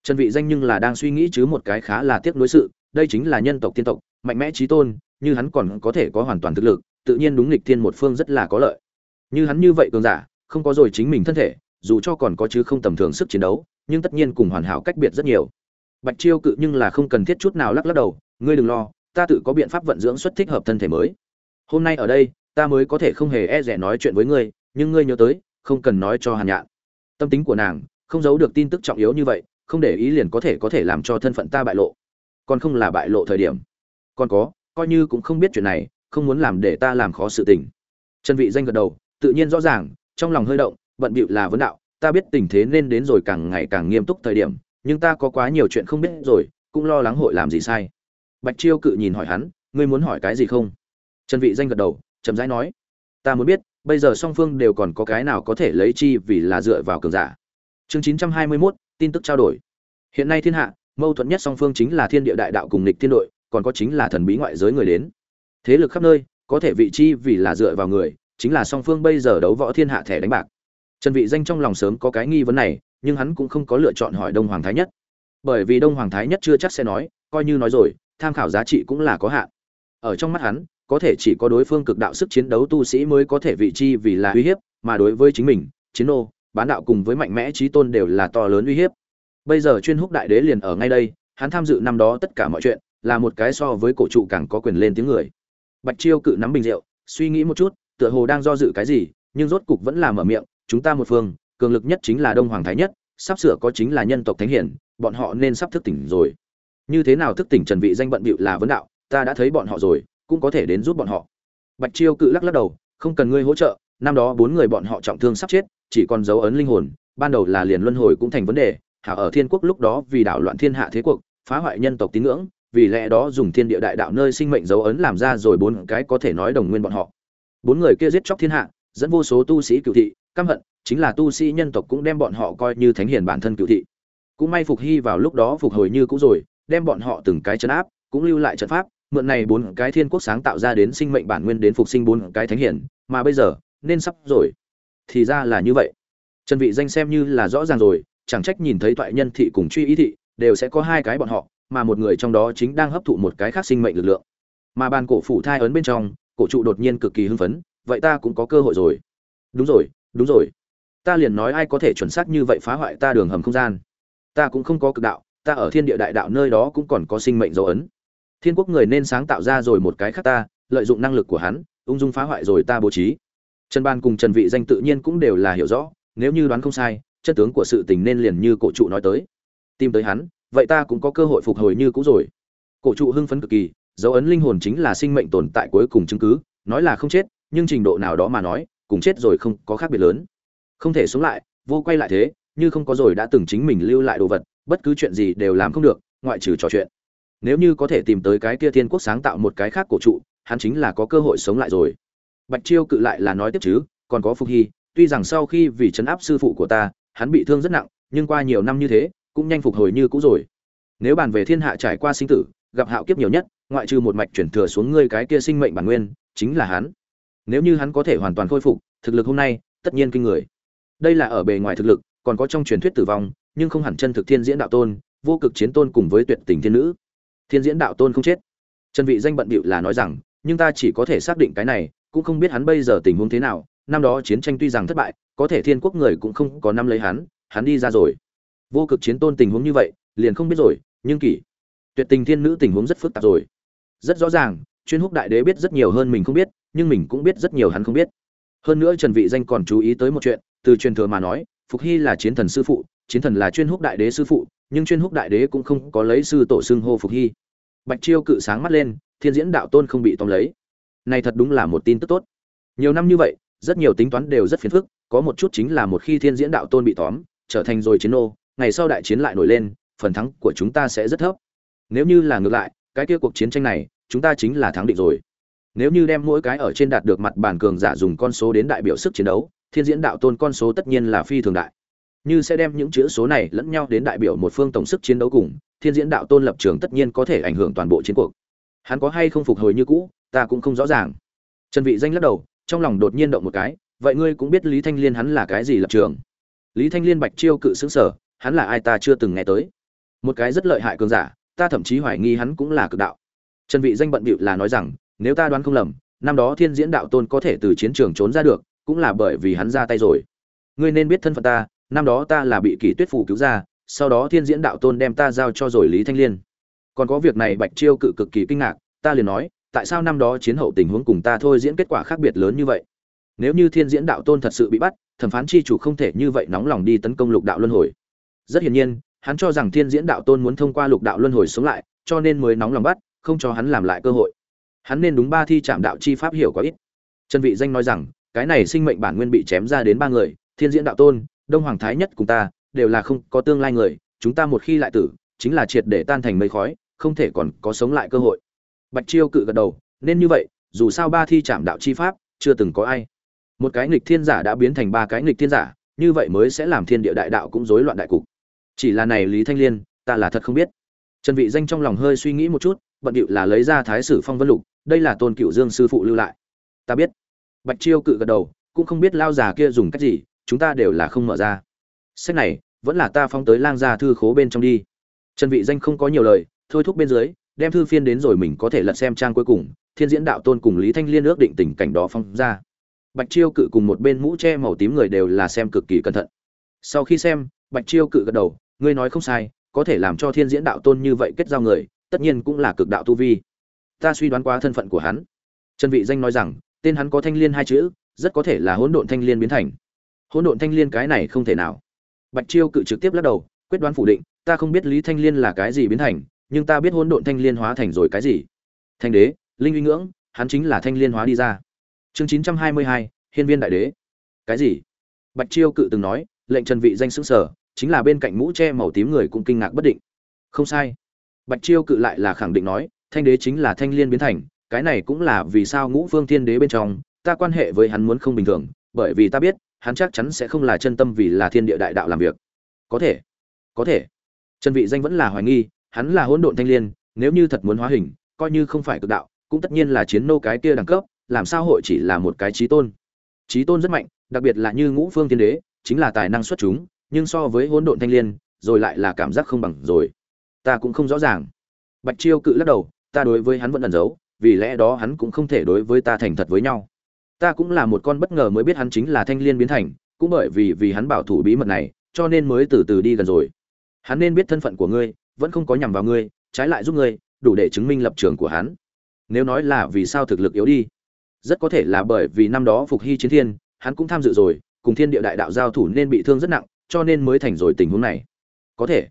Trần vị danh nhưng là đang suy nghĩ chứ một cái khá là tiếc nuối sự, đây chính là nhân tộc tiên tộc, mạnh mẽ trí tôn, như hắn còn có thể có hoàn toàn thực lực, tự nhiên đúng lịch thiên một phương rất là có lợi. Như hắn như vậy cường giả, không có rồi chính mình thân thể, dù cho còn có chứ không tầm thường sức chiến đấu, nhưng tất nhiên cùng hoàn hảo cách biệt rất nhiều. Bạch chiêu cự nhưng là không cần thiết chút nào lắc lắc đầu, ngươi đừng lo, ta tự có biện pháp vận dưỡng xuất thích hợp thân thể mới. Hôm nay ở đây, ta mới có thể không hề e rẻ nói chuyện với ngươi nhưng ngươi nhớ tới, không cần nói cho hàn nhạn. Tâm tính của nàng không giấu được tin tức trọng yếu như vậy, không để ý liền có thể có thể làm cho thân phận ta bại lộ. Còn không là bại lộ thời điểm. Còn có, coi như cũng không biết chuyện này, không muốn làm để ta làm khó sự tình. Trần vị danh gật đầu, tự nhiên rõ ràng, trong lòng hơi động, bận bịu là vấn đạo, ta biết tình thế nên đến rồi càng ngày càng nghiêm túc thời điểm, nhưng ta có quá nhiều chuyện không biết rồi, cũng lo lắng hội làm gì sai. Bạch chiêu cự nhìn hỏi hắn, ngươi muốn hỏi cái gì không? Trần vị danh gật đầu, chậm rãi nói, ta muốn biết bây giờ song phương đều còn có cái nào có thể lấy chi vì là dựa vào cường giả? Chương 921, tin tức trao đổi. Hiện nay thiên hạ mâu thuẫn nhất song phương chính là thiên địa đại đạo cùng lịch thiên đội còn có chính là thần bí ngoại giới người đến. Thế lực khắp nơi có thể vị chi vì là dựa vào người chính là song phương bây giờ đấu võ thiên hạ thẻ đánh bạc. Trần vị danh trong lòng sớm có cái nghi vấn này nhưng hắn cũng không có lựa chọn hỏi đông hoàng thái nhất. Bởi vì đông hoàng thái nhất chưa chắc sẽ nói coi như nói rồi tham khảo giá trị cũng là có hạn. Ở trong mắt hắn có thể chỉ có đối phương cực đạo sức chiến đấu tu sĩ mới có thể vị chi vì là uy hiếp, mà đối với chính mình, chiến nô, bán đạo cùng với mạnh mẽ trí tôn đều là to lớn uy hiếp. Bây giờ chuyên húc đại đế liền ở ngay đây, hắn tham dự năm đó tất cả mọi chuyện, là một cái so với cổ trụ càng có quyền lên tiếng người. Bạch chiêu cự nắm bình rượu, suy nghĩ một chút, tựa hồ đang do dự cái gì, nhưng rốt cục vẫn là mở miệng, chúng ta một phương, cường lực nhất chính là đông hoàng thái nhất, sắp sửa có chính là nhân tộc thánh hiển, bọn họ nên sắp thức tỉnh rồi. Như thế nào thức tỉnh trần vị danh bận bịu là vấn đạo, ta đã thấy bọn họ rồi cũng có thể đến giúp bọn họ. Bạch chiêu cự lắc lắc đầu, không cần ngươi hỗ trợ, năm đó bốn người bọn họ trọng thương sắp chết, chỉ còn dấu ấn linh hồn, ban đầu là liền luân hồi cũng thành vấn đề hảo ở thiên quốc lúc đó vì đảo loạn thiên hạ thế cuộc, phá hoại nhân tộc tín ngưỡng, vì lẽ đó dùng thiên địa đại đạo nơi sinh mệnh dấu ấn làm ra rồi bốn cái có thể nói đồng nguyên bọn họ. Bốn người kia giết chóc thiên hạ, dẫn vô số tu sĩ cựu thị, căm hận, chính là tu sĩ nhân tộc cũng đem bọn họ coi như thánh hiền bản thân cựu thị. Cũng may phục hy vào lúc đó phục hồi như cũ rồi, đem bọn họ từng cái chấn áp, cũng lưu lại trận pháp mượn này bốn cái thiên quốc sáng tạo ra đến sinh mệnh bản nguyên đến phục sinh bốn cái thánh hiển, mà bây giờ, nên sắp rồi. Thì ra là như vậy. Trần vị danh xem như là rõ ràng rồi, chẳng trách nhìn thấy toại nhân thị cùng truy ý thị, đều sẽ có hai cái bọn họ, mà một người trong đó chính đang hấp thụ một cái khác sinh mệnh lực lượng. Mà bàn cổ phủ thai ấn bên trong, cổ trụ đột nhiên cực kỳ hưng phấn, vậy ta cũng có cơ hội rồi. Đúng rồi đúng rồi. Ta liền nói ai có thể chuẩn xác như vậy phá hoại ta đường hầm không gian. Ta cũng không có cực đạo, ta ở thiên địa đại đạo nơi đó cũng còn có sinh mệnh dấu ấn thiên quốc người nên sáng tạo ra rồi một cái khác ta, lợi dụng năng lực của hắn, ung dung phá hoại rồi ta bố trí. Trần ban cùng trần vị danh tự nhiên cũng đều là hiểu rõ, nếu như đoán không sai, chân tướng của sự tình nên liền như cổ trụ nói tới. Tìm tới hắn, vậy ta cũng có cơ hội phục hồi như cũ rồi. Cổ trụ hưng phấn cực kỳ, dấu ấn linh hồn chính là sinh mệnh tồn tại cuối cùng chứng cứ, nói là không chết, nhưng trình độ nào đó mà nói, cùng chết rồi không có khác biệt lớn. Không thể sống lại, vô quay lại thế, như không có rồi đã từng chính mình lưu lại đồ vật, bất cứ chuyện gì đều làm không được, ngoại trừ trò chuyện nếu như có thể tìm tới cái kia thiên quốc sáng tạo một cái khác cổ trụ, hắn chính là có cơ hội sống lại rồi. Bạch chiêu cự lại là nói tiếp chứ, còn có phục hy, tuy rằng sau khi vì chấn áp sư phụ của ta, hắn bị thương rất nặng, nhưng qua nhiều năm như thế, cũng nhanh phục hồi như cũ rồi. Nếu bàn về thiên hạ trải qua sinh tử, gặp hạo kiếp nhiều nhất, ngoại trừ một mạch chuyển thừa xuống ngươi cái kia sinh mệnh bản nguyên, chính là hắn. Nếu như hắn có thể hoàn toàn khôi phục, thực lực hôm nay, tất nhiên kinh người. Đây là ở bề ngoài thực lực, còn có trong truyền thuyết tử vong, nhưng không hẳn chân thực thiên diễn đạo tôn, vô cực chiến tôn cùng với tuyệt tình thiên nữ thiên diễn đạo tôn không chết. Trần vị danh bận bịu là nói rằng, nhưng ta chỉ có thể xác định cái này, cũng không biết hắn bây giờ tình huống thế nào, năm đó chiến tranh tuy rằng thất bại, có thể thiên quốc người cũng không có năm lấy hắn hắn đi ra rồi. Vô cực chiến tôn tình huống như vậy, liền không biết rồi, nhưng kỷ, tuyệt tình thiên nữ tình huống rất phức tạp rồi. Rất rõ ràng, chuyên húc đại đế biết rất nhiều hơn mình không biết, nhưng mình cũng biết rất nhiều hắn không biết. Hơn nữa trần vị danh còn chú ý tới một chuyện, từ truyền thừa mà nói, phục hy là chiến thần sư phụ, chiến thần là chuyên húc đại đế sư phụ nhưng chuyên húc đại đế cũng không có lấy sư tổ xưng hô phục hy. Bạch chiêu cự sáng mắt lên, thiên diễn đạo tôn không bị tóm lấy. Này thật đúng là một tin tức tốt. Nhiều năm như vậy, rất nhiều tính toán đều rất phiền phức, có một chút chính là một khi thiên diễn đạo tôn bị tóm, trở thành rồi chiến ô ngày sau đại chiến lại nổi lên, phần thắng của chúng ta sẽ rất thấp. Nếu như là ngược lại, cái kia cuộc chiến tranh này, chúng ta chính là thắng định rồi. Nếu như đem mỗi cái ở trên đạt được mặt bàn cường giả dùng con số đến đại biểu sức chiến đấu, thiên diễn đạo tôn con số tất nhiên là phi thường đại như sẽ đem những chữ số này lẫn nhau đến đại biểu một phương tổng sức chiến đấu cùng, thiên diễn đạo tôn lập trường tất nhiên có thể ảnh hưởng toàn bộ chiến cuộc. Hắn có hay không phục hồi như cũ, ta cũng không rõ ràng. Trần vị danh lắc đầu, trong lòng đột nhiên động một cái, vậy ngươi cũng biết lý thanh liên hắn là cái gì lập trường? Lý thanh liên bạch chiêu cự xứng sở, hắn là ai ta chưa từng nghe tới. Một cái rất lợi hại cường giả, ta thậm chí hoài nghi hắn cũng là cực đạo. Trần vị danh bận bịu là nói rằng, nếu ta đoán không lầm, năm đó thiên diễn đạo tôn có thể từ chiến trường trốn ra được, cũng là bởi vì hắn ra tay rồi. Ngươi nên biết thân phận ta năm đó ta là bị kỷ tuyết phủ cứu ra, sau đó thiên diễn đạo tôn đem ta giao cho rồi lý thanh liên. Còn có việc này bạch chiêu cự cực kỳ kinh ngạc, ta liền nói, tại sao năm đó chiến hậu tình huống cùng ta thôi diễn kết quả khác biệt lớn như vậy? Nếu như thiên diễn đạo tôn thật sự bị bắt, thẩm phán chi chủ không thể như vậy nóng lòng đi tấn công lục đạo luân hồi. Rất hiển nhiên, hắn cho rằng thiên diễn đạo tôn muốn thông qua lục đạo luân hồi sống lại, cho nên mới nóng lòng bắt, không cho hắn làm lại cơ hội. Hắn nên đúng ba thi trạm đạo chi pháp hiểu có ít. Trần vị danh nói rằng, cái này sinh mệnh bản nguyên bị chém ra đến ba người, thiên diễn đạo tôn đông hoàng thái nhất cùng ta, đều là không có tương lai người, chúng ta một khi lại tử, chính là triệt để tan thành mây khói, không thể còn có sống lại cơ hội. Bạch chiêu cự gật đầu, nên như vậy, dù sao ba thi trạm đạo chi pháp, chưa từng có ai. Một cái nghịch thiên giả đã biến thành ba cái nghịch thiên giả, như vậy mới sẽ làm thiên địa đại đạo cũng rối loạn đại cục. Chỉ là này lý thanh liên, ta là thật không biết. Trần vị danh trong lòng hơi suy nghĩ một chút, bận điệu là lấy ra thái sử phong vân lục, đây là tôn cửu dương sư phụ lưu lại. Ta biết. Bạch chiêu cự gật đầu, cũng không biết lao già kia dùng cách gì chúng ta đều là không mở ra. Sách này, vẫn là ta phong tới lang gia thư khố bên trong đi. Trần vị danh không có nhiều lời, thôi thúc bên dưới, đem thư phiên đến rồi mình có thể lật xem trang cuối cùng, thiên diễn đạo tôn cùng lý thanh liên ước định tình cảnh đó phong ra. Bạch chiêu cự cùng một bên mũ che màu tím người đều là xem cực kỳ cẩn thận. Sau khi xem, bạch chiêu cự gật đầu, ngươi nói không sai, có thể làm cho thiên diễn đạo tôn như vậy kết giao người, tất nhiên cũng là cực đạo tu vi. Ta suy đoán qua thân phận của hắn. Trần vị danh nói rằng, tên hắn có thanh liên hai chữ, rất có thể là hỗn độn thanh liên biến thành hỗn độn thanh liên cái này không thể nào. Bạch chiêu cự trực tiếp lắc đầu, quyết đoán phủ định, ta không biết lý thanh liên là cái gì biến thành, nhưng ta biết hỗn độn thanh liên hóa thành rồi cái gì. Thanh đế, linh uy ngưỡng, hắn chính là thanh liên hóa đi ra. Chương chín trăm hai mươi hai, hiên viên đại đế. Cái gì? Bạch chiêu cự từng nói, lệnh trần vị danh xứng sở chính là bên cạnh mũ che màu tím người cũng kinh ngạc bất định. Không sai. Bạch chiêu cự lại là khẳng định nói, thanh đế chính là thanh liên biến thành, cái này cũng là vì sao ngũ phương thiên đế bên trong, ta quan hệ với hắn muốn không bình thường, bởi vì ta biết hắn chắc chắn sẽ không là chân tâm vì là thiên địa đại đạo làm việc. Có thể có thể. Trần vị danh vẫn là hoài nghi, hắn là hỗn độn thanh liên, nếu như thật muốn hóa hình, coi như không phải cực đạo, cũng tất nhiên là chiến nô cái kia đẳng cấp, làm sao hội chỉ là một cái trí tôn. Trí tôn rất mạnh, đặc biệt là như ngũ phương thiên đế, chính là tài năng xuất chúng, nhưng so với hỗn độn thanh liên, rồi lại là cảm giác không bằng rồi. Ta cũng không rõ ràng. Bạch chiêu cự lắc đầu, ta đối với hắn vẫn ẩn giấu, vì lẽ đó hắn cũng không thể đối với ta thành thật với nhau ta cũng là một con bất ngờ mới biết hắn chính là thanh liên biến thành, cũng bởi vì vì hắn bảo thủ bí mật này, cho nên mới từ từ đi gần rồi. Hắn nên biết thân phận của ngươi, vẫn không có nhằm vào ngươi, trái lại giúp ngươi, đủ để chứng minh lập trường của hắn. Nếu nói là vì sao thực lực yếu đi, rất có thể là bởi vì năm đó phục hy chiến thiên, hắn cũng tham dự rồi, cùng thiên địa đại đạo giao thủ nên bị thương rất nặng, cho nên mới thành rồi tình huống này. Có thể,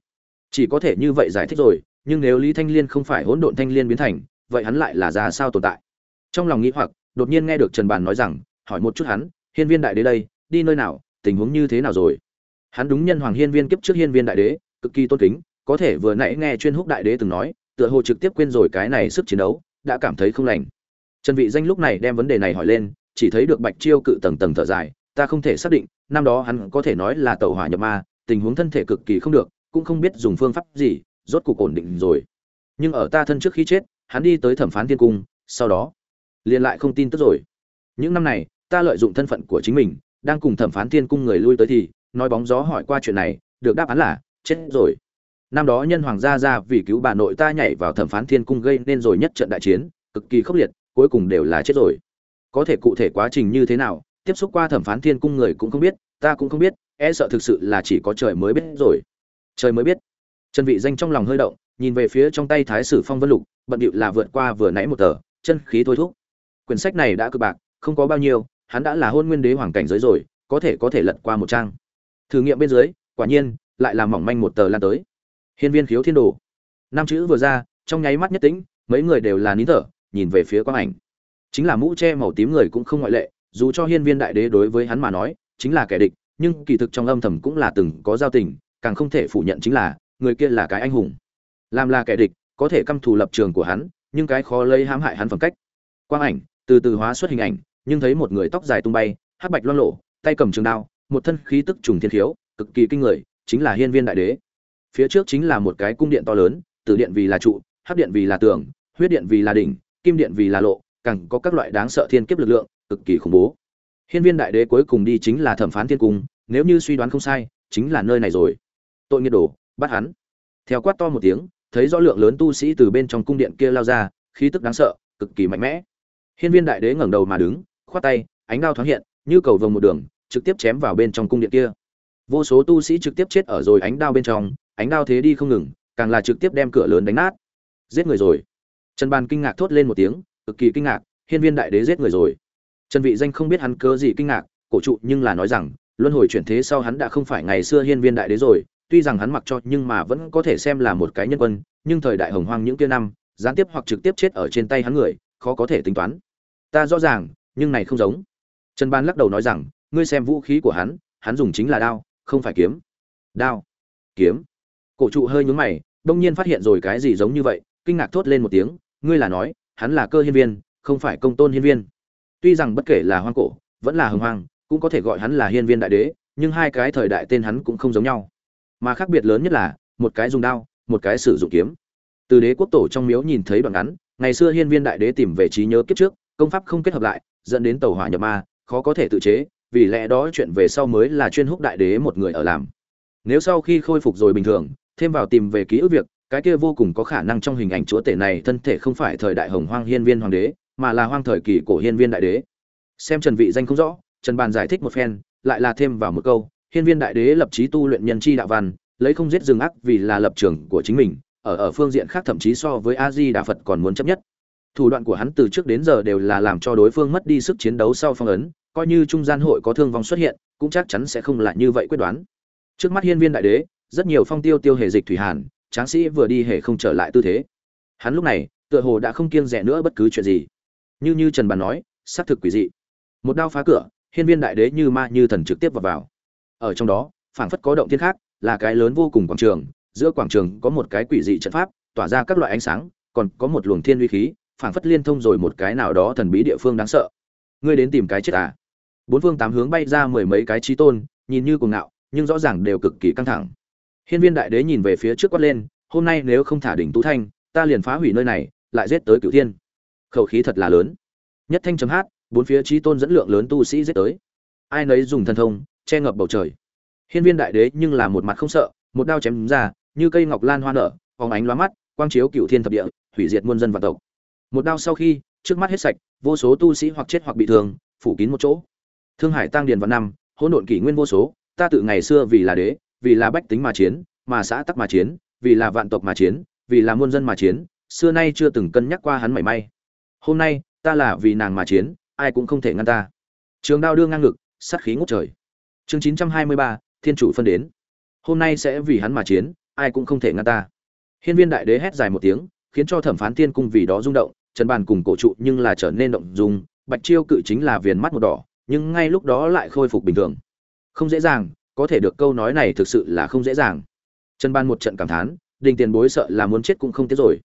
chỉ có thể như vậy giải thích rồi, nhưng nếu lý thanh liên không phải hỗn độn thanh liên biến thành, vậy hắn lại là ra sao tồn tại? Trong lòng nghĩ hoặc đột nhiên nghe được trần bàn nói rằng, hỏi một chút hắn, hiên viên đại đế đây, đi nơi nào, tình huống như thế nào rồi? Hắn đúng nhân hoàng hiên viên kiếp trước hiên viên đại đế, cực kỳ tôn kính, có thể vừa nãy nghe chuyên húc đại đế từng nói, tựa hồ trực tiếp quên rồi cái này sức chiến đấu, đã cảm thấy không lành. Trần vị danh lúc này đem vấn đề này hỏi lên, chỉ thấy được bạch chiêu cự tầng tầng thở dài, ta không thể xác định, năm đó hắn có thể nói là tẩu hỏa nhập ma, tình huống thân thể cực kỳ không được, cũng không biết dùng phương pháp gì, rốt cuộc ổn định rồi. Nhưng ở ta thân trước khi chết, hắn đi tới thẩm phán thiên cung, sau đó liền lại không tin tức rồi. Những năm này, ta lợi dụng thân phận của chính mình, đang cùng thẩm phán thiên cung người lui tới thì, nói bóng gió hỏi qua chuyện này, được đáp án là, chết rồi. Năm đó nhân hoàng gia ra vì cứu bà nội ta nhảy vào thẩm phán thiên cung gây nên rồi nhất trận đại chiến, cực kỳ khốc liệt, cuối cùng đều là chết rồi. Có thể cụ thể quá trình như thế nào, tiếp xúc qua thẩm phán thiên cung người cũng không biết, ta cũng không biết e sợ thực sự là chỉ có trời mới biết rồi. Trời mới biết. Chân vị danh trong lòng hơi động, nhìn về phía trong tay thái sử phong vân lục, bận điệu là vượt qua vừa nãy một tờ, chân khí thôi thúc quyển sách này đã cực bạc, không có bao nhiêu, hắn đã là hôn nguyên đế hoàng cảnh giới rồi, có thể có thể lật qua một trang. Thử nghiệm bên dưới, quả nhiên, lại là mỏng manh một tờ lan tới. Hiên viên khiếu thiên đồ. Năm chữ vừa ra, trong nháy mắt nhất tĩnh, mấy người đều là nín thở, nhìn về phía quang ảnh. Chính là mũ che màu tím người cũng không ngoại lệ, dù cho hiên viên đại đế đối với hắn mà nói, chính là kẻ địch, nhưng kỳ thực trong âm thầm cũng là từng có giao tình, càng không thể phủ nhận chính là, người kia là cái anh hùng. Làm là kẻ địch, có thể căm thù lập trường của hắn, nhưng cái khó lấy hãm hại hắn phẩm cách. Quang ảnh từ từ hóa xuất hình ảnh, nhưng thấy một người tóc dài tung bay, hắc bạch loang lộ tay cầm trường đao, một thân khí tức trùng thiên khiếu, cực kỳ kinh người, chính là hiên viên đại đế. Phía trước chính là một cái cung điện to lớn từ điện vì là trụ, hắc điện vì là tường, huyết điện vì là đỉnh, kim điện vì là lộ, càng có các loại đáng sợ thiên kiếp lực lượng, cực kỳ khủng bố. Hiên viên đại đế cuối cùng đi chính là thẩm phán thiên cung, nếu như suy đoán không sai, chính là nơi này rồi. Tội nghiệt đồ, bắt hắn. Theo quát to một tiếng, thấy rõ lượng lớn tu sĩ từ bên trong cung điện kia lao ra, khí tức đáng sợ, cực kỳ mạnh mẽ hiên viên đại đế ngẩng đầu mà đứng, khoát tay, ánh đao thoáng hiện, như cầu vồng một đường, trực tiếp chém vào bên trong cung điện kia. Vô số tu sĩ trực tiếp chết ở rồi ánh đao bên trong, ánh đao thế đi không ngừng, càng là trực tiếp đem cửa lớn đánh nát. Giết người rồi. Trần bàn kinh ngạc thốt lên một tiếng, cực kỳ kinh ngạc, hiên viên đại đế giết người rồi. Trần vị danh không biết hắn cớ gì kinh ngạc, cổ trụ nhưng là nói rằng, luân hồi chuyển thế sau hắn đã không phải ngày xưa hiên viên đại đế rồi, tuy rằng hắn mặc cho nhưng mà vẫn có thể xem là một cái nhân quân, nhưng thời đại hồng hoang những kia năm, gián tiếp hoặc trực tiếp chết ở trên tay hắn người, khó có thể tính toán ta rõ ràng, nhưng này không giống. Trần ban lắc đầu nói rằng, ngươi xem vũ khí của hắn hắn dùng chính là đao, không phải kiếm. Đao. Kiếm. Cổ trụ hơi nhướng mày, đông nhiên phát hiện rồi cái gì giống như vậy, kinh ngạc thốt lên một tiếng, ngươi là nói, hắn là cơ hiên viên, không phải công tôn hiên viên. Tuy rằng bất kể là hoang cổ, vẫn là hồng hoang, cũng có thể gọi hắn là hiên viên đại đế, nhưng hai cái thời đại tên hắn cũng không giống nhau. Mà khác biệt lớn nhất là, một cái dùng đao, một cái sử dụng kiếm. Từ đế quốc tổ trong miếu nhìn thấy đoạn ngắn, ngày xưa hiên viên đại đế tìm về trí nhớ kiếp trước công pháp không kết hợp lại, dẫn đến tàu hỏa nhập ma, khó có thể tự chế, vì lẽ đó chuyện về sau mới là chuyên húc đại đế một người ở làm. Nếu sau khi khôi phục rồi bình thường, thêm vào tìm về ký ức việc, cái kia vô cùng có khả năng trong hình ảnh chúa tể này thân thể không phải thời đại hồng hoang hiên viên hoàng đế, mà là hoang thời kỳ cổ hiên viên đại đế. Xem trần vị danh không rõ, trần bàn giải thích một phen, lại là thêm vào một câu, hiên viên đại đế lập chí tu luyện nhân chi đạo văn, lấy không giết rừng ác vì là lập trường của chính mình, ở ở phương diện khác thậm chí so với a di đà phật còn muốn chấp nhất thủ đoạn của hắn từ trước đến giờ đều là làm cho đối phương mất đi sức chiến đấu sau phong ấn, coi như trung gian hội có thương vong xuất hiện, cũng chắc chắn sẽ không là như vậy quyết đoán. Trước mắt hiên viên đại đế, rất nhiều phong tiêu tiêu hề dịch thủy hàn, tráng sĩ vừa đi hề không trở lại tư thế. Hắn lúc này, tựa hồ đã không kiêng rẻ nữa bất cứ chuyện gì. Như như trần bàn nói, xác thực quỷ dị. Một đao phá cửa, hiên viên đại đế như ma như thần trực tiếp vào vào. Ở trong đó, phảng phất có động thiên khác, là cái lớn vô cùng quảng trường, giữa quảng trường có một cái quỷ dị trận pháp, tỏa ra các loại ánh sáng, còn có một luồng thiên uy khí phảng phất liên thông rồi một cái nào đó thần bí địa phương đáng sợ. Ngươi đến tìm cái chết à? Bốn phương tám hướng bay ra mười mấy cái trí tôn, nhìn như cuồng ngạo, nhưng rõ ràng đều cực kỳ căng thẳng. Hiên viên đại đế nhìn về phía trước quát lên, hôm nay nếu không thả đỉnh tú thanh, ta liền phá hủy nơi này, lại giết tới cửu thiên. Khẩu khí thật là lớn. Nhất thanh chấm hát, bốn phía trí tôn dẫn lượng lớn tu sĩ giết tới. Ai nấy dùng thần thông, che ngập bầu trời. Hiên viên đại đế nhưng là một mặt không sợ, một đao chém ra, như cây ngọc lan hoa nở, phóng ánh lóa mắt, quang chiếu cửu thiên thập địa, hủy diệt muôn dân vạn tộc một đao sau khi, trước mắt hết sạch, vô số tu sĩ hoặc chết hoặc bị thương, phủ kín một chỗ. Thương hải tăng điền vào năm, hỗn độn kỷ nguyên vô số, ta tự ngày xưa vì là đế, vì là bách tính mà chiến, mà xã tắc mà chiến, vì là vạn tộc mà chiến, vì là muôn dân mà chiến, xưa nay chưa từng cân nhắc qua hắn mảy may. Hôm nay, ta là vì nàng mà chiến, ai cũng không thể ngăn ta. Trường đao đưa ngang ngực, sát khí ngút trời. Chương chín trăm hai mươi ba, thiên chủ phân đến. Hôm nay sẽ vì hắn mà chiến, ai cũng không thể ngăn ta. Hiên viên đại đế hét dài một tiếng, khiến cho thẩm phán thiên cung vì đó rung động trần bàn cùng cổ trụ nhưng là trở nên động dung, bạch chiêu cự chính là viền mắt một đỏ, nhưng ngay lúc đó lại khôi phục bình thường. Không dễ dàng, có thể được câu nói này thực sự là không dễ dàng. Trần Bàn một trận cảm thán, đình tiền bối sợ là muốn chết cũng không tiếc rồi.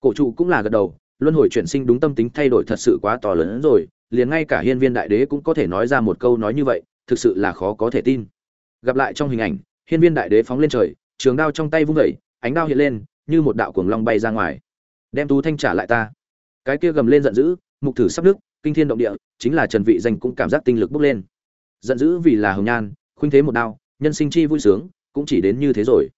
Cổ trụ cũng là gật đầu, luân hồi chuyển sinh đúng tâm tính thay đổi thật sự quá to lớn hơn rồi, liền ngay cả hiên viên đại đế cũng có thể nói ra một câu nói như vậy, thực sự là khó có thể tin. Gặp lại trong hình ảnh, hiên viên đại đế phóng lên trời, trường đao trong tay vung vẩy ánh đao hiện lên, như một đạo cuồng long bay ra ngoài. Đem tú thanh trả lại ta cái kia gầm lên giận dữ mục thử sắp đức, kinh thiên động địa chính là trần vị danh cũng cảm giác tinh lực bốc lên. Giận dữ vì là hồng nhan khuynh thế một đao nhân sinh chi vui sướng cũng chỉ đến như thế rồi.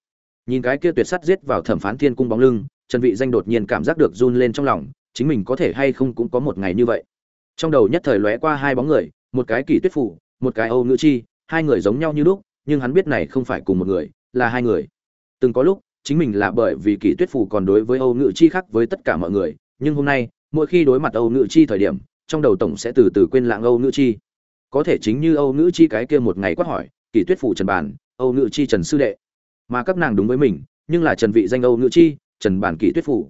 Nhìn cái kia tuyệt sắt giết vào thẩm phán thiên cung bóng lưng trần vị danh đột nhiên cảm giác được run lên trong lòng chính mình có thể hay không cũng có một ngày như vậy. Trong đầu nhất thời lóe qua hai bóng người một cái kỳ tuyết phủ một cái âu ngữ chi hai người giống nhau như lúc nhưng hắn biết này không phải cùng một người là hai người. Từng có lúc chính mình là bởi vì kỳ tuyết phủ còn đối với âu ngữ chi khác với tất cả mọi người nhưng hôm nay mỗi khi đối mặt âu ngữ chi thời điểm, trong đầu tổng sẽ từ từ quên lãng âu ngữ chi. Có thể chính như âu ngữ chi cái kia một ngày quát hỏi kỷ tuyết phủ trần bản, âu ngữ chi trần sư đệ. Mà các nàng đúng với mình, nhưng là trần vị danh âu ngữ chi, trần bản kỷ tuyết phủ.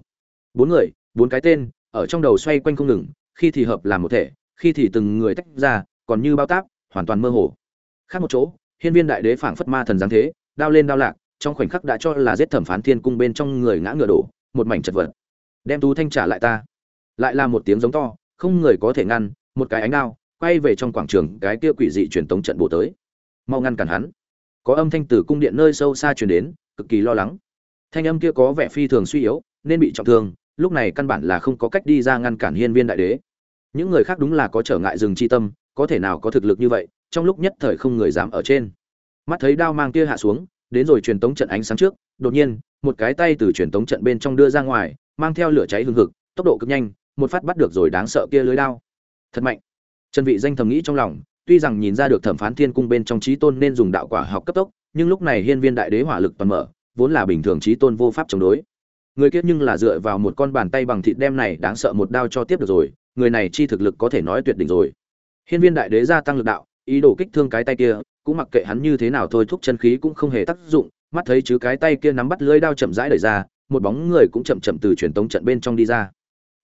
Bốn người, bốn cái tên, ở trong đầu xoay quanh không ngừng, khi thì hợp làm một thể, khi thì từng người tách ra, còn như bao táp, hoàn toàn mơ hồ. Khác một chỗ, hiên viên đại đế phảng phất ma thần giáng thế, đao lên đao lạc, trong khoảnh khắc đã cho là giết thẩm phán thiên cung bên trong người ngã ngựa đổ, một mảnh chật vật. Đem tú thanh trả lại ta lại là một tiếng giống to, không người có thể ngăn, một cái ánh đao, quay về trong quảng trường cái kia quỷ dị truyền tống trận bổ tới. Mau ngăn cản hắn. Có âm thanh từ cung điện nơi sâu xa truyền đến, cực kỳ lo lắng. Thanh âm kia có vẻ phi thường suy yếu, nên bị trọng thương, lúc này căn bản là không có cách đi ra ngăn cản hiên viên đại đế. Những người khác đúng là có trở ngại dừng chi tâm, có thể nào có thực lực như vậy, trong lúc nhất thời không người dám ở trên. Mắt thấy đao mang kia hạ xuống, đến rồi truyền tống trận ánh sáng trước, đột nhiên, một cái tay từ truyền tống trận bên trong đưa ra ngoài, mang theo lửa cháy hừng hực, tốc độ cực nhanh một phát bắt được rồi đáng sợ kia lưới đao. Thật mạnh. Trần vị danh thầm nghĩ trong lòng, tuy rằng nhìn ra được thẩm phán thiên cung bên trong trí tôn nên dùng đạo quả học cấp tốc, nhưng lúc này hiên viên đại đế hỏa lực toàn mở, vốn là bình thường trí tôn vô pháp chống đối. Người kia nhưng là dựa vào một con bàn tay bằng thịt đem này đáng sợ một đao cho tiếp được rồi, người này chi thực lực có thể nói tuyệt đỉnh rồi. Hiên viên đại đế gia tăng lực đạo, ý đồ kích thương cái tay kia, cũng mặc kệ hắn như thế nào thôi, thúc chân khí cũng không hề tác dụng, mắt thấy chứ cái tay kia nắm bắt lưỡi đao chậm rãi đẩy ra, một bóng người cũng chậm chậm từ truyền tống trận bên trong đi ra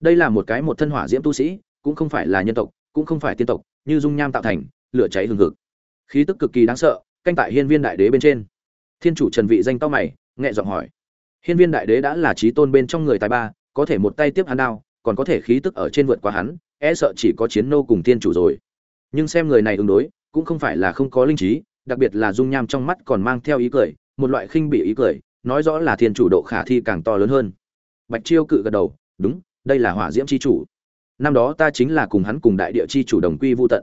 đây là một cái một thân hỏa diễm tu sĩ, cũng không phải là nhân tộc, cũng không phải tiên tộc, như dung nham tạo thành, lửa cháy hừng hực. Khí tức cực kỳ đáng sợ, canh tại hiên viên đại đế bên trên. Thiên chủ trần vị danh to mày, nhẹ giọng hỏi. Hiên viên đại đế đã là trí tôn bên trong người tài ba, có thể một tay tiếp hắn đao, còn có thể khí tức ở trên vượt qua hắn e sợ chỉ có chiến nô cùng thiên chủ rồi. Nhưng xem người này ứng đối, cũng không phải là không có linh trí, đặc biệt là dung nham trong mắt còn mang theo ý cười, một loại khinh bị ý cười, nói rõ là thiên chủ độ khả thi càng to lớn hơn. Bạch chiêu cự gật đầu, đúng đây là hỏa diễm c h i chủ. Năm đó ta chính là cùng hắn cùng đại địa c h i chủ đồng quy vô tận.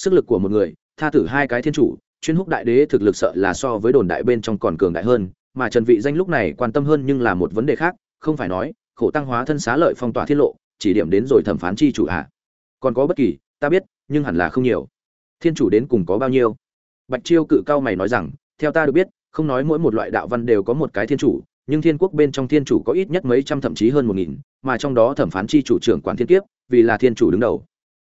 Sức lực của một người, tha tử hai cái thiên chủ, chuyên húc đại đế thực lực sợ là so với đồn đại bên trong còn cường đại hơn, mà trần vị danh lúc này quan tâm hơn nhưng là một vấn đề khác, không phải nói, khổ tăng hóa thân xá lợi phong tỏa thiên lộ, chỉ điểm đến rồi thẩm phán chi chủ à? Còn có bất kỳ, ta biết, nhưng hẳn là không nhiều. Thiên chủ đến cùng có bao nhiêu? Bạch chiêu cự cao mày nói rằng, theo ta được biết, không nói mỗi một loại đạo văn đều có một cái thiên chủ, nhưng thiên quốc bên trong thiên chủ có ít nhất mấy trăm thậm chí hơn một nghìn mà trong đó thẩm phán chi chủ trưởng quản thiên kiếp, vì là thiên chủ đứng đầu.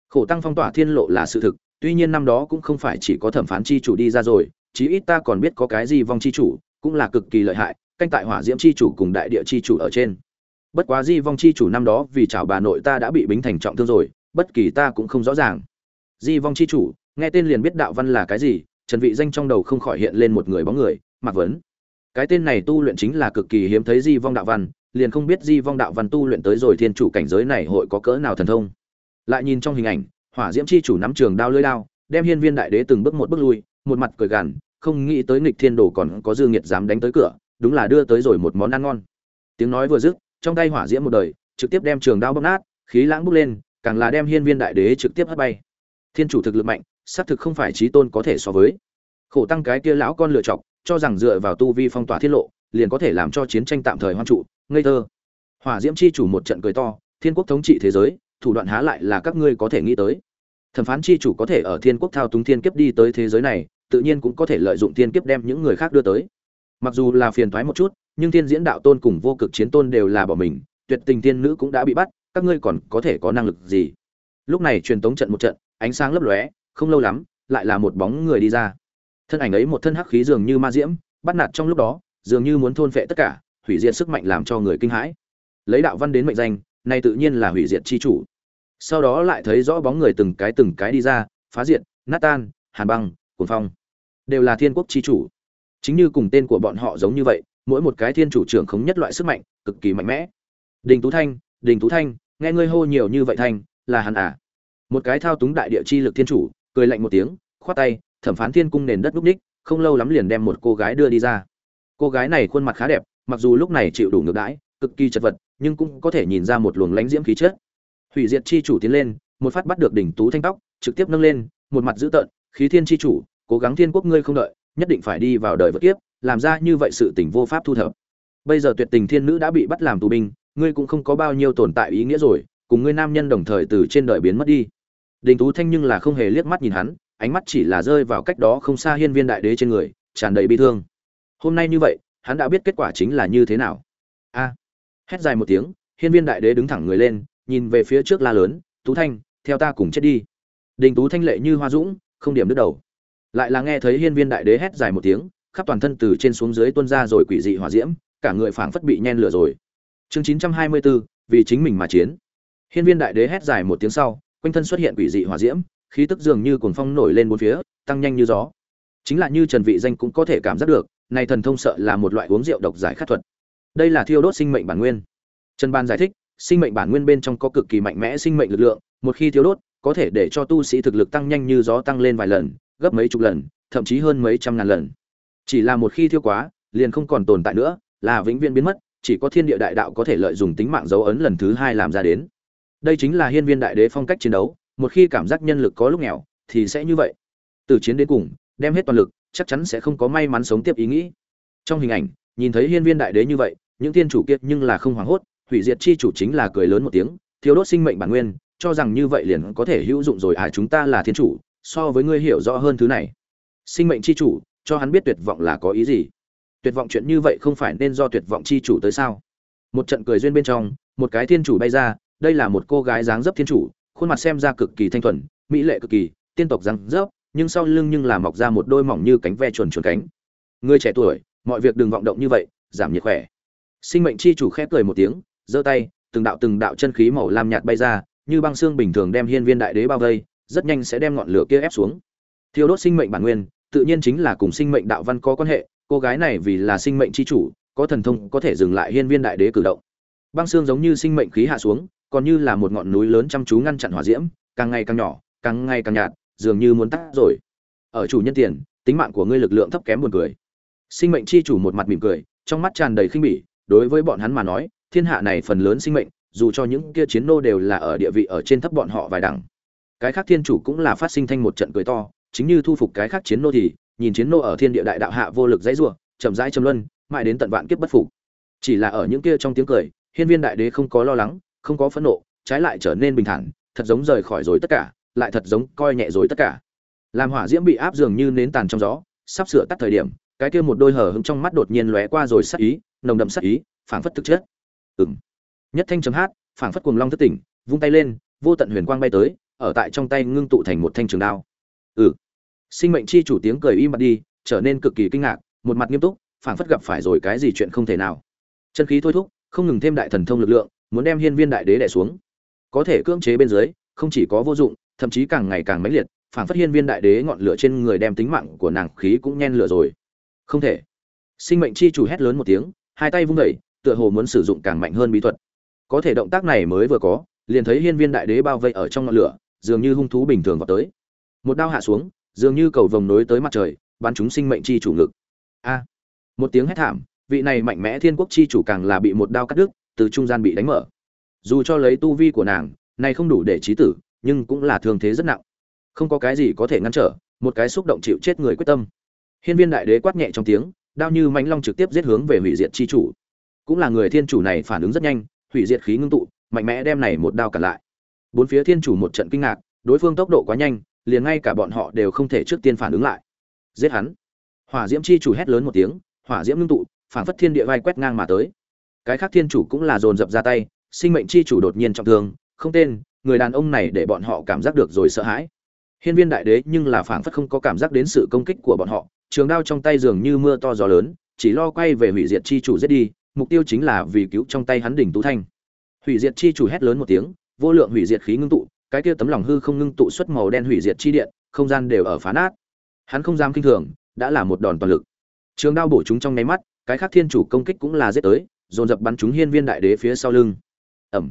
Khổ tăng phong tỏa thiên lộ là sự thực, tuy nhiên năm đó cũng không phải chỉ có thẩm phán chi chủ đi ra rồi, chí ít ta còn biết có cái gì vong chi chủ, cũng là cực kỳ lợi hại, canh tại hỏa diễm chi chủ cùng đại địa chi chủ ở trên. Bất quá di vong chi chủ năm đó vì chảo bà nội ta đã bị bính thành trọng thương rồi, bất kỳ ta cũng không rõ ràng. Di vong chi chủ, nghe tên liền biết đạo văn là cái gì, trần vị danh trong đầu không khỏi hiện lên một người bóng người mặc vấn. Cái tên này tu luyện chính là cực kỳ hiếm thấy di vong đạo văn liền không biết di vong đạo văn tu luyện tới rồi thiên chủ cảnh giới này hội có cỡ nào thần thông. Lại nhìn trong hình ảnh, hỏa diễm chi chủ nắm trường đao lưỡi đao, đem hiên viên đại đế từng bước một bước lui, một mặt cười gằn, không nghĩ tới nghịch thiên đồ còn có dư nghiệt dám đánh tới cửa, đúng là đưa tới rồi một món ăn ngon. Tiếng nói vừa dứt, trong tay hỏa diễm một đời, trực tiếp đem trường đao bóc nát, khí lãng bốc lên, càng là đem hiên viên đại đế trực tiếp hất bay. Thiên chủ thực lực mạnh, xác thực không phải trí tôn có thể so với. Khổ tăng cái kia lão con lựa chọc, cho rằng dựa vào tu vi phong tỏa thiết lộ, liền có thể làm cho chiến tranh tạm thời hoang trụ ngây thơ. Hỏa diễm chi chủ một trận cười to, thiên quốc thống trị thế giới, thủ đoạn há lại là các ngươi có thể nghĩ tới. Thẩm phán chi chủ có thể ở thiên quốc thao túng thiên kiếp đi tới thế giới này, tự nhiên cũng có thể lợi dụng thiên kiếp đem những người khác đưa tới. Mặc dù là phiền thoái một chút, nhưng thiên diễn đạo tôn cùng vô cực chiến tôn đều là bỏ mình, tuyệt tình tiên nữ cũng đã bị bắt, các ngươi còn có thể có năng lực gì? Lúc này truyền tống trận một trận, ánh sáng lấp lóe, không lâu lắm, lại là một bóng người đi ra. Thân ảnh ấy một thân hắc khí dường như ma diễm, bắt nạt trong lúc đó, dường như muốn thôn phệ tất cả hủy diệt sức mạnh làm cho người kinh hãi. Lấy đạo văn đến mệnh danh này tự nhiên là hủy diệt chi chủ. Sau đó lại thấy rõ bóng người từng cái từng cái đi ra, phá diệt, nát tan, hàn băng, cuồng phong. Đều là thiên quốc chi chủ. Chính như cùng tên của bọn họ giống như vậy, mỗi một cái thiên chủ trưởng khống nhất loại sức mạnh, cực kỳ mạnh mẽ. Đình tú thanh, đình tú thanh, nghe ngươi hô nhiều như vậy thanh, là hắn à? Một cái thao túng đại địa chi lực thiên chủ, cười lạnh một tiếng, khoát tay, thẩm phán thiên cung nền đất núp ních, không lâu lắm liền đem một cô gái đưa đi ra. Cô gái này khuôn mặt khá đẹp mặc dù lúc này chịu đủ ngược đãi, cực kỳ chật vật, nhưng cũng có thể nhìn ra một luồng lãnh diễm khí chất. Hủy diệt chi chủ tiến lên, một phát bắt được đỉnh tú thanh tóc, trực tiếp nâng lên, một mặt dữ tợn, khí thiên chi chủ, cố gắng thiên quốc ngươi không đợi, nhất định phải đi vào đời vật kiếp, làm ra như vậy sự tình vô pháp thu thập. Bây giờ tuyệt tình thiên nữ đã bị bắt làm tù binh, ngươi cũng không có bao nhiêu tồn tại ý nghĩa rồi, cùng ngươi nam nhân đồng thời từ trên đời biến mất đi. Đình tú thanh nhưng là không hề liếc mắt nhìn hắn, ánh mắt chỉ là rơi vào cách đó không xa hiên viên đại đế trên người, tràn đầy bi thương. Hôm nay như vậy hắn đã biết kết quả chính là như thế nào. A. Hét dài một tiếng, hiên viên đại đế đứng thẳng người lên, nhìn về phía trước la lớn, tú thanh, theo ta cùng chết đi. Đình tú thanh lệ như hoa dũng, không điểm đứt đầu. Lại là nghe thấy hiên viên đại đế hét dài một tiếng, khắp toàn thân từ trên xuống dưới tuôn ra rồi quỷ dị hỏa diễm, cả người phảng phất bị nhen lửa rồi. Chương chín trăm hai mươi bốn vì chính mình mà chiến. Hiên viên đại đế hét dài một tiếng sau, quanh thân xuất hiện quỷ dị hỏa diễm, khí tức dường như cuồng phong nổi lên bốn phía, tăng nhanh như gió. Chính là như trần vị danh cũng có thể cảm giác được này thần thông sợ là một loại uống rượu độc giải khát thuật. Đây là thiêu đốt sinh mệnh bản nguyên. Trần ban giải thích, sinh mệnh bản nguyên bên trong có cực kỳ mạnh mẽ sinh mệnh lực lượng, một khi thiêu đốt, có thể để cho tu sĩ thực lực tăng nhanh như gió tăng lên vài lần, gấp mấy chục lần, thậm chí hơn mấy trăm ngàn lần. Chỉ là một khi thiêu quá, liền không còn tồn tại nữa, là vĩnh viễn biến mất, chỉ có thiên địa đại đạo có thể lợi dụng tính mạng dấu ấn lần thứ hai làm ra đến. Đây chính là hiên viên đại đế phong cách chiến đấu, một khi cảm giác nhân lực có lúc nghèo, thì sẽ như vậy. Từ chiến đến cùng, đem hết toàn lực chắc chắn sẽ không có may mắn sống tiếp ý nghĩ. Trong hình ảnh, nhìn thấy hiên viên đại đế như vậy, những thiên chủ kiệt nhưng là không hoảng hốt, hủy diệt chi chủ chính là cười lớn một tiếng, thiếu đốt sinh mệnh bản nguyên, cho rằng như vậy liền có thể hữu dụng rồi à chúng ta là thiên chủ, so với ngươi hiểu rõ hơn thứ này. Sinh mệnh chi chủ, cho hắn biết tuyệt vọng là có ý gì? Tuyệt vọng chuyện như vậy không phải nên do tuyệt vọng chi chủ tới sao? Một trận cười duyên bên trong, một cái thiên chủ bay ra, đây là một cô gái dáng dấp thiên chủ, khuôn mặt xem ra cực kỳ thanh thuần, mỹ lệ cực kỳ, tiên tộc dáng dấp nhưng sau lưng nhưng là mọc ra một đôi mỏng như cánh ve chuồn chuồn cánh. Người trẻ tuổi, mọi việc đừng vọng động như vậy, giảm nhiệt khỏe. Sinh mệnh chi chủ khép cười một tiếng, giơ tay, từng đạo từng đạo chân khí màu lam nhạt bay ra, như băng xương bình thường đem hiên viên đại đế bao vây, rất nhanh sẽ đem ngọn lửa kia ép xuống. Thiêu đốt sinh mệnh bản nguyên, tự nhiên chính là cùng sinh mệnh đạo văn có quan hệ, cô gái này vì là sinh mệnh chi chủ, có thần thông, có thể dừng lại hiên viên đại đế cử động. Băng xương giống như sinh mệnh khí hạ xuống, còn như là một ngọn núi lớn chăm chú ngăn chặn hỏa diễm, càng ngày càng nhỏ, càng ngày càng nhạt dường như muốn tắt rồi. Ở chủ nhân tiền, tính mạng của ngươi lực lượng thấp kém buồn cười. Sinh mệnh chi chủ một mặt mỉm cười, trong mắt tràn đầy khinh bỉ, đối với bọn hắn mà nói, thiên hạ này phần lớn sinh mệnh, dù cho những kia chiến nô đều là ở địa vị ở trên thấp bọn họ vài đẳng. Cái khác thiên chủ cũng là phát sinh thanh một trận cười to, chính như thu phục cái khác chiến nô thì, nhìn chiến nô ở thiên địa đại đạo hạ vô lực dãy rủa, chậm rãi châm luân, mãi đến tận vạn kiếp bất phục. Chỉ là ở những kia trong tiếng cười, hiên viên đại đế không có lo lắng, không có phẫn nộ, trái lại trở nên bình thản, thật giống rời khỏi rồi tất cả lại thật giống coi nhẹ rồi tất cả. Làm hỏa diễm bị áp dường như nến tàn trong gió, sắp sửa tắt thời điểm, cái kia một đôi hở hững trong mắt đột nhiên lóe qua rồi sắc ý, nồng đậm sắc ý, phảng phất thực chất. Ừng nhất thanh chấm hát, phảng phất cuồng long thất tỉnh, vung tay lên, vô tận huyền quang bay tới, ở tại trong tay ngưng tụ thành một thanh trường đao. Ừ. Sinh mệnh chi chủ tiếng cười im bặt đi, trở nên cực kỳ kinh ngạc, một mặt nghiêm túc, phảng phất gặp phải rồi cái gì chuyện không thể nào. Chân khí thôi thúc, không ngừng thêm đại thần thông lực lượng, muốn đem hiên viên đại đế đè xuống. Có thể cưỡng chế bên dưới, không chỉ có vô dụng thậm chí càng ngày càng mãnh liệt, phảng phất hiên viên đại đế ngọn lửa trên người đem tính mạng của nàng khí cũng nhen lửa rồi. Không thể. Sinh mệnh chi chủ hét lớn một tiếng, hai tay vung đẩy tựa hồ muốn sử dụng càng mạnh hơn bí thuật. Có thể động tác này mới vừa có, liền thấy hiên viên đại đế bao vây ở trong ngọn lửa, dường như hung thú bình thường vào tới. Một đao hạ xuống, dường như cầu vồng nối tới mặt trời, bắn chúng sinh mệnh chi chủ ngực. A. Một tiếng hét thảm, vị này mạnh mẽ thiên quốc chi chủ càng là bị một đao cắt đứt, từ trung gian bị đánh mở. Dù cho lấy tu vi của nàng, này không đủ để trí tử nhưng cũng là thương thế rất nặng. Không có cái gì có thể ngăn trở, một cái xúc động chịu chết người quyết tâm. Hiên viên đại đế quát nhẹ trong tiếng, đao như mãnh long trực tiếp giết hướng về hủy diệt chi chủ. Cũng là người thiên chủ này phản ứng rất nhanh, hủy diệt khí ngưng tụ, mạnh mẽ đem này một đao cản lại. Bốn phía thiên chủ một trận kinh ngạc, đối phương tốc độ quá nhanh, liền ngay cả bọn họ đều không thể trước tiên phản ứng lại. Giết hắn. Hỏa diễm chi chủ hét lớn một tiếng, hỏa diễm ngưng tụ, phản phất thiên địa vai quét ngang mà tới. Cái khác thiên chủ cũng là dồn dập ra tay, sinh mệnh chi chủ đột nhiên trọng thương, không tên người đàn ông này để bọn họ cảm giác được rồi sợ hãi. Hiên viên đại đế nhưng là phảng phất không có cảm giác đến sự công kích của bọn họ trường đao trong tay dường như mưa to gió lớn chỉ lo quay về hủy diệt chi chủ giết đi mục tiêu chính là vì cứu trong tay hắn đỉnh tú thanh. Hủy diệt chi chủ hét lớn một tiếng vô lượng hủy diệt khí ngưng tụ cái kia tấm lòng hư không ngưng tụ xuất màu đen hủy diệt chi điện không gian đều ở phá nát. Hắn không dám kinh thường đã là một đòn toàn lực. Trường đao bổ chúng trong nháy mắt cái khác thiên chủ công kích cũng là giết tới dồn dập bắn chúng hiên viên đại đế phía sau lưng. Ầm,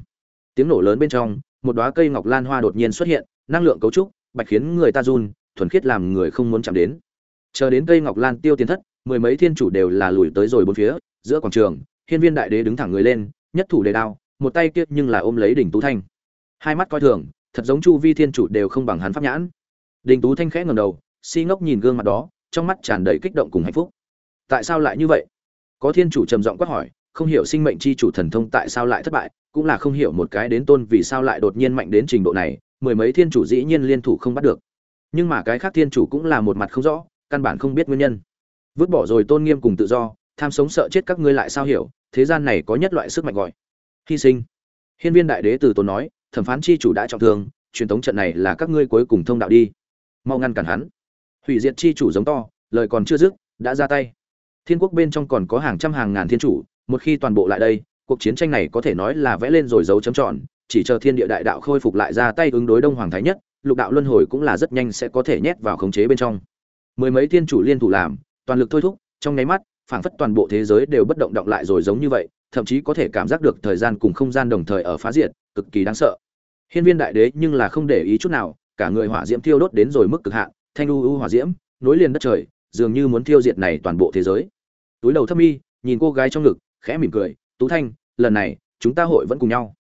tiếng nổ lớn bên trong một đóa cây ngọc lan hoa đột nhiên xuất hiện, năng lượng cấu trúc, bạch khiến người ta run, thuần khiết làm người không muốn chạm đến. Chờ đến cây ngọc lan tiêu tiến thất, mười mấy thiên chủ đều là lùi tới rồi bốn phía, giữa quảng trường, hiên viên đại đế đứng thẳng người lên, nhất thủ đề đao, một tay kia nhưng là ôm lấy đỉnh tú thanh. Hai mắt coi thường, thật giống chu vi thiên chủ đều không bằng hắn pháp nhãn. Đỉnh tú thanh khẽ ngẩng đầu, si ngốc nhìn gương mặt đó, trong mắt tràn đầy kích động cùng hạnh phúc. Tại sao lại như vậy? Có thiên chủ trầm giọng quát hỏi không hiểu sinh mệnh chi chủ thần thông tại sao lại thất bại, cũng là không hiểu một cái đến tôn vì sao lại đột nhiên mạnh đến trình độ này, mười mấy thiên chủ dĩ nhiên liên thủ không bắt được. Nhưng mà cái khác thiên chủ cũng là một mặt không rõ, căn bản không biết nguyên nhân. Vứt bỏ rồi tôn nghiêm cùng tự do, tham sống sợ chết các ngươi lại sao hiểu, thế gian này có nhất loại sức mạnh gọi. Hy sinh. Hiên viên đại đế từ tôn nói, thẩm phán chi chủ đã trọng thương, truyền thống trận này là các ngươi cuối cùng thông đạo đi. Mau ngăn cản hắn. Hủy diệt chi chủ giống to, lời còn chưa dứt, đã ra tay. Thiên quốc bên trong còn có hàng trăm hàng ngàn thiên chủ một khi toàn bộ lại đây, cuộc chiến tranh này có thể nói là vẽ lên rồi dấu chấm tròn, chỉ chờ thiên địa đại đạo khôi phục lại ra tay ứng đối đông hoàng thái nhất, lục đạo luân hồi cũng là rất nhanh sẽ có thể nhét vào khống chế bên trong. Mười mấy thiên chủ liên thủ làm, toàn lực thôi thúc, trong nháy mắt, phảng phất toàn bộ thế giới đều bất động động lại rồi giống như vậy, thậm chí có thể cảm giác được thời gian cùng không gian đồng thời ở phá diệt, cực kỳ đáng sợ. Hiên viên đại đế nhưng là không để ý chút nào, cả người hỏa diễm thiêu đốt đến rồi mức cực hạn, thanh u u hỏa diễm, nối liền đất trời, dường như muốn thiêu diệt này toàn bộ thế giới. Túi đầu thâm y, nhìn cô gái trong ngực khẽ mỉm cười, tú thanh, lần này, chúng ta hội vẫn cùng nhau.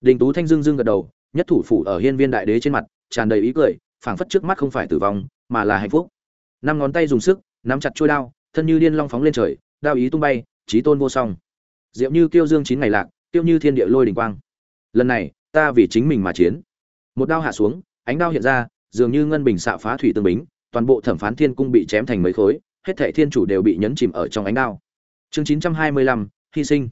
Đình tú thanh dưng dưng gật đầu, nhất thủ phủ ở hiên viên đại đế trên mặt, tràn đầy ý cười, phảng phất trước mắt không phải tử vong, mà là hạnh phúc. Năm ngón tay dùng sức, nắm chặt chuôi đao, thân như điên long phóng lên trời, đao ý tung bay trí tôn vô song. Diệu như kiêu dương chín ngày lạc tiêu như thiên địa lôi đình quang. Lần này, ta vì chính mình mà chiến. Một đao hạ xuống, ánh đao hiện ra, dường như ngân bình xạ phá thủy tương bính, toàn bộ thẩm phán thiên cung bị chém thành mấy khối, hết thảy thiên chủ đều bị nhấn chìm ở trong ánh đao. Chương chín trăm hai mươi lăm hy sinh.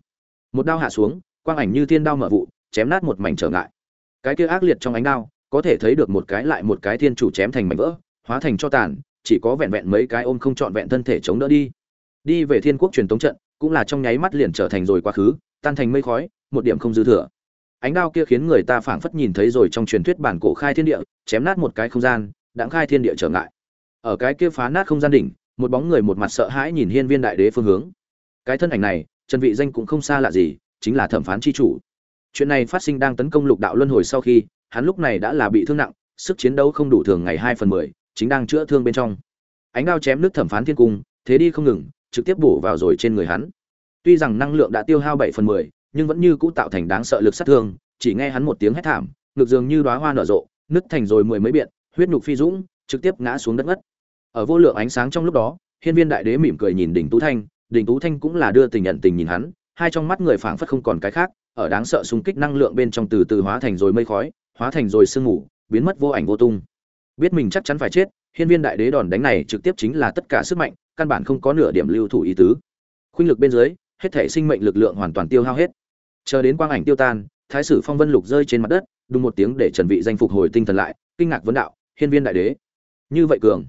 Một đao hạ xuống, quang ảnh như thiên đao mở vụ, chém nát một mảnh trở ngại. Cái kia ác liệt trong ánh đao, có thể thấy được một cái lại một cái thiên chủ chém thành mảnh vỡ, hóa thành cho tàn, chỉ có vẹn vẹn mấy cái ôm không trọn vẹn thân thể chống đỡ đi. Đi về thiên quốc truyền tống trận, cũng là trong nháy mắt liền trở thành rồi quá khứ, tan thành mây khói, một điểm không dư thừa. Ánh đao kia khiến người ta phảng phất nhìn thấy rồi trong truyền thuyết bản cổ khai thiên địa, chém nát một cái không gian đãng khai thiên địa trở ngại. Ở cái kia phá nát không gian đỉnh, một bóng người một mặt sợ hãi nhìn hiên viên đại đế phương hướng. Cái thân ảnh này trần vị danh cũng không xa lạ gì, chính là thẩm phán chi chủ. Chuyện này phát sinh đang tấn công lục đạo luân hồi sau khi, hắn lúc này đã là bị thương nặng, sức chiến đấu không đủ thường ngày hai phần mười, chính đang chữa thương bên trong. Ánh đao chém nước thẩm phán thiên cung, thế đi không ngừng, trực tiếp bổ vào rồi trên người hắn. Tuy rằng năng lượng đã tiêu hao bảy phần mười, nhưng vẫn như cũ tạo thành đáng sợ lực sát thương, chỉ nghe hắn một tiếng hét thảm, ngực dường như đóa hoa nở rộ, nứt thành rồi mười mấy biện, huyết nhục phi dũng, trực tiếp ngã xuống đất ngất. Ở vô lượng ánh sáng trong lúc đó, hiên viên đại đế mỉm cười nhìn đỉnh tú thanh Đình tú thanh cũng là đưa tình nhận tình nhìn hắn, hai trong mắt người phảng phất không còn cái khác, ở đáng sợ xung kích năng lượng bên trong từ từ hóa thành rồi mây khói, hóa thành rồi sương mù, biến mất vô ảnh vô tung. Biết mình chắc chắn phải chết, hiên viên đại đế đòn đánh này trực tiếp chính là tất cả sức mạnh, căn bản không có nửa điểm lưu thủ ý tứ. Khuynh lực bên dưới, hết thể sinh mệnh lực lượng hoàn toàn tiêu hao hết. Chờ đến quang ảnh tiêu tan, thái sử phong vân lục rơi trên mặt đất đúng một tiếng để trần vị danh phục hồi tinh thần lại, kinh ngạc vấn đạo, hiên viên đại đế, như vậy cường,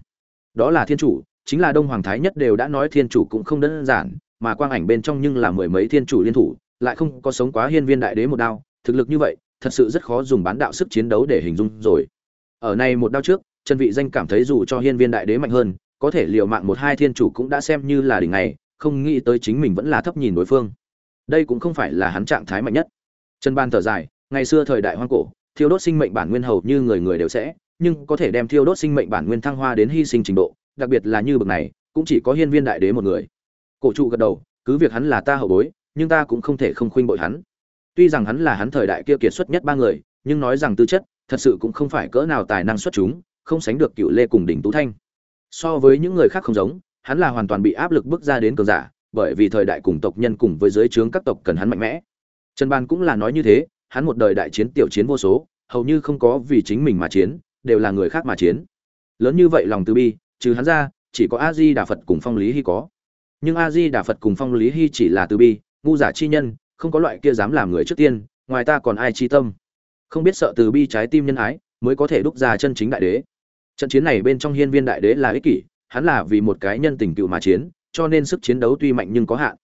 đó là thiên chủ chính là đông hoàng thái nhất đều đã nói thiên chủ cũng không đơn giản, mà quang ảnh bên trong nhưng là mười mấy thiên chủ liên thủ, lại không có sống quá hiên viên đại đế một đao, thực lực như vậy, thật sự rất khó dùng bán đạo sức chiến đấu để hình dung rồi. Ở này một đao trước, trần vị danh cảm thấy dù cho hiên viên đại đế mạnh hơn, có thể liều mạng một hai thiên chủ cũng đã xem như là đỉnh này, không nghĩ tới chính mình vẫn là thấp nhìn đối phương. Đây cũng không phải là hắn trạng thái mạnh nhất. Trần ban thở dài, ngày xưa thời đại hoang cổ, thiêu đốt sinh mệnh bản nguyên hầu như người người đều sẽ, nhưng có thể đem thiêu đốt sinh mệnh bản nguyên thăng hoa đến hy sinh trình độ đặc biệt là như bậc này, cũng chỉ có hiên viên đại đế một người. Cổ trụ gật đầu, cứ việc hắn là ta hậu bối, nhưng ta cũng không thể không khuynh bội hắn. Tuy rằng hắn là hắn thời đại kia kiệt xuất nhất ba người, nhưng nói rằng tư chất, thật sự cũng không phải cỡ nào tài năng xuất chúng, không sánh được cựu lê cùng đỉnh tú thanh. So với những người khác không giống, hắn là hoàn toàn bị áp lực bước ra đến cường giả, bởi vì thời đại cùng tộc nhân cùng với giới trướng các tộc cần hắn mạnh mẽ. Trần ban cũng là nói như thế, hắn một đời đại chiến tiểu chiến vô số, hầu như không có vì chính mình mà chiến, đều là người khác mà chiến. Lớn như vậy lòng từ bi trừ hắn ra, chỉ có a di đà phật cùng phong lý hy có. Nhưng a di đà phật cùng phong lý hy chỉ là từ bi, ngu giả chi nhân, không có loại kia dám làm người trước tiên, ngoài ta còn ai chi tâm. Không biết sợ từ bi trái tim nhân ái, mới có thể đúc ra chân chính đại đế. Trận chiến này bên trong hiên viên đại đế là ích kỷ, hắn là vì một cái nhân tình cựu mà chiến, cho nên sức chiến đấu tuy mạnh nhưng có hạn.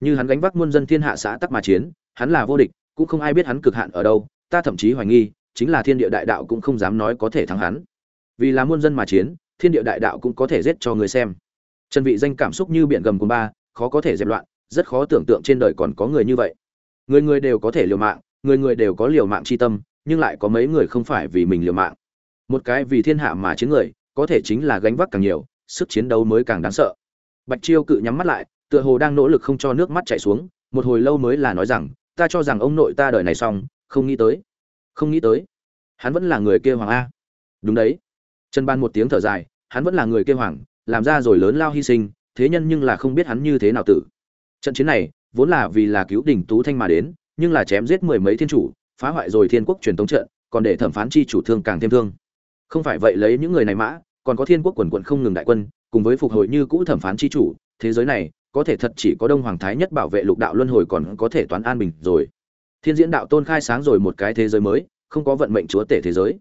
Như hắn gánh vác muôn dân thiên hạ xã tắc mà chiến, hắn là vô địch, cũng không ai biết hắn cực hạn ở đâu, ta thậm chí hoài nghi, chính là thiên địa đại đạo cũng không dám nói có thể thắng hắn. Vì là muôn dân mà chiến thiên địa đại đạo cũng có thể giết cho người xem. Trần vị danh cảm xúc như biển gầm của ba, khó có thể dẹp loạn, rất khó tưởng tượng trên đời còn có người như vậy. Người người đều có thể liều mạng, người người đều có liều mạng chi tâm, nhưng lại có mấy người không phải vì mình liều mạng. Một cái vì thiên hạ mà chiến người, có thể chính là gánh vác càng nhiều, sức chiến đấu mới càng đáng sợ. Bạch chiêu cự nhắm mắt lại, tựa hồ đang nỗ lực không cho nước mắt chảy xuống, một hồi lâu mới là nói rằng, ta cho rằng ông nội ta đời này xong, không nghĩ tới. Không nghĩ tới? Hắn vẫn là người kia hoàng a. Đúng đấy trần ban một tiếng thở dài, hắn vẫn là người kêu hoàng, làm ra rồi lớn lao hy sinh, thế nhân nhưng là không biết hắn như thế nào tử. Trận chiến này, vốn là vì là cứu đỉnh tú thanh mà đến, nhưng là chém giết mười mấy thiên chủ, phá hoại rồi thiên quốc truyền thống trận, còn để thẩm phán chi chủ thương càng thêm thương. Không phải vậy lấy những người này mã, còn có thiên quốc quần quận không ngừng đại quân, cùng với phục hồi như cũ thẩm phán chi chủ, thế giới này, có thể thật chỉ có đông hoàng thái nhất bảo vệ lục đạo luân hồi còn có thể toán an bình rồi. Thiên diễn đạo tôn khai sáng rồi một cái thế giới mới, không có vận mệnh chúa tể thế giới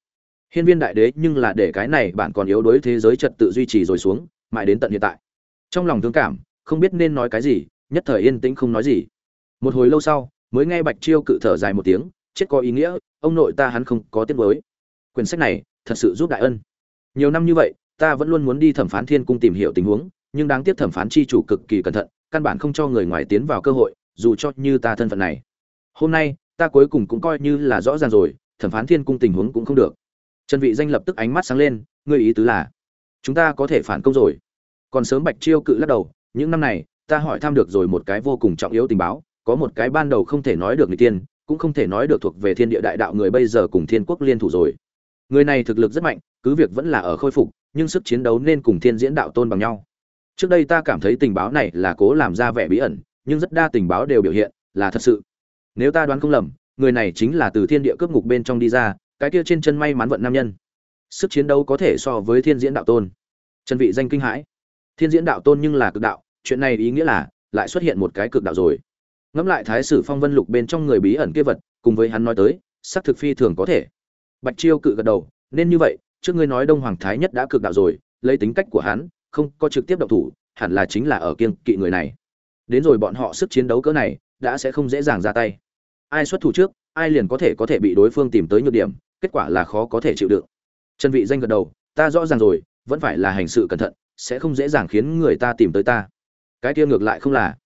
hiên viên đại đế nhưng là để cái này bạn còn yếu đuối thế giới trật tự duy trì rồi xuống, mãi đến tận hiện tại. Trong lòng thương cảm, không biết nên nói cái gì, nhất thời yên tĩnh không nói gì. Một hồi lâu sau, mới nghe bạch chiêu cự thở dài một tiếng, chết có ý nghĩa, ông nội ta hắn không có tiết mới quyển sách này, thật sự giúp đại ân. Nhiều năm như vậy, ta vẫn luôn muốn đi thẩm phán thiên cung tìm hiểu tình huống, nhưng đáng tiếc thẩm phán chi chủ cực kỳ cẩn thận, căn bản không cho người ngoài tiến vào cơ hội, dù cho như ta thân phận này. Hôm nay, ta cuối cùng cũng coi như là rõ ràng rồi, thẩm phán thiên cung tình huống cũng không được trần vị danh lập tức ánh mắt sáng lên, ngươi ý tứ là, chúng ta có thể phản công rồi. Còn sớm bạch chiêu cự lắc đầu, những năm này, ta hỏi thăm được rồi một cái vô cùng trọng yếu tình báo, có một cái ban đầu không thể nói được người tiên, cũng không thể nói được thuộc về thiên địa đại đạo người bây giờ cùng thiên quốc liên thủ rồi. Người này thực lực rất mạnh, cứ việc vẫn là ở khôi phục, nhưng sức chiến đấu nên cùng thiên diễn đạo tôn bằng nhau. Trước đây ta cảm thấy tình báo này là cố làm ra vẻ bí ẩn, nhưng rất đa tình báo đều biểu hiện là thật sự. Nếu ta đoán không lầm, người này chính là từ thiên địa cướp ngục bên trong đi ra cái kia trên chân may mắn vận nam nhân. Sức chiến đấu có thể so với thiên diễn đạo tôn. Trần vị danh kinh hãi. Thiên diễn đạo tôn nhưng là cực đạo, chuyện này ý nghĩa là lại xuất hiện một cái cực đạo rồi. Ngẫm lại thái sử phong vân lục bên trong người bí ẩn kia vật, cùng với hắn nói tới sắc thực phi thường có thể. Bạch chiêu cự gật đầu, nên như vậy, trước ngươi nói đông hoàng thái nhất đã cực đạo rồi, lấy tính cách của hắn, không có trực tiếp động thủ, hẳn là chính là ở kiên kỵ người này. Đến rồi bọn họ sức chiến đấu cỡ này, đã sẽ không dễ dàng ra tay. Ai xuất thủ trước, ai liền có thể có thể bị đối phương tìm tới nhược điểm kết quả là khó có thể chịu đựng. Trần vị danh gật đầu, ta rõ ràng rồi, vẫn phải là hành sự cẩn thận, sẽ không dễ dàng khiến người ta tìm tới ta. Cái kia ngược lại không là.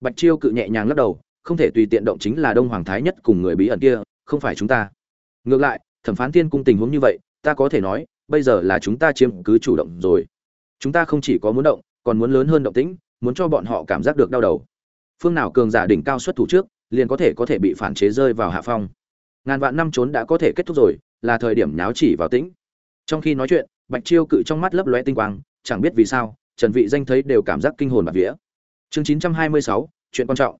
Bạch chiêu cự nhẹ nhàng lắc đầu, không thể tùy tiện động chính là đông hoàng thái nhất cùng người bí ẩn kia, không phải chúng ta. Ngược lại, thẩm phán tiên cung tình huống như vậy, ta có thể nói, bây giờ là chúng ta chiếm cứ chủ động rồi. Chúng ta không chỉ có muốn động, còn muốn lớn hơn động tĩnh, muốn cho bọn họ cảm giác được đau đầu. Phương nào cường giả đỉnh cao xuất thủ trước, liền có thể có thể bị phản chế rơi vào hạ phong ngàn vạn năm trốn đã có thể kết thúc rồi là thời điểm nháo chỉ vào tĩnh. Trong khi nói chuyện bạch chiêu cự trong mắt lấp lóe tinh quang chẳng biết vì sao trần vị danh thấy đều cảm giác kinh hồn bạt vía. Chương 926, chuyện quan trọng.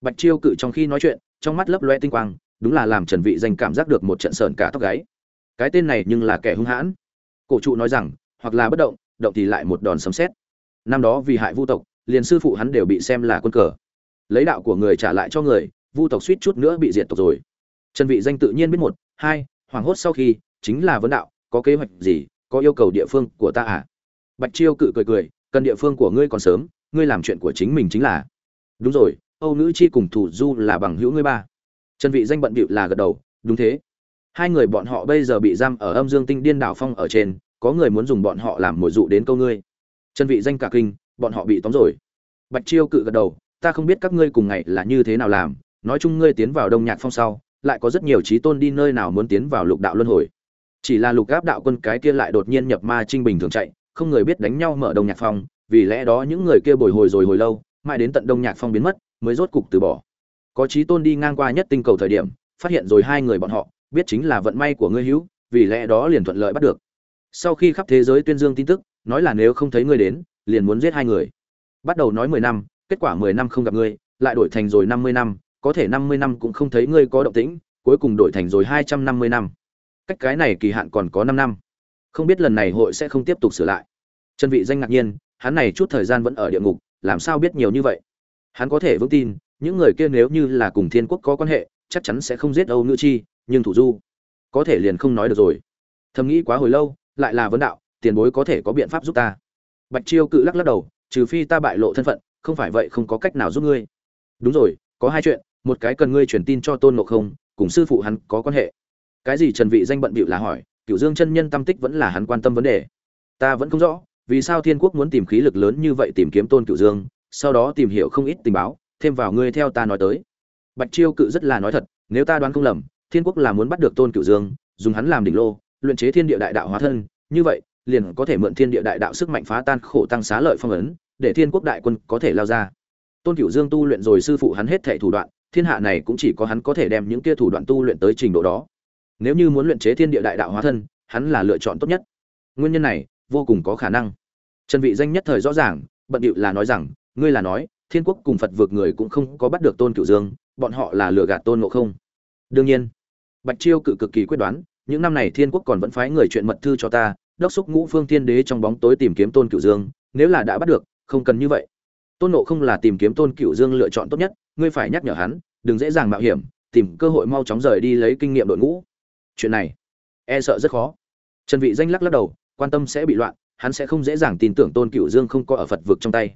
Bạch chiêu cự trong khi nói chuyện trong mắt lấp lóe tinh quang đúng là làm trần vị danh cảm giác được một trận sờn cả tóc gáy. Cái tên này nhưng là kẻ hung hãn. Cổ trụ nói rằng hoặc là bất động động thì lại một đòn sấm sét. Năm đó vì hại vu tộc liền sư phụ hắn đều bị xem là quân cờ. Lấy đạo của người trả lại cho người vu tộc suýt chút nữa bị diệt tộc rồi trần vị danh tự nhiên biết một, hai hoàng hốt sau khi, chính là vấn đạo, có kế hoạch gì, có yêu cầu địa phương của ta à? Bạch chiêu cự cười cười, cần địa phương của ngươi còn sớm, ngươi làm chuyện của chính mình chính là. Đúng rồi, âu nữ chi cùng thủ du là bằng hữu ngươi ba. Trần vị danh bận bịu là gật đầu, đúng thế. Hai người bọn họ bây giờ bị giam ở âm dương tinh điên đảo phong ở trên, có người muốn dùng bọn họ làm mồi dụ đến câu ngươi. Trần vị danh cả kinh, bọn họ bị tóm rồi. Bạch chiêu cự gật đầu, ta không biết các ngươi cùng ngày là như thế nào làm, nói chung ngươi tiến vào đông nhạc phong sau lại có rất nhiều trí tôn đi nơi nào muốn tiến vào lục đạo luân hồi. Chỉ là lục gáp đạo quân cái kia lại đột nhiên nhập ma trinh bình thường chạy, không người biết đánh nhau mở đông nhạc phong, vì lẽ đó những người kia bồi hồi rồi hồi lâu, mãi đến tận đông nhạc phong biến mất, mới rốt cục từ bỏ. Có trí tôn đi ngang qua nhất tinh cầu thời điểm, phát hiện rồi hai người bọn họ, biết chính là vận may của ngươi hữu, vì lẽ đó liền thuận lợi bắt được. Sau khi khắp thế giới tuyên dương tin tức, nói là nếu không thấy ngươi đến, liền muốn giết hai người. Bắt đầu nói mười năm, kết quả mười năm không gặp ngươi, lại đổi thành rồi năm mươi năm có thể năm mươi năm cũng không thấy ngươi có động tĩnh, cuối cùng đổi thành rồi hai trăm năm mươi năm. Cách cái này kỳ hạn còn có năm năm. Không biết lần này hội sẽ không tiếp tục sửa lại. Trần vị danh ngạc nhiên, hắn này chút thời gian vẫn ở địa ngục, làm sao biết nhiều như vậy? Hắn có thể vững tin, những người kia nếu như là cùng thiên quốc có quan hệ, chắc chắn sẽ không giết âu nữ chi, nhưng thủ du có thể liền không nói được rồi. Thầm nghĩ quá hồi lâu, lại là vấn đạo, tiền bối có thể có biện pháp giúp ta. Bạch chiêu cự lắc lắc đầu, trừ phi ta bại lộ thân phận, không phải vậy không có cách nào giúp ngươi. Đúng rồi, có hai chuyện một cái cần ngươi truyền tin cho tôn ngộ không, cùng sư phụ hắn có quan hệ. Cái gì trần vị danh bận bịu là hỏi, cửu dương chân nhân tâm tích vẫn là hắn quan tâm vấn đề. Ta vẫn không rõ, vì sao thiên quốc muốn tìm khí lực lớn như vậy tìm kiếm tôn cửu dương, sau đó tìm hiểu không ít tình báo, thêm vào ngươi theo ta nói tới. Bạch chiêu cự rất là nói thật, nếu ta đoán không lầm, thiên quốc là muốn bắt được tôn cửu dương, dùng hắn làm đỉnh lô, luyện chế thiên địa đại đạo hóa thân, như vậy, liền có thể mượn thiên địa đại đạo sức mạnh phá tan khổ tăng xá lợi phong ấn, để thiên quốc đại quân có thể lao ra. Tôn cửu dương tu luyện rồi sư phụ hắn hết thảy thủ đoạn thiên hạ này cũng chỉ có hắn có thể đem những kia thủ đoạn tu luyện tới trình độ đó. Nếu như muốn luyện chế thiên địa đại đạo hóa thân, hắn là lựa chọn tốt nhất. Nguyên nhân này, vô cùng có khả năng. Trần vị danh nhất thời rõ ràng, bận điệu là nói rằng, ngươi là nói, thiên quốc cùng phật vượt người cũng không có bắt được tôn cửu dương, bọn họ là lừa gạt tôn ngộ không. Đương nhiên, bạch chiêu cự cực kỳ quyết đoán, những năm này thiên quốc còn vẫn phái người chuyện mật thư cho ta, đốc xúc ngũ phương thiên đế trong bóng tối tìm kiếm tôn cửu dương, nếu là đã bắt được, không cần như vậy. Tôn nộ không là tìm kiếm tôn cửu dương lựa chọn tốt nhất ngươi phải nhắc nhở hắn, đừng dễ dàng mạo hiểm, tìm cơ hội mau chóng rời đi lấy kinh nghiệm đội ngũ. Chuyện này e sợ rất khó. Trần vị danh lắc lắc đầu, quan tâm sẽ bị loạn, hắn sẽ không dễ dàng tin tưởng tôn cửu dương không có ở phật vực trong tay.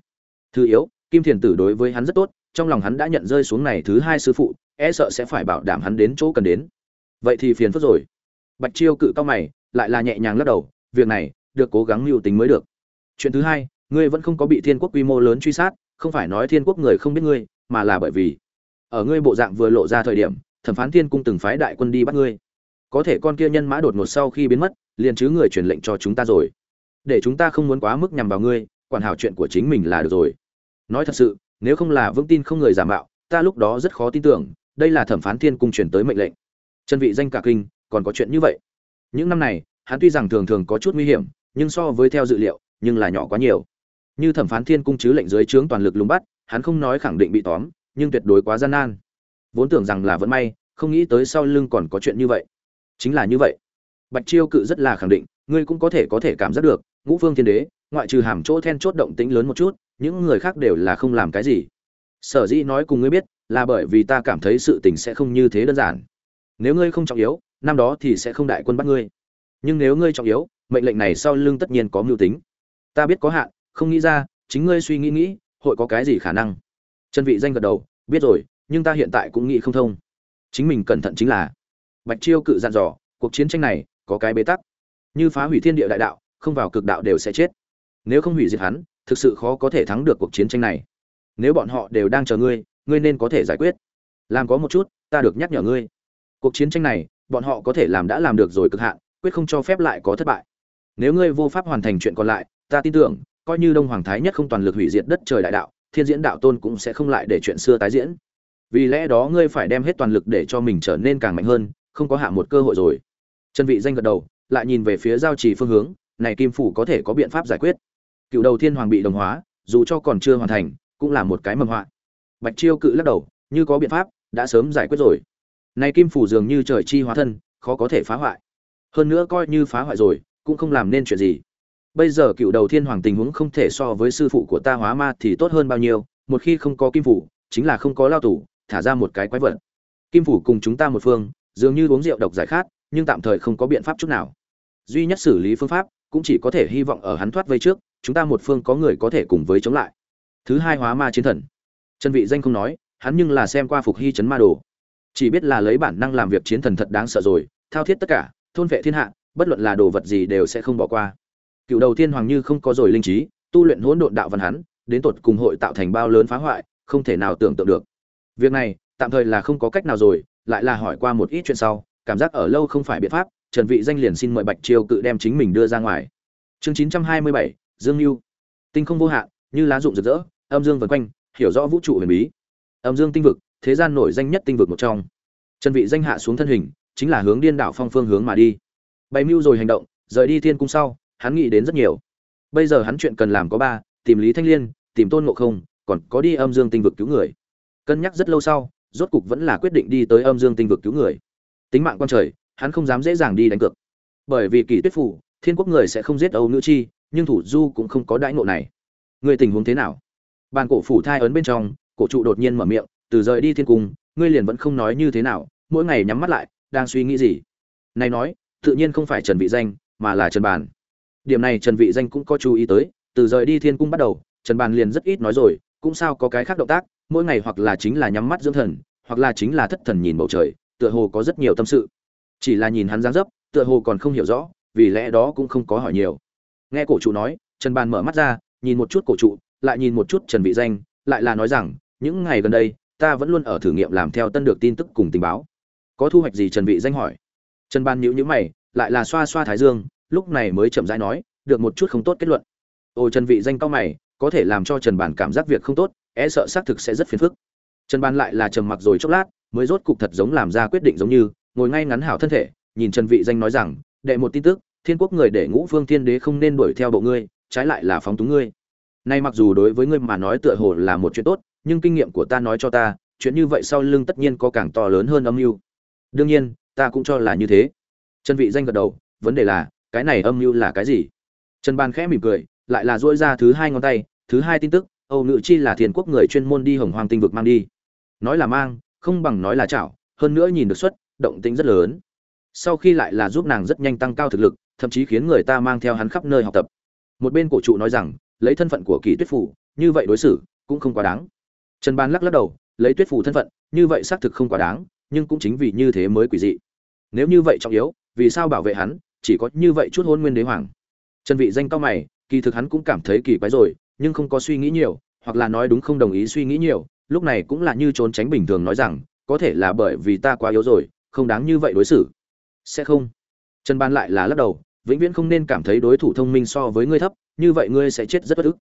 Thứ yếu, kim thiền tử đối với hắn rất tốt, trong lòng hắn đã nhận rơi xuống này thứ hai sư phụ e sợ sẽ phải bảo đảm hắn đến chỗ cần đến. Vậy thì phiền phức rồi. Bạch chiêu cự cao mày, lại là nhẹ nhàng lắc đầu, việc này, được cố gắng mưu tính mới được. Chuyện thứ hai, ngươi vẫn không có bị thiên quốc quy mô lớn truy sát, không phải nói thiên quốc người không biết ngươi mà là bởi vì, ở ngươi bộ dạng vừa lộ ra thời điểm, thẩm phán thiên cung từng phái đại quân đi bắt ngươi. Có thể con kia nhân mã đột ngột sau khi biến mất, liền chứ người truyền lệnh cho chúng ta rồi. Để chúng ta không muốn quá mức nhằm vào ngươi, quản hảo chuyện của chính mình là được rồi. Nói thật sự, nếu không là vững tin không người giả mạo, ta lúc đó rất khó tin tưởng, đây là thẩm phán thiên cung truyền tới mệnh lệnh. Chân vị danh cả kinh, còn có chuyện như vậy? Những năm này, hắn tuy rằng thường thường có chút nguy hiểm, nhưng so với theo dự liệu, nhưng là nhỏ quá nhiều. Như thẩm phán thiên cung chứ lệnh dưới trướng toàn lực lùng bắt hắn không nói khẳng định bị tóm, nhưng tuyệt đối quá gian nan. Vốn tưởng rằng là vẫn may, không nghĩ tới sau lưng còn có chuyện như vậy. Chính là như vậy. Bạch chiêu cự rất là khẳng định, ngươi cũng có thể có thể cảm giác được, ngũ phương thiên đế, ngoại trừ hàm chỗ then chốt động tĩnh lớn một chút, những người khác đều là không làm cái gì. Sở dĩ nói cùng ngươi biết, là bởi vì ta cảm thấy sự tình sẽ không như thế đơn giản. Nếu ngươi không trọng yếu, năm đó thì sẽ không đại quân bắt ngươi. Nhưng nếu ngươi trọng yếu, mệnh lệnh này sau lưng tất nhiên có mưu tính. Ta biết có hạn, không nghĩ ra, chính ngươi suy nghĩ nghĩ hội có cái gì khả năng? Trần vị danh gật đầu, biết rồi, nhưng ta hiện tại cũng nghĩ không thông. Chính mình cẩn thận chính là bạch chiêu cự dặn dò, cuộc chiến tranh này có cái bế tắc. Như phá hủy thiên địa đại đạo, không vào cực đạo đều sẽ chết. Nếu không hủy diệt hắn, thực sự khó có thể thắng được cuộc chiến tranh này. Nếu bọn họ đều đang chờ ngươi ngươi nên có thể giải quyết. Làm có một chút, ta được nhắc nhở ngươi. Cuộc chiến tranh này, bọn họ có thể làm đã làm được rồi cực hạn, quyết không cho phép lại có thất bại. Nếu ngươi vô pháp hoàn thành chuyện còn lại, ta tin tưởng coi như đông hoàng thái nhất không toàn lực hủy diệt đất trời đại đạo, thiên diễn đạo tôn cũng sẽ không lại để chuyện xưa tái diễn. Vì lẽ đó ngươi phải đem hết toàn lực để cho mình trở nên càng mạnh hơn, không có hạ một cơ hội rồi. Trần vị danh gật đầu, lại nhìn về phía giao trì phương hướng, này kim phủ có thể có biện pháp giải quyết. Cựu đầu thiên hoàng bị đồng hóa, dù cho còn chưa hoàn thành, cũng là một cái mầm họa. Bạch chiêu cự lắc đầu, như có biện pháp, đã sớm giải quyết rồi. Này kim phủ dường như trời chi hóa thân, khó có thể phá hoại. Hơn nữa coi như phá hoại rồi, cũng không làm nên chuyện gì bây giờ cựu đầu thiên hoàng tình huống không thể so với sư phụ của ta hóa ma thì tốt hơn bao nhiêu, một khi không có kim phủ, chính là không có lao tủ thả ra một cái quái vật. Kim phủ cùng chúng ta một phương, dường như uống rượu độc giải khát, nhưng tạm thời không có biện pháp chút nào. Duy nhất xử lý phương pháp, cũng chỉ có thể hy vọng ở hắn thoát vây trước, chúng ta một phương có người có thể cùng với chống lại. Thứ hai hóa ma chiến thần. Trần vị danh không nói, hắn nhưng là xem qua phục hy chấn ma đồ. Chỉ biết là lấy bản năng làm việc chiến thần thật đáng sợ rồi, thao thiết tất cả, thôn vệ thiên hạ, bất luận là đồ vật gì đều sẽ không bỏ qua cựu đầu tiên hoàng như không có rồi linh trí tu luyện hỗn độn đạo văn hắn đến tột cùng hội tạo thành bao lớn phá hoại không thể nào tưởng tượng được. Việc này tạm thời là không có cách nào rồi lại là hỏi qua một ít chuyện sau cảm giác ở lâu không phải biện pháp trần vị danh liền xin mời bạch triều cự đem chính mình đưa ra ngoài. Chương 927, dương lưu tinh không vô hạn như lá rụng rực rỡ âm dương vần quanh hiểu rõ vũ trụ huyền bí. Âm dương tinh vực thế gian nổi danh nhất tinh vực một trong. Trần vị danh hạ xuống thân hình chính là hướng điên đảo phong phương hướng mà đi. Bày mưu rồi hành động rời đi thiên cung sau hắn nghĩ đến rất nhiều. Bây giờ hắn chuyện cần làm có ba, tìm lý thanh liên, tìm tôn ngộ không, còn có đi âm dương tinh vực cứu người. Cân nhắc rất lâu sau, rốt cục vẫn là quyết định đi tới âm dương tinh vực cứu người. Tính mạng con trời, hắn không dám dễ dàng đi đánh cược. Bởi vì kỳ tuyết phủ, thiên quốc người sẽ không giết âu nữ chi, nhưng thủ du cũng không có đãi ngộ này. Người tình huống thế nào? Bàn cổ phủ thai ấn bên trong, cổ trụ đột nhiên mở miệng, từ rời đi thiên cung, ngươi liền vẫn không nói như thế nào, mỗi ngày nhắm mắt lại, đang suy nghĩ gì? Này nói, tự nhiên không phải trần vị danh, mà là trần bàn điểm này trần vị danh cũng có chú ý tới, từ rời đi thiên cung bắt đầu, trần bàn liền rất ít nói rồi, cũng sao có cái khác động tác, mỗi ngày hoặc là chính là nhắm mắt dưỡng thần, hoặc là chính là thất thần nhìn bầu trời, tựa hồ có rất nhiều tâm sự. Chỉ là nhìn hắn dáng dấp, tựa hồ còn không hiểu rõ, vì lẽ đó cũng không có hỏi nhiều. Nghe cổ trụ nói, trần bàn mở mắt ra, nhìn một chút cổ trụ, lại nhìn một chút trần vị danh, lại là nói rằng, những ngày gần đây, ta vẫn luôn ở thử nghiệm làm theo tân được tin tức cùng tình báo. Có thu hoạch gì? Trần vị danh hỏi. Trần bàn nhíu nhíu mày, lại là xoa xoa thái dương lúc này mới chậm rãi nói, được một chút không tốt kết luận. Ô, trần vị danh cao mày, có thể làm cho trần bàn cảm giác việc không tốt e sợ xác thực sẽ rất phiền phức. Trần bàn lại là trầm mặc rồi chốc lát, mới rốt cục thật giống làm ra quyết định giống như, ngồi ngay ngắn hảo thân thể, nhìn trần vị danh nói rằng, đệ một tin tức, thiên quốc người để ngũ phương thiên đế không nên đuổi theo bộ ngươi, trái lại là phóng túng ngươi. Nay mặc dù đối với ngươi mà nói tựa hồ là một chuyện tốt, nhưng kinh nghiệm của ta nói cho ta, chuyện như vậy sau lưng tất nhiên có càng to lớn hơn âm mưu. Đương nhiên, ta cũng cho là như thế. Trần vị danh gật đầu, vấn đề là cái này âm mưu là cái gì? Trần ban khẽ mỉm cười, lại là duỗi ra thứ hai ngón tay, thứ hai tin tức, âu nữ chi là thiên quốc người chuyên môn đi hồng hoàng tinh vực mang đi. Nói là mang, không bằng nói là chảo, hơn nữa nhìn được xuất động tính rất lớn. Sau khi lại là giúp nàng rất nhanh tăng cao thực lực, thậm chí khiến người ta mang theo hắn khắp nơi học tập. Một bên cổ trụ nói rằng, lấy thân phận của kỳ tuyết phủ, như vậy đối xử, cũng không quá đáng. Trần ban lắc lắc đầu, lấy tuyết phủ thân phận, như vậy xác thực không quá đáng, nhưng cũng chính vì như thế mới quỷ dị. Nếu như vậy trọng yếu, vì sao bảo vệ hắn chỉ có như vậy chút hôn nguyên đế hoàng. Trần vị danh cao mày, kỳ thực hắn cũng cảm thấy kỳ quái rồi, nhưng không có suy nghĩ nhiều, hoặc là nói đúng không đồng ý suy nghĩ nhiều, lúc này cũng là như trốn tránh bình thường nói rằng, có thể là bởi vì ta quá yếu rồi, không đáng như vậy đối xử. Sẽ không. Trần ban lại là lắc đầu, vĩnh viễn không nên cảm thấy đối thủ thông minh so với ngươi thấp, như vậy ngươi sẽ chết rất bất ức.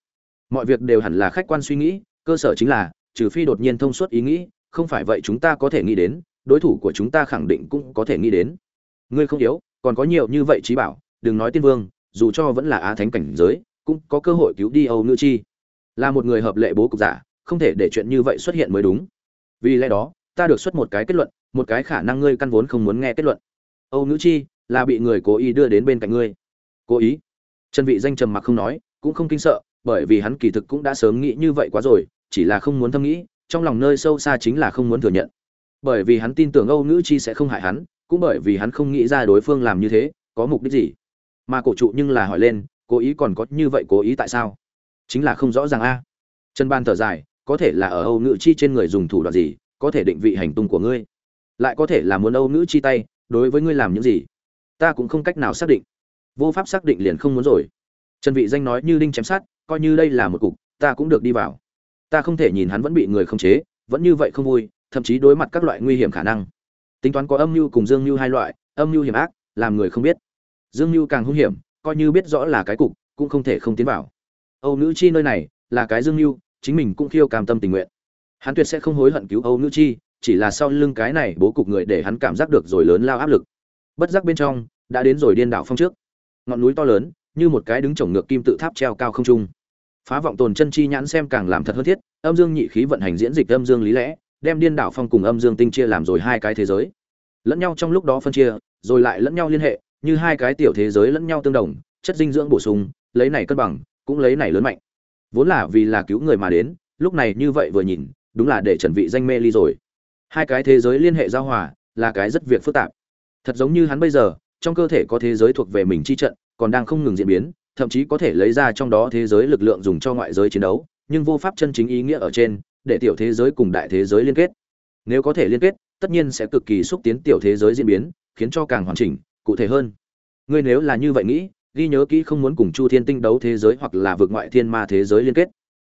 Mọi việc đều hẳn là khách quan suy nghĩ, cơ sở chính là, trừ phi đột nhiên thông suốt ý nghĩ, không phải vậy chúng ta có thể nghĩ đến, đối thủ của chúng ta khẳng định cũng có thể nghĩ đến. Ngươi không yếu còn có nhiều như vậy trí bảo, đừng nói tiên vương, dù cho vẫn là á thánh cảnh giới, cũng có cơ hội cứu đi âu nữ chi. Là một người hợp lệ bố cục giả, không thể để chuyện như vậy xuất hiện mới đúng. Vì lẽ đó, ta được xuất một cái kết luận, một cái khả năng ngươi căn vốn không muốn nghe kết luận. Âu nữ chi, là bị người cố ý đưa đến bên cạnh ngươi. Cố ý? Trần vị danh trầm mặc không nói, cũng không kinh sợ, bởi vì hắn kỳ thực cũng đã sớm nghĩ như vậy quá rồi, chỉ là không muốn thâm nghĩ, trong lòng nơi sâu xa chính là không muốn thừa nhận. Bởi vì hắn tin tưởng âu nữ chi sẽ không hại hắn cũng bởi vì hắn không nghĩ ra đối phương làm như thế, có mục đích gì? Mà cổ trụ nhưng là hỏi lên, cố ý còn có như vậy cố ý tại sao? Chính là không rõ ràng a. Trần ban thở dài, có thể là ở âu nữ chi trên người dùng thủ đoạn gì, có thể định vị hành tung của ngươi. Lại có thể là muốn âu nữ chi tay, đối với ngươi làm những gì? Ta cũng không cách nào xác định. Vô pháp xác định liền không muốn rồi. Trần vị danh nói như đinh chém sát coi như đây là một cục, ta cũng được đi vào. Ta không thể nhìn hắn vẫn bị người khống chế, vẫn như vậy không vui, thậm chí đối mặt các loại nguy hiểm khả năng tính toán có âm mưu cùng dương mưu hai loại, âm mưu hiểm ác, làm người không biết. Dương mưu càng hung hiểm, coi như biết rõ là cái cục, cũng không thể không tiến vào. Âu nữ chi nơi này là cái dương mưu, chính mình cũng khiêu cam tâm tình nguyện. Hắn tuyệt sẽ không hối hận cứu âu nữ chi, chỉ là sau lưng cái này bố cục người để hắn cảm giác được rồi lớn lao áp lực. Bất giác bên trong, đã đến rồi điên đảo phong trước. Ngọn núi to lớn, như một cái đứng trồng ngược kim tự tháp treo cao không trung. Phá vọng tồn chân chi nhãn xem càng làm thật hơn thiết, âm dương nhị khí vận hành diễn dịch âm dương lý lẽ đem điên đảo phong cùng âm dương tinh chia làm rồi hai cái thế giới. Lẫn nhau trong lúc đó phân chia, rồi lại lẫn nhau liên hệ, như hai cái tiểu thế giới lẫn nhau tương đồng, chất dinh dưỡng bổ sung, lấy này cân bằng, cũng lấy này lớn mạnh. Vốn là vì là cứu người mà đến, lúc này như vậy vừa nhìn, đúng là để trần vị danh mê ly rồi. Hai cái thế giới liên hệ giao hòa, là cái rất việc phức tạp. Thật giống như hắn bây giờ, trong cơ thể có thế giới thuộc về mình chi trận, còn đang không ngừng diễn biến, thậm chí có thể lấy ra trong đó thế giới lực lượng dùng cho ngoại giới chiến đấu, nhưng vô pháp chân chính ý nghĩa ở trên để tiểu thế giới cùng đại thế giới liên kết. Nếu có thể liên kết, tất nhiên sẽ cực kỳ xúc tiến tiểu thế giới diễn biến, khiến cho càng hoàn chỉnh, cụ thể hơn. Ngươi nếu là như vậy nghĩ, ghi nhớ kỹ không muốn cùng chu thiên tinh đấu thế giới hoặc là vượt ngoại thiên ma thế giới liên kết.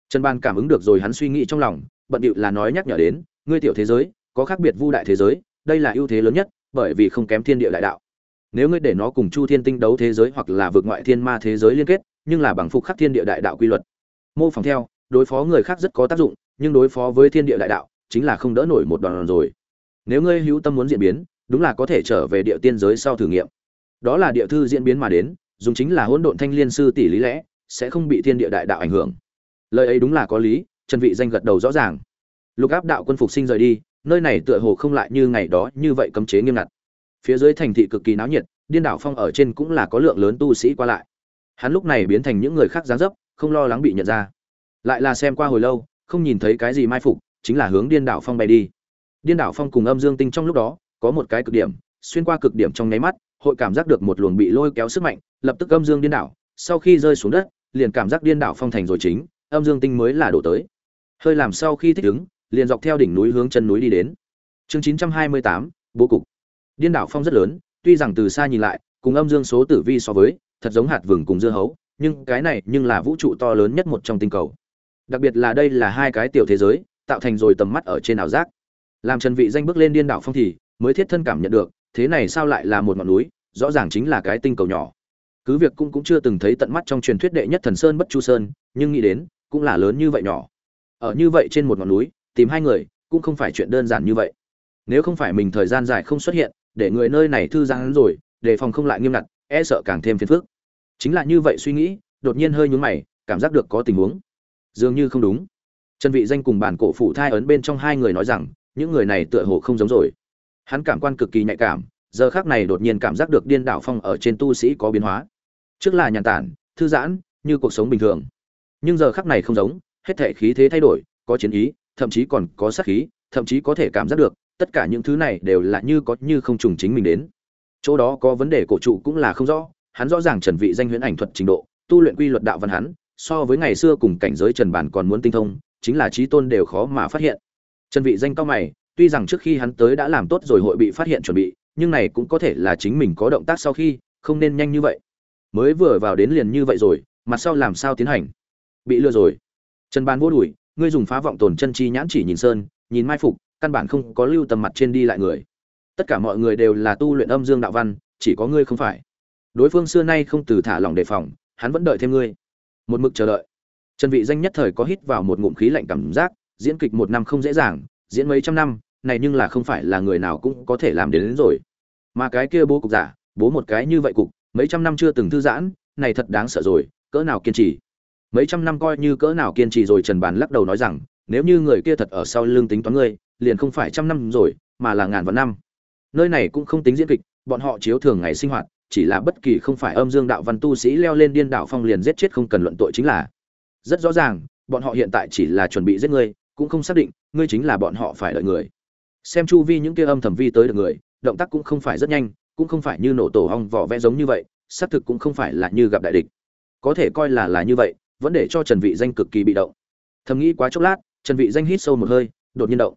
Trần ban cảm ứng được rồi hắn suy nghĩ trong lòng, bận điệu là nói nhắc nhở đến, ngươi tiểu thế giới, có khác biệt vu đại thế giới, đây là ưu thế lớn nhất, bởi vì không kém thiên địa đại đạo. Nếu ngươi để nó cùng chu thiên tinh đấu thế giới hoặc là vượt ngoại thiên ma thế giới liên kết, nhưng là bằng phục khắc thiên địa đại đạo quy luật. Mô phỏng theo, đối phó người khác rất có tác dụng nhưng đối phó với thiên địa đại đạo, chính là không đỡ nổi một đòn rồi. Nếu ngươi hữu tâm muốn diễn biến, đúng là có thể trở về địa tiên giới sau thử nghiệm. Đó là địa thư diễn biến mà đến, dùng chính là hỗn độn thanh liên sư tỷ lý lẽ, sẽ không bị thiên địa đại đạo ảnh hưởng. Lời ấy đúng là có lý, trần vị danh gật đầu rõ ràng. Lục áp đạo quân phục sinh rời đi, nơi này tựa hồ không lại như ngày đó như vậy cấm chế nghiêm ngặt. Phía dưới thành thị cực kỳ náo nhiệt, điên đảo phong ở trên cũng là có lượng lớn tu sĩ qua lại. Hắn lúc này biến thành những người khác dáng dấp, không lo lắng bị nhận ra. Lại là xem qua hồi lâu không nhìn thấy cái gì mai phục chính là hướng điên đảo phong bay đi. Điên đảo phong cùng âm dương tinh trong lúc đó có một cái cực điểm xuyên qua cực điểm trong nháy mắt hội cảm giác được một luồng bị lôi kéo sức mạnh lập tức âm dương điên đảo sau khi rơi xuống đất liền cảm giác điên đảo phong thành rồi chính âm dương tinh mới là đổ tới. Hơi làm sau khi thích ứng liền dọc theo đỉnh núi hướng chân núi đi đến. Chương 928, bố cục. Điên đảo phong rất lớn tuy rằng từ xa nhìn lại cùng âm dương số tử vi so với thật giống hạt vừng cùng dưa hấu nhưng cái này nhưng là vũ trụ to lớn nhất một trong tinh cầu đặc biệt là đây là hai cái tiểu thế giới, tạo thành rồi tầm mắt ở trên ảo giác. Làm trần vị danh bước lên điên đảo phong thì, mới thiết thân cảm nhận được, thế này sao lại là một ngọn núi, rõ ràng chính là cái tinh cầu nhỏ. Cứ việc cũng cũng chưa từng thấy tận mắt trong truyền thuyết đệ nhất thần sơn bất chu sơn, nhưng nghĩ đến, cũng là lớn như vậy nhỏ. Ở như vậy trên một ngọn núi, tìm hai người, cũng không phải chuyện đơn giản như vậy. Nếu không phải mình thời gian dài không xuất hiện, để người nơi này thư giãn rồi, đề phòng không lại nghiêm ngặt e sợ càng thêm phiền phức. Chính là như vậy suy nghĩ, đột nhiên hơi nhướng mày, cảm giác được có tình huống dường như không đúng. Trần vị danh cùng bản cổ phụ thai ấn bên trong hai người nói rằng, những người này tựa hồ không giống rồi. Hắn cảm quan cực kỳ nhạy cảm, giờ khắc này đột nhiên cảm giác được điên đảo phong ở trên tu sĩ có biến hóa. Trước là nhàn tản, thư giãn, như cuộc sống bình thường. Nhưng giờ khắc này không giống, hết thể khí thế thay đổi, có chiến ý, thậm chí còn có sát khí, thậm chí có thể cảm giác được, tất cả những thứ này đều là như có như không trùng chính mình đến. Chỗ đó có vấn đề cổ trụ cũng là không rõ, hắn rõ ràng trần vị danh huyễn ảnh thuật trình độ, tu luyện quy luật đạo văn hắn so với ngày xưa cùng cảnh giới trần bản còn muốn tinh thông, chính là trí tôn đều khó mà phát hiện. Trần vị danh cao mày, tuy rằng trước khi hắn tới đã làm tốt rồi hội bị phát hiện chuẩn bị, nhưng này cũng có thể là chính mình có động tác sau khi, không nên nhanh như vậy. Mới vừa vào đến liền như vậy rồi, mặt sau làm sao tiến hành? Bị lừa rồi. Trần Bàn vô đuổi ngươi dùng phá vọng tồn chân chi nhãn chỉ nhìn sơn, nhìn mai phục, căn bản không có lưu tầm mặt trên đi lại người. Tất cả mọi người đều là tu luyện âm dương đạo văn, chỉ có ngươi không phải. Đối phương xưa nay không từ thả lỏng đề phòng, hắn vẫn đợi thêm ngươi một mực chờ đợi. Trần vị danh nhất thời có hít vào một ngụm khí lạnh cảm giác diễn kịch một năm không dễ dàng diễn mấy trăm năm này nhưng là không phải là người nào cũng có thể làm đến, đến rồi. Mà cái kia bố cục giả bố một cái như vậy cục mấy trăm năm chưa từng thư giãn này thật đáng sợ rồi cỡ nào kiên trì. Mấy trăm năm coi như cỡ nào kiên trì rồi trần bàn lắc đầu nói rằng nếu như người kia thật ở sau lưng tính toán ngươi liền không phải trăm năm rồi mà là ngàn vạn năm. Nơi này cũng không tính diễn kịch bọn họ chiếu thường ngày sinh hoạt chỉ là bất kỳ không phải âm dương đạo văn tu sĩ leo lên điên đạo phong liền giết chết không cần luận tội chính là. Rất rõ ràng, bọn họ hiện tại chỉ là chuẩn bị giết ngươi cũng không xác định ngươi chính là bọn họ phải đợi người. Xem chu vi những kia âm thầm vi tới được người, động tác cũng không phải rất nhanh, cũng không phải như nổ tổ hong vỏ vẽ giống như vậy, xác thực cũng không phải là như gặp đại địch. Có thể coi là là như vậy, vẫn để cho trần vị danh cực kỳ bị động. Thầm nghĩ quá chốc lát, trần vị danh hít sâu một hơi, đột nhiên động.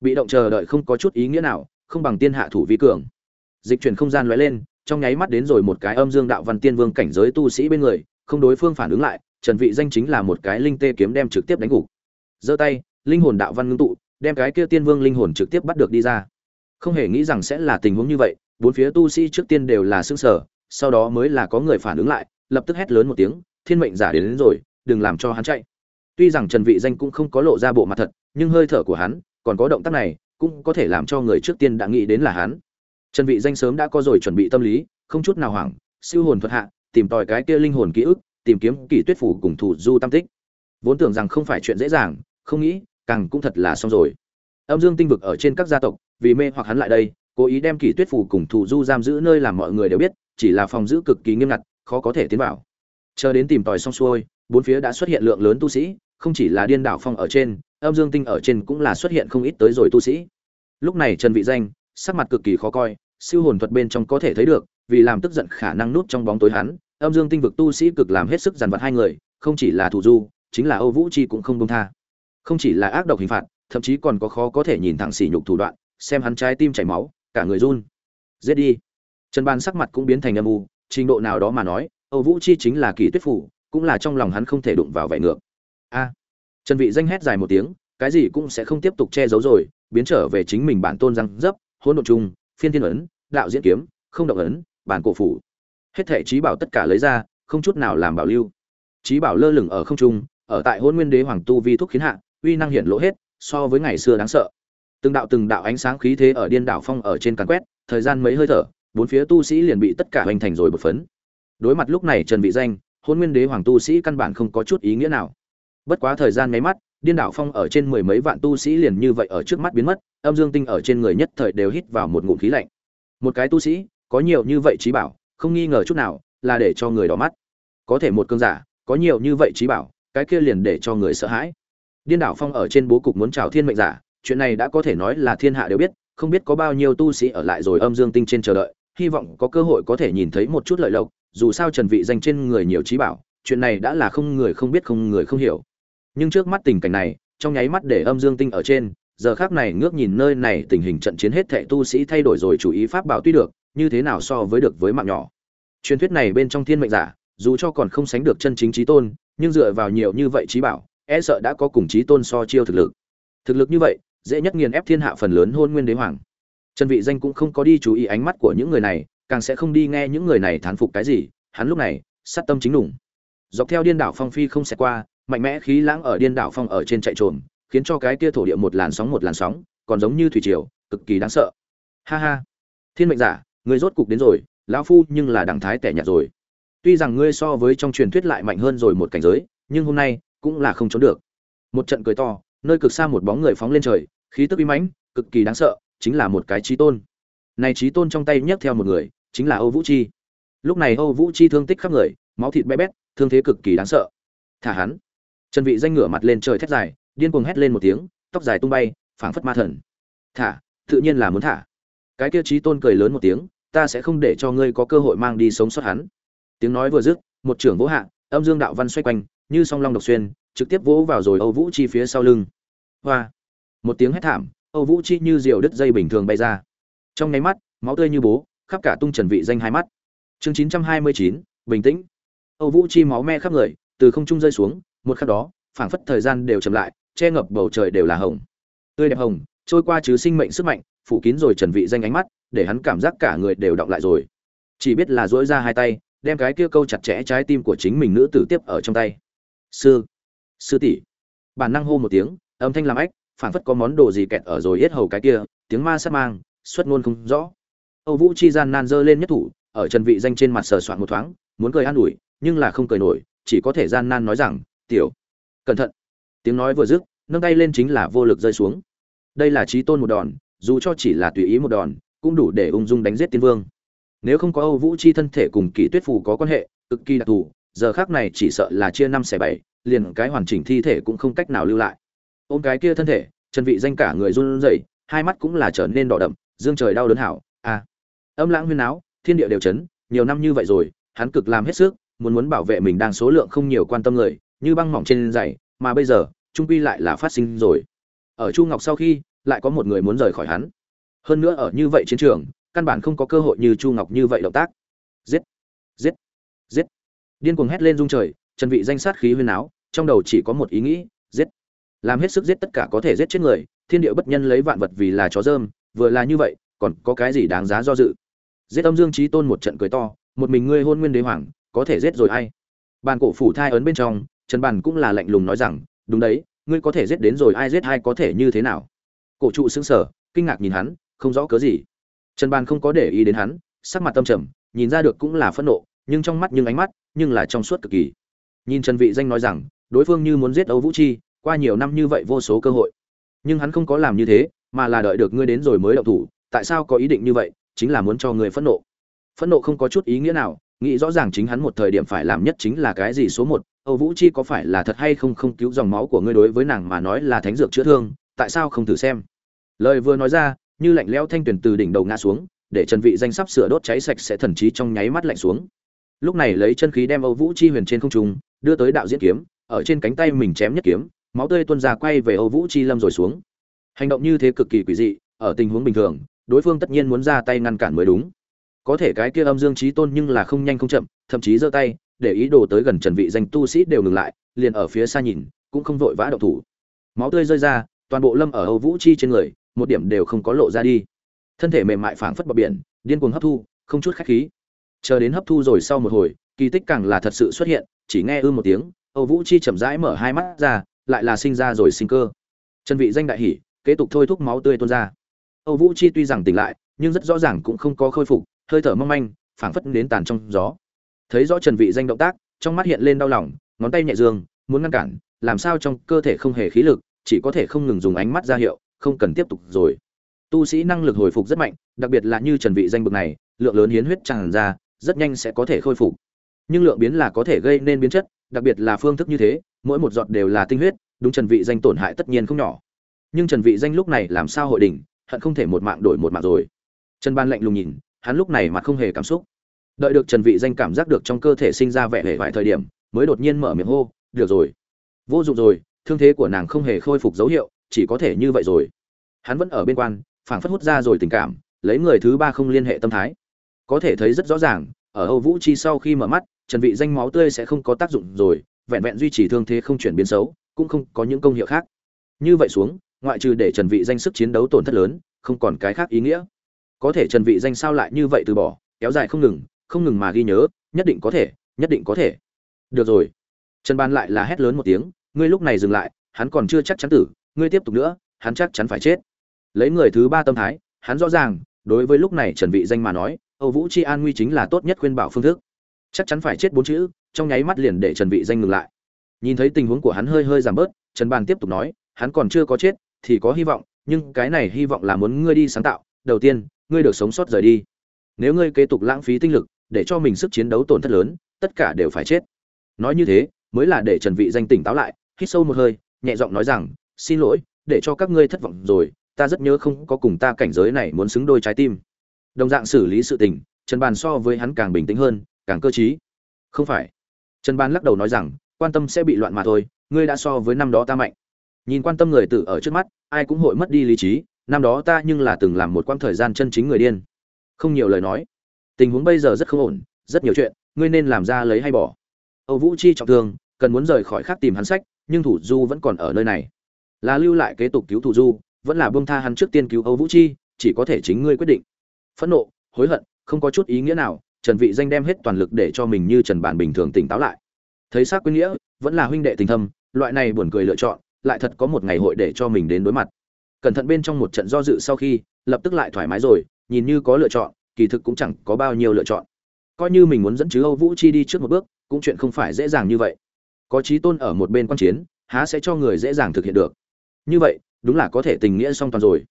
Bị động chờ đợi không có chút ý nghĩa nào, không bằng tiên hạ thủ vi cường. Dịch chuyển không gian lóe lên trong nháy mắt đến rồi một cái âm dương đạo văn tiên vương cảnh giới tu sĩ bên người không đối phương phản ứng lại trần vị danh chính là một cái linh tê kiếm đem trực tiếp đánh gục. Giơ tay linh hồn đạo văn ngưng tụ đem cái kia tiên vương linh hồn trực tiếp bắt được đi ra. Không hề nghĩ rằng sẽ là tình huống như vậy bốn phía tu sĩ trước tiên đều là sững sờ sau đó mới là có người phản ứng lại lập tức hét lớn một tiếng thiên mệnh giả đến, đến rồi đừng làm cho hắn chạy. Tuy rằng trần vị danh cũng không có lộ ra bộ mặt thật nhưng hơi thở của hắn còn có động tác này cũng có thể làm cho người trước tiên đã nghĩ đến là hắn trần vị danh sớm đã có rồi chuẩn bị tâm lý, không chút nào hoảng, siêu hồn thuật hạ, tìm tòi cái kia linh hồn ký ức, tìm kiếm Kỷ tuyết phủ cùng thủ du tam tích. Vốn tưởng rằng không phải chuyện dễ dàng, không nghĩ, càng cũng thật là xong rồi. Âm dương tinh vực ở trên các gia tộc, vì mê hoặc hắn lại đây, cố ý đem Kỷ tuyết phủ cùng thủ du giam giữ nơi làm mọi người đều biết, chỉ là phòng giữ cực kỳ nghiêm ngặt, khó có thể tiến vào. Chờ đến tìm tòi xong xuôi, bốn phía đã xuất hiện lượng lớn tu sĩ, không chỉ là điên đảo phong ở trên, âm dương tinh ở trên cũng là xuất hiện không ít tới rồi tu sĩ. Lúc này trần vị danh, sắc mặt cực kỳ khó coi siêu hồn thuật bên trong có thể thấy được, vì làm tức giận khả năng nút trong bóng tối hắn, âm dương tinh vực tu sĩ cực làm hết sức giàn vật hai người, không chỉ là thủ du, chính là âu vũ chi cũng không buông tha. Không chỉ là ác độc hình phạt, thậm chí còn có khó có thể nhìn thẳng sỉ nhục thủ đoạn, xem hắn trái tim chảy máu, cả người run. Giết đi. Trần ban sắc mặt cũng biến thành âm u, trình độ nào đó mà nói, âu vũ chi chính là kỳ tuyết phủ, cũng là trong lòng hắn không thể đụng vào vậy ngược. A. Trần vị danh hét dài một tiếng, cái gì cũng sẽ không tiếp tục che giấu rồi, biến trở về chính mình bản tôn răng dấp, hỗn độn chung phiên thiên ấn đạo diễn kiếm, không động ấn, bản cổ phủ. Hết thể trí bảo tất cả lấy ra, không chút nào làm bảo lưu. Trí bảo lơ lửng ở không trung, ở tại hôn nguyên đế hoàng tu vi thúc khiến hạ, uy năng hiển lộ hết, so với ngày xưa đáng sợ. Từng đạo từng đạo ánh sáng khí thế ở điên đảo phong ở trên càn quét, thời gian mấy hơi thở, bốn phía tu sĩ liền bị tất cả hoành thành rồi bột phấn. Đối mặt lúc này trần vị danh hôn nguyên đế hoàng tu sĩ căn bản không có chút ý nghĩa nào. Bất quá thời gian mấy mắt, điên đảo phong ở trên mười mấy vạn tu sĩ liền như vậy ở trước mắt biến mất, âm dương tinh ở trên người nhất thời đều hít vào một ngụm khí lạnh một cái tu sĩ, có nhiều như vậy trí bảo, không nghi ngờ chút nào là để cho người đỏ mắt. Có thể một cơn giả, có nhiều như vậy trí bảo, cái kia liền để cho người sợ hãi. Điên đảo phong ở trên bố cục muốn chào thiên mệnh giả, chuyện này đã có thể nói là thiên hạ đều biết, không biết có bao nhiêu tu sĩ ở lại rồi âm dương tinh trên chờ đợi, hy vọng có cơ hội có thể nhìn thấy một chút lợi lộc, dù sao trần vị danh trên người nhiều trí bảo, chuyện này đã là không người không biết không người không hiểu. Nhưng trước mắt tình cảnh này, trong nháy mắt để âm dương tinh ở trên giờ khác này ngước nhìn nơi này tình hình trận chiến hết thệ tu sĩ thay đổi rồi chủ ý pháp bảo tuy được, như thế nào so với được với mạng nhỏ. Truyền thuyết này bên trong thiên mệnh giả, dù cho còn không sánh được chân chính trí tôn, nhưng dựa vào nhiều như vậy trí bảo e sợ đã có cùng trí tôn so chiêu thực lực. Thực lực như vậy, dễ nhất nghiền ép thiên hạ phần lớn hôn nguyên đế hoàng. Trần vị danh cũng không có đi chú ý ánh mắt của những người này, càng sẽ không đi nghe những người này thán phục cái gì, hắn lúc này, sát tâm chính đủng. Dọc theo điên đảo phong phi không sẽ qua, mạnh mẽ khí lãng ở điên đảo phong ở trên chạy trồn khiến cho cái kia thổ địa một làn sóng một làn sóng, còn giống như thủy triều, cực kỳ đáng sợ. Ha ha. Thiên mệnh giả người rốt cục đến rồi, lão phu nhưng là đẳng thái tẻ nhạt rồi. Tuy rằng ngươi so với trong truyền thuyết lại mạnh hơn rồi một cảnh giới, nhưng hôm nay cũng là không trốn được. Một trận cười to, nơi cực xa một bóng người phóng lên trời, khí tức uy mãnh, cực kỳ đáng sợ, chính là một cái trí tôn. Này trí tôn trong tay nhấc theo một người, chính là âu vũ chi. Lúc này âu vũ chi thương tích khắp người, máu thịt bé bét, thương thế cực kỳ đáng sợ. Thả hắn. Trần vị danh ngửa mặt lên trời thét dài điên cuồng hét lên một tiếng, tóc dài tung bay, phảng phất ma thần. Thả, tự nhiên là muốn thả. Cái kia trí tôn cười lớn một tiếng, ta sẽ không để cho ngươi có cơ hội mang đi sống sót hắn. Tiếng nói vừa dứt, một trưởng vỗ hạ, âm dương đạo văn xoay quanh, như song long độc xuyên, trực tiếp vỗ vào rồi âu vũ chi phía sau lưng. Hoa! Một tiếng hét thảm, âu vũ chi như diều đứt dây bình thường bay ra. Trong nháy mắt, máu tươi như bố, khắp cả tung trần vị danh hai mắt. Chương chín trăm hai mươi chín, bình tĩnh. Âu vũ chi máu me khắp người, từ không trung rơi xuống, một khắc đó, phảng phất thời gian đều chậm lại che ngập bầu trời đều là hồng. Tươi đẹp hồng, trôi qua chứ sinh mệnh sức mạnh, phủ kín rồi trần vị danh ánh mắt, để hắn cảm giác cả người đều động lại rồi. Chỉ biết là duỗi ra hai tay, đem cái kia câu chặt chẽ trái tim của chính mình nữ tử tiếp ở trong tay. Sư sư tỷ. Bản năng hô một tiếng, âm thanh làm ách, phảng phất có món đồ gì kẹt ở rồi yết hầu cái kia, tiếng ma sát mang, xuất ngôn không rõ. Âu vũ chi gian nan dơ lên nhất thủ, ở trần vị danh trên mặt sờ soạn một thoáng, muốn cười an ủi, nhưng là không cười nổi, chỉ có thể gian nan nói rằng, tiểu, cẩn thận tiếng nói vừa dứt, nâng tay lên chính là vô lực rơi xuống. Đây là trí tôn một đòn, dù cho chỉ là tùy ý một đòn, cũng đủ để ung dung đánh giết tiên vương. Nếu không có âu vũ chi thân thể cùng kỷ tuyết phù có quan hệ, cực kỳ đặc thù, giờ khác này chỉ sợ là chia năm xẻ bảy, liền cái hoàn chỉnh thi thể cũng không cách nào lưu lại. Ôm cái kia thân thể trần vị danh cả người run rẩy, hai mắt cũng là trở nên đỏ đậm, dương trời đau đớn hảo a âm lãng huyên áo thiên địa đều chấn, nhiều năm như vậy rồi, hắn cực làm hết sức, muốn muốn bảo vệ mình đang số lượng không nhiều quan tâm người, như băng mỏng trên giày mà bây giờ trung quy lại là phát sinh rồi. Ở chu ngọc sau khi, lại có một người muốn rời khỏi hắn. Hơn nữa ở như vậy chiến trường, căn bản không có cơ hội như chu ngọc như vậy động tác. Giết! Giết! Giết! Điên cuồng hét lên rung trời, trần vị danh sát khí huyên áo trong đầu chỉ có một ý nghĩ, giết! Làm hết sức giết tất cả có thể giết chết người, thiên địa bất nhân lấy vạn vật vì là chó dơm, vừa là như vậy, còn có cái gì đáng giá do dự? Giết âm dương trí tôn một trận cười to, một mình ngươi hôn nguyên đế hoàng, có thể giết rồi ai? Bàn cổ phủ thai ấn bên trong, trần bàn cũng là lạnh lùng nói rằng đúng đấy, ngươi có thể giết đến rồi, ai giết ai có thể như thế nào? Cổ trụ xứng sở kinh ngạc nhìn hắn, không rõ cớ gì. Trần bàn không có để ý đến hắn, sắc mặt tâm trầm, nhìn ra được cũng là phẫn nộ, nhưng trong mắt nhưng ánh mắt, nhưng là trong suốt cực kỳ. Nhìn trần vị danh nói rằng, đối phương như muốn giết âu vũ chi, qua nhiều năm như vậy vô số cơ hội. Nhưng hắn không có làm như thế, mà là đợi được ngươi đến rồi mới động thủ. Tại sao có ý định như vậy? Chính là muốn cho người phẫn nộ. Phẫn nộ không có chút ý nghĩa nào, nghĩ rõ ràng chính hắn một thời điểm phải làm nhất chính là cái gì số một âu vũ chi có phải là thật hay không không cứu dòng máu của ngươi đối với nàng mà nói là thánh dược chữa thương, tại sao không thử xem? Lời vừa nói ra, như lạnh lẽo thanh tuyển từ đỉnh đầu ngã xuống, để trần vị danh sắp sửa đốt cháy sạch sẽ thần trí trong nháy mắt lạnh xuống. Lúc này lấy chân khí đem âu vũ chi huyền trên không trung, đưa tới đạo diễn kiếm, ở trên cánh tay mình chém nhất kiếm, máu tươi tuôn ra quay về âu vũ chi lâm rồi xuống. Hành động như thế cực kỳ quỷ dị, ở tình huống bình thường, đối phương tất nhiên muốn ra tay ngăn cản mới đúng. Có thể cái kia âm dương chí tôn nhưng là không nhanh không chậm, thậm chí giơ tay để ý đồ tới gần trần vị danh tu sĩ đều ngừng lại, liền ở phía xa nhìn, cũng không vội vã động thủ. Máu tươi rơi ra, toàn bộ lâm ở âu vũ chi trên người, một điểm đều không có lộ ra đi. Thân thể mềm mại phảng phất bờ biển, điên cuồng hấp thu, không chút khách khí. Chờ đến hấp thu rồi sau một hồi, kỳ tích càng là thật sự xuất hiện, chỉ nghe ư một tiếng, âu vũ chi chậm rãi mở hai mắt ra, lại là sinh ra rồi sinh cơ. Trần vị danh đại hỉ, kế tục thôi thúc máu tươi tuôn ra. Âu vũ chi tuy rằng tỉnh lại, nhưng rất rõ ràng cũng không có khôi phục, hơi thở mong manh, phảng phất đến tàn trong gió thấy rõ trần vị danh động tác, trong mắt hiện lên đau lòng, ngón tay nhẹ dương, muốn ngăn cản, làm sao trong cơ thể không hề khí lực, chỉ có thể không ngừng dùng ánh mắt ra hiệu, không cần tiếp tục rồi. Tu sĩ năng lực hồi phục rất mạnh, đặc biệt là như trần vị danh bực này, lượng lớn hiến huyết tràn ra, rất nhanh sẽ có thể khôi phục. Nhưng lượng biến là có thể gây nên biến chất, đặc biệt là phương thức như thế, mỗi một giọt đều là tinh huyết, đúng trần vị danh tổn hại tất nhiên không nhỏ. Nhưng trần vị danh lúc này làm sao hội đỉnh, hận không thể một mạng đổi một mạng rồi. Trần ban lạnh lùng nhìn, hắn lúc này mặt không hề cảm xúc đợi được trần vị danh cảm giác được trong cơ thể sinh ra vẻ hề vài thời điểm, mới đột nhiên mở miệng hô, được rồi. Vô dụng rồi, thương thế của nàng không hề khôi phục dấu hiệu, chỉ có thể như vậy rồi. Hắn vẫn ở bên quan, phảng phất hút ra rồi tình cảm, lấy người thứ ba không liên hệ tâm thái. Có thể thấy rất rõ ràng, ở âu vũ chi sau khi mở mắt, trần vị danh máu tươi sẽ không có tác dụng rồi, vẹn vẹn duy trì thương thế không chuyển biến xấu, cũng không có những công hiệu khác. Như vậy xuống, ngoại trừ để trần vị danh sức chiến đấu tổn thất lớn, không còn cái khác ý nghĩa. Có thể trần vị danh sao lại như vậy từ bỏ, kéo dài không ngừng không ngừng mà ghi nhớ, nhất định có thể, nhất định có thể. Được rồi. Trần ban lại là hét lớn một tiếng, ngươi lúc này dừng lại, hắn còn chưa chắc chắn tử, ngươi tiếp tục nữa, hắn chắc chắn phải chết. Lấy người thứ ba tâm thái, hắn rõ ràng, đối với lúc này trần vị danh mà nói, âu vũ chi an nguy chính là tốt nhất khuyên bảo phương thức. Chắc chắn phải chết bốn chữ, trong nháy mắt liền để trần vị danh ngừng lại. Nhìn thấy tình huống của hắn hơi hơi giảm bớt, trần ban tiếp tục nói, hắn còn chưa có chết, thì có hy vọng, nhưng cái này hy vọng là muốn ngươi đi sáng tạo. Đầu tiên, ngươi được sống sót rời đi. Nếu ngươi kế tục lãng phí tinh lực để cho mình sức chiến đấu tổn thất lớn, tất cả đều phải chết. Nói như thế, mới là để trần vị danh tỉnh táo lại, hít sâu một hơi, nhẹ giọng nói rằng, xin lỗi, để cho các ngươi thất vọng rồi, ta rất nhớ không có cùng ta cảnh giới này muốn xứng đôi trái tim. Đồng dạng xử lý sự tình, trần bàn so với hắn càng bình tĩnh hơn, càng cơ trí. Không phải. Trần bàn lắc đầu nói rằng, quan tâm sẽ bị loạn mà thôi, ngươi đã so với năm đó ta mạnh. Nhìn quan tâm người tự ở trước mắt, ai cũng hội mất đi lý trí, năm đó ta nhưng là từng làm một quãng thời gian chân chính người điên. Không nhiều lời nói tình huống bây giờ rất không ổn, rất nhiều chuyện, ngươi nên làm ra lấy hay bỏ. Âu vũ chi trọng thương, cần muốn rời khỏi khác tìm hắn sách, nhưng thủ du vẫn còn ở nơi này. Là lưu lại kế tục cứu thủ du, vẫn là buông tha hắn trước tiên cứu âu vũ chi, chỉ có thể chính ngươi quyết định. Phẫn nộ, hối hận, không có chút ý nghĩa nào, trần vị danh đem hết toàn lực để cho mình như trần bản bình thường tỉnh táo lại. Thấy xác quy nghĩa, vẫn là huynh đệ tình thâm, loại này buồn cười lựa chọn, lại thật có một ngày hội để cho mình đến đối mặt. Cẩn thận bên trong một trận do dự sau khi, lập tức lại thoải mái rồi, nhìn như có lựa chọn kỳ thực cũng chẳng có bao nhiêu lựa chọn. Coi như mình muốn dẫn chứ âu vũ chi đi trước một bước, cũng chuyện không phải dễ dàng như vậy. Có trí tôn ở một bên quan chiến, há sẽ cho người dễ dàng thực hiện được. Như vậy, đúng là có thể tình nghĩa song toàn rồi.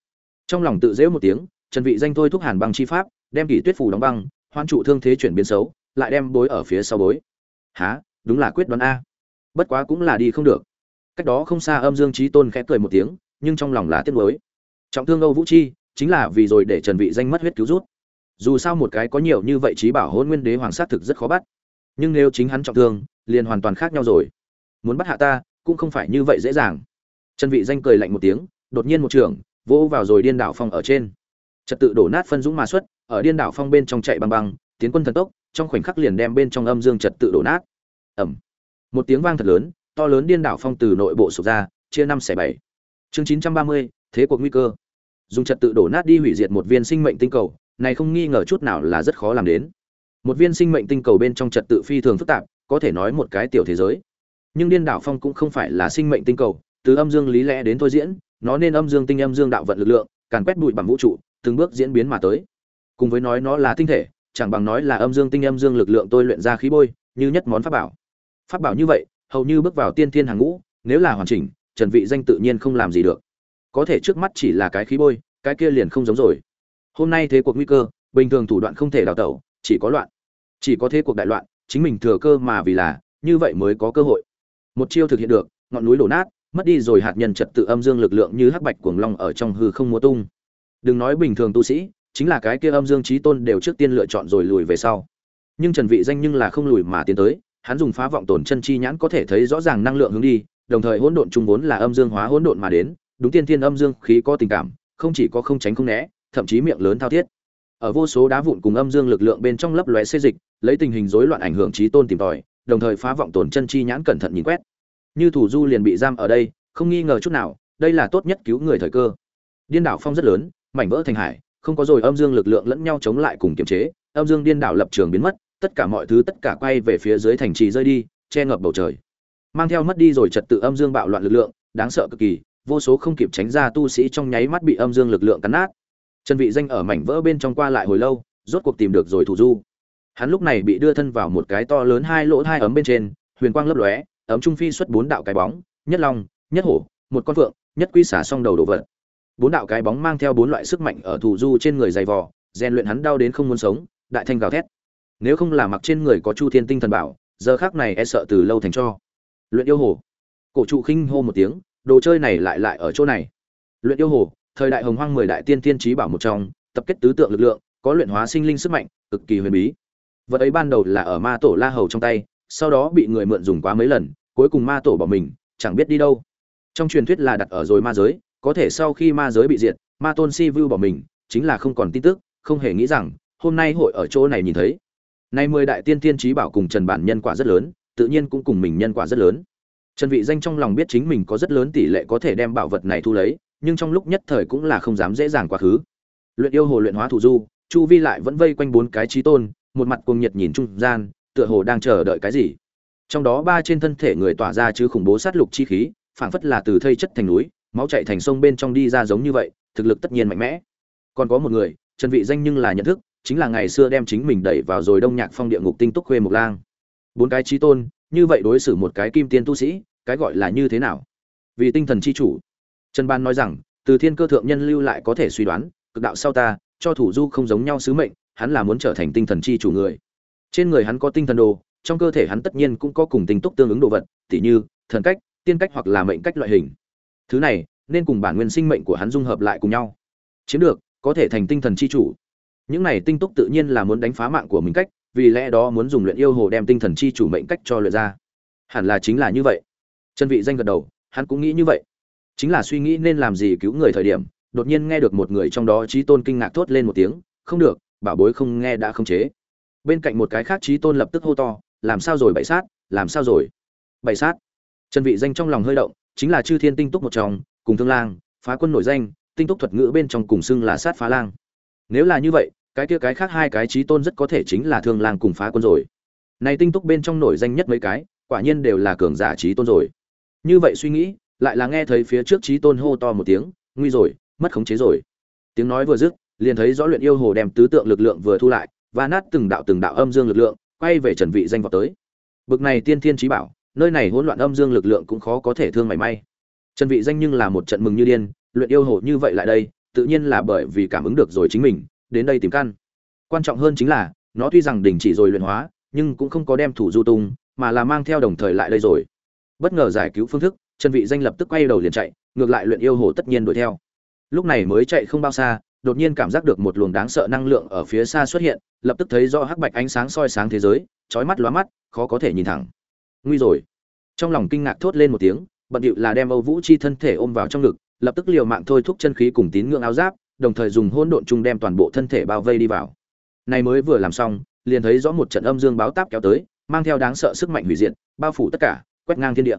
Trong lòng tự dễu một tiếng, trần vị danh thôi thúc hàn băng chi pháp, đem kỷ tuyết phủ đóng băng hoan trụ thương thế chuyển biến xấu, lại đem bối ở phía sau bối. Há, đúng là quyết đoán a. Bất quá cũng là đi không được. Cách đó không xa âm dương trí tôn khẽ cười một tiếng, nhưng trong lòng là tiếc nuối. Trọng thương âu vũ chi, chính là vì rồi để trần vị danh mất huyết cứu rút dù sao một cái có nhiều như vậy trí bảo hôn nguyên đế hoàng sát thực rất khó bắt. Nhưng nếu chính hắn trọng thương liền hoàn toàn khác nhau rồi. Muốn bắt hạ ta cũng không phải như vậy dễ dàng. Trần vị danh cười lạnh một tiếng đột nhiên một trường vỗ vào rồi điên đảo phong ở trên. Trật tự đổ nát phân dũng mà xuất ở điên đảo phong bên trong chạy băng băng tiến quân thần tốc trong khoảnh khắc liền đem bên trong âm dương trật tự đổ nát. Ầm, một tiếng vang thật lớn to lớn điên đảo phong từ nội bộ sụp ra chia năm xẻ bảy. Chương chín trăm ba mươi thế cuộc nguy cơ. Dùng trật tự đổ nát đi hủy diệt một viên sinh mệnh tinh cầu này không nghi ngờ chút nào là rất khó làm đến. Một viên sinh mệnh tinh cầu bên trong trật tự phi thường phức tạp, có thể nói một cái tiểu thế giới. Nhưng điên đảo phong cũng không phải là sinh mệnh tinh cầu, từ âm dương lý lẽ đến thôi diễn, nó nên âm dương tinh, âm dương đạo vận lực lượng, càn quét bụi bằng vũ trụ, từng bước diễn biến mà tới. Cùng với nói nó là tinh thể, chẳng bằng nói là âm dương tinh, âm dương lực lượng tôi luyện ra khí bôi, như nhất món pháp bảo. Pháp bảo như vậy, hầu như bước vào tiên thiên hàng ngũ, nếu là hoàn chỉnh, trần vị danh tự nhiên không làm gì được. Có thể trước mắt chỉ là cái khí bôi, cái kia liền không giống rồi hôm nay thế cuộc nguy cơ, bình thường thủ đoạn không thể đào tẩu, chỉ có loạn. Chỉ có thế cuộc đại loạn, chính mình thừa cơ mà vì là, như vậy mới có cơ hội. Một chiêu thực hiện được, ngọn núi đổ nát, mất đi rồi hạt nhân trật tự âm dương lực lượng như hắc bạch cuồng long ở trong hư không múa tung. Đừng nói bình thường tu sĩ, chính là cái kia âm dương trí tôn đều trước tiên lựa chọn rồi lùi về sau. Nhưng trần vị danh nhưng là không lùi mà tiến tới, hắn dùng phá vọng tổn chân chi nhãn có thể thấy rõ ràng năng lượng hướng đi, đồng thời hỗn độn trung vốn là âm dương hóa hỗn độn mà đến, đúng tiên thiên âm dương khí có tình cảm, không chỉ có không tránh không né thậm chí miệng lớn thao thiết. Ở vô số đá vụn cùng âm dương lực lượng bên trong lấp lóe xê dịch, lấy tình hình rối loạn ảnh hưởng trí tôn tìm tòi, đồng thời phá vọng tổn chân chi nhãn cẩn thận nhìn quét. Như thủ du liền bị giam ở đây, không nghi ngờ chút nào, đây là tốt nhất cứu người thời cơ. Điên đảo phong rất lớn, mảnh vỡ thành hải, không có rồi âm dương lực lượng lẫn nhau chống lại cùng kiềm chế, âm dương điên đảo lập trường biến mất, tất cả mọi thứ tất cả quay về phía dưới thành trì rơi đi, che ngập bầu trời. Mang theo mất đi rồi trật tự âm dương bạo loạn lực lượng, đáng sợ cực kỳ, vô số không kịp tránh ra tu sĩ trong nháy mắt bị âm dương lực lượng cắn nát trần vị danh ở mảnh vỡ bên trong qua lại hồi lâu, rốt cuộc tìm được rồi thủ du. Hắn lúc này bị đưa thân vào một cái to lớn hai lỗ hai ấm bên trên, huyền quang lấp lóe, ấm trung phi xuất bốn đạo cái bóng, nhất long, nhất hổ, một con phượng, nhất quy xả song đầu đổ vật. Bốn đạo cái bóng mang theo bốn loại sức mạnh ở thủ du trên người dày vò, rèn luyện hắn đau đến không muốn sống, đại thanh gào thét. Nếu không là mặc trên người có chu thiên tinh thần bảo, giờ khác này e sợ từ lâu thành cho. Luyện yêu hồ. Cổ trụ khinh hô một tiếng, đồ chơi này lại lại ở chỗ này. Luyện yêu hồ thời đại hồng hoang mười đại tiên tiên trí bảo một trong, tập kết tứ tượng lực lượng, có luyện hóa sinh linh sức mạnh, cực kỳ huyền bí. Vật ấy ban đầu là ở ma tổ la hầu trong tay, sau đó bị người mượn dùng quá mấy lần, cuối cùng ma tổ bỏ mình, chẳng biết đi đâu. Trong truyền thuyết là đặt ở rồi ma giới, có thể sau khi ma giới bị diệt, ma tôn si vu bỏ mình, chính là không còn tin tức, không hề nghĩ rằng, hôm nay hội ở chỗ này nhìn thấy. Nay mười đại tiên tiên trí bảo cùng trần bản nhân quả rất lớn, tự nhiên cũng cùng mình nhân quả rất lớn. Trần vị danh trong lòng biết chính mình có rất lớn tỷ lệ có thể đem bảo vật này thu lấy nhưng trong lúc nhất thời cũng là không dám dễ dàng quá khứ. Luyện yêu hồ luyện hóa thủ du, chu vi lại vẫn vây quanh bốn cái trí tôn, một mặt cuồng nhiệt nhìn trung gian, tựa hồ đang chờ đợi cái gì. Trong đó ba trên thân thể người tỏa ra chứ khủng bố sát lục chi khí, phảng phất là từ thây chất thành núi, máu chảy thành sông bên trong đi ra giống như vậy, thực lực tất nhiên mạnh mẽ. Còn có một người, trần vị danh nhưng là nhận thức, chính là ngày xưa đem chính mình đẩy vào rồi đông nhạc phong địa ngục tinh túc khuê mục lang. Bốn cái trí tôn, như vậy đối xử một cái kim tiên tu sĩ, cái gọi là như thế nào? Vì tinh thần chi chủ trần ban nói rằng, từ thiên cơ thượng nhân lưu lại có thể suy đoán, cực đạo sau ta, cho thủ du không giống nhau sứ mệnh, hắn là muốn trở thành tinh thần chi chủ người. Trên người hắn có tinh thần đồ, trong cơ thể hắn tất nhiên cũng có cùng tinh túc tương ứng đồ vật, tỉ như, thần cách, tiên cách hoặc là mệnh cách loại hình. Thứ này, nên cùng bản nguyên sinh mệnh của hắn dung hợp lại cùng nhau. Chiếm được, có thể thành tinh thần chi chủ. Những này tinh túc tự nhiên là muốn đánh phá mạng của mình cách, vì lẽ đó muốn dùng luyện yêu hồ đem tinh thần chi chủ mệnh cách cho luyện ra. Hẳn là chính là như vậy. Chân vị danh gật đầu, hắn cũng nghĩ như vậy chính là suy nghĩ nên làm gì cứu người thời điểm, đột nhiên nghe được một người trong đó trí tôn kinh ngạc thốt lên một tiếng, không được, bảo bối không nghe đã không chế. Bên cạnh một cái khác trí tôn lập tức hô to, làm sao rồi bậy sát, làm sao rồi? Bậy sát? Chân vị danh trong lòng hơi động, chính là chư thiên tinh túc một trong, cùng thương lang, phá quân nổi danh, tinh túc thuật ngữ bên trong cùng xưng là sát phá lang. Nếu là như vậy, cái kia cái khác hai cái trí tôn rất có thể chính là thương lang cùng phá quân rồi. Này tinh túc bên trong nổi danh nhất mấy cái, quả nhiên đều là cường giả trí tôn rồi. Như vậy suy nghĩ lại là nghe thấy phía trước trí tôn hô to một tiếng, nguy rồi, mất khống chế rồi. Tiếng nói vừa dứt, liền thấy rõ luyện yêu hồ đem tứ tượng lực lượng vừa thu lại và nát từng đạo từng đạo âm dương lực lượng, quay về trần vị danh vào tới. Bực này tiên thiên trí bảo, nơi này hỗn loạn âm dương lực lượng cũng khó có thể thương mảy may. Trần vị danh nhưng là một trận mừng như điên, luyện yêu hồ như vậy lại đây, tự nhiên là bởi vì cảm ứng được rồi chính mình, đến đây tìm căn. Quan trọng hơn chính là, nó tuy rằng đình chỉ rồi luyện hóa, nhưng cũng không có đem thủ du tung, mà là mang theo đồng thời lại đây rồi. Bất ngờ giải cứu phương thức trần vị danh lập tức quay đầu liền chạy, ngược lại luyện yêu hồ tất nhiên đuổi theo. Lúc này mới chạy không bao xa, đột nhiên cảm giác được một luồng đáng sợ năng lượng ở phía xa xuất hiện, lập tức thấy rõ hắc bạch ánh sáng soi sáng thế giới, chói mắt lóa mắt, khó có thể nhìn thẳng. Nguy rồi. Trong lòng kinh ngạc thốt lên một tiếng, bận điệu là đem âu vũ chi thân thể ôm vào trong ngực, lập tức liều mạng thôi thúc chân khí cùng tín ngưỡng áo giáp, đồng thời dùng hỗn độn chung đem toàn bộ thân thể bao vây đi vào. Này mới vừa làm xong, liền thấy rõ một trận âm dương báo táp kéo tới, mang theo đáng sợ sức mạnh hủy diệt, bao phủ tất cả, quét ngang thiên địa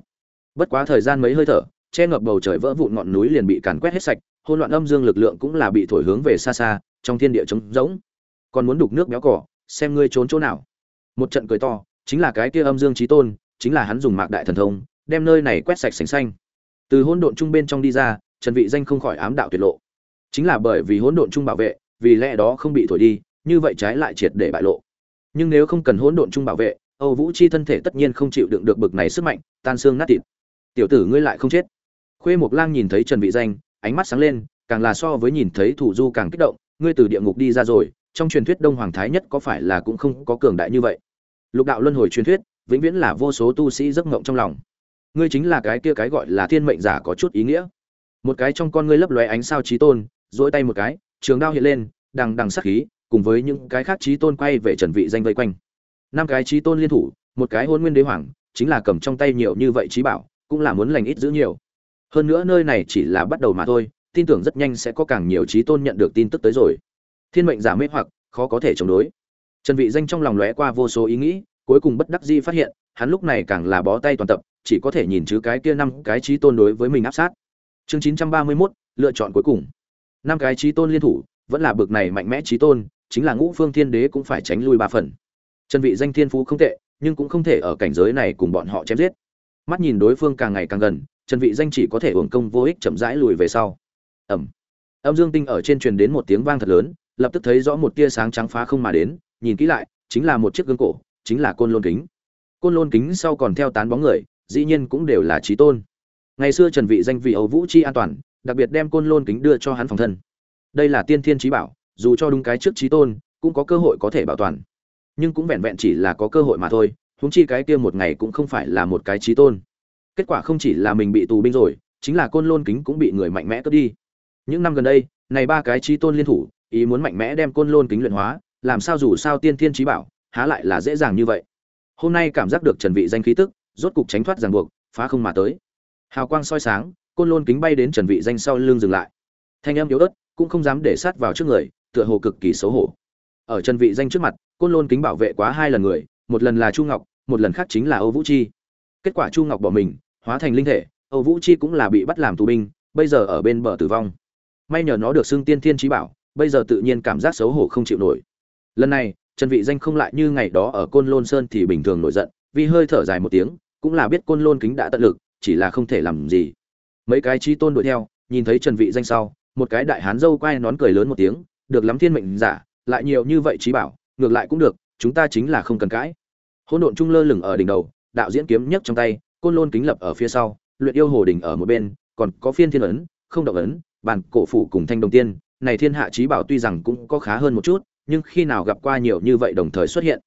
bất quá thời gian mấy hơi thở, che ngập bầu trời vỡ vụn ngọn núi liền bị càn quét hết sạch hỗn loạn âm dương lực lượng cũng là bị thổi hướng về xa xa, trong thiên địa trống rỗng. Còn muốn đục nước béo cỏ, xem ngươi trốn chỗ nào. Một trận cười to, chính là cái kia âm dương trí tôn, chính là hắn dùng mạc đại thần thông, đem nơi này quét sạch sành xanh. Từ hỗn độn trung bên trong đi ra, trần vị danh không khỏi ám đạo tuyệt lộ. Chính là bởi vì hỗn độn trung bảo vệ, vì lẽ đó không bị thổi đi, như vậy trái lại triệt để bại lộ. Nhưng nếu không cần hỗn độn trung bảo vệ, âu vũ chi thân thể tất nhiên không chịu đựng được bực này sức mạnh, tan xương nát thịt tiểu tử ngươi lại không chết. Khuê mộc lang nhìn thấy trần vị danh, ánh mắt sáng lên, càng là so với nhìn thấy thủ du càng kích động, ngươi từ địa ngục đi ra rồi, trong truyền thuyết đông hoàng thái nhất có phải là cũng không có cường đại như vậy? Lục đạo luân hồi truyền thuyết, vĩnh viễn là vô số tu sĩ giấc ngộng trong lòng. Ngươi chính là cái kia cái gọi là thiên mệnh giả có chút ý nghĩa. Một cái trong con ngươi lấp lóe ánh sao trí tôn dỗi tay một cái, trường đao hiện lên, đằng đằng sắc khí, cùng với những cái khác trí tôn quay về trần vị danh vây quanh. Năm cái trí tôn liên thủ, một cái hôn nguyên đế hoàng, chính là cầm trong tay nhiều như vậy trí bảo cũng là muốn lành ít giữ nhiều. Hơn nữa nơi này chỉ là bắt đầu mà thôi tin tưởng rất nhanh sẽ có càng nhiều trí tôn nhận được tin tức tới rồi. Thiên mệnh giả mê hoặc khó có thể chống đối. Trần vị danh trong lòng lóe qua vô số ý nghĩ cuối cùng bất đắc dĩ phát hiện hắn lúc này càng là bó tay toàn tập chỉ có thể nhìn chứ cái kia năm cái trí tôn đối với mình áp sát. Chương 931, lựa chọn cuối cùng. Năm cái trí tôn liên thủ vẫn là bực này mạnh mẽ trí tôn chính là ngũ phương thiên đế cũng phải tránh lui ba phần. Trần vị danh thiên phú không tệ nhưng cũng không thể ở cảnh giới này cùng bọn họ chém giết mắt nhìn đối phương càng ngày càng gần, trần vị danh chỉ có thể uổng công vô ích chậm rãi lùi về sau. Ầm. Âm dương tinh ở trên truyền đến một tiếng vang thật lớn, lập tức thấy rõ một tia sáng trắng phá không mà đến, nhìn kỹ lại, chính là một chiếc gương cổ, chính là côn lôn kính. Côn lôn kính sau còn theo tán bóng người, dĩ nhiên cũng đều là trí tôn. Ngày xưa trần vị danh vì ấu vũ chi an toàn, đặc biệt đem côn lôn kính đưa cho hắn phòng thân. Đây là tiên thiên trí bảo, dù cho đúng cái trước trí tôn, cũng có cơ hội có thể bảo toàn. Nhưng cũng vẹn vẹn chỉ là có cơ hội mà thôi huống chi cái kia một ngày cũng không phải là một cái trí tôn. Kết quả không chỉ là mình bị tù binh rồi, chính là côn lôn kính cũng bị người mạnh mẽ cướp đi. Những năm gần đây, này ba cái trí tôn liên thủ, ý muốn mạnh mẽ đem côn lôn kính luyện hóa, làm sao dù sao tiên thiên trí bảo, há lại là dễ dàng như vậy. Hôm nay cảm giác được trần vị danh khí tức, rốt cục tránh thoát ràng buộc, phá không mà tới. Hào quang soi sáng, côn lôn kính bay đến trần vị danh sau lưng dừng lại. Thanh âm yếu ớt, cũng không dám để sát vào trước người, tựa hồ cực kỳ xấu hổ. Ở trần vị danh trước mặt, côn lôn kính bảo vệ quá hai lần người một lần là chu ngọc, một lần khác chính là âu vũ chi. Kết quả chu ngọc bỏ mình, hóa thành linh thể, âu vũ chi cũng là bị bắt làm tù binh, bây giờ ở bên bờ tử vong. May nhờ nó được xưng tiên thiên trí bảo, bây giờ tự nhiên cảm giác xấu hổ không chịu nổi. Lần này, trần vị danh không lại như ngày đó ở côn lôn sơn thì bình thường nổi giận, vì hơi thở dài một tiếng, cũng là biết côn lôn kính đã tận lực, chỉ là không thể làm gì. Mấy cái chi tôn đuổi theo, nhìn thấy trần vị danh sau, một cái đại hán dâu quay nón cười lớn một tiếng, được lắm thiên mệnh giả, lại nhiều như vậy trí bảo, ngược lại cũng được chúng ta chính là không cần cãi. Hỗn độn trung lơ lửng ở đỉnh đầu, đạo diễn kiếm nhấc trong tay, côn lôn kính lập ở phía sau, luyện yêu hồ đỉnh ở một bên, còn có phiên thiên ấn, không động ấn bàn cổ phủ cùng thanh đồng tiên. Này thiên hạ trí bảo tuy rằng cũng có khá hơn một chút, nhưng khi nào gặp qua nhiều như vậy đồng thời xuất hiện.